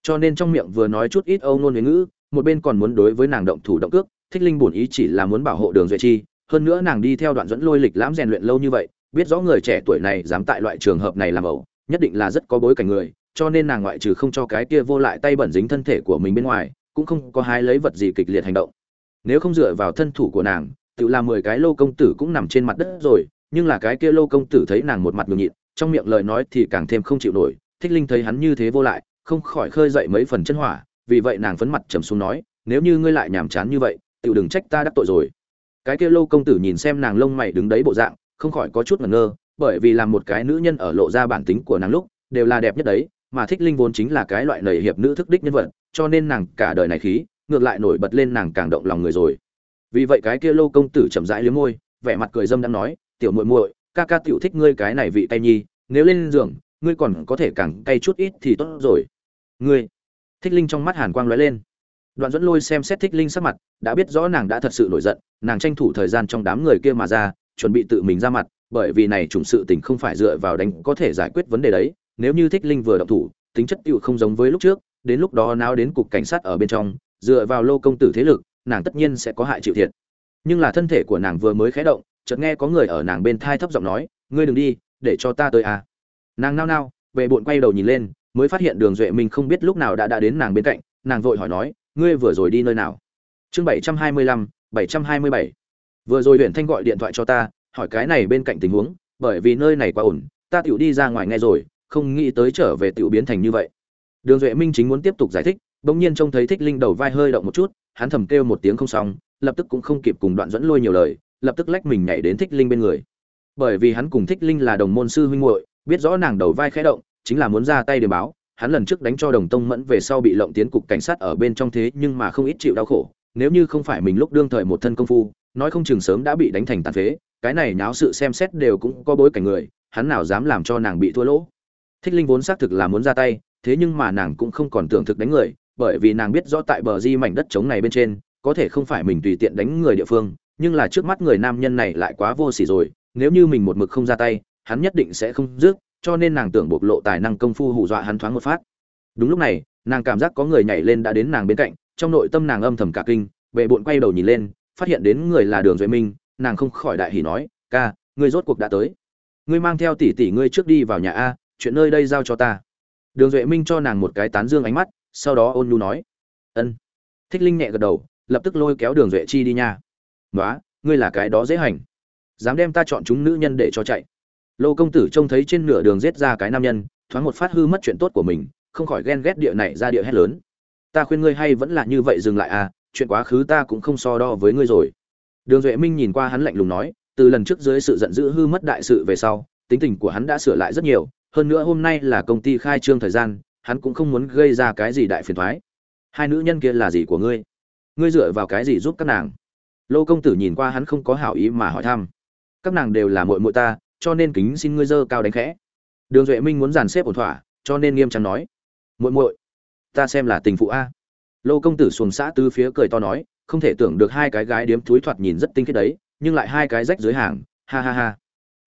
Cho nên trong miệng vừa nói chút ít âu nôn huế ngữ, một bên còn muốn đối với nàng động thủ động cước, thích linh bổn ý chỉ là muốn bảo hộ đường duệ chi, hơn nữa nàng đi theo đoạn dẫn lôi lịch lãm rèn luyện lâu như vậy, biết rõ người trẻ tuổi này dám tại loại trường hợp này làm ẩu, nhất định là rất có bối cảnh người cho nên nàng ngoại trừ không cho cái kia vô lại tay bẩn dính thân thể của mình bên ngoài, cũng không có hái lấy vật gì kịch liệt hành động. Nếu không dựa vào thân thủ của nàng, tự làm mười cái lô công tử cũng nằm trên mặt đất rồi, nhưng là cái kia lô công tử thấy nàng một mặt ngừng nhịn, trong miệng lời nói thì càng thêm không chịu nổi, thích linh thấy hắn như thế vô lại, không khỏi khơi dậy mấy phần chân hỏa, vì vậy nàng phấn mặt trầm xuống nói, nếu như ngươi lại nhàm chán như vậy tự đừng trách ta đắc tội rồi. Cái kia lô công tử nhìn xem nàng lông mày đứng đấy bộ dạng, không khỏi có chút ngẩn ngơ, bởi vì làm một cái nữ nhân ở lộ ra bản tính của nàng lúc, đều là đẹp nhất đấy mà thích linh vốn chính là cái loại nầy hiệp nữ thức đích nhân vật, cho nên nàng cả đời này khí, ngược lại nổi bật lên nàng càng động lòng người rồi. Vì vậy cái kia lô công tử chậm rãi liếm môi, vẻ mặt cười dâm đang nói, tiểu muội muội, ca ca tiểu thích ngươi cái này vị tay nhi, nếu lên giường, ngươi còn có thể càng cay chút ít thì tốt rồi. Ngươi? Thích linh trong mắt hàn quang lóe lên. Đoạn dẫn lôi xem xét thích linh sắc mặt, đã biết rõ nàng đã thật sự nổi giận, nàng tranh thủ thời gian trong đám người kia mà ra, chuẩn bị tự mình ra mặt, bởi vì này chủng sự tình không phải dựa vào đánh có thể giải quyết vấn đề đấy nếu như thích linh vừa động thủ, tính chất tựu không giống với lúc trước, đến lúc đó nào đến cục cảnh sát ở bên trong, dựa vào lô công tử thế lực, nàng tất nhiên sẽ có hại chịu thiệt. Nhưng là thân thể của nàng vừa mới khé động, chợt nghe có người ở nàng bên thai thấp giọng nói, ngươi đừng đi, để cho ta tới à. Nàng nao nao về bụng quay đầu nhìn lên, mới phát hiện đường duệ minh không biết lúc nào đã đã đến nàng bên cạnh, nàng vội hỏi nói, ngươi vừa rồi đi nơi nào? Chương bảy trăm hai mươi lăm, bảy trăm hai mươi bảy. Vừa rồi huyện thanh gọi điện thoại cho ta, hỏi cái này bên cạnh tình huống, bởi vì nơi này quá ổn ta tựu đi ra ngoài nghe rồi không nghĩ tới trở về tiểu biến thành như vậy. Đường duệ minh chính muốn tiếp tục giải thích, bỗng nhiên trông thấy thích linh đầu vai hơi động một chút, hắn thầm kêu một tiếng không xong, lập tức cũng không kịp cùng đoạn dẫn lôi nhiều lời, lập tức lách mình nhảy đến thích linh bên người. Bởi vì hắn cùng thích linh là đồng môn sư huynh muội, biết rõ nàng đầu vai khẽ động, chính là muốn ra tay để báo, hắn lần trước đánh cho đồng tông mẫn về sau bị lộng tiến cục cảnh sát ở bên trong thế nhưng mà không ít chịu đau khổ, nếu như không phải mình lúc đương thời một thân công phu, nói không chừng sớm đã bị đánh thành tàn phế, cái này nháo sự xem xét đều cũng có bối cảnh người, hắn nào dám làm cho nàng bị thua lỗ thích linh vốn xác thực là muốn ra tay, thế nhưng mà nàng cũng không còn tưởng thực đánh người, bởi vì nàng biết rõ tại bờ di mảnh đất trống này bên trên, có thể không phải mình tùy tiện đánh người địa phương, nhưng là trước mắt người nam nhân này lại quá vô sỉ rồi, nếu như mình một mực không ra tay, hắn nhất định sẽ không dứt, cho nên nàng tưởng bộc lộ tài năng công phu hù dọa hắn thoáng một phát. Đúng lúc này, nàng cảm giác có người nhảy lên đã đến nàng bên cạnh, trong nội tâm nàng âm thầm cả kinh bệ bộn quay đầu nhìn lên, phát hiện đến người là đường duệ minh, nàng không khỏi đại hỉ nói, ca, ngươi rốt cuộc đã tới. Ngươi mang theo tỷ tỷ ngươi trước đi vào nhà a chuyện nơi đây giao cho ta. Đường duệ minh cho nàng một cái tán dương ánh mắt, sau đó ôn nhu nói. Ân. Thích linh nhẹ gật đầu, lập tức lôi kéo đường duệ chi đi nha. Nói ngươi là cái đó dễ hành. Dám đem ta chọn chúng nữ nhân để cho chạy. Lô công tử trông thấy trên nửa đường giết ra cái nam nhân, thoáng một phát hư mất chuyện tốt của mình, không khỏi ghen ghét địa này ra địa hét lớn. Ta khuyên ngươi hay vẫn là như vậy dừng lại à chuyện quá khứ ta cũng không so đo với ngươi rồi. Đường duệ minh nhìn qua hắn lạnh lùng nói, từ lần trước dưới sự giận dữ hư mất đại sự về sau, tính tình của hắn đã sửa lại rất nhiều hơn nữa hôm nay là công ty khai trương thời gian, hắn cũng không muốn gây ra cái gì đại phiền thoái. Hai nữ nhân kia là gì của ngươi? Ngươi dựa vào cái gì giúp các nàng? Lô công tử nhìn qua hắn không có hảo ý mà hỏi thăm. Các nàng đều là muội muội ta, cho nên kính xin ngươi dơ cao đánh khẽ. Đường duệ minh muốn dàn xếp ổn thỏa, cho nên nghiêm trọng nói. Muội muội, ta xem là tình phụ a. Lô công tử xuồng xã tứ phía cười to nói, không thể tưởng được hai cái gái điếm thúi thoạt nhìn rất tinh khiết đấy, nhưng lại hai cái rách dưới hàng, ha ha ha.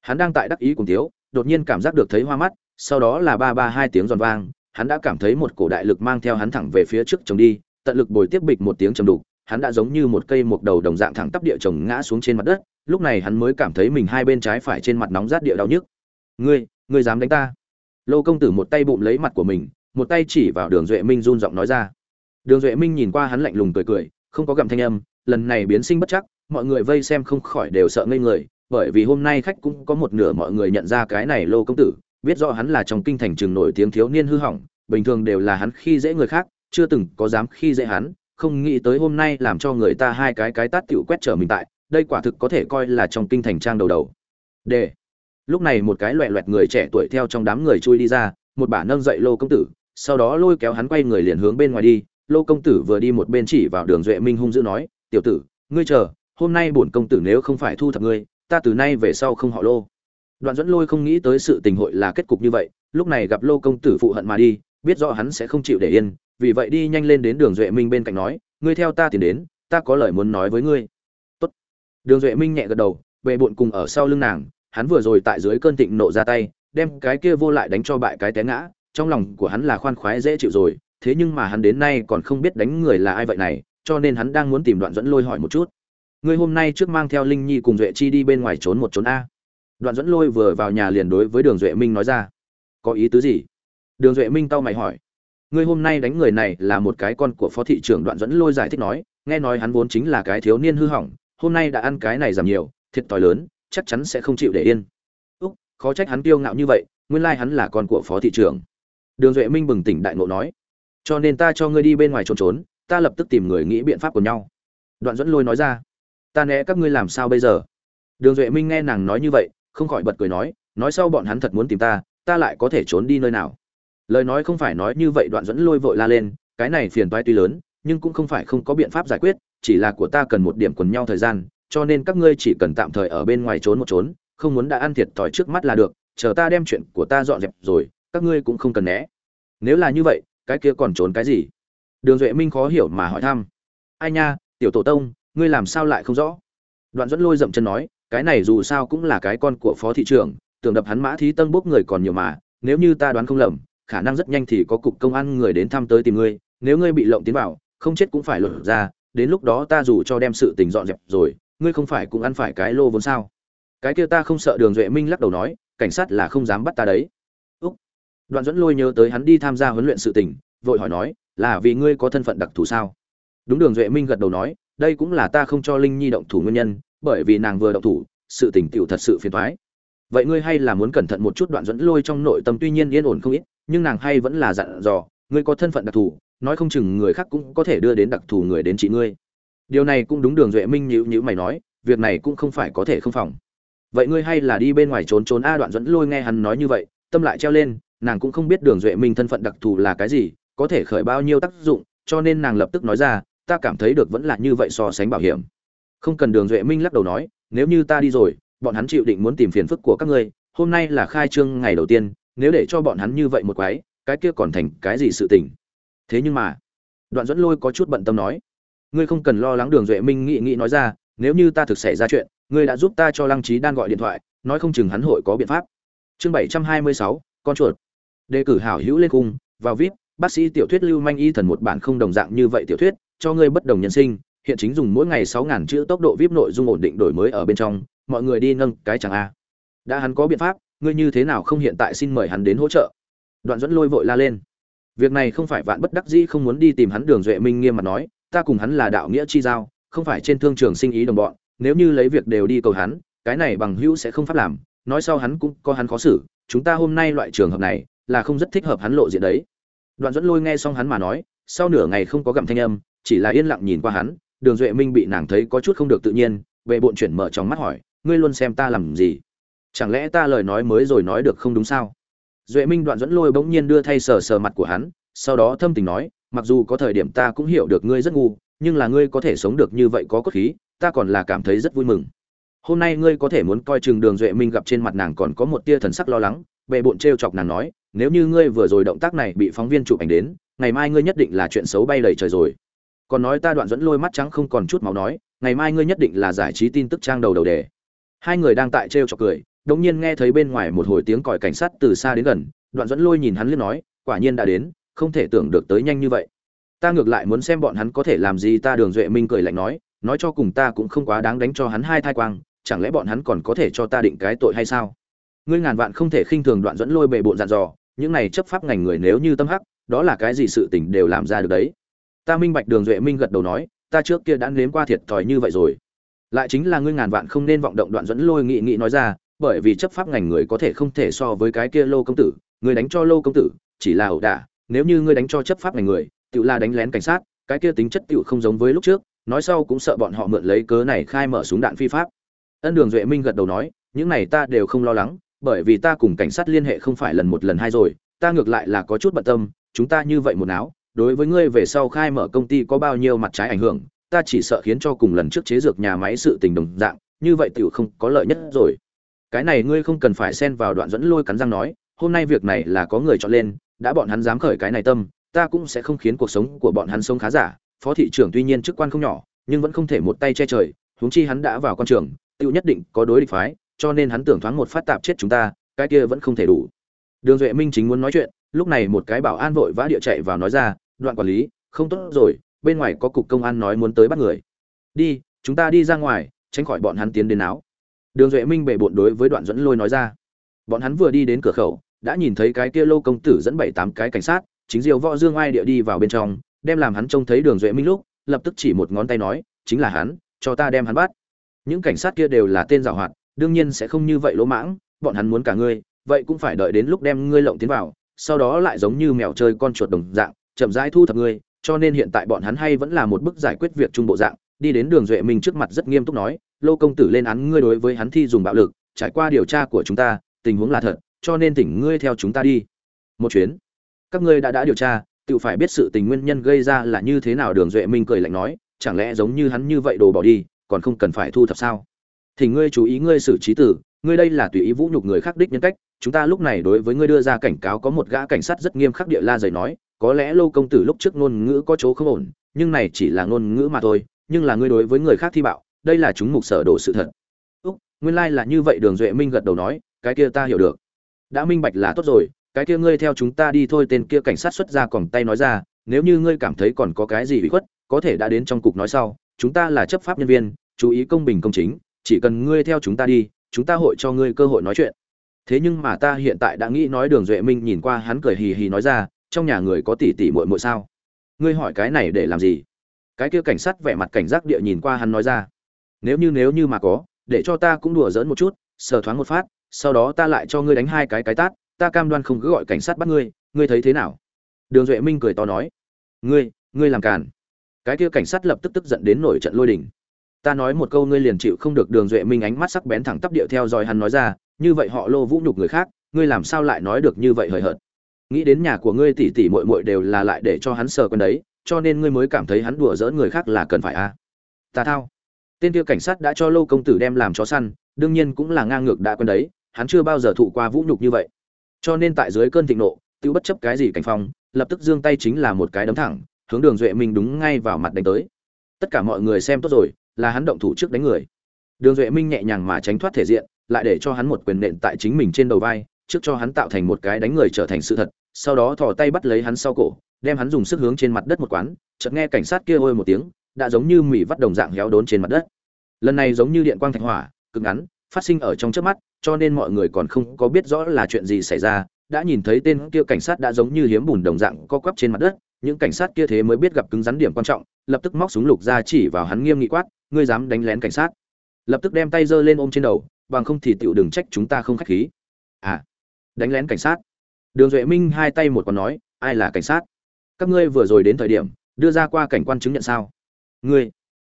Hắn đang tại đắc ý cùng thiếu đột nhiên cảm giác được thấy hoa mắt, sau đó là ba ba hai tiếng giòn vang, hắn đã cảm thấy một cổ đại lực mang theo hắn thẳng về phía trước chồng đi, tận lực bồi tiếp bịch một tiếng trầm đục, hắn đã giống như một cây mục đầu đồng dạng thẳng tắp địa chồng ngã xuống trên mặt đất, lúc này hắn mới cảm thấy mình hai bên trái phải trên mặt nóng rát địa đau nhức. Ngươi ngươi dám đánh ta? Lô công tử một tay bụng lấy mặt của mình, một tay chỉ vào đường duệ minh run giọng nói ra. Đường duệ minh nhìn qua hắn lạnh lùng cười cười, không có gặm thanh âm, lần này biến sinh bất chắc, mọi người vây xem không khỏi đều sợ ngây người bởi vì hôm nay khách cũng có một nửa mọi người nhận ra cái này lô công tử, biết rõ hắn là trong kinh thành trường nổi tiếng thiếu niên hư hỏng, bình thường đều là hắn khi dễ người khác, chưa từng có dám khi dễ hắn, không nghĩ tới hôm nay làm cho người ta hai cái cái tát tiểu quét trở mình tại, đây quả thực có thể coi là trong kinh thành trang đầu đầu. D lúc này một cái loẹ loẹt người trẻ tuổi theo trong đám người chui đi ra, một bả nâng dậy lô công tử, sau đó lôi kéo hắn quay người liền hướng bên ngoài đi, lô công tử vừa đi một bên chỉ vào đường duệ minh hung dữ nói, tiểu tử, ngươi chờ, hôm nay bổn công tử nếu không phải thu thập ngươi ta từ nay về sau không họ lô. Đoạn dẫn lôi không nghĩ tới sự tình hội là kết cục như vậy, lúc này gặp lô công tử phụ hận mà đi, biết rõ hắn sẽ không chịu để yên, vì vậy đi nhanh lên đến đường duệ minh bên cạnh nói, ngươi theo ta tìm đến, ta có lời muốn nói với ngươi. Tốt. đường duệ minh nhẹ gật đầu bệ bụn cùng ở sau lưng nàng, hắn vừa rồi tại dưới cơn thịnh nộ ra tay, đem cái kia vô lại đánh cho bại cái té ngã, trong lòng của hắn là khoan khoái dễ chịu rồi, thế nhưng mà hắn đến nay còn không biết đánh người là ai vậy này, cho nên hắn đang muốn tìm đoạn dẫn lôi hỏi một chút ngươi hôm nay trước mang theo linh nhi cùng duệ chi đi bên ngoài trốn một trốn a. Đoạn dẫn lôi vừa vào nhà liền đối với đường duệ minh nói ra. Có ý tứ gì? Đường duệ minh tao mày hỏi. Ngươi hôm nay đánh người này là một cái con của phó thị trưởng đoạn dẫn lôi giải thích nói, nghe nói hắn vốn chính là cái thiếu niên hư hỏng, hôm nay đã ăn cái này giảm nhiều, thiệt t lớn, chắc chắn sẽ không chịu để yên. Úc, khó trách hắn kiêu ngạo như vậy, nguyên lai hắn là con của phó thị trưởng. Đường duệ minh bừng tỉnh đại ngộ nói. Cho nên ta cho ngươi đi bên ngoài trốn trốn, ta lập tức tìm người nghĩ biện pháp của nhau. Đoạn dẫn lôi nói ra ta né các ngươi làm sao bây giờ? Đường duệ minh nghe nàng nói như vậy, không khỏi bật cười nói nói sau bọn hắn thật muốn tìm ta ta lại có thể trốn đi nơi nào? Lời nói không phải nói như vậy đoạn dẫn lôi vội la lên, cái này phiền toái tuy lớn, nhưng cũng không phải không có biện pháp giải quyết, chỉ là của ta cần một điểm quần nhau thời gian, cho nên các ngươi chỉ cần tạm thời ở bên ngoài trốn một trốn, không muốn đã ăn thiệt thòi trước mắt là được, chờ ta đem chuyện của ta dọn dẹp rồi, các ngươi cũng không cần né. Nếu là như vậy, cái kia còn trốn cái gì? Đường duệ minh khó hiểu mà hỏi thăm. Ai nha, tiểu tổ tông ngươi làm sao lại không rõ? Đoạn dẫn lôi dậm chân nói, cái này dù sao cũng là cái con của phó thị trưởng, tưởng đập hắn mã thí tân bốc người còn nhiều mà, nếu như ta đoán không lầm, khả năng rất nhanh thì có cục công an người đến thăm tới tìm ngươi, nếu ngươi bị lộng tiến vào, không chết cũng phải lột ra, đến lúc đó ta dù cho đem sự tình dọn dẹp rồi, ngươi không phải cũng ăn phải cái lô vốn sao? Cái kia ta không sợ đường duệ minh lắc đầu nói, cảnh sát là không dám bắt ta đấy. Úc. Đoạn dẫn lôi nhớ tới hắn đi tham gia huấn luyện sự tình, vội hỏi nói, là vì ngươi có thân phận đặc thù sao? Đúng đường duệ minh gật đầu nói đây cũng là ta không cho linh nhi động thủ nguyên nhân, bởi vì nàng vừa động thủ, sự tình tiểu thật sự phiền toái. Vậy ngươi hay là muốn cẩn thận một chút đoạn dẫn lôi trong nội tâm tuy nhiên yên ổn không ít, nhưng nàng hay vẫn là dặn dò, ngươi có thân phận đặc thù, nói không chừng người khác cũng có thể đưa đến đặc thù người đến trị ngươi. Điều này cũng đúng đường duệ minh nhữ nhữ mày nói, việc này cũng không phải có thể không phòng. Vậy ngươi hay là đi bên ngoài trốn trốn a đoạn dẫn lôi nghe hắn nói như vậy, tâm lại treo lên, nàng cũng không biết đường duệ minh thân phận đặc thù là cái gì, có thể khởi bao nhiêu tác dụng, cho nên nàng lập tức nói ra ta cảm thấy được vẫn là như vậy so sánh bảo hiểm. Không cần đường duệ minh lắc đầu nói, nếu như ta đi rồi, bọn hắn chịu định muốn tìm phiền phức của các ngươi, hôm nay là khai trương ngày đầu tiên, nếu để cho bọn hắn như vậy một quái, cái kia còn thành cái gì sự tình? Thế nhưng mà, đoạn dẫn lôi có chút bận tâm nói, ngươi không cần lo lắng đường duệ minh nghĩ nghĩ nói ra, nếu như ta thực xảy ra chuyện, ngươi đã giúp ta cho lăng trí đan gọi điện thoại, nói không chừng hắn hội có biện pháp. Chương bảy trăm hai mươi sáu, con chuột. Đề cử hảo hữu lên cung, vào vip, bác sĩ tiểu thuyết lưu manh y thần một bản không đồng dạng như vậy tiểu thuyết cho ngươi bất đồng nhân sinh, hiện chính dùng mỗi ngày sáu ngàn chữ tốc độ vip nội dung ổn định đổi mới ở bên trong, mọi người đi nâng cái chẳng a. Đã hắn có biện pháp, ngươi như thế nào không hiện tại xin mời hắn đến hỗ trợ? Đoạn dẫn lôi vội la lên. Việc này không phải vạn bất đắc dĩ không muốn đi tìm hắn đường duệ minh nghiêm mặt nói, ta cùng hắn là đạo nghĩa chi giao, không phải trên thương trường sinh ý đồng bọn, nếu như lấy việc đều đi cầu hắn, cái này bằng hữu sẽ không pháp làm, nói sau hắn cũng có hắn khó xử, chúng ta hôm nay loại trường hợp này, là không rất thích hợp hắn lộ diện đấy. Đoạn dẫn lôi nghe xong hắn mà nói, sau nửa ngày không có gặm thanh âm chỉ là yên lặng nhìn qua hắn, đường duệ minh bị nàng thấy có chút không được tự nhiên vệ bộn chuyển mở trong mắt hỏi, ngươi luôn xem ta làm gì? Chẳng lẽ ta lời nói mới rồi nói được không đúng sao? Duệ minh đoạn dẫn lôi bỗng nhiên đưa thay sờ sờ mặt của hắn, sau đó thâm tình nói, mặc dù có thời điểm ta cũng hiểu được ngươi rất ngu, nhưng là ngươi có thể sống được như vậy có cốt khí, ta còn là cảm thấy rất vui mừng. Hôm nay ngươi có thể muốn coi chừng đường duệ minh gặp trên mặt nàng còn có một tia thần sắc lo lắng. Bệ bộn t r e o chọc nàng nói, nếu như ngươi vừa rồi động tác này bị phóng viên chụp ảnh đến, ngày mai ngươi nhất định là chuyện xấu bay lầy trời rồi còn nói ta đoạn dẫn lôi mắt trắng không còn chút máu nói, ngày mai ngươi nhất định là giải trí tin tức trang đầu đầu đề. Hai người đang tại trêu chọc cười đống nhiên nghe thấy bên ngoài một hồi tiếng còi cảnh sát từ xa đến gần, đoạn dẫn lôi nhìn hắn liếc nói, quả nhiên đã đến, không thể tưởng được tới nhanh như vậy. Ta ngược lại muốn xem bọn hắn có thể làm gì, ta đường duệ minh cười lạnh nói nói cho cùng ta cũng không quá đáng đánh cho hắn hai thai quang, chẳng lẽ bọn hắn còn có thể cho ta định cái tội hay sao? Ngươi ngàn vạn không thể khinh thường đoạn dẫn lôi bề bộn dặn dò, những này chấp pháp ngành người nếu như tâm hắc, đó là cái gì sự tình đều làm ra được đấy ta minh bạch đường duệ minh gật đầu nói, ta trước kia đã nếm qua thiệt thòi như vậy rồi. Lại chính là ngươi ngàn vạn không nên vọng động đoạn dẫn lôi nghị nghị nói ra, bởi vì chấp pháp ngành người có thể không thể so với cái kia lô công tử người đánh cho lô công tử, chỉ là ẩu đả, nếu như ngươi đánh cho chấp pháp ngành người tự là đánh lén cảnh sát, cái kia tính chất tự không giống với lúc trước, nói sau cũng sợ bọn họ mượn lấy cớ này khai mở súng đạn phi pháp. Ân đường duệ minh gật đầu nói, những này ta đều không lo lắng, bởi vì ta cùng cảnh sát liên hệ không phải lần một lần hai rồi, ta ngược lại là có chút bận tâm, chúng ta như vậy một áo đối với ngươi về sau khai mở công ty có bao nhiêu mặt trái ảnh hưởng, ta chỉ sợ khiến cho cùng lần trước chế dược nhà máy sự tình đồng dạng, như vậy tiểu không có lợi nhất rồi. Cái này ngươi không cần phải xen vào đoạn dẫn lôi cắn răng nói, hôm nay việc này là có người chọn lên, đã bọn hắn dám khởi cái này tâm, ta cũng sẽ không khiến cuộc sống của bọn hắn sống khá giả. Phó thị trưởng tuy nhiên chức quan không nhỏ, nhưng vẫn không thể một tay che trời, huống chi hắn đã vào con trường tiêu nhất định có đối địch phái, cho nên hắn tưởng thoáng một phát tạp chết chúng ta, cái kia vẫn không thể đủ. Đường duệ minh chính muốn nói chuyện lúc này một cái bảo an vội vã địa chạy vào nói ra, đoạn quản lý, không tốt rồi, bên ngoài có cục công an nói muốn tới bắt người. Đi, chúng ta đi ra ngoài, tránh khỏi bọn hắn tiến đến áo đường duệ minh bệ bộn đối với đoạn dẫn lôi nói ra. Bọn hắn vừa đi đến cửa khẩu, đã nhìn thấy cái kia lô công tử dẫn bảy tám cái cảnh sát, chính diều võ dương ai địa đi vào bên trong, đem làm hắn trông thấy đường duệ minh lúc, lập tức chỉ một ngón tay nói, chính là hắn, cho ta đem hắn bắt. Những cảnh sát kia đều là tên giảo hoạt, đương nhiên sẽ không như vậy lỗ mãng, bọn hắn muốn cả ngươi, vậy cũng phải đợi đến lúc đem ngươi lộng tiến vào sau đó lại giống như mèo chơi con chuột đồng dạng, chậm rãi thu thập ngươi, cho nên hiện tại bọn hắn hay vẫn là một bức giải quyết việc trung bộ dạng, đi đến đường duệ minh trước mặt rất nghiêm túc nói, lô công tử lên án ngươi đối với hắn thi dùng bạo lực, trải qua điều tra của chúng ta, tình huống là thật, cho nên tỉnh ngươi theo chúng ta đi. Một chuyến, các ngươi đã đã điều tra, tự phải biết sự tình nguyên nhân gây ra là như thế nào, đường duệ minh cười lạnh nói, chẳng lẽ giống như hắn như vậy đồ bỏ đi, còn không cần phải thu thập sao? Thì ngươi chú ý ngươi xử trí tử, ngươi đây là tùy ý vũ nhục người khác đích nhân cách chúng ta lúc này đối với ngươi đưa ra cảnh cáo có một gã cảnh sát rất nghiêm khắc địa la dày nói, có lẽ lâu công tử lúc trước ngôn ngữ có chỗ không ổn, nhưng này chỉ là ngôn ngữ mà thôi, nhưng là ngươi đối với người khác thi bạo, đây là chúng mục sở đổ sự thật. Úc, nguyên lai là như vậy, đường duệ minh gật đầu nói, cái kia ta hiểu được. Đã minh bạch là tốt rồi, cái kia ngươi theo chúng ta đi thôi, tên kia cảnh sát xuất ra còng tay nói ra, nếu như ngươi cảm thấy còn có cái gì bị khuất, có thể đã đến trong cục nói sau, chúng ta là chấp pháp nhân viên, chú ý công bình công chính, chỉ cần ngươi theo chúng ta đi, chúng ta hội cho ngươi cơ hội nói chuyện thế nhưng mà ta hiện tại đã nghĩ nói đường duệ minh nhìn qua hắn cười hì hì nói ra, trong nhà người có tỷ tỷ muội muội sao? Ngươi hỏi cái này để làm gì? Cái kia cảnh sát vẻ mặt cảnh giác địa nhìn qua hắn nói ra. Nếu như nếu như mà có, để cho ta cũng đùa giỡn một chút, sờ thoáng một phát, sau đó ta lại cho ngươi đánh hai cái cái tát, ta cam đoan không cứ gọi cảnh sát bắt ngươi ngươi thấy thế nào? Đường duệ minh cười to nói. Ngươi ngươi làm càn. Cái kia cảnh sát lập tức tức giận đến nổi trận lôi đình. Ta nói một câu ngươi liền chịu không được đường duệ minh ánh mắt sắc bén thẳng tắp điệu theo dõi hắn nói ra như vậy họ lô vũ nhục người khác, ngươi làm sao lại nói được như vậy hời hợt? Nghĩ đến nhà của ngươi tỷ tỷ muội muội đều là lại để cho hắn sờ con đấy, cho nên ngươi mới cảm thấy hắn đùa giỡn người khác là cần phải a à? ta thao. Tên kia cảnh sát đã cho lô công tử đem làm chó săn, đương nhiên cũng là ngang ngược đã quen đấy, hắn chưa bao giờ thụ qua vũ nhục như vậy. Cho nên tại dưới cơn thịnh nộ, tiêu bất chấp cái gì cảnh phong, lập tức giương tay chính là một cái đấm thẳng, hướng đường duệ minh đúng ngay vào mặt đánh tới. Tất cả mọi người xem tốt rồi, là hắn động thủ trước đánh người. Đường duệ minh nhẹ nhàng mà tránh thoát thể diện lại để cho hắn một quyền nện tại chính mình trên đầu vai, trước cho hắn tạo thành một cái đánh người trở thành sự thật, sau đó thò tay bắt lấy hắn sau cổ, đem hắn dùng sức hướng trên mặt đất một quán, chợt nghe cảnh sát kia ôi một tiếng, đã giống như mỉ vắt đồng dạng héo đốn trên mặt đất. Lần này giống như điện quang thạch hỏa, cực ngắn, phát sinh ở trong trước mắt, cho nên mọi người còn không có biết rõ là chuyện gì xảy ra, đã nhìn thấy tên kia cảnh sát đã giống như hiếm bùn đồng dạng co quắp trên mặt đất, những cảnh sát kia thế mới biết gặp cứng rắn điểm quan trọng, lập tức móc súng lục ra chỉ vào hắn nghiêm nghị quát, ngươi dám đánh lén cảnh sát? Lập tức đem tay giơ lên ôm trên đầu bằng không thì tựu đừng trách chúng ta không khách khí. À đánh lén cảnh sát. Đường duệ minh hai tay một còn nói, ai là cảnh sát? Các ngươi vừa rồi đến thời điểm, đưa ra qua cảnh quan chứng nhận sao? Ngươi.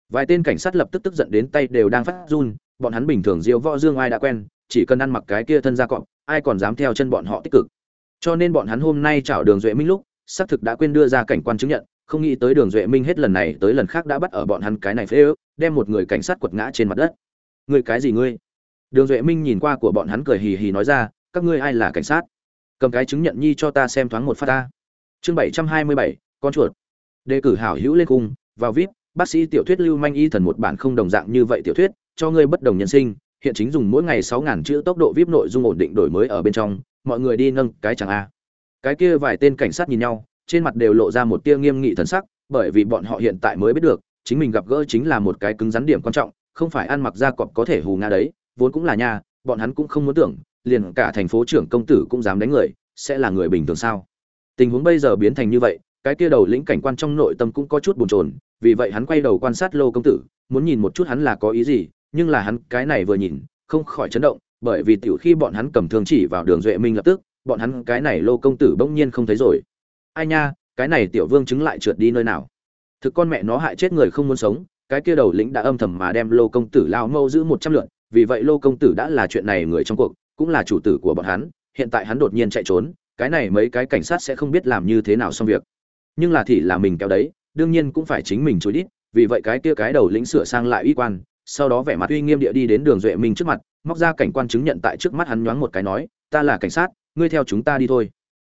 Vài tên cảnh sát lập tức tức giận đến tay đều đang phát run, bọn hắn bình thường diêu võ dương ai đã quen, chỉ cần ăn mặc cái kia thân ra cọp, ai còn dám theo chân bọn họ tích cực. Cho nên bọn hắn hôm nay chào đường duệ minh lúc, xác thực đã quên đưa ra cảnh quan chứng nhận, không nghĩ tới đường duệ minh hết lần này tới lần khác đã bắt ở bọn hắn cái này phế ước, đem một người cảnh sát quật ngã trên mặt đất. Ngươi cái gì ngươi? Đường duệ minh nhìn qua của bọn hắn cười hì hì nói ra, các ngươi ai là cảnh sát? Cầm cái chứng nhận nhi cho ta xem thoáng một phát ta. Chương bảy trăm hai mươi bảy, con chuột. Đề cử hảo hữu lên cung vào vip, bác sĩ tiểu thuyết lưu manh y thần một bản không đồng dạng như vậy tiểu thuyết, cho ngươi bất đồng nhân sinh, hiện chính dùng mỗi ngày sáu ngàn chữ tốc độ vip nội dung ổn định đổi mới ở bên trong, mọi người đi nâng cái chẳng a. Cái kia vài tên cảnh sát nhìn nhau, trên mặt đều lộ ra một tia nghiêm nghị thần sắc, bởi vì bọn họ hiện tại mới biết được, chính mình gặp gỡ chính là một cái cứng rắn điểm quan trọng, không phải ăn mặc da cọp có thể hù nga đấy vốn cũng là nha, bọn hắn cũng không muốn tưởng, liền cả thành phố trưởng công tử cũng dám đánh người, sẽ là người bình thường sao? Tình huống bây giờ biến thành như vậy, cái kia đầu lĩnh cảnh quan trong nội tâm cũng có chút bồn chồn, vì vậy hắn quay đầu quan sát lô công tử, muốn nhìn một chút hắn là có ý gì, nhưng là hắn cái này vừa nhìn, không khỏi chấn động, bởi vì tiểu khi bọn hắn cầm thương chỉ vào đường duệ minh lập tức, bọn hắn cái này lô công tử bỗng nhiên không thấy rồi. Ai nha, cái này tiểu vương chứng lại trượt đi nơi nào? Thực con mẹ nó hại chết người không muốn sống, cái kia đầu lĩnh đã âm thầm mà đem lô công tử lao mâu giữ một trăm lượn vì vậy lô công tử đã là chuyện này người trong cuộc, cũng là chủ tử của bọn hắn, hiện tại hắn đột nhiên chạy trốn, cái này mấy cái cảnh sát sẽ không biết làm như thế nào xong việc. Nhưng là thì là mình kéo đấy, đương nhiên cũng phải chính mình chối đít, vì vậy cái kia cái đầu lĩnh sửa sang lại uy quan, sau đó vẻ mặt uy nghiêm địa đi đến đường duệ minh trước mặt, móc ra cảnh quan chứng nhận tại trước mắt hắn nhoáng một cái nói, ta là cảnh sát, ngươi theo chúng ta đi thôi.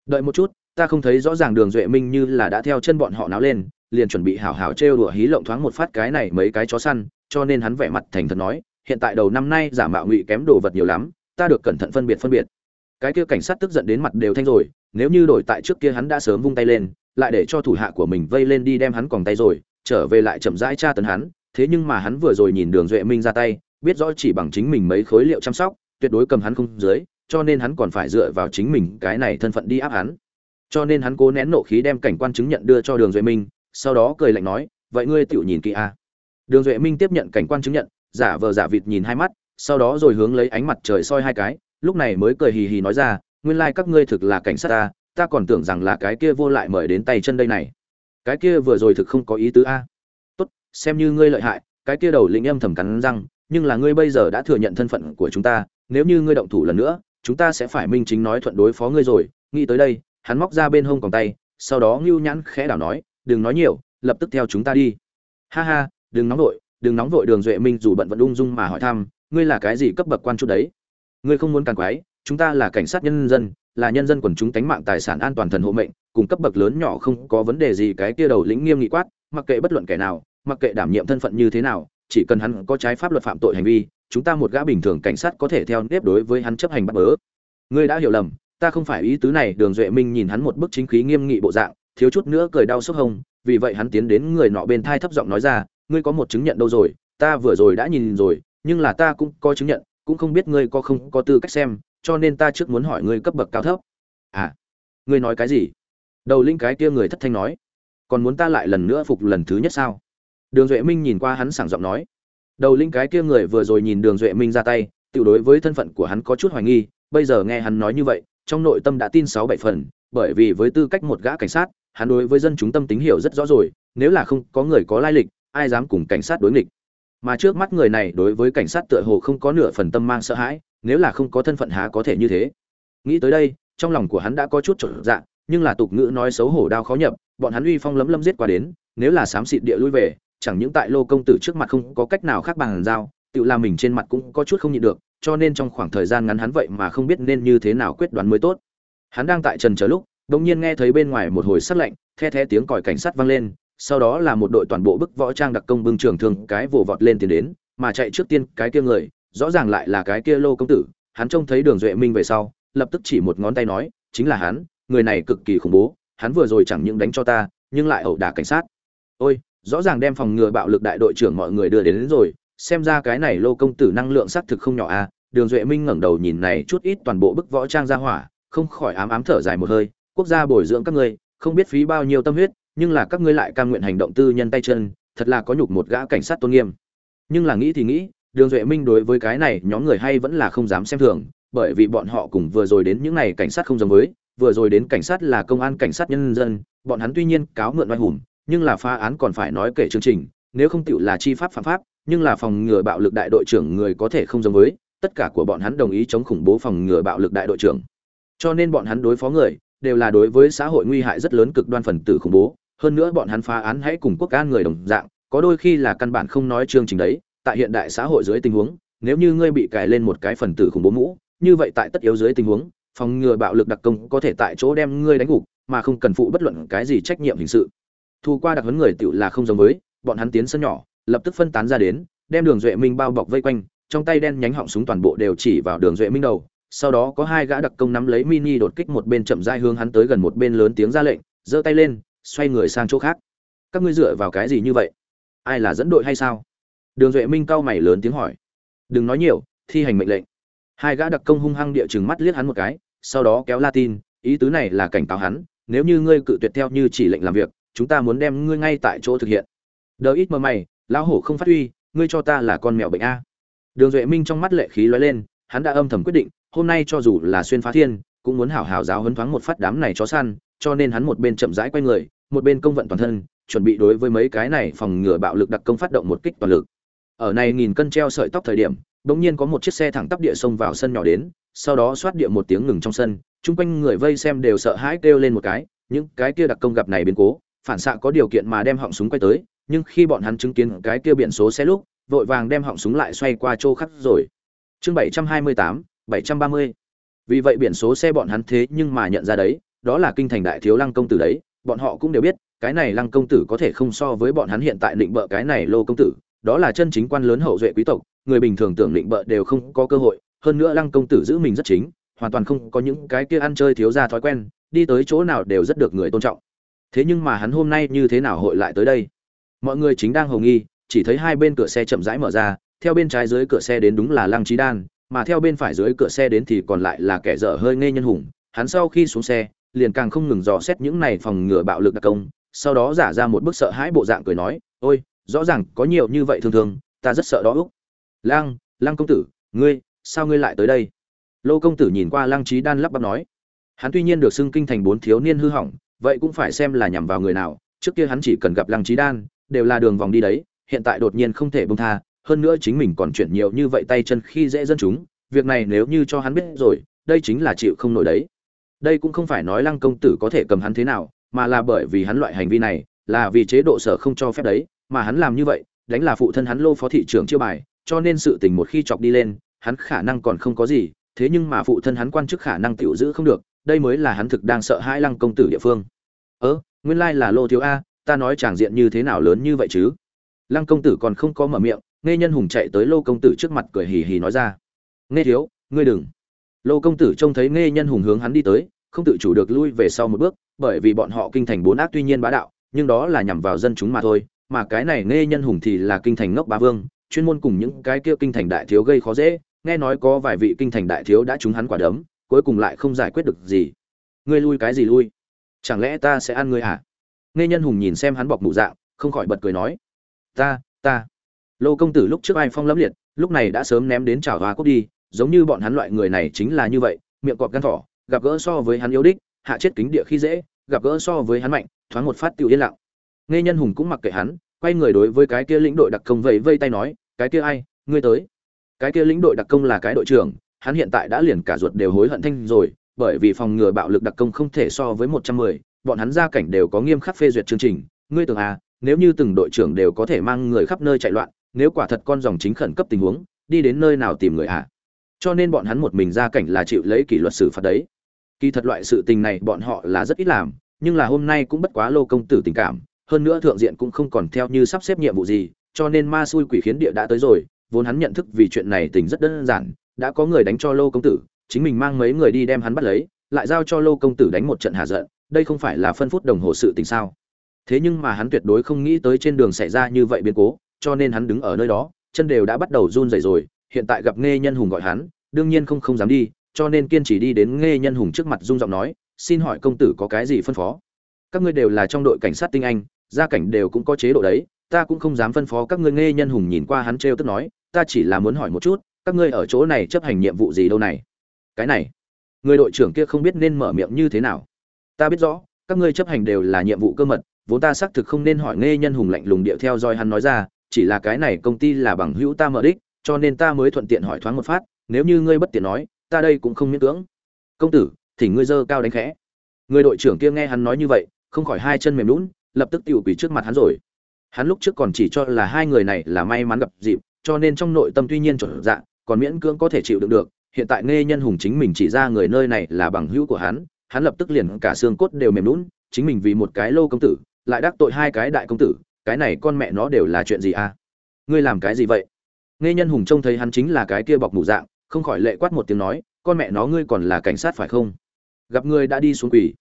Đợi một chút, ta không thấy rõ ràng đường duệ minh như là đã theo chân bọn họ náo lên, liền chuẩn bị hảo hảo trêu đùa hí lộng thoáng một phát cái này mấy cái chó săn, cho nên hắn vẻ mặt thành thật nói hiện tại đầu năm nay giả mạo ngụy kém đồ vật nhiều lắm, ta được cẩn thận phân biệt phân biệt. Cái kia cảnh sát tức giận đến mặt đều thanh rồi, nếu như đổi tại trước kia hắn đã sớm vung tay lên, lại để cho thủ hạ của mình vây lên đi đem hắn còn tay rồi, trở về lại chậm rãi tra tấn hắn, thế nhưng mà hắn vừa rồi nhìn đường duệ minh ra tay, biết rõ chỉ bằng chính mình mấy khối liệu chăm sóc, tuyệt đối cầm hắn không dưới, cho nên hắn còn phải dựa vào chính mình cái này thân phận đi áp hắn. Cho nên hắn cố nén nộ khí đem cảnh quan chứng nhận đưa cho đường duệ minh, sau đó cười lạnh nói, vậy ngươi tựu nhìn kỹ a. Đường duệ minh tiếp nhận cảnh quan chứng nhận giả vờ giả vịt nhìn hai mắt, sau đó rồi hướng lấy ánh mặt trời soi hai cái, lúc này mới cười hì hì nói ra, nguyên lai các ngươi thực là cảnh sát ta ta còn tưởng rằng là cái kia vô lại mời đến tay chân đây này. Cái kia vừa rồi thực không có ý tứ a. Tốt, xem như ngươi lợi hại, cái kia đầu lĩnh âm thầm cắn răng, nhưng là ngươi bây giờ đã thừa nhận thân phận của chúng ta, nếu như ngươi động thủ lần nữa, chúng ta sẽ phải minh chính nói thuận đối phó ngươi rồi. Nghĩ tới đây, hắn móc ra bên hông còng tay, sau đó ngưu nhãn khẽ đảo nói, đừng nói nhiều, lập tức theo chúng ta đi. Ha ha, đừng nóng vội đừng nóng vội đường duệ minh dù bận vẫn ung dung mà hỏi thăm, ngươi là cái gì cấp bậc quan chút đấy? Ngươi không muốn càng quái, chúng ta là cảnh sát nhân dân, là nhân dân quần chúng tánh mạng tài sản an toàn thần hộ mệnh, cùng cấp bậc lớn nhỏ không có vấn đề gì. Cái kia đầu lĩnh nghiêm nghị quát, mặc kệ bất luận kẻ nào, mặc kệ đảm nhiệm thân phận như thế nào, chỉ cần hắn có trái pháp luật phạm tội hành vi, chúng ta một gã bình thường cảnh sát có thể theo nếp đối với hắn chấp hành bắt bớ. Ngươi đã hiểu lầm, ta không phải ý tứ này, đường duệ minh nhìn hắn một bức chính khí nghiêm nghị bộ dạng, thiếu chút nữa cười đau sốc hông vì vậy hắn tiến đến người nọ bên thai thấp giọng nói ra ngươi có một chứng nhận đâu rồi, ta vừa rồi đã nhìn rồi, nhưng là ta cũng có chứng nhận, cũng không biết ngươi có không có tư cách xem, cho nên ta trước muốn hỏi ngươi cấp bậc cao thấp. À ngươi nói cái gì? Đầu linh cái kia người thất thanh nói. Còn muốn ta lại lần nữa phục lần thứ nhất sao? Đường duệ minh nhìn qua hắn sảng giọng nói. Đầu linh cái kia người vừa rồi nhìn đường duệ minh ra tay tự đối với thân phận của hắn có chút hoài nghi, bây giờ nghe hắn nói như vậy, trong nội tâm đã tin sáu bảy phần, bởi vì với tư cách một gã cảnh sát, hắn đối với dân chúng tâm tính hiểu rất rõ rồi, nếu là không có người có lai lịch ai dám cùng cảnh sát đối nghịch. Mà trước mắt người này đối với cảnh sát tựa hồ không có nửa phần tâm mang sợ hãi, nếu là không có thân phận há có thể như thế. Nghĩ tới đây, trong lòng của hắn đã có chút trộn dạng, nhưng là tục ngữ nói xấu hổ đau khó nhập, bọn hắn uy phong lấm lâm giết qua đến, nếu là xám xịt địa lui về, chẳng những tại lô công tử trước mặt không có cách nào khác bằng dao tự làm mình trên mặt cũng có chút không nhịn được, cho nên trong khoảng thời gian ngắn hắn vậy mà không biết nên như thế nào quyết đoán mới tốt. Hắn đang tại trần chờ lúc, đột nhiên nghe thấy bên ngoài một hồi sắc lạnh, the the tiếng còi cảnh sát vang lên sau đó là một đội toàn bộ bức võ trang đặc công bưng trường thương cái vồ vọt lên tiến đến mà chạy trước tiên cái kia người rõ ràng lại là cái kia lô công tử hắn trông thấy đường duệ minh về sau lập tức chỉ một ngón tay nói chính là hắn người này cực kỳ khủng bố hắn vừa rồi chẳng những đánh cho ta nhưng lại ẩu đả cảnh sát ôi rõ ràng đem phòng ngừa bạo lực đại đội trưởng mọi người đưa đến, đến rồi xem ra cái này lô công tử năng lượng xác thực không nhỏ a à. đường duệ minh ngẩng đầu nhìn này chút ít toàn bộ bức võ trang ra hỏa không khỏi ám ám thở dài một hơi quốc gia bồi dưỡng các ngươi không biết phí bao nhiêu tâm huyết nhưng là các ngươi lại cam nguyện hành động tư nhân tay chân, thật là có nhục một gã cảnh sát tôn nghiêm. Nhưng là nghĩ thì nghĩ, đường duệ minh đối với cái này nhóm người hay vẫn là không dám xem thường, bởi vì bọn họ cùng vừa rồi đến những này cảnh sát không giống với, vừa rồi đến cảnh sát là công an cảnh sát nhân dân, bọn hắn tuy nhiên cáo mượn oai hùng, nhưng là phá án còn phải nói kể chương trình, nếu không tựu là chi pháp phạm pháp, nhưng là phòng ngừa bạo lực đại đội trưởng người có thể không giống với, tất cả của bọn hắn đồng ý chống khủng bố phòng ngừa bạo lực đại đội trưởng. Cho nên bọn hắn đối phó người, đều là đối với xã hội nguy hại rất lớn cực đoan phần tử khủng bố hơn nữa bọn hắn phá án hãy cùng quốc an người đồng dạng, có đôi khi là căn bản không nói chương trình đấy, tại hiện đại xã hội dưới tình huống, nếu như ngươi bị cài lên một cái phần tử khủng bố mũ, như vậy tại tất yếu dưới tình huống, phòng ngừa bạo lực đặc công có thể tại chỗ đem ngươi đánh gục, mà không cần phụ bất luận cái gì trách nhiệm hình sự. Thu qua đặc huấn người tựu là không giống với, bọn hắn tiến sân nhỏ, lập tức phân tán ra đến, đem đường duệ minh bao bọc vây quanh, trong tay đen nhánh họng súng toàn bộ đều chỉ vào đường duệ minh đầu, sau đó có hai gã đặc công nắm lấy mini đột kích một bên chậm rãi hướng hắn tới gần một bên lớn tiếng ra lệnh, giơ tay lên xoay người sang chỗ khác. Các ngươi dựa vào cái gì như vậy? Ai là dẫn đội hay sao? Đường duệ minh cau mày lớn tiếng hỏi. Đừng nói nhiều, thi hành mệnh lệnh. Hai gã đặc công hung hăng địa chừng mắt liếc hắn một cái, sau đó kéo latin, ý tứ này là cảnh cáo hắn, nếu như ngươi cự tuyệt theo như chỉ lệnh làm việc, chúng ta muốn đem ngươi ngay tại chỗ thực hiện. Đờ ít mơ mày, lão hổ không phát huy, ngươi cho ta là con mèo bệnh a. Đường duệ minh trong mắt lệ khí lóe lên, hắn đã âm thầm quyết định, hôm nay cho dù là xuyên phá thiên, cũng muốn hảo hảo giáo hấn thoáng một phát đám này chó săn cho nên hắn một bên chậm rãi quay người, một bên công vận toàn thân, chuẩn bị đối với mấy cái này phòng ngừa bạo lực đặc công phát động một kích toàn lực. Ở này nghìn cân treo sợi tóc thời điểm đột nhiên có một chiếc xe thẳng tắp địa xông vào sân nhỏ đến, sau đó xoát địa một tiếng ngừng trong sân, chung quanh người vây xem đều sợ hãi kêu lên một cái, những cái kia đặc công gặp này biến cố, phản xạ có điều kiện mà đem họng súng quay tới, nhưng khi bọn hắn chứng kiến cái kia biển số xe lúc, vội vàng đem họng súng lại xoay qua chỗ khác rồi. Chương bảy trăm hai mươi tám, bảy trăm ba mươi. Vì vậy biển số xe bọn hắn thế nhưng mà nhận ra đấy đó là kinh thành đại thiếu lăng công tử đấy, bọn họ cũng đều biết, cái này lăng công tử có thể không so với bọn hắn hiện tại định bợ cái này lô công tử, đó là chân chính quan lớn hậu duệ quý tộc, người bình thường tưởng định bợ đều không có cơ hội, hơn nữa lăng công tử giữ mình rất chính, hoàn toàn không có những cái kia ăn chơi thiếu ra thói quen, đi tới chỗ nào đều rất được người tôn trọng. Thế nhưng mà hắn hôm nay như thế nào hội lại tới đây? Mọi người chính đang hầu nghi, chỉ thấy hai bên cửa xe chậm rãi mở ra, theo bên trái dưới cửa xe đến đúng là lăng trí đan, mà theo bên phải dưới cửa xe đến thì còn lại là kẻ dở hơi ngây nhân hùng. Hắn sau khi xuống xe liền càng không ngừng dò xét những này phòng ngừa bạo lực đặc công sau đó giả ra một bức sợ hãi bộ dạng cười nói ôi rõ ràng có nhiều như vậy thường thường ta rất sợ đó úc. Lang, Lang công tử ngươi sao ngươi lại tới đây? Lô công tử nhìn qua Lang trí đan lắp bắp nói. Hắn tuy nhiên được xưng kinh thành bốn thiếu niên hư hỏng vậy cũng phải xem là nhằm vào người nào trước kia hắn chỉ cần gặp lăng trí đan đều là đường vòng đi đấy hiện tại đột nhiên không thể bông tha hơn nữa chính mình còn chuyển nhiều như vậy tay chân khi dễ dân chúng việc này nếu như cho hắn biết rồi đây chính là chịu không nổi đấy đây cũng không phải nói lăng công tử có thể cầm hắn thế nào, mà là bởi vì hắn loại hành vi này, là vì chế độ sở không cho phép đấy, mà hắn làm như vậy, đánh là phụ thân hắn lô phó thị trưởng chiêu bài, cho nên sự tình một khi chọc đi lên, hắn khả năng còn không có gì, thế nhưng mà phụ thân hắn quan chức khả năng tiểu giữ không được, đây mới là hắn thực đang sợ hãi lăng công tử địa phương. Ớ nguyên lai là lô thiếu a, ta nói tràng diện như thế nào lớn như vậy chứ? Lăng công tử còn không có mở miệng, nghe nhân hùng chạy tới lô công tử trước mặt cười hì hì nói ra. Nghe thiếu, ngươi đừng lô công tử trông thấy nghe nhân hùng hướng hắn đi tới, không tự chủ được lui về sau một bước, bởi vì bọn họ kinh thành bốn ác tuy nhiên bá đạo, nhưng đó là nhằm vào dân chúng mà thôi, mà cái này nghe nhân hùng thì là kinh thành ngốc bá vương, chuyên môn cùng những cái kia kinh thành đại thiếu gây khó dễ, nghe nói có vài vị kinh thành đại thiếu đã trúng hắn quả đấm, cuối cùng lại không giải quyết được gì. Ngươi lui cái gì lui? Chẳng lẽ ta sẽ ăn ngươi à nghe nhân hùng nhìn xem hắn bọc mụ dạng, không khỏi bật cười nói. Ta ta. Lô công tử lúc trước ai phong lẫm liệt, lúc này đã sớm ném đến chảo hoa cốc đi giống như bọn hắn loại người này chính là như vậy, miệng cọp gan thỏ, gặp gỡ so với hắn yếu đích, hạ chết kính địa khi dễ, gặp gỡ so với hắn mạnh, thoáng một phát tiêu yên lặng. Nghe nhân hùng cũng mặc kệ hắn, quay người đối với cái kia lĩnh đội đặc công vẫy vây tay nói, cái kia ai, ngươi tới? Cái kia lĩnh đội đặc công là cái đội trưởng, hắn hiện tại đã liền cả ruột đều hối hận thanh rồi, bởi vì phòng ngừa bạo lực đặc công không thể so với một trăm mười, bọn hắn gia cảnh đều có nghiêm khắc phê duyệt chương trình. Ngươi tưởng à nếu như từng đội trưởng đều có thể mang người khắp nơi chạy loạn, nếu quả thật con dòng chính khẩn cấp tình huống, đi đến nơi nào tìm người à? Cho nên bọn hắn một mình ra cảnh là chịu lấy kỷ luật xử phạt đấy. Kỳ thật loại sự tình này bọn họ là rất ít làm, nhưng là hôm nay cũng bất quá lô công tử tình cảm, hơn nữa thượng diện cũng không còn theo như sắp xếp nhiệm vụ gì, cho nên ma xui quỷ khiến địa đã tới rồi, vốn hắn nhận thức vì chuyện này tình rất đơn giản, đã có người đánh cho lô công tử, chính mình mang mấy người đi đem hắn bắt lấy, lại giao cho lô công tử đánh một trận hạ giận, đây không phải là phân phút đồng hồ sự tình sao? Thế nhưng mà hắn tuyệt đối không nghĩ tới trên đường xảy ra như vậy biến cố, cho nên hắn đứng ở nơi đó, chân đều đã bắt đầu run rẩy rồi hiện tại gặp nghe nhân hùng gọi hắn, đương nhiên không không dám đi, cho nên kiên trì đi đến nghe nhân hùng trước mặt rung giọng nói, xin hỏi công tử có cái gì phân phó? Các ngươi đều là trong đội cảnh sát tinh anh, gia cảnh đều cũng có chế độ đấy, ta cũng không dám phân phó các ngươi. Nghe nhân hùng nhìn qua hắn trêu tức nói, ta chỉ là muốn hỏi một chút, các ngươi ở chỗ này chấp hành nhiệm vụ gì đâu này? Cái này, người đội trưởng kia không biết nên mở miệng như thế nào. Ta biết rõ, các ngươi chấp hành đều là nhiệm vụ cơ mật, vốn ta xác thực không nên hỏi nghe nhân hùng lạnh lùng điệu theo dõi hắn nói ra, chỉ là cái này công ty là bằng hữu ta mở đích cho nên ta mới thuận tiện hỏi thoáng một phát, nếu như ngươi bất tiện nói, ta đây cũng không miễn cưỡng. Công tử, thì ngươi dơ cao đánh khẽ. Người đội trưởng kia nghe hắn nói như vậy, không khỏi hai chân mềm lún lập tức tiểu quỷ trước mặt hắn rồi. Hắn lúc trước còn chỉ cho là hai người này là may mắn gặp dịp, cho nên trong nội tâm tuy nhiên chuẩn dạ còn miễn cưỡng có thể chịu đựng được. Hiện tại nghe nhân hùng chính mình chỉ ra người nơi này là bằng hữu của hắn hắn lập tức liền cả xương cốt đều mềm lún chính mình vì một cái lô công tử, lại đắc tội hai cái đại công tử, cái này con mẹ nó đều là chuyện gì à? Ngươi làm cái gì vậy? Nghe nhân hùng trông thấy hắn chính là cái kia bọc mù dạng, không khỏi lệ quát một tiếng nói, con mẹ nó ngươi còn là cảnh sát phải không? Gặp ngươi đã đi xuống quỳ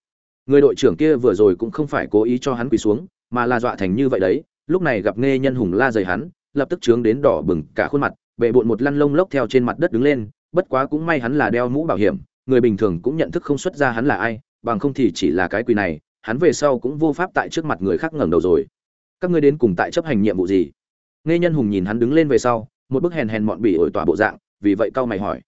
người đội trưởng kia vừa rồi cũng không phải cố ý cho hắn quỳ xuống, mà là dọa thành như vậy đấy. Lúc này gặp nghe nhân hùng la dày hắn, lập tức trướng đến đỏ bừng cả khuôn mặt, bệ bộn một lăn lông lốc theo trên mặt đất đứng lên. Bất quá cũng may hắn là đeo mũ bảo hiểm, người bình thường cũng nhận thức không xuất ra hắn là ai, bằng không thì chỉ là cái quỳ này, hắn về sau cũng vô pháp tại trước mặt người khác ngẩng đầu rồi. Các ngươi đến cùng tại chấp hành nhiệm vụ gì? Nghe nhân hùng nhìn hắn đứng lên về sau một bức hèn hèn mọn bỉ ổi tỏa bộ dạng, vì vậy cao mày hỏi.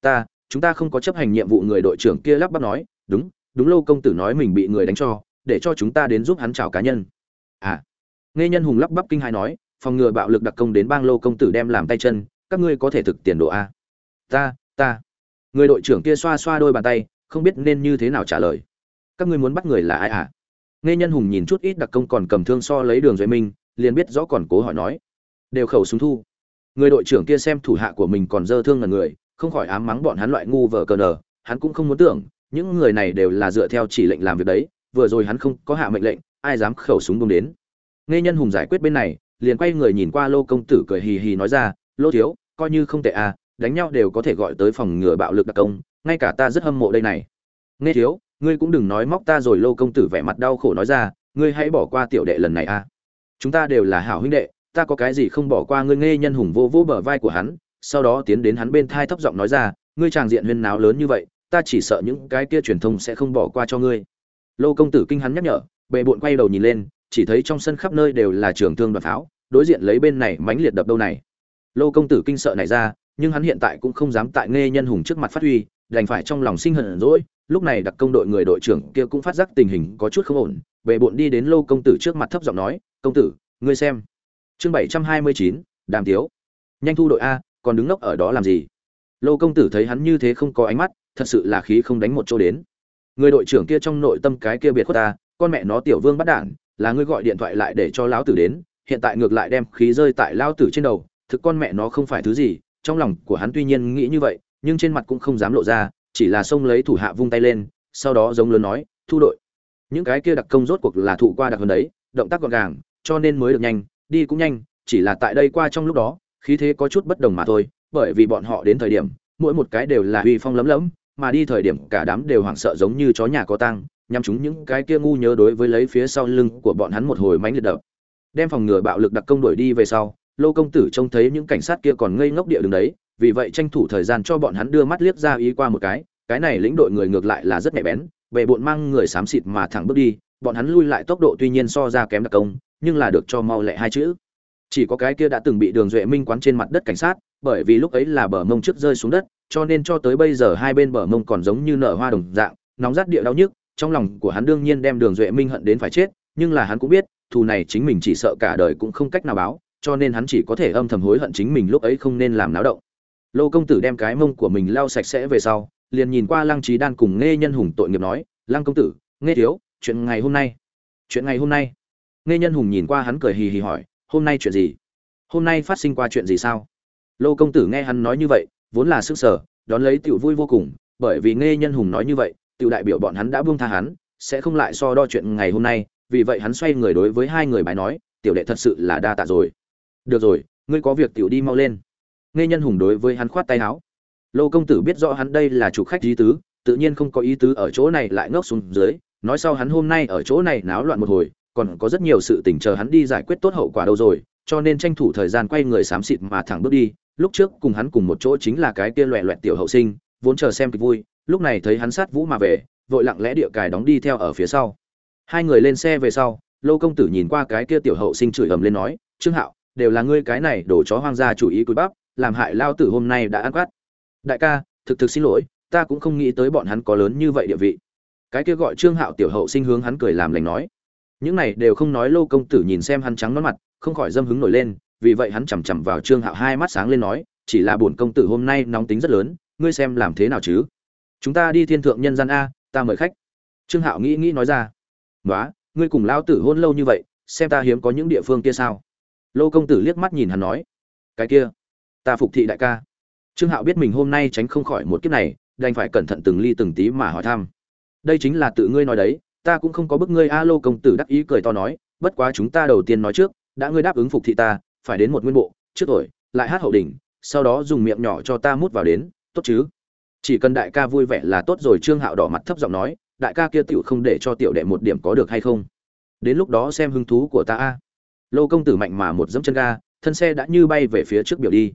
Ta, chúng ta không có chấp hành nhiệm vụ người đội trưởng kia lắp bắp nói, đúng đúng lâu công tử nói mình bị người đánh cho, để cho chúng ta đến giúp hắn chào cá nhân. À nghe nhân hùng lắp bắp kinh hai nói, phòng ngừa bạo lực đặc công đến bang lô công tử đem làm tay chân, các ngươi có thể thực tiền độ a. Ta ta. Người đội trưởng kia xoa xoa đôi bàn tay, không biết nên như thế nào trả lời. Các ngươi muốn bắt người là ai à? Nghe nhân hùng nhìn chút ít đặc công còn cầm thương so lấy đường dưới minh, liền biết rõ còn cố hỏi nói. Đều khẩu súng thu người đội trưởng kia xem thủ hạ của mình còn dơ thương là người, không khỏi ám mắng bọn hắn loại ngu vờ cờ nờ. Hắn cũng không muốn tưởng, những người này đều là dựa theo chỉ lệnh làm việc đấy, vừa rồi hắn không có hạ mệnh lệnh, ai dám khẩu súng bông đến. Nghe nhân hùng giải quyết bên này, liền quay người nhìn qua lô công tử cười hì hì nói ra, lô thiếu, coi như không tệ à đánh nhau đều có thể gọi tới phòng ngừa bạo lực đặc công, ngay cả ta rất hâm mộ đây này. Nghe thiếu, ngươi cũng đừng nói móc ta rồi. Lô công tử vẻ mặt đau khổ nói ra, ngươi hãy bỏ qua tiểu đệ lần này à? chúng ta đều là hảo huynh đệ ta có cái gì không bỏ qua ngươi nghe nhân hùng vô vô bờ vai của hắn, sau đó tiến đến hắn bên thai thấp giọng nói ra, ngươi tràng diện huyên náo lớn như vậy, ta chỉ sợ những cái kia truyền thông sẽ không bỏ qua cho ngươi. Lô công tử kinh hắn nhắc nhở bệ bộn quay đầu nhìn lên, chỉ thấy trong sân khắp nơi đều là trường thương đoạt pháo, đối diện lấy bên này mánh liệt đập đâu này. Lô công tử kinh sợ này ra, nhưng hắn hiện tại cũng không dám tại nghe nhân hùng trước mặt phát huy, đành phải trong lòng sinh hận rỗi lúc này đặc công đội người đội trưởng kia cũng phát giác tình hình có chút không ổn bệ bộn đi đến lô công tử trước mặt thấp giọng nói, công tử, ngươi xem chương bảy trăm hai mươi chín, đàm tiếu. Nhanh thu đội a, còn đứng ngốc ở đó làm gì? Lô công tử thấy hắn như thế không có ánh mắt, thật sự là khí không đánh một chỗ đến. Người đội trưởng kia trong nội tâm cái kia biệt khuất ta, con mẹ nó tiểu vương bắt đản là ngươi gọi điện thoại lại để cho lão tử đến, hiện tại ngược lại đem khí rơi tại lão tử trên đầu, thực con mẹ nó không phải thứ gì, trong lòng của hắn tuy nhiên nghĩ như vậy, nhưng trên mặt cũng không dám lộ ra, chỉ là xông lấy thủ hạ vung tay lên, sau đó giống lớn nói, thu đội. Những cái kia đặc công rốt cuộc là thụ qua đặc hơn đấy, động tác gọn gàng, cho nên mới được nhanh đi cũng nhanh, chỉ là tại đây qua trong lúc đó, khí thế có chút bất đồng mà thôi, bởi vì bọn họ đến thời điểm, mỗi một cái đều là uy phong lấm lấm, mà đi thời điểm cả đám đều hoảng sợ giống như chó nhà có tang nhằm chúng những cái kia ngu nhớ đối với lấy phía sau lưng của bọn hắn một hồi mánh liệt đập. Đem phòng ngừa bạo lực đặc công đuổi đi về sau, lô công tử trông thấy những cảnh sát kia còn ngây ngốc địa đường đấy, vì vậy tranh thủ thời gian cho bọn hắn đưa mắt liếc ra ý qua một cái cái này lĩnh đội người ngược lại là rất nhạy bén về bộn mang người xám xịt mà thẳng bước đi, bọn hắn lui lại tốc độ tuy nhiên so ra kém đặc công nhưng là được cho mau lẹ hai chữ. Chỉ có cái kia đã từng bị đường duệ minh quán trên mặt đất cảnh sát, bởi vì lúc ấy là bờ mông trước rơi xuống đất, cho nên cho tới bây giờ hai bên bờ mông còn giống như nở hoa đồng dạng, nóng rát địa đau nhức, trong lòng của hắn đương nhiên đem đường duệ minh hận đến phải chết, nhưng là hắn cũng biết, thù này chính mình chỉ sợ cả đời cũng không cách nào báo, cho nên hắn chỉ có thể âm thầm hối hận chính mình lúc ấy không nên làm náo động. Lô công tử đem cái mông của mình lau sạch sẽ về sau, liền nhìn qua lăng trí đan cùng nghe nhân hùng tội nghiệp nói, lăng công tử nghe thiếu, chuyện ngày hôm nay, chuyện ngày hôm nay nghe nhân hùng nhìn qua hắn cười hì hì hỏi, hôm nay chuyện gì? Hôm nay phát sinh qua chuyện gì sao? Lô công tử nghe hắn nói như vậy, vốn là sức sở, đón lấy tiểu vui vô cùng, bởi vì nghe nhân hùng nói như vậy, tiểu đại biểu bọn hắn đã buông tha hắn, sẽ không lại so đo chuyện ngày hôm nay, vì vậy hắn xoay người đối với hai người bài nói, tiểu đệ thật sự là đa tạ rồi. Được rồi, ngươi có việc tiểu đi mau lên. Nghe nhân hùng đối với hắn khoát tay áo. Lô công tử biết rõ hắn đây là chủ khách ý tứ, tự nhiên không có ý tứ ở chỗ này lại ngốc xuống dưới, nói sau hắn hôm nay ở chỗ này náo loạn một hồi còn có rất nhiều sự tình chờ hắn đi giải quyết tốt hậu quả đâu rồi, cho nên tranh thủ thời gian quay người xám xịt mà thẳng bước đi. Lúc trước cùng hắn cùng một chỗ chính là cái kia loẹ loẹt tiểu hậu sinh, vốn chờ xem kịch vui, lúc này thấy hắn sát vũ mà về, vội lặng lẽ địa cài đóng đi theo ở phía sau. Hai người lên xe về sau, lô công tử nhìn qua cái kia tiểu hậu sinh chửi ầm lên nói, trương hạo, đều là ngươi cái này đổ chó hoang gia chủ ý cùi bắp, làm hại lao tử hôm nay đã ăn quát. Đại ca, thực thực xin lỗi, ta cũng không nghĩ tới bọn hắn có lớn như vậy địa vị. Cái kia gọi trương hạo tiểu hậu sinh hướng hắn cười làm lành nói những này đều không nói lô công tử nhìn xem hắn trắng nón mặt, không khỏi dâm hứng nổi lên, vì vậy hắn chằm chằm vào trương hạo hai mắt sáng lên nói, chỉ là bổn công tử hôm nay nóng tính rất lớn, ngươi xem làm thế nào chứ? Chúng ta đi thiên thượng nhân gian a, ta mời khách. Trương hạo nghĩ nghĩ nói ra nói ngươi cùng lão tử hôn lâu như vậy, xem ta hiếm có những địa phương kia sao? Lô công tử liếc mắt nhìn hắn nói, cái kia, ta phục thị đại ca. Trương hạo biết mình hôm nay tránh không khỏi một kiếp này, đành phải cẩn thận từng ly từng tí mà hỏi thăm. Đây chính là tự ngươi nói đấy ta cũng không có bức ngươi a lô công tử đắc ý cười to nói, bất quá chúng ta đầu tiên nói trước, đã ngươi đáp ứng phục thị ta, phải đến một nguyên bộ, trước tuổi, lại hát hậu đỉnh, sau đó dùng miệng nhỏ cho ta mút vào đến, tốt chứ? Chỉ cần đại ca vui vẻ là tốt rồi, trương hạo đỏ mặt thấp giọng nói, đại ca kia tiểu không để cho tiểu đệ một điểm có được hay không? Đến lúc đó xem hứng thú của ta a. Lô công tử mạnh mà một dẫm chân ga, thân xe đã như bay về phía trước biểu đi.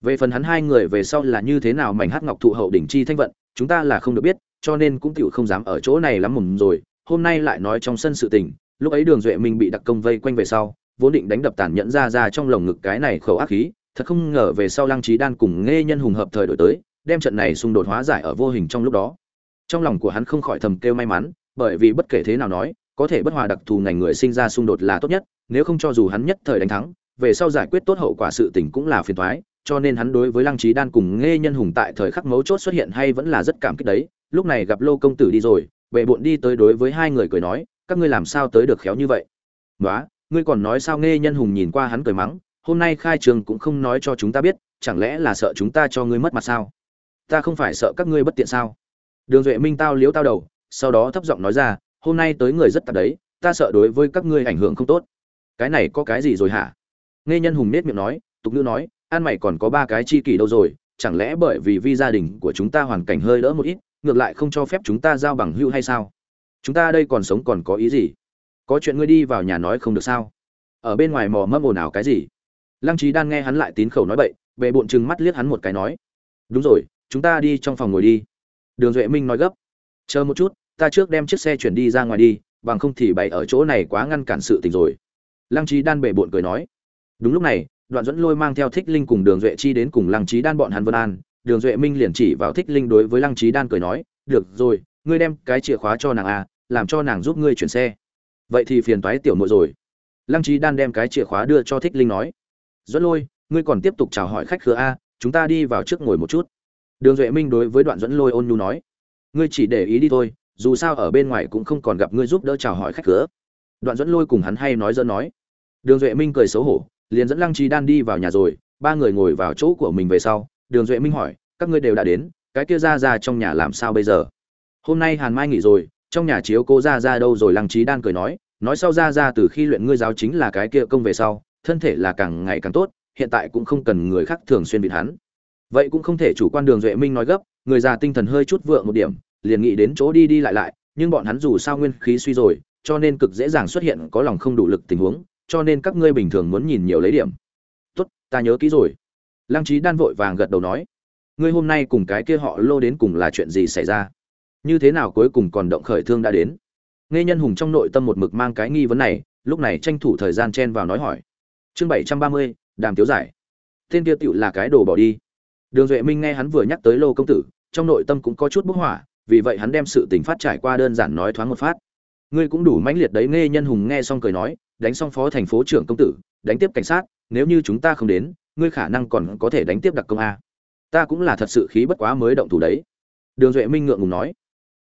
Về phần hắn hai người về sau là như thế nào mảnh hát ngọc thụ hậu đỉnh chi thanh vận, chúng ta là không được biết, cho nên cũng tiểu không dám ở chỗ này lắm mồm rồi hôm nay lại nói trong sân sự tình, lúc ấy đường duệ minh bị đặc công vây quanh về sau, vốn định đánh đập tàn nhẫn ra ra trong lồng ngực cái này khẩu ác khí, thật không ngờ về sau lăng trí đan cùng nghe nhân hùng hợp thời đổi tới, đem trận này xung đột hóa giải ở vô hình trong lúc đó. Trong lòng của hắn không khỏi thầm kêu may mắn, bởi vì bất kể thế nào nói, có thể bất hòa đặc thù ngành người sinh ra xung đột là tốt nhất, nếu không cho dù hắn nhất thời đánh thắng, về sau giải quyết tốt hậu quả sự tình cũng là phiền toái, cho nên hắn đối với lăng trí đan cùng nghe nhân hùng tại thời khắc mấu chốt xuất hiện hay vẫn là rất cảm kích đấy. Lúc này gặp lô công tử đi rồi bệ bộn đi tới đối với hai người cười nói, các ngươi làm sao tới được khéo như vậy? Nói ngươi còn nói sao nghe nhân hùng nhìn qua hắn cười mắng, hôm nay khai trường cũng không nói cho chúng ta biết, chẳng lẽ là sợ chúng ta cho ngươi mất mặt sao? Ta không phải sợ các ngươi bất tiện sao? Đường duệ minh tao liếu tao đầu, sau đó thấp giọng nói ra, hôm nay tới người rất tạp đấy, ta sợ đối với các ngươi ảnh hưởng không tốt. Cái này có cái gì rồi hả? Nghe nhân hùng nết miệng nói, tục nữ nói an mày còn có ba cái chi kỷ đâu rồi, chẳng lẽ bởi vì vi gia đình của chúng ta hoàn cảnh hơi đỡ một ít ngược lại không cho phép chúng ta giao bằng hữu hay sao? Chúng ta đây còn sống còn có ý gì? Có chuyện ngươi đi vào nhà nói không được sao? Ở bên ngoài mò mâm ồn ào cái gì? Lăng trí đan nghe hắn lại tín khẩu nói bậy về bộn chừng mắt liếc hắn một cái nói, đúng rồi, chúng ta đi trong phòng ngồi đi. Đường duệ minh nói gấp, chờ một chút, ta trước đem chiếc xe chuyển đi ra ngoài đi, bằng không thì bày ở chỗ này quá ngăn cản sự tình rồi. Lăng trí đan bệ bộn cười nói, đúng lúc này, đoạn dẫn lôi mang theo thích linh cùng đường duệ chi đến cùng lăng trí đan bọn hắn vân an đường duệ minh liền chỉ vào thích linh đối với lăng trí đan cười nói, được rồi, ngươi đem cái chìa khóa cho nàng a làm cho nàng giúp ngươi chuyển xe. Vậy thì phiền toái tiểu nội rồi. Lăng trí đan đem cái chìa khóa đưa cho thích linh nói dẫn lôi, ngươi còn tiếp tục chào hỏi khách khứa a chúng ta đi vào trước ngồi một chút. Đường duệ minh đối với đoạn dẫn lôi ôn nhu nói, ngươi chỉ để ý đi thôi, dù sao ở bên ngoài cũng không còn gặp ngươi giúp đỡ chào hỏi khách khứa. Đoạn dẫn lôi cùng hắn hay nói dẫn nói. Đường duệ minh cười xấu hổ, liền dẫn lăng trí đan đi vào nhà rồi, ba người ngồi vào chỗ của mình về sau đường duệ minh hỏi, các ngươi đều đã đến, cái kia ra ra trong nhà làm sao bây giờ? Hôm nay hàn mai nghỉ rồi, trong nhà chiếu cô ra ra đâu rồi? Lăng trí đan cười nói nói sau ra ra từ khi luyện ngươi giáo chính là cái kia công về sau, thân thể là càng ngày càng tốt, hiện tại cũng không cần người khác thường xuyên bị hắn. Vậy cũng không thể chủ quan đường duệ minh nói gấp, người già tinh thần hơi chút vượng một điểm, liền nghĩ đến chỗ đi đi lại lại, nhưng bọn hắn dù sao nguyên khí suy rồi, cho nên cực dễ dàng xuất hiện có lòng không đủ lực tình huống, cho nên các ngươi bình thường muốn nhìn nhiều lấy điểm. Tốt, ta nhớ kỹ rồi lăng trí đan vội vàng gật đầu nói, ngươi hôm nay cùng cái kia họ lô đến cùng là chuyện gì xảy ra? Như thế nào cuối cùng còn động khởi thương đã đến? Nghe nhân hùng trong nội tâm một mực mang cái nghi vấn này, lúc này tranh thủ thời gian chen vào nói hỏi. Chương bảy trăm ba mươi, đàm tiếu giải. Tên kia tựu là cái đồ bỏ đi. Đường duệ minh nghe hắn vừa nhắc tới lô công tử, trong nội tâm cũng có chút bức hỏa, vì vậy hắn đem sự tình phát trải qua đơn giản nói thoáng một phát. Ngươi cũng đủ mãnh liệt đấy, nghe nhân hùng nghe xong cười nói, đánh xong phó thành phố trưởng công tử, đánh tiếp cảnh sát, nếu như chúng ta không đến ngươi khả năng còn có thể đánh tiếp đặc công a. Ta cũng là thật sự khí bất quá mới động thủ đấy. Đường duệ minh ngượng ngùng nói.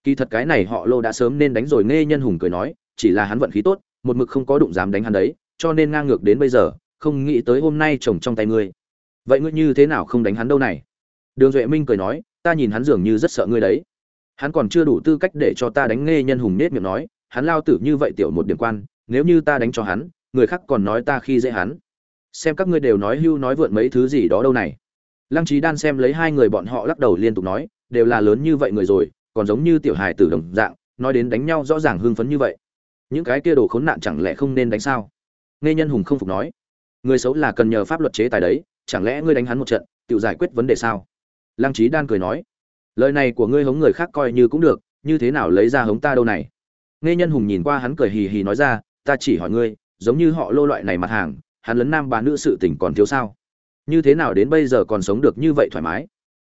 Kỳ thật cái này họ lô đã sớm nên đánh rồi nghe nhân hùng cười nói, chỉ là hắn vận khí tốt, một mực không có đụng dám đánh hắn đấy, cho nên ngang ngược đến bây giờ, không nghĩ tới hôm nay chồng trong tay ngươi. Vậy ngươi như thế nào không đánh hắn đâu này? Đường duệ minh cười nói, ta nhìn hắn dường như rất sợ ngươi đấy. Hắn còn chưa đủ tư cách để cho ta đánh nghe nhân hùng nết miệng nói, hắn lao tử như vậy tiểu một điểm quan, nếu như ta đánh cho hắn, người khác còn nói ta khi dễ hắn xem các ngươi đều nói hưu nói vượn mấy thứ gì đó đâu này. Lăng trí đan xem lấy hai người bọn họ lắc đầu liên tục nói, đều là lớn như vậy người rồi, còn giống như tiểu hài tử đồng dạng, nói đến đánh nhau rõ ràng hưng phấn như vậy. Những cái kia đồ khốn nạn chẳng lẽ không nên đánh sao? Nghe nhân hùng không phục nói, người xấu là cần nhờ pháp luật chế tài đấy, chẳng lẽ ngươi đánh hắn một trận tự giải quyết vấn đề sao? Lăng trí đan cười nói, lời này của ngươi hống người khác coi như cũng được, như thế nào lấy ra hống ta đâu này? Nghe nhân hùng nhìn qua hắn cười hì hì nói ra, ta chỉ hỏi ngươi, giống như họ lô loại này mặt hàng hắn lấn nam bà nữ sự tình còn thiếu sao? Như thế nào đến bây giờ còn sống được như vậy thoải mái?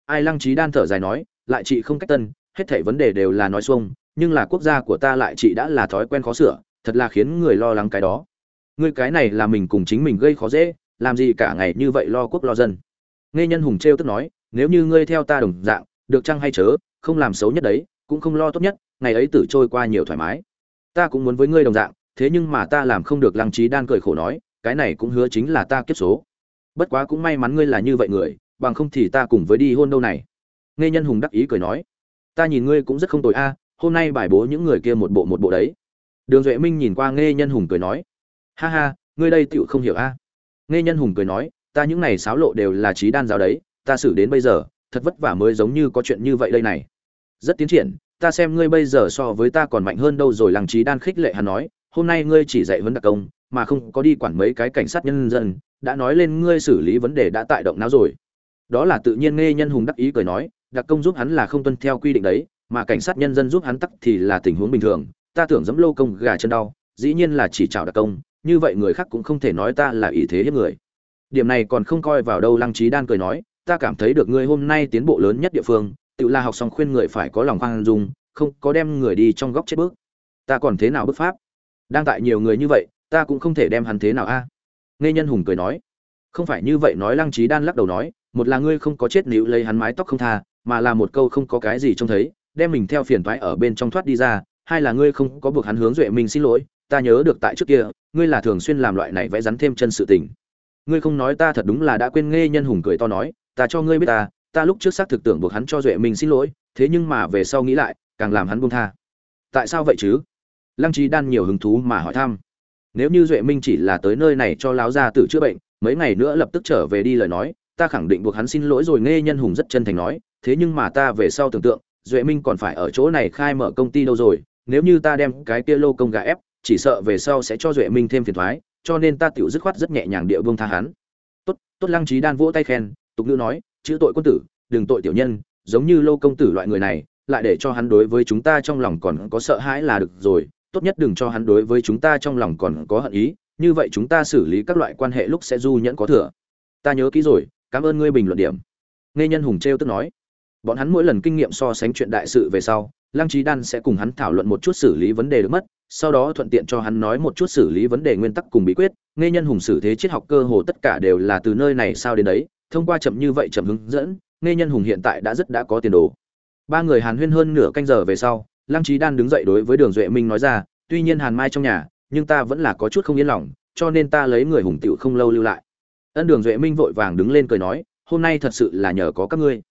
Ai lăng trí đan thở dài nói, lại chị không cách tân, hết thảy vấn đề đều là nói xuông, nhưng là quốc gia của ta lại chị đã là thói quen khó sửa, thật là khiến người lo lắng cái đó. Ngươi cái này là mình cùng chính mình gây khó dễ, làm gì cả ngày như vậy lo quốc lo dân. Nghe nhân hùng trêu tức nói, nếu như ngươi theo ta đồng dạng, được chăng hay chớ, không làm xấu nhất đấy, cũng không lo tốt nhất, ngày ấy tử trôi qua nhiều thoải mái. Ta cũng muốn với ngươi đồng dạng, thế nhưng mà ta làm không được lăng trí đan cười khổ nói cái này cũng hứa chính là ta kiếp số. Bất quá cũng may mắn ngươi là như vậy người, bằng không thì ta cùng với đi hôn đâu này. Nghe nhân hùng đắc ý cười nói, ta nhìn ngươi cũng rất không tồi a, hôm nay bài bố những người kia một bộ một bộ đấy. Đường duệ minh nhìn qua nghe nhân hùng cười nói, ha ha, ngươi đây tựu không hiểu a. Nghe nhân hùng cười nói, ta những này xáo lộ đều là trí đan giáo đấy, ta xử đến bây giờ, thật vất vả mới giống như có chuyện như vậy đây này. Rất tiến triển, ta xem ngươi bây giờ so với ta còn mạnh hơn đâu rồi. Làng trí đan khích lệ hắn nói, hôm nay ngươi chỉ dạy vấn đặc công mà không có đi quản mấy cái cảnh sát nhân dân, đã nói lên ngươi xử lý vấn đề đã tại động não rồi. Đó là tự nhiên nghe nhân hùng đắc ý cười nói, đặc công giúp hắn là không tuân theo quy định đấy, mà cảnh sát nhân dân giúp hắn tắc thì là tình huống bình thường, ta tưởng dẫm lô công gà chân đau, dĩ nhiên là chỉ chào đặc công, như vậy người khác cũng không thể nói ta là ý thế hiếp người. Điểm này còn không coi vào đâu, lăng trí đan cười nói, ta cảm thấy được ngươi hôm nay tiến bộ lớn nhất địa phương, tự là học xong khuyên người phải có lòng khoan dung, không có đem người đi trong góc chết bước. Ta còn thế nào bức pháp? Đang tại nhiều người như vậy ta cũng không thể đem hắn thế nào a. Nghe nhân hùng cười nói, không phải như vậy nói lăng trí đan lắc đầu nói, một là ngươi không có chết níu lấy hắn mái tóc không tha, mà là một câu không có cái gì trông thấy, đem mình theo phiền toái ở bên trong thoát đi ra, hai là ngươi không có buộc hắn hướng duệ mình xin lỗi, ta nhớ được tại trước kia, ngươi là thường xuyên làm loại này vẽ rắn thêm chân sự tình. Ngươi không nói ta thật đúng là đã quên nghe nhân hùng cười to nói, ta cho ngươi biết ta ta lúc trước xác thực tưởng buộc hắn cho duệ mình xin lỗi, thế nhưng mà về sau nghĩ lại, càng làm hắn buông tha. Tại sao vậy chứ? Lăng trí đan nhiều hứng thú mà hỏi thăm nếu như duệ minh chỉ là tới nơi này cho láo gia tử chữa bệnh, mấy ngày nữa lập tức trở về đi lời nói, ta khẳng định buộc hắn xin lỗi rồi, nghe nhân hùng rất chân thành nói, thế nhưng mà ta về sau tưởng tượng, duệ minh còn phải ở chỗ này khai mở công ty đâu rồi, nếu như ta đem cái kia lô công gà ép, chỉ sợ về sau sẽ cho duệ minh thêm phiền thoái, cho nên ta tiểu dứt khoát rất nhẹ nhàng địa vương tha hắn. Tốt tốt lăng trí đan vỗ tay khen, tục ngữ nói, chữ tội quân tử, đừng tội tiểu nhân, giống như lô công tử loại người này, lại để cho hắn đối với chúng ta trong lòng còn có sợ hãi là được rồi tốt nhất đừng cho hắn đối với chúng ta trong lòng còn có hận ý, như vậy chúng ta xử lý các loại quan hệ lúc sẽ du nhẫn có thừa. Ta nhớ kỹ rồi, cảm ơn ngươi bình luận điểm. Nghe nhân hùng trêu tức nói. Bọn hắn mỗi lần kinh nghiệm so sánh chuyện đại sự về sau, lăng trí đan sẽ cùng hắn thảo luận một chút xử lý vấn đề được mất, sau đó thuận tiện cho hắn nói một chút xử lý vấn đề nguyên tắc cùng bí quyết. Nghe nhân hùng xử thế triết học cơ hồ tất cả đều là từ nơi này sao đến đấy, thông qua chậm như vậy chậm hướng dẫn, nghe nhân hùng hiện tại đã rất đã có tiền đồ. Ba người hàn huyên hơn nửa canh giờ về sau lăng trí đan đứng dậy đối với đường duệ minh nói ra, tuy nhiên hàn mai trong nhà, nhưng ta vẫn là có chút không yên lòng, cho nên ta lấy người hùng tựu không lâu lưu lại. Ân đường duệ minh vội vàng đứng lên cười nói, hôm nay thật sự là nhờ có các ngươi.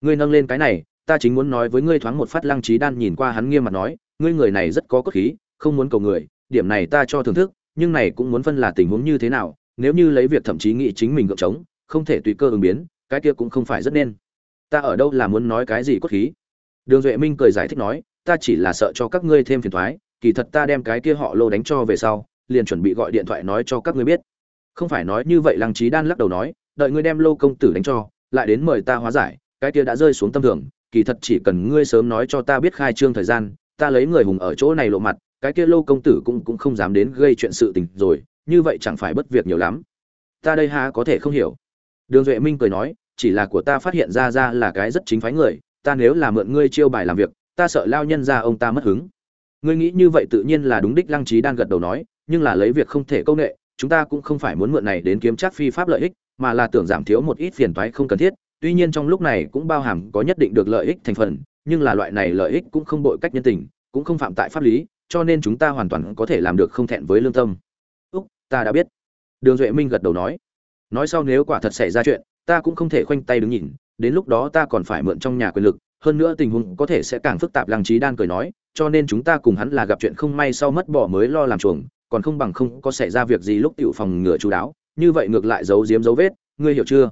Ngươi nâng lên cái này, ta chính muốn nói với ngươi thoáng một phát lăng trí đan nhìn qua hắn nghiêm mặt nói, ngươi người này rất có cốt khí, không muốn cầu người, điểm này ta cho thưởng thức, nhưng này cũng muốn phân là tình huống như thế nào, nếu như lấy việc thậm chí nghĩ chính mình gượng chống không thể tùy cơ ứng biến, cái kia cũng không phải rất nên. Ta ở đâu là muốn nói cái gì cốt khí? Đường duệ minh cười giải thích nói ta chỉ là sợ cho các ngươi thêm phiền thoái, kỳ thật ta đem cái kia họ lô đánh cho về sau, liền chuẩn bị gọi điện thoại nói cho các ngươi biết. Không phải nói như vậy, lăng trí đan lắc đầu nói, đợi ngươi đem lô công tử đánh cho, lại đến mời ta hóa giải, cái kia đã rơi xuống tâm thường, kỳ thật chỉ cần ngươi sớm nói cho ta biết khai trương thời gian, ta lấy người hùng ở chỗ này lộ mặt, cái kia lô công tử cũng cũng không dám đến gây chuyện sự tình rồi, như vậy chẳng phải bất việc nhiều lắm. Ta đây ha, có thể không hiểu. Đường duệ minh cười nói, chỉ là của ta phát hiện ra ra là cái rất chính phái người, ta nếu là mượn ngươi chiêu bài làm việc ta sợ lao nhân ra ông ta mất hứng. Ngươi nghĩ như vậy tự nhiên là đúng đích, lăng trí đang gật đầu nói, nhưng là lấy việc không thể công nghệ chúng ta cũng không phải muốn mượn này đến kiếm chắc phi pháp lợi ích, mà là tưởng giảm thiếu một ít phiền toái không cần thiết. Tuy nhiên trong lúc này cũng bao hàm có nhất định được lợi ích thành phần, nhưng là loại này lợi ích cũng không bội cách nhân tình, cũng không phạm tại pháp lý, cho nên chúng ta hoàn toàn có thể làm được không thẹn với lương tâm. Úc, ta đã biết. Đường duệ minh gật đầu nói. Nói sau nếu quả thật xảy ra chuyện, ta cũng không thể khoanh tay đứng nhìn, đến lúc đó ta còn phải mượn trong nhà quyền lực hơn nữa tình huống có thể sẽ càng phức tạp, lăng trí đan cười nói, cho nên chúng ta cùng hắn là gặp chuyện không may sau mất bỏ mới lo làm chuồng, còn không bằng không có xảy ra việc gì lúc tiểu phòng ngừa chú đáo. Như vậy ngược lại giấu giếm dấu vết, ngươi hiểu chưa?